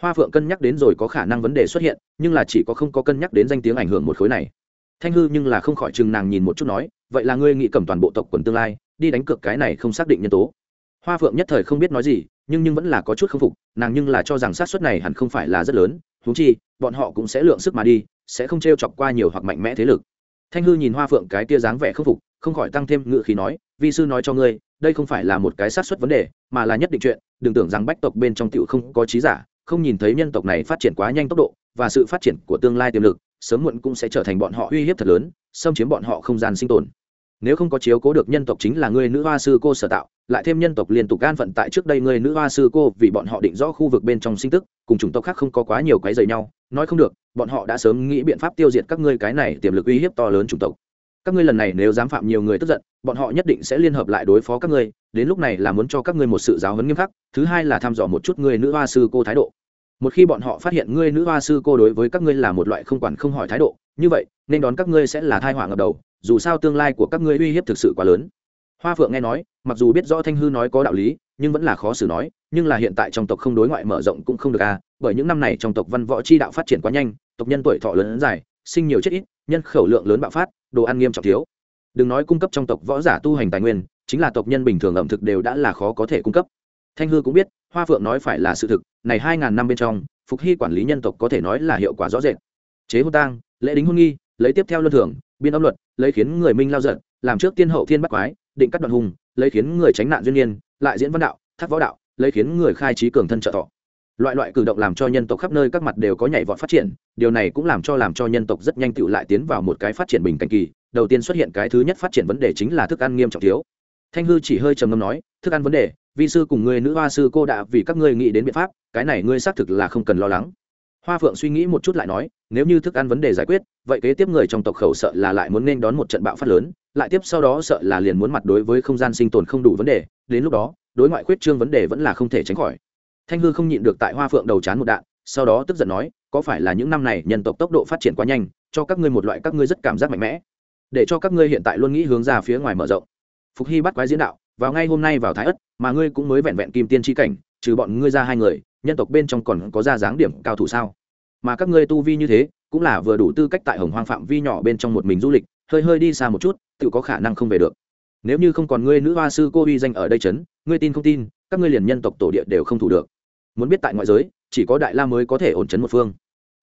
Hoa phượng cân nhắc đến rồi có khả năng vấn đề xuất hiện, nhưng là chỉ có không có cân nhắc đến danh tiếng ảnh hưởng một khối này. Thanh hư nhưng là không khỏi chừng nàng nhìn một chút nói, vậy là ngươi nghĩ cầm toàn bộ tộc quần tương lai, đi đánh cược cái này không xác định nhân tố. Hoa phượng nhất thời không biết nói gì, nhưng nhưng vẫn là có chút k phục, nàng nhưng là cho rằng sát suất này hẳn không phải là rất lớn thú chi, bọn họ cũng sẽ lượng sức mà đi, sẽ không t r e o chọc qua nhiều hoặc mạnh mẽ thế lực. Thanh hư nhìn hoa phượng cái tia dáng vẻ k phục không khỏi tăng thêm ngự khí nói, vi sư nói cho ngươi, đây không phải là một cái sát suất vấn đề, mà là nhất định chuyện, đừng tưởng rằng bách tộc bên trong tựu không có trí giả, không nhìn thấy nhân tộc này phát triển quá nhanh tốc độ, và sự phát triển của tương lai tiềm lực, sớm muộn cũng sẽ trở thành bọn họ uy hiếp thật lớn, xâm chiếm bọn họ không gian sinh tồn. Nếu không có chiếu cố được nhân tộc chính là người nữ hoa sư cô sở tạo, lại thêm nhân tộc liên tục gan phận tại trước đây người nữ hoa sư cô vì bọn họ định rõ khu vực bên trong sinh tức, cùng chủng tộc khác không có quá nhiều quái dày nhau, nói không được, bọn họ đã sớm nghĩ biện pháp tiêu diệt các ngươi cái này tiềm lực uy hiếp to lớn chủng tộc các ngươi lần này nếu dám phạm nhiều người tức giận, bọn họ nhất định sẽ liên hợp lại đối phó các ngươi, đến lúc này là muốn cho các ngươi một sự giáo huấn nghiêm khắc, thứ hai là thăm dò một chút người nữ hoa sư cô thái độ. Một khi bọn họ phát hiện ngươi nữ hoa sư cô đối với các ngươi là một loại không quản không hỏi thái độ, như vậy, nên đón các ngươi sẽ là thai họa ngập đầu, dù sao tương lai của các ngươi uy hiếp thực sự quá lớn. Hoa phượng nghe nói, mặc dù biết rõ thanh hư nói có đạo lý, nhưng vẫn là khó xử nói, nhưng là hiện tại trong tộc không đối ngoại mở rộng cũng không được à bởi những năm này trong tộc văn võ chi đạo phát triển quá nhanh, tộc nhân tuổi thọ lớn dài, sinh nhiều chết ít, nhân khẩu lượng lớn bạo phát đồ ăn nghiêm trọng thiếu. Đừng nói cung cấp trong tộc võ giả tu hành tài nguyên, chính là tộc nhân bình thường ẩm thực đều đã là khó có thể cung cấp. Thanh hư cũng biết, hoa phượng nói phải là sự thực, này hai ngàn năm bên trong, phục hy quản lý nhân tộc có thể nói là hiệu quả rõ rệt. Chế hôn tang, lễ đính hôn nghi, lấy tiếp theo luân thường, biên âm luật, lấy khiến người minh lao giận, làm trước tiên hậu thiên bắt quái, định cắt đoạn hùng, lấy khiến người tránh nạn duyên nhiên lại diễn văn đạo, thác võ đạo, lấy khiến người khai trí cường thân trợ thọ loại loại cử động làm cho nhân tộc khắp nơi các mặt đều có nhảy vọt phát triển, điều này cũng làm cho làm cho nhân tộc rất nhanh tựu lại tiến vào một cái phát triển bình cảnh kỳ. Đầu tiên xuất hiện cái thứ nhất phát triển vấn đề chính là thức ăn nghiêm trọng thiếu. Thanh hư chỉ hơi trầm ngâm nói, thức ăn vấn đề, vi sư cùng người nữ hoa sư cô đã vì các ngươi nghĩ đến biện pháp, cái này ngươi xác thực là không cần lo lắng. Hoa phượng suy nghĩ một chút lại nói, nếu như thức ăn vấn đề giải quyết, vậy kế tiếp người trong tộc khẩu sợ là lại muốn nên đón một trận bạo phát lớn, lại tiếp sau đó sợ là liền muốn mặt đối với không gian sinh tồn không đủ vấn đề, đến lúc đó, đối ngoại khuyết trương vấn đề vẫn là không thể tránh khỏi thanh hư không nhịn được tại hoa phượng đầu chán một đạn, sau đó tức giận nói, có phải là những năm này nhân tộc tốc độ phát triển quá nhanh, cho các ngươi một loại các ngươi rất cảm giác mạnh mẽ, để cho các ngươi hiện tại luôn nghĩ hướng ra phía ngoài mở rộng? Phục hy bắt quái diễn đạo, vào ngay hôm nay vào thái ất, mà ngươi cũng mới vẹn vẹn kim tiên tri cảnh, trừ bọn ngươi ra hai người, nhân tộc bên trong còn có ra dáng điểm cao thủ sao? Mà các ngươi tu vi như thế, cũng là vừa đủ tư cách tại hồng hoang phạm vi nhỏ bên trong một mình du lịch, hơi hơi đi xa một chút, tự có khả năng không về được. Nếu như không còn ngươi nữ hoa sư cô uy danh ở đây chấn, ngươi tin không tin, các ngươi liền nhân tộc tổ địa đều không thủ được muốn biết tại ngoại giới, chỉ có đại la mới có thể ổn chấn một phương.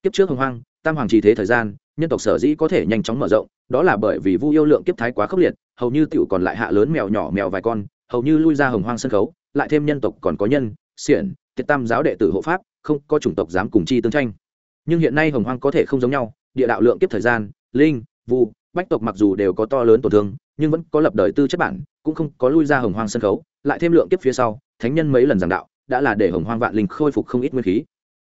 Kiếp trước hồng hoang, tam hoàng trì thế thời gian, nhân tộc sở dĩ có thể nhanh chóng mở rộng, đó là bởi vì vu yêu lượng kiếp thái quá khốc liệt, hầu như tựu còn lại hạ lớn mèo nhỏ mèo vài con, hầu như lui ra hồng hoang sân khấu, lại thêm nhân tộc còn có nhân, xiển tiết tam giáo đệ tử hộ pháp, không có chủng tộc dám cùng chi tương tranh. Nhưng hiện nay hồng hoang có thể không giống nhau, địa đạo lượng kiếp thời gian, linh, vu, bách tộc mặc dù đều có to lớn tổn thương, nhưng vẫn có lập đời tư chất bản, cũng không có lui ra hồng hoang sân khấu, lại thêm lượng kiếp phía sau, thánh nhân mấy lần giảng đạo đã là để hồng hoang vạn linh khôi phục không ít nguyên khí.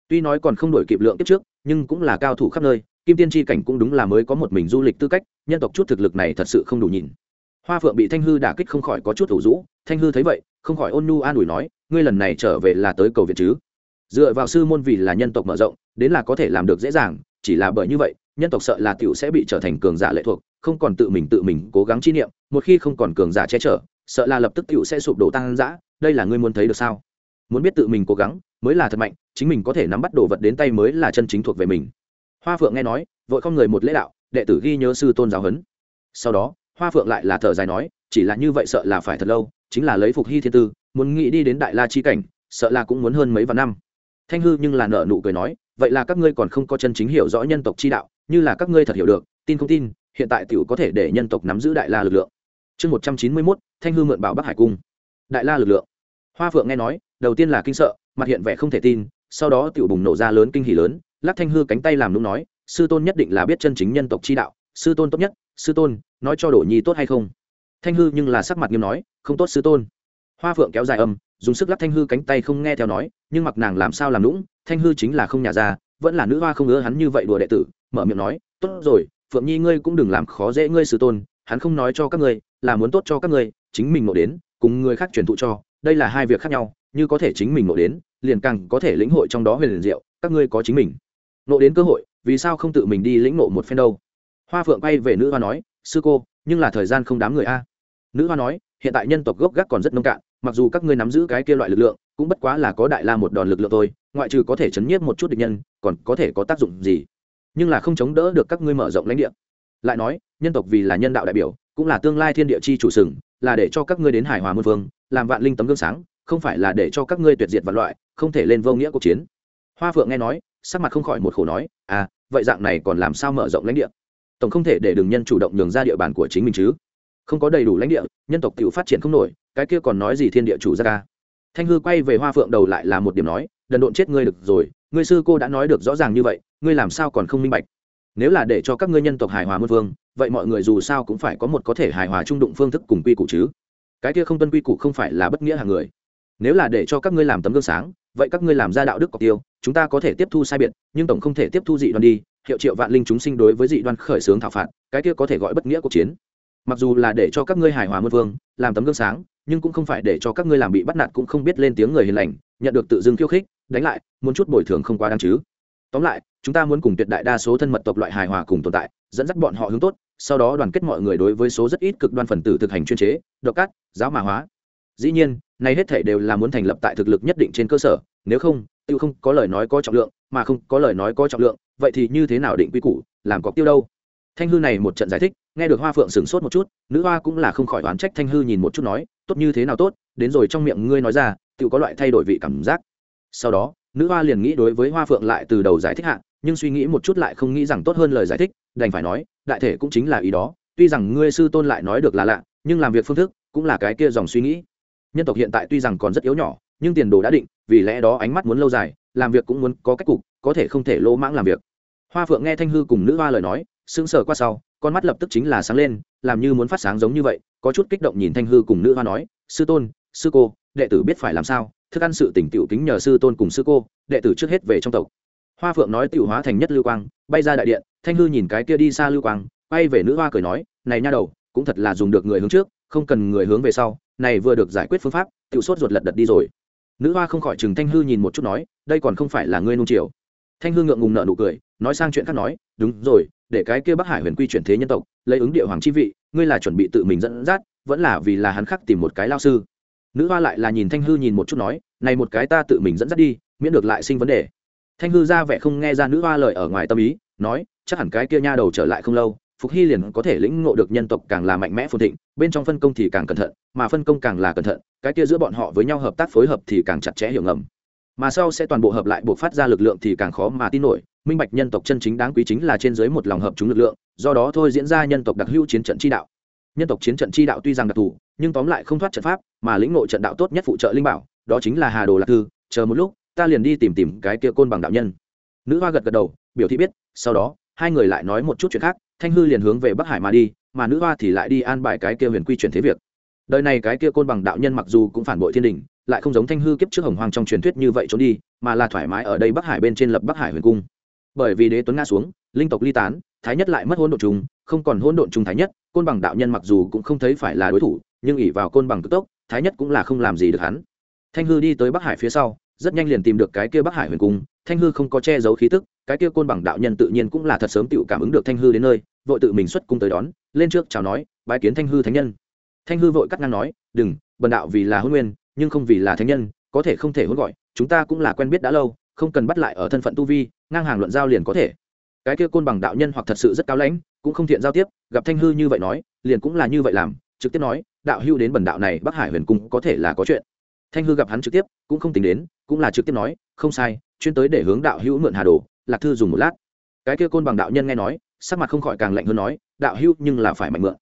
Tuy nói còn không đổi kịp lượng kiếp trước, nhưng cũng là cao thủ khắp nơi, kim tiên tri cảnh cũng đúng là mới có một mình du lịch tư cách, nhân tộc chút thực lực này thật sự không đủ nhìn. Hoa phượng bị thanh hư đả kích không khỏi có chút thủ rũ, thanh hư thấy vậy, không khỏi ôn nhu an ủi nói, ngươi lần này trở về là tới cầu viện chứ? Dựa vào sư môn vì là nhân tộc mở rộng, đến là có thể làm được dễ dàng, chỉ là bởi như vậy, nhân tộc sợ là t i ể u sẽ bị trở thành cường giả lệ thuộc, không còn tự mình tự mình cố gắng chi niệm, một khi không còn cường giả che chở, sợ là lập tức t i ể u sẽ sụp đổ tăng giã đây là ngươi muốn thấy được sao? Muốn biết tự mình cố gắng mới là thật mạnh, chính mình có thể nắm bắt đồ vật đến tay mới là chân chính thuộc về mình. Hoa phượng nghe nói, vội không người một lễ đạo, đệ tử ghi nhớ sư tôn giáo huấn. Sau đó, hoa phượng lại là thở dài nói, chỉ là như vậy sợ là phải thật lâu, chính là lấy phục hy thiên tư, muốn nghĩ đi đến đại la chi cảnh, sợ là cũng muốn hơn mấy vạn năm. Thanh hư nhưng là nợ nụ cười nói, vậy là các ngươi còn không có chân chính hiểu rõ nhân tộc chi đạo, như là các ngươi thật hiểu được, tin không tin, hiện tại t i ể u có thể để nhân tộc nắm giữ đại la lực lượng. Chương một trăm chín mươi mốt, thanh hư mượn bảo bắc hải cung. Đại la lực lượng. Hoa phượng nghe nói đầu tiên là kinh sợ, mặt hiện vẻ không thể tin, sau đó tiểu bùng nổ ra lớn kinh hỉ lớn, lắc thanh hư cánh tay làm nung nói, sư tôn nhất định là biết chân chính nhân tộc chi đạo, sư tôn tốt nhất, sư tôn, nói cho đổ nhi tốt hay không? Thanh hư nhưng là sắc mặt nghiêm nói, không tốt sư tôn. Hoa phượng kéo dài âm, dùng sức lắc thanh hư cánh tay không nghe theo nói, nhưng mặc nàng làm sao làm lũng thanh hư chính là không nhà ra, vẫn là nữ hoa không ngứa hắn như vậy đùa đệ tử, mở miệng nói, tốt rồi, phượng nhi ngươi cũng đừng làm khó dễ ngươi sư tôn, hắn không nói cho các ngươi, là muốn tốt cho các ngươi, chính mình nộ đến, cùng người khác truyền thụ cho, đây là hai việc khác nhau như có thể chính mình nộ đến, liền càng có thể lĩnh hội trong đó huyền liền diệu, các ngươi có chính mình. Nộ đến cơ hội, vì sao không tự mình đi lĩnh nộ một phen đâu? Hoa phượng quay về nữ hoa nói, sư cô, nhưng là thời gian không đám người a. Nữ hoa nói, hiện tại nhân tộc gốc gác còn rất nông cạn, mặc dù các ngươi nắm giữ cái kia loại lực lượng, cũng bất quá là có đại la một đòn lực lượng thôi, ngoại trừ có thể chấn nhiếp một chút địch nhân, còn có thể có tác dụng gì? Nhưng là không chống đỡ được các ngươi mở rộng lãnh địa. Lại nói, nhân tộc vì là nhân đạo đại biểu, cũng là tương lai thiên địa chi chủ sừng, là để cho các ngươi đến hải hòa muôn vương làm vạn linh tấm gương sáng không phải là để cho các ngươi tuyệt diệt vạn loại, không thể lên vô nghĩa cuộc chiến. Hoa phượng nghe nói, sắc mặt không khỏi một khổ nói à vậy dạng này còn làm sao mở rộng lãnh địa? Tổng không thể để đường nhân chủ động nhường ra địa bàn của chính mình chứ. Không có đầy đủ lãnh địa, nhân tộc tự phát triển không nổi, cái kia còn nói gì thiên địa chủ ra ca? Thanh hư quay về hoa phượng đầu lại là một điểm nói, đần độn chết ngươi được rồi, ngươi sư cô đã nói được rõ ràng như vậy, ngươi làm sao còn không minh bạch? Nếu là để cho các ngươi nhân tộc hài hòa muôn vương vậy mọi người dù sao cũng phải có một có thể hài hòa trung đụng phương thức cùng quy củ chứ. Cái kia không tuân quy củ không phải là bất nghĩa hàng người nếu là để cho các ngươi làm tấm gương sáng, vậy các ngươi làm ra đạo đức cọc tiêu, chúng ta có thể tiếp thu sai biệt, nhưng tổng không thể tiếp thu dị đoan đi, hiệu triệu vạn linh chúng sinh đối với dị đoan khởi xướng thảo phạt, cái kia có thể gọi bất nghĩa cuộc chiến. Mặc dù là để cho các ngươi hài hòa muôn vương, làm tấm gương sáng, nhưng cũng không phải để cho các ngươi làm bị bắt nạt cũng không biết lên tiếng người hiền lành, nhận được tự dưng khiêu khích, đánh lại, muốn chút bồi thường không quá đáng chứ. Tóm lại, chúng ta muốn cùng tuyệt đại đa số thân mật tộc loại hài hòa cùng tồn tại, dẫn dắt bọn họ hướng tốt, sau đó đoàn kết mọi người đối với số rất ít cực đoan phần tử thực hành chuyên chế, độc cát giáo mã hóa. Dĩ nhiên này hết thể đều là muốn thành lập tại thực lực nhất định trên cơ sở, nếu không, tiêu không có lời nói có trọng lượng, mà không có lời nói có trọng lượng, vậy thì như thế nào định quy củ, làm có tiêu đâu? Thanh hư này một trận giải thích, nghe được hoa phượng sửng sốt một chút, nữ hoa cũng là không khỏi oán trách thanh hư nhìn một chút nói, tốt như thế nào tốt, đến rồi trong miệng ngươi nói ra tự có loại thay đổi vị cảm giác. Sau đó, nữ hoa liền nghĩ đối với hoa phượng lại từ đầu giải thích hạ, nhưng suy nghĩ một chút lại không nghĩ rằng tốt hơn lời giải thích, đành phải nói, đại thể cũng chính là ý đó, tuy rằng ngươi sư tôn lại nói được là lạ, nhưng làm việc phương thức cũng là cái kia dòng suy nghĩ nhân tộc hiện tại tuy rằng còn rất yếu nhỏ, nhưng tiền đồ đã định, vì lẽ đó ánh mắt muốn lâu dài, làm việc cũng muốn có cách cục, có thể không thể lỗ mãng làm việc. Hoa phượng nghe thanh hư cùng nữ hoa lời nói, sững sờ qua sau, con mắt lập tức chính là sáng lên, làm như muốn phát sáng giống như vậy, có chút kích động nhìn thanh hư cùng nữ hoa nói, sư tôn, sư cô, đệ tử biết phải làm sao, thức ăn sự tỉnh tiểu kính nhờ sư tôn cùng sư cô, đệ tử trước hết về trong tộc. Hoa phượng nói tiểu hóa thành nhất lưu quang, bay ra đại điện, thanh hư nhìn cái kia đi xa lưu quang bay về nữ hoa cười nói, này nha đầu, cũng thật là dùng được người hướng trước không cần người hướng về sau, này vừa được giải quyết phương pháp, tiểu sốt ruột lật đật đi rồi. Nữ hoa không khỏi chừng thanh hư nhìn một chút nói, đây còn không phải là ngươi nung chiều. Thanh hư ngượng ngùng nợ nụ cười, nói sang chuyện khác nói, đúng rồi, để cái kia bắc hải huyền quy chuyển thế nhân tộc, lấy ứng địa hoàng chi vị, ngươi là chuẩn bị tự mình dẫn dắt, vẫn là vì là hắn khắc tìm một cái lao sư. Nữ hoa lại là nhìn thanh hư nhìn một chút nói, này một cái ta tự mình dẫn dắt đi, miễn được lại sinh vấn đề. Thanh hư ra vẻ không nghe ra nữ hoa lời ở ngoài tâm ý, nói, chắc hẳn cái kia nha đầu trở lại không lâu phục hy liền có thể lĩnh ngộ được nhân tộc càng là mạnh mẽ phồn thịnh, bên trong phân công thì càng cẩn thận, mà phân công càng là cẩn thận, cái kia giữa bọn họ với nhau hợp tác phối hợp thì càng chặt chẽ hiểu ngầm. Mà sau sẽ toàn bộ hợp lại buộc phát ra lực lượng thì càng khó mà tin nổi, minh bạch nhân tộc chân chính đáng quý chính là trên dưới một lòng hợp chúng lực lượng, do đó thôi diễn ra nhân tộc đặc hữu chiến trận chi đạo. Nhân tộc chiến trận chi đạo tuy rằng đặc thù, nhưng tóm lại không thoát trận pháp, mà lĩnh ngộ trận đạo tốt nhất phụ trợ linh bảo, đó chính là hà đồ lạc thư, chờ một lúc, ta liền đi tìm tìm cái kia côn bằng đạo nhân. Nữ hoa gật gật đầu, biểu thị biết, sau đó, hai người lại nói một chút chuyện khác thanh hư liền hướng về bắc hải mà đi, mà nữ hoa thì lại đi an bài cái kia huyền quy chuyển thế việc. Đời này cái kia côn bằng đạo nhân mặc dù cũng phản bội thiên đình, lại không giống thanh hư kiếp trước hồng hoàng trong truyền thuyết như vậy trốn đi, mà là thoải mái ở đây bắc hải bên trên lập bắc hải huyền cung. Bởi vì đế tuấn nga xuống, linh tộc ly tán, thái nhất lại mất hỗn độn trùng, không còn hỗn độn trùng thái nhất, côn bằng đạo nhân mặc dù cũng không thấy phải là đối thủ, nhưng ỉ vào côn bằng cực tốc, thái nhất cũng là không làm gì được hắn. Thanh hư đi tới bắc hải phía sau, rất nhanh liền tìm được cái kia bắc hải huyền cung. Thanh hư không có che giấu khí tức, cái kia côn bằng đạo nhân tự nhiên cũng là thật sớm tự cảm ứng được thanh hư đến nơi vội tự mình xuất cung tới đón, lên trước chào nói, bái kiến thanh hư thánh nhân. Thanh hư vội cắt ngang nói, đừng, bần đạo vì là hôn nguyên, nhưng không vì là thánh nhân, có thể không thể hôn gọi, chúng ta cũng là quen biết đã lâu, không cần bắt lại ở thân phận tu vi, ngang hàng luận giao liền có thể. Cái kia côn bằng đạo nhân hoặc thật sự rất cao lãnh, cũng không thiện giao tiếp, gặp thanh hư như vậy nói, liền cũng là như vậy làm, trực tiếp nói, đạo hưu đến bần đạo này bắc hải huyền cung có thể là có chuyện. Thanh hư gặp hắn trực tiếp, cũng không tính đến, cũng là trực tiếp nói, không sai, chuyên tới để hướng đạo hữu mượn hà đồ, lạc thư dùng một lát. Cái kia côn bằng đạo nhân nghe nói sắc mặt không khỏi càng lạnh hơn nói, đạo hữu, nhưng là phải mạnh mượn.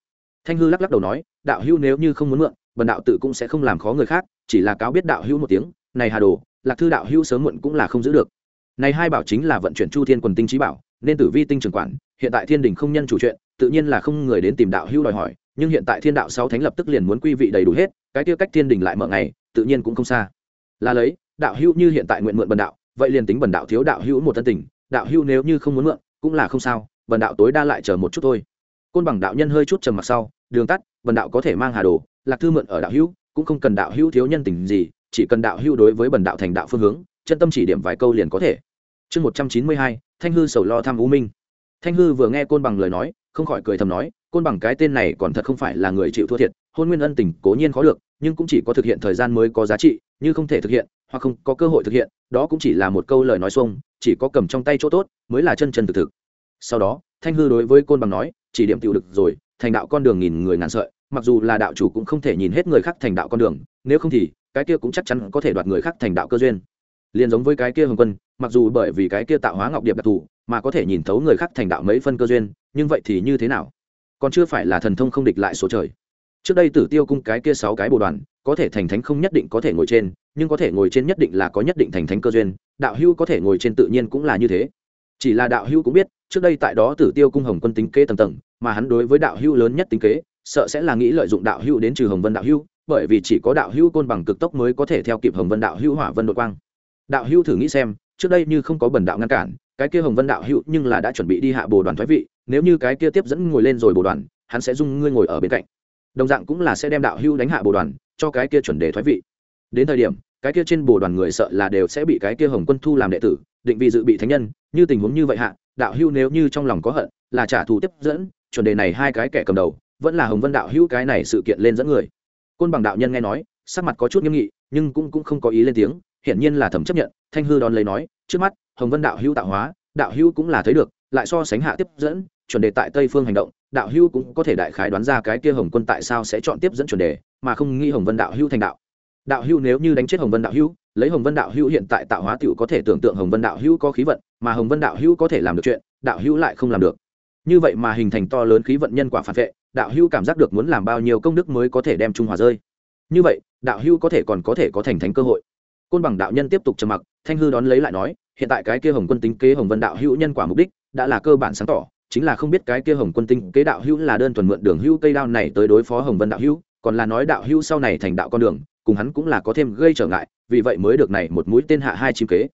Thanh hư lắc lắc đầu nói, đạo hữu nếu như không muốn mượn, bần đạo tự cũng sẽ không làm khó người khác, chỉ là cáo biết đạo hữu một tiếng, này hà đồ, lạc thư đạo hữu sớm muộn cũng là không giữ được. Này hai bảo chính là vận chuyển chu thiên quần tinh trí bảo, nên tử vi tinh trường quản, hiện tại thiên đình không nhân chủ chuyện, tự nhiên là không người đến tìm đạo hữu đòi hỏi, nhưng hiện tại thiên đạo sáu thánh lập tức liền muốn quy vị đầy đủ hết, cái tiêu cách thiên đình lại mở ngày, tự nhiên cũng không xa. Là lấy, đạo hữu như hiện tại nguyện mượn bần đạo, vậy liền tính bần đạo thiếu đạo hữu một thân tình, đạo hữu nếu như không muốn mượn, cũng là không sao bần đạo tối đa lại chờ một chút thôi. Côn bằng đạo nhân hơi chút trầm mặc sau, đường tắt, bần đạo có thể mang hà đồ, lạc thư mượn ở đạo hữu, cũng không cần đạo hữu thiếu nhân tình gì, chỉ cần đạo hữu đối với bần đạo thành đạo phương hướng, chân tâm chỉ điểm vài câu liền có thể. Chương một trăm chín mươi hai, thanh hư sầu lo tham u minh. Thanh hư vừa nghe côn bằng lời nói, không khỏi cười thầm nói, côn bằng cái tên này còn thật không phải là người chịu thua thiệt, hôn nguyên ân tình cố nhiên khó được, nhưng cũng chỉ có thực hiện thời gian mới có giá trị, như không thể thực hiện, hoặc không có cơ hội thực hiện, đó cũng chỉ là một câu lời nói xuông, chỉ có cầm trong tay chỗ tốt, mới là chân chân thực thực sau đó, thanh hư đối với côn bằng nói, chỉ điểm tiểu được rồi, thành đạo con đường nghìn người ngàn sợi, mặc dù là đạo chủ cũng không thể nhìn hết người khác thành đạo con đường, nếu không thì, cái kia cũng chắc chắn có thể đoạt người khác thành đạo cơ duyên. Liền giống với cái kia hồng quân, mặc dù bởi vì cái kia tạo hóa ngọc điệp đặc thù, mà có thể nhìn thấu người khác thành đạo mấy phân cơ duyên, nhưng vậy thì như thế nào? Còn chưa phải là thần thông không địch lại số trời. Trước đây tử tiêu cung cái kia sáu cái bồ đoàn, có thể thành thánh không nhất định có thể ngồi trên, nhưng có thể ngồi trên nhất định là có nhất định thành thánh cơ duyên, đạo hưu có thể ngồi trên tự nhiên cũng là như thế. Chỉ là đạo hưu cũng biết trước đây tại đó tử tiêu cung hồng quân tính kế tầng tầng, mà hắn đối với đạo hưu lớn nhất tính kế, sợ sẽ là nghĩ lợi dụng đạo hưu đến trừ hồng vân đạo hưu bởi vì chỉ có đạo hưu côn bằng cực tốc mới có thể theo kịp hồng vân đạo hưu hỏa vân đội quang. Đạo hưu thử nghĩ xem, trước đây như không có bần đạo ngăn cản, cái kia hồng vân đạo hưu nhưng là đã chuẩn bị đi hạ bồ đoàn thoái vị, nếu như cái kia tiếp dẫn ngồi lên rồi bồ đoàn, hắn sẽ dung ngươi ngồi ở bên cạnh. Đồng dạng cũng là sẽ đem đạo hưu đánh hạ bồ đoàn, cho cái kia chuẩn đề thoái vị. Đến thời điểm, cái kia trên bồ đoàn người sợ là đều sẽ bị cái kia hồng quân thu làm đệ tử định vị dự bị thánh nhân, như tình huống như vậy hạ, đạo hưu nếu như trong lòng có hận, là trả thù tiếp dẫn, chuẩn đề này hai cái kẻ cầm đầu, vẫn là hồng vân đạo hưu cái này sự kiện lên dẫn người. Côn bằng đạo nhân nghe nói, sắc mặt có chút nghiêm nghị, nhưng cũng cũng không có ý lên tiếng, hiển nhiên là thẩm chấp nhận, thanh hư đón lấy nói, trước mắt, hồng vân đạo hưu tạo hóa, đạo hưu cũng là thấy được, lại so sánh hạ tiếp dẫn, chuẩn đề tại tây phương hành động, đạo hưu cũng có thể đại khái đoán ra cái kia hồng quân tại sao sẽ chọn tiếp dẫn chuẩn đề, mà không nghĩ hồng vân đạo hưu thành đạo đạo hưu nếu như đánh chết hồng vân đạo hưu lấy hồng vân đạo hưu hiện tại tạo hóa t có thể tưởng tượng hồng vân đạo hưu có khí vận mà hồng vân đạo hưu có thể làm được chuyện đạo hưu lại không làm được như vậy mà hình thành to lớn khí vận nhân quả phản vệ đạo hưu cảm giác được muốn làm bao nhiêu công đức mới có thể đem trung hòa rơi như vậy đạo hưu có thể còn có thể có thành thánh cơ hội côn bằng đạo nhân tiếp tục trầm mặc thanh hư đón lấy lại nói hiện tại cái kia hồng quân tính kế hồng vân đạo hữu nhân quả mục đích đã là cơ bản sáng tỏ chính là không biết cái kia hồng quân tinh kế đạo hữu là đơn thuần mượn đường hữu cây đao này tới đối phó hồng vân đạo hữu còn là nói đạo hữu sau này thành đạo con đường cùng hắn cũng là có thêm gây trở ngại, vì vậy mới được này một mũi tên hạ hai chim kế.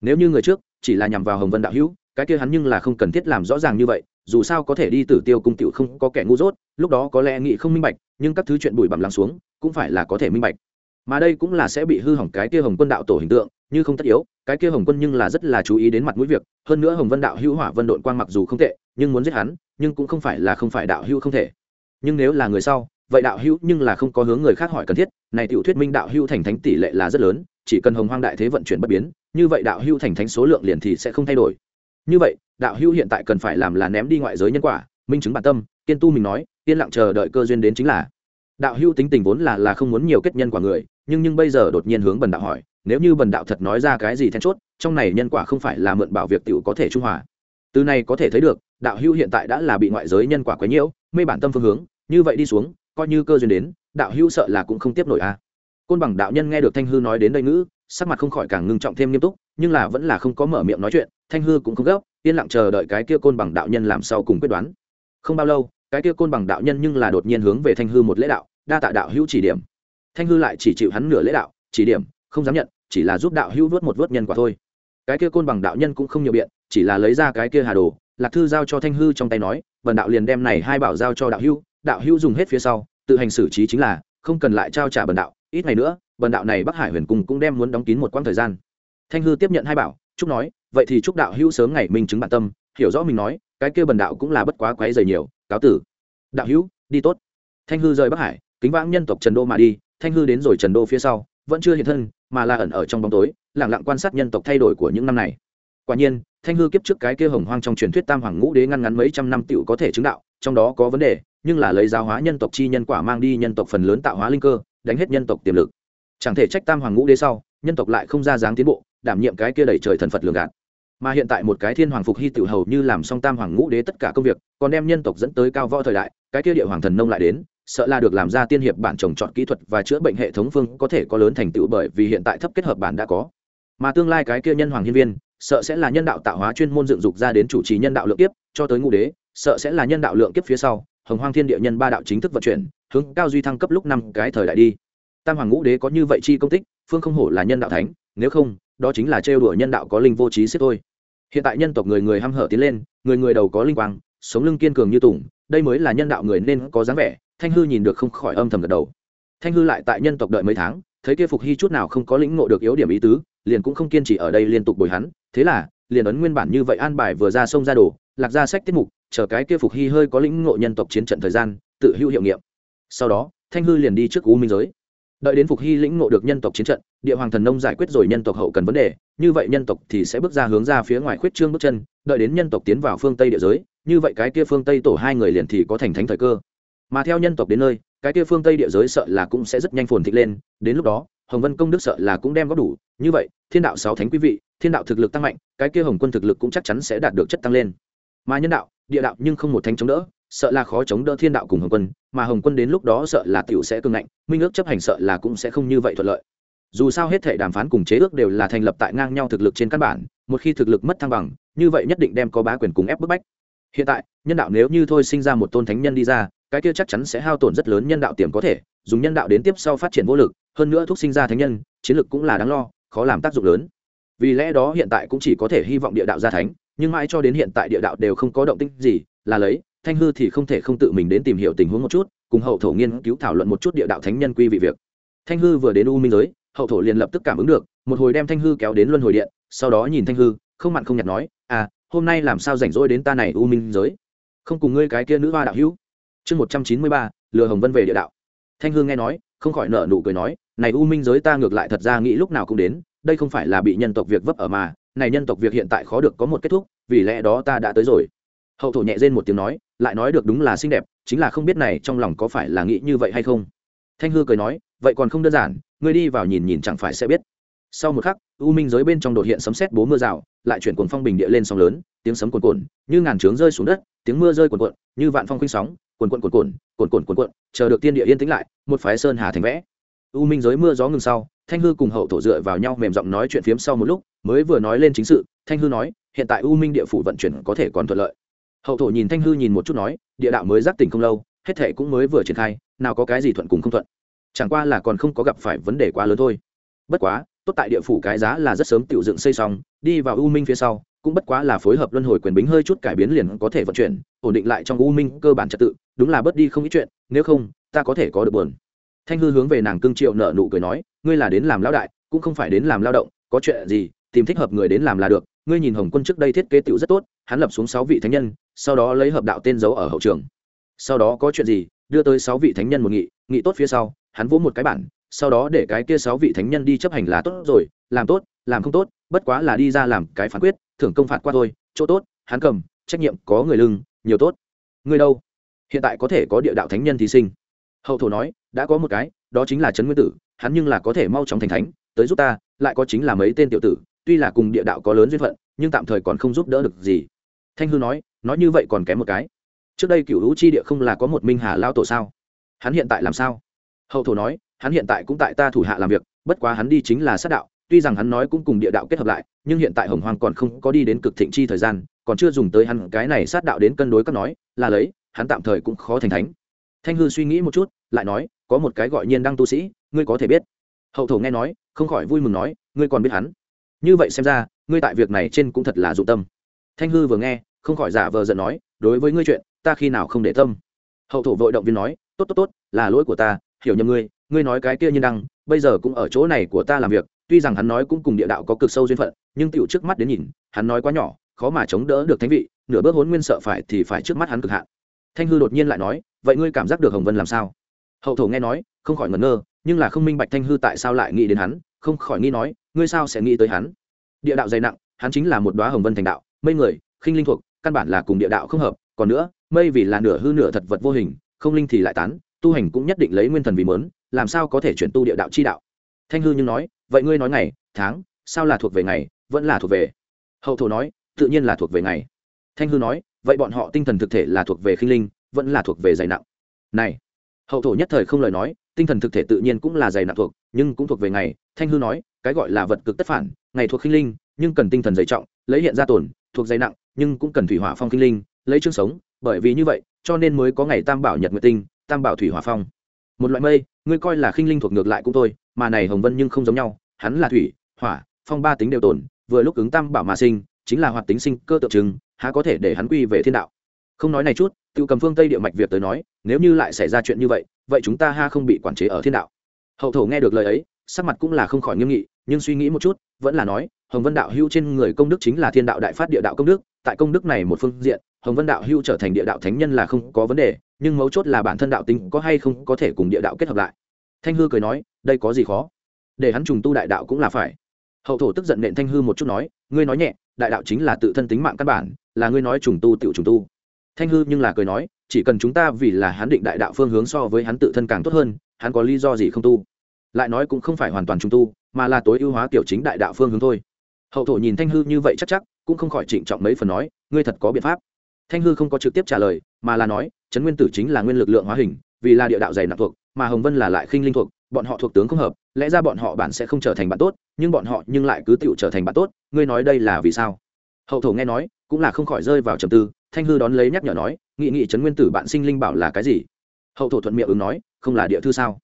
Nếu như người trước chỉ là nhằm vào hồng vân đạo hữu, cái kia hắn nhưng là không cần thiết làm rõ ràng như vậy, dù sao có thể đi tử tiêu cung tiểu không có kẻ ngu dốt, lúc đó có lẽ nghị không minh bạch, nhưng các thứ chuyện bụi bặm lắng xuống, cũng phải là có thể minh bạch. Mà đây cũng là sẽ bị hư hỏng cái kia hồng quân đạo tổ hình tượng, như không tất yếu, cái kia hồng quân nhưng là rất là chú ý đến mặt mũi việc, hơn nữa hồng vân đạo hữu hỏa vân đội quang mặc dù không tệ, nhưng muốn giết hắn, nhưng cũng không phải là không phải đạo hữu không thể. Nhưng nếu là người sau vậy đạo hữu nhưng là không có hướng người khác hỏi cần thiết, này tiểu thuyết minh đạo hữu thành thánh tỷ lệ là rất lớn, chỉ cần hồng hoang đại thế vận chuyển bất biến, như vậy đạo hữu thành thánh số lượng liền thì sẽ không thay đổi. Như vậy, đạo hữu hiện tại cần phải làm là ném đi ngoại giới nhân quả, minh chứng bản tâm, kiên tu mình nói, yên lặng chờ đợi cơ duyên đến chính là. Đạo hữu tính tình vốn là là không muốn nhiều kết nhân quả người, nhưng nhưng bây giờ đột nhiên hướng bần đạo hỏi, nếu như bần đạo thật nói ra cái gì then chốt, trong này nhân quả không phải là mượn bảo việc tiểu có thể trung hòa. Từ này có thể thấy được, đạo hữu hiện tại đã là bị ngoại giới nhân quả quấy nhiễu, mê bản tâm phương hướng, như vậy đi xuống coi như cơ duyên đến, đạo hữu sợ là cũng không tiếp nổi a côn bằng đạo nhân nghe được thanh hư nói đến đây ngữ, sắc mặt không khỏi càng ngưng trọng thêm nghiêm túc, nhưng là vẫn là không có mở miệng nói chuyện, thanh hư cũng không gấp, yên lặng chờ đợi cái kia côn bằng đạo nhân làm sau cùng quyết đoán. Không bao lâu, cái kia côn bằng đạo nhân nhưng là đột nhiên hướng về thanh hư một lễ đạo, đa tạ đạo hữu chỉ điểm. Thanh hư lại chỉ chịu hắn nửa lễ đạo, chỉ điểm, không dám nhận, chỉ là giúp đạo hữu vớt một vớt nhân quả thôi. Cái kia côn bằng đạo nhân cũng không nhiều biện, chỉ là lấy ra cái kia hà đồ, lạc thư giao cho thanh hư trong tay nói vần đạo liền đem này hai bảo giao cho đạo hữu đạo hữu dùng hết phía sau tự hành xử trí chính là, không cần lại trao trả bần đạo, ít ngày nữa, bần đạo này bắc hải huyền cung cũng đem muốn đóng kín một quãng thời gian. Thanh hư tiếp nhận hai bảo, Trúc nói, vậy thì Trúc đạo hữu sớm ngày minh chứng bản tâm, hiểu rõ mình nói, cái kia bần đạo cũng là bất quá quấy dày nhiều, cáo tử. Đạo hữu, đi tốt. Thanh hư rời bắc hải, kính vãng nhân tộc trần đô mà đi, thanh hư đến rồi trần đô phía sau, vẫn chưa hiện thân, mà là ẩn ở trong bóng tối lẳng lặng quan sát nhân tộc thay đổi của những năm này quả nhiên, thanh hư kiếp trước cái kia hồng hoang trong truyền thuyết tam hoàng ngũ đế ngăn ngắn mấy trăm năm tựu có thể chứng đạo, trong đó có vấn đề, nhưng là lấy giáo hóa nhân tộc chi nhân quả mang đi nhân tộc phần lớn tạo hóa linh cơ, đánh hết nhân tộc tiềm lực. Chẳng thể trách tam hoàng ngũ đế sau, nhân tộc lại không ra dáng tiến bộ, đảm nhiệm cái kia đẩy trời thần phật lường gạt. Mà hiện tại một cái thiên hoàng phục hy tự hầu như làm xong tam hoàng ngũ đế tất cả công việc, còn đem nhân tộc dẫn tới cao võ thời đại, cái kia địa hoàng thần nông lại đến, sợ là được làm ra tiên hiệp bản trồng trọt kỹ thuật và chữa bệnh hệ thống phương có thể có lớn thành tựu bởi vì hiện tại thấp kết hợp bản đã có. Mà tương lai cái kia nhân hoàng hiên viên sợ sẽ là nhân đạo tạo hóa chuyên môn dựng dục ra đến chủ trì nhân đạo lượng kiếp, cho tới ngũ đế, sợ sẽ là nhân đạo lượng kiếp phía sau, hồng hoang thiên địa nhân ba đạo chính thức vận chuyển, hướng cao duy thăng cấp lúc năm cái thời đại đi. Tam hoàng ngũ đế có như vậy chi công tích, phương không hổ là nhân đạo thánh, nếu không, đó chính là trêu đùa nhân đạo có linh vô trí xếp thôi. Hiện tại nhân tộc người người hăm hở tiến lên, người người đầu có linh quang, sống lưng kiên cường như tùng, đây mới là nhân đạo người nên có dáng vẻ, thanh hư nhìn được không khỏi âm thầm gật đầu. Thanh hư lại tại nhân tộc đợi mấy tháng, thấy kia phục hy chút nào không có lĩnh ngộ được yếu điểm ý tứ, liền cũng không kiên trì ở đây liên tục bồi hắn thế là, liền ấn nguyên bản như vậy an bài vừa ra sông ra đồ, lạc ra sách tiết mục, chờ cái kia phục hy hơi có lĩnh ngộ nhân tộc chiến trận thời gian, tự hữu hiệu nghiệm. Sau đó, thanh hư liền đi trước u minh giới. Đợi đến phục hy lĩnh ngộ được nhân tộc chiến trận, địa hoàng thần nông giải quyết rồi nhân tộc hậu cần vấn đề, như vậy nhân tộc thì sẽ bước ra hướng ra phía ngoài khuyết trương bước chân, đợi đến nhân tộc tiến vào phương tây địa giới, như vậy cái kia phương tây tổ hai người liền thì có thành thánh thời cơ. Mà theo nhân tộc đến nơi, cái kia phương tây địa giới sợ là cũng sẽ rất nhanh phồn thịnh lên, đến lúc đó hồng vân công đức sợ là cũng đem góp đủ. Như vậy, thiên đạo sáu thánh quý vị, thiên đạo thực lực tăng mạnh, cái kia hồng quân thực lực cũng chắc chắn sẽ đạt được chất tăng lên. Mà nhân đạo, địa đạo nhưng không một thánh chống đỡ, sợ là khó chống đỡ thiên đạo cùng hồng quân, mà hồng quân đến lúc đó sợ là tiểu sẽ cưng ngạnh, minh ước chấp hành sợ là cũng sẽ không như vậy thuận lợi. Dù sao hết thể đàm phán cùng chế ước đều là thành lập tại ngang nhau thực lực trên căn bản, một khi thực lực mất thăng bằng, như vậy nhất định đem có bá quyền cùng ép bức bách. Hiện tại, nhân đạo nếu như thôi sinh ra một tôn thánh nhân đi ra, cái kia chắc chắn sẽ hao tổn rất lớn nhân đạo tiềm có thể, dùng nhân đạo đến tiếp sau phát triển vô lực hơn nữa thuốc sinh ra thánh nhân, chiến lực cũng là đáng lo, khó làm tác dụng lớn. Vì lẽ đó hiện tại cũng chỉ có thể hy vọng địa đạo gia thánh, nhưng mãi cho đến hiện tại địa đạo đều không có động tĩnh gì, là lấy, thanh hư thì không thể không tự mình đến tìm hiểu tình huống một chút, cùng hậu thổ nghiên cứu thảo luận một chút địa đạo thánh nhân quy vị việc. Thanh hư vừa đến u minh giới, hậu thổ liền lập tức cảm ứng được, một hồi đem thanh hư kéo đến luân hồi điện, sau đó nhìn thanh hư, không mặn không nhạt nói à hôm nay làm sao rảnh rỗi đến ta này u minh giới? Không cùng ngươi cái kia nữ hoa đạo hữu. Chương một trăm chín mươi ba, lừa hồng vân về địa đạo thanh hương nghe nói, không khỏi nợ nụ cười nói, này u minh giới ta ngược lại thật ra nghĩ lúc nào cũng đến, đây không phải là bị nhân tộc việc vấp ở mà, này nhân tộc việc hiện tại khó được có một kết thúc, vì lẽ đó ta đã tới rồi. Hậu thổ nhẹ rên một tiếng nói, lại nói được đúng là xinh đẹp, chính là không biết này trong lòng có phải là nghĩ như vậy hay không. Thanh hư cười nói, vậy còn không đơn giản, ngươi đi vào nhìn nhìn chẳng phải sẽ biết. Sau một khắc, u minh giới bên trong đột hiện sấm sét bố mưa rào, lại chuyển cuồng phong bình địa lên sóng lớn, tiếng sấm cuồn cuộn, như ngàn trướng rơi xuống đất, tiếng mưa rơi cuồn cuộn, như vạn phong khuynh sóng cuồn cuộn cuồn cuộn cuồn cuộn cuồn cuộn chờ được tiên địa yên tĩnh lại, một phái sơn hà thành vẽ. U minh giới mưa gió ngừng sau, thanh hư cùng hậu thổ dựa vào nhau mềm giọng nói chuyện phiếm sau một lúc, mới vừa nói lên chính sự, thanh hư nói, hiện tại u minh địa phủ vận chuyển có thể còn thuận lợi. Hậu thổ nhìn thanh hư nhìn một chút nói, địa đạo mới giác tỉnh không lâu, hết thể cũng mới vừa triển khai, nào có cái gì thuận cùng không thuận. Chẳng qua là còn không có gặp phải vấn đề quá lớn thôi. Bất quá, tốt tại địa phủ cái giá là rất sớm tiểu dựng xây xong, đi vào u minh phía sau, cũng bất quá là phối hợp luân hồi quyền bính hơi chút cải biến liền có thể vận chuyển, ổn định lại trong u minh cơ bản trật tự đúng là bớt đi không ít chuyện, nếu không, ta có thể có được buồn. Thanh hư hướng về nàng cương triệu nợ nụ cười nói, ngươi là đến làm lao đại, cũng không phải đến làm lao động, có chuyện gì, tìm thích hợp người đến làm là được. Ngươi nhìn hồng quân trước đây thiết kế tựu rất tốt, hắn lập xuống sáu vị thánh nhân, sau đó lấy hợp đạo tên giấu ở hậu trường. Sau đó có chuyện gì, đưa tới sáu vị thánh nhân một nghị nghị tốt phía sau, hắn vỗ một cái bản, sau đó để cái kia sáu vị thánh nhân đi chấp hành là tốt rồi, làm tốt, làm không tốt, bất quá là đi ra làm cái phán quyết, thưởng công phạt qua thôi, chỗ tốt, hắn cầm, trách nhiệm có người lưng, nhiều tốt. Người đâu? Hiện tại có thể có địa đạo thánh nhân thí sinh. Hậu thổ nói, đã có một cái, đó chính là trấn nguyên tử, hắn nhưng là có thể mau chóng thành thánh, tới giúp ta, lại có chính là mấy tên tiểu tử, tuy là cùng địa đạo có lớn duyên phận, nhưng tạm thời còn không giúp đỡ được gì. Thanh hư nói nói như vậy còn kém một cái. Trước đây cựu hữu chi địa không là có một minh hà lao tổ sao? Hắn hiện tại làm sao? Hậu thổ nói, hắn hiện tại cũng tại ta thủ hạ làm việc, bất quá hắn đi chính là sát đạo, tuy rằng hắn nói cũng cùng địa đạo kết hợp lại, nhưng hiện tại hồng hoàng còn không có đi đến cực thịnh chi thời gian, còn chưa dùng tới hắn cái này sát đạo đến cân đối các nói, là lấy hắn tạm thời cũng khó thành thánh. Thanh hư suy nghĩ một chút, lại nói, có một cái gọi nhiên đăng tu sĩ, ngươi có thể biết. Hậu thổ nghe nói, không khỏi vui mừng nói, ngươi còn biết hắn. Như vậy xem ra, ngươi tại việc này trên cũng thật là dụng tâm. Thanh hư vừa nghe, không khỏi giả vờ giận nói, đối với ngươi chuyện, ta khi nào không để tâm. Hậu thổ vội động viên nói, tốt tốt tốt, là lỗi của ta, hiểu nhầm ngươi ngươi nói cái kia nhiên đăng, bây giờ cũng ở chỗ này của ta làm việc, tuy rằng hắn nói cũng cùng địa đạo có cực sâu duyên phận, nhưng tựu trước mắt đến nhìn, hắn nói quá nhỏ, khó mà chống đỡ được thánh vị, nửa bước hốn nguyên sợ phải thì phải trước mắt hắn cực hạn thanh hư đột nhiên lại nói, vậy ngươi cảm giác được hồng vân làm sao? Hậu thổ nghe nói, không khỏi ngẩn ngơ, nhưng là không minh bạch thanh hư tại sao lại nghĩ đến hắn, không khỏi nghi nói, ngươi sao sẽ nghĩ tới hắn? Địa đạo dày nặng, hắn chính là một đoá hồng vân thành đạo, mây người, khinh linh thuộc, căn bản là cùng địa đạo không hợp, còn nữa, mây vì là nửa hư nửa thật vật vô hình, không linh thì lại tán, tu hành cũng nhất định lấy nguyên thần vì mớn, làm sao có thể chuyển tu địa đạo chi đạo? Thanh hư nhưng nói, vậy ngươi nói ngày, tháng, sao là thuộc về ngày, vẫn là thuộc về? Hậu thổ nói, tự nhiên là thuộc về ngày. Thanh hư nói vậy bọn họ tinh thần thực thể là thuộc về khinh linh, vẫn là thuộc về dày nặng. Này, hậu thổ nhất thời không lời nói, tinh thần thực thể tự nhiên cũng là dày nặng thuộc, nhưng cũng thuộc về ngày. Thanh hư nói, cái gọi là vật cực tất phản, ngày thuộc khinh linh, nhưng cần tinh thần dày trọng, lấy hiện ra tổn thuộc dày nặng, nhưng cũng cần thủy hỏa phong khinh linh, lấy chương sống. Bởi vì như vậy, cho nên mới có ngày tam bảo nhật nguyệt tinh, tam bảo thủy hỏa phong. Một loại mây, ngươi coi là khinh linh thuộc ngược lại cũng thôi, mà này hồng vân nhưng không giống nhau, hắn là thủy, hỏa, phong ba tính đều tồn, vừa lúc ứng tam bảo mà sinh chính là hoạt tính sinh cơ tượng trưng, há có thể để hắn quy về thiên đạo. Không nói này chút tự cầm phương tây địa mạch việc tới nói, nếu như lại xảy ra chuyện như vậy vậy chúng ta ha không bị quản chế ở thiên đạo. Hậu thổ nghe được lời ấy, sắc mặt cũng là không khỏi nghiêm nghị, nhưng suy nghĩ một chút, vẫn là nói, hồng vân đạo hưu trên người công đức chính là thiên đạo đại phát địa đạo công đức, tại công đức này một phương diện, hồng vân đạo hưu trở thành địa đạo thánh nhân là không có vấn đề, nhưng mấu chốt là bản thân đạo tính có hay không có thể cùng địa đạo kết hợp lại. Thanh hư cười nói, đây có gì khó? Để hắn trùng tu đại đạo cũng là phải. Hậu thổ tức giận nện thanh hư một chút nói, ngươi nói nhẹ đại đạo chính là tự thân tính mạng căn bản, là ngươi nói trùng tu tiểu trùng tu. Thanh hư nhưng là cười nói, chỉ cần chúng ta vì là hắn định đại đạo phương hướng so với hắn tự thân càng tốt hơn, hắn có lý do gì không tu? Lại nói cũng không phải hoàn toàn trùng tu, mà là tối ưu hóa kiểu chính đại đạo phương hướng thôi. Hậu thổ nhìn thanh hư như vậy chắc chắc, cũng không khỏi trịnh trọng mấy phần nói, ngươi thật có biện pháp. Thanh hư không có trực tiếp trả lời, mà là nói trấn nguyên tử chính là nguyên lực lượng hóa hình, vì là địa đạo dày nặng thuộc, mà hồng vân là lại khinh linh thuộc, bọn họ thuộc tướng không hợp, lẽ ra bọn họ bản sẽ không trở thành bạn tốt nhưng bọn họ nhưng lại cứ tựu trở thành bạn tốt, ngươi nói đây là vì sao? Hậu thổ nghe nói, cũng là không khỏi rơi vào trầm tư, thanh hư đón lấy nhắc nhở nói, nghị nghị trấn nguyên tử bạn sinh linh bảo là cái gì? Hậu thổ thuận miệng ứng nói, không là địa thư sao?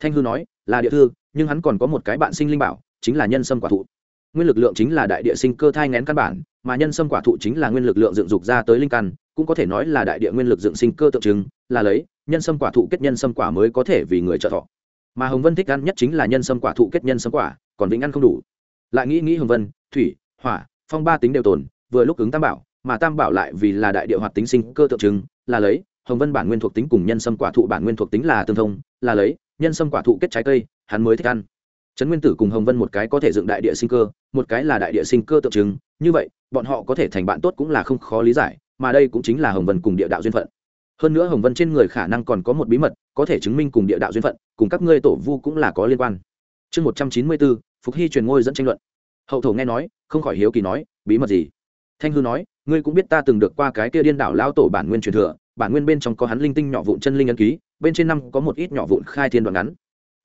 Thanh hư nói, là địa thư, nhưng hắn còn có một cái bạn sinh linh bảo, chính là nhân sâm quả thụ. Nguyên lực lượng chính là đại địa sinh cơ thai ngén căn bản, mà nhân sâm quả thụ chính là nguyên lực lượng dựng dục ra tới linh căn, cũng có thể nói là đại địa nguyên lực dựng sinh cơ tượng trưng, là lấy, nhân sâm quả thụ kết nhân sâm quả mới có thể vì người trợ thọ mà hồng vân thích ăn nhất chính là nhân sâm quả thụ kết nhân sâm quả, còn vĩnh ăn không đủ. Lại nghĩ nghĩ hồng vân, thủy, hỏa, phong ba tính đều tồn, vừa lúc ứng tam bảo, mà tam bảo lại vì là đại địa hoạt tính sinh cơ tượng trưng, là lấy, hồng vân bản nguyên thuộc tính cùng nhân sâm quả thụ bản nguyên thuộc tính là tương thông, là lấy, nhân sâm quả thụ kết trái cây, hắn mới thích ăn. Trấn nguyên tử cùng hồng vân một cái có thể dựng đại địa sinh cơ, một cái là đại địa sinh cơ tượng trưng, như vậy, bọn họ có thể thành bạn tốt cũng là không khó lý giải, mà đây cũng chính là hồng vân cùng địa đạo duyên phận hơn nữa hồng vân trên người khả năng còn có một bí mật, có thể chứng minh cùng địa đạo duyên phận, cùng các ngươi tổ vu cũng là có liên quan. Chương một trăm chín mươi bốn phục hy truyền ngôi dẫn tranh luận. Hậu thổ nghe nói, không khỏi hiếu kỳ nói, bí mật gì? Thanh hư nói, ngươi cũng biết ta từng được qua cái kia điên đảo lao tổ bản nguyên truyền thừa, bản nguyên bên trong có hắn linh tinh nhỏ vụn chân linh ấn ký, bên trên năm có một ít nhỏ vụn khai thiên đoạn ngắn.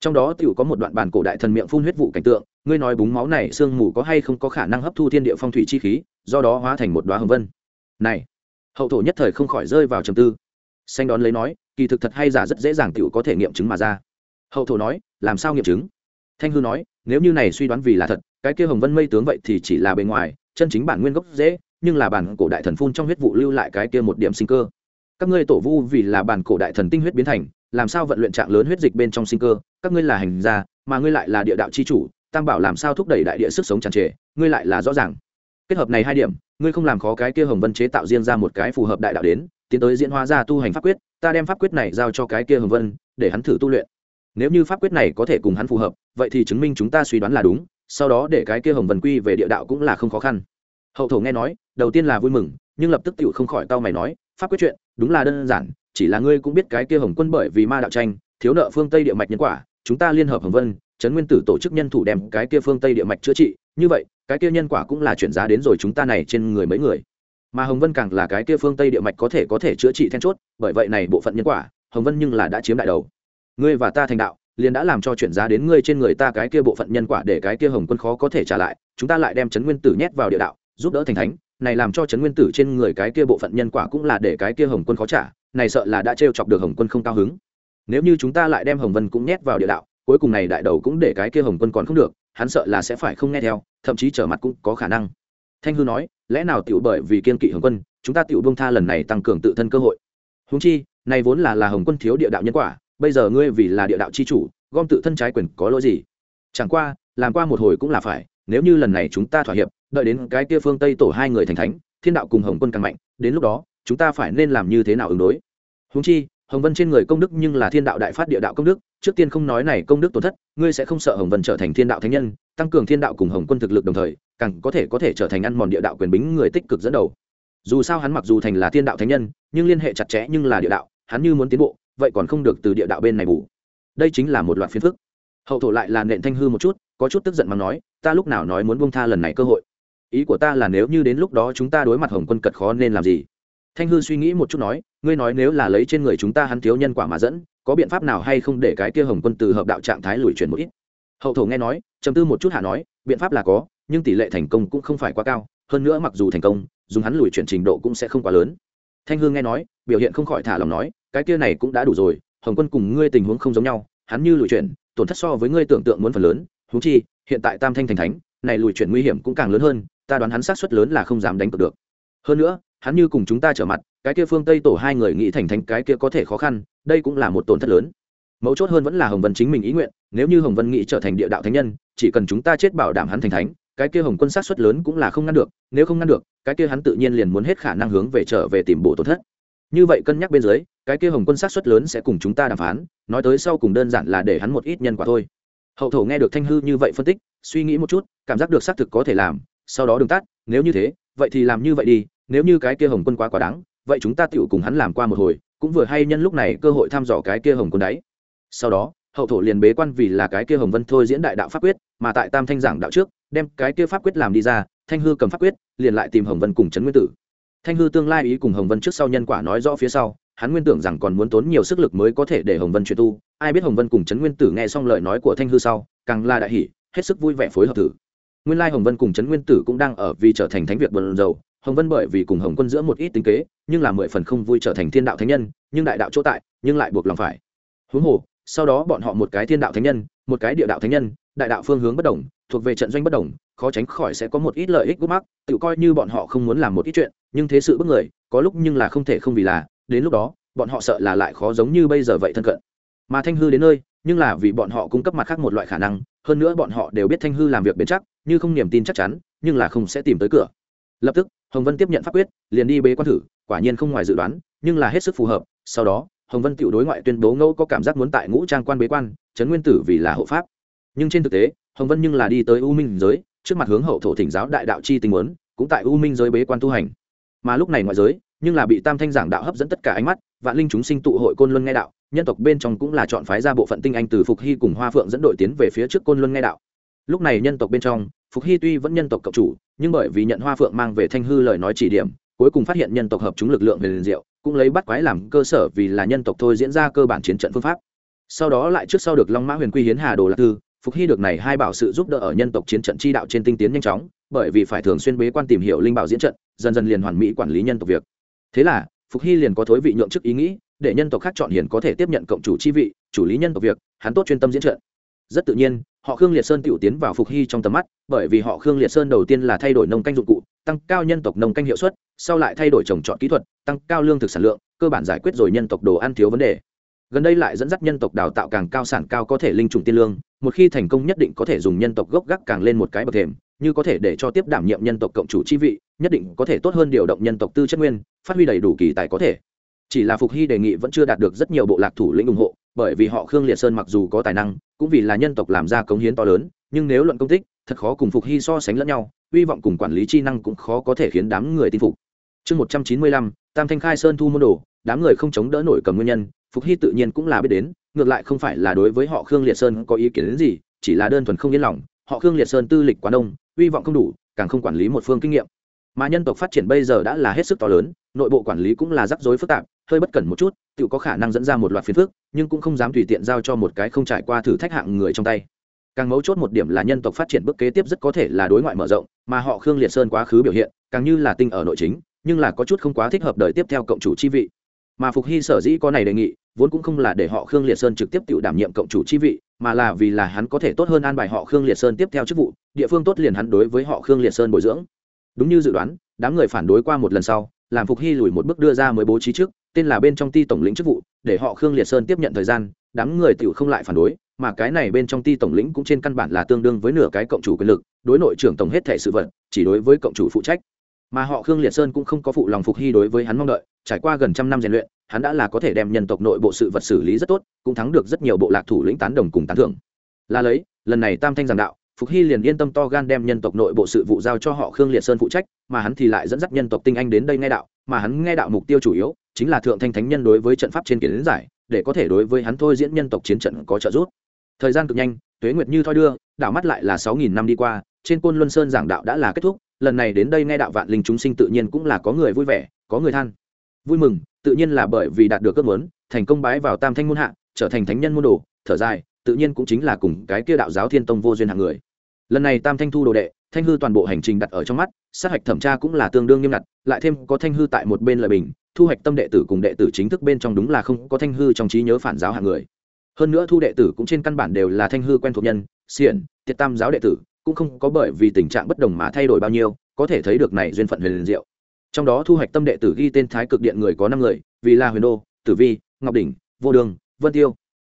Trong đó t có một đoạn bản cổ đại thần miệng phun huyết vụ cảnh tượng, ngươi nói búng máu này sương mù có hay không có khả năng hấp thu thiên địa phong thủy chi khí, do đó hóa thành một đoá hồng vân. Này, hậu thổ nhất thời không khỏi rơi vào trầm tư xanh đón lấy nói, kỳ thực thật hay giả rất dễ dàng t có thể nghiệm chứng mà ra. Hậu thổ nói, làm sao nghiệm chứng? Thanh hư nói, nếu như này suy đoán vì là thật, cái kia hồng vân mây tướng vậy thì chỉ là bề ngoài, chân chính bản nguyên gốc dễ, nhưng là bản cổ đại thần phun trong huyết vụ lưu lại cái kia một điểm sinh cơ. Các ngươi tổ vu vì là bản cổ đại thần tinh huyết biến thành, làm sao vận luyện trạng lớn huyết dịch bên trong sinh cơ? Các ngươi là hành gia, mà ngươi lại là địa đạo chi chủ, tam bảo làm sao thúc đẩy đại địa sức sống tràn trề? Ngươi lại là rõ ràng. Kết hợp này hai điểm, ngươi không làm khó cái kia hồng vân chế tạo riêng ra một cái phù hợp đại đạo đến tiến tới diễn hóa ra tu hành pháp quyết, ta đem pháp quyết này giao cho cái kia hồng vân, để hắn thử tu luyện. Nếu như pháp quyết này có thể cùng hắn phù hợp, vậy thì chứng minh chúng ta suy đoán là đúng, sau đó để cái kia hồng vân quy về địa đạo cũng là không khó khăn. Hậu thổ nghe nói, đầu tiên là vui mừng, nhưng lập tức tự không khỏi tao mày nói, pháp quyết chuyện, đúng là đơn giản, chỉ là ngươi cũng biết cái kia hồng quân bởi vì ma đạo tranh, thiếu nợ phương tây địa mạch nhân quả, chúng ta liên hợp hồng vân, trấn nguyên tử tổ chức nhân thủ đem cái kia phương tây địa mạch chữa trị, như vậy, cái kia nhân quả cũng là chuyển giá đến rồi chúng ta này trên người mấy người mà hồng vân càng là cái kia phương tây địa mạch có thể có thể chữa trị then chốt, bởi vậy này bộ phận nhân quả, hồng vân nhưng là đã chiếm đại đầu. Ngươi và ta thành đạo, liền đã làm cho chuyển giá đến ngươi trên người ta cái kia bộ phận nhân quả để cái kia hồng quân khó có thể trả lại, chúng ta lại đem trấn nguyên tử nhét vào địa đạo, giúp đỡ thành thánh, này làm cho trấn nguyên tử trên người cái kia bộ phận nhân quả cũng là để cái kia hồng quân khó trả, này sợ là đã trêu chọc được hồng quân không cao hứng. Nếu như chúng ta lại đem hồng vân cũng nhét vào địa đạo, cuối cùng này đại đầu cũng để cái kia hồng quân còn không được, hắn sợ là sẽ phải không nghe theo, thậm chí trở mặt cũng có khả năng thanh hư nói, lẽ nào tiểu bởi vì kiên kỵ hồng quân, chúng ta tiểu bông tha lần này tăng cường tự thân cơ hội? Húng chi, này vốn là là hồng quân thiếu địa đạo nhân quả, bây giờ ngươi vì là địa đạo chi chủ, gom tự thân trái quyền có lỗi gì? Chẳng qua, làm qua một hồi cũng là phải, nếu như lần này chúng ta thỏa hiệp, đợi đến cái kia phương tây tổ hai người thành thánh, thiên đạo cùng hồng quân càng mạnh, đến lúc đó, chúng ta phải nên làm như thế nào ứng đối? Húng chi hồng vân trên người công đức nhưng là thiên đạo đại phát địa đạo công đức, trước tiên không nói này công đức tổn thất, ngươi sẽ không sợ hồng vân trở thành thiên đạo thánh nhân, tăng cường thiên đạo cùng hồng quân thực lực đồng thời, càng có thể có thể trở thành ăn mòn địa đạo quyền bính người tích cực dẫn đầu. Dù sao hắn mặc dù thành là thiên đạo thánh nhân, nhưng liên hệ chặt chẽ nhưng là địa đạo, hắn như muốn tiến bộ, vậy còn không được từ địa đạo bên này bù. Đây chính là một loạt phiền phức. Hậu thổ lại là nện thanh hư một chút, có chút tức giận mà nói, ta lúc nào nói muốn bông tha lần này cơ hội. Ý của ta là nếu như đến lúc đó chúng ta đối mặt hồng quân cật khó nên làm gì? Thanh hư suy nghĩ một chút nói, ngươi nói nếu là lấy trên người chúng ta hắn thiếu nhân quả mà dẫn, có biện pháp nào hay không để cái kia hồng quân từ hợp đạo trạng thái lùi chuyển một ít? Hậu thổ nghe nói chấm tư một chút hạ nói, biện pháp là có, nhưng tỷ lệ thành công cũng không phải quá cao, hơn nữa mặc dù thành công, dùng hắn lùi chuyển trình độ cũng sẽ không quá lớn. Thanh hương nghe nói, biểu hiện không khỏi thả lòng nói, cái kia này cũng đã đủ rồi, hồng quân cùng ngươi tình huống không giống nhau, hắn như lùi chuyển, tổn thất so với ngươi tưởng tượng muốn phần lớn húng chi, hiện tại tam thanh thành thánh, này lùi chuyển nguy hiểm cũng càng lớn hơn, ta đoán hắn sát suất lớn là không dám đánh cược được. Hơn nữa hắn như cùng chúng ta trở mặt, cái kia phương tây tổ hai người nghĩ thành thành cái kia có thể khó khăn, đây cũng là một tổn thất lớn. Mấu chốt hơn vẫn là hồng vân chính mình ý nguyện, nếu như hồng vân nghĩ trở thành địa đạo thánh nhân, chỉ cần chúng ta chết bảo đảm hắn thành thánh, cái kia hồng quân sát xuất lớn cũng là không ngăn được, nếu không ngăn được, cái kia hắn tự nhiên liền muốn hết khả năng hướng về trở về tìm bộ tổn thất. Như vậy cân nhắc bên dưới, cái kia hồng quân sát xuất lớn sẽ cùng chúng ta đàm phán, nói tới sau cùng đơn giản là để hắn một ít nhân quả thôi. Hậu thổ nghe được thanh hư như vậy phân tích, suy nghĩ một chút, cảm giác được xác thực có thể làm, sau đó đừng tắt, nếu như thế, vậy thì làm như vậy đi nếu như cái kia hồng quân quá quá đáng, vậy chúng ta tựu cùng hắn làm qua một hồi, cũng vừa hay nhân lúc này cơ hội thăm dò cái kia hồng quân đấy. Sau đó, hậu thổ liền bế quan vì là cái kia hồng vân thôi diễn đại đạo pháp quyết, mà tại tam thanh giảng đạo trước, đem cái kia pháp quyết làm đi ra, thanh hư cầm pháp quyết, liền lại tìm hồng vân cùng trấn nguyên tử. Thanh hư tương lai ý cùng hồng vân trước sau nhân quả nói rõ phía sau, hắn nguyên tưởng rằng còn muốn tốn nhiều sức lực mới có thể để hồng vân chuyển tu, ai biết hồng vân cùng trấn nguyên tử nghe xong lời nói của thanh hư sau, càng là đại hỷ hết sức vui vẻ phối hợp thử. Nguyên lai hồng vân cùng trấn nguyên tử cũng đang ở vì trở thành thánh việc bần dầu hồng vân bởi vì cùng hồng quân giữa một ít tính kế, nhưng là mười phần không vui trở thành thiên đạo thánh nhân, nhưng đại đạo chỗ tại, nhưng lại buộc lòng phải. Huống hồ, sau đó bọn họ một cái thiên đạo thánh nhân, một cái địa đạo thánh nhân, đại đạo phương hướng bất đồng, thuộc về trận doanh bất đồng, khó tránh khỏi sẽ có một ít lợi ích gút mắc, tự coi như bọn họ không muốn làm một ít chuyện, nhưng thế sự bất người, có lúc nhưng là không thể không vì là, đến lúc đó, bọn họ sợ là lại khó giống như bây giờ vậy thân cận. Mà thanh hư đến nơi, nhưng là vì bọn họ cung cấp mặt khác một loại khả năng, hơn nữa bọn họ đều biết thanh hư làm việc bền chắc, như không niềm tin chắc chắn, nhưng là không sẽ tìm tới cửa. Lập tức hồng vân tiếp nhận pháp quyết, liền đi bế quan thử, quả nhiên không ngoài dự đoán, nhưng là hết sức phù hợp, sau đó, hồng vân tiểu đối ngoại tuyên bố ngẫu có cảm giác muốn tại ngũ trang quan bế quan, trấn nguyên tử vì là hộ pháp. Nhưng trên thực tế, hồng vân nhưng là đi tới u minh giới, trước mặt hướng hậu thổ thỉnh giáo đại đạo chi tình muốn, cũng tại u minh giới bế quan tu hành. Mà lúc này ngoại giới, nhưng là bị tam thanh giảng đạo hấp dẫn tất cả ánh mắt, vạn linh chúng sinh tụ hội côn luân nghe đạo, nhân tộc bên trong cũng là chọn phái ra bộ phận tinh anh từ phục hy cùng hoa phượng dẫn đội tiến về phía trước côn luân nghe đạo. Lúc này nhân tộc bên trong phục hy tuy vẫn nhân tộc cộng chủ, nhưng bởi vì nhận hoa phượng mang về thanh hư lời nói chỉ điểm, cuối cùng phát hiện nhân tộc hợp chúng lực lượng về liền diệu, cũng lấy bắt quái làm cơ sở vì là nhân tộc thôi diễn ra cơ bản chiến trận phương pháp. Sau đó lại trước sau được long mã huyền quy hiến hà đồ lạc tư phục hy được này hai bảo sự giúp đỡ ở nhân tộc chiến trận chi đạo trên tinh tiến nhanh chóng, bởi vì phải thường xuyên bế quan tìm hiểu linh bảo diễn trận, dần dần liền hoàn mỹ quản lý nhân tộc việc. Thế là, phục hy liền có thối vị nhượng chức ý nghĩ, để nhân tộc khác chọn hiền có thể tiếp nhận cộng chủ chi vị, chủ lý nhân tộc việc, hắn tốt chuyên tâm diễn trận rất tự nhiên, họ khương liệt sơn tự tiến vào phục hy trong tầm mắt, bởi vì họ khương liệt sơn đầu tiên là thay đổi nông canh dụng cụ, tăng cao nhân tộc nông canh hiệu suất, sau lại thay đổi trồng trọt kỹ thuật, tăng cao lương thực sản lượng, cơ bản giải quyết rồi nhân tộc đồ ăn thiếu vấn đề. Gần đây lại dẫn dắt nhân tộc đào tạo càng cao sản cao có thể linh trùng tiên lương, một khi thành công nhất định có thể dùng nhân tộc gốc gác càng lên một cái bậc thềm, như có thể để cho tiếp đảm nhiệm nhân tộc cộng chủ chi vị, nhất định có thể tốt hơn điều động nhân tộc tư chất nguyên, phát huy đầy đủ kỳ tài có thể. Chỉ là phục hy đề nghị vẫn chưa đạt được rất nhiều bộ lạc thủ lĩnh ủng hộ bởi vì họ khương liệt sơn mặc dù có tài năng, cũng vì là nhân tộc làm ra cống hiến to lớn, nhưng nếu luận công tích, thật khó cùng phục hy so sánh lẫn nhau, hy vọng cùng quản lý chi năng cũng khó có thể khiến đám người tin phục. Chương một trăm chín mươi lăm, tam thanh khai sơn thu môn đồ, đám người không chống đỡ nổi cầm nguyên nhân, phục hy tự nhiên cũng là biết đến, ngược lại không phải là đối với họ khương liệt sơn có ý kiến đến gì, chỉ là đơn thuần không yên lòng, họ khương liệt sơn tư lịch quá đông, hy vọng không đủ, càng không quản lý một phương kinh nghiệm. Mà nhân tộc phát triển bây giờ đã là hết sức to lớn, nội bộ quản lý cũng là rắc rối phức tạp hơi bất cẩn một chút, tự có khả năng dẫn ra một loạt phiền phức, nhưng cũng không dám tùy tiện giao cho một cái không trải qua thử thách hạng người trong tay. Càng mấu chốt một điểm là nhân tộc phát triển bước kế tiếp rất có thể là đối ngoại mở rộng, mà họ khương liệt sơn quá khứ biểu hiện, càng như là tinh ở nội chính, nhưng là có chút không quá thích hợp đời tiếp theo cộng chủ chi vị. Mà phục hy sở dĩ có này đề nghị, vốn cũng không là để họ khương liệt sơn trực tiếp tự đảm nhiệm cộng chủ chi vị, mà là vì là hắn có thể tốt hơn an bài họ khương liệt sơn tiếp theo chức vụ, địa phương tốt liền hắn đối với họ khương liệt sơn bồi dưỡng. Đúng như dự đoán, đám người phản đối qua một lần sau, làm phục hy lùi một bước đưa ra mới bố trí trước tên là bên trong ti tổng lĩnh chức vụ, để họ khương liệt sơn tiếp nhận thời gian, đám người tiểu không lại phản đối, mà cái này bên trong ti tổng lĩnh cũng trên căn bản là tương đương với nửa cái cộng chủ quyền lực, đối nội trưởng tổng hết thể sự vật, chỉ đối với cộng chủ phụ trách. Mà họ khương liệt sơn cũng không có phụ lòng phục hy đối với hắn mong đợi, trải qua gần trăm năm rèn luyện, hắn đã là có thể đem nhân tộc nội bộ sự vật xử lý rất tốt, cũng thắng được rất nhiều bộ lạc thủ lĩnh tán đồng cùng tán thưởng. Là lấy, lần này tam thanh giảng đạo phục hy liền yên tâm to gan đem nhân tộc nội bộ sự vụ giao cho họ khương liệt sơn phụ trách, mà hắn thì lại dẫn dắt nhân tộc tinh anh đến đây nghe đạo, mà hắn nghe đạo mục tiêu chủ yếu chính là thượng thanh thánh nhân đối với trận pháp trên kiến giải, để có thể đối với hắn thôi diễn nhân tộc chiến trận có trợ giúp. Thời gian cực nhanh, tuế nguyệt như thoi đưa đạo mắt lại là sáu nghìn năm đi qua, trên côn luân sơn giảng đạo đã là kết thúc, lần này đến đây nghe đạo vạn linh chúng sinh tự nhiên cũng là có người vui vẻ, có người than. Vui mừng, tự nhiên là bởi vì đạt được ước muốn, thành công bái vào tam thanh môn hạ, trở thành thánh nhân môn đồ, thở dài, tự nhiên cũng chính là cùng cái kia đạo giáo thiên tông vô duyên hạng người lần này tam thanh thu đồ đệ, thanh hư toàn bộ hành trình đặt ở trong mắt, sát hạch thẩm tra cũng là tương đương nghiêm ngặt, lại thêm có thanh hư tại một bên lợi bình, thu hoạch tâm đệ tử cùng đệ tử chính thức bên trong đúng là không có thanh hư trong trí nhớ phản giáo hạng người. Hơn nữa thu đệ tử cũng trên căn bản đều là thanh hư quen thuộc nhân, xiển, tiệt tam giáo đệ tử, cũng không có bởi vì tình trạng bất đồng mà thay đổi bao nhiêu, có thể thấy được này duyên phận huyền diệu. Trong đó thu hoạch tâm đệ tử ghi tên thái cực điện người có năm người, vì là huyền đô, tử vi, ngọc đỉnh, vô đường, vân tiêu.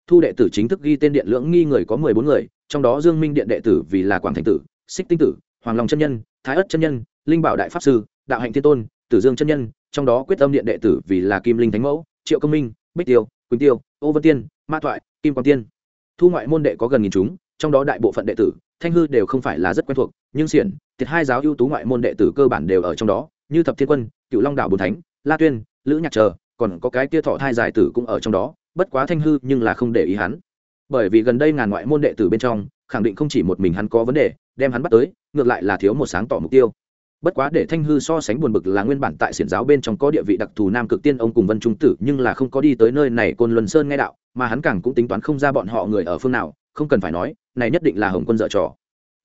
Thu đệ tử chính thức ghi tên điện lưỡng nghi người có mười bốn người trong đó dương minh điện đệ tử vì là quảng thành tử, xích tinh tử, hoàng long chân nhân, thái ất chân nhân, linh bảo đại pháp sư, đạo hạnh thiên tôn, tử dương chân nhân, trong đó quyết tâm điện đệ tử vì là kim linh thánh mẫu, triệu công minh, bích tiêu, quỳnh tiêu, ô vân tiên, ma thoại, kim quang tiên. Thu ngoại môn đệ có gần nghìn chúng, trong đó đại bộ phận đệ tử, thanh hư đều không phải là rất quen thuộc, nhưng xiển thiệt hai giáo ưu tú ngoại môn đệ tử cơ bản đều ở trong đó, như thập thiên quân cựu long đạo bồn thánh, la tuyên, lữ nhạc chờ, còn có cái kia thọ thai giải tử cũng ở trong đó, bất quá thanh hư nhưng là không để ý hắn bởi vì gần đây ngàn ngoại môn đệ tử bên trong, khẳng định không chỉ một mình hắn có vấn đề, đem hắn bắt tới, ngược lại là thiếu một sáng tỏ mục tiêu. Bất quá để thanh hư so sánh buồn bực là nguyên bản tại xiển giáo bên trong có địa vị đặc thù nam cực tiên ông cùng vân trung tử, nhưng là không có đi tới nơi này côn luân sơn nghe đạo, mà hắn càng cũng tính toán không ra bọn họ người ở phương nào, không cần phải nói, này nhất định là hồng quân dợ trò.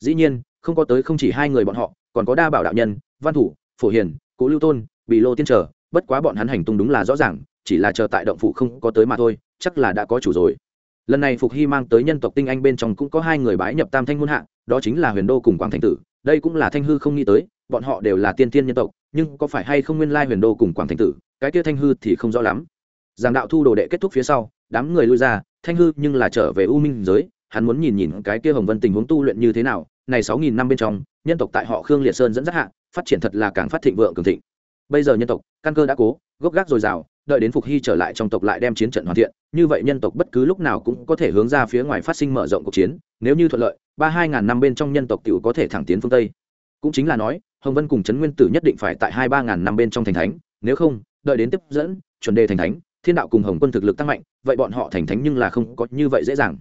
Dĩ nhiên, không có tới không chỉ hai người bọn họ, còn có đa bảo đạo nhân, văn thủ, phổ hiền, cố lưu tôn bị lô tiên trở, bất quá bọn hắn hành tung đúng là rõ ràng, chỉ là chờ tại động phủ không có tới mà thôi, chắc là đã có chủ rồi lần này phục hy mang tới nhân tộc tinh anh bên trong cũng có hai người bái nhập tam thanh muôn hạ, đó chính là huyền đô cùng quảng thành tử. Đây cũng là thanh hư không nghĩ tới, bọn họ đều là tiên tiên nhân tộc, nhưng có phải hay không nguyên lai huyền đô cùng quảng thành tử? Cái kia thanh hư thì không rõ lắm. Giảng đạo thu đồ đệ kết thúc phía sau, đám người lui ra, thanh hư nhưng là trở về u minh giới, hắn muốn nhìn nhìn cái kia hồng vân tình huống tu luyện như thế nào. Này sáu nghìn năm bên trong, nhân tộc tại họ khương liệt sơn dẫn dắt hạ, phát triển thật là càng phát thịnh vượng cường thịnh. Bây giờ nhân tộc, căn cơ đã cố, gốc gác dồi dào đợi đến phục hy trở lại trong tộc lại đem chiến trận hoàn thiện, như vậy nhân tộc bất cứ lúc nào cũng có thể hướng ra phía ngoài phát sinh mở rộng cuộc chiến, nếu như thuận lợi, ba hai ngàn năm bên trong nhân tộc t có thể thẳng tiến phương tây. Cũng chính là nói, hồng vân cùng trấn nguyên tử nhất định phải tại hai ba ngàn năm bên trong thành thánh, nếu không, đợi đến tiếp dẫn, chuẩn đề thành thánh, thiên đạo cùng hồng quân thực lực tăng mạnh, vậy bọn họ thành thánh nhưng là không có như vậy dễ dàng.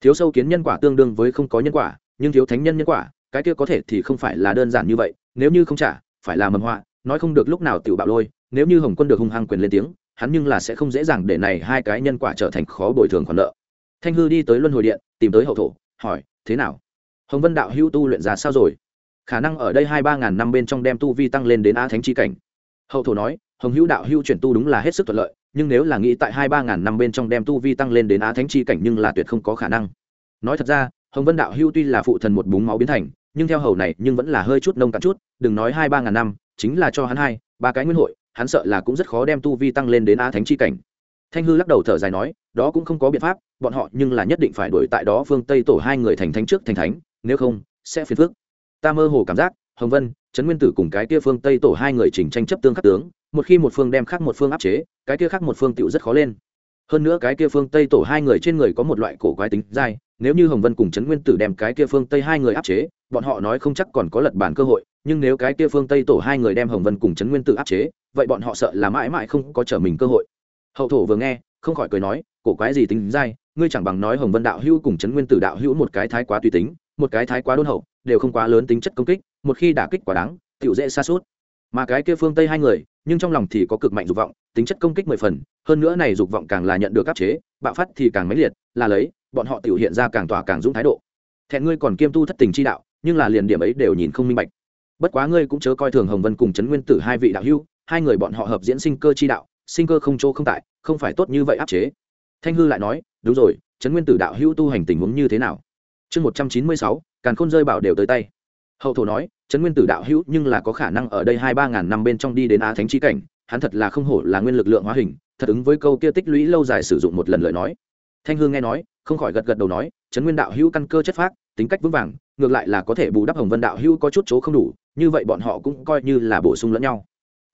Thiếu sâu kiến nhân quả tương đương với không có nhân quả, nhưng thiếu thánh nhân nhân quả, cái kia có thể thì không phải là đơn giản như vậy, nếu như không trả, phải là mầm họa, nói không được lúc nào tiểu bạo lôi, nếu như hồng quân được hung hăng quyền lên tiếng hắn nhưng là sẽ không dễ dàng để này hai cái nhân quả trở thành khó bồi thường khoản nợ. Thanh hư đi tới luân hồi điện, tìm tới hậu thổ, hỏi, thế nào? Hồng vân đạo hưu tu luyện ra sao rồi? Khả năng ở đây hai ba ngàn năm bên trong đem tu vi tăng lên đến a thánh chi cảnh. Hậu thổ nói, hồng hữu đạo hưu chuyển tu đúng là hết sức thuận lợi, nhưng nếu là nghĩ tại hai ba ngàn năm bên trong đem tu vi tăng lên đến á thánh chi cảnh nhưng là tuyệt không có khả năng. Nói thật ra, hồng vân đạo hưu tuy là phụ thần một búng máu biến thành, nhưng theo hầu này nhưng vẫn là hơi chút nông cạn chút, đừng nói hai ba ngàn năm, chính là cho hắn hai, ba cái nguyên hội hắn sợ là cũng rất khó đem tu vi tăng lên đến á thánh chi cảnh. Thanh hư lắc đầu thở dài nói, đó cũng không có biện pháp, bọn họ nhưng là nhất định phải đuổi tại đó phương tây tổ hai người thành thánh trước thành thánh, nếu không, sẽ phiền phức. Ta mơ hồ cảm giác, hồng vân, trấn nguyên tử cùng cái kia phương tây tổ hai người chỉnh tranh chấp tương khắc tướng, một khi một phương đem khác một phương áp chế, cái kia khác một phương tựu rất khó lên. Hơn nữa cái kia phương tây tổ hai người trên người có một loại cổ quái tính dai nếu như hồng vân cùng trấn nguyên tử đem cái kia phương tây hai người áp chế, bọn họ nói không chắc còn có lật bản cơ hội, nhưng nếu cái kia phương tây tổ hai người đem hồng vân cùng trấn nguyên tử áp chế, vậy bọn họ sợ là mãi mãi không có trở mình cơ hội. Hậu thổ vừa nghe, không khỏi cười nói, cổ quái gì tính dai, ngươi chẳng bằng nói hồng vân đạo hữu cùng trấn nguyên tử đạo hữu một cái thái quá tùy tính, một cái thái quá đôn hậu, đều không quá lớn tính chất công kích, một khi đả kích quá đáng tựu dễ xa suốt mà cái kia phương tây hai người, nhưng trong lòng thì có cực mạnh dục vọng, tính chất công kích mười phần, hơn nữa này dục vọng càng là nhận được áp chế, bạo phát thì càng mãnh liệt, là lấy, bọn họ tiểu hiện ra càng tỏa càng dũng thái độ. Thẹn ngươi còn kiêm tu thất tình chi đạo, nhưng là liền điểm ấy đều nhìn không minh bạch. Bất quá ngươi cũng chớ coi thường hồng vân cùng trấn nguyên tử hai vị đạo hưu hai người bọn họ hợp diễn sinh cơ chi đạo, sinh cơ không chỗ không tại, không phải tốt như vậy áp chế. Thanh hư lại nói, đúng rồi trấn nguyên tử đạo hưu tu hành tình huống như thế nào? Chương một trăm chín mươi sáu, càn khôn rơi bảo đều tới tay. Hậu thổ nói trấn nguyên tử đạo hữu nhưng là có khả năng ở đây hai ba ngàn năm bên trong đi đến á thánh Chi cảnh, hắn thật là không hổ là nguyên lực lượng hóa hình, thật ứng với câu kia tích lũy lâu dài sử dụng một lần lời nói. Thanh hương nghe nói, không khỏi gật gật đầu nói, trấn nguyên đạo hữu căn cơ chất phác, tính cách vững vàng, ngược lại là có thể bù đắp hồng vân đạo hữu có chút chỗ không đủ, như vậy bọn họ cũng coi như là bổ sung lẫn nhau.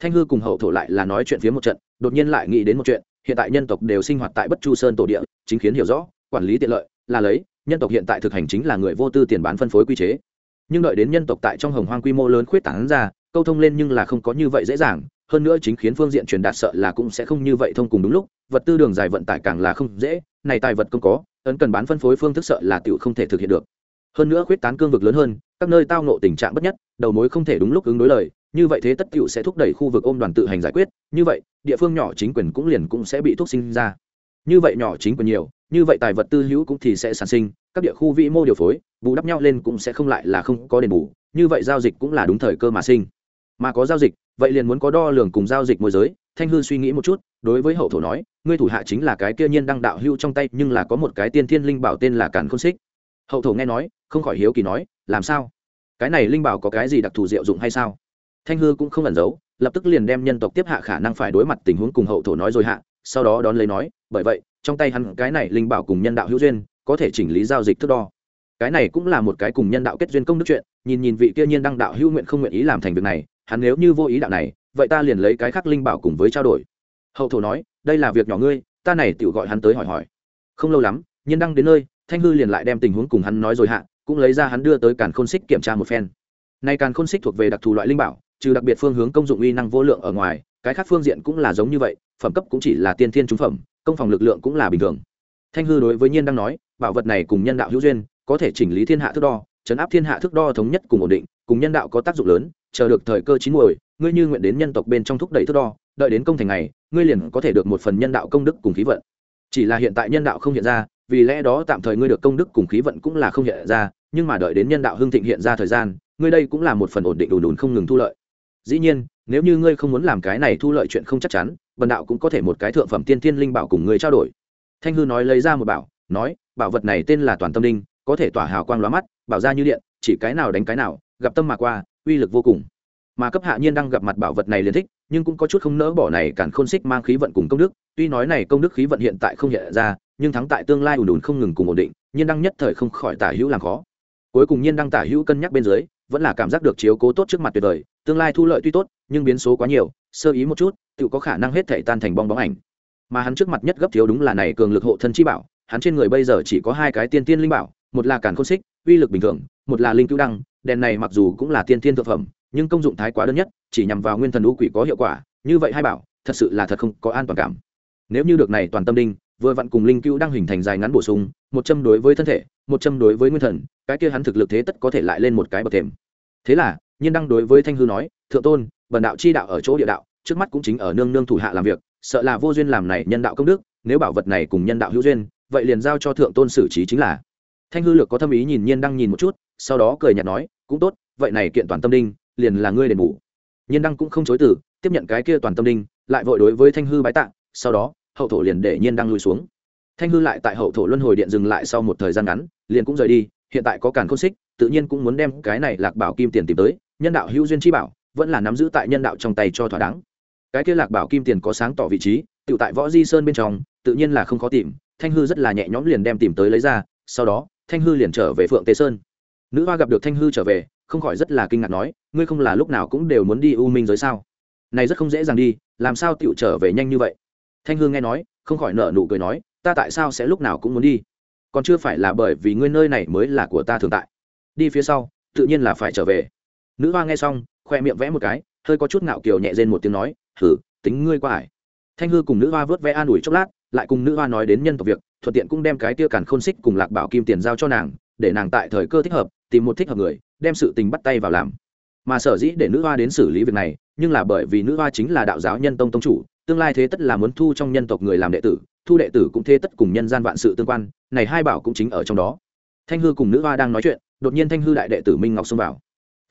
Thanh hư cùng hậu thổ lại là nói chuyện phía một trận, đột nhiên lại nghĩ đến một chuyện, hiện tại nhân tộc đều sinh hoạt tại bất chu sơn tổ địa, chính khiến hiểu rõ, quản lý tiện lợi, là lấy, nhân tộc hiện tại thực hành chính là người vô tư tiền bán phân phối quy chế nhưng đợi đến nhân tộc tại trong hồng hoang quy mô lớn khuyết tảng ra, câu thông lên nhưng là không có như vậy dễ dàng. Hơn nữa chính khiến phương diện truyền đạt sợ là cũng sẽ không như vậy thông cùng đúng lúc, vật tư đường dài vận tải càng là không dễ, này tài vật không có, ấn cần bán phân phối phương thức sợ là tiểu không thể thực hiện được. Hơn nữa khuyết tán cương vực lớn hơn, các nơi tao nộ tình trạng bất nhất, đầu mối không thể đúng lúc ứng đối lời, như vậy thế tất cựu sẽ thúc đẩy khu vực ôm đoàn tự hành giải quyết, như vậy, địa phương nhỏ chính quyền cũng liền cũng sẽ bị thúc sinh ra. Như vậy nhỏ chính quyền nhiều như vậy tài vật tư hữu cũng thì sẽ sản sinh, các địa khu vĩ mô điều phối, bù đắp nhau lên cũng sẽ không lại là không có đền bù, như vậy giao dịch cũng là đúng thời cơ mà sinh. Mà có giao dịch, vậy liền muốn có đo lường cùng giao dịch môi giới. Thanh hư suy nghĩ một chút, đối với hậu thổ nói, ngươi thủ hạ chính là cái kia nhiên đăng đạo hưu trong tay, nhưng là có một cái tiên thiên linh bảo tên là càn khôn xích. Hậu thổ nghe nói, không khỏi hiếu kỳ nói, làm sao? Cái này linh bảo có cái gì đặc thù diệu dụng hay sao? Thanh hư cũng không ẩn giấu, lập tức liền đem nhân tộc tiếp hạ khả năng phải đối mặt tình huống cùng hậu thổ nói rồi hạ, sau đó đón lấy nói, bởi vậy trong tay hắn cái này linh bảo cùng nhân đạo hữu duyên, có thể chỉnh lý giao dịch thước đo. Cái này cũng là một cái cùng nhân đạo kết duyên công đức chuyện, nhìn nhìn vị kia nhiên đăng đạo hữu nguyện không nguyện ý làm thành việc này, hắn nếu như vô ý đạo này, vậy ta liền lấy cái khác linh bảo cùng với trao đổi. Hậu thổ nói, đây là việc nhỏ ngươi, ta này tự gọi hắn tới hỏi hỏi. Không lâu lắm, nhiên đăng đến nơi, thanh hư liền lại đem tình huống cùng hắn nói rồi hạ, cũng lấy ra hắn đưa tới càn khôn xích kiểm tra một phen. Nay càn khôn xích thuộc về đặc thù loại linh bảo, trừ đặc biệt phương hướng công dụng uy năng vô lượng ở ngoài, cái khác phương diện cũng là giống như vậy, phẩm cấp cũng chỉ là tiên thiên trung phẩm công phòng lực lượng cũng là bình thường. Thanh hư đối với nhiên đang nói, bảo vật này cùng nhân đạo hữu duyên, có thể chỉnh lý thiên hạ thước đo, chấn áp thiên hạ thước đo thống nhất cùng ổn định, cùng nhân đạo có tác dụng lớn, chờ được thời cơ chín muồi, ngươi như nguyện đến nhân tộc bên trong thúc đẩy thước đo, đợi đến công thành ngày, ngươi liền có thể được một phần nhân đạo công đức cùng khí vận. Chỉ là hiện tại nhân đạo không hiện ra, vì lẽ đó tạm thời ngươi được công đức cùng khí vận cũng là không hiện ra, nhưng mà đợi đến nhân đạo hưng thịnh hiện ra thời gian, ngươi đây cũng là một phần ổn định đủ đùn không ngừng thu lợi. Dĩ nhiên, nếu như ngươi không muốn làm cái này thu lợi chuyện không chắc chắn bần đạo cũng có thể một cái thượng phẩm tiên thiên linh bảo cùng người trao đổi. Thanh hư nói lấy ra một bảo, nói, bảo vật này tên là toàn tâm linh, có thể tỏa hào quang lóa mắt, bảo ra như điện, chỉ cái nào đánh cái nào, gặp tâm mà qua, uy lực vô cùng. Mà cấp hạ nhiên đang gặp mặt bảo vật này liền thích, nhưng cũng có chút không nỡ bỏ này cản khôn xích mang khí vận cùng công đức. Tuy nói này công đức khí vận hiện tại không hiện ra, nhưng thắng tại tương lai ùn ùn không ngừng cùng ổn định, nhiên đăng nhất thời không khỏi tả hữu làm khó. Cuối cùng nhiên đăng tả hữu cân nhắc bên dưới, vẫn là cảm giác được chiếu cố tốt trước mặt tuyệt vời, tương lai thu lợi tuy tốt, nhưng biến số quá nhiều, sơ ý một chút tự có khả năng hết thể tan thành bong bóng ảnh. Mà hắn trước mặt nhất gấp thiếu đúng là này cường lực hộ thân chi bảo, hắn trên người bây giờ chỉ có hai cái tiên tiên linh bảo, một là càn khôn xích, uy lực bình thường, một là linh cứu đăng, đèn này mặc dù cũng là tiên tiên thực phẩm, nhưng công dụng thái quá đơn nhất, chỉ nhằm vào nguyên thần u quỷ có hiệu quả, như vậy hai bảo, thật sự là thật không có an toàn cảm. Nếu như được này toàn tâm đinh, vừa vặn cùng linh cứu đang hình thành dài ngắn bổ sung, một châm đối với thân thể, một châm đối với nguyên thần, cái kia hắn thực lực thế tất có thể lại lên một cái bậc thềm. Thế là, nhiên đăng đối với thanh hư nói, thượng tôn, bần đạo chi đạo ở chỗ địa đạo trước mắt cũng chính ở nương nương thủ hạ làm việc, sợ là vô duyên làm này nhân đạo công đức, nếu bảo vật này cùng nhân đạo hữu duyên, vậy liền giao cho thượng tôn xử trí chính là. Thanh hư lược có tâm ý nhìn nhiên đăng nhìn một chút, sau đó cười nhạt nói, cũng tốt, vậy này kiện toàn tâm đinh, liền là ngươi đền bù. Nhiên đăng cũng không chối từ, tiếp nhận cái kia toàn tâm đinh, lại vội đối với thanh hư bái tạ, sau đó, hậu thổ liền để nhiên đăng lui xuống. Thanh hư lại tại hậu thổ luân hồi điện dừng lại sau một thời gian ngắn, liền cũng rời đi, hiện tại có càn khôn xích, tự nhiên cũng muốn đem cái này lạc bảo kim tiền tìm tới, nhân đạo hữu duyên chi bảo, vẫn là nắm giữ tại nhân đạo trong tay cho thỏa đáng cái kia lạc bảo kim tiền có sáng tỏ vị trí tự tại võ di sơn bên trong, tự nhiên là không khó tìm, thanh hư rất là nhẹ nhõm liền đem tìm tới lấy ra, sau đó, thanh hư liền trở về phượng tế sơn. Nữ hoa gặp được thanh hư trở về, không khỏi rất là kinh ngạc nói, ngươi không là lúc nào cũng đều muốn đi u minh giới sao? Này rất không dễ dàng đi, làm sao tựu trở về nhanh như vậy? Thanh hư nghe nói, không khỏi nở nụ cười nói, ta tại sao sẽ lúc nào cũng muốn đi? Còn chưa phải là bởi vì ngươi nơi này mới là của ta thường tại. Đi phía sau, tự nhiên là phải trở về. Nữ hoa nghe xong, khoe miệng vẽ một cái, hơi có chút ngạo kiều nhẹ rên một tiếng nói thử tính ngươi qua ải. Thanh hư cùng nữ hoa vớt vẽ an ủi chốc lát lại cùng nữ hoa nói đến nhân tộc việc thuận tiện cũng đem cái tia càn khôn xích cùng lạc bảo kim tiền giao cho nàng để nàng tại thời cơ thích hợp tìm một thích hợp người đem sự tình bắt tay vào làm. Mà sở dĩ để nữ hoa đến xử lý việc này nhưng là bởi vì nữ hoa chính là đạo giáo nhân tông tông chủ tương lai thế tất là muốn thu trong nhân tộc người làm đệ tử thu đệ tử cũng thế tất cùng nhân gian vạn sự tương quan này hai bảo cũng chính ở trong đó. Thanh hư cùng nữ hoa đang nói chuyện đột nhiên thanh hư đại đệ tử minh ngọc xông vào.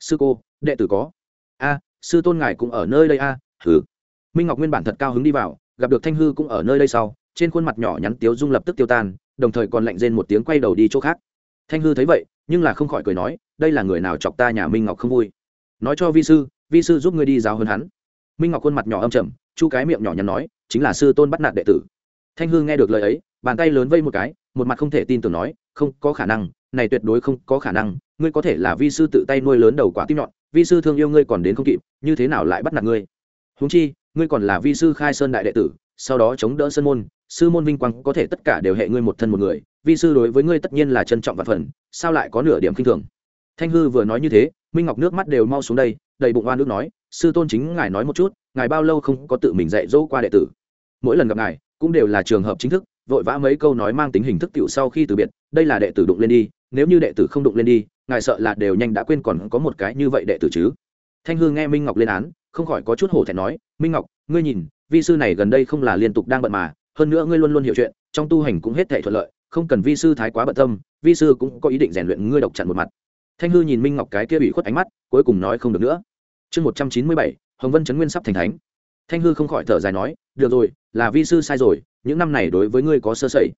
Sư cô đệ tử có. A sư tôn ngài cũng ở nơi đây a. À, thử minh ngọc nguyên bản thật cao hứng đi vào, gặp được thanh hư cũng ở nơi đây sau, trên khuôn mặt nhỏ nhắn tiếu dung lập tức tiêu tan, đồng thời còn lạnh rên một tiếng quay đầu đi chỗ khác. Thanh hư thấy vậy, nhưng là không khỏi cười nói, đây là người nào chọc ta nhà minh ngọc không vui? Nói cho vi sư vi sư giúp ngươi đi giáo hơn hắn. Minh ngọc khuôn mặt nhỏ âm trầm, chu cái miệng nhỏ nhắn nói, chính là sư tôn bắt nạt đệ tử. Thanh hư nghe được lời ấy, bàn tay lớn vây một cái, một mặt không thể tin tưởng nói, không có khả năng, này tuyệt đối không có khả năng, ngươi có thể là vi sư tự tay nuôi lớn đầu quả tim nhọn, vi sư thương yêu ngươi còn đến không kịp, như thế nào lại bắt nạt ngươi? Húng chi ngươi còn là vi sư khai sơn đại đệ tử, sau đó chống đỡ sơn môn, sư môn vinh quang có thể tất cả đều hệ ngươi một thân một người, vi sư đối với ngươi tất nhiên là trân trọng và phần, sao lại có nửa điểm kinh thường? Thanh hư vừa nói như thế, minh ngọc nước mắt đều mau xuống đây, đầy bụng oan nước nói, sư tôn chính ngài nói một chút, ngài bao lâu không có tự mình dạy dỗ qua đệ tử? Mỗi lần gặp ngài, cũng đều là trường hợp chính thức, vội vã mấy câu nói mang tính hình thức tiểu sau khi từ biệt, đây là đệ tử đụng lên đi, nếu như đệ tử không đụng lên đi, ngài sợ là đều nhanh đã quên còn có một cái như vậy đệ tử chứ. Thanh hư nghe minh ngọc lên án không khỏi có chút hổ thẹn nói, minh ngọc, ngươi nhìn, vi sư này gần đây không là liên tục đang bận mà, hơn nữa ngươi luôn luôn hiểu chuyện, trong tu hành cũng hết thể thuận lợi, không cần vi sư thái quá bận tâm, vi sư cũng có ý định rèn luyện ngươi độc chặn một mặt. Thanh hư nhìn minh ngọc cái kia bị khuất ánh mắt, cuối cùng nói không được nữa. Chương một trăm chín mươi bảy, hồng vân trấn nguyên sắp thành thánh. Thanh hư không khỏi thở dài nói, được rồi, là vi sư sai rồi, những năm này đối với ngươi có sơ sẩy.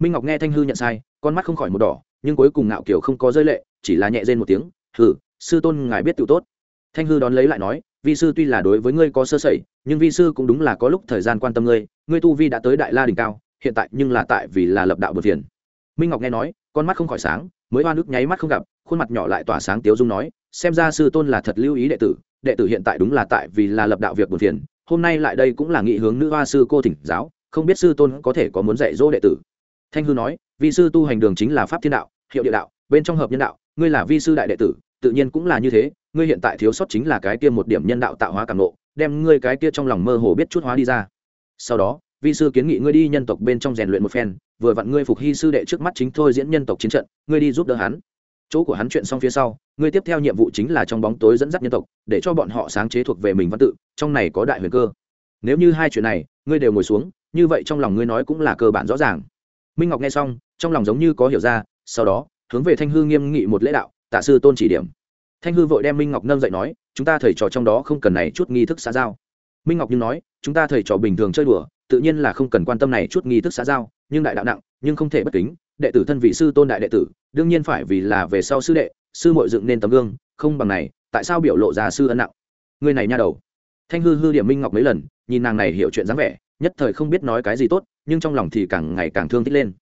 Minh ngọc nghe thanh hư nhận sai, con mắt không khỏi một đỏ, nhưng cuối cùng ngạo kiều không có rơi lệ, chỉ là nhẹ rên một tiếng, hừ, sư tôn ngài biết tự tốt. Thanh hư đón lấy lại nói vi sư tuy là đối với ngươi có sơ sẩy, nhưng vi sư cũng đúng là có lúc thời gian quan tâm ngươi ngươi tu vi đã tới đại la đỉnh cao, hiện tại nhưng là tại vì là lập đạo bờ phiền. Minh ngọc nghe nói, con mắt không khỏi sáng, mới hoa nước nháy mắt không gặp, khuôn mặt nhỏ lại tỏa sáng tiếu dung nói, xem ra sư tôn là thật lưu ý đệ tử đệ tử hiện tại đúng là tại vì là lập đạo việc buồn phiền, hôm nay lại đây cũng là nghị hướng nữ hoa sư cô thỉnh giáo, không biết sư tôn có thể có muốn dạy dỗ đệ tử. Thanh hư nói, vi sư tu hành đường chính là pháp thiên đạo, hiệu địa đạo, bên trong hợp nhân đạo, ngươi là vi sư đại đệ tử, tự nhiên cũng là như thế ngươi hiện tại thiếu sót chính là cái kia một điểm nhân đạo tạo hóa cảm nộ, đem ngươi cái kia trong lòng mơ hồ biết chút hóa đi ra. Sau đó, vi sư kiến nghị ngươi đi nhân tộc bên trong rèn luyện một phen, vừa vặn ngươi phục hy sư đệ trước mắt chính thôi diễn nhân tộc chiến trận, ngươi đi giúp đỡ hắn. Chỗ của hắn chuyện xong phía sau, ngươi tiếp theo nhiệm vụ chính là trong bóng tối dẫn dắt nhân tộc, để cho bọn họ sáng chế thuộc về mình văn tự, trong này có đại huyền cơ. Nếu như hai chuyện này, ngươi đều ngồi xuống, như vậy trong lòng ngươi nói cũng là cơ bản rõ ràng. Minh ngọc nghe xong, trong lòng giống như có hiểu ra, sau đó, hướng về thanh hư nghiêm nghị một lễ đạo, tạ sư tôn chỉ điểm thanh hư vội đem minh ngọc nâng dậy nói, chúng ta thầy trò trong đó không cần này chút nghi thức xã giao. Minh ngọc nhưng nói, chúng ta thầy trò bình thường chơi đùa, tự nhiên là không cần quan tâm này chút nghi thức xã giao, nhưng đại đạo nặng, nhưng không thể bất kính, đệ tử thân vị sư tôn đại đệ tử, đương nhiên phải vì là về sau sư đệ, sư mội dựng nên tấm gương, không bằng này, tại sao biểu lộ già sư ân nặng? Người này nha đầu. Thanh hư hư điểm minh ngọc mấy lần, nhìn nàng này hiểu chuyện dáng vẻ, nhất thời không biết nói cái gì tốt, nhưng trong lòng thì càng ngày càng thương tích lên.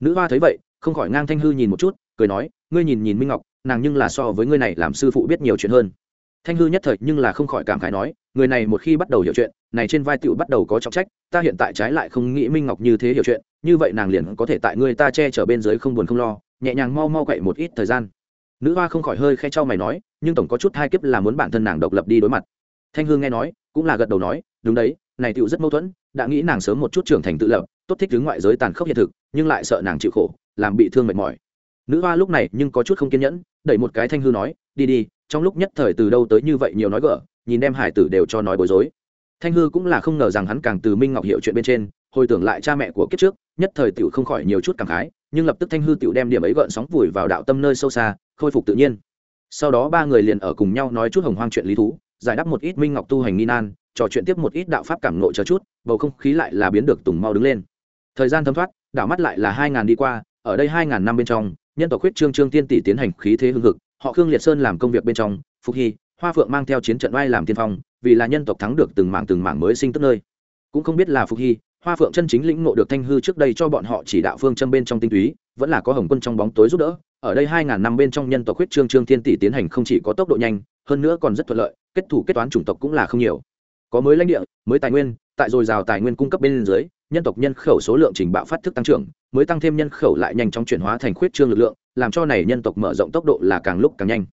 Nữ hoa thấy vậy, không khỏi ngang thanh hư nhìn một chút, cười nói, ngươi nhìn nhìn minh ngọc nàng nhưng là so với ngươi này làm sư phụ biết nhiều chuyện hơn. Thanh hư nhất thời nhưng là không khỏi cảm khái nói, người này một khi bắt đầu hiểu chuyện, này trên vai tựu bắt đầu có trọng trách, ta hiện tại trái lại không nghĩ minh ngọc như thế hiểu chuyện, như vậy nàng liền có thể tại ngươi ta che chở bên dưới không buồn không lo, nhẹ nhàng mau mau quậy một ít thời gian. Nữ hoa không khỏi hơi khe trao mày nói, nhưng tổng có chút hai kiếp là muốn bản thân nàng độc lập đi đối mặt. Thanh hương nghe nói, cũng là gật đầu nói, đúng đấy, này tựu rất mâu thuẫn, đã nghĩ nàng sớm một chút trưởng thành tự lập, tốt thích đứng ngoại giới tàn khốc hiện thực, nhưng lại sợ nàng chịu khổ, làm bị thương mệt mỏi. Nữ hoa lúc này nhưng có chút không kiên nhẫn đẩy một cái thanh hư nói, đi đi, trong lúc nhất thời từ đâu tới như vậy nhiều nói gỡ nhìn đem hải tử đều cho nói bối rối. Thanh hư cũng là không ngờ rằng hắn càng từ minh ngọc hiệu chuyện bên trên, hồi tưởng lại cha mẹ của kiếp trước, nhất thời tiểu không khỏi nhiều chút cảm khái, nhưng lập tức thanh hư tiểu đem điểm ấy gợn sóng vùi vào đạo tâm nơi sâu xa, khôi phục tự nhiên. Sau đó ba người liền ở cùng nhau nói chút hồng hoang chuyện lý thú, giải đáp một ít minh ngọc tu hành nghi nan, trò chuyện tiếp một ít đạo pháp cảm nộ chờ chút, bầu không khí lại là biến được tùng mau đứng lên. Thời gian thấm thoát, đảo mắt lại là hai ngàn đi qua, ở đây hai ngàn năm bên trong nhân tộc huyết trương trương tiên tỷ tiến hành khí thế hưng hực, họ khương liệt sơn làm công việc bên trong, phục hy, hoa phượng mang theo chiến trận oai làm tiên phong, vì là nhân tộc thắng được từng mảng từng mảng mới sinh tức nơi. Cũng không biết là phục hy, hoa phượng chân chính lĩnh ngộ được thanh hư trước đây cho bọn họ chỉ đạo phương châm bên trong tinh túy, vẫn là có hồng quân trong bóng tối giúp đỡ. Ở đây hai ngàn năm bên trong nhân tộc huyết trương trương thiên tỷ tiến hành không chỉ có tốc độ nhanh, hơn nữa còn rất thuận lợi, kết thủ kết toán chủng tộc cũng là không nhiều. Có mới lãnh địa, mới tài nguyên, tại dồi dào tài nguyên cung cấp bên dưới nhân tộc nhân khẩu số lượng trình bạo phát thức tăng trưởng, mới tăng thêm nhân khẩu lại nhanh chóng chuyển hóa thành khuyết trương lực lượng, làm cho này nhân tộc mở rộng tốc độ là càng lúc càng nhanh.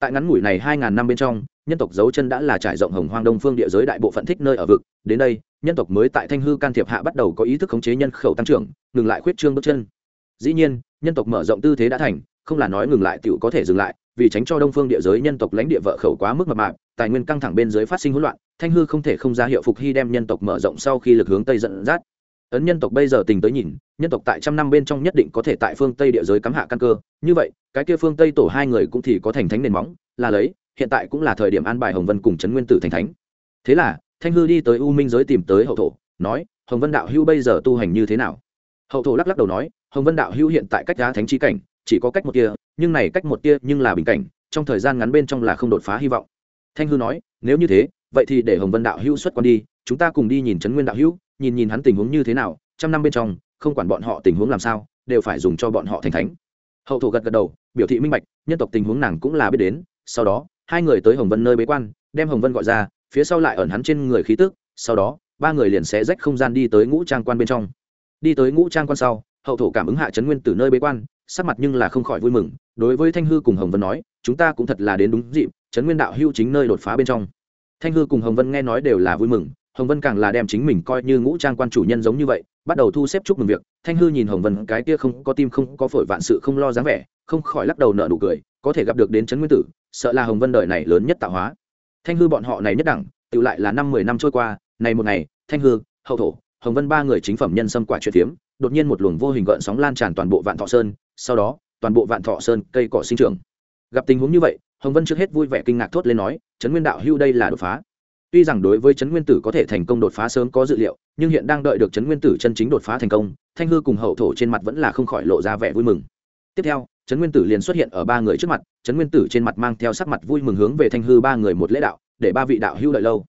Tại ngắn ngủi này hai ngàn năm bên trong, nhân tộc dấu chân đã là trải rộng hồng hoang đông phương địa giới đại bộ phận thích nơi ở vực. Đến đây, nhân tộc mới tại thanh hư can thiệp hạ bắt đầu có ý thức khống chế nhân khẩu tăng trưởng, ngừng lại khuyết trương bước chân. Dĩ nhiên, nhân tộc mở rộng tư thế đã thành, không là nói ngừng lại tựu có thể dừng lại, vì tránh cho đông phương địa giới nhân tộc lãnh địa vợ khẩu quá mức mập mạp, tài nguyên căng thẳng bên dưới phát sinh hỗn loạn, thanh hư không thể không ra hiệu phục hy đem nhân tộc mở rộng sau khi lực hướng tây dẫn dắt ấn nhân tộc bây giờ tình tới nhìn, nhân tộc tại trăm năm bên trong nhất định có thể tại phương tây địa giới cắm hạ căn cơ. Như vậy, cái kia phương tây tổ hai người cũng thì có thành thánh nền móng, là lấy, hiện tại cũng là thời điểm an bài hồng vân cùng trấn nguyên tử thành thánh. Thế là, thanh hư đi tới u minh giới tìm tới hậu thổ, nói, hồng vân đạo hưu bây giờ tu hành như thế nào? Hậu thổ lắc lắc đầu nói, hồng vân đạo hưu hiện tại cách đá thánh trí cảnh, chỉ có cách một tia, nhưng này cách một tia nhưng là bình cảnh, trong thời gian ngắn bên trong là không đột phá hy vọng. Thanh hư nói, nếu như thế, vậy thì để hồng vân đạo hưu xuất quan đi, chúng ta cùng đi nhìn trấn nguyên đạo hưu nhìn nhìn hắn tình huống như thế nào, trăm năm bên trong, không quản bọn họ tình huống làm sao, đều phải dùng cho bọn họ thành thánh. Hậu thổ gật gật đầu, biểu thị minh bạch, nhân tộc tình huống nàng cũng là biết đến. Sau đó, hai người tới hồng vân nơi bế quan, đem hồng vân gọi ra, phía sau lại ẩn hắn trên người khí tức. Sau đó, ba người liền sẽ rách không gian đi tới ngũ trang quan bên trong. Đi tới ngũ trang quan sau, hậu thổ cảm ứng hạ trấn nguyên từ nơi bế quan, sắc mặt nhưng là không khỏi vui mừng, đối với thanh hư cùng hồng vân nói, chúng ta cũng thật là đến đúng dịp trấn nguyên đạo hưu chính nơi đột phá bên trong. Thanh hư cùng hồng vân nghe nói đều là vui mừng hồng vân càng là đem chính mình coi như ngũ trang quan chủ nhân giống như vậy, bắt đầu thu xếp chúc mừng việc. Thanh hư nhìn hồng vân, cái kia không có tim không có phổi vạn sự không lo dáng vẻ, không khỏi lắc đầu nợ nụ cười, có thể gặp được đến trấn nguyên tử, sợ là hồng vân đời này lớn nhất tạo hóa. Thanh hư bọn họ này nhất đẳng tự lại là năm mười năm trôi qua, này một ngày, thanh hư, hậu thổ, hồng vân ba người chính phẩm nhân xâm quả chuyện tiếm đột nhiên một luồng vô hình gợn sóng lan tràn toàn bộ vạn thọ sơn, sau đó, toàn bộ vạn thọ sơn cây cỏ sinh trưởng. Gặp tình huống như vậy, hồng vân trước hết vui vẻ kinh ngạc thốt lên nói, trấn nguyên đạo hưu đây là đột phá tuy rằng đối với chấn nguyên tử có thể thành công đột phá sớm có dự liệu, nhưng hiện đang đợi được chấn nguyên tử chân chính đột phá thành công, thanh hư cùng hậu thổ trên mặt vẫn là không khỏi lộ ra vẻ vui mừng. Tiếp theo chấn nguyên tử liền xuất hiện ở ba người trước mặt Chấn nguyên tử trên mặt mang theo sắc mặt vui mừng hướng về thanh hư ba người một lễ đạo, để ba vị đạo hưu đợi lâu.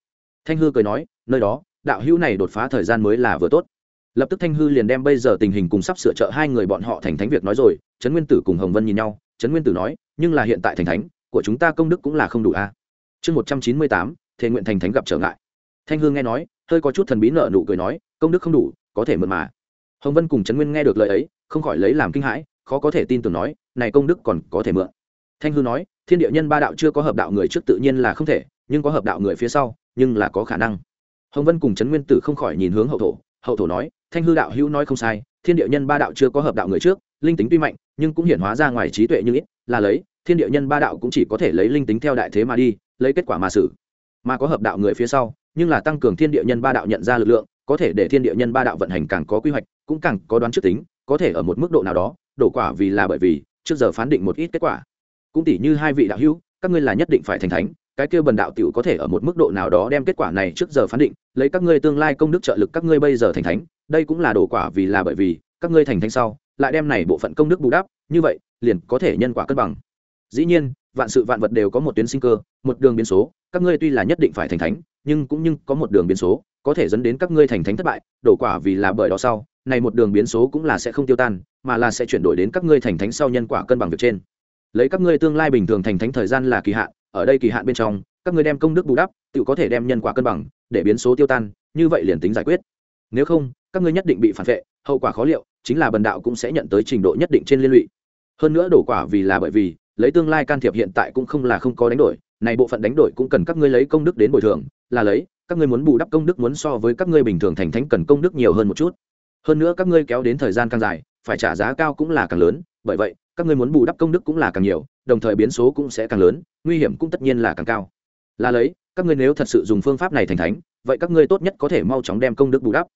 Thanh hư cười nói, nơi đó, đạo hưu này đột phá thời gian mới là vừa tốt. Lập tức thanh hư liền đem bây giờ tình hình cùng sắp sửa trợ hai người bọn họ thành thánh việc nói rồi, trấn nguyên tử cùng hồng vân nhìn nhau, trấn nguyên tử nói, nhưng là hiện tại thành thánh, của chúng ta công đức cũng là không đủ a. Chương một trăm chín mươi tám thề nguyện thành thánh gặp trở ngại. Thanh hương nghe nói, hơi có chút thần bí nợ nụ cười nói, công đức không đủ, có thể mượn mà. Hồng vân cùng trấn nguyên nghe được lời ấy, không khỏi lấy làm kinh hãi, khó có thể tin tưởng nói, này công đức còn có thể mượn. Thanh hư nói, thiên địa nhân ba đạo chưa có hợp đạo người trước tự nhiên là không thể, nhưng có hợp đạo người phía sau, nhưng là có khả năng. Hồng vân cùng trấn nguyên tử không khỏi nhìn hướng hậu thổ hậu thổ nói, thanh hư đạo hữu nói không sai, thiên địa nhân ba đạo chưa có hợp đạo người trước, linh tính tuy mạnh, nhưng cũng hiển hóa ra ngoài trí tuệ như ít, là lấy, thiên địa nhân ba đạo cũng chỉ có thể lấy linh tính theo đại thế mà đi, lấy kết quả mà xử mà có hợp đạo người phía sau, nhưng là tăng cường thiên địa nhân ba đạo nhận ra lực lượng, có thể để thiên địa nhân ba đạo vận hành càng có quy hoạch, cũng càng có đoán trước tính, có thể ở một mức độ nào đó, đổ quả vì là bởi vì, trước giờ phán định một ít kết quả. Cũng tỷ như hai vị đạo hữu, các ngươi là nhất định phải thành thánh, cái kia bần đạo tiểu có thể ở một mức độ nào đó đem kết quả này trước giờ phán định, lấy các ngươi tương lai công đức trợ lực các ngươi bây giờ thành thánh, đây cũng là đổ quả vì là bởi vì, các ngươi thành thánh sau, lại đem này bộ phận công đức bù đắp, như vậy, liền có thể nhân quả cân bằng. Dĩ nhiên, vạn sự vạn vật đều có một tuyến sinh cơ, một đường biến số các ngươi tuy là nhất định phải thành thánh, nhưng cũng nhưng có một đường biến số, có thể dẫn đến các ngươi thành thánh thất bại, đổ quả vì là bởi đó sau, này một đường biến số cũng là sẽ không tiêu tan, mà là sẽ chuyển đổi đến các ngươi thành thánh sau nhân quả cân bằng việc trên. Lấy các ngươi tương lai bình thường thành thánh thời gian là kỳ hạn, ở đây kỳ hạn bên trong, các ngươi đem công đức bù đắp, tự có thể đem nhân quả cân bằng, để biến số tiêu tan, như vậy liền tính giải quyết. Nếu không, các ngươi nhất định bị phản vệ, hậu quả khó liệu, chính là bần đạo cũng sẽ nhận tới trình độ nhất định trên liên lụy. Hơn nữa đổ quả vì là bởi vì, lấy tương lai can thiệp hiện tại cũng không là không có đánh đổi này bộ phận đánh đổi cũng cần các ngươi lấy công đức đến bồi thường, là lấy, các ngươi muốn bù đắp công đức muốn so với các ngươi bình thường thành thánh cần công đức nhiều hơn một chút. Hơn nữa các ngươi kéo đến thời gian càng dài, phải trả giá cao cũng là càng lớn, bởi vậy, các ngươi muốn bù đắp công đức cũng là càng nhiều, đồng thời biến số cũng sẽ càng lớn, nguy hiểm cũng tất nhiên là càng cao. Là lấy, các ngươi nếu thật sự dùng phương pháp này thành thánh, vậy các ngươi tốt nhất có thể mau chóng đem công đức bù đắp.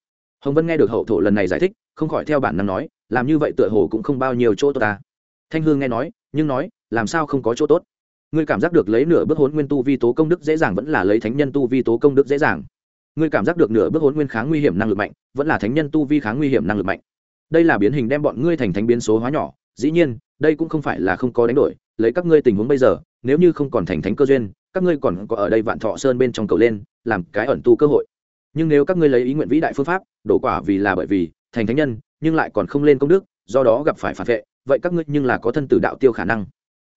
Hồng vân nghe được hậu thổ lần này giải thích, không khỏi theo bản năng nói, làm như vậy tựa hồ cũng không bao nhiêu chỗ tốt ta. Thanh hương nghe nói, nhưng nói, làm sao không có chỗ tốt? Ngươi cảm giác được lấy nửa bước hốn nguyên tu vi tố công đức dễ dàng vẫn là lấy thánh nhân tu vi tố công đức dễ dàng. Ngươi cảm giác được nửa bước hốn nguyên kháng nguy hiểm năng lực mạnh, vẫn là thánh nhân tu vi kháng nguy hiểm năng lực mạnh. Đây là biến hình đem bọn ngươi thành thánh biến số hóa nhỏ, dĩ nhiên, đây cũng không phải là không có đánh đổi, lấy các ngươi tình huống bây giờ, nếu như không còn thành thánh cơ duyên, các ngươi còn có ở đây vạn thọ sơn bên trong cầu lên, làm cái ẩn tu cơ hội. Nhưng nếu các ngươi lấy ý nguyện vĩ đại phương pháp, đổ quả vì là bởi vì, thành thánh nhân, nhưng lại còn không lên công đức, do đó gặp phải phản vệ, vậy các ngươi nhưng là có thân tử đạo tiêu khả năng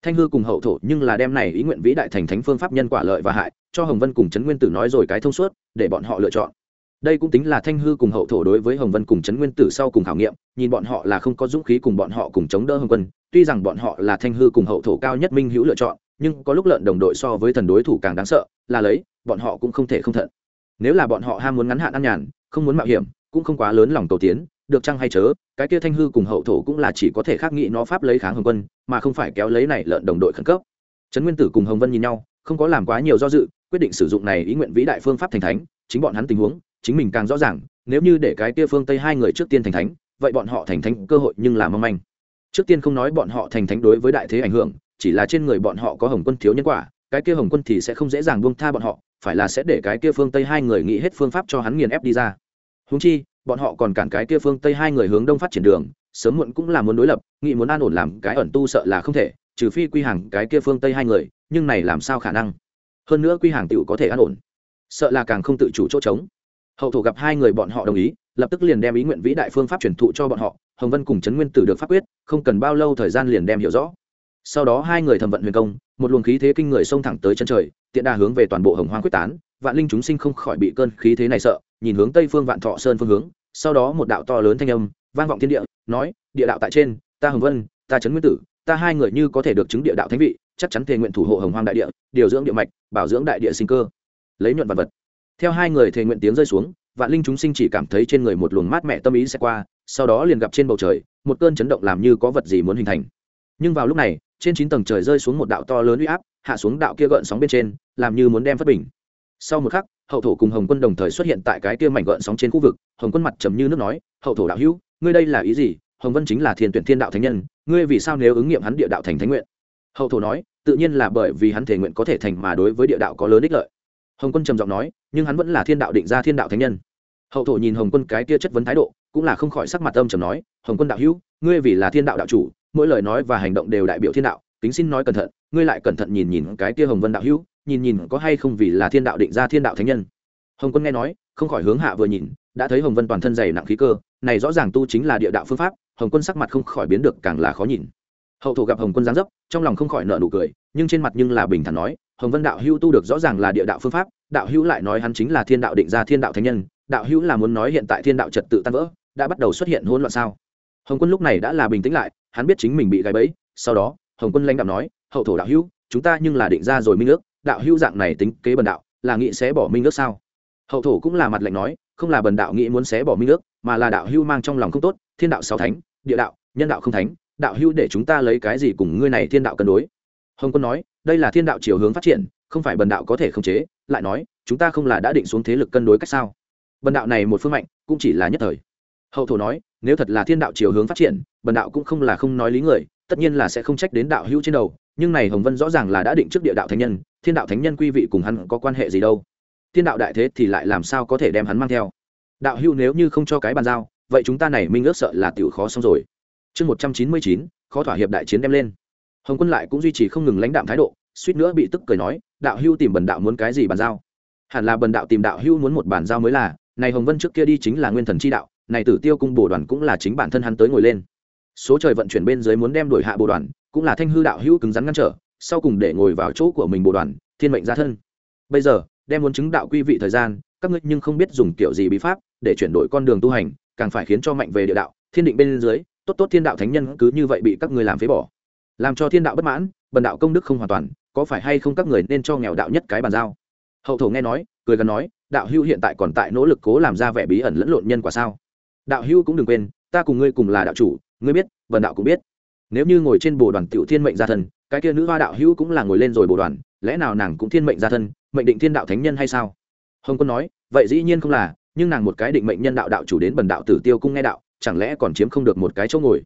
thanh hư cùng hậu thổ nhưng là đem này ý nguyện vĩ đại thành thánh phương pháp nhân quả lợi và hại, cho hồng vân cùng trấn nguyên tử nói rồi cái thông suốt, để bọn họ lựa chọn. Đây cũng tính là thanh hư cùng hậu thổ đối với hồng vân cùng trấn nguyên tử sau cùng khảo nghiệm, nhìn bọn họ là không có dũng khí cùng bọn họ cùng chống đỡ hồng quân, tuy rằng bọn họ là thanh hư cùng hậu thổ cao nhất minh hữu lựa chọn, nhưng có lúc lợn đồng đội so với thần đối thủ càng đáng sợ, là lấy, bọn họ cũng không thể không thận. Nếu là bọn họ ham muốn ngắn hạn ăn nhàn, không muốn mạo hiểm, cũng không quá lớn lòng cầu tiến được chăng hay chớ, cái kia thanh hư cùng hậu thổ cũng là chỉ có thể khắc nghị nó pháp lấy kháng hồng quân, mà không phải kéo lấy này lợn đồng đội khẩn cấp. Trấn nguyên tử cùng hồng vân nhìn nhau, không có làm quá nhiều do dự, quyết định sử dụng này ý nguyện vĩ đại phương pháp thành thánh, chính bọn hắn tình huống, chính mình càng rõ ràng, nếu như để cái kia phương tây hai người trước tiên thành thánh, vậy bọn họ thành thánh cơ hội nhưng là mong manh. Trước tiên không nói bọn họ thành thánh đối với đại thế ảnh hưởng, chỉ là trên người bọn họ có hồng quân thiếu nhân quả, cái kia hồng quân thì sẽ không dễ dàng buông tha bọn họ, phải là sẽ để cái kia phương tây hai người nghĩ hết phương pháp cho hắn nghiền ép đi ra. Húng chi bọn họ còn cản cái kia phương tây hai người hướng đông phát triển đường, sớm muộn cũng là muốn đối lập, nghĩ muốn an ổn làm cái ẩn tu sợ là không thể, trừ phi quy hàng cái kia phương tây hai người, nhưng này làm sao khả năng? Hơn nữa quy hàng tựu có thể an ổn, sợ là càng không tự chủ chỗ trống. Hậu thổ gặp hai người bọn họ đồng ý, lập tức liền đem ý nguyện vĩ đại phương pháp truyền thụ cho bọn họ, hồng vân cùng trấn nguyên tử được pháp quyết, không cần bao lâu thời gian liền đem hiểu rõ. Sau đó hai người thầm vận huyền công, một luồng khí thế kinh người xông thẳng tới chân trời, tiện đà hướng về toàn bộ hồng hoang quyết tán vạn linh chúng sinh không khỏi bị cơn khí thế này sợ, nhìn hướng tây phương vạn thọ sơn phương hướng, sau đó một đạo to lớn thanh âm vang vọng thiên địa, nói, địa đạo tại trên, ta hồng vân, ta trấn nguyên tử, ta hai người như có thể được chứng địa đạo thánh vị, chắc chắn thề nguyện thủ hộ hồng hoang đại địa, điều dưỡng địa mạch, bảo dưỡng đại địa sinh cơ. Lấy nhuận vật vật. Theo hai người thề nguyện tiếng rơi xuống, vạn linh chúng sinh chỉ cảm thấy trên người một luồng mát mẻ tâm ý sẽ qua, sau đó liền gặp trên bầu trời, một cơn chấn động làm như có vật gì muốn hình thành. Nhưng vào lúc này, trên chín tầng trời rơi xuống một đạo to lớn uy áp, hạ xuống đạo kia gợn sóng bên trên, làm như muốn đem phất bình sau một khắc, hậu thổ cùng hồng quân đồng thời xuất hiện tại cái kia mảnh gợn sóng trên khu vực. Hồng quân mặt trầm như nước nói, hậu thổ đạo hữu, ngươi đây là ý gì? Hồng vân chính là thiên tuyển thiên đạo thánh nhân, ngươi vì sao nếu ứng nghiệm hắn địa đạo thành thánh nguyện? Hậu thổ nói, tự nhiên là bởi vì hắn thể nguyện có thể thành mà đối với địa đạo có lớn ích lợi. Hồng quân trầm giọng nói, nhưng hắn vẫn là thiên đạo định ra thiên đạo thánh nhân. Hậu thổ nhìn hồng quân cái kia chất vấn thái độ, cũng là không khỏi sắc mặt âm trầm nói, hồng quân đạo hữu, ngươi vì là thiên đạo đạo chủ, mỗi lời nói và hành động đều đại biểu thiên đạo, kính xin nói cẩn thận, ngươi lại cẩn thận nhìn nhìn cái kia hồng vân đạo hữu nhìn nhìn có hay không vì là thiên đạo định ra thiên đạo thánh nhân. Hồng quân nghe nói, không khỏi hướng hạ vừa nhìn, đã thấy hồng vân toàn thân dày nặng khí cơ, này rõ ràng tu chính là địa đạo phương pháp, hồng quân sắc mặt không khỏi biến được càng là khó nhìn. Hậu thổ gặp hồng quân giáng dấp, trong lòng không khỏi nợ nụ cười, nhưng trên mặt nhưng là bình thản nói, hồng vân đạo hữu tu được rõ ràng là địa đạo phương pháp, đạo hữu lại nói hắn chính là thiên đạo định ra thiên đạo thánh nhân, đạo hữu là muốn nói hiện tại thiên đạo trật tự tan vỡ, đã bắt đầu xuất hiện hỗn loạn sao? Hồng quân lúc này đã là bình tĩnh lại, hắn biết chính mình bị gáy bẫy, sau đó, hồng quân lãnh đạo nói, hậu thổ đạo hữu, chúng ta nhưng là định ra rồi minh ước đạo hữu dạng này tính kế bần đạo, là nghĩ sẽ bỏ minh ước sao? Hậu thổ cũng là mặt lạnh nói, không là bần đạo nghĩ muốn xé bỏ minh ước, mà là đạo hữu mang trong lòng không tốt, thiên đạo sáu thánh, địa đạo, nhân đạo không thánh, đạo hữu để chúng ta lấy cái gì cùng ngươi này thiên đạo cân đối? Hồng quân nói, đây là thiên đạo chiều hướng phát triển, không phải bần đạo có thể khống chế, lại nói, chúng ta không là đã định xuống thế lực cân đối cách sao? Bần đạo này một phương mạnh, cũng chỉ là nhất thời. Hậu thổ nói, nếu thật là thiên đạo chiều hướng phát triển, bần đạo cũng không là không nói lý người, tất nhiên là sẽ không trách đến đạo hữu trên đầu nhưng này hồng vân rõ ràng là đã định trước địa đạo thánh nhân, thiên đạo thánh nhân quy vị cùng hắn có quan hệ gì đâu? Thiên đạo đại thế thì lại làm sao có thể đem hắn mang theo? Đạo hữu nếu như không cho cái bàn giao, vậy chúng ta này minh ước sợ là tiểu khó xong rồi. Chương một trăm chín mươi chín, khó thỏa hiệp đại chiến đem lên. Hồng quân lại cũng duy trì không ngừng lãnh đạm thái độ, suýt nữa bị tức cười nói, đạo hưu tìm bần đạo muốn cái gì bàn giao? Hẳn là bần đạo tìm đạo hưu muốn một bàn giao mới là, này hồng vân trước kia đi chính là nguyên thần chi đạo, này tử tiêu cung bồ đoàn cũng là chính bản thân hắn tới ngồi lên. Số trời vận chuyển bên dưới muốn đem đổi hạ bồ đoàn cũng là thanh hư đạo hữu cứng rắn ngăn trở, sau cùng để ngồi vào chỗ của mình bồ đoàn, thiên mệnh gia thân. Bây giờ, đem muốn chứng đạo quy vị thời gian, các ngươi nhưng không biết dùng kiểu gì bí pháp để chuyển đổi con đường tu hành, càng phải khiến cho mạnh về địa đạo, thiên định bên dưới, tốt tốt thiên đạo thánh nhân cứ như vậy bị các ngươi làm phế bỏ. Làm cho thiên đạo bất mãn, bần đạo công đức không hoàn toàn, có phải hay không các người nên cho nghèo đạo nhất cái bàn giao? Hậu thổ nghe nói, cười gần nói, đạo hưu hiện tại còn tại nỗ lực cố làm ra vẻ bí ẩn lẫn lộn nhân quả sao? Đạo hưu cũng đừng quên, ta cùng ngươi cùng là đạo chủ, ngươi biết, bần đạo cũng biết nếu như ngồi trên bồ đoàn tiểu thiên mệnh gia thân, cái kia nữ hoa đạo hữu cũng là ngồi lên rồi bồ đoàn, lẽ nào nàng cũng thiên mệnh gia thân, mệnh định thiên đạo thánh nhân hay sao? Hồng quân nói, vậy dĩ nhiên không là, nhưng nàng một cái định mệnh nhân đạo đạo chủ đến bần đạo tử tiêu cung nghe đạo, chẳng lẽ còn chiếm không được một cái chỗ ngồi?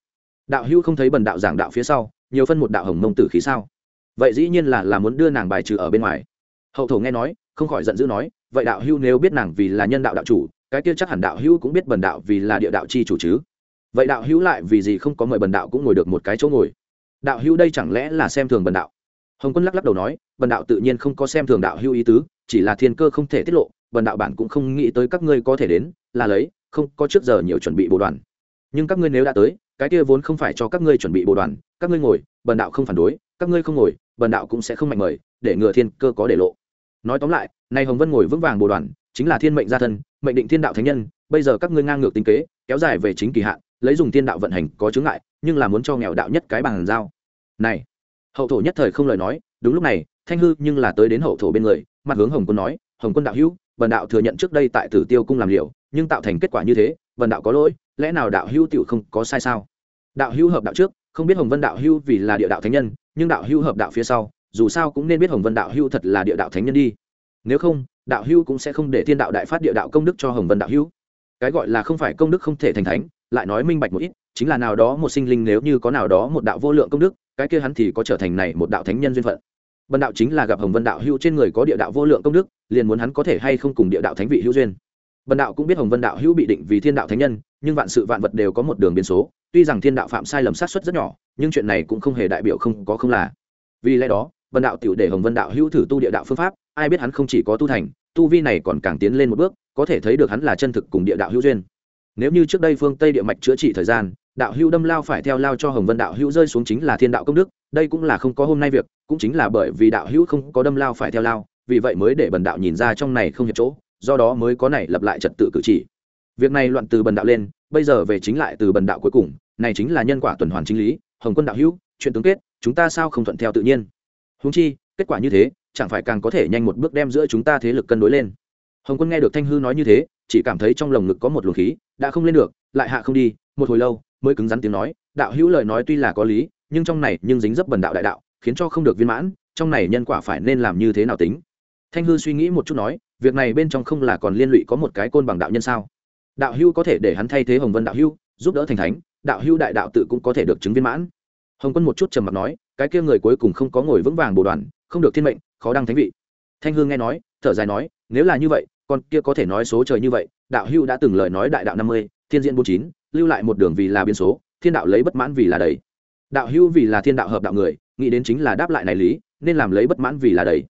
Đạo hữu không thấy bần đạo giảng đạo phía sau, nhiều phân một đạo hồng mông tử khí sao? Vậy dĩ nhiên là là muốn đưa nàng bài trừ ở bên ngoài. Hậu thổ nghe nói, không khỏi giận dữ nói, vậy đạo hữu nếu biết nàng vì là nhân đạo đạo chủ, cái kia chắc hẳn đạo hữu cũng biết bần đạo vì là địa đạo chi chủ chứ vậy đạo hữu lại vì gì không có mời bần đạo cũng ngồi được một cái chỗ ngồi? Đạo hữu đây chẳng lẽ là xem thường bần đạo? Hồng quân lắc lắc đầu nói, bần đạo tự nhiên không có xem thường đạo hữu ý tứ, chỉ là thiên cơ không thể tiết lộ, bần đạo bản cũng không nghĩ tới các ngươi có thể đến, là lấy, không có trước giờ nhiều chuẩn bị bồ đoàn. Nhưng các ngươi nếu đã tới, cái kia vốn không phải cho các ngươi chuẩn bị bồ đoàn, các ngươi ngồi, bần đạo không phản đối, các ngươi không ngồi, bần đạo cũng sẽ không mạnh mời, để ngừa thiên cơ có để lộ. Nói tóm lại, nay hồng vân ngồi vững vàng bồ đoàn, chính là thiên mệnh gia thân, mệnh định thiên đạo thánh nhân, bây giờ các ngươi ngang ngược tính kế, kéo dài về chính kỳ hạn lấy dùng tiên đạo vận hành có chướng ngại, nhưng là muốn cho nghèo đạo nhất cái bằng giao. Này, hậu thổ nhất thời không lời nói, đúng lúc này, thanh hư nhưng là tới đến hậu thổ bên người, mặt hướng hồng quân nói, hồng quân đạo hữu bần đạo thừa nhận trước đây tại tử tiêu cung làm liều, nhưng tạo thành kết quả như thế bần đạo có lỗi, lẽ nào đạo hữu tiểu không có sai sao? Đạo hữu hợp đạo trước, không biết hồng vân đạo hữu vì là địa đạo thánh nhân, nhưng đạo hữu hợp đạo phía sau, dù sao cũng nên biết hồng vân đạo hữu thật là địa đạo thánh nhân đi. Nếu không, đạo hữu cũng sẽ không để thiên đạo đại phát địa đạo công đức cho hồng vân đạo hữu. Cái gọi là không phải công đức không thể thành thánh lại nói minh bạch một ít, chính là nào đó một sinh linh nếu như có nào đó một đạo vô lượng công đức, cái kia hắn thì có trở thành này một đạo thánh nhân duyên phận. Bần đạo chính là gặp hồng vân đạo hữu trên người có địa đạo vô lượng công đức, liền muốn hắn có thể hay không cùng địa đạo thánh vị hữu duyên. Bần đạo cũng biết hồng vân đạo hữu bị định vì thiên đạo thánh nhân, nhưng vạn sự vạn vật đều có một đường biến số, tuy rằng thiên đạo phạm sai lầm sát xuất rất nhỏ, nhưng chuyện này cũng không hề đại biểu không có không là. Vì lẽ đó vân đạo tiểu để hồng vân đạo hữu thử tu địa đạo phương pháp, ai biết hắn không chỉ có tu thành, tu vi này còn càng tiến lên một bước, có thể thấy được hắn là chân thực cùng địa đạo hữu duyên nếu như trước đây phương tây địa mạch chữa trị thời gian, đạo hữu đâm lao phải theo lao cho hồng vân đạo hữu rơi xuống chính là thiên đạo công đức, đây cũng là không có hôm nay việc, cũng chính là bởi vì đạo hữu không có đâm lao phải theo lao, vì vậy mới để bần đạo nhìn ra trong này không hiệp chỗ, do đó mới có này lập lại trật tự cử chỉ. Việc này loạn từ bần đạo lên, bây giờ về chính lại từ bần đạo cuối cùng, này chính là nhân quả tuần hoàn chính lý, hồng quân đạo hữu, chuyện tướng kết, chúng ta sao không thuận theo tự nhiên? Húng chi, kết quả như thế, chẳng phải càng có thể nhanh một bước đem giữa chúng ta thế lực cân đối lên. Hồng quân nghe được thanh hư nói như thế chỉ cảm thấy trong lồng ngực có một luồng khí, đã không lên được, lại hạ không đi, một hồi lâu, mới cứng rắn tiếng nói, đạo hữu lời nói tuy là có lý, nhưng trong này nhưng dính dấp bần đạo đại đạo, khiến cho không được viên mãn, trong này nhân quả phải nên làm như thế nào tính? Thanh hư suy nghĩ một chút nói, việc này bên trong không là còn liên lụy có một cái côn bằng đạo nhân sao? Đạo hữu có thể để hắn thay thế hồng vân đạo hữu, giúp đỡ thành thánh, đạo hữu đại đạo tự cũng có thể được chứng viên mãn. Hồng quân một chút trầm mặt nói, cái kia người cuối cùng không có ngồi vững vàng bồ đoàn, không được thiên mệnh, khó đăng thánh vị. Thanh hương nghe nói, thở dài nói, nếu là như vậy con kia có thể nói số trời như vậy, đạo hưu đã từng lời nói đại đạo năm mươi, thiên diễn bốn chín, lưu lại một đường vì là biên số, thiên đạo lấy bất mãn vì là đầy. Đạo hưu vì là thiên đạo hợp đạo người, nghĩ đến chính là đáp lại này lý, nên làm lấy bất mãn vì là đầy.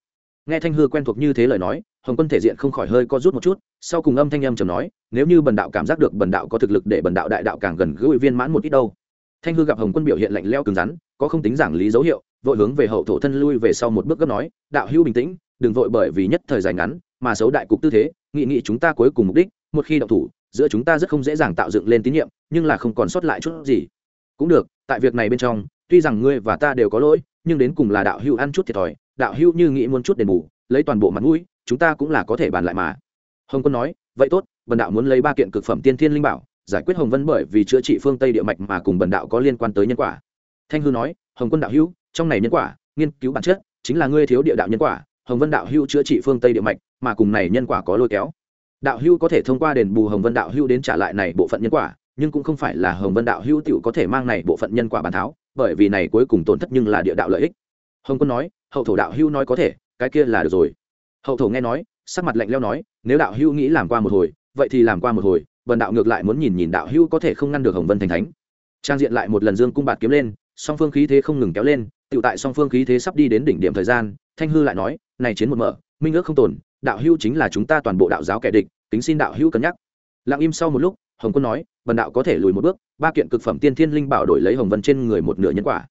Nghe thanh hư quen thuộc như thế lời nói, hồng quân thể diện không khỏi hơi co rút một chút, sau cùng âm thanh âm trầm nói, nếu như bần đạo cảm giác được bần đạo có thực lực để bần đạo đại đạo càng gần gũi viên mãn một ít đâu. Thanh hư gặp hồng quân biểu hiện lạnh leo cứng rắn, có không tính giảng lý dấu hiệu, vội hướng về hậu thổ thân lui về sau một bước gấp nói, đạo hữu bình tĩnh đừng vội bởi vì nhất thời dài ngắn mà xấu đại cục tư thế, nghị nghị chúng ta cuối cùng mục đích, một khi động thủ, giữa chúng ta rất không dễ dàng tạo dựng lên tín nhiệm, nhưng là không còn sót lại chút gì. Cũng được, tại việc này bên trong, tuy rằng ngươi và ta đều có lỗi, nhưng đến cùng là đạo hữu ăn chút thiệt thòi, đạo hữu như nghĩ muốn chút đền bù, lấy toàn bộ mặt mũi, chúng ta cũng là có thể bàn lại mà. Hồng quân nói, vậy tốt, bần đạo muốn lấy ba kiện cực phẩm tiên thiên linh bảo, giải quyết hồng vân bởi vì chữa trị phương tây địa mạch mà cùng bần đạo có liên quan tới nhân quả. Thanh hư nói, hồng quân đạo hữu, trong này nhân quả, nghiên cứu bản chất, chính là ngươi thiếu địa đạo nhân quả hồng vân đạo hưu chữa trị phương tây địa mạch, mà cùng này nhân quả có lôi kéo. Đạo hưu có thể thông qua đền bù hồng vân đạo hưu đến trả lại này bộ phận nhân quả, nhưng cũng không phải là hồng vân đạo hưu tiểu có thể mang này bộ phận nhân quả bàn tháo, bởi vì này cuối cùng tổn thất nhưng là địa đạo lợi ích. Hồng quân nói, hậu thổ đạo hưu nói có thể, cái kia là được rồi. Hậu thổ nghe nói, sắc mặt lạnh leo nói, nếu đạo hưu nghĩ làm qua một hồi, vậy thì làm qua một hồi vần đạo ngược lại muốn nhìn nhìn đạo hưu có thể không ngăn được hồng vân thành thánh. Trang diện lại một lần dương cung bạt kiếm lên, song phương khí thế không ngừng kéo lên tự tại song phương khí thế sắp đi đến đỉnh điểm thời gian thanh hư lại nói này chiến một mở minh ước không tồn đạo hữu chính là chúng ta toàn bộ đạo giáo kẻ địch tính xin đạo hữu cân nhắc. Lặng im sau một lúc hồng quân nói vần đạo có thể lùi một bước ba kiện cực phẩm tiên thiên linh bảo đổi lấy hồng vân trên người một nửa nhân quả.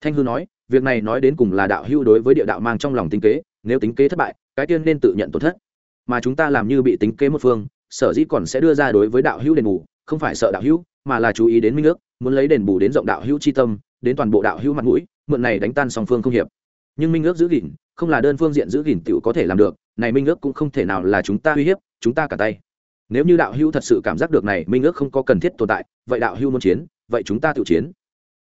Thanh hư nói việc này nói đến cùng là đạo hưu đối với địa đạo mang trong lòng tính kế nếu tính kế thất bại cái tiên nên tự nhận tổn thất. Mà chúng ta làm như bị tính kế một phương sở dĩ còn sẽ đưa ra đối với đạo hưu đền bù không phải sợ đạo hưu, mà là chú ý đến minh ước muốn lấy đền bù đến rộng đạo hưu c h i tâm đến toàn bộ đạo hưu mặt mũi mượn này đánh tan song phương không hiệp. Nhưng minh ước giữ gìn không là đơn phương diện giữ gìn tiểu có thể làm được, này minh ước cũng không thể nào là chúng ta uy hiếp, chúng ta cả tay. Nếu như đạo hữu thật sự cảm giác được này minh ước không có cần thiết tồn tại, vậy đạo hữu muốn chiến, vậy chúng ta tự chiến.